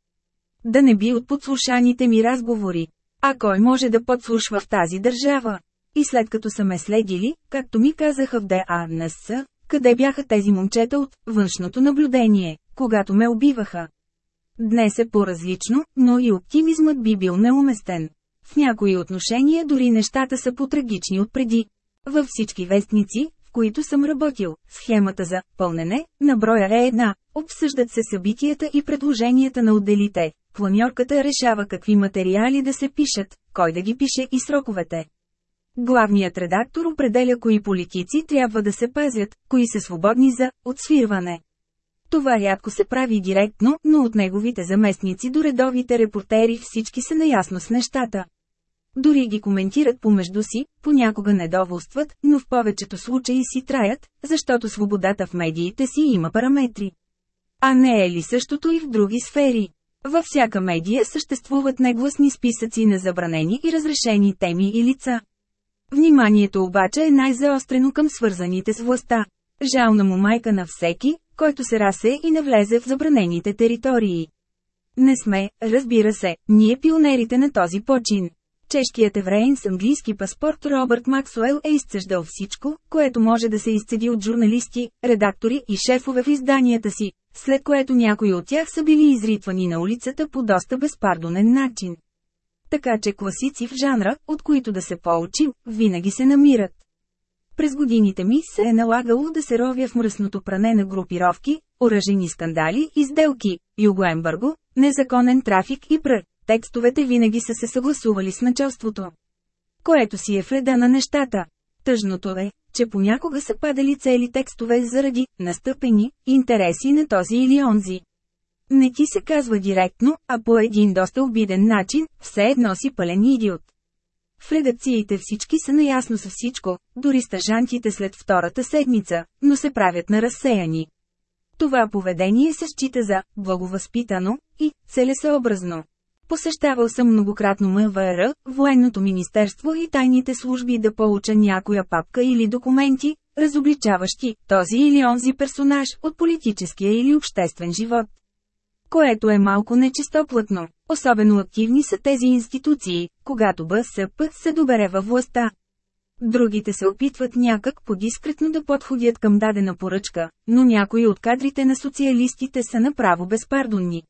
Да не би от подслушаните ми разговори. А кой може да подслушва в тази държава? И след като са ме следили, както ми казаха в ДАНС, къде бяха тези момчета от външното наблюдение, когато ме убиваха? Днес е по-различно, но и оптимизмът би бил неуместен. В някои отношения дори нещата са по-трагични от преди. Във всички вестници, в които съм работил, схемата за пълнене на броя е една, обсъждат се събитията и предложенията на отделите. Планьорката решава какви материали да се пишат, кой да ги пише и сроковете. Главният редактор определя кои политици трябва да се пазят, кои са свободни за отсвирване. Това рядко се прави директно, но от неговите заместници до редовите репортери всички са наясно с нещата. Дори ги коментират помежду си, понякога недоволстват, но в повечето случаи си траят, защото свободата в медиите си има параметри. А не е ли същото и в други сфери? Във всяка медия съществуват негласни списъци на забранени и разрешени теми и лица. Вниманието обаче е най-заострено към свързаните с властта. Жална му майка на всеки, който се расе и навлезе в забранените територии. Не сме, разбира се, ние пионерите на този почин. Чешкият евреин с английски паспорт Робърт Максуел е изцеждал всичко, което може да се изцеди от журналисти, редактори и шефове в изданията си, след което някои от тях са били изритвани на улицата по доста безпардонен начин. Така че класици в жанра, от които да се поучим, винаги се намират. През годините ми се е налагало да се ровя в мръсното пране на групировки, оръжени скандали и сделки, югоембърго, незаконен трафик и пр. Текстовете винаги са се съгласували с началството. Което си е вреда на нещата. Тъжното е, че понякога са падали цели текстове заради настъпени интереси на този или онзи. Не ти се казва директно, а по един доста обиден начин, все едно си пълен идиот. В редакциите всички са наясно с всичко, дори стажантите след втората седмица, но се правят на разсеяни. Това поведение се счита за благовъзпитано и целесъобразно. Посещавал съм многократно МВР, Военното министерство и тайните служби да получа някоя папка или документи, разобличаващи този или онзи персонаж от политическия или обществен живот. Което е малко нечистоплътно. Особено активни са тези институции, когато БСП се добере във властта. Другите се опитват някак по-дискретно да подходят към дадена поръчка, но някои от кадрите на социалистите са направо безпардонни.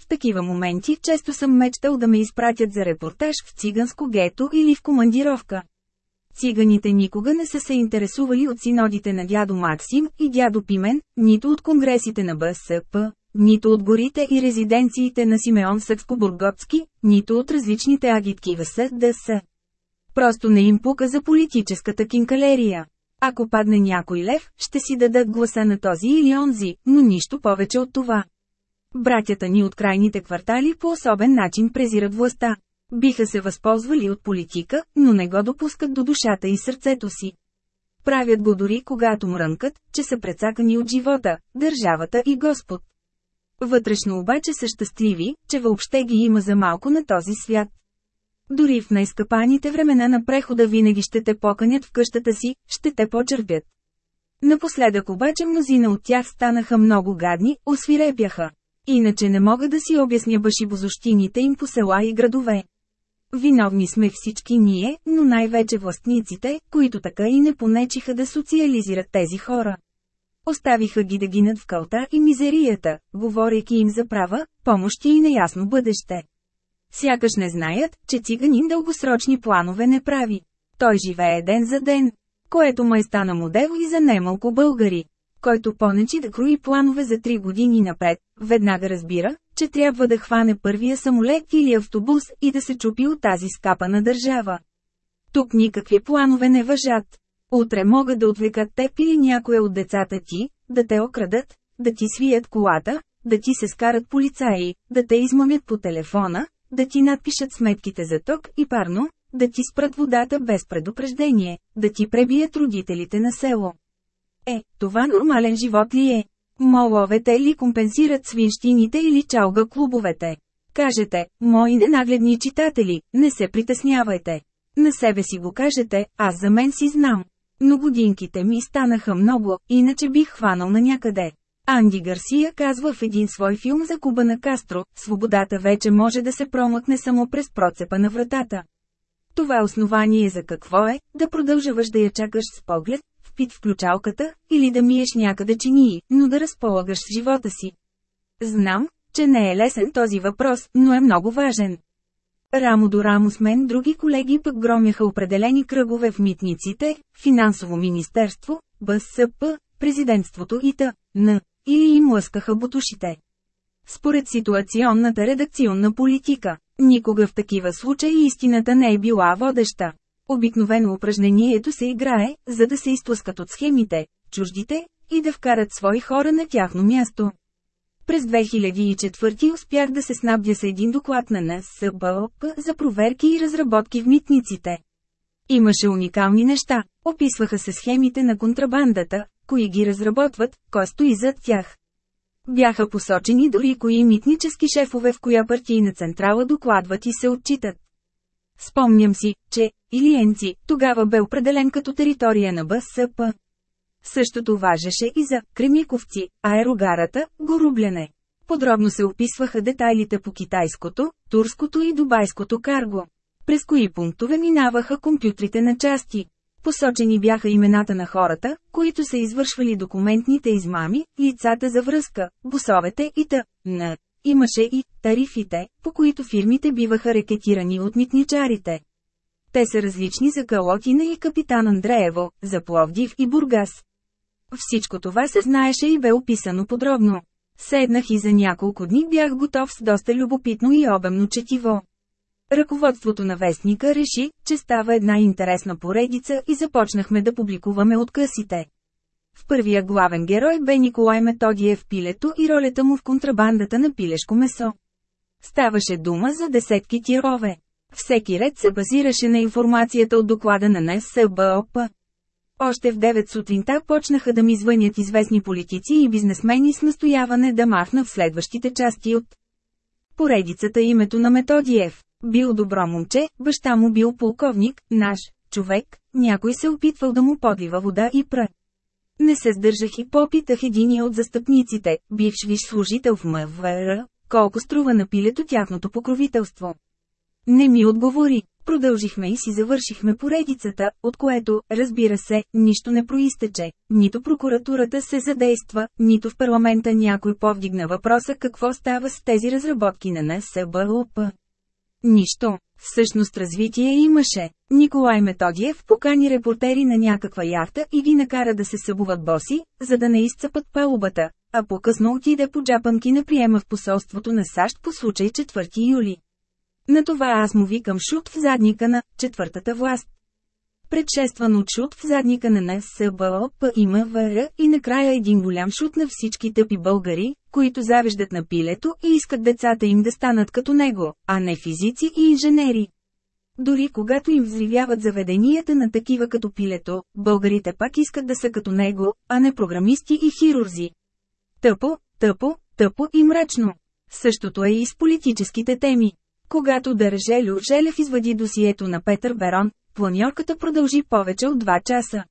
В такива моменти често съм мечтал да ме изпратят за репортаж в циганско гето или в командировка. Циганите никога не са се интересували от синодите на дядо Максим и дядо Пимен, нито от конгресите на БСП, нито от горите и резиденциите на Симеон Съцко-Бурготски, нито от различните агитки в СДС. Просто не им пука за политическата кинкалерия. Ако падне някой лев, ще си дадат гласа на този или онзи, но нищо повече от това. Братята ни от крайните квартали по особен начин презират властта. Биха се възползвали от политика, но не го допускат до душата и сърцето си. Правят го дори когато мрънкат, че са прецакани от живота, държавата и Господ. Вътрешно обаче са щастливи, че въобще ги има за малко на този свят. Дори в най-скъпаните времена на прехода винаги ще те поканят в къщата си, ще те почерпят. Напоследък обаче мнозина от тях станаха много гадни, освирепяха. Иначе не мога да си обясня башибозощините им по села и градове. Виновни сме всички ние, но най-вече властниците, които така и не понечиха да социализират тези хора. Оставиха ги да гинат в кълта и мизерията, говорейки им за права, помощи и неясно бъдеще. Сякаш не знаят, че циганин дългосрочни планове не прави. Той живее ден за ден, което май стана модел и за немалко българи. Който понечи да крои планове за три години напред, веднага разбира, че трябва да хване първия самолет или автобус и да се чупи от тази скапана държава. Тук никакви планове не въжат. Утре могат да отвлекат теб или някоя от децата ти, да те окрадат, да ти свият колата, да ти се скарат полицаи, да те измамят по телефона, да ти надпишат сметките за ток и парно, да ти спрат водата без предупреждение, да ти пребият родителите на село. Е, това нормален живот ли е? Моловете ли компенсират свинщините или чалга клубовете? Кажете, мои ненагледни читатели, не се притеснявайте. На себе си го кажете, аз за мен си знам. Но годинките ми станаха много, иначе бих хванал на някъде. Анди Гарсия казва в един свой филм за Куба на Кастро, свободата вече може да се промъкне само през процепа на вратата. Това основание за какво е, да продължаваш да я чакаш с поглед, впит в ключалката, или да миеш някъде чинии, но да разполагаш с живота си. Знам, че не е лесен този въпрос, но е много важен. Рамо до рамо с мен други колеги пък громяха определени кръгове в митниците, финансово министерство, БСП, президентството и т.н. или им лъскаха бутушите. Според ситуационната редакционна политика, никога в такива случаи истината не е била водеща. Обикновено упражнението се играе, за да се изтлъскат от схемите, чуждите, и да вкарат свои хора на тяхно място. През 2004 успях да се снабдя с един доклад на НСБОП за проверки и разработки в митниците. Имаше уникални неща, описваха се схемите на контрабандата, кои ги разработват, кой стои зад тях. Бяха посочени дори кои митнически шефове в коя партийна централа докладват и се отчитат. Спомням си, че Илиенци тогава бе определен като територия на БСП. Същото важеше и за Кремиковци, аерогарата, Горубляне. Подробно се описваха детайлите по китайското, турското и дубайското карго. През кои пунктове минаваха компютрите на части. Посочени бяха имената на хората, които са извършвали документните измами, лицата за връзка, бусовете и т.н. Имаше и тарифите, по които фирмите биваха рекетирани от митничарите. Те са различни за Калотина и Капитан Андреево, за Пловдив и Бургас. Всичко това се знаеше и бе описано подробно. Седнах и за няколко дни бях готов с доста любопитно и обемно четиво. Ръководството на вестника реши, че става една интересна поредица и започнахме да публикуваме откъсите. В първия главен герой бе Николай Методиев пилето и ролята му в контрабандата на пилешко месо. Ставаше дума за десетки тирове. Всеки ред се базираше на информацията от доклада на НСБОП. Още в 9 сутринта почнаха да ми звънят известни политици и бизнесмени с настояване да махна в следващите части от поредицата името на Методиев. Бил добро момче, баща му бил полковник, наш, човек, някой се опитвал да му подлива вода и пръ. Не се сдържах и попитах единия от застъпниците, бивш виш служител в МВР, колко струва на пилето тяхното покровителство. Не ми отговори. Продължихме и си завършихме поредицата, от което, разбира се, нищо не проистече. Нито прокуратурата се задейства, нито в парламента някой повдигна въпроса какво става с тези разработки на НСБЛП. Нищо. Всъщност развитие имаше. Николай Методиев покани репортери на някаква яхта и ги накара да се събуват боси, за да не изцъпат палубата, а по-късно отиде по джапанки на приема в посолството на САЩ по случай 4 юли. На това аз му викам шут в задника на четвъртата власт. Предшестван от шут в задника на НСБОП и МВР и накрая един голям шут на всички тъпи българи, които завеждат на пилето и искат децата им да станат като него, а не физици и инженери. Дори когато им взривяват заведенията на такива като пилето, българите пак искат да са като него, а не програмисти и хирурзи. Тъпо, тъпо, тъпо и мрачно. Същото е и с политическите теми. Когато Държелю Желев извади досието на Петър Берон, планьорката продължи повече от 2 часа.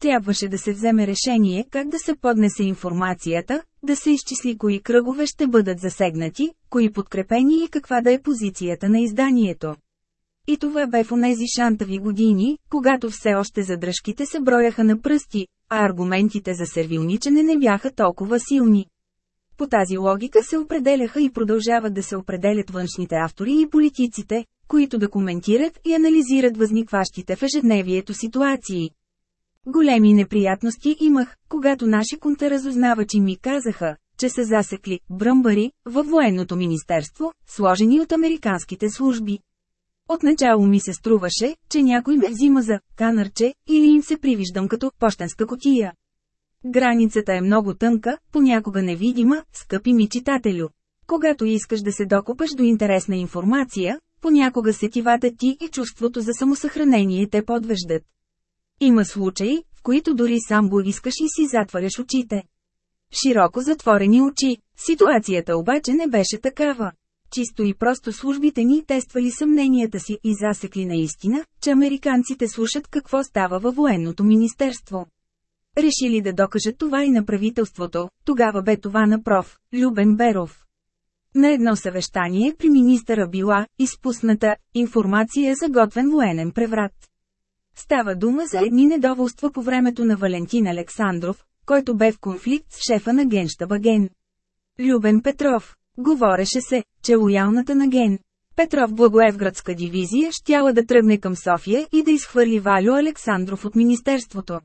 Трябваше да се вземе решение как да се поднесе информацията, да се изчисли кои кръгове ще бъдат засегнати, кои подкрепени и каква да е позицията на изданието. И това бе в онези шантави години, когато все още задръжките се брояха на пръсти, а аргументите за сервилничене не бяха толкова силни. По тази логика се определяха и продължават да се определят външните автори и политиците, които да коментират и анализират възникващите в ежедневието ситуации. Големи неприятности имах, когато наши контраразузнавачи ми казаха, че са засекли бръмбари във военното министерство, сложени от американските служби. Отначало ми се струваше, че някой ме взима за канърче или им се привиждам като почтенска котия. Границата е много тънка, понякога невидима, скъпи ми читателю. Когато искаш да се докопаш до интересна информация, понякога сетивата ти и чувството за самосъхранение те подвеждат. Има случаи, в които дори сам го искаш и си затваряш очите. Широко затворени очи, ситуацията обаче не беше такава. Чисто и просто службите ни тествали съмненията си и засекли наистина, че американците слушат какво става във военното министерство. Решили да докажат това и на правителството, тогава бе това на проф. Любен Беров. На едно съвещание при министъра била изпусната информация за готвен военен преврат. Става дума за едни недоволства по времето на Валентин Александров, който бе в конфликт с шефа на генщаба Ген. Любен Петров. Говореше се, че лоялната на Ген. Петров Благоевградска дивизия щяла да тръгне към София и да изхвърли Валю Александров от Министерството.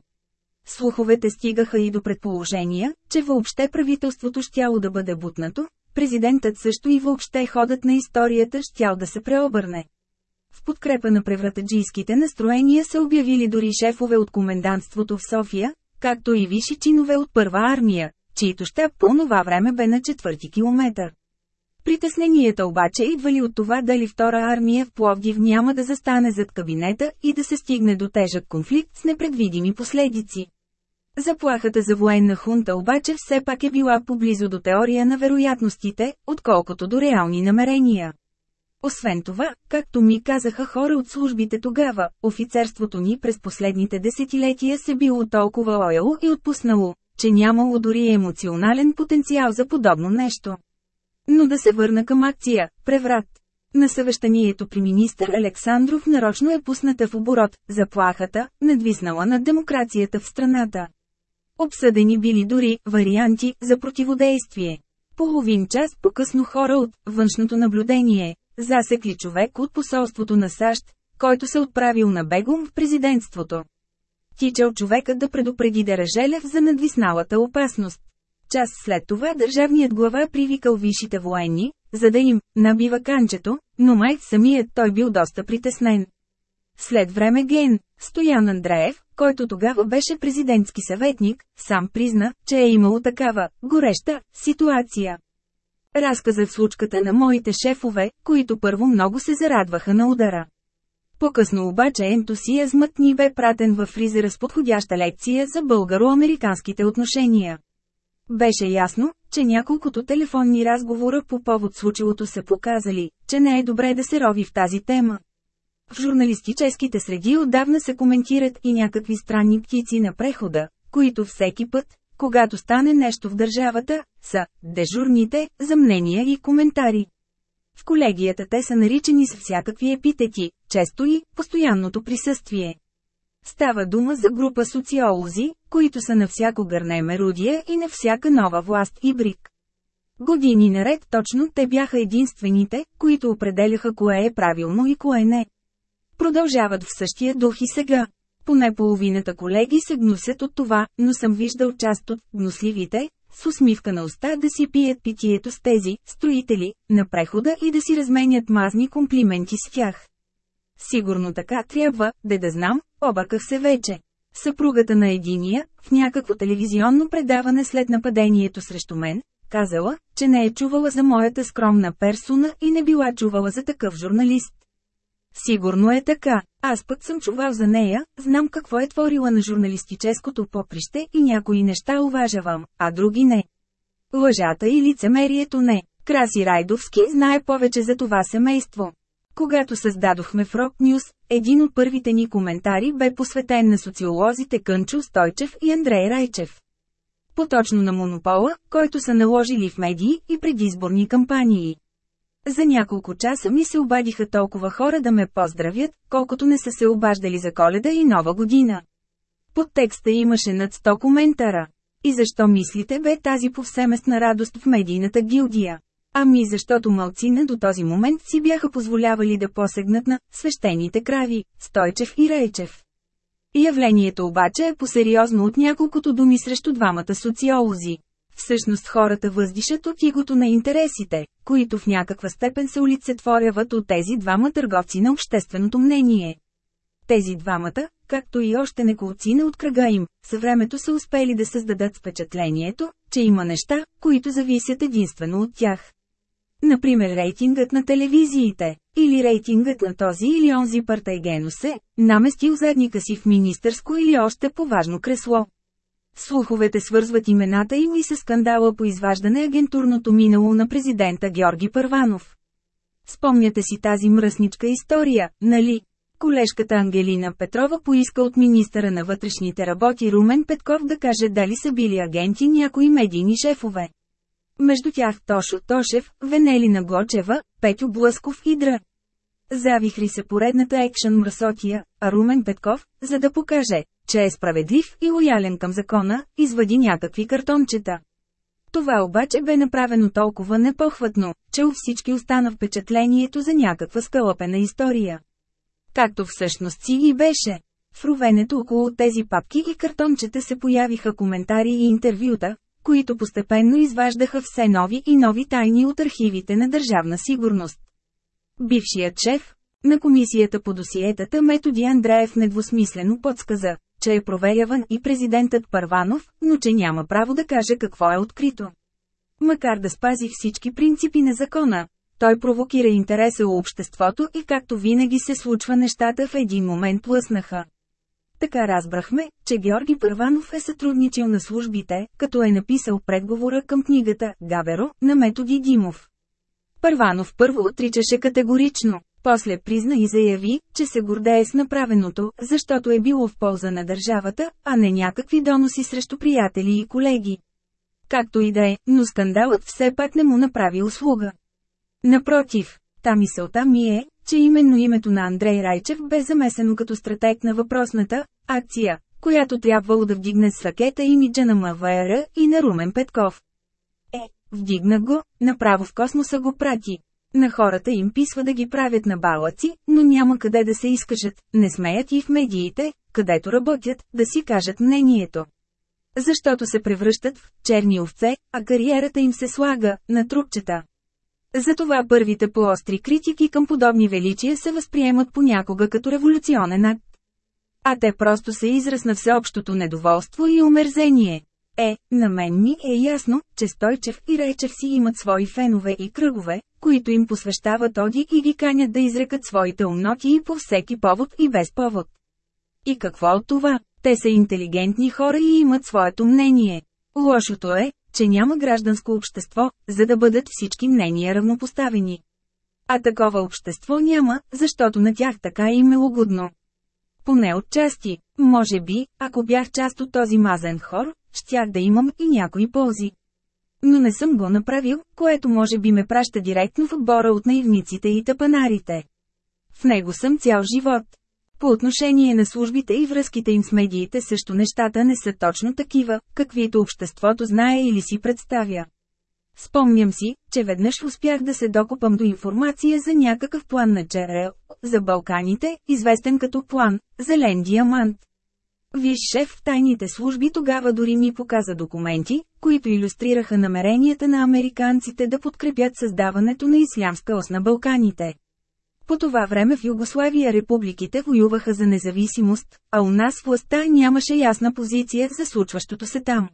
Слуховете стигаха и до предположения, че въобще правителството щяло да бъде бутнато, президентът също и въобще ходът на историята щял да се преобърне. В подкрепа на превратаджийските настроения са обявили дори шефове от комендантството в София, както и висши чинове от първа армия, чието щаб по това време бе на четвърти километър. Притесненията обаче идвали от това дали втора армия в Пловдив няма да застане зад кабинета и да се стигне до тежък конфликт с непредвидими последици. Заплахата за военна хунта обаче все пак е била поблизо до теория на вероятностите, отколкото до реални намерения. Освен това, както ми казаха хора от службите тогава, офицерството ни през последните десетилетия се било толкова лояло и отпуснало, че нямало дори емоционален потенциал за подобно нещо. Но да се върна към акция – преврат. На съвещанието при министър Александров нарочно е пусната в оборот заплахата, надвиснала над демокрацията в страната. Обсъдени били дори варианти за противодействие. Половин час по-късно хора от външното наблюдение засекли човек от посолството на САЩ, който се отправил на бегом в президентството. Тичал човекът да предупреди Деражелев за надвисналата опасност. Час след това държавният глава привикал висшите военни, за да им набива канчето, но май самият той бил доста притеснен. След време Ген, Стоян Андреев, който тогава беше президентски съветник, сам призна, че е имало такава гореща ситуация. Разказа в случката на моите шефове, които първо много се зарадваха на удара. По-късно обаче ентусиазмът ни бе пратен във фризера с подходяща лекция за българо-американските отношения. Беше ясно, че няколкото телефонни разговора по повод случилото са показали, че не е добре да се рови в тази тема. В журналистическите среди отдавна се коментират и някакви странни птици на прехода, които всеки път, когато стане нещо в държавата, са дежурните за мнения и коментари. В колегията те са наричани с всякакви епитети, често и постоянното присъствие. Става дума за група социолози, които са на всяко гърне мерудия и на всяка нова власт и брик. Години наред точно те бяха единствените, които определяха кое е правилно и кое не. Продължават в същия дух и сега. Поне половината колеги се гнусят от това, но съм виждал част от гнусливите, с усмивка на уста да си пият питието с тези строители на прехода и да си разменят мазни комплименти с тях. Сигурно така трябва, да да знам, обърках се вече. Съпругата на единия, в някакво телевизионно предаване след нападението срещу мен, казала, че не е чувала за моята скромна персона и не била чувала за такъв журналист. Сигурно е така, аз пък съм чувал за нея, знам какво е творила на журналистическото поприще и някои неща уважавам, а други не. Лъжата и лицемерието не. Краси Райдовски знае повече за това семейство. Когато създадохме Фрок Нюс, един от първите ни коментари бе посветен на социолозите Кънчо Стойчев и Андрей Райчев. Поточно на монопола, който са наложили в медии и предизборни кампании. За няколко часа ми се обадиха толкова хора да ме поздравят, колкото не са се обаждали за коледа и нова година. Под текста имаше над 100 коментара. И защо мислите бе тази повсеместна радост в медийната гилдия? Ами защото малцина до този момент си бяха позволявали да посегнат на свещените крави, Стойчев и Рейчев. Явлението обаче е посериозно от няколкото думи срещу двамата социолози. Всъщност хората въздишат от игото на интересите, които в някаква степен се улицетворяват от тези двама търговци на общественото мнение. Тези двамата, както и още неколцина от кръга им, с времето са успели да създадат впечатлението, че има неща, които зависят единствено от тях. Например рейтингът на телевизиите, или рейтингът на този или онзи партайгено се, наместил задника си в министърско или още по-важно кресло. Слуховете свързват имената им и с скандала по изваждане агентурното минало на президента Георги Първанов. Спомняте си тази мръсничка история, нали? Колежката Ангелина Петрова поиска от министъра на вътрешните работи Румен Петков да каже дали са били агенти някои медийни шефове. Между тях Тошо Тошев, Венелина Гочева, Петю Блъсков и Дра. Завихри се поредната екшън мръсотия, а Румен Петков, за да покаже, че е справедлив и лоялен към закона, извади някакви картончета. Това обаче бе направено толкова непохватно, че у всички остана впечатлението за някаква скълъпена история. Както всъщност си и беше. В ровенето около тези папки и картончета се появиха коментари и интервюта, които постепенно изваждаха все нови и нови тайни от архивите на Държавна сигурност. Бившият шеф на комисията по досиетата Методи Андреев недвусмислено подсказа, че е проверяван и президентът Парванов, но че няма право да каже какво е открито. Макар да спази всички принципи на закона, той провокира интереса у обществото и както винаги се случва нещата в един момент плъснаха. Така разбрахме, че Георги Първанов е сътрудничил на службите, като е написал предговора към книгата «Габеро» на Методи Димов. Първанов първо отричаше категорично, после призна и заяви, че се гордее с направеното, защото е било в полза на държавата, а не някакви доноси срещу приятели и колеги. Както и да е, но скандалът все пак не му направи услуга. Напротив, та мисълта ми е, че именно името на Андрей Райчев бе замесено като стратег на въпросната акция, която трябвало да вдигне с ракета имиджа на МВР и на Румен Петков. Вдигна го, направо в космоса го прати. На хората им писва да ги правят на балъци, но няма къде да се изкажат, не смеят и в медиите, където работят, да си кажат мнението. Защото се превръщат в черни овце, а кариерата им се слага на трупчета. Затова първите по-остри критики към подобни величия се възприемат понякога като революционен акт. А те просто са израз на всеобщото недоволство и омерзение. Е, на мен ми е ясно, че Стойчев и Речев си имат свои фенове и кръгове, които им посвещават оди и ги канят да изрекат своите умноти по всеки повод и без повод. И какво от това? Те са интелигентни хора и имат своето мнение. Лошото е, че няма гражданско общество, за да бъдат всички мнения равнопоставени. А такова общество няма, защото на тях така им е угодно. Поне от части, може би, ако бях част от този мазен хор, щях да имам и някои ползи. Но не съм го направил, което може би ме праща директно в отбора от наивниците и тъпанарите. В него съм цял живот. По отношение на службите и връзките им с медиите също нещата не са точно такива, каквито обществото знае или си представя. Спомням си, че веднъж успях да се докопам до информация за някакъв план на ЧРЛ, за Балканите, известен като план «Зелен диамант». Виж шеф в тайните служби тогава дори ми показа документи, които иллюстрираха намеренията на американците да подкрепят създаването на ислямска ос на Балканите. По това време в Югославия републиките воюваха за независимост, а у нас властта нямаше ясна позиция за случващото се там.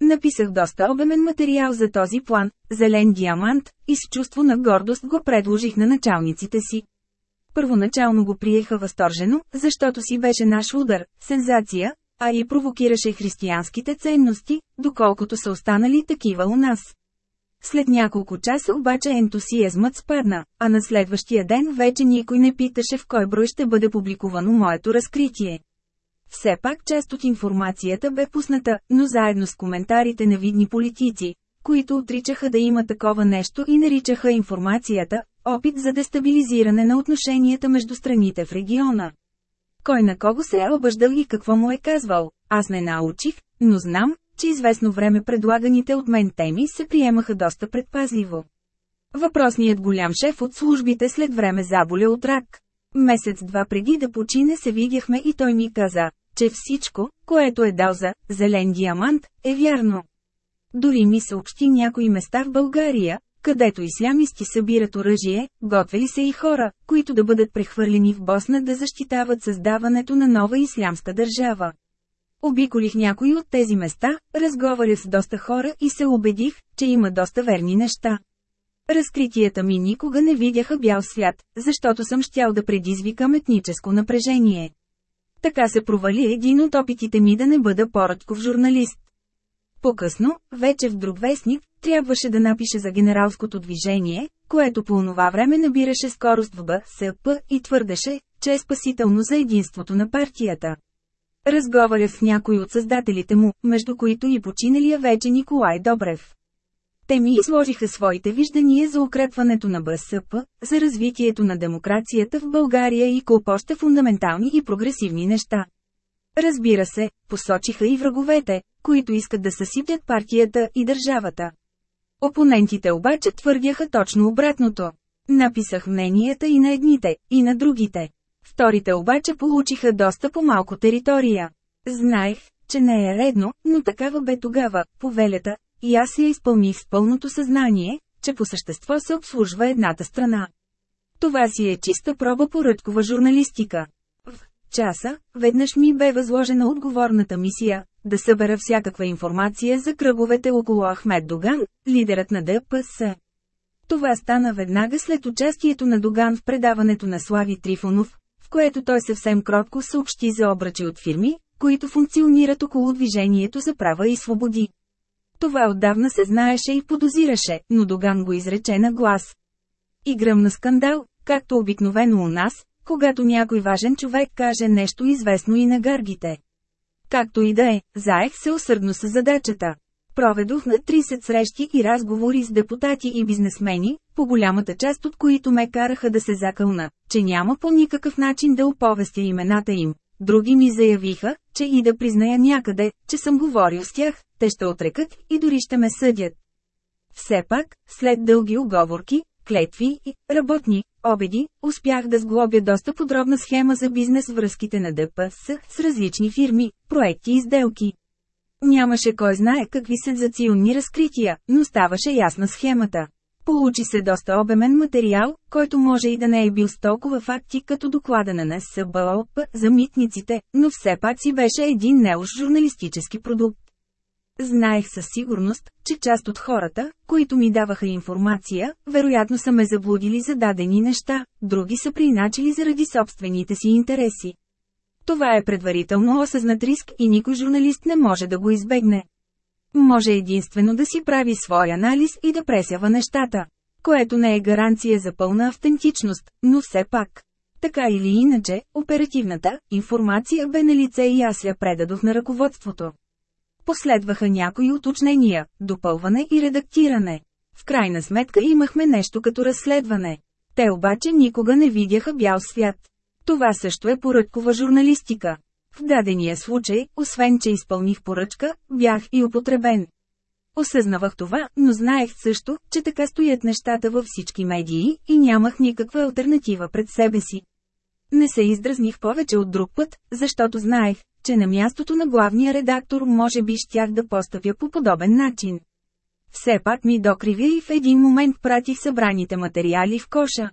Написах доста обемен материал за този план, зелен диамант, и с чувство на гордост го предложих на началниците си. Първоначално го приеха възторжено, защото си беше наш удар, сензация, а и провокираше християнските ценности, доколкото са останали такива у нас. След няколко часа обаче ентусиазмът спадна, а на следващия ден вече никой не питаше в кой брой ще бъде публикувано моето разкритие. Все пак част от информацията бе пусната, но заедно с коментарите на видни политици, които отричаха да има такова нещо и наричаха информацията опит за дестабилизиране на отношенията между страните в региона. Кой на кого се е обаждал и какво му е казвал, аз не научих, но знам, че известно време предлаганите от мен теми се приемаха доста предпазливо. Въпросният голям шеф от службите след време заболя от рак. Месец-два преди да почине се видяхме и той ми каза, че всичко, което е дал за «зелен диамант», е вярно. Дори ми съобщи някои места в България, където ислямисти събират оръжие, готвели се и хора, които да бъдат прехвърлени в Босна да защитават създаването на нова ислямска държава. Обиколих някои от тези места, разговарях с доста хора и се убедих, че има доста верни неща. Разкритията ми никога не видяха бял свят, защото съм щял да предизвикам етническо напрежение. Така се провали един от опитите ми да не бъда в журналист. По-късно, вече в друг вестник, трябваше да напише за генералското движение, което по онова време набираше скорост в БСП и твърдеше, че е спасително за единството на партията. Разговарях с някой от създателите му, между които и починалия вече Николай Добрев. Те ми изложиха своите виждания за укрепването на БСП, за развитието на демокрацията в България и колпоща фундаментални и прогресивни неща. Разбира се, посочиха и враговете, които искат да съсипят партията и държавата. Опонентите обаче твърдяха точно обратното. Написах мненията и на едните, и на другите. Вторите обаче получиха доста по-малко територия. Знаех, че не е редно, но такава бе тогава, повелята, и аз я изпълних с пълното съзнание, че по същество се обслужва едната страна. Това си е чиста проба поръчкова журналистика. Часа, веднъж ми бе възложена отговорната мисия, да събера всякаква информация за кръговете около Ахмед Доган, лидерът на ДПС. Това стана веднага след участието на Доган в предаването на Слави Трифонов, в което той съвсем кротко съобщи за обръчи от фирми, които функционират около движението за права и свободи. Това отдавна се знаеше и подозираше, но Доган го изрече на глас. И гръмна скандал, както обикновено у нас, когато някой важен човек каже нещо известно и на гъргите. Както и да е, заех се усърдно с задачата. Проведох на 30 срещи и разговори с депутати и бизнесмени, по голямата част от които ме караха да се закълна, че няма по никакъв начин да оповестя имената им. Други ми заявиха, че и да призная някъде, че съм говорил с тях, те ще отрекат и дори ще ме съдят. Все пак, след дълги оговорки, клетви и работни обеди, успях да сглобя доста подробна схема за бизнес връзките на ДПС с различни фирми, проекти и сделки. Нямаше кой знае какви сензационни разкрития, но ставаше ясна схемата. Получи се доста обемен материал, който може и да не е бил с толкова факти като доклада на НСБОП за митниците, но все пак си беше един неуж журналистически продукт. Знаех със сигурност, че част от хората, които ми даваха информация, вероятно са ме заблудили за дадени неща, други са приначили заради собствените си интереси. Това е предварително осъзнат риск и никой журналист не може да го избегне. Може единствено да си прави свой анализ и да пресява нещата, което не е гаранция за пълна автентичност, но все пак. Така или иначе, оперативната информация бе на лице и аз я предадох на ръководството. Последваха някои уточнения, допълване и редактиране. В крайна сметка имахме нещо като разследване. Те обаче никога не видяха бял свят. Това също е поръчкова журналистика. В дадения случай, освен че изпълних поръчка, бях и употребен. Осъзнавах това, но знаех също, че така стоят нещата във всички медии и нямах никаква альтернатива пред себе си. Не се издразних повече от друг път, защото знаех, че на мястото на главния редактор може би щях да постъпя по подобен начин. Все пак ми докривя и в един момент пратих събраните материали в коша.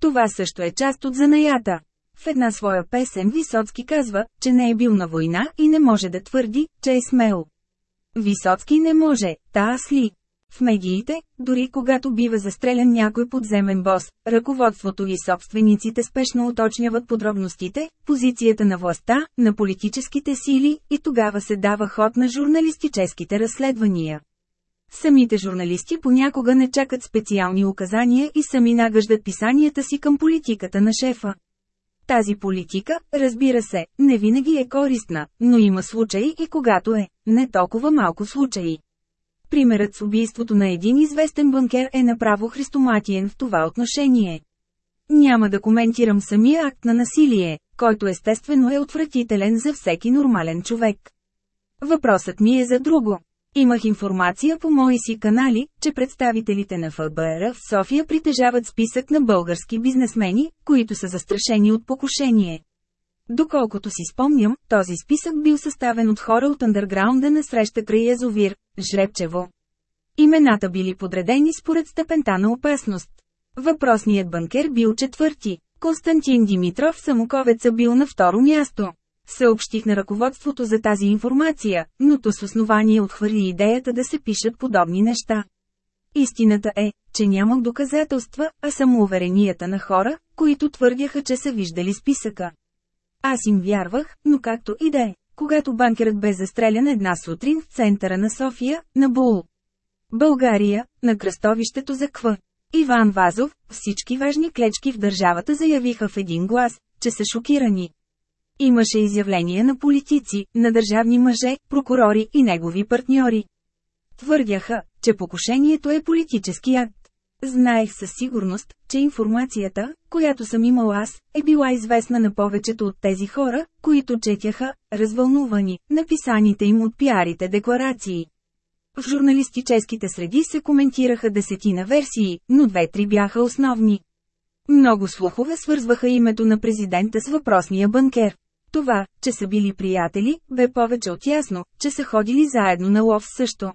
Това също е част от занаята. В една своя песен Висоцки казва, че не е бил на война и не може да твърди, че е смел. Висоцки не може, та аз ли? В медиите, дори когато бива застрелян някой подземен бос, ръководството и собствениците спешно уточняват подробностите, позицията на властта, на политическите сили, и тогава се дава ход на журналистическите разследвания. Самите журналисти понякога не чакат специални указания и сами нагъждат писанията си към политиката на шефа. Тази политика, разбира се, не винаги е користна, но има случаи и когато е, не толкова малко случаи. Примерът с убийството на един известен банкер е направо христоматиен в това отношение. Няма да коментирам самия акт на насилие, който естествено е отвратителен за всеки нормален човек. Въпросът ми е за друго. Имах информация по мои си канали, че представителите на ФБР в София притежават списък на български бизнесмени, които са застрашени от покушение. Доколкото си спомням, този списък бил съставен от хора от андерграунда на среща край Язовир, Жребчево. Имената били подредени според степента на опасност. Въпросният банкер бил четвърти, Константин Димитров Самоковеца бил на второ място. Съобщих на ръководството за тази информация, но то с основание отхвърли идеята да се пишат подобни неща. Истината е, че нямах доказателства, а само уверенията на хора, които твърдяха, че са виждали списъка. Аз им вярвах, но както и да е, когато банкерът бе застрелян една сутрин в центъра на София, на Бул. България, на кръстовището за Кв. Иван Вазов, всички важни клечки в държавата заявиха в един глас, че са шокирани. Имаше изявления на политици, на държавни мъже, прокурори и негови партньори. Твърдяха, че покушението е политически акт. Знаех със сигурност, че информацията, която съм имал аз, е била известна на повечето от тези хора, които четяха, развълнувани, написаните им от пиарите декларации. В журналистическите среди се коментираха десетина версии, но две-три бяха основни. Много слухове свързваха името на президента с въпросния банкер. Това, че са били приятели, бе повече от ясно, че са ходили заедно на лов също.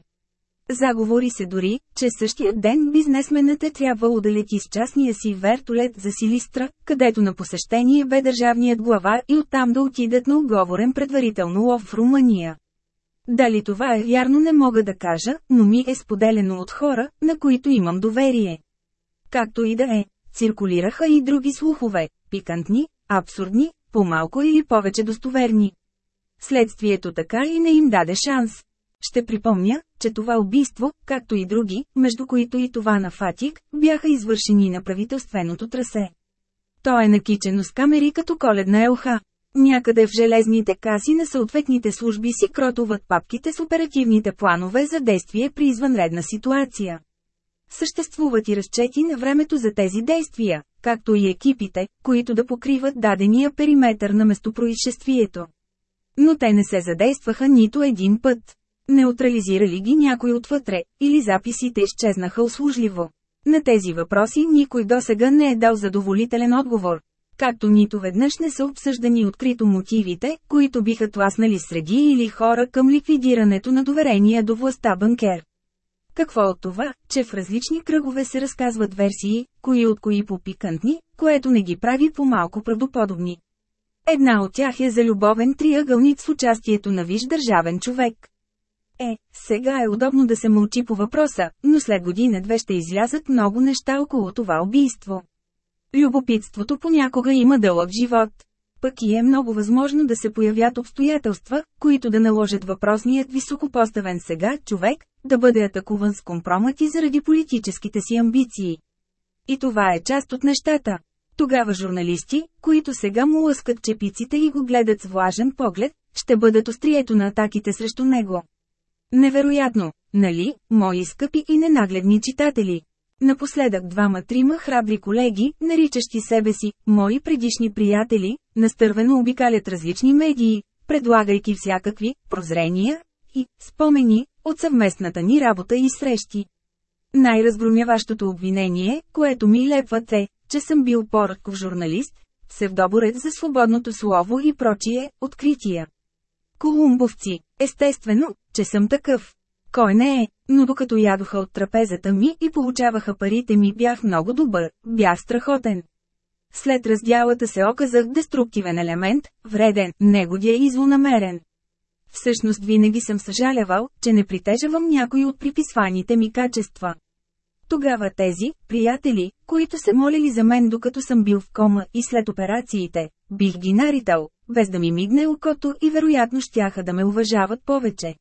Заговори се дори, че същия ден бизнесменът е трябвало да лети с частния си вертолет за Силистра, където на посещение бе държавният глава и оттам да отидат на оговорен предварително лов в Румъния. Дали това е вярно не мога да кажа, но ми е споделено от хора, на които имам доверие. Както и да е, циркулираха и други слухове, пикантни, абсурдни, по-малко или повече достоверни. Следствието така и не им даде шанс. Ще припомня, че това убийство, както и други, между които и това на Фатик, бяха извършени на правителственото трасе. То е накичено с камери като коледна елха. Някъде в железните каси на съответните служби си кротуват папките с оперативните планове за действие при извънредна ситуация. Съществуват и разчети на времето за тези действия, както и екипите, които да покриват дадения периметър на местопроизшествието. Но те не се задействаха нито един път. Неутрализирали ги някой отвътре, или записите изчезнаха услужливо. На тези въпроси никой досега не е дал задоволителен отговор. Както нито веднъж не са обсъждани открито мотивите, които биха тласнали среди или хора към ликвидирането на доверение до властта банкер. Какво от това, че в различни кръгове се разказват версии, кои от кои по-пикантни, което не ги прави по-малко правдоподобни. Една от тях е за любовен триъгълник с участието на виж държавен човек. Е, сега е удобно да се мълчи по въпроса, но след година-две ще излязат много неща около това убийство. Любопитството понякога има дълъг живот. Пък и е много възможно да се появят обстоятелства, които да наложат въпросният високопоставен сега човек, да бъде атакуван с компромати заради политическите си амбиции. И това е част от нещата. Тогава журналисти, които сега му лъскат чепиците и го гледат с влажен поглед, ще бъдат острието на атаките срещу него. Невероятно, нали, мои скъпи и ненагледни читатели? Напоследък двама-трима храбри колеги, наричащи себе си «мои предишни приятели», настървено обикалят различни медии, предлагайки всякакви «прозрения» и «спомени» от съвместната ни работа и срещи. Най-разгромяващото обвинение, което ми лепват е, че съм бил поръков журналист, псевдоборец за свободното слово и прочие, открития. Колумбовци, естествено, че съм такъв. Кой не е, но докато ядоха от трапезата ми и получаваха парите ми бях много добър, бях страхотен. След раздялата се оказах деструктивен елемент, вреден, негодя и злонамерен. Всъщност винаги съм съжалявал, че не притежавам някой от приписваните ми качества. Тогава тези, приятели, които се молили за мен докато съм бил в кома и след операциите, бих ги наритал, без да ми мигне окото и вероятно щяха да ме уважават повече.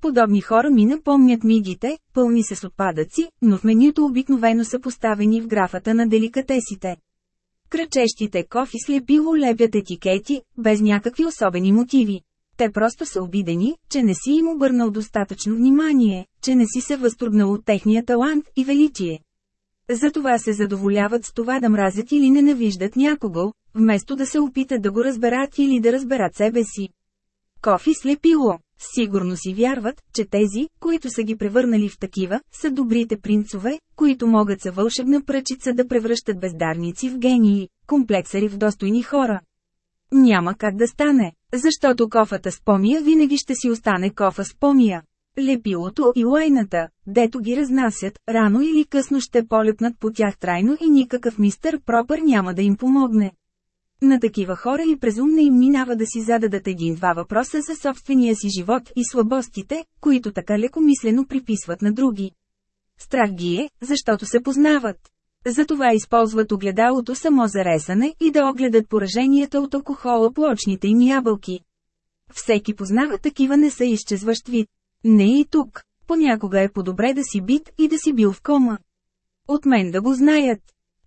Подобни хора ми напомнят мигите, пълни с отпадъци, но в менюто обикновено са поставени в графата на деликатесите. Кръчещите кофи слепило лепят етикети, без някакви особени мотиви. Те просто са обидени, че не си им обърнал достатъчно внимание, че не си се възтруднал от техния талант и величие. Затова се задоволяват с това да мразят или ненавиждат някого, вместо да се опитат да го разберат или да разберат себе си. Кофи слепило. Сигурно си вярват, че тези, които са ги превърнали в такива, са добрите принцове, които могат са вълшебна пръчица да превръщат бездарници в гении, комплексари в достойни хора. Няма как да стане, защото кофата с помия винаги ще си остане кофа с помия. Лепилото и лайната, дето ги разнасят, рано или късно ще полепнат по тях трайно и никакъв мистер Пропър няма да им помогне. На такива хора и презумне им минава да си зададат един-два въпроса за собствения си живот и слабостите, които така лекомислено приписват на други. Страх ги е, защото се познават. Затова използват огледалото само за ресане и да огледат пораженията от алкохола по очните им ябълки. Всеки познава такива не са изчезващ вид. Не и тук. Понякога е по-добре да си бит и да си бил в кома. От мен да го знаят.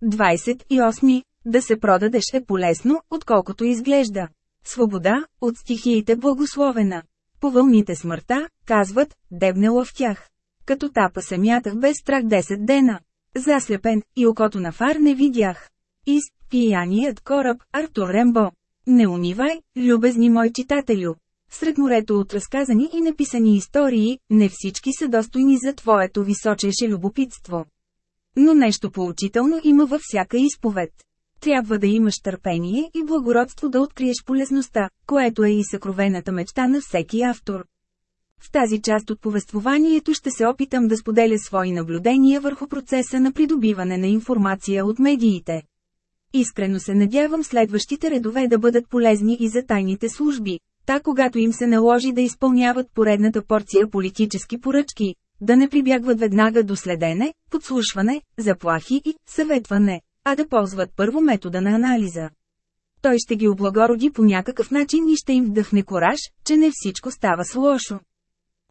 28. Да се продадеш е полезно, отколкото изглежда. Свобода, от стихиите благословена. По вълните смъртта, казват, дебнела в тях. Като тапа се мятах без страх 10 дена. Заслепен, и окото на фар не видях. Из пияният кораб, Артур Рембо. Не унивай, любезни мой читателю. Сред морето от разказани и написани истории, не всички са достойни за твоето височеше любопитство. Но нещо поучително има във всяка изповед. Трябва да имаш търпение и благородство да откриеш полезността, което е и съкровената мечта на всеки автор. В тази част от повествованието ще се опитам да споделя свои наблюдения върху процеса на придобиване на информация от медиите. Искрено се надявам следващите редове да бъдат полезни и за тайните служби, та когато им се наложи да изпълняват поредната порция политически поръчки, да не прибягват веднага до следене, подслушване, заплахи и съветване, а да ползват първо метода на анализа. Той ще ги облагороди по някакъв начин и ще им вдъхне кораж, че не всичко става с лошо.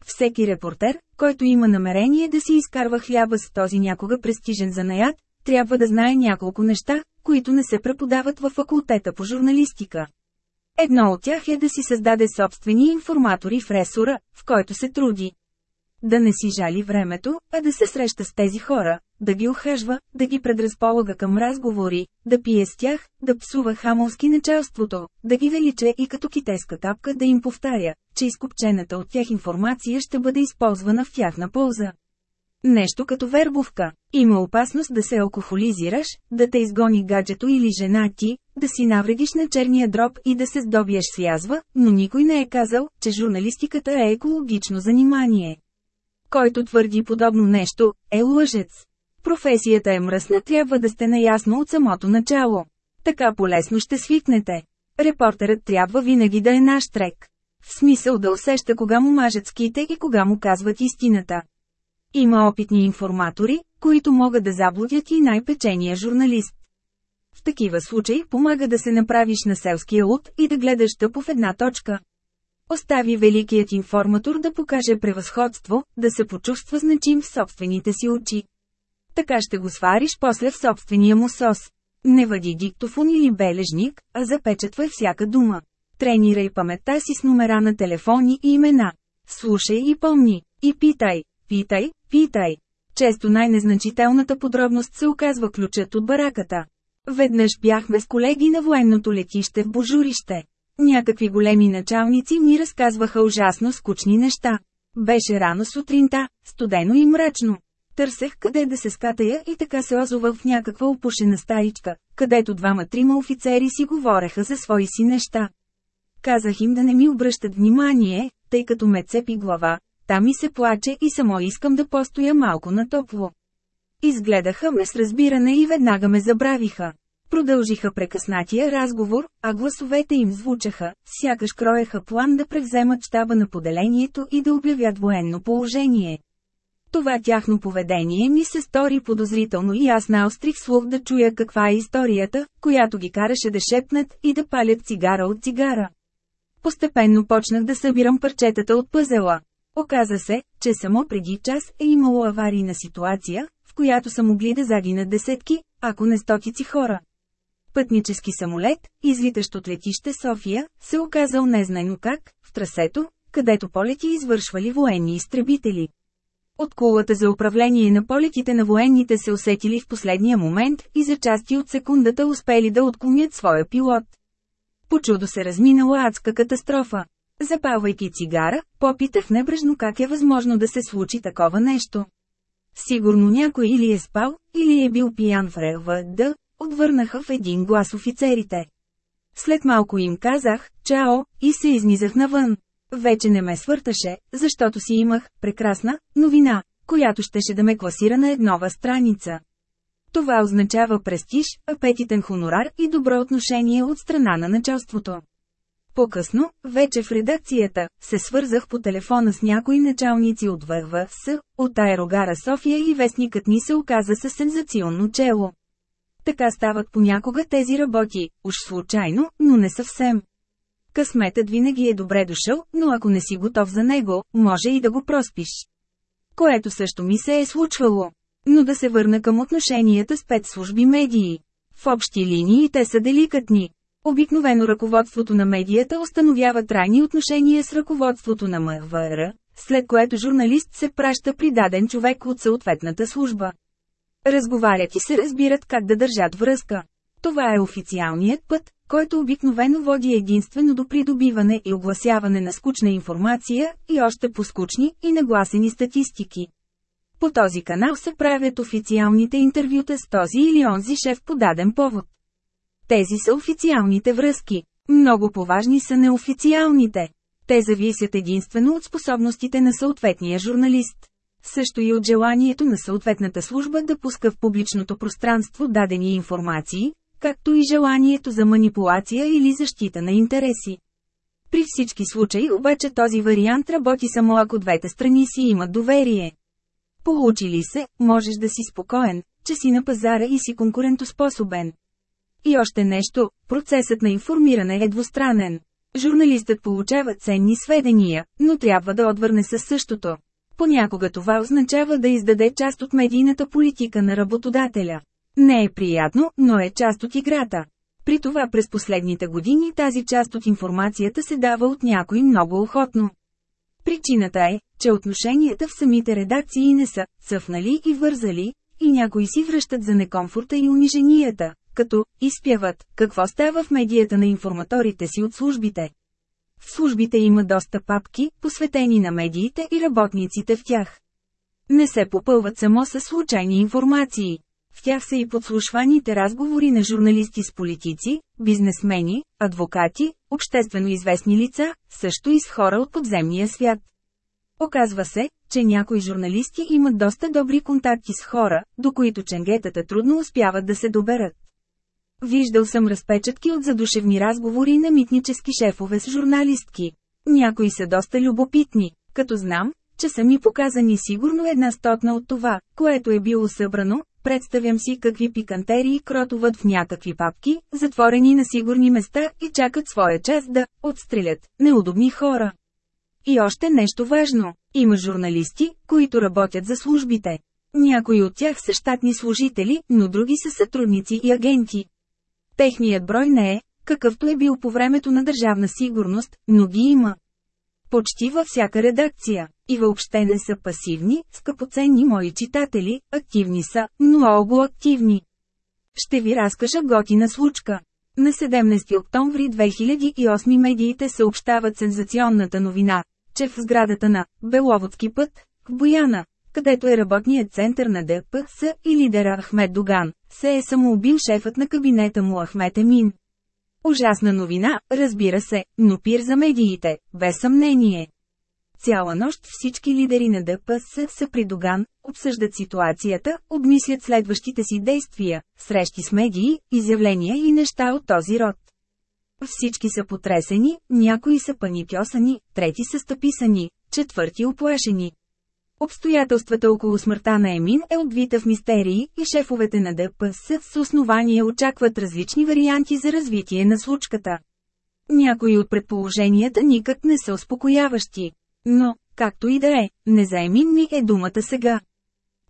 Всеки репортер, който има намерение да си изкарва хляба с този някога престижен занаят, трябва да знае няколко неща, които не се преподават във факултета по журналистика. Едно от тях е да си създаде собствени информатори в ресора, в който се труди. Да не си жали времето, а да се среща с тези хора, да ги ухажва, да ги предразполага към разговори, да пие с тях, да псува хамовски началството, да ги величе и като китайска тапка да им повтаря, че изкупчената от тях информация ще бъде използвана в тяхна полза. Нещо като вербовка. Има опасност да се алкохолизираш, да те изгони гаджето или жена ти, да си навредиш на черния дроб и да се здобиеш с язва, но никой не е казал, че журналистиката е екологично занимание. Който твърди подобно нещо, е лъжец. Професията е мръсна, трябва да сте наясно от самото начало. Така полесно ще свикнете. Репортерът трябва винаги да е наш трек. В смисъл да усеща кога му мажат ските и кога му казват истината. Има опитни информатори, които могат да заблудят и най-печения журналист. В такива случаи помага да се направиш на селския луд и да гледаш тъпо в една точка. Остави великият информатор да покаже превъзходство, да се почувства значим в собствените си очи. Така ще го свариш после в собствения му сос. Не въди диктофон или бележник, а запечатвай всяка дума. Тренирай паметта си с номера на телефони и имена. Слушай и помни. И питай, питай, питай. Често най-незначителната подробност се оказва ключът от бараката. Веднъж бяхме с колеги на военното летище в Божурище. Някакви големи началници ми разказваха ужасно скучни неща. Беше рано сутринта, студено и мрачно. Търсех къде да се скатая и така се озовах в някаква опушена старичка, където двама-трима офицери си говореха за свои си неща. Казах им да не ми обръщат внимание, тъй като ме цепи глава, там ми се плаче и само искам да постоя малко на топло. Изгледаха ме с разбиране и веднага ме забравиха. Продължиха прекъснатия разговор, а гласовете им звучаха, сякаш кроеха план да превземат щаба на поделението и да обявят военно положение. Това тяхно поведение ми се стори подозрително и аз наострих слух да чуя каква е историята, която ги караше да шепнат и да палят цигара от цигара. Постепенно почнах да събирам парчетата от пъзела. Оказа се, че само преди час е имало аварийна ситуация, в която са могли да загинат десетки, ако не стотици хора. Пътнически самолет, излитащ от летище София, се оказал незнайно как, в трасето, където полети извършвали военни изтребители. От кулата за управление на полетите на военните се усетили в последния момент и за части от секундата успели да отклонят своя пилот. По чудо се разминала адска катастрофа. Запалвайки цигара, попитах небрежно как е възможно да се случи такова нещо. Сигурно някой или е спал, или е бил пиян в РВД, отвърнаха в един глас офицерите. След малко им казах, чао, и се изнизах навън. Вече не ме свърташе, защото си имах прекрасна новина, която щеше да ме класира на еднова страница. Това означава престиж, апетитен хонорар и добро отношение от страна на началството. По-късно, вече в редакцията, се свързах по телефона с някои началници от ВВС, от аерогара София и вестникът ни се оказа със сензационно чело. Така стават понякога тези работи, уж случайно, но не съвсем. Късметът винаги е добре дошъл, но ако не си готов за него, може и да го проспиш. Което също ми се е случвало. Но да се върна към отношенията с спецслужби медии. В общи линии те са деликатни. Обикновено ръководството на медията установява трайни отношения с ръководството на МВР, след което журналист се праща при даден човек от съответната служба. Разговарят и се разбират как да държат връзка. Това е официалният път, който обикновено води единствено до придобиване и огласяване на скучна информация и още по-скучни и нагласени статистики. По този канал се правят официалните интервюта с този или онзи шеф по даден повод. Тези са официалните връзки. Много поважни са неофициалните. Те зависят единствено от способностите на съответния журналист. Също и от желанието на съответната служба да пуска в публичното пространство дадени информации, както и желанието за манипулация или защита на интереси. При всички случаи обаче този вариант работи само ако двете страни си имат доверие. Получи ли се, можеш да си спокоен, че си на пазара и си конкурентоспособен. И още нещо, процесът на информиране е двустранен. Журналистът получава ценни сведения, но трябва да отвърне със същото. Понякога това означава да издаде част от медийната политика на работодателя. Не е приятно, но е част от играта. При това през последните години тази част от информацията се дава от някой много охотно. Причината е, че отношенията в самите редакции не са цъфнали и вързали, и някои си връщат за некомфорта и униженията, като изпяват какво става в медията на информаторите си от службите. В службите има доста папки, посветени на медиите и работниците в тях. Не се попълват само с случайни информации. В тях са и подслушваните разговори на журналисти с политици, бизнесмени, адвокати, обществено известни лица, също и с хора от подземния свят. Оказва се, че някои журналисти имат доста добри контакти с хора, до които ченгетата трудно успяват да се доберат. Виждал съм разпечатки от задушевни разговори на митнически шефове с журналистки. Някои са доста любопитни, като знам, че са ми показани сигурно една стотна от това, което е било събрано, представям си какви пикантерии кротуват в някакви папки, затворени на сигурни места и чакат своя час да отстрелят неудобни хора. И още нещо важно. Има журналисти, които работят за службите. Някои от тях са щатни служители, но други са сътрудници и агенти. Техният брой не е, какъвто е бил по времето на държавна сигурност, но ги има. Почти във всяка редакция. И въобще не са пасивни, скъпоценни мои читатели, активни са, много активни. Ще ви разкажа готина случка. На 17 октомври 2008 медиите съобщават сензационната новина, че в сградата на Беловодски път, в Бояна, където е работният център на ДПС и лидера Ахмед Доган, се е самоубил шефът на кабинета му Ахмед Емин. Ужасна новина, разбира се, но пир за медиите, без съмнение. Цяла нощ всички лидери на ДПС са при Доган, обсъждат ситуацията, обмислят следващите си действия, срещи с медии, изявления и неща от този род. Всички са потресени, някои са паникьосани, трети са стъписани, четвърти оплашени. Обстоятелствата около смъртта на Емин е обвита в мистерии и шефовете на ДПС с основание очакват различни варианти за развитие на случката. Някои от предположенията никак не са успокояващи. Но, както и да е, не за Емин ми е думата сега.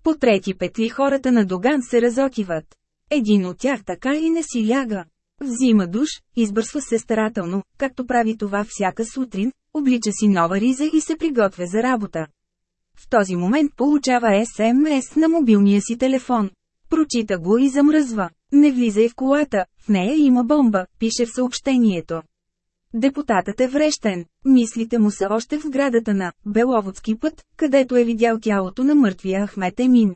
По трети петли хората на Доган се разотиват. Един от тях така и не си ляга. Взима душ, избърсва се старателно, както прави това всяка сутрин, облича си нова риза и се приготвя за работа. В този момент получава СМС на мобилния си телефон. Прочита го и замръзва. Не влизай в колата, в нея има бомба, пише в съобщението. Депутатът е врещен. Мислите му са още в сградата на Беловодски път, където е видял тялото на мъртвия Ахмет Емин.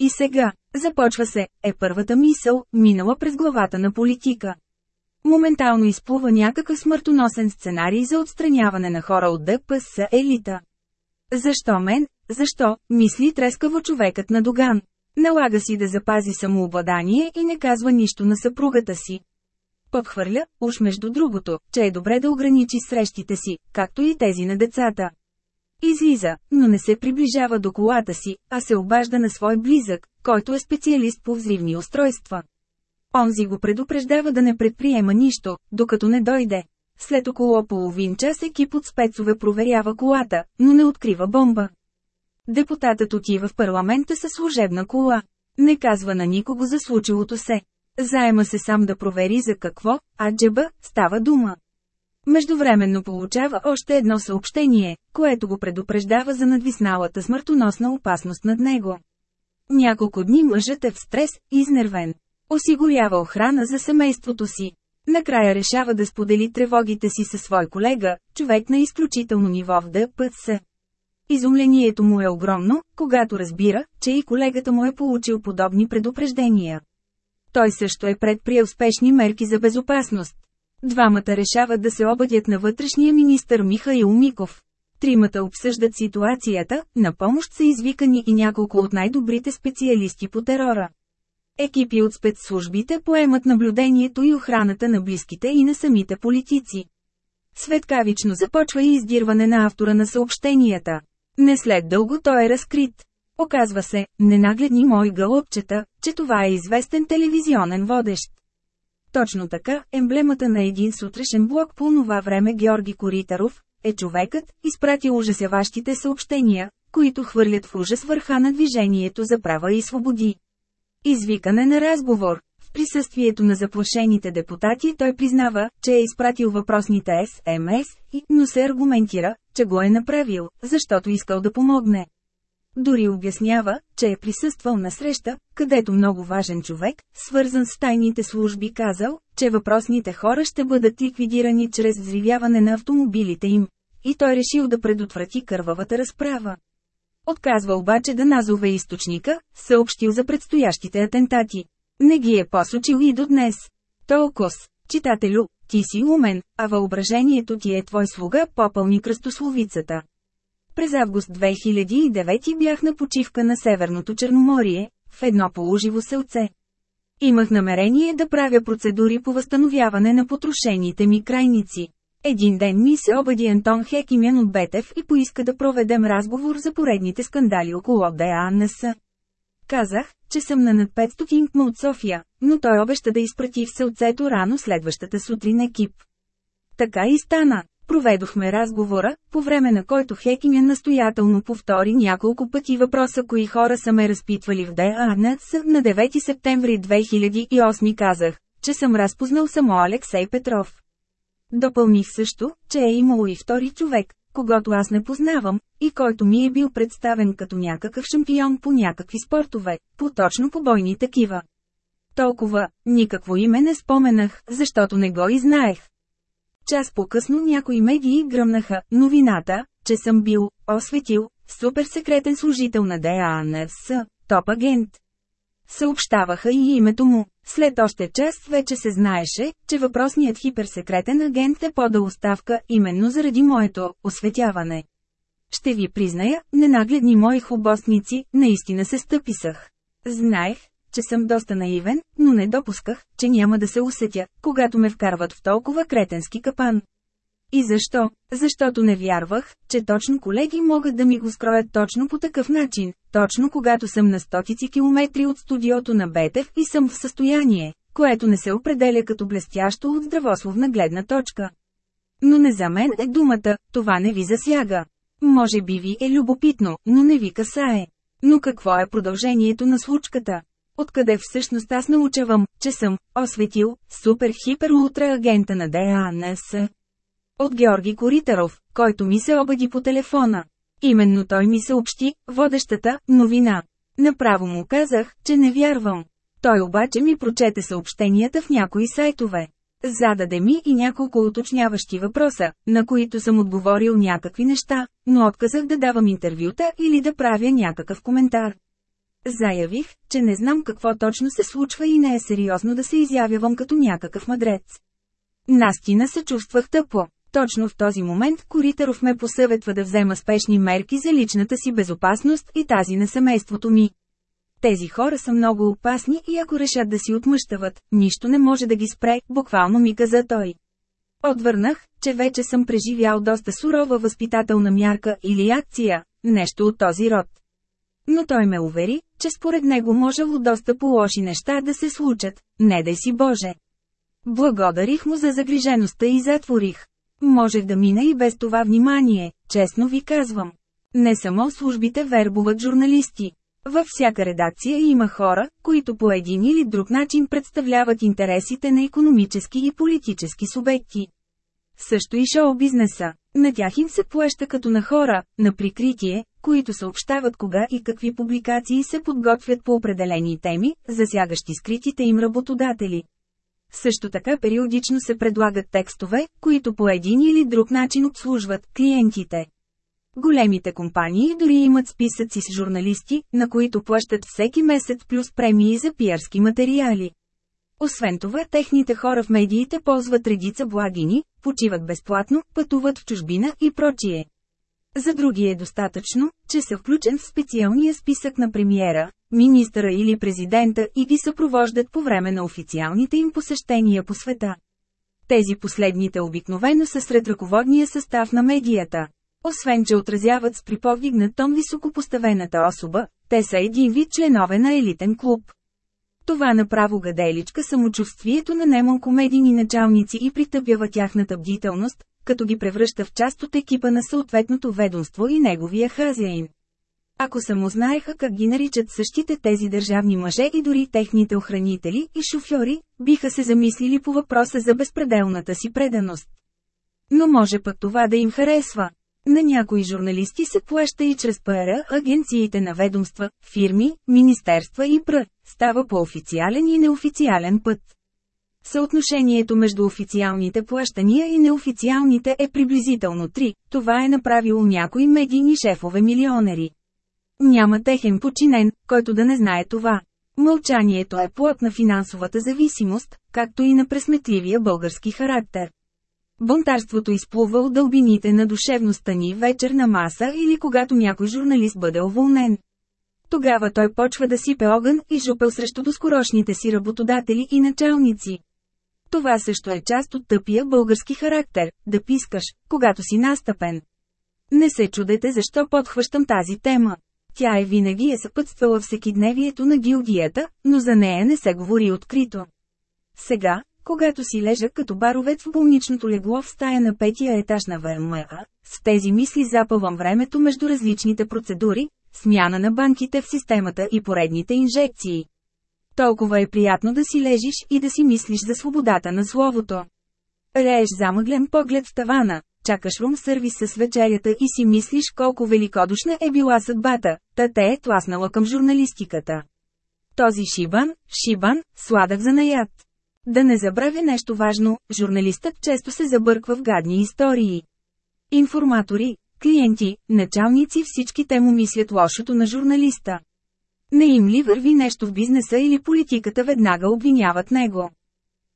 И сега, започва се, е първата мисъл, минала през главата на политика. Моментално изплува някакъв смъртоносен сценарий за отстраняване на хора от ДПС елита. Защо мен? Защо? Мисли трескаво човекът на Доган. Налага си да запази самообладание и не казва нищо на съпругата си. Подхвърля, уж между другото, че е добре да ограничи срещите си, както и тези на децата. Излиза, но не се приближава до колата си, а се обажда на свой близък, който е специалист по взривни устройства. Онзи го предупреждава да не предприема нищо, докато не дойде. След около половин час екип от спецове проверява колата, но не открива бомба. Депутатът отива в парламента със служебна кола. Не казва на никого за случилото се. Заема се сам да провери за какво, а джеба, става дума. Междувременно получава още едно съобщение, което го предупреждава за надвисналата смъртоносна опасност над него. Няколко дни мъжът е в стрес, изнервен. Осигурява охрана за семейството си. Накрая решава да сподели тревогите си със свой колега, човек на изключително ниво в ДПС. Изумлението му е огромно, когато разбира, че и колегата му е получил подобни предупреждения. Той също е предприел спешни мерки за безопасност. Двамата решават да се обадят на вътрешния министър Михаил Миков. Тримата обсъждат ситуацията, на помощ са извикани и няколко от най-добрите специалисти по терора. Екипи от спецслужбите поемат наблюдението и охраната на близките и на самите политици. Светкавично започва и издирване на автора на съобщенията. Не след дълго той е разкрит. Оказва се, ненагледни мои гълъбчета, че това е известен телевизионен водещ. Точно така, емблемата на един сутрешен блок по това време Георги Коритаров, е човекът, изпратил ужасяващите съобщения, които хвърлят в ужас върха на движението за права и свободи. Извикане на разговор. В присъствието на заплашените депутати той признава, че е изпратил въпросните СМС, но се аргументира, че го е направил, защото искал да помогне. Дори обяснява, че е присъствал на среща, където много важен човек, свързан с тайните служби казал, че въпросните хора ще бъдат ликвидирани чрез взривяване на автомобилите им. И той решил да предотврати кървавата разправа. Отказва обаче да назове източника, съобщил за предстоящите атентати. Не ги е посочил и до днес. Толкос, читателю, ти си умен, а въображението ти е твой слуга, попълни кръстословицата. През август 2009 бях на почивка на Северното Черноморие, в едно полуживо селце. Имах намерение да правя процедури по възстановяване на потрошените ми крайници. Един ден ми се обади Антон Хекимян от Бетев и поиска да проведем разговор за поредните скандали около ДАНС. Казах, че съм на над 500 км от София, но той обеща да изпрати в селцето рано следващата сутрин екип. Така и стана. Проведохме разговора, по време на който Хекимян настоятелно повтори няколко пъти въпроса кои хора са ме разпитвали в ДАНС. На 9 септември 2008 казах, че съм разпознал само Алексей Петров. Допълних също, че е имало и втори човек, когато аз не познавам, и който ми е бил представен като някакъв шампион по някакви спортове, по точно побойни такива. Толкова, никакво име не споменах, защото не го и знаех. Час по-късно някои медии гръмнаха новината, че съм бил осветил суперсекретен служител на ДАНС, топ агент. Съобщаваха и името му. След още час вече се знаеше, че въпросният хиперсекретен агент е подал оставка именно заради моето осветяване. Ще ви призная, ненагледни мои хубостници, наистина се стъписах. Знаех, че съм доста наивен, но не допусках, че няма да се усетя, когато ме вкарват в толкова кретенски капан. И защо? Защото не вярвах, че точно колеги могат да ми го скроят точно по такъв начин, точно когато съм на стотици километри от студиото на Бетев и съм в състояние, което не се определя като блестящо от здравословна гледна точка. Но не за мен е думата, това не ви засяга. Може би ви е любопитно, но не ви касае. Но какво е продължението на случката? Откъде всъщност аз научавам, че съм осветил супер-хипер-ултра агента на ДАНС? От Георги Коритаров, който ми се обади по телефона. Именно той ми съобщи, водещата, новина. Направо му казах, че не вярвам. Той обаче ми прочете съобщенията в някои сайтове. Зададе ми и няколко уточняващи въпроса, на които съм отговорил някакви неща, но отказах да давам интервюта или да правя някакъв коментар. Заявих, че не знам какво точно се случва и не е сериозно да се изявявам като някакъв мъдрец. Настина се чувствах тъпо. Точно в този момент Коритаров ме посъветва да взема спешни мерки за личната си безопасност и тази на семейството ми. Тези хора са много опасни и ако решат да си отмъщават, нищо не може да ги спре, буквално ми каза той. Отвърнах, че вече съм преживял доста сурова възпитателна мярка или акция, нещо от този род. Но той ме увери, че според него можело доста по-лоши неща да се случат, не дай си Боже. Благодарих му за загрижеността и затворих. Можех да мина и без това внимание, честно ви казвам. Не само службите вербуват журналисти. Във всяка редакция има хора, които по един или друг начин представляват интересите на економически и политически субекти. Също и шоу-бизнеса. На тях им се плеща като на хора, на прикритие, които съобщават кога и какви публикации се подготвят по определени теми, засягащи скритите им работодатели. Също така периодично се предлагат текстове, които по един или друг начин обслужват клиентите. Големите компании дори имат списъци с журналисти, на които плащат всеки месец плюс премии за пиарски материали. Освен това, техните хора в медиите ползват редица благини, почиват безплатно, пътуват в чужбина и прочие. За други е достатъчно, че са включен в специалния списък на премиера, министъра или президента и ги съпровождат по време на официалните им посещения по света. Тези последните обикновено са сред ръководния състав на медията. Освен че отразяват с приповдигнат тон високопоставената особа, те са един вид членове на елитен клуб. Това направо гаделичка самочувствието на немалко медийни началници и притъпява тяхната бдителност, като ги превръща в част от екипа на съответното ведомство и неговия хазяин. Ако само знаеха как ги наричат същите тези държавни мъже и дори техните охранители и шофьори, биха се замислили по въпроса за безпределната си преданост. Но може пък това да им харесва. На някои журналисти се плаща и чрез ПР, агенциите на ведомства, фирми, министерства и пр. Става по официален и неофициален път. Съотношението между официалните плащания и неофициалните е приблизително 3, това е направило някои медийни шефове милионери. Няма техен починен, който да не знае това. Мълчанието е плод на финансовата зависимост, както и на пресметливия български характер. Бунтарството изплува от дълбините на душевността ни вечер на маса или когато някой журналист бъде уволнен. Тогава той почва да сипе огън и жупел срещу доскорошните си работодатели и началници. Това също е част от тъпия български характер, да пискаш, когато си настъпен. Не се чудете защо подхващам тази тема. Тя е винаги е съпътствала всекидневието на гилдията, но за нея не се говори открито. Сега, когато си лежа като баровец в болничното легло в стая на петия етаж на ВРМА, с тези мисли запълвам времето между различните процедури, смяна на банките в системата и поредните инжекции. Толкова е приятно да си лежиш и да си мислиш за свободата на словото. Рееш замъглен поглед в тавана, чакаш рум сервис с вечерята и си мислиш колко великодушна е била съдбата, та те е тласнала към журналистиката. Този шибан, шибан, сладък за наят. Да не забравя нещо важно, журналистът често се забърква в гадни истории. Информатори, клиенти, началници всички те му мислят лошото на журналиста. Не им ли върви нещо в бизнеса или политиката веднага обвиняват него.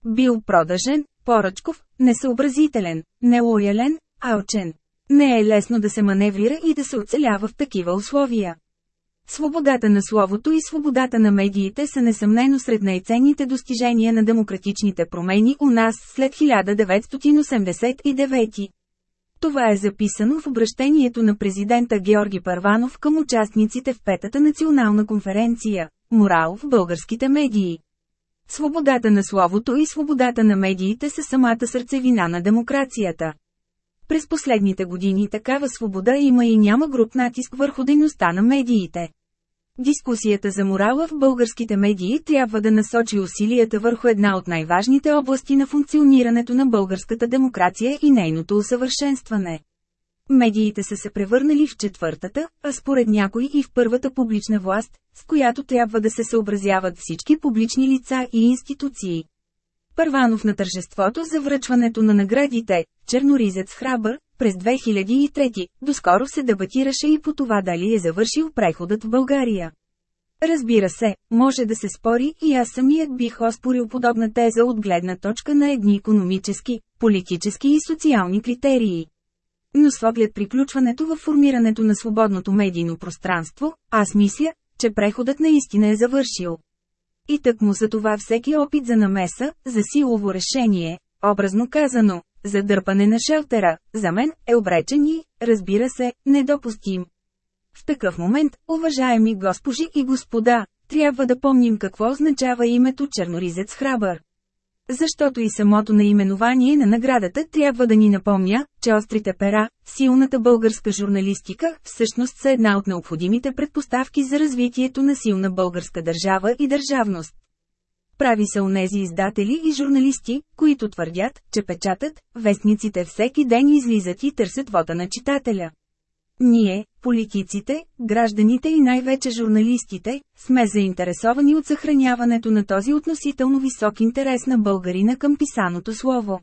Бил продажен, поръчков, несъобразителен, нелоялен, алчен. Не е лесно да се маневрира и да се оцелява в такива условия. Свободата на словото и свободата на медиите са несъмнено сред най-ценните достижения на демократичните промени у нас след 1989. Това е записано в обращението на президента Георги Парванов към участниците в Петата национална конференция «Морал в българските медии». Свободата на словото и свободата на медиите са самата сърцевина на демокрацията. През последните години такава свобода има и няма груп натиск върху дейността на медиите. Дискусията за морала в българските медии трябва да насочи усилията върху една от най-важните области на функционирането на българската демокрация и нейното усъвършенстване. Медиите са се превърнали в четвъртата, а според някои и в първата публична власт, с която трябва да се съобразяват всички публични лица и институции. Първанов на тържеството за връчването на наградите, Черноризец храбър, през 2003, доскоро се дебатираше и по това дали е завършил преходът в България. Разбира се, може да се спори и аз самият бих оспорил подобна теза от гледна точка на едни економически, политически и социални критерии. Но с оглед приключването в формирането на свободното медийно пространство, аз мисля, че преходът наистина е завършил. И тък му за това всеки опит за намеса, за силово решение, образно казано, за дърпане на шелтера, за мен е обречен и, разбира се, недопустим. В такъв момент, уважаеми госпожи и господа, трябва да помним какво означава името Черноризец Храбър. Защото и самото наименование на наградата трябва да ни напомня, че острите пера, силната българска журналистика, всъщност са една от необходимите предпоставки за развитието на силна българска държава и държавност. Прави са онези издатели и журналисти, които твърдят, че печатат, вестниците всеки ден излизат и търсят вода на читателя. Ние, политиците, гражданите и най-вече журналистите, сме заинтересовани от съхраняването на този относително висок интерес на българина към писаното слово.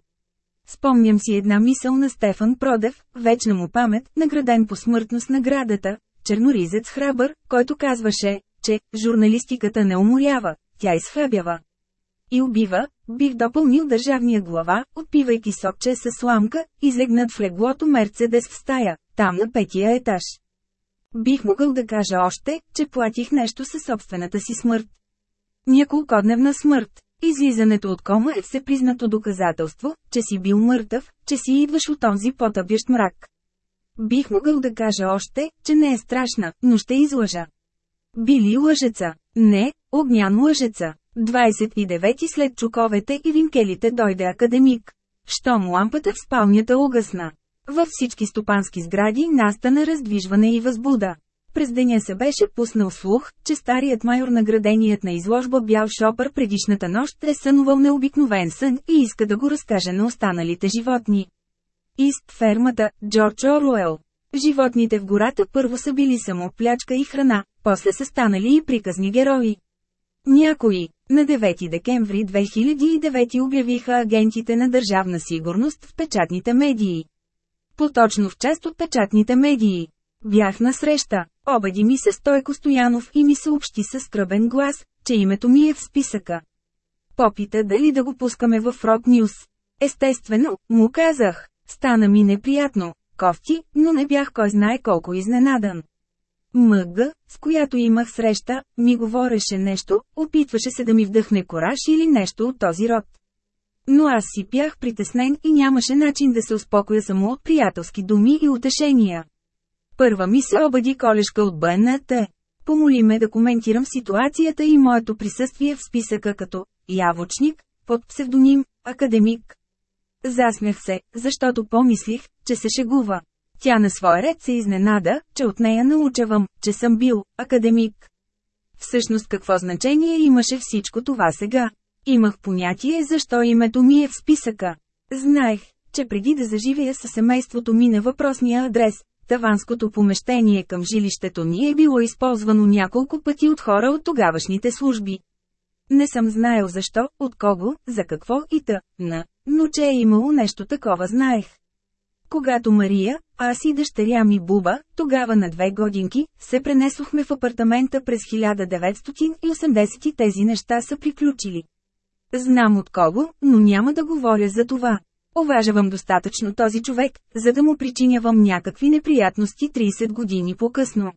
Спомням си една мисъл на Стефан Продев, вечна му памет, награден по смъртност наградата, черноризец храбър, който казваше, че журналистиката не уморява, тя изхъбява. И убива, бих допълнил държавния глава, отпивайки сокче с сламка, излегнат в леглото Мерцедес в стая, там на петия етаж. Бих могъл да кажа още, че платих нещо със собствената си смърт. Няколкодневна смърт. Излизането от кома е всепризнато доказателство, че си бил мъртъв, че си идваш от този потъпящ мрак. Бих могъл да кажа още, че не е страшна, но ще излъжа. Били лъжеца. Не, огнян лъжеца. 29 след чуковете и винкелите дойде академик. Щом лампата в спалнята угасна. Във всички стопански сгради настана раздвижване и възбуда. През деня се беше пуснал слух, че старият майор награденият на изложба бял шопър предишната нощ е сънувал необикновен сън и иска да го разкаже на останалите животни. Ист фермата, Джордж Оруел. Животните в гората първо са били само плячка и храна, после са станали и приказни герои. Някои, на 9 декември 2009 обявиха агентите на държавна сигурност в печатните медии. Поточно в част от печатните медии. Бях на среща, обади ми се Стойко Стоянов и ми съобщи със скръбен глас, че името ми е в списъка. Попита дали да го пускаме в Рок Нюс. Естествено, му казах. Стана ми неприятно, кофти, но не бях кой знае колко изненадан. Мъга, с която имах среща, ми говореше нещо, опитваше се да ми вдъхне кораж или нещо от този род. Но аз си бях притеснен и нямаше начин да се успокоя само от приятелски думи и утешения. Първа ми се обади колешка от БНТ. Помоли ме да коментирам ситуацията и моето присъствие в списъка като «явочник», под псевдоним «академик». Засмях се, защото помислих, че се шегува. Тя на своя ред се изненада, че от нея научавам, че съм бил академик. Всъщност какво значение имаше всичко това сега? Имах понятие защо името ми е в списъка. Знаех, че преди да заживея със семейството ми на въпросния адрес, таванското помещение към жилището ни е било използвано няколко пъти от хора от тогавашните служби. Не съм знаел защо, от кого, за какво и та, на, но че е имало нещо такова знаех. Когато Мария, аз и дъщеря ми Буба, тогава на две годинки, се пренесохме в апартамента през 1980 и тези неща са приключили. Знам от кого, но няма да говоря за това. Уважавам достатъчно този човек, за да му причинявам някакви неприятности 30 години по-късно.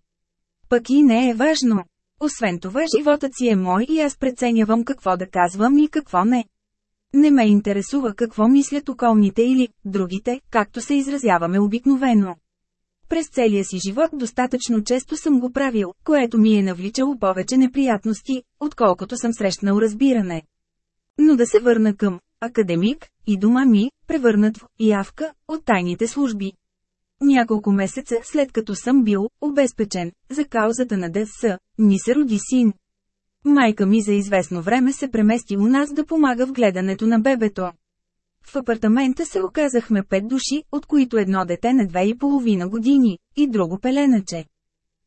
Пък и не е важно. Освен това животът си е мой и аз преценявам какво да казвам и какво не. Не ме интересува какво мислят околните или другите, както се изразяваме обикновено. През целия си живот достатъчно често съм го правил, което ми е навличало повече неприятности, отколкото съм срещнал разбиране. Но да се върна към академик и дома ми, превърнат в явка от тайните служби. Няколко месеца след като съм бил обезпечен за каузата на ДС, ми се роди син. Майка ми за известно време се премести у нас да помага в гледането на бебето. В апартамента се оказахме пет души, от които едно дете на две и половина години, и друго пеленаче.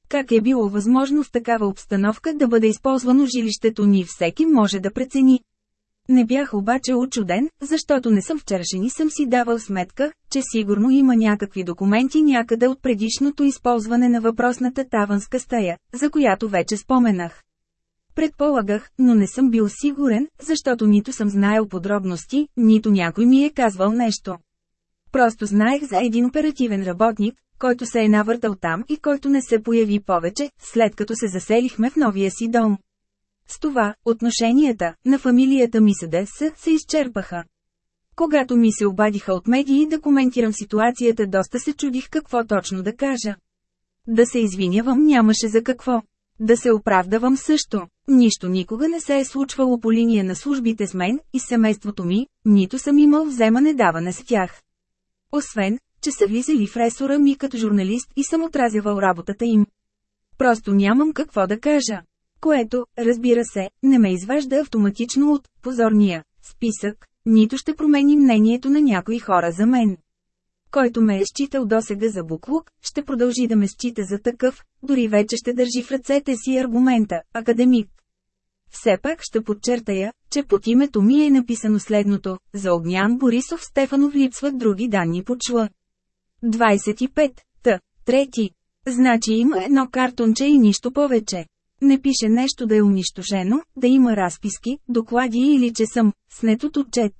Как е било възможно в такава обстановка да бъде използвано жилището ни всеки може да прецени. Не бях обаче очуден, защото не съм вчерашен и съм си давал сметка, че сигурно има някакви документи някъде от предишното използване на въпросната таванска стая, за която вече споменах. Предполагах, но не съм бил сигурен, защото нито съм знаел подробности, нито някой ми е казвал нещо. Просто знаех за един оперативен работник, който се е навъртал там и който не се появи повече, след като се заселихме в новия си дом. С това, отношенията на фамилията ми с ДС се изчерпаха. Когато ми се обадиха от медии да коментирам ситуацията, доста се чудих какво точно да кажа. Да се извинявам нямаше за какво. Да се оправдавам също. Нищо никога не се е случвало по линия на службите с мен и семейството ми, нито съм имал вземане-даване с тях. Освен, че са влизали в ресора ми като журналист и съм отразявал работата им. Просто нямам какво да кажа. Което, разбира се, не ме изважда автоматично от позорния списък, нито ще промени мнението на някои хора за мен. Който ме е считал досега за буклук, ще продължи да ме счита за такъв, дори вече ще държи в ръцете си аргумента – академик. Все пак ще подчертая, че под името ми е написано следното – за Огнян Борисов Стефанов липсват други данни по чла. 25. Т. Трети. Значи има едно картонче и нищо повече. Не пише нещо да е унищожено, да има разписки, доклади или че съм снет от отчет.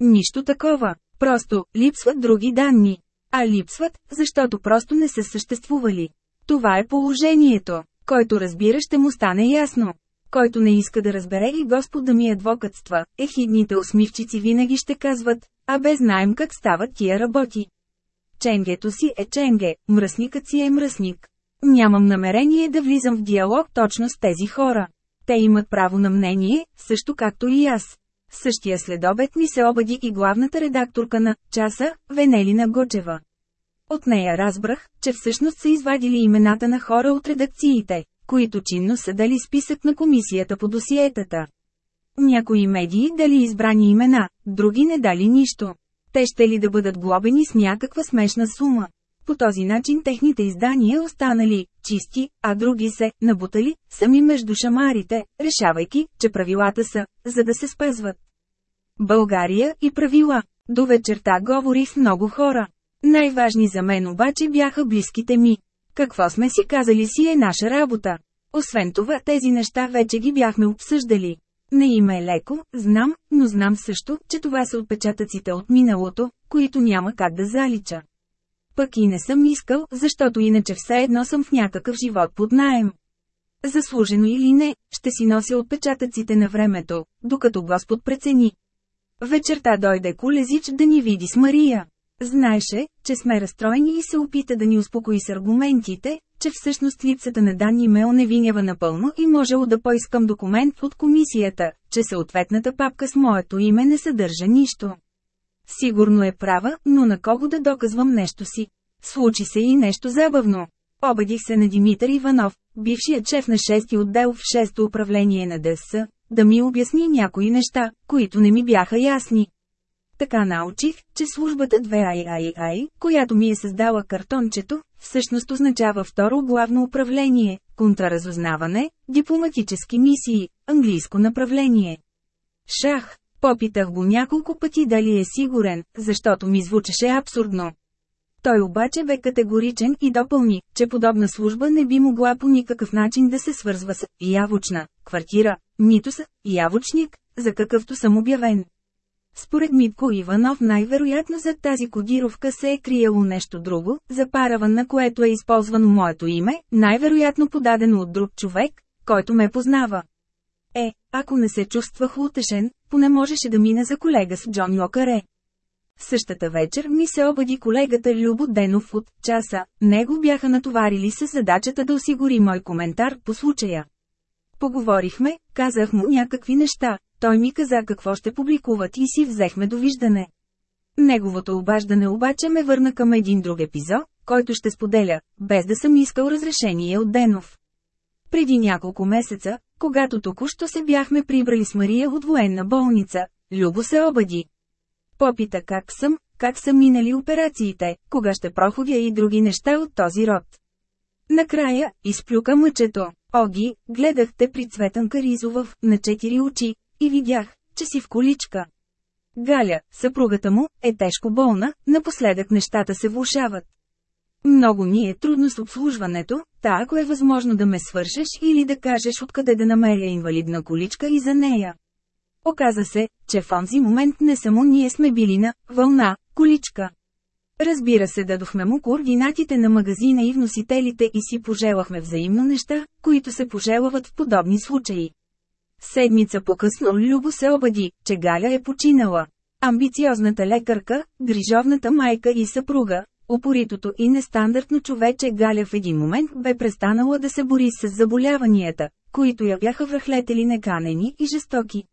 Нищо такова. Просто, липсват други данни. А липсват, защото просто не са съществували. Това е положението. Който разбира ще му стане ясно. Който не иска да разбере и Господ да ми адвокатства, ехидните усмивчици винаги ще казват, а бе знаем как стават тия работи. Ченгето си е ченге, мръсникът си е мръсник. Нямам намерение да влизам в диалог точно с тези хора. Те имат право на мнение, също както и аз. Същия следобед ми се обади и главната редакторка на «Часа», Венелина Гочева. От нея разбрах, че всъщност са извадили имената на хора от редакциите, които чинно са дали списък на комисията по досиетата. Някои медии дали избрани имена, други не дали нищо. Те ще ли да бъдат глобени с някаква смешна сума. По този начин техните издания останали чисти, а други се набутали сами между шамарите, решавайки, че правилата са, за да се спазват. България и правила. До вечерта говорих с много хора. Най-важни за мен обаче бяха близките ми. Какво сме си казали си е наша работа. Освен това тези неща вече ги бяхме обсъждали. Не им е леко, знам, но знам също, че това са отпечатъците от миналото, които няма как да залича. Пък и не съм искал, защото иначе все едно съм в някакъв живот под наем. Заслужено или не, ще си нося отпечатъците на времето, докато Господ прецени. Вечерта дойде Колезич да ни види с Мария. Знаеше, че сме разстроени и се опита да ни успокои с аргументите, че всъщност липсата на данни ме оневинява напълно и можело да поискам документ от комисията, че съответната папка с моето име не съдържа нищо. Сигурно е права, но на кого да доказвам нещо си? Случи се и нещо забавно. Обадих се на Димитър Иванов, бившият шеф на 6 отдел в 6-то управление на ДС, да ми обясни някои неща, които не ми бяха ясни. Така научих, че службата 2III, която ми е създала картончето, всъщност означава второ главно управление, контраразузнаване, дипломатически мисии, английско направление. Шах, Попитах го няколко пъти дали е сигурен, защото ми звучеше абсурдно. Той обаче бе категоричен и допълни, че подобна служба не би могла по никакъв начин да се свързва с явочна квартира, нито с явочник, за какъвто съм обявен. Според Митко Иванов най-вероятно за тази кодировка се е криело нещо друго, за параван на което е използвано моето име, най-вероятно подадено от друг човек, който ме познава. Е, ако не се чувствах утешен, поне можеше да мине за колега с Джон Локаре. Същата вечер ми се обади колегата Любо Денов от часа, него бяха натоварили с задачата да осигури мой коментар по случая. Поговорихме, казах му някакви неща, той ми каза какво ще публикуват и си взехме довиждане. Неговото обаждане обаче ме върна към един друг епизод, който ще споделя, без да съм искал разрешение от Денов. Преди няколко месеца, когато току-що се бяхме прибрали с Мария от военна болница, Любо се обади. Попита как съм, как са минали операциите, кога ще проходя и други неща от този род. Накрая, изплюка мъчето. Оги, гледахте при Цветан Каризовъв, на четири очи, и видях, че си в количка. Галя, съпругата му, е тежко болна, напоследък нещата се влушават. Много ни е трудно с обслужването, та ако е възможно да ме свършеш или да кажеш откъде да намеря инвалидна количка и за нея. Оказа се, че в онзи момент не само ние сме били на вълна, количка. Разбира се дадохме му координатите на магазина и вносителите и си пожелахме взаимно неща, които се пожелават в подобни случаи. Седмица по-късно Любо се обади, че Галя е починала. Амбициозната лекарка, грижовната майка и съпруга, упоритото и нестандартно човече Галя в един момент бе престанала да се бори с заболяванията, които я бяха връхлетели неканени и жестоки.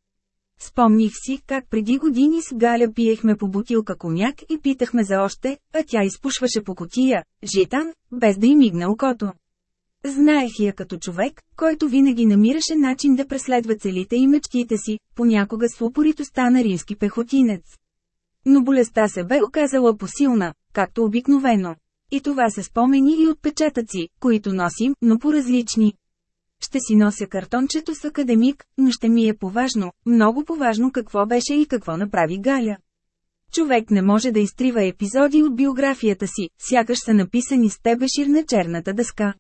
Спомних си как преди години с Галя пиехме по бутилка коняк и питахме за още, а тя изпушваше по котия, житан, без да й мигна окото. Знаех я като човек, който винаги намираше начин да преследва целите и мечтите си, понякога с упоритостта на римски пехотинец. Но болестта се бе оказала посилна, както обикновено. И това се спомени и отпечатъци, които носим, но по-различни. Ще си нося картончето с академик, но ще ми е поважно, много поважно какво беше и какво направи Галя. Човек не може да изтрива епизоди от биографията си, сякаш са написани с тебешир на черната дъска.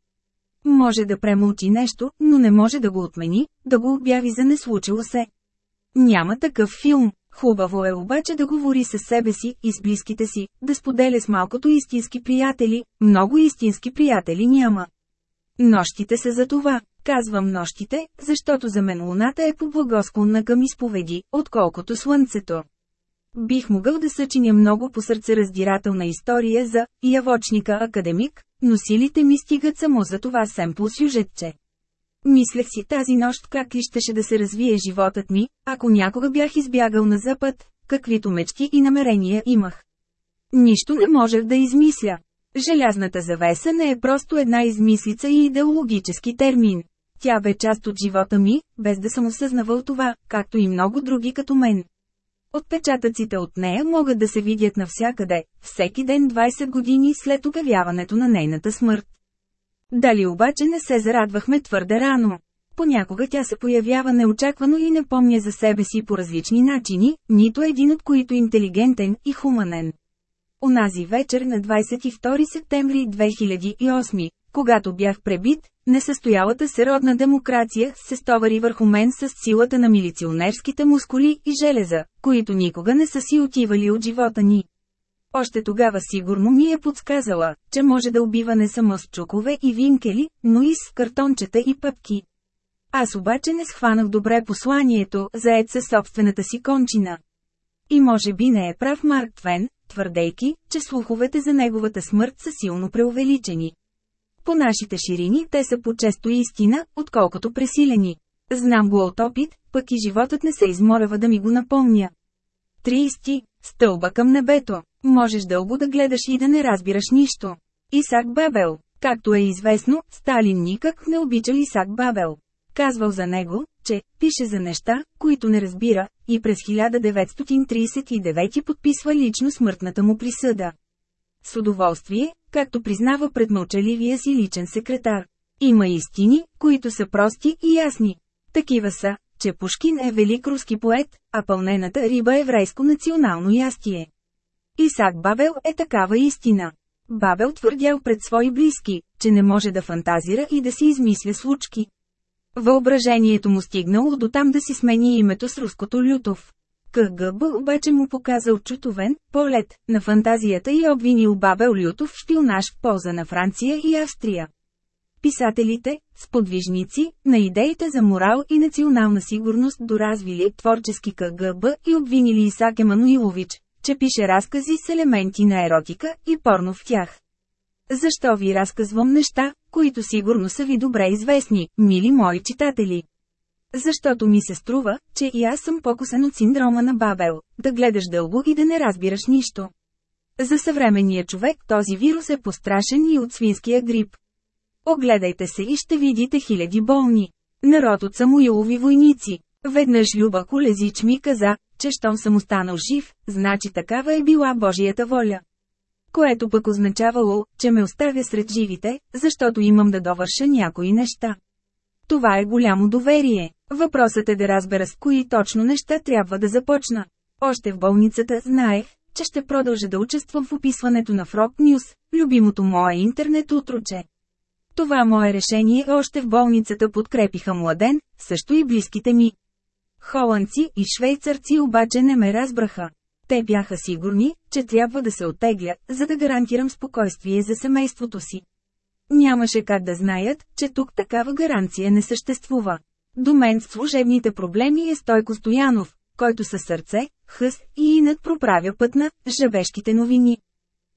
Може да премълчи нещо, но не може да го отмени, да го обяви за не случило се. Няма такъв филм. Хубаво е обаче да говори със себе си и с близките си, да споделя с малкото истински приятели, много истински приятели няма. Нощите са за това. Казвам нощите, защото за мен луната е по-благосклонна към изповеди, отколкото слънцето. Бих могъл да съчиня много по сърце раздирателна история за явочника академик, но силите ми стигат само за това семпло сюжетче. Мислех си тази нощ как ли щеше да се развие животът ми, ако някога бях избягал на запад, каквито мечти и намерения имах. Нищо не можех да измисля. Желязната завеса не е просто една измислица и идеологически термин. Тя бе част от живота ми, без да съм осъзнавал това, както и много други като мен. Отпечатъците от нея могат да се видят навсякъде, всеки ден 20 години след обявяването на нейната смърт. Дали обаче не се зарадвахме твърде рано. Понякога тя се появява неочаквано и не помня за себе си по различни начини, нито един от които интелигентен и хуманен. Онази вечер на 22 септември 2008, когато бях пребит, несъстоялата се родна демокрация се стовари върху мен с силата на милиционерските мускули и железа, които никога не са си отивали от живота ни. Още тогава сигурно ми е подсказала, че може да убива не само с чукове и винкели, но и с картончета и пъпки. Аз обаче не схванах добре посланието, заед със собствената си кончина. И може би не е прав Марк Твен, твърдейки, че слуховете за неговата смърт са силно преувеличени. По нашите ширини те са по-често истина, отколкото пресилени. Знам го от опит, пък и животът не се изморева да ми го напомня. 30. Стълба към небето. Можеш дълго да гледаш и да не разбираш нищо. Исак Бабел. Както е известно, Сталин никак не обичал Исак Бабел. Казвал за него, че пише за неща, които не разбира, и през 1939 подписва лично смъртната му присъда. С удоволствие, както признава пред мълчаливия си личен секретар. Има истини, които са прости и ясни. Такива са, че Пушкин е велик руски поет, а пълнената риба е еврейско национално ястие. Исак Бабел е такава истина. Бабел твърдял пред свои близки, че не може да фантазира и да си измисля случки. Въображението му стигнало до там да си смени името с руското Лютов. КГБ обаче му показал чутовен полет на фантазията и обвинил Бабел Лютов в шпионаж в полза на Франция и Австрия. Писателите, сподвижници, на идеите за морал и национална сигурност доразвили творчески КГБ и обвинили Исак Емануилович, че пише разкази с елементи на еротика и порно в тях. Защо ви разказвам неща, които сигурно са ви добре известни, мили мои читатели? Защото ми се струва, че и аз съм покусен от синдрома на Бабел, да гледаш дълго и да не разбираш нищо. За съвременния човек този вирус е пострашен и от свинския грип. Огледайте се и ще видите хиляди болни. Народ от Самуилови войници. Веднъж Люба Колезич ми каза, че щом съм останал жив, значи такава е била Божията воля. Което пък означавало, че ме оставя сред живите, защото имам да довърша някои неща. Това е голямо доверие. Въпросът е да разбера с кои точно неща трябва да започна. Още в болницата знаех, че ще продължа да участвам в описването на Фрок Нюс, любимото мое интернет утроче. Това мое решение още в болницата подкрепиха младен, също и близките ми. Холандци и швейцарци обаче не ме разбраха. Те бяха сигурни, че трябва да се оттегля, за да гарантирам спокойствие за семейството си. Нямаше как да знаят, че тук такава гаранция не съществува. До мен в служебните проблеми е Стойко Стоянов, който със сърце, хъс и инат проправя път на жабешките новини.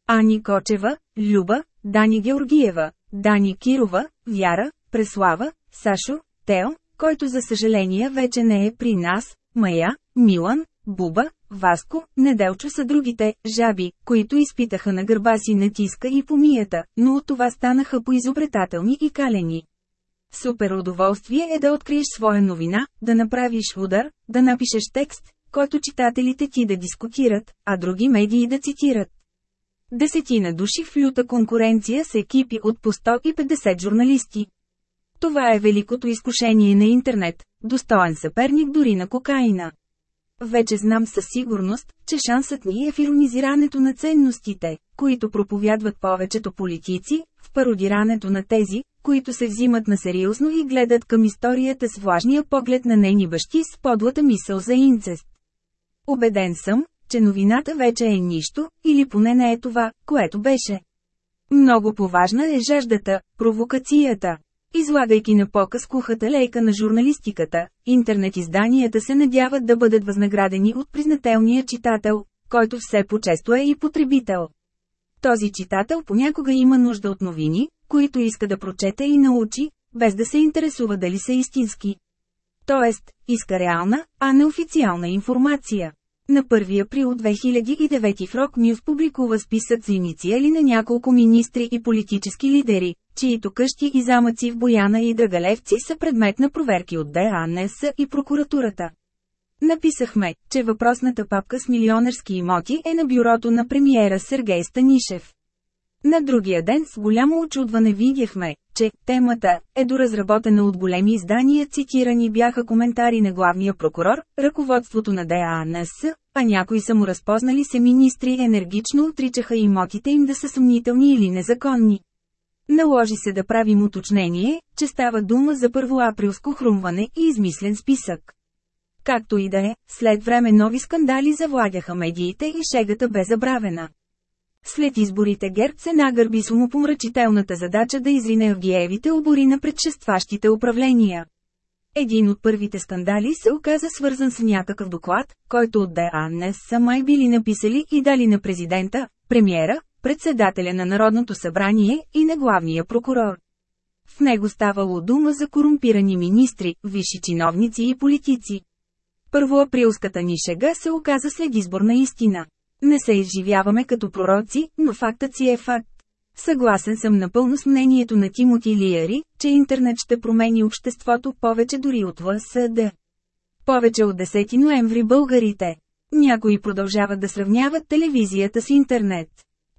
Ани Кочева, Люба, Дани Георгиева, Дани Кирова, Вяра, Преслава, Сашо, Тео, който за съжаление вече не е при нас, Мая, Милан, Буба, Васко, Неделчо са другите жаби, които изпитаха на гърба си натиска и помията, но от това станаха поизобретателни и калени. Супер удоволствие е да откриеш своя новина, да направиш удар, да напишеш текст, който читателите ти да дискутират, а други медии да цитират. Десетина души в люта конкуренция с екипи от по 150 журналисти. Това е великото изкушение на интернет, достоен съперник дори на кокаина. Вече знам със сигурност, че шансът ни е в иронизирането на ценностите, които проповядват повечето политици, в пародирането на тези, които се взимат на сериозно и гледат към историята с влажния поглед на нейни бащи с подлата мисъл за инцест. Обеден съм, че новината вече е нищо, или поне не е това, което беше. Много поважна е жаждата, провокацията. Излагайки на показ кухата лейка на журналистиката, интернет изданията се надяват да бъдат възнаградени от признателния читател, който все по-често е и потребител. Този читател понякога има нужда от новини, които иска да прочете и научи, без да се интересува дали са истински. Тоест, иска реална, а не официална информация. На 1 април 2009 в Рок Нюз публикува списък за инициали на няколко министри и политически лидери, чието къщи и замъци в Бояна и Драгалевци са предмет на проверки от ДАНС и прокуратурата. Написахме, че въпросната папка с милионерски имоти е на бюрото на премиера Сергей Станишев. На другия ден с голямо очудване видяхме, че темата е доразработена от големи издания цитирани бяха коментари на главния прокурор, ръководството на ДАНС, а някои саморазпознали се министри енергично отричаха имотите им да са съмнителни или незаконни. Наложи се да правим уточнение, че става дума за първоаприлско хрумване и измислен списък. Както и да е, след време нови скандали завладяха медиите и шегата бе забравена. След изборите Герб се нагърби с умопомрачителната задача да изрине Авгиевите обори на предшестващите управления. Един от първите скандали се оказа свързан с някакъв доклад, който от ДАНС са май били написали и дали на президента, премиера, председателя на Народното събрание и на главния прокурор. В него ставало дума за корумпирани министри, висши чиновници и политици. Първоаприлската ни шега се оказа след изборна истина. Не се изживяваме като пророци, но фактът си е факт. Съгласен съм напълно с мнението на Тимоти Лиари, че интернет ще промени обществото повече дори от ВСД. Повече от 10 ноември българите. Някои продължават да сравняват телевизията с интернет.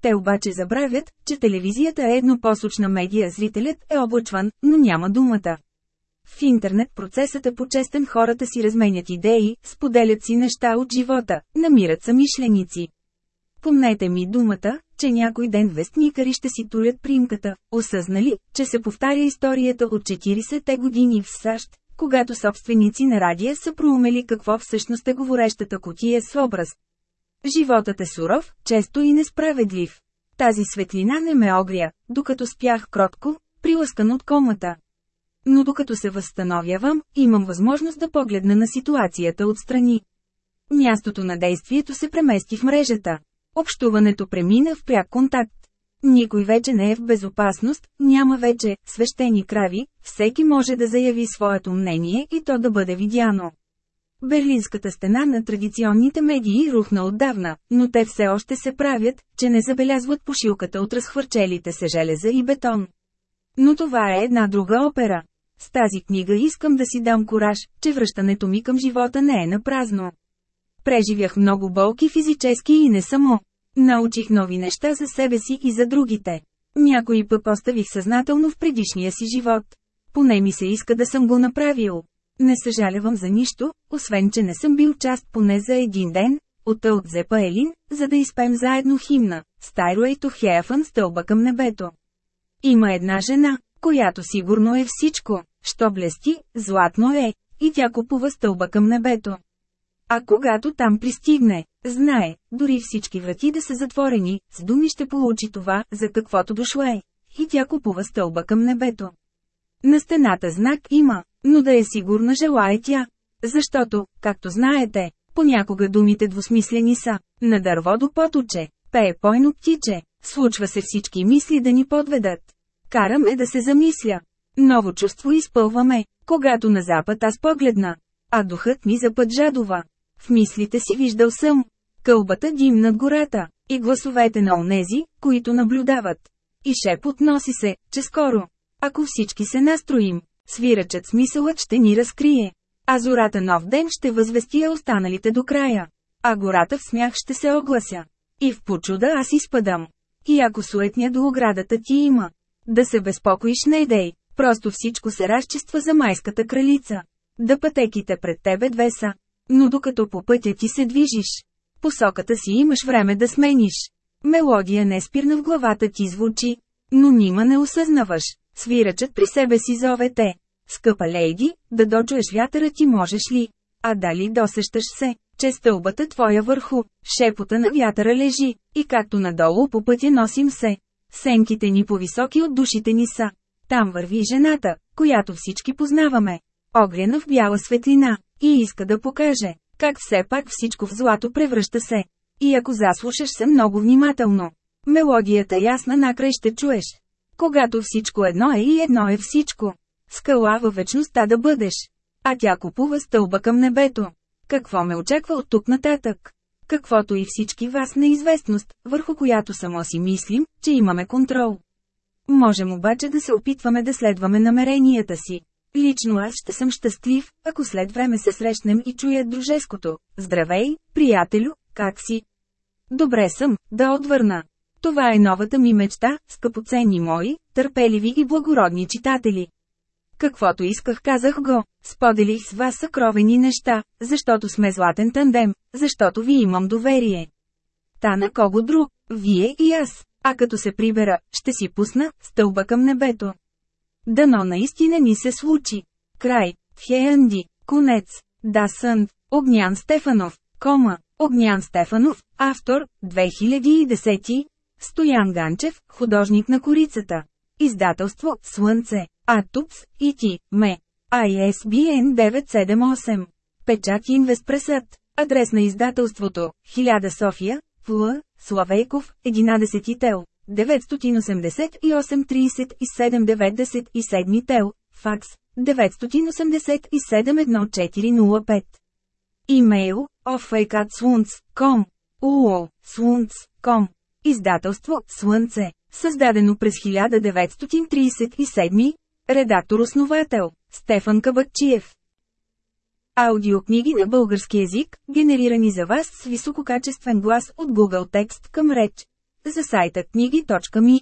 Те обаче забравят, че телевизията е еднопосочна медия, зрителят е облъчван, но няма думата. В интернет процесът е почестен хората си разменят идеи, споделят си неща от живота, намират самишленици. Помнете ми думата, че някой ден вестникари ще си турят примката, осъзнали, че се повтаря историята от 40-те години в САЩ, когато собственици на радия са проумели какво всъщност е говорещата котия с образ. Животът е суров, често и несправедлив. Тази светлина не ме огря, докато спях кротко, прилъскан от комата. Но докато се възстановявам, имам възможност да погледна на ситуацията отстрани. Мястото на действието се премести в мрежата. Общуването премина в пряк контакт. Никой вече не е в безопасност, няма вече свещени крави, всеки може да заяви своето мнение и то да бъде видяно. Берлинската стена на традиционните медии рухна отдавна, но те все още се правят, че не забелязват пошилката от разхвърчелите се железа и бетон. Но това е една друга опера. С тази книга искам да си дам кораж, че връщането ми към живота не е на празно. Преживях много болки физически и не само. Научих нови неща за себе си и за другите. Някои пък оставих съзнателно в предишния си живот. Поне ми се иска да съм го направил. Не съжалявам за нищо, освен че не съм бил част поне за един ден, от от Елин, за да изпем заедно химна, Starway to Heaven стълба към небето. Има една жена, която сигурно е всичко, що блести, златно е, и тя купува стълба към небето. А когато там пристигне, знае, дори всички врати да са затворени, с думи ще получи това, за каквото дошло е. И тя купува стълба към небето. На стената знак има, но да е сигурна желая тя. Защото, както знаете, понякога думите двусмислени са. На дърво до поточе, пее пойно птиче, случва се всички мисли да ни подведат. Караме да се замисля. Ново чувство изпълваме, когато на запад аз погледна. А духът ми запът жадова. В мислите си виждал съм. Кълбата дим над гората, и гласовете на онези, които наблюдават. И шепот носи се, че скоро, ако всички се настроим, свирачът смисълът ще ни разкрие. А зората нов ден ще възвести останалите до края. А гората в смях ще се оглася. И в почуда аз изпадам. И ако суетня до оградата ти има. Да се безпокоиш не дей, просто всичко се разчиства за майската кралица. Да пътеките пред тебе две са. Но докато по пътя ти се движиш, посоката си имаш време да смениш. Мелодия не спирна в главата ти звучи, но нима не осъзнаваш. Свирачът при себе си зове те. Скъпа лейди, да дочуеш вятъра ти можеш ли? А дали досещаш се, че стълбата твоя върху, шепота на вятъра лежи, и както надолу по пътя носим се. Сенките ни по-високи от душите ни са. Там върви жената, която всички познаваме. Огрена в бяла светлина, и иска да покаже, как все пак всичко в злато превръща се. И ако заслушаш се много внимателно, мелодията ясна накрай ще чуеш. Когато всичко едно е и едно е всичко. Скала във вечността да бъдеш. А тя купува стълба към небето. Какво ме очаква от тук нататък? Каквото и всички вас неизвестност, върху която само си мислим, че имаме контрол. Можем обаче да се опитваме да следваме намеренията си. Лично аз ще съм щастлив, ако след време се срещнем и чуя дружеското. Здравей, приятелю, как си? Добре съм, да отвърна. Това е новата ми мечта, скъпоценни мои, търпеливи и благородни читатели. Каквото исках казах го, споделих с вас съкровени неща, защото сме златен тандем, защото ви имам доверие. Та на кого друг, вие и аз, а като се прибера, ще си пусна стълба към небето. Дано наистина ни се случи. Край. Хеянди. Конец. Да сън. Огнян Стефанов. Кома. Огнян Стефанов. Автор. 2010. Стоян Ганчев. Художник на корицата. Издателство. Слънце. Атупс. И ти. Ме. ISBN 978. Печат Инвестпресът. Адрес на издателството. 1000 София. Фл. Славейков. 11 тел. 988-37-97 тел, факс, 987-1405. Имейл, offakatslunz.com, уол, slunz.com. Издателство, Слънце, създадено през 1937, редактор-основател, Стефан Кабакчиев. Аудиокниги на български язик, генерирани за вас с висококачествен глас от Google Текст към реч за сайта книги.ми